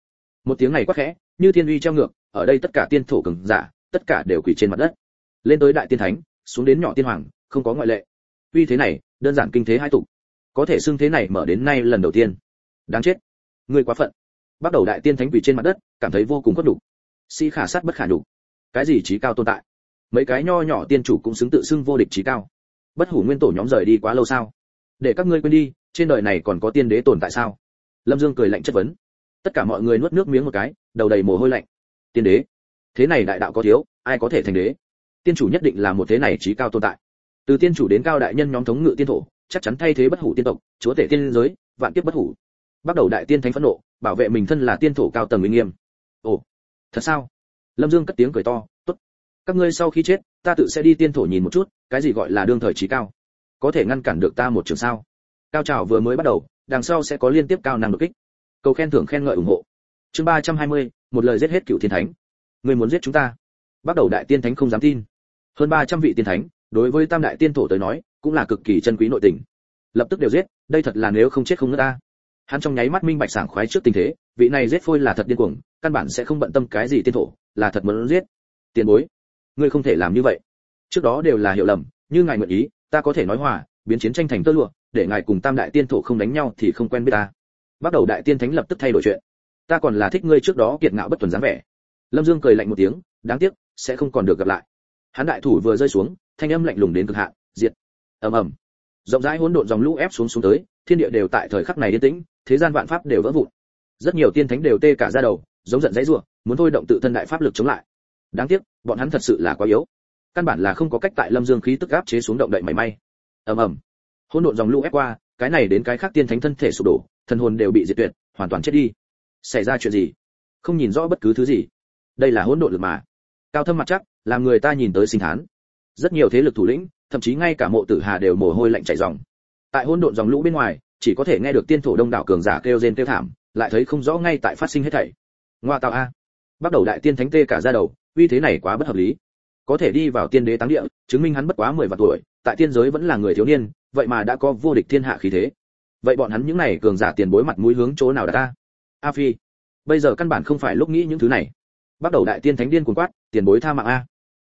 Một tiếng này quá khẽ, như thiên uy treo ngược, ở đây tất cả tiên thổ cường giả, tất cả đều quỳ trên mặt đất. Lên tới đại tiên thánh, xuống đến nhỏ tiên hoàng, không có ngoại lệ. Uy thế này, đơn giản kinh thế hai tục có thể xưng thế này mở đến nay lần đầu tiên. Đáng chết. Ngươi quá phận. Bắt đầu đại tiên thánh quỷ trên mặt đất, cảm thấy vô cùng khuất đủ si khả sát bất khả đủ cái gì trí cao tồn tại? Mấy cái nho nhỏ tiên chủ cũng xứng tự xưng vô địch trí cao. Bất hủ nguyên tổ nhóm rời đi quá lâu sao? Để các ngươi quên đi, trên đời này còn có tiên đế tồn tại sao? Lâm dương cười lạnh chất vấn. Tất cả mọi người nuốt nước miếng một cái, đầu đầy mồ hôi lạnh. Tiên đế. Thế này đại đạo có thiếu, ai có thể thành đế? Tiên chủ nhất định là một thế này trí cao tồn tại. Từ tiên chủ đến cao đại nhân nhóm thống ngự tiên thổ chắc chắn thay thế bất hủ tiên tộc, chúa tể tiên giới, vạn kiếp bất hủ. Bắt đầu đại tiên thánh phẫn nộ, bảo vệ mình thân là tiên thổ cao tầng uy nghiêm. Ồ, thật sao? Lâm dương cất tiếng cười to, tốt. Các ngươi sau khi chết, ta tự sẽ đi tiên thổ nhìn một chút, cái gì gọi là đương thời trí cao. Có thể ngăn cản được ta một trường sao? Cao trào vừa mới bắt đầu, đằng sau sẽ có liên tiếp cao năng đột kích. Cầu khen thưởng khen ngợi ủng hộ. Chương ba trăm hai mươi, một lời giết hết cựu thiên thánh. Người muốn giết chúng ta? Bắt đầu đại tiên thánh không dám tin. Hơn ba trăm vị tiên thánh, đối với tam đại tiên thổ tới nói cũng là cực kỳ chân quý nội tình. Lập tức đều giết, đây thật là nếu không chết không nữa ta. Hắn trong nháy mắt minh bạch sảng khoái trước tình thế, vị này giết phôi là thật điên cuồng, căn bản sẽ không bận tâm cái gì tiên thổ, là thật muốn giết. Tiền bối, ngươi không thể làm như vậy. Trước đó đều là hiểu lầm, như ngài nguyện ý, ta có thể nói hòa, biến chiến tranh thành tơ lụa, để ngài cùng tam đại tiên thổ không đánh nhau thì không quen biết ta. Bắt đầu đại tiên thánh lập tức thay đổi chuyện. Ta còn là thích ngươi trước đó kiệt ngạo bất tuần dáng vẻ. Lâm dương cười lạnh một tiếng, đáng tiếc, sẽ không còn được gặp lại. Hắn đại thủ vừa rơi xuống, thanh âm lạnh lùng đến cực hạn, diệt ầm ầm. Rộng rãi hỗn độn dòng lũ ép xuống xuống tới, thiên địa đều tại thời khắc này yên tĩnh, thế gian vạn pháp đều vỡ vụn. Rất nhiều tiên thánh đều tê cả ra đầu, giống giận dãy rủa, muốn thôi động tự thân đại pháp lực chống lại. Đáng tiếc, bọn hắn thật sự là quá yếu. Căn bản là không có cách tại lâm dương khí tức áp chế xuống động đậy mảy may. Ầm ầm. Hỗn độn dòng lũ ép qua, cái này đến cái khác tiên thánh thân thể sụp đổ, thần hồn đều bị diệt tuyệt, hoàn toàn chết đi. Xảy ra chuyện gì? Không nhìn rõ bất cứ thứ gì. Đây là hỗn độn lực mà. Cao thâm mặt chắc, làm người ta nhìn tới sinh thán. Rất nhiều thế lực thủ lĩnh thậm chí ngay cả mộ tử hà đều mồ hôi lạnh chảy ròng tại hỗn độn dòng lũ bên ngoài, chỉ có thể nghe được tiên thổ đông đảo cường giả kêu rên kêu thảm, lại thấy không rõ ngay tại phát sinh hết thảy. Ngoa tạo a. Bắt đầu đại tiên thánh tê cả ra đầu, uy thế này quá bất hợp lý. Có thể đi vào tiên đế táng địa, chứng minh hắn bất quá mười vạn tuổi, tại tiên giới vẫn là người thiếu niên, vậy mà đã có vô địch thiên hạ khí thế. Vậy bọn hắn những này cường giả tiền bối mặt mũi hướng chỗ nào đã ta a phi, bây giờ căn bản không phải lúc nghĩ những thứ này. Bắt đầu đại tiên thánh điên cuồng quát, tiền bối tha mạng a.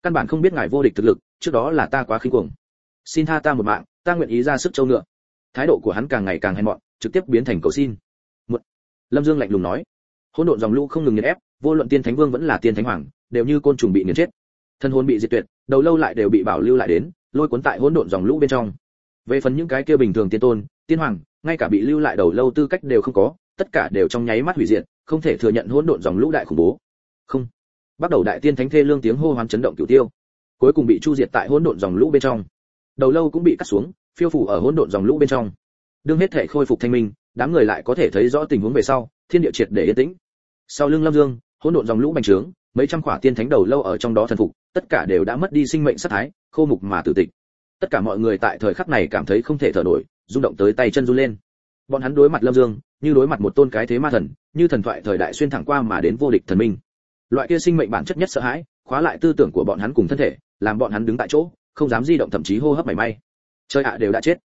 Căn bản không biết ngài vô địch thực lực trước đó là ta quá khinh cuồng. Xin tha ta một mạng, ta nguyện ý ra sức châu ngựa. Thái độ của hắn càng ngày càng hèn mọn, trực tiếp biến thành cầu xin. Một, lâm dương lạnh lùng nói. Hỗn độn dòng lũ không ngừng nghiền ép, vô luận tiên thánh vương vẫn là tiên thánh hoàng, đều như côn trùng bị nghiền chết. Thân hồn bị diệt tuyệt, đầu lâu lại đều bị bảo lưu lại đến, lôi cuốn tại hỗn độn dòng lũ bên trong. Về phần những cái kia bình thường tiên tôn, tiên hoàng, ngay cả bị lưu lại đầu lâu tư cách đều không có, tất cả đều trong nháy mắt hủy diệt, không thể thừa nhận hỗn độn dòng lũ đại khủng bố. Không. Bắt đầu đại tiên thánh thê lương tiếng hô hoán chấn động cửu tiêu cuối cùng bị chu diệt tại hỗn độn dòng lũ bên trong. Đầu lâu cũng bị cắt xuống, phiêu phủ ở hỗn độn dòng lũ bên trong. Đương hết thể khôi phục thanh minh, đám người lại có thể thấy rõ tình huống về sau, thiên địa triệt để yên tĩnh. Sau lưng lâm dương, hỗn độn dòng lũ bành trướng, mấy trăm khỏa tiên thánh đầu lâu ở trong đó thần phục, tất cả đều đã mất đi sinh mệnh sát thái, khô mục mà tử tịch. Tất cả mọi người tại thời khắc này cảm thấy không thể thở nổi, rung động tới tay chân run lên. Bọn hắn đối mặt lâm dương, như đối mặt một tôn cái thế ma thần, như thần thoại thời đại xuyên thẳng qua mà đến vô địch thần minh. Loại kia sinh mệnh bản chất nhất sợ hãi, khóa lại tư tưởng của bọn hắn cùng thân thể làm bọn hắn đứng tại chỗ, không dám di động thậm chí hô hấp mảy may. Chơi ạ, đều đã chết.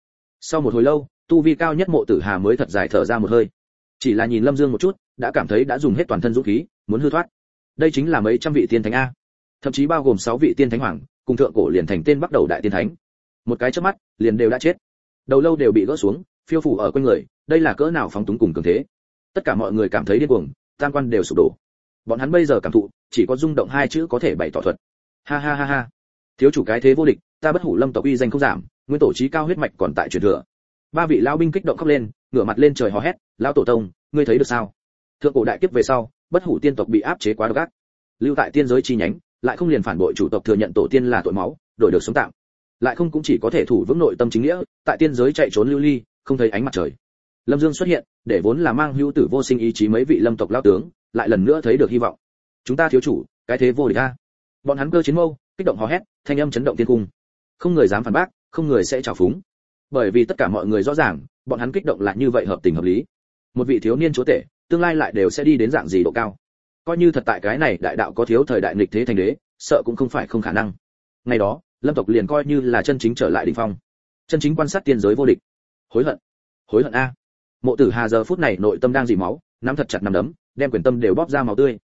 Sau một hồi lâu, tu vi cao nhất mộ tử hà mới thật dài thở ra một hơi. Chỉ là nhìn lâm dương một chút, đã cảm thấy đã dùng hết toàn thân dũng khí, muốn hư thoát. Đây chính là mấy trăm vị tiên thánh a. Thậm chí bao gồm sáu vị tiên thánh hoàng, cùng thượng cổ liền thành tên bắt đầu đại tiên thánh. Một cái chớp mắt, liền đều đã chết. Đầu lâu đều bị gỡ xuống, phiêu phủ ở quanh người, đây là cỡ nào phóng túng cùng cường thế. Tất cả mọi người cảm thấy điên cuồng, tam quan đều sụp đổ. Bọn hắn bây giờ cảm thụ, chỉ có rung động hai chữ có thể bày tỏ thuật. Ha ha ha ha thiếu chủ cái thế vô địch, ta bất hủ lâm tộc uy danh không giảm, nguyên tổ trí cao huyết mạch còn tại truyền thừa. Ba vị lao binh kích động khóc lên, ngửa mặt lên trời hò hét lao tổ tông, ngươi thấy được sao? Thượng cổ đại kiếp về sau, bất hủ tiên tộc bị áp chế quá độc ác. Lưu tại tiên giới chi nhánh, lại không liền phản bội chủ tộc thừa nhận tổ tiên là tội máu, đổi được sống tạm. Lại không cũng chỉ có thể thủ vững nội tâm chính nghĩa, tại tiên giới chạy trốn lưu ly, không thấy ánh mặt trời. Lâm dương xuất hiện, để vốn là mang hữu tử vô sinh ý chí mấy vị lâm tộc lao tướng, lại lần nữa thấy được hy vọng. Chúng ta thiếu chủ, cái thế vô địch a. Bọn hắn cơ chiến mâu kích động hò hét, thanh âm chấn động thiên cung. Không người dám phản bác, không người sẽ trào phúng. Bởi vì tất cả mọi người rõ ràng, bọn hắn kích động là như vậy hợp tình hợp lý. Một vị thiếu niên chúa tể, tương lai lại đều sẽ đi đến dạng gì độ cao. Coi như thật tại cái này đại đạo có thiếu thời đại nghịch thế thành đế, sợ cũng không phải không khả năng. Ngày đó, lâm tộc liền coi như là chân chính trở lại đỉnh phong. Chân chính quan sát tiên giới vô địch. Hối hận. Hối hận a. Mộ tử hà giờ phút này nội tâm đang dì máu, nắm thật chặt nắm đấm, đem quyền tâm đều bóp ra máu tươi.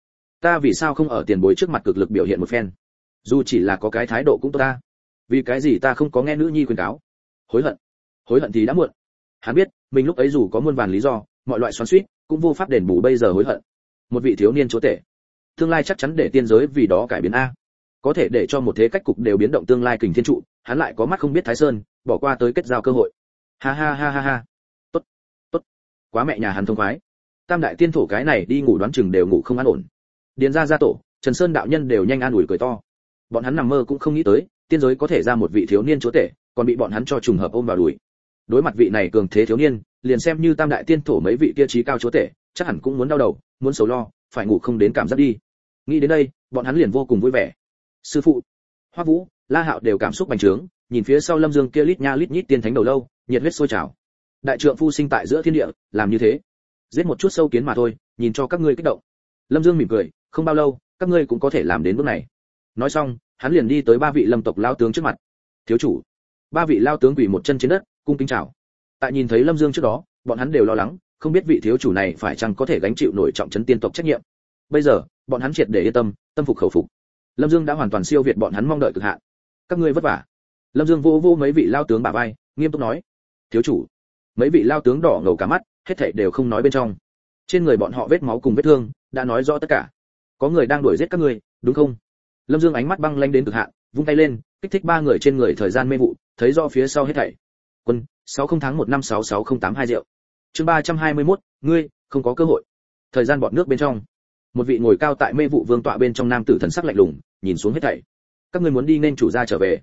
Ta vì sao không ở tiền bối trước mặt cực lực biểu hiện một phen? Dù chỉ là có cái thái độ cũng tốt ta. Vì cái gì ta không có nghe nữ nhi khuyên cáo? Hối hận. Hối hận thì đã muộn. Hắn biết, mình lúc ấy dù có muôn vàn lý do, mọi loại xoắn suýt cũng vô pháp đền bù bây giờ hối hận. Một vị thiếu niên chúa tể. Tương lai chắc chắn để tiên giới vì đó cải biến a. Có thể để cho một thế cách cục đều biến động tương lai kình thiên trụ, hắn lại có mắt không biết thái sơn, bỏ qua tới kết giao cơ hội. Ha ha ha ha ha. Tốt tốt. Quá mẹ nhà hắn thông khoái. Tam đại tiên thổ cái này đi ngủ đoán chừng đều ngủ không an ổn. Điền ra gia tổ, trần sơn đạo nhân đều nhanh an ủi cười to bọn hắn nằm mơ cũng không nghĩ tới, tiên giới có thể ra một vị thiếu niên chúa tể, còn bị bọn hắn cho trùng hợp ôm vào đùi. Đối mặt vị này cường thế thiếu niên, liền xem như tam đại tiên thổ mấy vị kia trí cao chúa tể, chắc hẳn cũng muốn đau đầu, muốn sầu lo, phải ngủ không đến cảm giác đi. Nghĩ đến đây, bọn hắn liền vô cùng vui vẻ. Sư phụ hoa vũ, la hạo đều cảm xúc bành trướng, nhìn phía sau lâm dương kia lít nha lít nhít tiên thánh đầu lâu, nhiệt huyết sôi trào. Đại trượng phu sinh tại giữa thiên địa, làm như thế. Giết một chút sâu kiến mà thôi, nhìn cho các ngươi kích động. Lâm dương mỉm cười, không bao lâu, các ngươi cũng có thể làm đến bước này nói xong, hắn liền đi tới ba vị lâm tộc lao tướng trước mặt. Thiếu chủ. Ba vị lao tướng quỳ một chân trên đất, cung kính chào. Tại nhìn thấy lâm dương trước đó, bọn hắn đều lo lắng, không biết vị thiếu chủ này phải chăng có thể gánh chịu nổi trọng trấn tiên tộc trách nhiệm. Bây giờ, bọn hắn triệt để yên tâm tâm phục khẩu phục. Lâm dương đã hoàn toàn siêu việt bọn hắn mong đợi cực hạn. Các ngươi vất vả. Lâm dương vô vô mấy vị lao tướng bà vai, nghiêm túc nói. Thiếu chủ. Mấy vị lao tướng đỏ ngầu cả mắt, hết thảy đều không nói bên trong. Trên người bọn họ vết máu cùng vết thương, đã nói rõ tất cả. Có người đang đuổi giết các ngươi, đúng không? Lâm dương ánh mắt băng lanh đến cực hạn vung tay lên kích thích ba người trên người thời gian mê vụ thấy rõ phía sau hết thảy. Quân sáu không tháng một năm sáu sáu không tám hai rượu chương ba trăm hai mươi 321, ngươi không có cơ hội. Thời gian bọt nước bên trong. Một vị ngồi cao tại mê vụ vương tọa bên trong nam tử thần sắc lạnh lùng nhìn xuống hết thảy. Các ngươi muốn đi nên chủ gia trở về.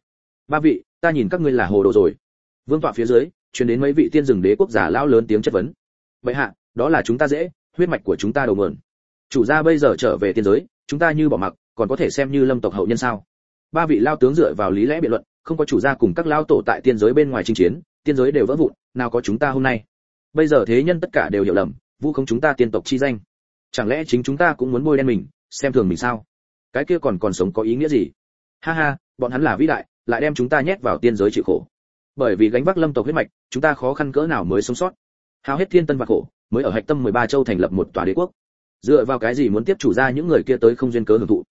Ba vị ta nhìn các ngươi là hồ đồ rồi. Vương tọa phía dưới truyền đến mấy vị tiên rừng đế quốc giả lão lớn tiếng chất vấn. Vậy hạ đó là chúng ta dễ huyết mạch của chúng ta đầu nguồn chủ gia bây giờ trở về tiên giới chúng ta như bỏ mặc còn có thể xem như lâm tộc hậu nhân sao? Ba vị lao tướng dựa vào lý lẽ biện luận, không có chủ gia cùng các lao tổ tại tiên giới bên ngoài chinh chiến, tiên giới đều vỡ vụn, nào có chúng ta hôm nay? Bây giờ thế nhân tất cả đều hiểu lầm, vu không chúng ta tiên tộc chi danh. Chẳng lẽ chính chúng ta cũng muốn bôi đen mình, xem thường mình sao? Cái kia còn còn sống có ý nghĩa gì? Ha ha, bọn hắn là vĩ đại, lại đem chúng ta nhét vào tiên giới chịu khổ. Bởi vì gánh vác lâm tộc huyết mạch, chúng ta khó khăn cỡ nào mới sống sót. Hao hết thiên tân và khổ, mới ở hạch tâm 13 châu thành lập một tòa đế quốc. Dựa vào cái gì muốn tiếp chủ gia những người kia tới không duyên cớ hưởng thụ?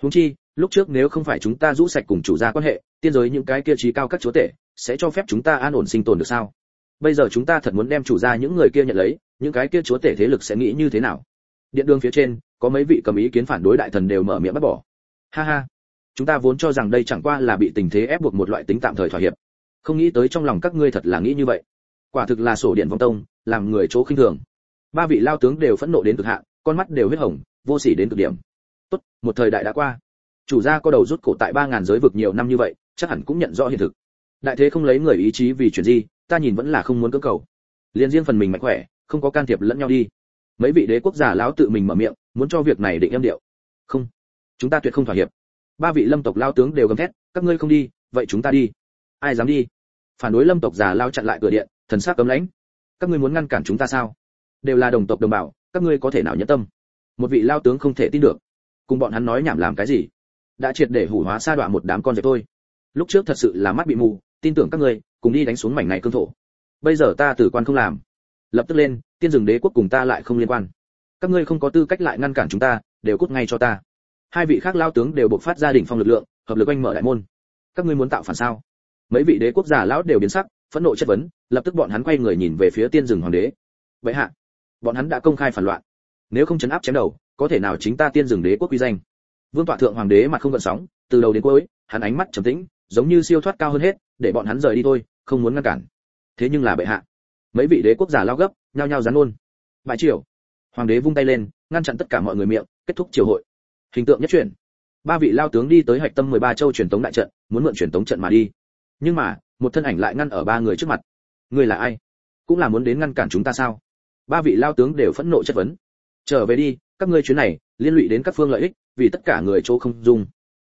Huống chi, lúc trước nếu không phải chúng ta rũ sạch cùng chủ gia quan hệ, tiên giới những cái kia trí cao các chúa tể, sẽ cho phép chúng ta an ổn sinh tồn được sao? Bây giờ chúng ta thật muốn đem chủ gia những người kia nhận lấy, những cái kia chúa tể thế lực sẽ nghĩ như thế nào? Điện đường phía trên, có mấy vị cầm ý kiến phản đối đại thần đều mở miệng bắt bỏ. Ha ha. Chúng ta vốn cho rằng đây chẳng qua là bị tình thế ép buộc một loại tính tạm thời thỏa hiệp. Không nghĩ tới trong lòng các ngươi thật là nghĩ như vậy. Quả thực là sổ điện vong tông, làm người chỗ khinh thường. Ba vị lao tướng đều phẫn nộ đến cực hạn, con mắt đều huyết hồng, vô sỉ đến cực điểm tốt, một thời đại đã qua. Chủ gia có đầu rút cổ tại ba ngàn giới vực nhiều năm như vậy, chắc hẳn cũng nhận rõ hiện thực. Đại thế không lấy người ý chí vì chuyện gì, ta nhìn vẫn là không muốn cưỡng cầu. Liền riêng phần mình mạnh khỏe, không có can thiệp lẫn nhau đi. Mấy vị đế quốc giả lão tự mình mở miệng, muốn cho việc này định âm điệu. Không, chúng ta tuyệt không thỏa hiệp. Ba vị lâm tộc lao tướng đều gầm thét, các ngươi không đi, vậy chúng ta đi. Ai dám đi? Phản đối lâm tộc giả lao chặn lại cửa điện, thần sắc cấm lãnh. Các ngươi muốn ngăn cản chúng ta sao? Đều là đồng tộc đồng bào, các ngươi có thể nào nhẫn tâm? Một vị lao tướng không thể tin được cùng bọn hắn nói nhảm làm cái gì? Đã triệt để hủ hóa sa đọa một đám con dẹp tôi lúc trước thật sự là mắt bị mù, tin tưởng các ngươi, cùng đi đánh xuống mảnh này cương thổ. Bây giờ ta tử quan không làm. Lập tức lên, tiên rừng đế quốc cùng ta lại không liên quan. Các ngươi không có tư cách lại ngăn cản chúng ta, đều cút ngay cho ta. Hai vị khác lao tướng đều bộc phát gia đình phong lực lượng, hợp lực anh mở đại môn. Các ngươi muốn tạo phản sao? Mấy vị đế quốc giả lão đều biến sắc, phẫn nộ chất vấn, lập tức bọn hắn quay người nhìn về phía tiên rừng hoàng đế. Vậy hạ, bọn hắn đã công khai phản loạn. Nếu không chấn áp chém đầu có thể nào chính ta tiên dừng đế quốc quy danh? Vương tọa thượng hoàng đế mặt không gợn sóng, từ đầu đến cuối, hắn ánh mắt trầm tĩnh, giống như siêu thoát cao hơn hết, để bọn hắn rời đi thôi, không muốn ngăn cản. Thế nhưng là bệ hạ, mấy vị đế quốc giả lao gấp, nhao nhao rắn luôn bại triều. Hoàng đế vung tay lên, ngăn chặn tất cả mọi người miệng, kết thúc triều hội. Hình tượng nhất chuyển. Ba vị lao tướng đi tới hạch tâm 13 châu truyền tống đại trận, muốn mượn truyền tống trận mà đi. Nhưng mà, một thân ảnh lại ngăn ở ba người trước mặt. Người là ai? Cũng là muốn đến ngăn cản chúng ta sao? Ba vị lao tướng đều phẫn nộ chất vấn. Trở về đi các ngươi chuyến này liên lụy đến các phương lợi ích, vì tất cả người chỗ không dung.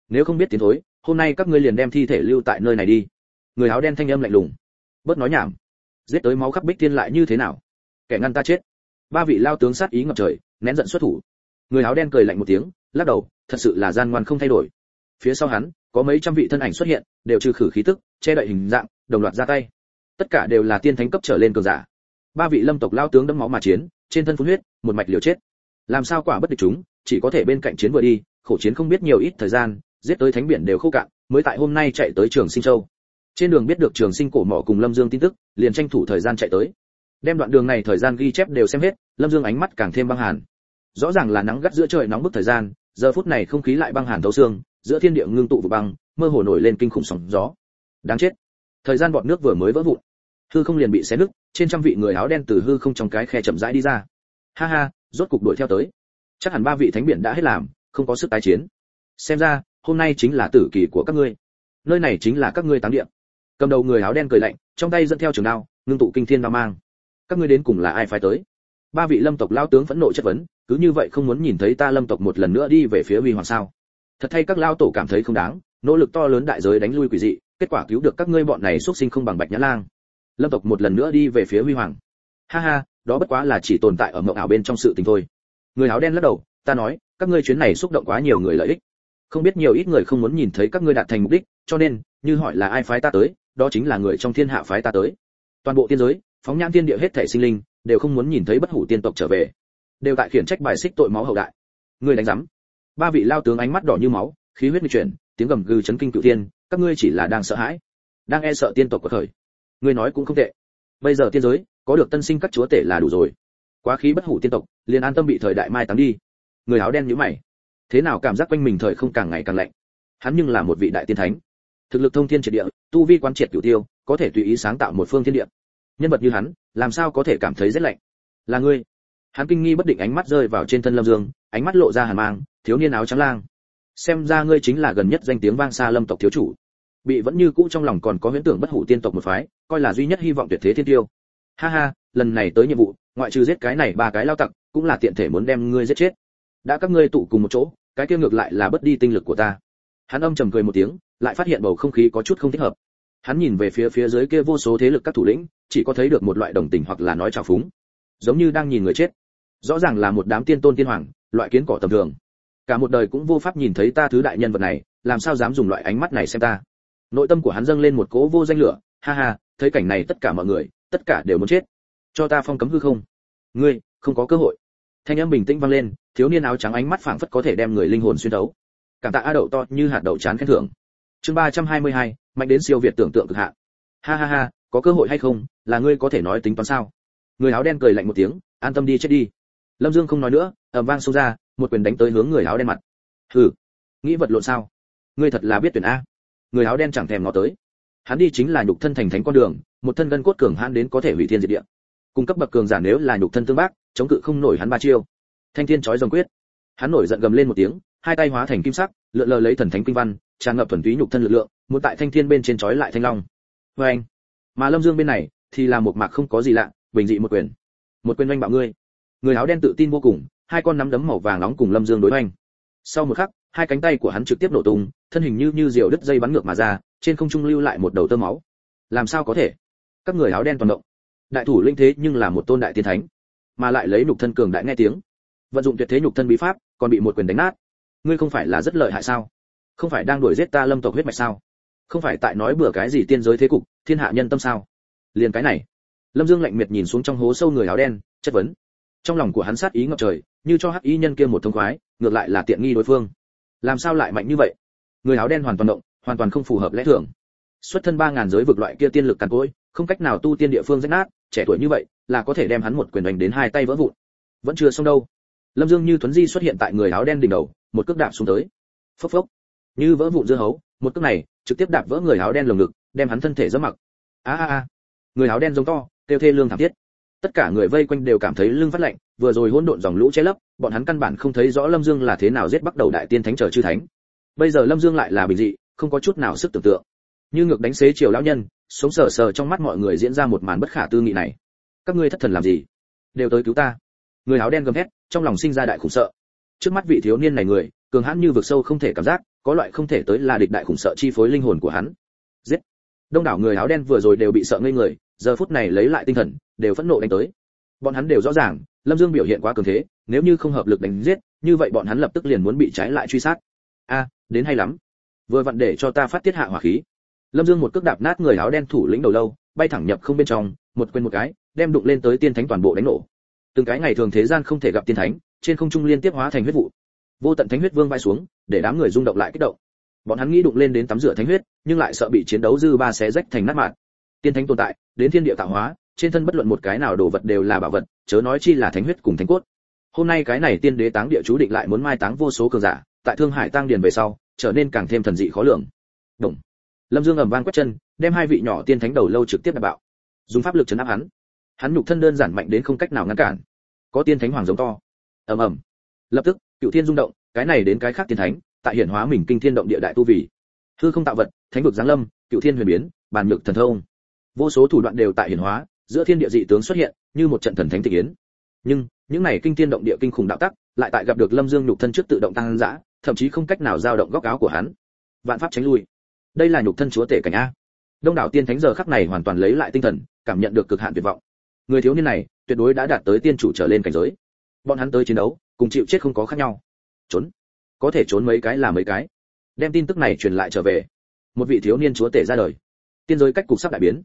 Nếu không biết tiến thối, hôm nay các ngươi liền đem thi thể lưu tại nơi này đi. Người áo đen thanh âm lạnh lùng. Bớt nói nhảm. Giết tới máu khắp bích tiên lại như thế nào? Kẻ ngăn ta chết. Ba vị lao tướng sát ý ngập trời, nén giận xuất thủ. Người áo đen cười lạnh một tiếng, lắc đầu, thật sự là gian ngoan không thay đổi. Phía sau hắn, có mấy trăm vị thân ảnh xuất hiện, đều trừ khử khí tức, che đậy hình dạng, đồng loạt ra tay. Tất cả đều là tiên thánh cấp trở lên cường giả. Ba vị lâm tộc lao tướng đẫm máu mà chiến, trên thân phun huyết, một mạch liều chết làm sao quả bất địch chúng, chỉ có thể bên cạnh chiến vừa đi, khổ chiến không biết nhiều ít thời gian, giết tới thánh biển đều khô cạn, mới tại hôm nay chạy tới trường sinh châu. Trên đường biết được trường sinh cổ mỏ cùng lâm dương tin tức, liền tranh thủ thời gian chạy tới. Đem đoạn đường này thời gian ghi chép đều xem hết, lâm dương ánh mắt càng thêm băng hàn. Rõ ràng là nắng gắt giữa trời nóng bức thời gian, giờ phút này không khí lại băng hàn thấu xương, giữa thiên địa ngưng tụ vụ băng, mơ hồ nổi lên kinh khủng sóng gió. Đáng chết. Thời gian bọt nước vừa mới vỡ vụn. Hư không liền bị xé nứt, trên trăm vị người áo đen từ hư không trong cái khe chậm rãi đi ra. Ha ha rốt cục đuổi theo tới. Chắc hẳn ba vị thánh biển đã hết làm, không có sức tái chiến. Xem ra, hôm nay chính là tử kỳ của các ngươi. Nơi này chính là các ngươi táng địa. Cầm đầu người áo đen cười lạnh, trong tay dẫn theo trường đao, ngưng tụ kinh thiên đao mang. Các ngươi đến cùng là ai phái tới? Ba vị lâm tộc lão tướng phẫn nộ chất vấn, cứ như vậy không muốn nhìn thấy ta lâm tộc một lần nữa đi về phía huy hoàng sao? Thật thay các lao tổ cảm thấy không đáng, nỗ lực to lớn đại giới đánh lui quỷ dị, kết quả cứu được các ngươi bọn này xuất sinh không bằng bạch nhã lang. Lâm tộc một lần nữa đi về phía huy hoàng. Ha ha đó bất quá là chỉ tồn tại ở mộng ảo bên trong sự tình thôi. Người áo đen lắc đầu, ta nói, các ngươi chuyến này xúc động quá nhiều người lợi ích. Không biết nhiều ít người không muốn nhìn thấy các ngươi đạt thành mục đích, cho nên, như hỏi là ai phái ta tới, đó chính là người trong thiên hạ phái ta tới. Toàn bộ tiên giới, phóng nhãn thiên địa hết thể sinh linh, đều không muốn nhìn thấy bất hủ tiên tộc trở về. Đều tại khiển trách bài xích tội máu hậu đại. Người đánh rắm ba vị lao tướng ánh mắt đỏ như máu, khí huyết nghịch chuyển, tiếng gầm gừ chấn kinh cựu tiên các ngươi chỉ là đang sợ hãi, đang e sợ tiên tộc của khởi. Ngươi nói cũng không tệ bây giờ tiên giới, có được tân sinh các chúa tể là đủ rồi. Quá khí bất hủ tiên tộc, liền an tâm bị thời đại mai táng đi. Người áo đen nhíu mày. Thế nào cảm giác quanh mình thời không càng ngày càng lạnh? Hắn nhưng là một vị đại tiên thánh. Thực lực thông thiên triệt địa, tu vi quan triệt cửu tiêu, có thể tùy ý sáng tạo một phương thiên địa. Nhân vật như hắn, làm sao có thể cảm thấy rất lạnh? Là ngươi. Hắn kinh nghi bất định ánh mắt rơi vào trên thân lâm dương, ánh mắt lộ ra hàn mang, thiếu niên áo trắng lang. Xem ra ngươi chính là gần nhất danh tiếng vang xa lâm tộc thiếu chủ bị vẫn như cũ trong lòng còn có huyễn tưởng bất hủ tiên tộc một phái, coi là duy nhất hy vọng tuyệt thế thiên tiêu. Ha ha, lần này tới nhiệm vụ, ngoại trừ giết cái này ba cái lao tặc, cũng là tiện thể muốn đem ngươi giết chết. Đã các ngươi tụ cùng một chỗ, cái kia ngược lại là bất đi tinh lực của ta. Hắn âm trầm cười một tiếng, lại phát hiện bầu không khí có chút không thích hợp. Hắn nhìn về phía phía dưới kia vô số thế lực các thủ lĩnh, chỉ có thấy được một loại đồng tình hoặc là nói trào phúng. Giống như đang nhìn người chết. Rõ ràng là một đám tiên tôn tiên hoàng, loại kiến cỏ tầm thường. Cả một đời cũng vô pháp nhìn thấy ta thứ đại nhân vật này, làm sao dám dùng loại ánh mắt này xem ta? Nội tâm của hắn dâng lên một cỗ vô danh lửa. Ha ha, thấy cảnh này tất cả mọi người, tất cả đều muốn chết. Cho ta phong cấm hư không. Ngươi, không có cơ hội. Thanh âm bình tĩnh vang lên, thiếu niên áo trắng ánh mắt phảng phất có thể đem người linh hồn xuyên thấu. Cảm tạ a đậu to như hạt đậu chán khen thưởng. Chương ba trăm hai mươi hai, mạnh đến siêu việt tưởng tượng cực hạn. Ha ha ha, có cơ hội hay không, là ngươi có thể nói tính toán sao? Người áo đen cười lạnh một tiếng, an tâm đi chết đi. Lâm dương không nói nữa, ầm vang xông ra, một quyền đánh tới hướng người áo đen mặt. Hừ, nghĩ vật lộn sao? Ngươi thật là biết tuyển a người áo đen chẳng thèm ngó tới. Hắn đi chính là nhục thân thành thánh con đường, một thân gân cốt cường hãn đến có thể hủy thiên diệt địa. Cung cấp bậc cường giả nếu là nhục thân tương bác, chống cự không nổi hắn ba chiêu. Thanh thiên chói rồng quyết. Hắn nổi giận gầm lên một tiếng, hai tay hóa thành kim sắc, lượn lờ lấy thần thánh kinh văn, tràn ngập thuần túy nhục thân lực lượng, muốn tại thanh thiên bên trên chói lại thanh long. Vê anh, mà lâm dương bên này thì là một mạc không có gì lạ, bình dị một quyền. Một quyền oanh bạo ngươi. Người áo đen tự tin vô cùng, hai con nắm đấm màu vàng nóng cùng lâm dương đối oanh. Sau một khắc hai cánh tay của hắn trực tiếp nổ tung, thân hình như như diều đứt dây bắn ngược mà ra, trên không trung lưu lại một đầu tơ máu. Làm sao có thể? Các người áo đen toàn động. Đại thủ linh thế nhưng là một tôn đại tiên thánh, mà lại lấy nhục thân cường đại nghe tiếng. Vận dụng tuyệt thế nhục thân bí pháp, còn bị một quyền đánh nát. Ngươi không phải là rất lợi hại sao? Không phải đang đuổi giết ta lâm tộc huyết mạch sao? Không phải tại nói bừa cái gì tiên giới thế cục, thiên hạ nhân tâm sao? Liền cái này. Lâm dương lạnh miệt nhìn xuống trong hố sâu người áo đen, chất vấn. Trong lòng của hắn sát ý ngập trời, như cho hắc y nhân kia một thông khoái, ngược lại là tiện nghi đối phương làm sao lại mạnh như vậy? Người áo đen hoàn toàn động, hoàn toàn không phù hợp lẽ thường. Xuất thân ba ngàn giới vực loại kia tiên lực càn cối không cách nào tu tiên địa phương rách nát, trẻ tuổi như vậy là có thể đem hắn một quyền đánh đến hai tay vỡ vụn. Vẫn chưa xong đâu. Lâm dương như thuấn di xuất hiện tại người áo đen đỉnh đầu, một cước đạp xuống tới. Phốc phốc. Như vỡ vụn dưa hấu, một cước này trực tiếp đạp vỡ người áo đen lồng ngực, đem hắn thân thể dẫm mặc. A a a. Người áo đen giống to, kêu thê lương thảm thiết tất cả người vây quanh đều cảm thấy lưng phát lạnh, vừa rồi hỗn độn dòng lũ che lấp, bọn hắn căn bản không thấy rõ lâm dương là thế nào giết bắt đầu đại tiên thánh trở chư thánh. Bây giờ lâm dương lại là bình dị, không có chút nào sức tưởng tượng. Như ngược đánh xế chiều lão nhân, sống sờ sờ trong mắt mọi người diễn ra một màn bất khả tư nghị này. Các ngươi thất thần làm gì? Đều tới cứu ta. Người áo đen gầm hét trong lòng sinh ra đại khủng sợ. Trước mắt vị thiếu niên này người, cường hãn như vực sâu không thể cảm giác, có loại không thể tới là địch đại khủng sợ chi phối linh hồn của hắn. Giết! Đông đảo người áo đen vừa rồi đều bị sợ ngây người giờ phút này lấy lại tinh thần, đều phẫn nộ đánh tới. Bọn hắn đều rõ ràng, lâm dương biểu hiện quá cường thế, nếu như không hợp lực đánh giết, như vậy bọn hắn lập tức liền muốn bị trái lại truy sát. A, đến hay lắm. Vừa vặn để cho ta phát tiết hạ hỏa khí. Lâm dương một cước đạp nát người áo đen thủ lĩnh đầu lâu, bay thẳng nhập không bên trong, một quên một cái, đem đụng lên tới tiên thánh toàn bộ đánh nổ. Từng cái ngày thường thế gian không thể gặp tiên thánh, trên không trung liên tiếp hóa thành huyết vụ. Vô tận thánh huyết vương bay xuống, để đám người rung động lại kích động. Bọn hắn nghĩ đụng lên đến tắm rửa thánh huyết, nhưng lại sợ bị chiến đấu dư ba xé rách thành nát mạn tiên thánh tồn tại, đến thiên địa tạo hóa, trên thân bất luận một cái nào đồ vật đều là bảo vật, chớ nói chi là thánh huyết cùng thánh cốt. Hôm nay cái này tiên đế táng địa chú định lại muốn mai táng vô số cường giả, tại thương hải tăng điền về sau, trở nên càng thêm thần dị khó lường. Động. lâm dương ầm vang quét chân, đem hai vị nhỏ tiên thánh đầu lâu trực tiếp đạp bạo. Dùng pháp lực chấn áp hắn. Hắn nhục thân đơn giản mạnh đến không cách nào ngăn cản. Có tiên thánh hoàng giống to. Ầm ầm. Lập tức, cựu thiên rung động, cái này đến cái khác tiên thánh, tại hiển hóa mình kinh thiên động địa đại tu vì. Hư không tạo vật, thánh vực giáng lâm, cựu thiên huyền biến, bàn nhược thần thông vô số thủ đoạn đều tại hiển hóa, giữa thiên địa dị tướng xuất hiện, như một trận thần thánh tịch yến. Nhưng, những này kinh thiên động địa kinh khủng đạo tắc, lại tại gặp được lâm dương nhục thân trước tự động tăng dã, thậm chí không cách nào dao động góc áo của hắn. Vạn pháp tránh lui. Đây là nhục thân chúa tể cảnh a. Đông đảo tiên thánh giờ khắc này hoàn toàn lấy lại tinh thần, cảm nhận được cực hạn tuyệt vọng. Người thiếu niên này, tuyệt đối đã đạt tới tiên chủ trở lên cảnh giới. Bọn hắn tới chiến đấu, cùng chịu chết không có khác nhau. Trốn. Có thể trốn mấy cái là mấy cái. Đem tin tức này truyền lại trở về. Một vị thiếu niên chúa tể ra đời. Tiên giới cách cục sắp đại biến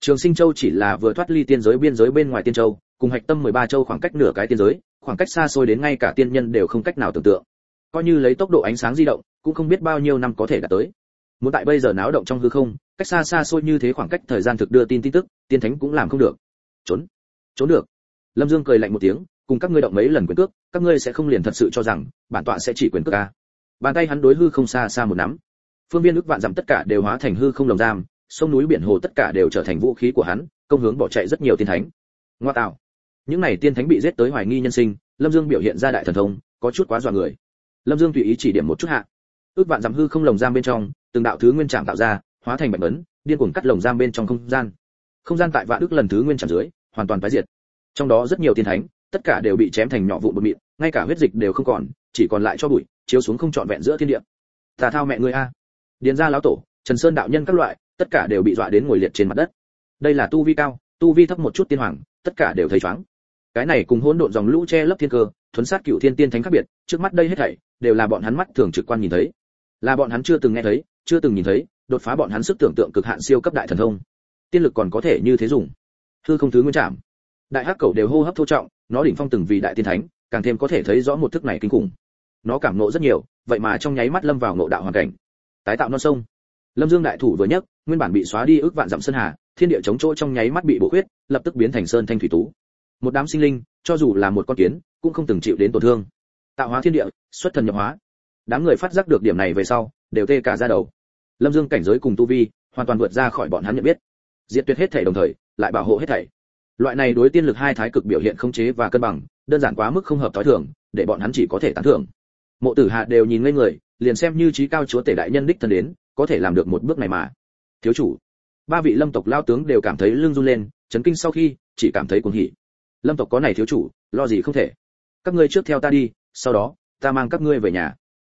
trường sinh châu chỉ là vừa thoát ly tiên giới biên giới bên ngoài tiên châu, cùng hạch tâm 13 châu khoảng cách nửa cái tiên giới, khoảng cách xa xôi đến ngay cả tiên nhân đều không cách nào tưởng tượng. Coi như lấy tốc độ ánh sáng di động, cũng không biết bao nhiêu năm có thể đạt tới. Muốn tại bây giờ náo động trong hư không, cách xa xa xôi như thế khoảng cách thời gian thực đưa tin tin tức, tiên thánh cũng làm không được. Trốn. Trốn được. Lâm dương cười lạnh một tiếng, cùng các ngươi động mấy lần quyền cước, các ngươi sẽ không liền thật sự cho rằng, bản tọa sẽ chỉ quyền cước a. bàn tay hắn đối hư không xa xa một nắm. Phương viên ức vạn giảm tất cả đều hóa thành hư không lồng giam sông núi biển hồ tất cả đều trở thành vũ khí của hắn, công hướng bỏ chạy rất nhiều tiên thánh. Ngoa tạo. Những này tiên thánh bị giết tới hoài nghi nhân sinh, lâm dương biểu hiện ra đại thần thông, có chút quá dọa người. Lâm dương tùy ý chỉ điểm một chút hạ. Ước vạn dặm hư không lồng giam bên trong, từng đạo thứ nguyên trạm tạo ra, hóa thành mạnh ấn điên cuồng cắt lồng giam bên trong không gian. Không gian tại vạn ước lần thứ nguyên trạm dưới, hoàn toàn tái diệt. Trong đó rất nhiều tiên thánh, tất cả đều bị chém thành nhỏ vụn bột mịn, ngay cả huyết dịch đều không còn, chỉ còn lại cho bụi, chiếu xuống không trọn vẹn giữa thiên địa. Tà thao mẹ ngươi a. Điền gia lão tổ, trần sơn đạo nhân các loại tất cả đều bị dọa đến ngồi liệt trên mặt đất. Đây là tu vi cao, tu vi thấp một chút tiên hoàng, tất cả đều thấy chóng cái này cùng hỗn độn dòng lũ che lấp thiên cơ, thuấn sát cựu thiên tiên thánh khác biệt, trước mắt đây hết thảy, đều là bọn hắn mắt thường trực quan nhìn thấy. Là bọn hắn chưa từng nghe thấy, chưa từng nhìn thấy, đột phá bọn hắn sức tưởng tượng cực hạn siêu cấp đại thần thông. Tiên lực còn có thể như thế dùng. Hư không thứ nguyên chạm. đại hắc cầu đều hô hấp thô trọng, nó đỉnh phong từng vì đại tiên thánh, càng thêm có thể thấy rõ một thức này kinh khủng. Nó cảm nộ rất nhiều, vậy mà trong nháy mắt lâm vào ngộ đạo hoàn cảnh. Tái tạo non sông lâm dương đại thủ vừa nhấc, nguyên bản bị xóa đi ước vạn dặm sơn hà, thiên địa chống chỗ trong nháy mắt bị bổ huyết lập tức biến thành sơn thanh thủy tú. Một đám sinh linh, cho dù là một con kiến, cũng không từng chịu đến tổn thương. Tạo hóa thiên địa, xuất thần nhập hóa. Đám người phát giác được điểm này về sau, đều tê cả ra đầu. Lâm dương cảnh giới cùng tu vi, hoàn toàn vượt ra khỏi bọn hắn nhận biết. Diệt tuyệt hết thể đồng thời, lại bảo hộ hết thảy. Loại này đối tiên lực hai thái cực biểu hiện không chế và cân bằng, đơn giản quá mức không hợp thói thường, để bọn hắn chỉ có thể tán thưởng. Mộ tử hạ đều nhìn ngây người, liền xem như trí cao chúa tể đại nhân đích thân đến có thể làm được một bước này mà. Thiếu chủ, ba vị lâm tộc lao tướng đều cảm thấy lưng run lên, chấn kinh sau khi, chỉ cảm thấy cuồng hỉ. Lâm tộc có này thiếu chủ, lo gì không thể. Các ngươi trước theo ta đi, sau đó, ta mang các ngươi về nhà.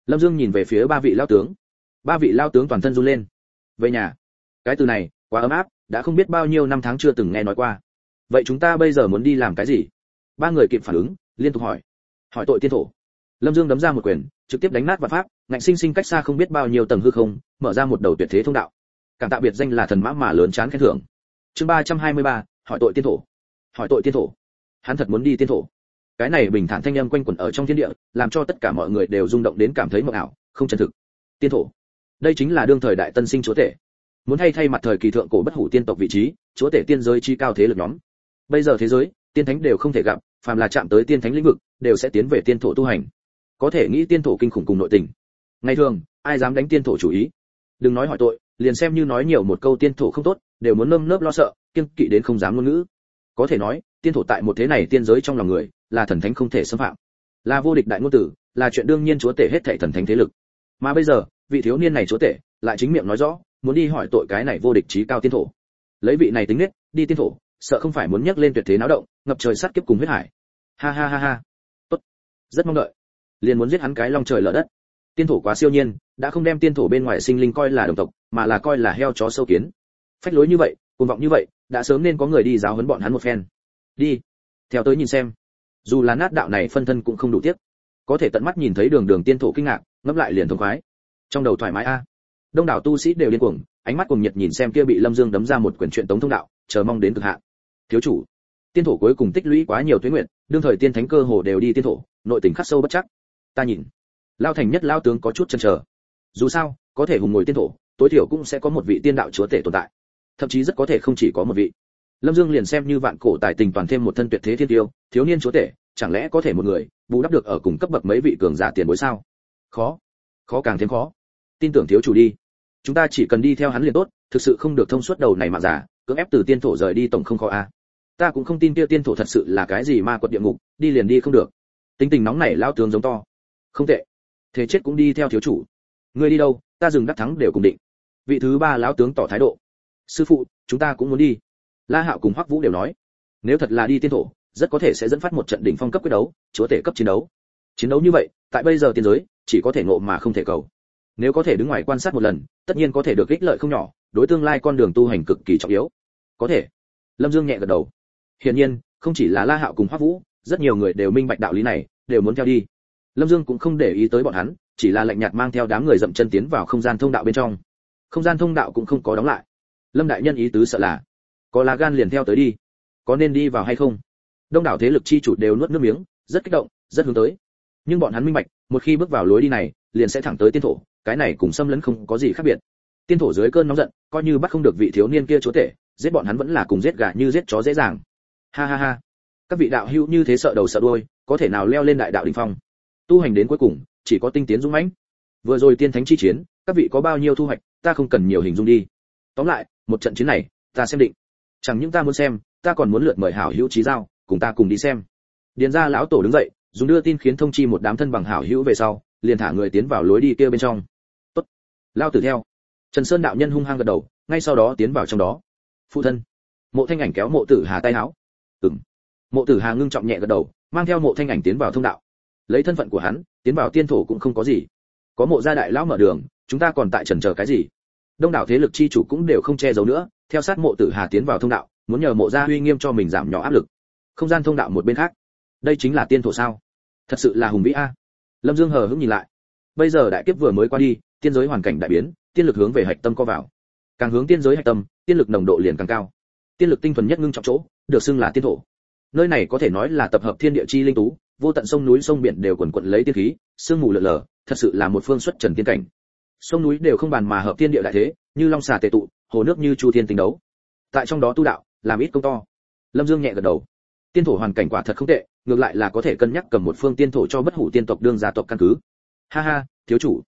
Lâm dương nhìn về phía ba vị lao tướng. Ba vị lao tướng toàn thân run lên. Về nhà. Cái từ này, quá ấm áp, đã không biết bao nhiêu năm tháng chưa từng nghe nói qua. Vậy chúng ta bây giờ muốn đi làm cái gì? Ba người kịp phản ứng, liên tục hỏi. Hỏi tội tiên thổ lâm dương đấm ra một quyền, trực tiếp đánh nát vạn pháp, ngạnh sinh sinh cách xa không biết bao nhiêu tầng hư không, mở ra một đầu tuyệt thế thông đạo. Cảm tạ biệt danh là thần mã mà lớn chán khen thưởng. Chương ba trăm hai mươi ba, hỏi tội tiên thổ. Hỏi tội tiên thổ. Hắn thật muốn đi tiên thổ. Cái này bình thản thanh âm quanh quẩn ở trong thiên địa, làm cho tất cả mọi người đều rung động đến cảm thấy mộng ảo, không chân thực. Tiên thổ. Đây chính là đương thời đại tân sinh chúa tể. Muốn thay thay mặt thời kỳ thượng cổ bất hủ tiên tộc vị trí, chúa tể tiên giới chi cao thế lực nhóm. Bây giờ thế giới, tiên thánh đều không thể gặp, phàm là chạm tới tiên thánh lĩnh vực, đều sẽ tiến về tiên thổ tu hành có thể nghĩ tiên thổ kinh khủng cùng nội tình. Ngày thường, ai dám đánh tiên thổ chủ ý? Đừng nói hỏi tội, liền xem như nói nhiều một câu tiên thổ không tốt, đều muốn nơm nớp lo sợ, kiêng kỵ đến không dám ngôn ngữ. Có thể nói, tiên thổ tại một thế này tiên giới trong lòng người, là thần thánh không thể xâm phạm. Là vô địch đại ngôn tử, là chuyện đương nhiên chúa tể hết thảy thần thánh thế lực. Mà bây giờ, vị thiếu niên này chúa tể, lại chính miệng nói rõ, muốn đi hỏi tội cái này vô địch trí cao tiên thổ. Lấy vị này tính nết, đi tiên thổ, sợ không phải muốn nhắc lên tuyệt thế náo động, ngập trời sát kiếp cùng huyết hải. Ha ha ha ha. Tốt. Rất mong đợi liền muốn giết hắn cái long trời lở đất. Tiên thổ quá siêu nhiên, đã không đem tiên thổ bên ngoài sinh linh coi là đồng tộc, mà là coi là heo chó sâu kiến. Phách lối như vậy, cuồng vọng như vậy, đã sớm nên có người đi giáo huấn bọn hắn một phen. Đi, theo tới nhìn xem. Dù là nát đạo này phân thân cũng không đủ tiếc. Có thể tận mắt nhìn thấy đường đường tiên thổ kinh ngạc, ngấp lại liền thông khoái. Trong đầu thoải mái a. Đông đảo tu sĩ đều điên cuồng, ánh mắt cùng nhiệt nhìn xem kia bị lâm dương đấm ra một quyển truyện tống thông đạo, chờ mong đến cực hạn. Thiếu chủ, tiên thổ cuối cùng tích lũy quá nhiều tuế nguyện đương thời tiên thánh cơ hồ đều đi tiên thổ, nội tình khắc sâu bất chắc ta nhìn. Lao thành nhất lao tướng có chút chần chờ. Dù sao, có thể hùng ngồi tiên thổ, tối thiểu cũng sẽ có một vị tiên đạo chúa tể tồn tại. Thậm chí rất có thể không chỉ có một vị. Lâm dương liền xem như vạn cổ tài tình toàn thêm một thân tuyệt thế thiên tiêu, thiếu niên chúa tể, chẳng lẽ có thể một người bù đắp được ở cùng cấp bậc mấy vị cường giả tiền bối sao? Khó. Khó càng thêm khó. Tin tưởng thiếu chủ đi. Chúng ta chỉ cần đi theo hắn liền tốt, thực sự không được thông suốt đầu này mà giả, cưỡng ép từ tiên thổ rời đi tổng không khó a. Ta cũng không tin kia tiên thổ thật sự là cái gì ma quật địa ngục, đi liền đi không được. Tính tình nóng nảy lao tướng giống to không tệ. Thế chết cũng đi theo thiếu chủ. Ngươi đi đâu, ta dừng đắc thắng đều cùng định. Vị thứ ba lão tướng tỏ thái độ. Sư phụ, chúng ta cũng muốn đi. La hạo cùng hoắc vũ đều nói. Nếu thật là đi tiên thổ, rất có thể sẽ dẫn phát một trận đỉnh phong cấp quyết đấu, chúa tể cấp chiến đấu. Chiến đấu như vậy, tại bây giờ tiên giới, chỉ có thể ngộ mà không thể cầu. Nếu có thể đứng ngoài quan sát một lần, tất nhiên có thể được ích lợi không nhỏ, đối tương lai con đường tu hành cực kỳ trọng yếu. Có thể. Lâm dương nhẹ gật đầu. Hiển nhiên, không chỉ là la hạo cùng hoắc vũ, rất nhiều người đều minh bạch đạo lý này, đều muốn theo đi lâm dương cũng không để ý tới bọn hắn, chỉ là lạnh nhạt mang theo đám người dậm chân tiến vào không gian thông đạo bên trong. Không gian thông đạo cũng không có đóng lại. Lâm đại nhân ý tứ sợ là, có lá gan liền theo tới đi. Có nên đi vào hay không? Đông đảo thế lực chi chủ đều nuốt nước miếng, rất kích động, rất hướng tới. Nhưng bọn hắn minh bạch, một khi bước vào lối đi này, liền sẽ thẳng tới tiên thổ, cái này cùng xâm lấn không có gì khác biệt. Tiên thổ dưới cơn nóng giận, coi như bắt không được vị thiếu niên kia chúa tể, giết bọn hắn vẫn là cùng giết gà như giết chó dễ dàng. Ha ha ha. Các vị đạo hữu như thế sợ đầu sợ đuôi, có thể nào leo lên đại đạo đỉnh phong? Tu hành đến cuối cùng, chỉ có tinh tiến dũng mãnh. Vừa rồi tiên thánh chi chiến, các vị có bao nhiêu thu hoạch, ta không cần nhiều hình dung đi. Tóm lại, một trận chiến này, ta xem định. Chẳng những ta muốn xem, ta còn muốn lượt mời hảo hữu trí giao, cùng ta cùng đi xem. Điền gia lão tổ đứng dậy, dùng đưa tin khiến thông chi một đám thân bằng hảo hữu về sau, liền thả người tiến vào lối đi kia bên trong. Tốt. Lao tử theo. Trần sơn đạo nhân hung hăng gật đầu, ngay sau đó tiến vào trong đó. Phụ thân. Mộ thanh ảnh kéo mộ tử hà tay áo ừm. Mộ tử hà ngưng trọng nhẹ gật đầu, mang theo mộ thanh ảnh tiến vào thông đạo lấy thân phận của hắn, tiến vào tiên thổ cũng không có gì. Có mộ gia đại lão mở đường, chúng ta còn tại trần chờ cái gì? Đông đảo thế lực chi chủ cũng đều không che giấu nữa, theo sát mộ tử hà tiến vào thông đạo, muốn nhờ mộ gia uy nghiêm cho mình giảm nhỏ áp lực. Không gian thông đạo một bên khác. Đây chính là tiên thổ sao? Thật sự là hùng vĩ a. Lâm dương hờ hững nhìn lại. Bây giờ đại kiếp vừa mới qua đi, tiên giới hoàn cảnh đại biến, tiên lực hướng về hạch tâm co vào. Càng hướng tiên giới hạch tâm, tiên lực nồng độ liền càng cao. Tiên lực tinh thuần nhất ngưng trọng chỗ, được xưng là tiên thổ. Nơi này có thể nói là tập hợp thiên địa chi linh tú vô tận sông núi, sông biển đều quần quận lấy tiên khí, sương mù lờ lờ thật sự là một phương xuất trần tiên cảnh. Sông núi đều không bàn mà hợp tiên địa đại thế, như long xà tề tụ, hồ nước như chu thiên tình đấu. Tại trong đó tu đạo, làm ít công to. Lâm dương nhẹ gật đầu. Tiên thổ hoàn cảnh quả thật không tệ, ngược lại là có thể cân nhắc cầm một phương tiên thổ cho bất hủ tiên tộc đương gia tộc căn cứ. Ha ha, thiếu chủ.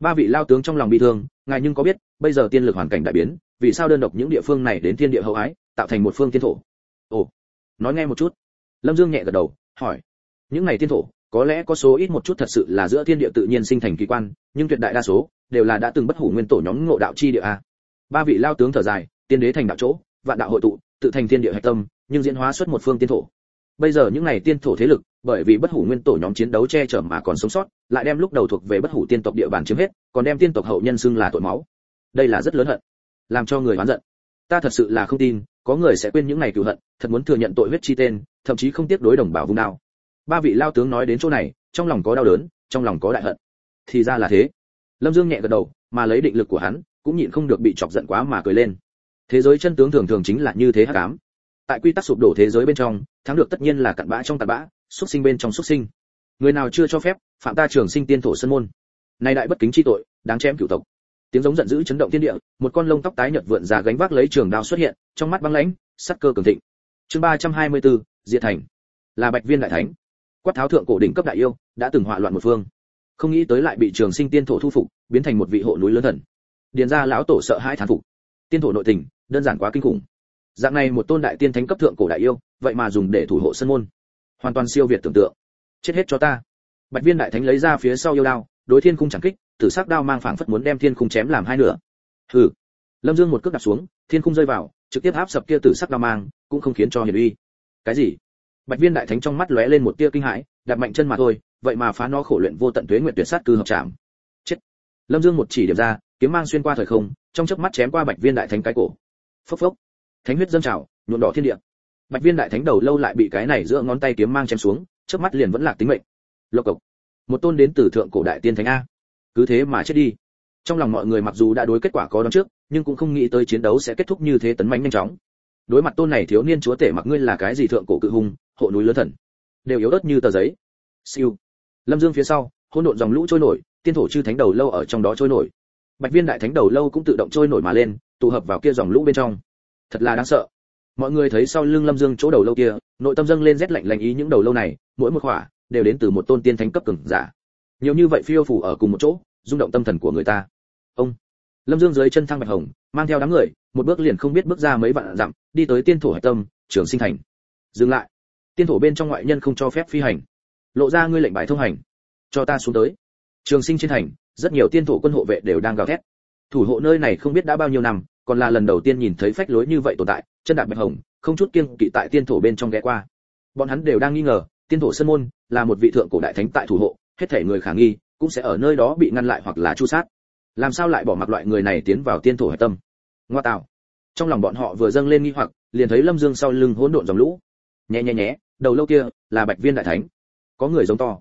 Ba vị lao tướng trong lòng bị thương, ngài nhưng có biết, bây giờ tiên lực hoàn cảnh đại biến, vì sao đơn độc những địa phương này đến thiên địa hậu ái, tạo thành một phương tiên thổ? Ồ, nói nghe một chút. Lâm dương nhẹ gật đầu, hỏi những này tiên thổ, có lẽ có số ít một chút thật sự là giữa thiên địa tự nhiên sinh thành kỳ quan, nhưng tuyệt đại đa số đều là đã từng bất hủ nguyên tổ nhóm ngộ đạo chi địa a. Ba vị lao tướng thở dài, tiên đế thành đạo chỗ, vạn đạo hội tụ, tự thành thiên địa hạch tâm, nhưng diễn hóa xuất một phương tiên thổ. Bây giờ những này tiên thổ thế lực, bởi vì bất hủ nguyên tổ nhóm chiến đấu che chở mà còn sống sót, lại đem lúc đầu thuộc về bất hủ tiên tộc địa bàn chiếm hết, còn đem tiên tộc hậu nhân xưng là tội máu. Đây là rất lớn hận, làm cho người oán giận. Ta thật sự là không tin, có người sẽ quên những ngày cựu hận, thật muốn thừa nhận tội huyết chi tên, thậm chí không tiếp đối đồng bào vùng nào ba vị lao tướng nói đến chỗ này trong lòng có đau đớn trong lòng có đại hận. Thì ra là thế. Lâm dương nhẹ gật đầu mà lấy định lực của hắn cũng nhịn không được bị chọc giận quá mà cười lên. Thế giới chân tướng thường thường chính là như thế hắc ám. Tại quy tắc sụp đổ thế giới bên trong thắng được tất nhiên là cặn bã trong cặn bã xuất sinh bên trong xuất sinh. Người nào chưa cho phép phạm ta trường sinh tiên thổ sân môn. Nay đại bất kính chi tội đáng chém cửu tộc. Tiếng giống giận dữ chấn động thiên địa một con lông tóc tái nhợt vượn già gánh vác lấy trường đao xuất hiện trong mắt băng lãnh sắc cơ cường thịnh. Chương 324, diệt thành. Là bạch viên đại thánh quát tháo thượng cổ đỉnh cấp đại yêu, đã từng họa loạn một phương. Không nghĩ tới lại bị trường sinh tiên thổ thu phục, biến thành một vị hộ núi lớn thần. Điền ra lão tổ sợ hãi thán phục. Tiên thổ nội tình, đơn giản quá kinh khủng. Dạng này một tôn đại tiên thánh cấp thượng cổ đại yêu, vậy mà dùng để thủ hộ sân môn. Hoàn toàn siêu việt tưởng tượng. Chết hết cho ta. Bạch viên đại thánh lấy ra phía sau yêu đao, đối thiên khung chẳng kích tử sắc đao mang phảng phất muốn đem thiên khung chém làm hai nửa. Hừ. Lâm dương một cước đặt xuống, thiên khung rơi vào, trực tiếp áp sập kia tử sắc đao mang, cũng không khiến cho hiển uy. Cái gì? Bạch viên đại thánh trong mắt lóe lên một tia kinh hãi, đạp mạnh chân mà thôi, vậy mà phá nó khổ luyện vô tận tuế nguyện tuyệt sát cư hợp chạm chết. Lâm dương một chỉ điểm ra, kiếm mang xuyên qua thời không, trong chớp mắt chém qua bạch viên đại thánh cái cổ. Phốc phốc. Thánh huyết dâng trào, nhuộm đỏ thiên địa. Bạch viên đại thánh đầu lâu lại bị cái này giữa ngón tay kiếm mang chém xuống, chớp mắt liền vẫn lạc tính mệnh. Lộc cộc. Một tôn đến từ thượng cổ đại tiên thánh a. Cứ thế mà chết đi. Trong lòng mọi người mặc dù đã đối kết quả có đón trước, nhưng cũng không nghĩ tới chiến đấu sẽ kết thúc như thế tấn mãnh nhanh chóng đối mặt tôn này thiếu niên chúa tể mặc ngươi là cái gì thượng cổ cự hùng, hộ núi lớn thần. Đều yếu ớt như tờ giấy. Siêu. Lâm dương phía sau, hỗn độn dòng lũ trôi nổi, tiên thổ chư thánh đầu lâu ở trong đó trôi nổi. Bạch viên đại thánh đầu lâu cũng tự động trôi nổi mà lên, tụ hợp vào kia dòng lũ bên trong. Thật là đáng sợ. Mọi người thấy sau lưng lâm dương chỗ đầu lâu kia, nội tâm dâng lên rét lạnh lạnh ý những đầu lâu này, mỗi một khỏa đều đến từ một tôn tiên thánh cấp cường giả. Nhiều như vậy phiêu phủ ở cùng một chỗ, rung động tâm thần của người ta. Ông. Lâm dương dưới chân thang bạch hồng, mang theo đám người một bước liền không biết bước ra mấy vạn dặm, đi tới tiên thổ hải tâm, trường sinh thành. Dừng lại. Tiên thổ bên trong ngoại nhân không cho phép phi hành. Lộ ra ngươi lệnh bài thông hành. Cho ta xuống tới. Trường sinh trên thành, rất nhiều tiên thổ quân hộ vệ đều đang gào thét. Thủ hộ nơi này không biết đã bao nhiêu năm, còn là lần đầu tiên nhìn thấy phách lối như vậy tồn tại, chân đạp bạch hồng, không chút kiêng kỵ tại tiên thổ bên trong ghé qua. Bọn hắn đều đang nghi ngờ, tiên thổ sơn môn là một vị thượng cổ đại thánh tại thủ hộ, hết thể người khả nghi cũng sẽ ở nơi đó bị ngăn lại hoặc là chu sát. Làm sao lại bỏ mặc loại người này tiến vào tiên thổ hải tâm? Ngoa tạo. Trong lòng bọn họ vừa dâng lên nghi hoặc, liền thấy lâm dương sau lưng hỗn độn dòng lũ. Nhẹ nhẹ nhé đầu lâu kia là bạch viên đại thánh. Có người giống to.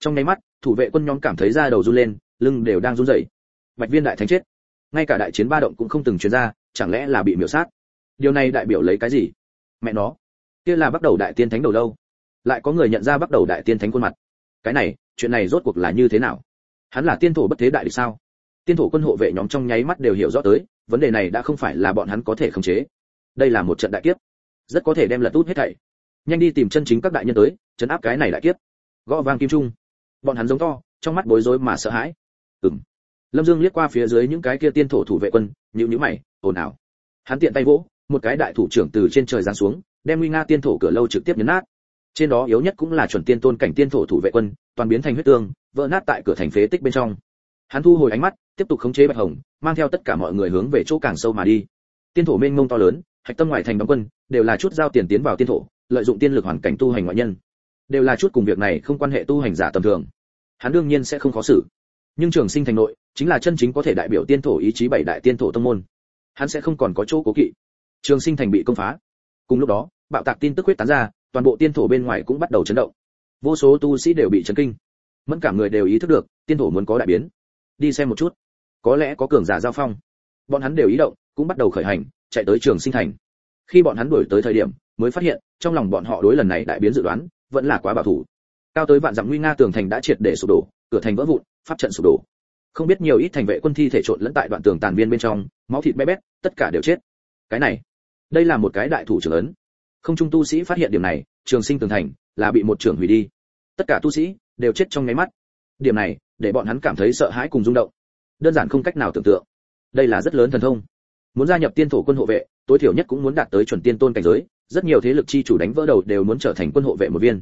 Trong nháy mắt, thủ vệ quân nhóm cảm thấy da đầu run lên, lưng đều đang run rẩy. Bạch viên đại thánh chết. Ngay cả đại chiến ba động cũng không từng truyền ra, chẳng lẽ là bị miểu sát? Điều này đại biểu lấy cái gì? Mẹ nó. Kia là bắt đầu đại tiên thánh đầu lâu. Lại có người nhận ra bắt đầu đại tiên thánh khuôn mặt. Cái này, chuyện này rốt cuộc là như thế nào? Hắn là tiên thổ bất thế đại địch sao? Tiên thổ quân hộ vệ nhóm trong nháy mắt đều hiểu rõ tới vấn đề này đã không phải là bọn hắn có thể khống chế. Đây là một trận đại kiếp. Rất có thể đem lật út hết thảy. Nhanh đi tìm chân chính các đại nhân tới, chấn áp cái này đại kiếp. Gõ vang kim trung. Bọn hắn giống to, trong mắt bối rối mà sợ hãi. Ừm. Lâm dương liếc qua phía dưới những cái kia tiên thổ thủ vệ quân, nhíu nhíu mày, ồn ào. Hắn tiện tay vỗ, một cái đại thủ trưởng từ trên trời giáng xuống, đem nguy nga tiên thổ cửa lâu trực tiếp nhấn nát. Trên đó yếu nhất cũng là chuẩn tiên tôn cảnh tiên thổ thủ vệ quân, toàn biến thành huyết tương, vỡ nát tại cửa thành phế tích bên trong. Hắn thu hồi ánh mắt tiếp tục khống chế bạch hồng, mang theo tất cả mọi người hướng về chỗ càng sâu mà đi. Tiên thổ mênh mông to lớn, hạch tâm ngoại thành đóng quân, đều là chút giao tiền tiến vào tiên thổ, lợi dụng tiên lực hoàn cảnh tu hành ngoại nhân. Đều là chút cùng việc này không quan hệ tu hành giả tầm thường. Hắn đương nhiên sẽ không khó xử. Nhưng trường sinh thành nội, chính là chân chính có thể đại biểu tiên thổ ý chí bảy đại tiên thổ tông môn. Hắn sẽ không còn có chỗ cố kỵ. Trường sinh thành bị công phá. Cùng lúc đó, bạo tạc tin tức quyết tán ra, toàn bộ tiên thổ bên ngoài cũng bắt đầu chấn động. Vô số tu sĩ đều bị chấn kinh. Mẫn cảm người đều ý thức được, tiên thổ muốn có đại biến đi xem một chút. Có lẽ có cường giả giao phong. Bọn hắn đều ý động cũng bắt đầu khởi hành chạy tới trường sinh thành. Khi bọn hắn đuổi tới thời điểm mới phát hiện trong lòng bọn họ đối lần này đại biến dự đoán vẫn là quá bảo thủ. Cao tới vạn dặm nguy nga tường thành đã triệt để sụp đổ cửa thành vỡ vụn pháp trận sụp đổ. Không biết nhiều ít thành vệ quân thi thể trộn lẫn tại đoạn tường tàn viên bên trong máu thịt bé bét tất cả đều chết. Cái này đây là một cái đại thủ trưởng lớn, không trung tu sĩ phát hiện điểm này trường sinh tường thành là bị một trưởng hủy đi. Tất cả tu sĩ đều chết trong nháy mắt. Điểm này để bọn hắn cảm thấy sợ hãi cùng rung động. Đơn giản không cách nào tưởng tượng. Đây là rất lớn thần thông. Muốn gia nhập tiên thổ quân hộ vệ, tối thiểu nhất cũng muốn đạt tới chuẩn tiên tôn cảnh giới, rất nhiều thế lực chi chủ đánh vỡ đầu đều muốn trở thành quân hộ vệ một viên.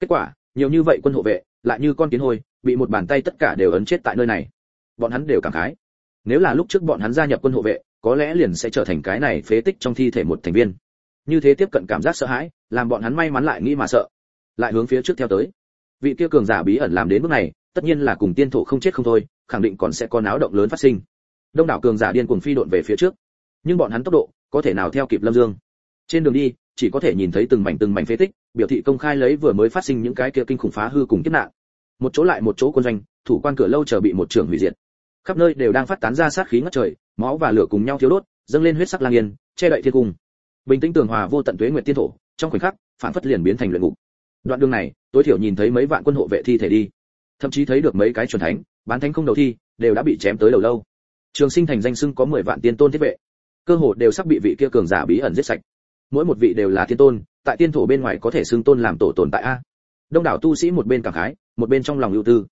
Kết quả, nhiều như vậy quân hộ vệ, lại như con kiến hôi, bị một bàn tay tất cả đều ấn chết tại nơi này. Bọn hắn đều cảm khái. Nếu là lúc trước bọn hắn gia nhập quân hộ vệ, có lẽ liền sẽ trở thành cái này phế tích trong thi thể một thành viên. Như thế tiếp cận cảm giác sợ hãi, làm bọn hắn may mắn lại nghĩ mà sợ. Lại hướng phía trước theo tới. Vị kia cường giả bí ẩn làm đến bước này tất nhiên là cùng tiên thổ không chết không thôi, khẳng định còn sẽ có náo động lớn phát sinh. Đông đảo cường giả điên cuồng phi độn về phía trước. Nhưng bọn hắn tốc độ có thể nào theo kịp lâm dương? Trên đường đi, chỉ có thể nhìn thấy từng mảnh từng mảnh phế tích, biểu thị công khai lấy vừa mới phát sinh những cái kia kinh khủng phá hư cùng kiếp nạn. Một chỗ lại một chỗ quân doanh, thủ quan cửa lâu chờ bị một trường hủy diệt. Khắp nơi đều đang phát tán ra sát khí ngất trời, máu và lửa cùng nhau thiếu đốt, dâng lên huyết sắc lang yên, che đậy thiên cung. Bình tĩnh tường hòa vô tận tuế nguyệt tiên thổ, trong khoảnh khắc, phản phất liền biến thành luyện ngục. Đoạn đường này, tối thiểu nhìn thấy mấy vạn quân hộ vệ thi thể đi thậm chí thấy được mấy cái chuẩn thánh, bán thánh không đầu thi, đều đã bị chém tới đầu lâu. Trường sinh thành danh xưng có 10 vạn tiên tôn thiết vệ. Cơ hồ đều sắp bị vị kia cường giả bí ẩn giết sạch. Mỗi một vị đều là tiên tôn, tại tiên thổ bên ngoài có thể xưng tôn làm tổ tồn tại a. Đông đảo tu sĩ một bên cảm khái, một bên trong lòng ưu tư.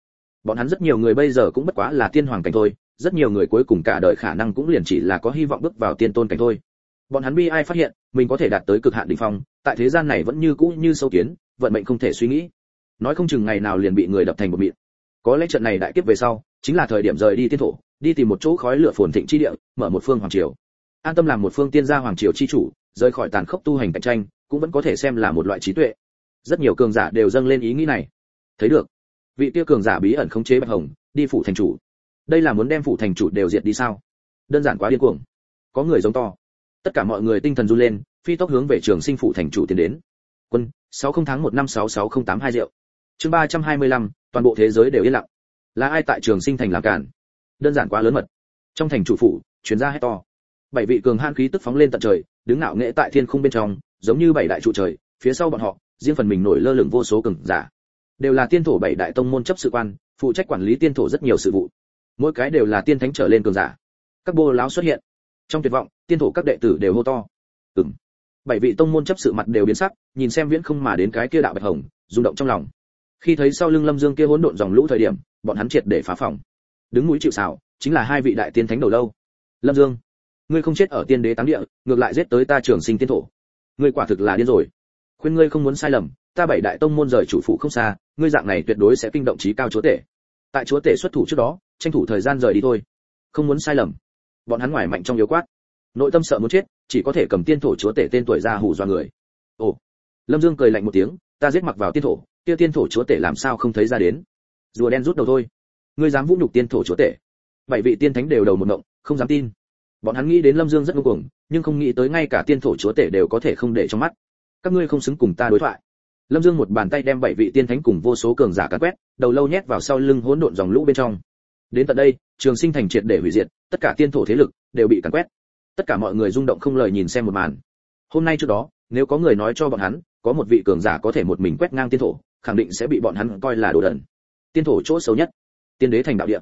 Bọn hắn rất nhiều người bây giờ cũng bất quá là tiên hoàng cảnh thôi, rất nhiều người cuối cùng cả đời khả năng cũng liền chỉ là có hy vọng bước vào tiên tôn cảnh thôi. Bọn hắn bi ai phát hiện, mình có thể đạt tới cực hạn đỉnh phong, tại thế gian này vẫn như cũ như sâu kiến, vận mệnh không thể suy nghĩ nói không chừng ngày nào liền bị người đập thành một mịn. Có lẽ trận này đại kiếp về sau, chính là thời điểm rời đi tiên thổ, đi tìm một chỗ khói lửa phồn thịnh chi địa, mở một phương hoàng triều. An tâm làm một phương tiên gia hoàng triều chi chủ, rời khỏi tàn khốc tu hành cạnh tranh, cũng vẫn có thể xem là một loại trí tuệ. Rất nhiều cường giả đều dâng lên ý nghĩ này. Thấy được, vị tiêu cường giả bí ẩn khống chế bạch hồng, đi phủ thành chủ. Đây là muốn đem phủ thành chủ đều diệt đi sao? Đơn giản quá điên cuồng. Có người giống to. Tất cả mọi người tinh thần run lên, phi tốc hướng về trường sinh phủ thành chủ tiến đến. Quân 60 tháng một năm 66082 rượu chương 325, toàn bộ thế giới đều yên lặng. Là ai tại trường sinh thành làm cản đơn giản quá lớn mật. Trong thành chủ phủ truyền ra hét to. Bảy vị cường han khí tức phóng lên tận trời đứng ngạo nghễ tại thiên khung bên trong giống như bảy đại trụ trời phía sau bọn họ riêng phần mình nổi lơ lửng vô số cường giả. Đều là tiên thổ bảy đại tông môn chấp sự quan phụ trách quản lý tiên thổ rất nhiều sự vụ. Mỗi cái đều là tiên thánh trở lên cường giả. Các bô lão xuất hiện. Trong tuyệt vọng tiên thổ các đệ tử đều hô to. Ừm. Bảy vị tông môn chấp sự mặt đều biến sắc nhìn xem viễn không mà đến cái kia đạo bạch hồng rung động trong lòng khi thấy sau lưng lâm dương kia hỗn độn dòng lũ thời điểm, bọn hắn triệt để phá phòng. Đứng mũi chịu sào, chính là hai vị đại tiên thánh đầu lâu. Lâm dương, ngươi không chết ở tiên đế tám địa, ngược lại giết tới ta trường sinh tiên thổ. Ngươi quả thực là điên rồi. Khuyên ngươi không muốn sai lầm, ta bảy đại tông môn rời chủ phụ không xa, ngươi dạng này tuyệt đối sẽ kinh động trí cao chúa tể. Tại chúa tể xuất thủ trước đó, tranh thủ thời gian rời đi thôi. Không muốn sai lầm. Bọn hắn ngoài mạnh trong yếu quát. Nội tâm sợ muốn chết, chỉ có thể cầm tiên thổ chúa tể tên tuổi ra hù dọa người. Ồ. Lâm dương cười lạnh một tiếng, ta giết mặc vào tiên thổ kia tiên thổ chúa tể làm sao không thấy ra đến? Rùa đen rút đầu thôi. Ngươi dám vũ nhục tiên thổ chúa tể. Bảy vị tiên thánh đều đầu một ngộng, không dám tin. Bọn hắn nghĩ đến lâm dương rất vô cùng nhưng không nghĩ tới ngay cả tiên thổ chúa tể đều có thể không để trong mắt. Các ngươi không xứng cùng ta đối thoại. Lâm dương một bàn tay đem bảy vị tiên thánh cùng vô số cường giả cắn quét, đầu lâu nhét vào sau lưng hỗn độn dòng lũ bên trong. Đến tận đây, trường sinh thành triệt để hủy diệt, tất cả tiên thổ thế lực đều bị cắn quét. Tất cả mọi người rung động không lời nhìn xem một màn. Hôm nay trước đó, nếu có người nói cho bọn hắn, có một vị cường giả có thể một mình quét ngang tiên thổ khẳng định sẽ bị bọn hắn coi là đồ đần. Tiên thổ chỗ xấu nhất. Tiên đế thành đạo địa.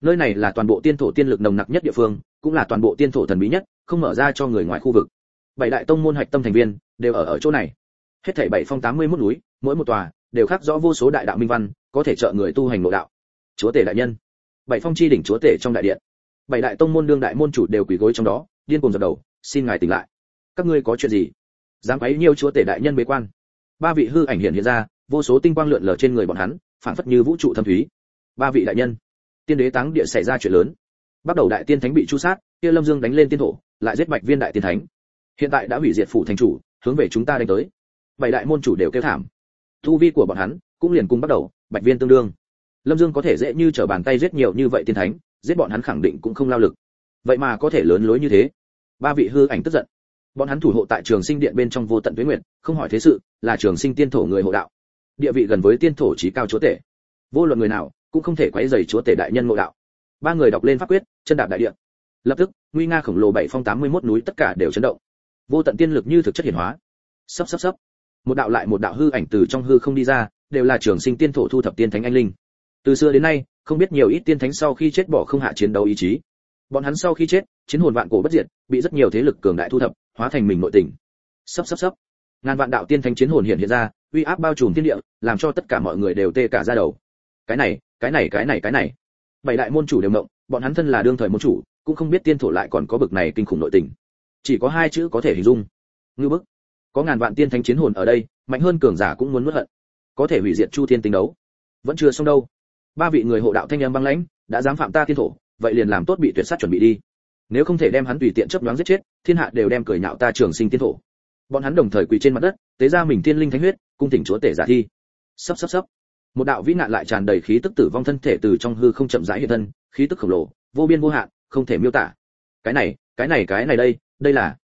Nơi này là toàn bộ tiên thổ tiên lực nồng nặc nhất địa phương, cũng là toàn bộ tiên thổ thần bí nhất, không mở ra cho người ngoài khu vực. Bảy đại tông môn hạch tâm thành viên đều ở ở chỗ này. Hết thảy bảy phong tám mươi 81 núi, mỗi một tòa đều khắc rõ vô số đại đạo minh văn, có thể trợ người tu hành nội đạo. Chúa tể đại nhân. Bảy phong chi đỉnh chúa tể trong đại điện. Bảy đại tông môn đương đại môn chủ đều quỳ gối trong đó, điên cuồng dập đầu, xin ngài tỉnh lại. Các ngươi có chuyện gì? Dám quấy nhiêu chúa tể đại nhân bế quan? Ba vị hư ảnh hiện hiện ra vô số tinh quang lượn lờ trên người bọn hắn, phảng phất như vũ trụ thâm thúy. Ba vị đại nhân, tiên đế táng địa xảy ra chuyện lớn. Bắt đầu đại tiên thánh bị chu sát, kia lâm dương đánh lên tiên thổ, lại giết bạch viên đại tiên thánh. Hiện tại đã hủy diệt phủ thành chủ, hướng về chúng ta đánh tới. Bảy đại môn chủ đều kêu thảm. Thu vi của bọn hắn cũng liền cùng bắt đầu, bạch viên tương đương. Lâm dương có thể dễ như trở bàn tay giết nhiều như vậy tiên thánh, giết bọn hắn khẳng định cũng không lao lực. Vậy mà có thể lớn lối như thế. Ba vị hư ảnh tức giận. Bọn hắn thủ hộ tại trường sinh điện bên trong vô tận tuế nguyệt, không hỏi thế sự, là trường sinh tiên thổ người hộ đạo địa vị gần với tiên thổ trí cao chúa tể. Vô luận người nào cũng không thể quấy rầy chúa tể đại nhân ngộ đạo. Ba người đọc lên pháp quyết, chân đạp đại địa. Lập tức, nguy nga khổng lồ bảy phong tám mươi mốt núi tất cả đều chấn động. Vô tận tiên lực như thực chất hiển hóa. Sắp sắp sắp một đạo lại một đạo hư ảnh từ trong hư không đi ra, đều là trường sinh tiên thổ thu thập tiên thánh anh linh. Từ xưa đến nay, không biết nhiều ít tiên thánh sau khi chết bỏ không hạ chiến đấu ý chí. Bọn hắn sau khi chết, chiến hồn vạn cổ bất diệt, bị rất nhiều thế lực cường đại thu thập, hóa thành mình nội tình. Sắp sắp sắp ngàn vạn đạo tiên thánh chiến hồn hiện hiện ra, uy áp bao trùm thiên địa, làm cho tất cả mọi người đều tê cả da đầu. Cái này cái này cái này cái này. Bảy đại môn chủ đều mộng bọn hắn thân là đương thời môn chủ, cũng không biết tiên thổ lại còn có bực này kinh khủng nội tình. Chỉ có hai chữ có thể hình dung. Ngư bức. Có ngàn vạn tiên thánh chiến hồn ở đây, mạnh hơn cường giả cũng muốn nuốt hận. Có thể hủy diệt chu thiên tinh đấu. Vẫn chưa xong đâu. Ba vị người hộ đạo thanh em băng lãnh, đã dám phạm ta tiên thổ, vậy liền làm tốt bị tuyệt sát chuẩn bị đi. Nếu không thể đem hắn tùy tiện chấp đoán giết chết, thiên hạ đều đem cười nhạo ta trường sinh tiên thổ bọn hắn đồng thời quỳ trên mặt đất, tế ra mình tiên linh thánh huyết, cung tỉnh chúa tể giả thi. Sắp sắp sắp một đạo vĩ nạn lại tràn đầy khí tức tử vong thân thể từ trong hư không chậm rãi hiện thân, khí tức khổng lồ, vô biên vô hạn, không thể miêu tả. Cái này cái này cái này đây đây là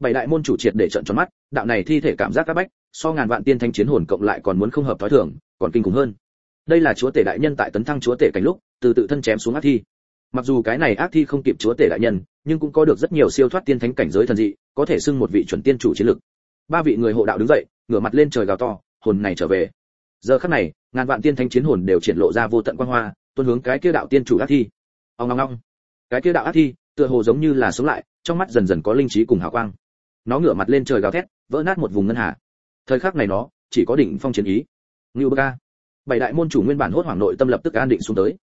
bảy đại môn chủ triệt để trận tròn mắt, đạo này thi thể cảm giác các bách, so ngàn vạn tiên thanh chiến hồn cộng lại còn muốn không hợp thói thường, còn kinh khủng hơn. Đây là chúa tể đại nhân tại tấn thăng chúa tể cảnh lúc, từ tự thân chém xuống ác thi. Mặc dù cái này ác thi không kịp chúa tể đại nhân, nhưng cũng có được rất nhiều siêu thoát tiên thánh cảnh giới thần dị, có thể xưng một vị chuẩn tiên chủ chiến lực ba vị người hộ đạo đứng dậy, ngửa mặt lên trời gào to, hồn này trở về. Giờ khắc này, ngàn vạn tiên thánh chiến hồn đều triển lộ ra vô tận quang hoa, tuôn hướng cái kia đạo tiên chủ ác thi. Ông ngong ngong cái kia đạo ác thi, tựa hồ giống như là sống lại, trong mắt dần dần có linh trí cùng hào quang. Nó ngửa mặt lên trời gào thét, vỡ nát một vùng ngân hà. Thời khắc này nó, chỉ có đỉnh phong chiến ý. Ngưu bơ ca. Bảy đại môn chủ nguyên bản hốt hoảng nội tâm lập tức an định xuống tới.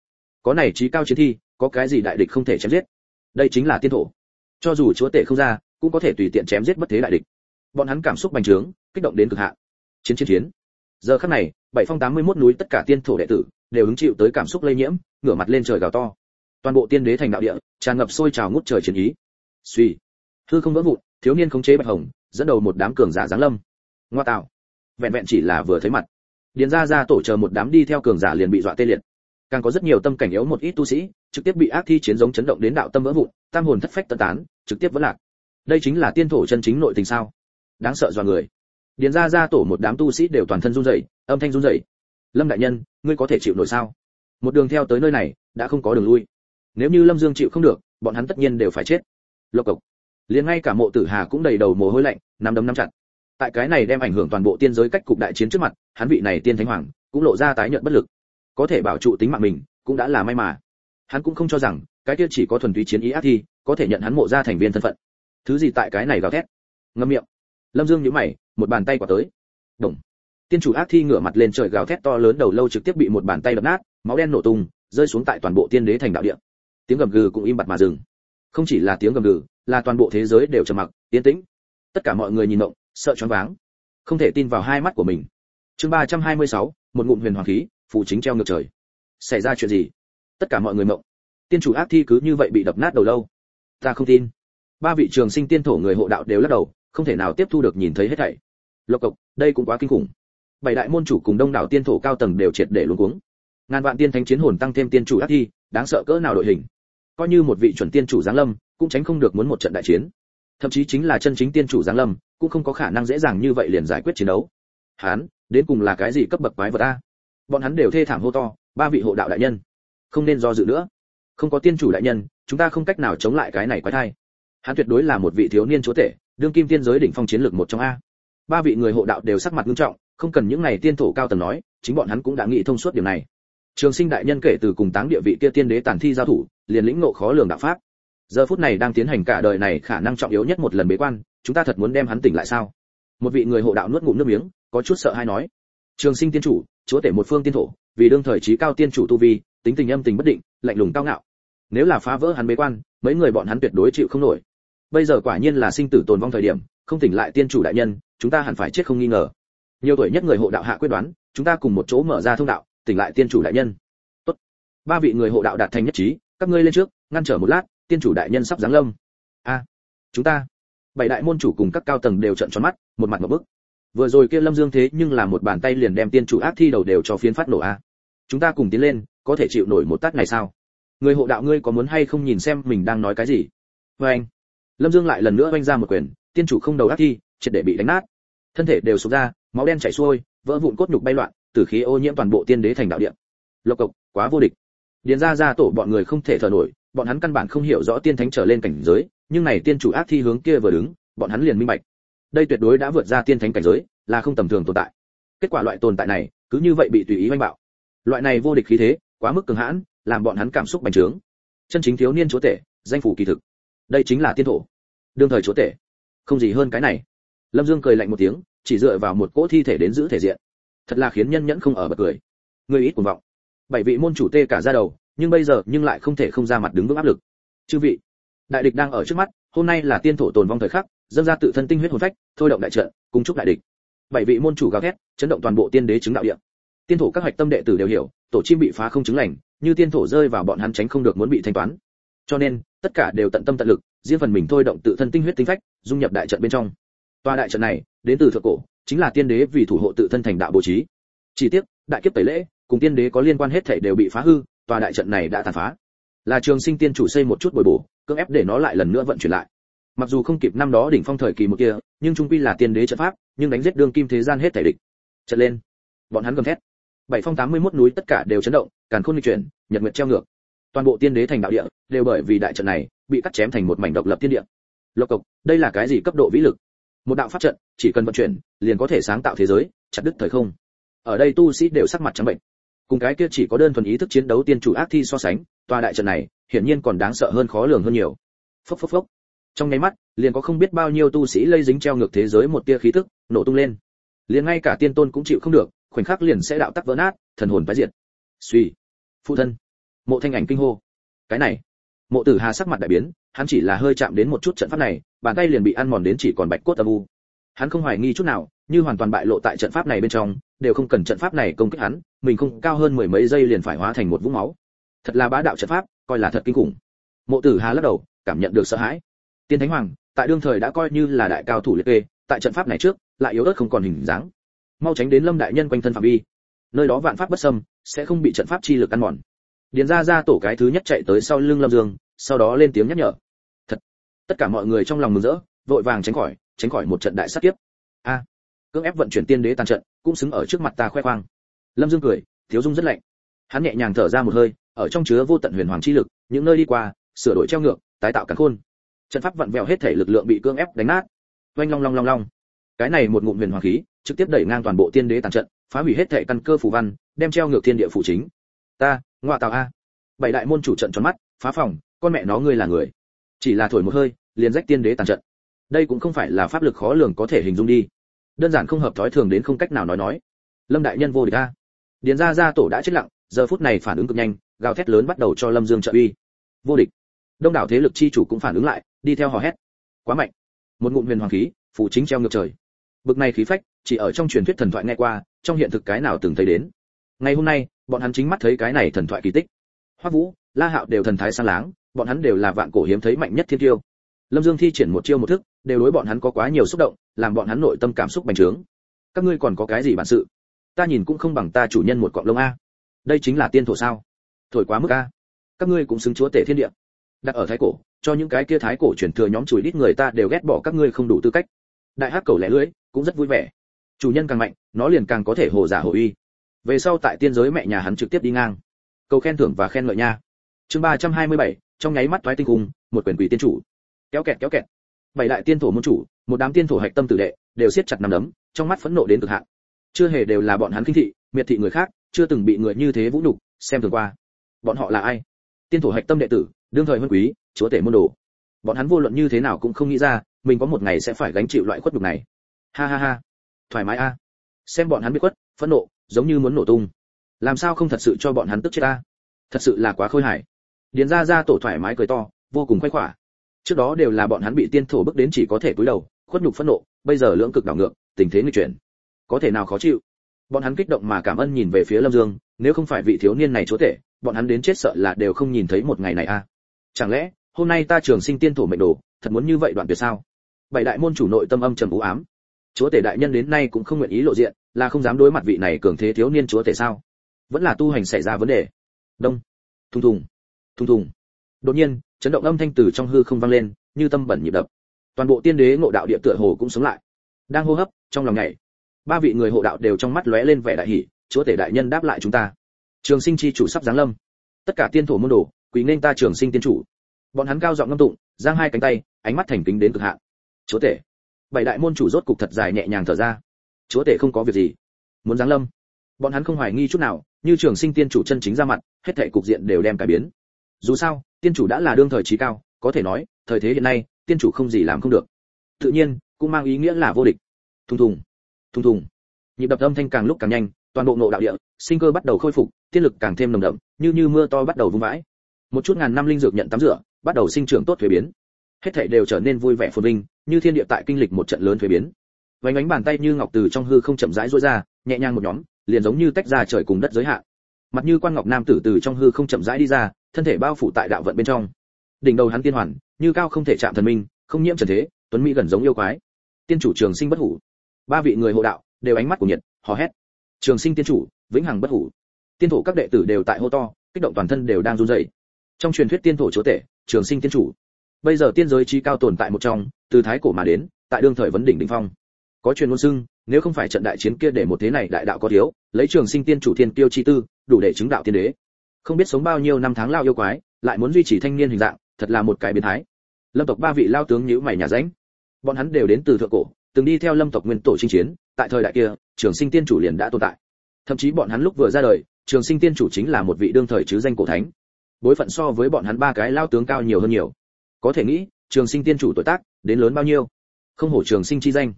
Có này trí cao chiến thi, có cái gì đại địch không thể chém giết? Đây chính là tiên thổ. Cho dù chúa tể không ra, cũng có thể tùy tiện chém giết bất thế đại địch bọn hắn cảm xúc bành trướng, kích động đến cực hạn. Chiến chiến chiến. Giờ khắc này, bảy phong tám mươi mốt núi tất cả tiên thổ đệ tử đều hứng chịu tới cảm xúc lây nhiễm, ngửa mặt lên trời gào to. Toàn bộ tiên đế thành đạo địa tràn ngập sôi trào ngút trời chiến ý. Suy. Hư không vỡ vụn, thiếu niên khống chế bạch hồng, dẫn đầu một đám cường giả giáng lâm. Ngoa tạo. Vẹn vẹn chỉ là vừa thấy mặt. Điền ra ra tổ chờ một đám đi theo cường giả liền bị dọa tê liệt. Càng có rất nhiều tâm cảnh yếu một ít tu sĩ, trực tiếp bị ác thi chiến giống chấn động đến đạo tâm vỡ vụn, tam hồn thất phách tận tán, trực tiếp vỡ lạc. Đây chính là tiên thổ chân chính nội tình sao? Đáng sợ dọa người. Điền ra ra tổ một đám tu sĩ đều toàn thân run rẩy, âm thanh run rẩy. Lâm đại nhân, ngươi có thể chịu nổi sao? Một đường theo tới nơi này, đã không có đường lui. Nếu như lâm dương chịu không được, bọn hắn tất nhiên đều phải chết. Lộc cộc. Liền ngay cả mộ tử hà cũng đầy đầu mồ hôi lạnh, nắm đấm nắm chặt. Tại cái này đem ảnh hưởng toàn bộ tiên giới cách cục đại chiến trước mặt, hắn vị này tiên thánh hoàng, cũng lộ ra tái nhợt bất lực. Có thể bảo trụ tính mạng mình, cũng đã là may mà. Hắn cũng không cho rằng, cái kia chỉ có thuần túy chiến ý ác thi, có thể nhận hắn mộ ra thành viên thân phận. Thứ gì tại cái này gào thét? Ngâm miệng lâm dương nhíu mày một bàn tay quả tới. Đồng tiên chủ ác thi ngửa mặt lên trời gào thét to lớn đầu lâu trực tiếp bị một bàn tay đập nát máu đen nổ tung rơi xuống tại toàn bộ tiên đế thành đạo địa. Tiếng gầm gừ cũng im bặt mà dừng. Không chỉ là tiếng gầm gừ là toàn bộ thế giới đều trầm mặc yên tĩnh. Tất cả mọi người nhìn động sợ choáng váng. Không thể tin vào hai mắt của mình. Chương 326, một ngụm huyền hoàng khí phụ chính treo ngược trời. Xảy ra chuyện gì? Tất cả mọi người mộng tiên chủ ác thi cứ như vậy bị đập nát đầu lâu. Ta không tin. Ba vị trường sinh tiên thổ người hộ đạo đều lắc đầu không thể nào tiếp thu được nhìn thấy hết thảy. Lộc cộc, đây cũng quá kinh khủng. Bảy đại môn chủ cùng đông đảo tiên thổ cao tầng đều triệt để luống cuống. Ngàn vạn tiên thánh chiến hồn tăng thêm tiên chủ ác thi, đáng sợ cỡ nào đội hình. Coi như một vị chuẩn tiên chủ giáng lâm, cũng tránh không được muốn một trận đại chiến. Thậm chí chính là chân chính tiên chủ giáng lâm, cũng không có khả năng dễ dàng như vậy liền giải quyết chiến đấu. Hán, đến cùng là cái gì cấp bậc quái vật a? Bọn hắn đều thê thảm hô to, ba vị hộ đạo đại nhân. Không nên do dự nữa. Không có tiên chủ đại nhân, chúng ta không cách nào chống lại cái này quái thai. Hắn tuyệt đối là một vị thiếu niên chúa tể đương kim tiên giới đỉnh phong chiến lược một trong a. Ba vị người hộ đạo đều sắc mặt nghiêm trọng, không cần những này tiên thổ cao tầng nói, chính bọn hắn cũng đã nghĩ thông suốt điều này. Trường sinh đại nhân kể từ cùng táng địa vị kia tiên đế tàn thi giao thủ, liền lĩnh ngộ khó lường đạo pháp. Giờ phút này đang tiến hành cả đời này khả năng trọng yếu nhất một lần bế quan, chúng ta thật muốn đem hắn tỉnh lại sao? Một vị người hộ đạo nuốt ngụm nước miếng, có chút sợ hay nói. Trường sinh tiên chủ, chúa tể một phương tiên thổ, vì đương thời trí cao tiên chủ tu vi, tính tình âm tình bất định, lạnh lùng cao ngạo. Nếu là phá vỡ hắn bế quan, mấy người bọn hắn tuyệt đối chịu không nổi bây giờ quả nhiên là sinh tử tồn vong thời điểm, không tỉnh lại tiên chủ đại nhân, chúng ta hẳn phải chết không nghi ngờ. Nhiều tuổi nhất người hộ đạo hạ quyết đoán, chúng ta cùng một chỗ mở ra thông đạo, tỉnh lại tiên chủ đại nhân. Tốt. ba vị người hộ đạo đạt thành nhất trí, các ngươi lên trước, ngăn trở một lát, tiên chủ đại nhân sắp giáng lâm. A. Chúng ta. Bảy đại môn chủ cùng các cao tầng đều trợn tròn mắt, một mặt một bức. Vừa rồi kia lâm dương thế nhưng là một bàn tay liền đem tiên chủ ác thi đầu đều cho phiến phát nổ a. Chúng ta cùng tiến lên, có thể chịu nổi một tát này sao? Người hộ đạo ngươi có muốn hay không nhìn xem mình đang nói cái gì? Vê anh lâm dương lại lần nữa oanh ra một quyền, tiên chủ không đầu ác thi, triệt để bị đánh nát. Thân thể đều sụp ra, máu đen chảy xuôi, vỡ vụn cốt nhục bay loạn tử khí ô nhiễm toàn bộ tiên đế thành đạo địa. Lộc cộc, quá vô địch. Điền ra ra tổ bọn người không thể thở nổi, bọn hắn căn bản không hiểu rõ tiên thánh trở lên cảnh giới, nhưng này tiên chủ ác thi hướng kia vừa đứng, bọn hắn liền minh bạch. Đây tuyệt đối đã vượt ra tiên thánh cảnh giới, là không tầm thường tồn tại. Kết quả loại tồn tại này, cứ như vậy bị tùy ý oanh bạo. Loại này vô địch khí thế, quá mức cường hãn, làm bọn hắn cảm xúc bành trướng. Chân chính thiếu niên chúa tể, danh phủ kỳ thực đây chính là tiên thổ. Đương thời chúa tể. Không gì hơn cái này. Lâm dương cười lạnh một tiếng, chỉ dựa vào một cỗ thi thể đến giữ thể diện. Thật là khiến nhân nhẫn không ở bật cười. Người ít cuồng vọng. Bảy vị môn chủ tê cả ra đầu, nhưng bây giờ nhưng lại không thể không ra mặt đứng vững áp lực. Chư vị, đại địch đang ở trước mắt, hôm nay là tiên thổ tồn vong thời khắc, dâng ra tự thân tinh huyết hồn phách, thôi động đại trận, cùng chúc đại địch. Bảy vị môn chủ gào thét, chấn động toàn bộ tiên đế chứng đạo địa. Tiên thổ các hạch tâm đệ tử đều hiểu, tổ chim bị phá không chứng lành, như tiên thổ rơi vào bọn hắn tránh không được muốn bị thanh toán. Cho nên tất cả đều tận tâm tận lực, riêng phần mình thôi động tự thân tinh huyết tinh phách, dung nhập đại trận bên trong. Tòa đại trận này, đến từ thượng cổ, chính là tiên đế vì thủ hộ tự thân thành đạo bố trí. Chỉ tiếc, đại kiếp tẩy lễ, cùng tiên đế có liên quan hết thảy đều bị phá hư tòa đại trận này đã tàn phá. Là trường sinh tiên chủ xây một chút bồi bổ, cưỡng ép để nó lại lần nữa vận chuyển lại. Mặc dù không kịp năm đó đỉnh phong thời kỳ một kia, nhưng trung quy là tiên đế trận pháp, nhưng đánh giết đương kim thế gian hết thảy địch. Trận lên. Bọn hắn gầm thét. Bảy phong tám mươi 81 núi tất cả đều chấn động, càn khôn di chuyển, nhật nguyệt treo ngược toàn bộ tiên đế thành đạo địa đều bởi vì đại trận này bị cắt chém thành một mảnh độc lập tiên địa. Lộc cộc, đây là cái gì cấp độ vĩ lực? Một đạo pháp trận, chỉ cần vận chuyển, liền có thể sáng tạo thế giới, chặt đứt thời không. Ở đây tu sĩ đều sắc mặt trắng bệnh. Cùng cái kia chỉ có đơn thuần ý thức chiến đấu tiên chủ ác thi so sánh, tòa đại trận này hiển nhiên còn đáng sợ hơn khó lường hơn nhiều. Phốc phốc phốc. Trong nháy mắt, liền có không biết bao nhiêu tu sĩ lây dính treo ngược thế giới một tia khí tức, nổ tung lên. Liền ngay cả tiên tôn cũng chịu không được, khoảnh khắc liền sẽ đạo tắc vỡ nát, thần hồn phá diệt. Suy. Phụ thân mộ thanh ảnh kinh hô. Cái này, mộ tử hà sắc mặt đại biến, hắn chỉ là hơi chạm đến một chút trận pháp này, bàn tay liền bị ăn mòn đến chỉ còn bạch cốt âm u. Hắn không hoài nghi chút nào, như hoàn toàn bại lộ tại trận pháp này bên trong, đều không cần trận pháp này công kích hắn, mình không cao hơn mười mấy giây liền phải hóa thành một vũng máu. Thật là bá đạo trận pháp, coi là thật kinh khủng. Mộ tử hà lắc đầu, cảm nhận được sợ hãi. Tiên thánh hoàng, tại đương thời đã coi như là đại cao thủ liệt kê, tại trận pháp này trước, lại yếu ớt không còn hình dáng. Mau tránh đến lâm đại nhân quanh thân phạm vi. Nơi đó vạn pháp bất xâm, sẽ không bị trận pháp chi lực ăn mòn điền ra ra tổ cái thứ nhất chạy tới sau lưng lâm dương, sau đó lên tiếng nhắc nhở. Thật, tất cả mọi người trong lòng mừng rỡ, vội vàng tránh khỏi tránh khỏi một trận đại sát kiếp. A à, cưỡng ép vận chuyển tiên đế tàn trận, cũng xứng ở trước mặt ta khoe khoang. Lâm dương cười, thiếu dung rất lạnh. Hắn nhẹ nhàng thở ra một hơi, ở trong chứa vô tận huyền hoàng chi lực, những nơi đi qua, sửa đổi treo ngược, tái tạo cắn khôn. Trận pháp vặn vẹo hết thể lực lượng bị cưỡng ép đánh nát. Oanh long long long long. Cái này một ngụm huyền hoàng khí, trực tiếp đẩy ngang toàn bộ tiên đế tàn trận, phá hủy hết thể căn cơ phù văn, đem treo ngược thiên địa phủ chính ta ngoại tào a. Bảy đại môn chủ trận tròn mắt, phá phòng, con mẹ nó ngươi là người. Chỉ là thổi một hơi, liền rách tiên đế tàn trận. Đây cũng không phải là pháp lực khó lường có thể hình dung đi. Đơn giản không hợp thói thường đến không cách nào nói nói. Lâm đại nhân vô địch a. Điền gia gia tổ đã chết lặng, giờ phút này phản ứng cực nhanh, gào thét lớn bắt đầu cho lâm dương trợ uy. Vô địch. Đông đảo thế lực chi chủ cũng phản ứng lại, đi theo hò hét. Quá mạnh. Một ngụm huyền hoàng khí, phủ chính treo ngược trời. Bực này khí phách, chỉ ở trong truyền thuyết thần thoại nghe qua, trong hiện thực cái nào từng thấy đến. Ngày hôm nay bọn hắn chính mắt thấy cái này thần thoại kỳ tích. Hoa vũ, la hạo đều thần thái sang láng, bọn hắn đều là vạn cổ hiếm thấy mạnh nhất thiên tiêu lâm dương thi triển một chiêu một thức, đều đối bọn hắn có quá nhiều xúc động, làm bọn hắn nội tâm cảm xúc bành trướng. Các ngươi còn có cái gì bản sự? Ta nhìn cũng không bằng ta chủ nhân một cọng lông a. Đây chính là tiên thổ sao? Thổi quá mức a. Các ngươi cũng xứng chúa tể thiên địa. Đặt ở thái cổ, cho những cái kia thái cổ truyền thừa nhóm chùi đít người ta đều ghét bỏ các ngươi không đủ tư cách. Đại hắc cầu lẻ lưỡi, cũng rất vui vẻ. Chủ nhân càng mạnh, nó liền càng có thể hồ giả hồ uy về sau tại tiên giới mẹ nhà hắn trực tiếp đi ngang. Cầu khen thưởng và khen ngợi nha. Chương ba trăm hai mươi bảy, trong nháy mắt thoái tinh hùng, một quyền quỷ tiên chủ. Kéo kẹt kéo kẹt. Bảy đại tiên thổ môn chủ, một đám tiên thổ hạch tâm tử đệ, đều siết chặt nằm đấm, trong mắt phẫn nộ đến cực hạn. Chưa hề đều là bọn hắn kinh thị, miệt thị người khác, chưa từng bị người như thế vũ nhục, xem thường qua. Bọn họ là ai? Tiên thổ hạch tâm đệ tử, đương thời huân quý, chúa tể môn đồ. Bọn hắn vô luận như thế nào cũng không nghĩ ra, mình có một ngày sẽ phải gánh chịu loại khuất nhục này. Ha ha ha. Thoải mái a. Xem bọn hắn bị khuất, phẫn nộ giống như muốn nổ tung. Làm sao không thật sự cho bọn hắn tức chết ta? Thật sự là quá khôi hài. Điền ra ra tổ thoải mái cười to, vô cùng khoái khỏa. Trước đó đều là bọn hắn bị tiên thổ bức đến chỉ có thể cúi đầu, khuất nhục phẫn nộ, bây giờ lưỡng cực đảo ngược, tình thế nghịch chuyển. Có thể nào khó chịu? Bọn hắn kích động mà cảm ơn nhìn về phía lâm dương, nếu không phải vị thiếu niên này chúa tể, bọn hắn đến chết sợ là đều không nhìn thấy một ngày này a chẳng lẽ, hôm nay ta trường sinh tiên thổ mệnh đồ, thật muốn như vậy đoạn tuyệt sao? Bảy đại môn chủ nội tâm âm trầm u ám chúa tể đại nhân đến nay cũng không nguyện ý lộ diện, là không dám đối mặt vị này cường thế thiếu niên chúa tể sao? Vẫn là tu hành xảy ra vấn đề. Đông. Thùng thùng. Thùng thùng. Đột nhiên, chấn động âm thanh từ trong hư không vang lên, như tâm bẩn nhịp đập. Toàn bộ tiên đế ngộ đạo địa tựa hồ cũng sống lại. Đang hô hấp, trong lòng nhảy. Ba vị người hộ đạo đều trong mắt lóe lên vẻ đại hỷ chúa tể đại nhân đáp lại chúng ta. Trường sinh chi chủ sắp giáng lâm. Tất cả tiên thổ môn đồ quý nên ta trường sinh tiên chủ. Bọn hắn cao giọng ngâm tụng, giang hai cánh tay, ánh mắt thành kính đến cực hạn. Chúa tể bảy đại môn chủ rốt cục thật dài nhẹ nhàng thở ra. Chúa tể không có việc gì. Muốn giáng lâm. Bọn hắn không hoài nghi chút nào, như trường sinh tiên chủ chân chính ra mặt, hết thảy cục diện đều đem cải biến. Dù sao, tiên chủ đã là đương thời trí cao, có thể nói, thời thế hiện nay, tiên chủ không gì làm không được. Tự nhiên, cũng mang ý nghĩa là vô địch. Thùng thùng. Thùng thùng. Nhịp đập âm thanh càng lúc càng nhanh, toàn bộ nộ đạo địa, sinh cơ bắt đầu khôi phục, tiên lực càng thêm nồng đậm, như như mưa to bắt đầu vung vãi. Một chút ngàn năm linh dược nhận tắm rửa, bắt đầu sinh trưởng tốt thuế biến hết thảy đều trở nên vui vẻ phồn vinh, như thiên địa tại kinh lịch một trận lớn thuế biến. Vánh ánh bàn tay như ngọc từ trong hư không chậm rãi duỗi ra, nhẹ nhàng một nhóm, liền giống như tách ra trời cùng đất giới hạn. Mặt như quan ngọc nam tử từ trong hư không chậm rãi đi ra, thân thể bao phủ tại đạo vận bên trong. Đỉnh đầu hắn tiên hoàn, như cao không thể chạm thần minh, không nhiễm trần thế, tuấn mỹ gần giống yêu quái. Tiên chủ trường sinh bất hủ. Ba vị người hộ đạo, đều ánh mắt của nhiệt, hò hét. Trường sinh tiên chủ, vĩnh hằng bất hủ. Tiên thủ các đệ tử đều tại hô to, kích động toàn thân đều đang run rẩy. Trong truyền thuyết tiên thổ chúa tể, trường sinh tiên chủ bây giờ tiên giới trí cao tồn tại một trong, từ thái cổ mà đến, tại đương thời vấn đỉnh đỉnh phong. Có truyền ngôn xưng, nếu không phải trận đại chiến kia để một thế này đại đạo có thiếu, lấy trường sinh tiên chủ thiên tiêu chi tư, đủ để chứng đạo tiên đế. Không biết sống bao nhiêu năm tháng lao yêu quái, lại muốn duy trì thanh niên hình dạng, thật là một cái biến thái. Lâm tộc ba vị lao tướng nhữ mày nhà ránh bọn hắn đều đến từ thượng cổ, từng đi theo lâm tộc nguyên tổ chinh chiến, tại thời đại kia, trường sinh tiên chủ liền đã tồn tại. Thậm chí bọn hắn lúc vừa ra đời, trường sinh tiên chủ chính là một vị đương thời chứ danh cổ thánh. Bối phận so với bọn hắn ba cái lao tướng cao nhiều hơn nhiều có thể nghĩ, trường sinh tiên chủ tuổi tác, đến lớn bao nhiêu? Không hổ trường sinh chi danh.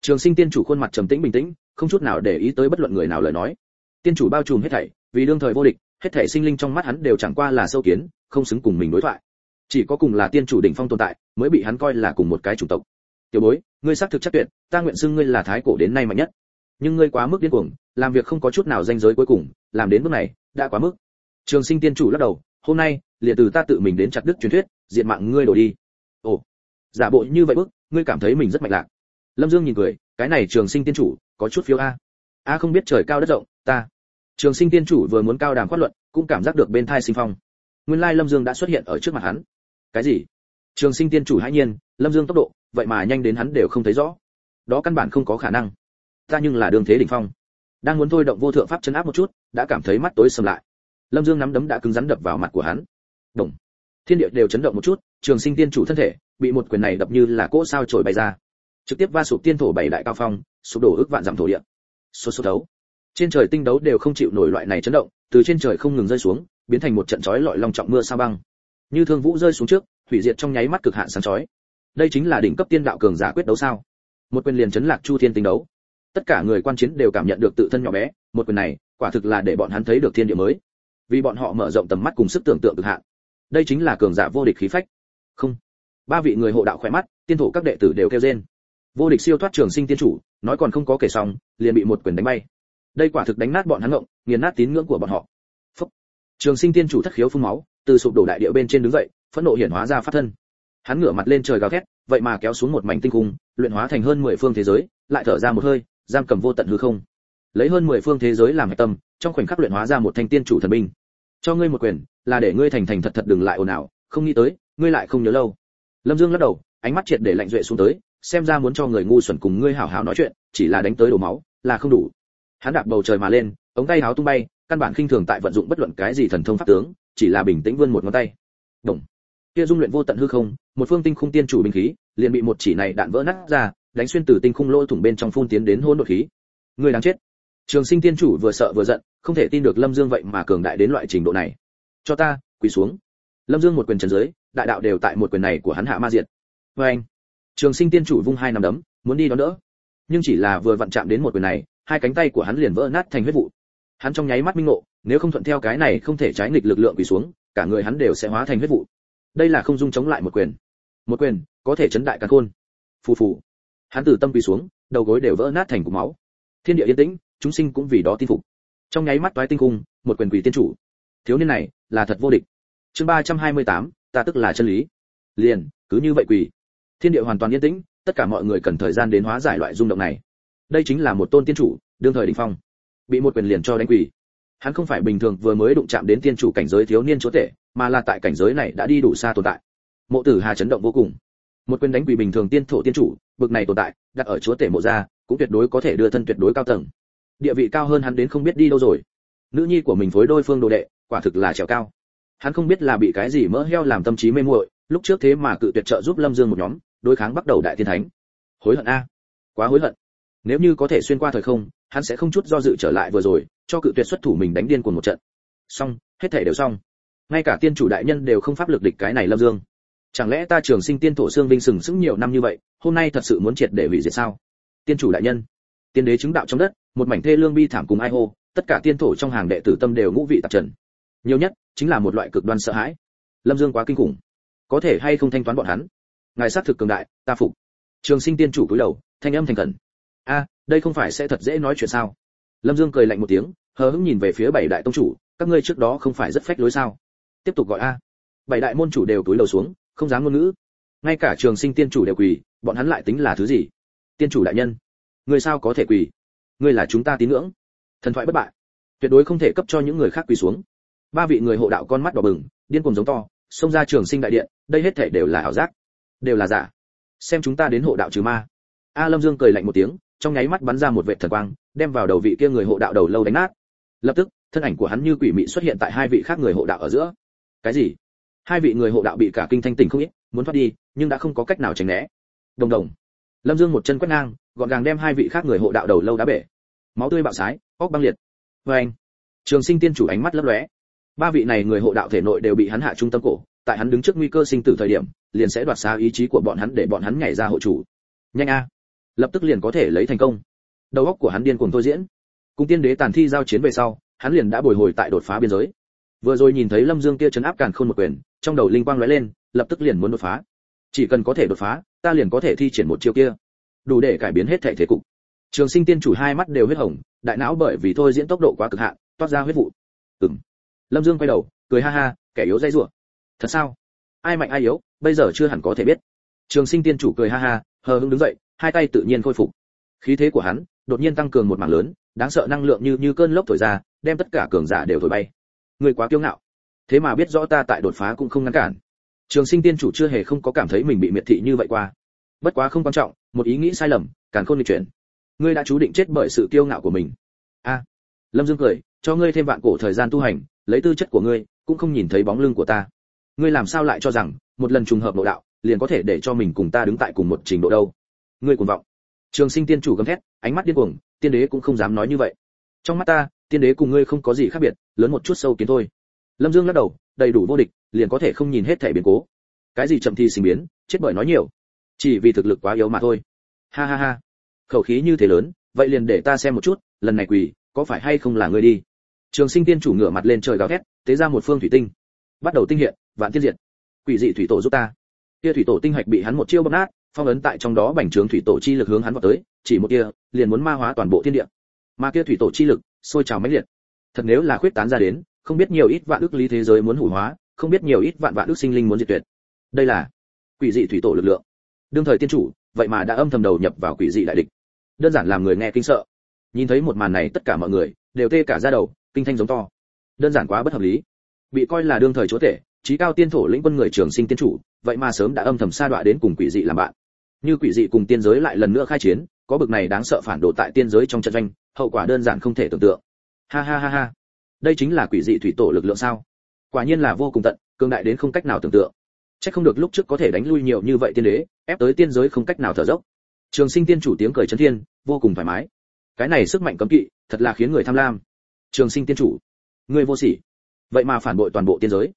Trường sinh tiên chủ khuôn mặt trầm tĩnh bình tĩnh, không chút nào để ý tới bất luận người nào lời nói. Tiên chủ bao trùm hết thảy, vì đương thời vô địch, hết thảy sinh linh trong mắt hắn đều chẳng qua là sâu kiến, không xứng cùng mình đối thoại. Chỉ có cùng là tiên chủ đỉnh phong tồn tại, mới bị hắn coi là cùng một cái chủng tộc. Tiểu bối, ngươi xác thực chắc tuyệt, ta nguyện xưng ngươi là thái cổ đến nay mạnh nhất. Nhưng ngươi quá mức điên cuồng, làm việc không có chút nào danh giới cuối cùng, làm đến mức này, đã quá mức. Trường sinh tiên chủ lắc đầu, hôm nay liền từ ta tự mình đến chặt đứt truyền thuyết, diện mạng ngươi đổ đi. Ồ, giả bộ như vậy bức, ngươi cảm thấy mình rất mạnh lạc. Lâm dương nhìn cười, cái này trường sinh tiên chủ, có chút phiếu a. A không biết trời cao đất rộng, ta. Trường sinh tiên chủ vừa muốn cao đàm phát luận, cũng cảm giác được bên thai sinh phong. Nguyên lai lâm dương đã xuất hiện ở trước mặt hắn. Cái gì? Trường sinh tiên chủ hãy nhiên, lâm dương tốc độ, vậy mà nhanh đến hắn đều không thấy rõ. Đó căn bản không có khả năng. Ta nhưng là đường thế đỉnh phong. Đang muốn thôi động vô thượng pháp chấn áp một chút, đã cảm thấy mắt tối sầm lại. Lâm dương nắm đấm đã cứng rắn đập vào mặt của hắn đồng. Thiên địa đều chấn động một chút, trường sinh tiên chủ thân thể, bị một quyền này đập như là cỗ sao trời bay ra. Trực tiếp va sụp tiên thổ bảy đại cao phong, sụp đổ ước vạn dặm thổ địa. Số số đấu. Trên trời tinh đấu đều không chịu nổi loại này chấn động, từ trên trời không ngừng rơi xuống, biến thành một trận chói lọi long trọng mưa sa băng. Như thương vũ rơi xuống trước, hủy diệt trong nháy mắt cực hạn sáng chói. Đây chính là đỉnh cấp tiên đạo cường giả quyết đấu sao. Một quyền liền chấn lạc chu thiên tinh đấu. Tất cả người quan chiến đều cảm nhận được tự thân nhỏ bé, một quyền này, quả thực là để bọn hắn thấy được thiên địa mới. Vì bọn họ mở rộng tầm mắt cùng sức tưởng tượng cực hạn đây chính là cường giả vô địch khí phách. Không. Ba vị người hộ đạo khỏe mắt, tiên thủ các đệ tử đều kêu rên. Vô địch siêu thoát trường sinh tiên chủ, nói còn không có kể xong, liền bị một quyền đánh bay. Đây quả thực đánh nát bọn hắn ngộng, nghiền nát tín ngưỡng của bọn họ. Phúc. trường sinh tiên chủ thất khiếu phun máu, từ sụp đổ đại địa bên trên đứng dậy, phẫn nộ hiển hóa ra phát thân. Hắn ngửa mặt lên trời gào thét, vậy mà kéo xuống một mảnh tinh cung, luyện hóa thành hơn mười phương thế giới, lại thở ra một hơi, giam cầm vô tận hư không. Lấy hơn mười phương thế giới làm hạch tâm, trong khoảnh khắc luyện hóa ra một thanh tiên chủ thần binh. Cho ngươi một quyền là để ngươi thành thành thật thật đừng lại ồn ào, không nghĩ tới, ngươi lại không nhớ lâu. Lâm dương lắc đầu, ánh mắt triệt để lạnh duệ xuống tới, xem ra muốn cho người ngu xuẩn cùng ngươi hảo hảo nói chuyện, chỉ là đánh tới đổ máu, là không đủ. Hắn đạp bầu trời mà lên, ống tay háo tung bay, căn bản khinh thường tại vận dụng bất luận cái gì thần thông pháp tướng, chỉ là bình tĩnh vươn một ngón tay. Đồng kia dung luyện vô tận hư không, một phương tinh khung tiên chủ binh khí, liền bị một chỉ này đạn vỡ nát ra, đánh xuyên từ tinh khung lỗ thủng bên trong phun tiến đến hỗn độn khí. Người đáng chết. Trường sinh tiên chủ vừa sợ vừa giận, không thể tin được lâm dương vậy mà cường đại đến loại trình độ này cho ta, quỳ xuống. Lâm dương một quyền trần dưới, đại đạo đều tại một quyền này của hắn hạ ma diệt. Vê anh, trường sinh tiên chủ vung hai nắm đấm, muốn đi đón đỡ. Nhưng chỉ là vừa vặn chạm đến một quyền này, hai cánh tay của hắn liền vỡ nát thành huyết vụ. Hắn trong nháy mắt minh ngộ, nếu không thuận theo cái này không thể trái nghịch lực lượng quỳ xuống, cả người hắn đều sẽ hóa thành huyết vụ. Đây là không dung chống lại một quyền. Một quyền, có thể chấn đại cả khôn. Phù phù. Hắn từ tâm quỳ xuống, đầu gối đều vỡ nát thành cục máu. Thiên địa yên tĩnh, chúng sinh cũng vì đó tin phục. Trong nháy mắt toái tinh cung một quyền quỳ tiên chủ. Thiếu niên này là thật vô địch. Chương ba trăm hai mươi tám, ta tức là chân lý. Liền, cứ như vậy quỳ. Thiên địa hoàn toàn yên tĩnh, tất cả mọi người cần thời gian đến hóa giải loại rung động này. Đây chính là một tôn tiên chủ, đương thời đỉnh phong. Bị một quyền liền cho đánh quỳ. Hắn không phải bình thường vừa mới đụng chạm đến tiên chủ cảnh giới thiếu niên chúa tể, mà là tại cảnh giới này đã đi đủ xa tồn tại. Mộ tử hà chấn động vô cùng. Một quyền đánh quỳ bình thường tiên thổ tiên chủ, bực này tồn tại, đặt ở chúa tể mộ gia cũng tuyệt đối có thể đưa thân tuyệt đối cao tầng. Địa vị cao hơn hắn đến không biết đi đâu rồi. Nữ nhi của mình phối đôi phương đồ đệ quả thực là trèo cao. Hắn không biết là bị cái gì mỡ heo làm tâm trí mê muội, lúc trước thế mà cự tuyệt trợ giúp lâm dương một nhóm, đối kháng bắt đầu đại thiên thánh. Hối hận a. Quá hối hận. Nếu như có thể xuyên qua thời không, hắn sẽ không chút do dự trở lại vừa rồi, cho cự tuyệt xuất thủ mình đánh điên cuồng một trận. Xong, hết thể đều xong. Ngay cả tiên chủ đại nhân đều không pháp lực địch cái này lâm dương. Chẳng lẽ ta trường sinh tiên thổ xương vinh sừng sững nhiều năm như vậy, hôm nay thật sự muốn triệt để hủy diệt sao? Tiên chủ đại nhân, tiên đế chứng đạo trong đất, một mảnh thê lương bi thảm cùng ai hô, tất cả tiên thổ trong hàng đệ tử tâm đều ngũ vị tạp trần nhiều nhất, chính là một loại cực đoan sợ hãi. Lâm dương quá kinh khủng. Có thể hay không thanh toán bọn hắn? Ngài sát thực cường đại, ta phục. Trường sinh tiên chủ cúi đầu, thanh âm thành khẩn. A, đây không phải sẽ thật dễ nói chuyện sao? Lâm dương cười lạnh một tiếng, hờ hững nhìn về phía bảy đại tông chủ, các ngươi trước đó không phải rất phách lối sao? Tiếp tục gọi a. Bảy đại môn chủ đều cúi đầu xuống, không dám ngôn ngữ. Ngay cả trường sinh tiên chủ đều quỳ, bọn hắn lại tính là thứ gì? Tiên chủ đại nhân, người sao có thể quỳ? Người là chúng ta tín ngưỡng. Thần thoại bất bại. Tuyệt đối không thể cấp cho những người khác quỳ xuống ba vị người hộ đạo con mắt đỏ bừng, điên cuồng giống to, xông ra trường sinh đại điện, đây hết thể đều là ảo giác, đều là giả. Xem chúng ta đến hộ đạo trừ ma. A lâm dương cười lạnh một tiếng, trong nháy mắt bắn ra một vệt thần quang, đem vào đầu vị kia người hộ đạo đầu lâu đánh nát. Lập tức, thân ảnh của hắn như quỷ mị xuất hiện tại hai vị khác người hộ đạo ở giữa. Cái gì? Hai vị người hộ đạo bị cả kinh thanh tỉnh không ít, muốn thoát đi, nhưng đã không có cách nào tránh né. Đồng đồng. Lâm dương một chân quét ngang, gọn gàng đem hai vị khác người hộ đạo đầu lâu đá bể. Máu tươi bạo sái, óc băng liệt. Vê anh trường sinh tiên chủ ánh mắt lấp lóe ba vị này người hộ đạo thể nội đều bị hắn hạ trung tâm cổ, tại hắn đứng trước nguy cơ sinh tử thời điểm, liền sẽ đoạt xa ý chí của bọn hắn để bọn hắn nhảy ra hộ chủ. Nhanh a. Lập tức liền có thể lấy thành công. Đầu óc của hắn điên cuồng thôi diễn. Cùng tiên đế tàn thi giao chiến về sau, hắn liền đã bồi hồi tại đột phá biên giới. Vừa rồi nhìn thấy lâm dương kia chấn áp càn khôn một quyền, trong đầu linh quang lóe lên, lập tức liền muốn đột phá. Chỉ cần có thể đột phá, ta liền có thể thi triển một chiêu kia. Đủ để cải biến hết thể thế cục. Trường sinh tiên chủ hai mắt đều huyết hồng, đại não bởi vì thôi diễn tốc độ quá cực hạn, toát ra huyết vụ. Ừm lâm dương quay đầu, cười ha ha, kẻ yếu dây rủa. Thật sao? Ai mạnh ai yếu, bây giờ chưa hẳn có thể biết. Trường sinh tiên chủ cười ha ha, hờ hững đứng dậy, hai tay tự nhiên khôi phục. Khí thế của hắn đột nhiên tăng cường một mảng lớn, đáng sợ năng lượng như như cơn lốc thổi ra, đem tất cả cường giả đều thổi bay. Người quá kiêu ngạo. Thế mà biết rõ ta tại đột phá cũng không ngăn cản. Trường sinh tiên chủ chưa hề không có cảm thấy mình bị miệt thị như vậy qua. Bất quá không quan trọng, một ý nghĩ sai lầm, càng không được chuyển ngươi đã chú định chết bởi sự kiêu ngạo của mình. A. Lâm dương cười, cho ngươi thêm vạn cổ thời gian tu hành lấy tư chất của ngươi, cũng không nhìn thấy bóng lưng của ta. Ngươi làm sao lại cho rằng, một lần trùng hợp nội đạo, liền có thể để cho mình cùng ta đứng tại cùng một trình độ đâu? Ngươi cuồng vọng. Trường sinh tiên chủ gầm thét, ánh mắt điên cuồng, tiên đế cũng không dám nói như vậy. Trong mắt ta, tiên đế cùng ngươi không có gì khác biệt, lớn một chút sâu kiến thôi. Lâm dương lắc đầu, đầy đủ vô địch, liền có thể không nhìn hết thể biến cố. Cái gì chậm thi sinh biến, chết bởi nói nhiều. Chỉ vì thực lực quá yếu mà thôi. Ha ha ha. Khẩu khí như thế lớn, vậy liền để ta xem một chút, lần này quỳ, có phải hay không là ngươi đi? Trường sinh tiên chủ ngửa mặt lên trời gào thét, tế ra một phương thủy tinh. Bắt đầu tinh hiện, vạn tiên diệt. Quỷ dị thủy tổ giúp ta. Kia thủy tổ tinh hạch bị hắn một chiêu bóp nát, phong ấn tại trong đó bành trướng thủy tổ chi lực hướng hắn vào tới, chỉ một kia, liền muốn ma hóa toàn bộ thiên địa. Mà kia thủy tổ chi lực, sôi trào mãnh liệt. Thật nếu là khuyết tán ra đến, không biết nhiều ít vạn ước lý thế giới muốn hủ hóa, không biết nhiều ít vạn vạn ước sinh linh muốn diệt tuyệt. Đây là quỷ dị thủy tổ lực lượng. Đương thời tiên chủ, vậy mà đã âm thầm đầu nhập vào quỷ dị đại địch. Đơn giản làm người nghe kinh sợ. Nhìn thấy một màn này tất cả mọi người, đều tê cả ra đầu kinh thanh giống to. Đơn giản quá bất hợp lý. Bị coi là đương thời chúa tể, trí cao tiên thổ lĩnh quân người trường sinh tiên chủ, vậy mà sớm đã âm thầm sa đọa đến cùng quỷ dị làm bạn. Như quỷ dị cùng tiên giới lại lần nữa khai chiến, có bực này đáng sợ phản đồ tại tiên giới trong trận doanh, hậu quả đơn giản không thể tưởng tượng. Ha ha ha ha. Đây chính là quỷ dị thủy tổ lực lượng sao? Quả nhiên là vô cùng tận, cường đại đến không cách nào tưởng tượng. Chắc không được lúc trước có thể đánh lui nhiều như vậy tiên đế, ép tới tiên giới không cách nào thở dốc. Trường sinh tiên chủ tiếng cười chân thiên, vô cùng thoải mái. Cái này sức mạnh cấm kỵ, thật là khiến người tham lam trường sinh tiên chủ. Ngươi vô sỉ. Vậy mà phản bội toàn bộ tiên giới.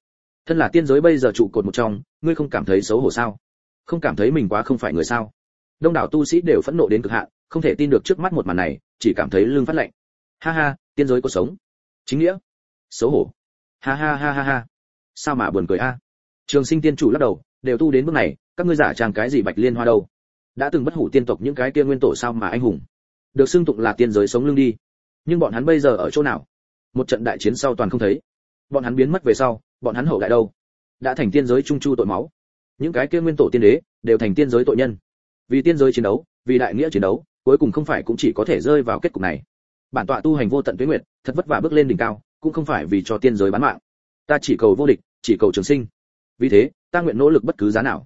Thân là tiên giới bây giờ trụ cột một trong, ngươi không cảm thấy xấu hổ sao? Không cảm thấy mình quá không phải người sao? Đông đảo tu sĩ đều phẫn nộ đến cực hạn, không thể tin được trước mắt một màn này, chỉ cảm thấy lưng phát lạnh. Ha ha, tiên giới có sống. Chính nghĩa. Xấu hổ. Ha ha ha ha ha. Sao mà buồn cười a? Trường sinh tiên chủ lắc đầu, đều tu đến bước này, các ngươi giả trang cái gì bạch liên hoa đâu? Đã từng bất hủ tiên tộc những cái kia nguyên tổ sao mà anh hùng? Được xưng tụng là tiên giới sống lưng đi nhưng bọn hắn bây giờ ở chỗ nào? Một trận đại chiến sau toàn không thấy. Bọn hắn biến mất về sau, bọn hắn hậu đại đâu? Đã thành tiên giới trung chu tội máu. Những cái kia nguyên tổ tiên đế đều thành tiên giới tội nhân. Vì tiên giới chiến đấu, vì đại nghĩa chiến đấu, cuối cùng không phải cũng chỉ có thể rơi vào kết cục này. Bản tọa tu hành vô tận tuyết nguyệt, thật vất vả bước lên đỉnh cao, cũng không phải vì cho tiên giới bán mạng. Ta chỉ cầu vô địch, chỉ cầu trường sinh. Vì thế, ta nguyện nỗ lực bất cứ giá nào.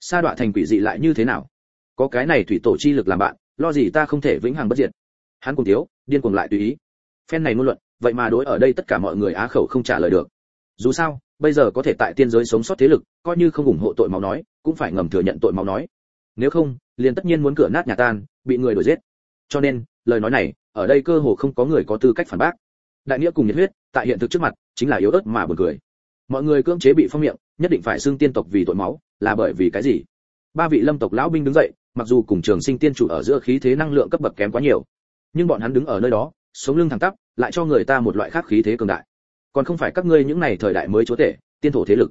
Sa đọa thành quỷ dị lại như thế nào? Có cái này thủy tổ chi lực làm bạn, lo gì ta không thể vĩnh hằng bất diệt. Hắn cùng thiếu điên cuồng lại tùy ý. Phen này ngôn luận, vậy mà đối ở đây tất cả mọi người á khẩu không trả lời được. Dù sao, bây giờ có thể tại tiên giới sống sót thế lực, coi như không ủng hộ tội máu nói, cũng phải ngầm thừa nhận tội máu nói. Nếu không, liền tất nhiên muốn cửa nát nhà tan, bị người đuổi giết. Cho nên, lời nói này, ở đây cơ hồ không có người có tư cách phản bác. Đại nghĩa cùng nhiệt huyết, tại hiện thực trước mặt, chính là yếu ớt mà buồn cười. Mọi người cưỡng chế bị phong miệng, nhất định phải xưng tiên tộc vì tội máu, là bởi vì cái gì? Ba vị lâm tộc lão binh đứng dậy, mặc dù cùng trường sinh tiên chủ ở giữa khí thế năng lượng cấp bậc kém quá nhiều nhưng bọn hắn đứng ở nơi đó, sống lưng thẳng tắp, lại cho người ta một loại khác khí thế cường đại. Còn không phải các ngươi những này thời đại mới chúa tể, tiên thổ thế lực.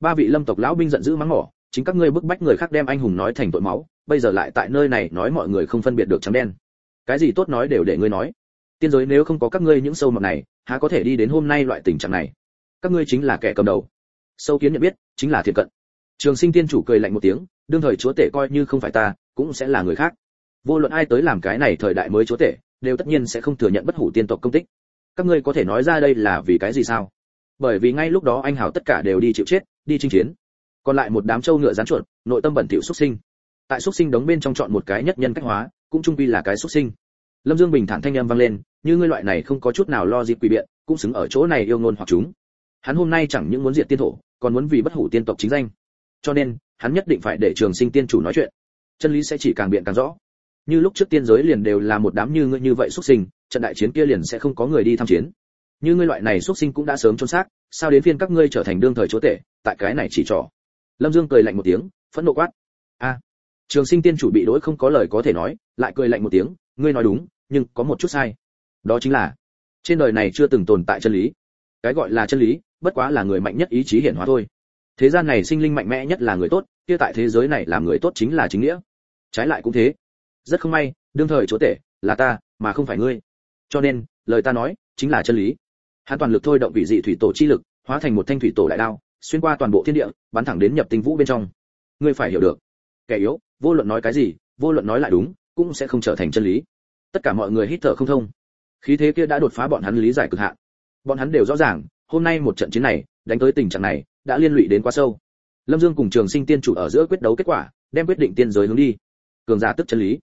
Ba vị lâm tộc lão binh giận dữ mắng mỏ, chính các ngươi bức bách người khác đem anh hùng nói thành tội máu, bây giờ lại tại nơi này nói mọi người không phân biệt được trắng đen. Cái gì tốt nói đều để ngươi nói. Tiên giới nếu không có các ngươi những sâu mọt này, há có thể đi đến hôm nay loại tình trạng này? Các ngươi chính là kẻ cầm đầu. Sâu kiến nhận biết, chính là thiệt cận. Trường sinh tiên chủ cười lạnh một tiếng, đương thời chúa tể coi như không phải ta, cũng sẽ là người khác vô luận ai tới làm cái này thời đại mới chúa tể, đều tất nhiên sẽ không thừa nhận bất hủ tiên tộc công tích. Các ngươi có thể nói ra đây là vì cái gì sao? Bởi vì ngay lúc đó anh hào tất cả đều đi chịu chết, đi chinh chiến. Còn lại một đám trâu ngựa rán chuột, nội tâm bẩn thỉu xuất sinh. Tại xuất sinh đóng bên trong chọn một cái nhất nhân cách hóa, cũng trung quy là cái xuất sinh. Lâm dương bình thản thanh âm vang lên, như ngươi loại này không có chút nào lo dịp quỷ biện, cũng xứng ở chỗ này yêu ngôn hoặc chúng. Hắn hôm nay chẳng những muốn diệt tiên thổ, còn muốn vì bất hủ tiên tộc chính danh. Cho nên, hắn nhất định phải để trường sinh tiên chủ nói chuyện. Chân lý sẽ chỉ càng biện càng rõ như lúc trước tiên giới liền đều là một đám như ngươi như vậy xuất sinh, trận đại chiến kia liền sẽ không có người đi tham chiến. Như ngươi loại này xuất sinh cũng đã sớm trốn xác, sao đến phiên các ngươi trở thành đương thời chúa tể, tại cái này chỉ trỏ. Lâm dương cười lạnh một tiếng, phẫn nộ quát. A, trường sinh tiên chủ bị đối không có lời có thể nói, lại cười lạnh một tiếng, ngươi nói đúng, nhưng có một chút sai. Đó chính là, trên đời này chưa từng tồn tại chân lý. Cái gọi là chân lý, bất quá là người mạnh nhất ý chí hiển hóa thôi. Thế gian này sinh linh mạnh mẽ nhất là người tốt, kia tại thế giới này làm người tốt chính là chính nghĩa. Trái lại cũng thế rất không may, đương thời chúa tể là ta, mà không phải ngươi. Cho nên, lời ta nói, chính là chân lý. Hắn toàn lực thôi động vị dị thủy tổ chi lực, hóa thành một thanh thủy tổ đại đao, xuyên qua toàn bộ thiên địa, bắn thẳng đến nhập tinh vũ bên trong. Ngươi phải hiểu được, kẻ yếu, vô luận nói cái gì, vô luận nói lại đúng, cũng sẽ không trở thành chân lý. Tất cả mọi người hít thở không thông. Khí thế kia đã đột phá bọn hắn lý giải cực hạn. Bọn hắn đều rõ ràng, hôm nay một trận chiến này, đánh tới tình trạng này, đã liên lụy đến quá sâu. Lâm dương cùng trường sinh tiên chủ ở giữa quyết đấu kết quả, đem quyết định tiên giới hướng đi. Cường giả tức chân lý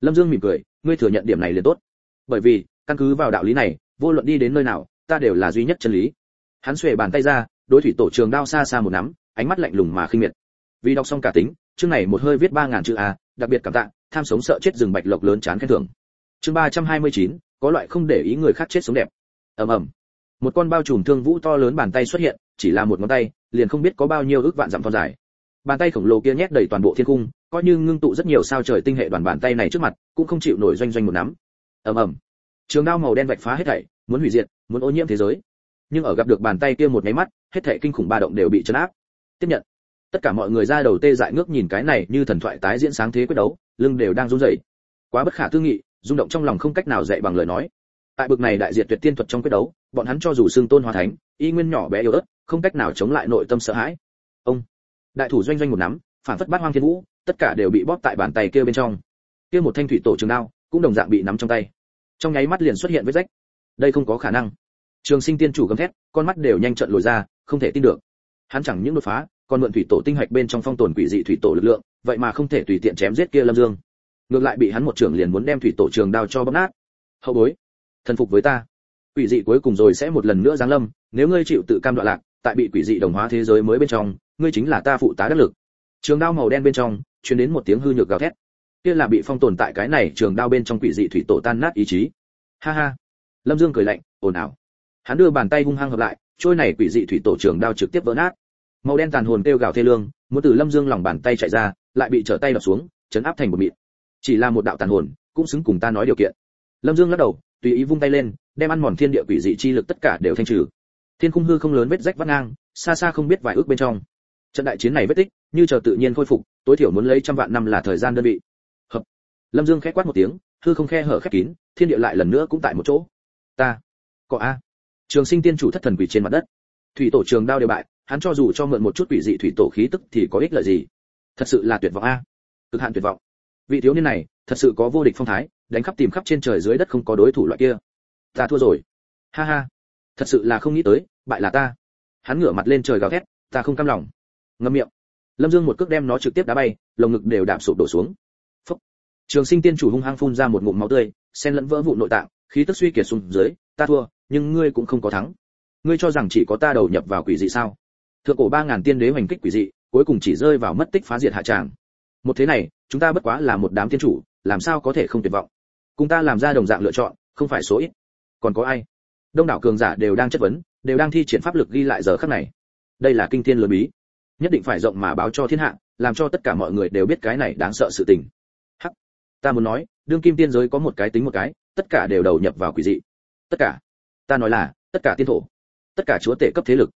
lâm dương mỉm cười, ngươi thừa nhận điểm này liền tốt. Bởi vì, căn cứ vào đạo lý này, vô luận đi đến nơi nào, ta đều là duy nhất chân lý. Hắn xuề bàn tay ra, đối thủy tổ trường đao xa xa một nắm, ánh mắt lạnh lùng mà khinh miệt. Vì đọc xong cả tính, chương này một hơi viết ba ngàn chữ a, đặc biệt cảm tạ, tham sống sợ chết rừng bạch lộc lớn chán khen thưởng. Chương ba trăm hai mươi chín, có loại không để ý người khác chết sống đẹp. Ầm ầm. Một con bao trùm thương vũ to lớn bàn tay xuất hiện, chỉ là một ngón tay, liền không biết có bao nhiêu ước vạn dặm thon dài. Bàn tay khổng lồ kia nhét đầy toàn bộ thiên cung coi như ngưng tụ rất nhiều sao trời tinh hệ đoàn bàn tay này trước mặt, cũng không chịu nổi doanh doanh một nắm. Ầm ầm. Trường đao màu đen vạch phá hết thảy, muốn hủy diệt, muốn ô nhiễm thế giới. Nhưng ở gặp được bàn tay kia một máy mắt, hết thảy kinh khủng ba động đều bị chấn áp. Tiếp nhận. Tất cả mọi người ra đầu tê dại ngước nhìn cái này như thần thoại tái diễn sáng thế quyết đấu, lưng đều đang run rẩy. Quá bất khả tư nghị, rung động trong lòng không cách nào dạy bằng lời nói. Tại bực này đại diệt tuyệt tiên thuật trong quyết đấu, bọn hắn cho dù xương tôn hóa thánh, y nguyên nhỏ bé yếu ớt, không cách nào chống lại nội tâm sợ hãi. Ông. Đại thủ doanh doanh một nắm, phản phất bát hoang thiên vũ tất cả đều bị bóp tại bàn tay kia bên trong. Kia một thanh thủy tổ trường đao cũng đồng dạng bị nắm trong tay. Trong nháy mắt liền xuất hiện vết rách. Đây không có khả năng. Trường sinh tiên chủ gầm thét, con mắt đều nhanh trận lồi ra, không thể tin được. Hắn chẳng những đột phá, còn mượn thủy tổ tinh hạch bên trong phong tồn quỷ dị thủy tổ lực lượng, vậy mà không thể tùy tiện chém giết kia lâm dương. Ngược lại bị hắn một trưởng liền muốn đem thủy tổ trường đao cho bóp nát. Hậu bối, thần phục với ta. Quỷ dị cuối cùng rồi sẽ một lần nữa giáng lâm, nếu ngươi chịu tự cam đoạn lạc, tại bị quỷ dị đồng hóa thế giới mới bên trong, ngươi chính là ta phụ tá đắc lực. Trường đao màu đen bên trong truyền đến một tiếng hư nhược gào thét. Kia là bị phong tồn tại cái này trường đao bên trong quỷ dị thủy tổ tan nát ý chí. Ha ha. Lâm dương cười lạnh, ồn ào. Hắn đưa bàn tay hung hăng hợp lại, trôi này quỷ dị thủy tổ trường đao trực tiếp vỡ nát. Màu đen tàn hồn kêu gào thê lương, muốn từ lâm dương lòng bàn tay chạy ra, lại bị trở tay đập xuống, chấn áp thành một mịn. Chỉ là một đạo tàn hồn, cũng xứng cùng ta nói điều kiện. Lâm dương lắc đầu, tùy ý vung tay lên, đem ăn mòn thiên địa quỷ dị chi lực tất cả đều thanh trừ. Thiên khung hư không lớn vết rách vắt ngang, xa xa không biết vài ước bên trong trận đại chiến này vết tích, như chờ tự nhiên khôi phục, tối thiểu muốn lấy trăm vạn năm là thời gian đơn vị. Hợp. Lâm dương khẽ quát một tiếng, hư không khe hở khép kín, thiên địa lại lần nữa cũng tại một chỗ. Ta. Có a. Trường sinh tiên chủ thất thần quỷ trên mặt đất. Thủy tổ trường đao đều bại, hắn cho dù cho mượn một chút quỷ dị thủy tổ khí tức thì có ích lợi gì? Thật sự là tuyệt vọng a. Cực hạn tuyệt vọng. Vị thiếu niên này, thật sự có vô địch phong thái, đánh khắp tìm khắp trên trời dưới đất không có đối thủ loại kia. Ta thua rồi. Ha ha. Thật sự là không nghĩ tới, bại là ta. Hắn ngửa mặt lên trời gào thét, ta không cam lòng ngâm miệng. Lâm dương một cước đem nó trực tiếp đá bay, lồng ngực đều đạp sụp đổ xuống. Phúc. trường sinh tiên chủ hung hăng phun ra một ngụm máu tươi, xen lẫn vỡ vụ nội tạng, khí tức suy kiệt xuống dưới, ta thua, nhưng ngươi cũng không có thắng. Ngươi cho rằng chỉ có ta đầu nhập vào quỷ dị sao? Thượng cổ ba ngàn tiên đế hoành kích quỷ dị, cuối cùng chỉ rơi vào mất tích phá diệt hạ tràng. Một thế này, chúng ta bất quá là một đám tiên chủ, làm sao có thể không tuyệt vọng? Cùng ta làm ra đồng dạng lựa chọn, không phải số ít. Còn có ai? Đông đảo cường giả đều đang chất vấn, đều đang thi triển pháp lực ghi lại giờ khắc này. Đây là kinh thiên lớn bí nhất định phải rộng mà báo cho thiên hạ, làm cho tất cả mọi người đều biết cái này đáng sợ sự tình. Hắc, ta muốn nói, đương kim tiên giới có một cái tính một cái, tất cả đều đầu nhập vào quỷ dị. Tất cả. Ta nói là, tất cả tiên thổ. Tất cả chúa tể cấp thế lực.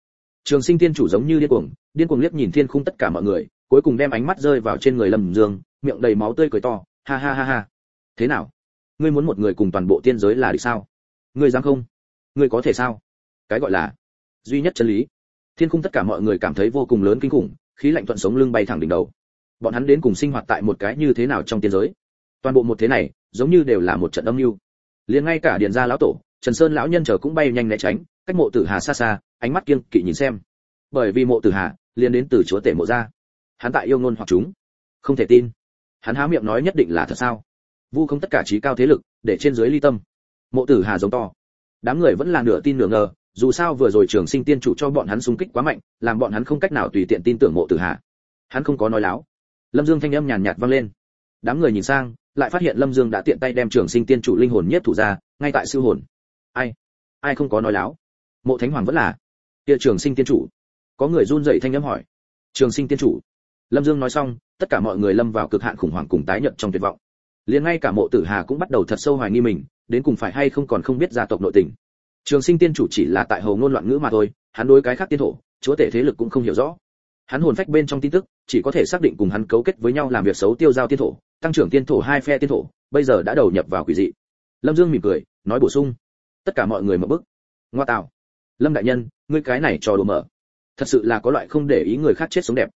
Trường sinh tiên chủ giống như điên cuồng điên cuồng liếc nhìn thiên khung tất cả mọi người, cuối cùng đem ánh mắt rơi vào trên người lâm dương, miệng đầy máu tươi cười to, ha ha ha ha. Thế nào? Ngươi muốn một người cùng toàn bộ tiên giới là được sao? Ngươi dám không? Ngươi có thể sao? Cái gọi là duy nhất chân lý thiên khung tất cả mọi người cảm thấy vô cùng lớn kinh khủng, khí lạnh thuận sống lưng bay thẳng đỉnh đầu. Bọn hắn đến cùng sinh hoạt tại một cái như thế nào trong tiên giới? Toàn bộ một thế này, giống như đều là một trận âm mưu. Liền ngay cả điện gia lão tổ, trần sơn lão nhân chờ cũng bay nhanh né tránh, cách mộ tử hà xa xa, ánh mắt kiêng kỵ nhìn xem. Bởi vì mộ tử hà liền đến từ chúa tể mộ gia. Hắn tại yêu ngôn hoặc chúng. Không thể tin. Hắn há miệng nói nhất định là thật sao? Vu không tất cả trí cao thế lực, để trên dưới ly tâm. Mộ tử hà giống to. Đám người vẫn là nửa tin nửa ngờ dù sao vừa rồi trường sinh tiên chủ cho bọn hắn xung kích quá mạnh, làm bọn hắn không cách nào tùy tiện tin tưởng mộ tử hà hắn không có nói láo. Lâm dương thanh âm nhàn nhạt vang lên. Đám người nhìn sang, lại phát hiện lâm dương đã tiện tay đem trường sinh tiên chủ linh hồn nhất thủ ra, ngay tại sư hồn. Ai? Ai không có nói láo? Mộ thánh hoàng vẫn là. Kia trường sinh tiên chủ. Có người run rẩy thanh âm hỏi. Trường sinh tiên chủ. Lâm dương nói xong, tất cả mọi người lâm vào cực hạn khủng hoảng cùng tái nhận trong tuyệt vọng. Liền ngay cả mộ tử hà cũng bắt đầu thật sâu hoài nghi mình, đến cùng phải hay không còn không biết gia tộc nội tình trường sinh tiên chủ chỉ là tại hầu ngôn loạn ngữ mà thôi, hắn đối cái khác tiên thổ, chúa tể thế lực cũng không hiểu rõ. Hắn hồn phách bên trong tin tức, chỉ có thể xác định cùng hắn cấu kết với nhau làm việc xấu tiêu giao tiên thổ, tăng trưởng tiên thổ hai phe tiên thổ, bây giờ đã đầu nhập vào quỷ dị. Lâm dương mỉm cười, nói bổ sung. Tất cả mọi người mở bức. Ngoa tạo. Lâm đại nhân, ngươi cái này trò đùa mở. Thật sự là có loại không để ý người khác chết sống đẹp.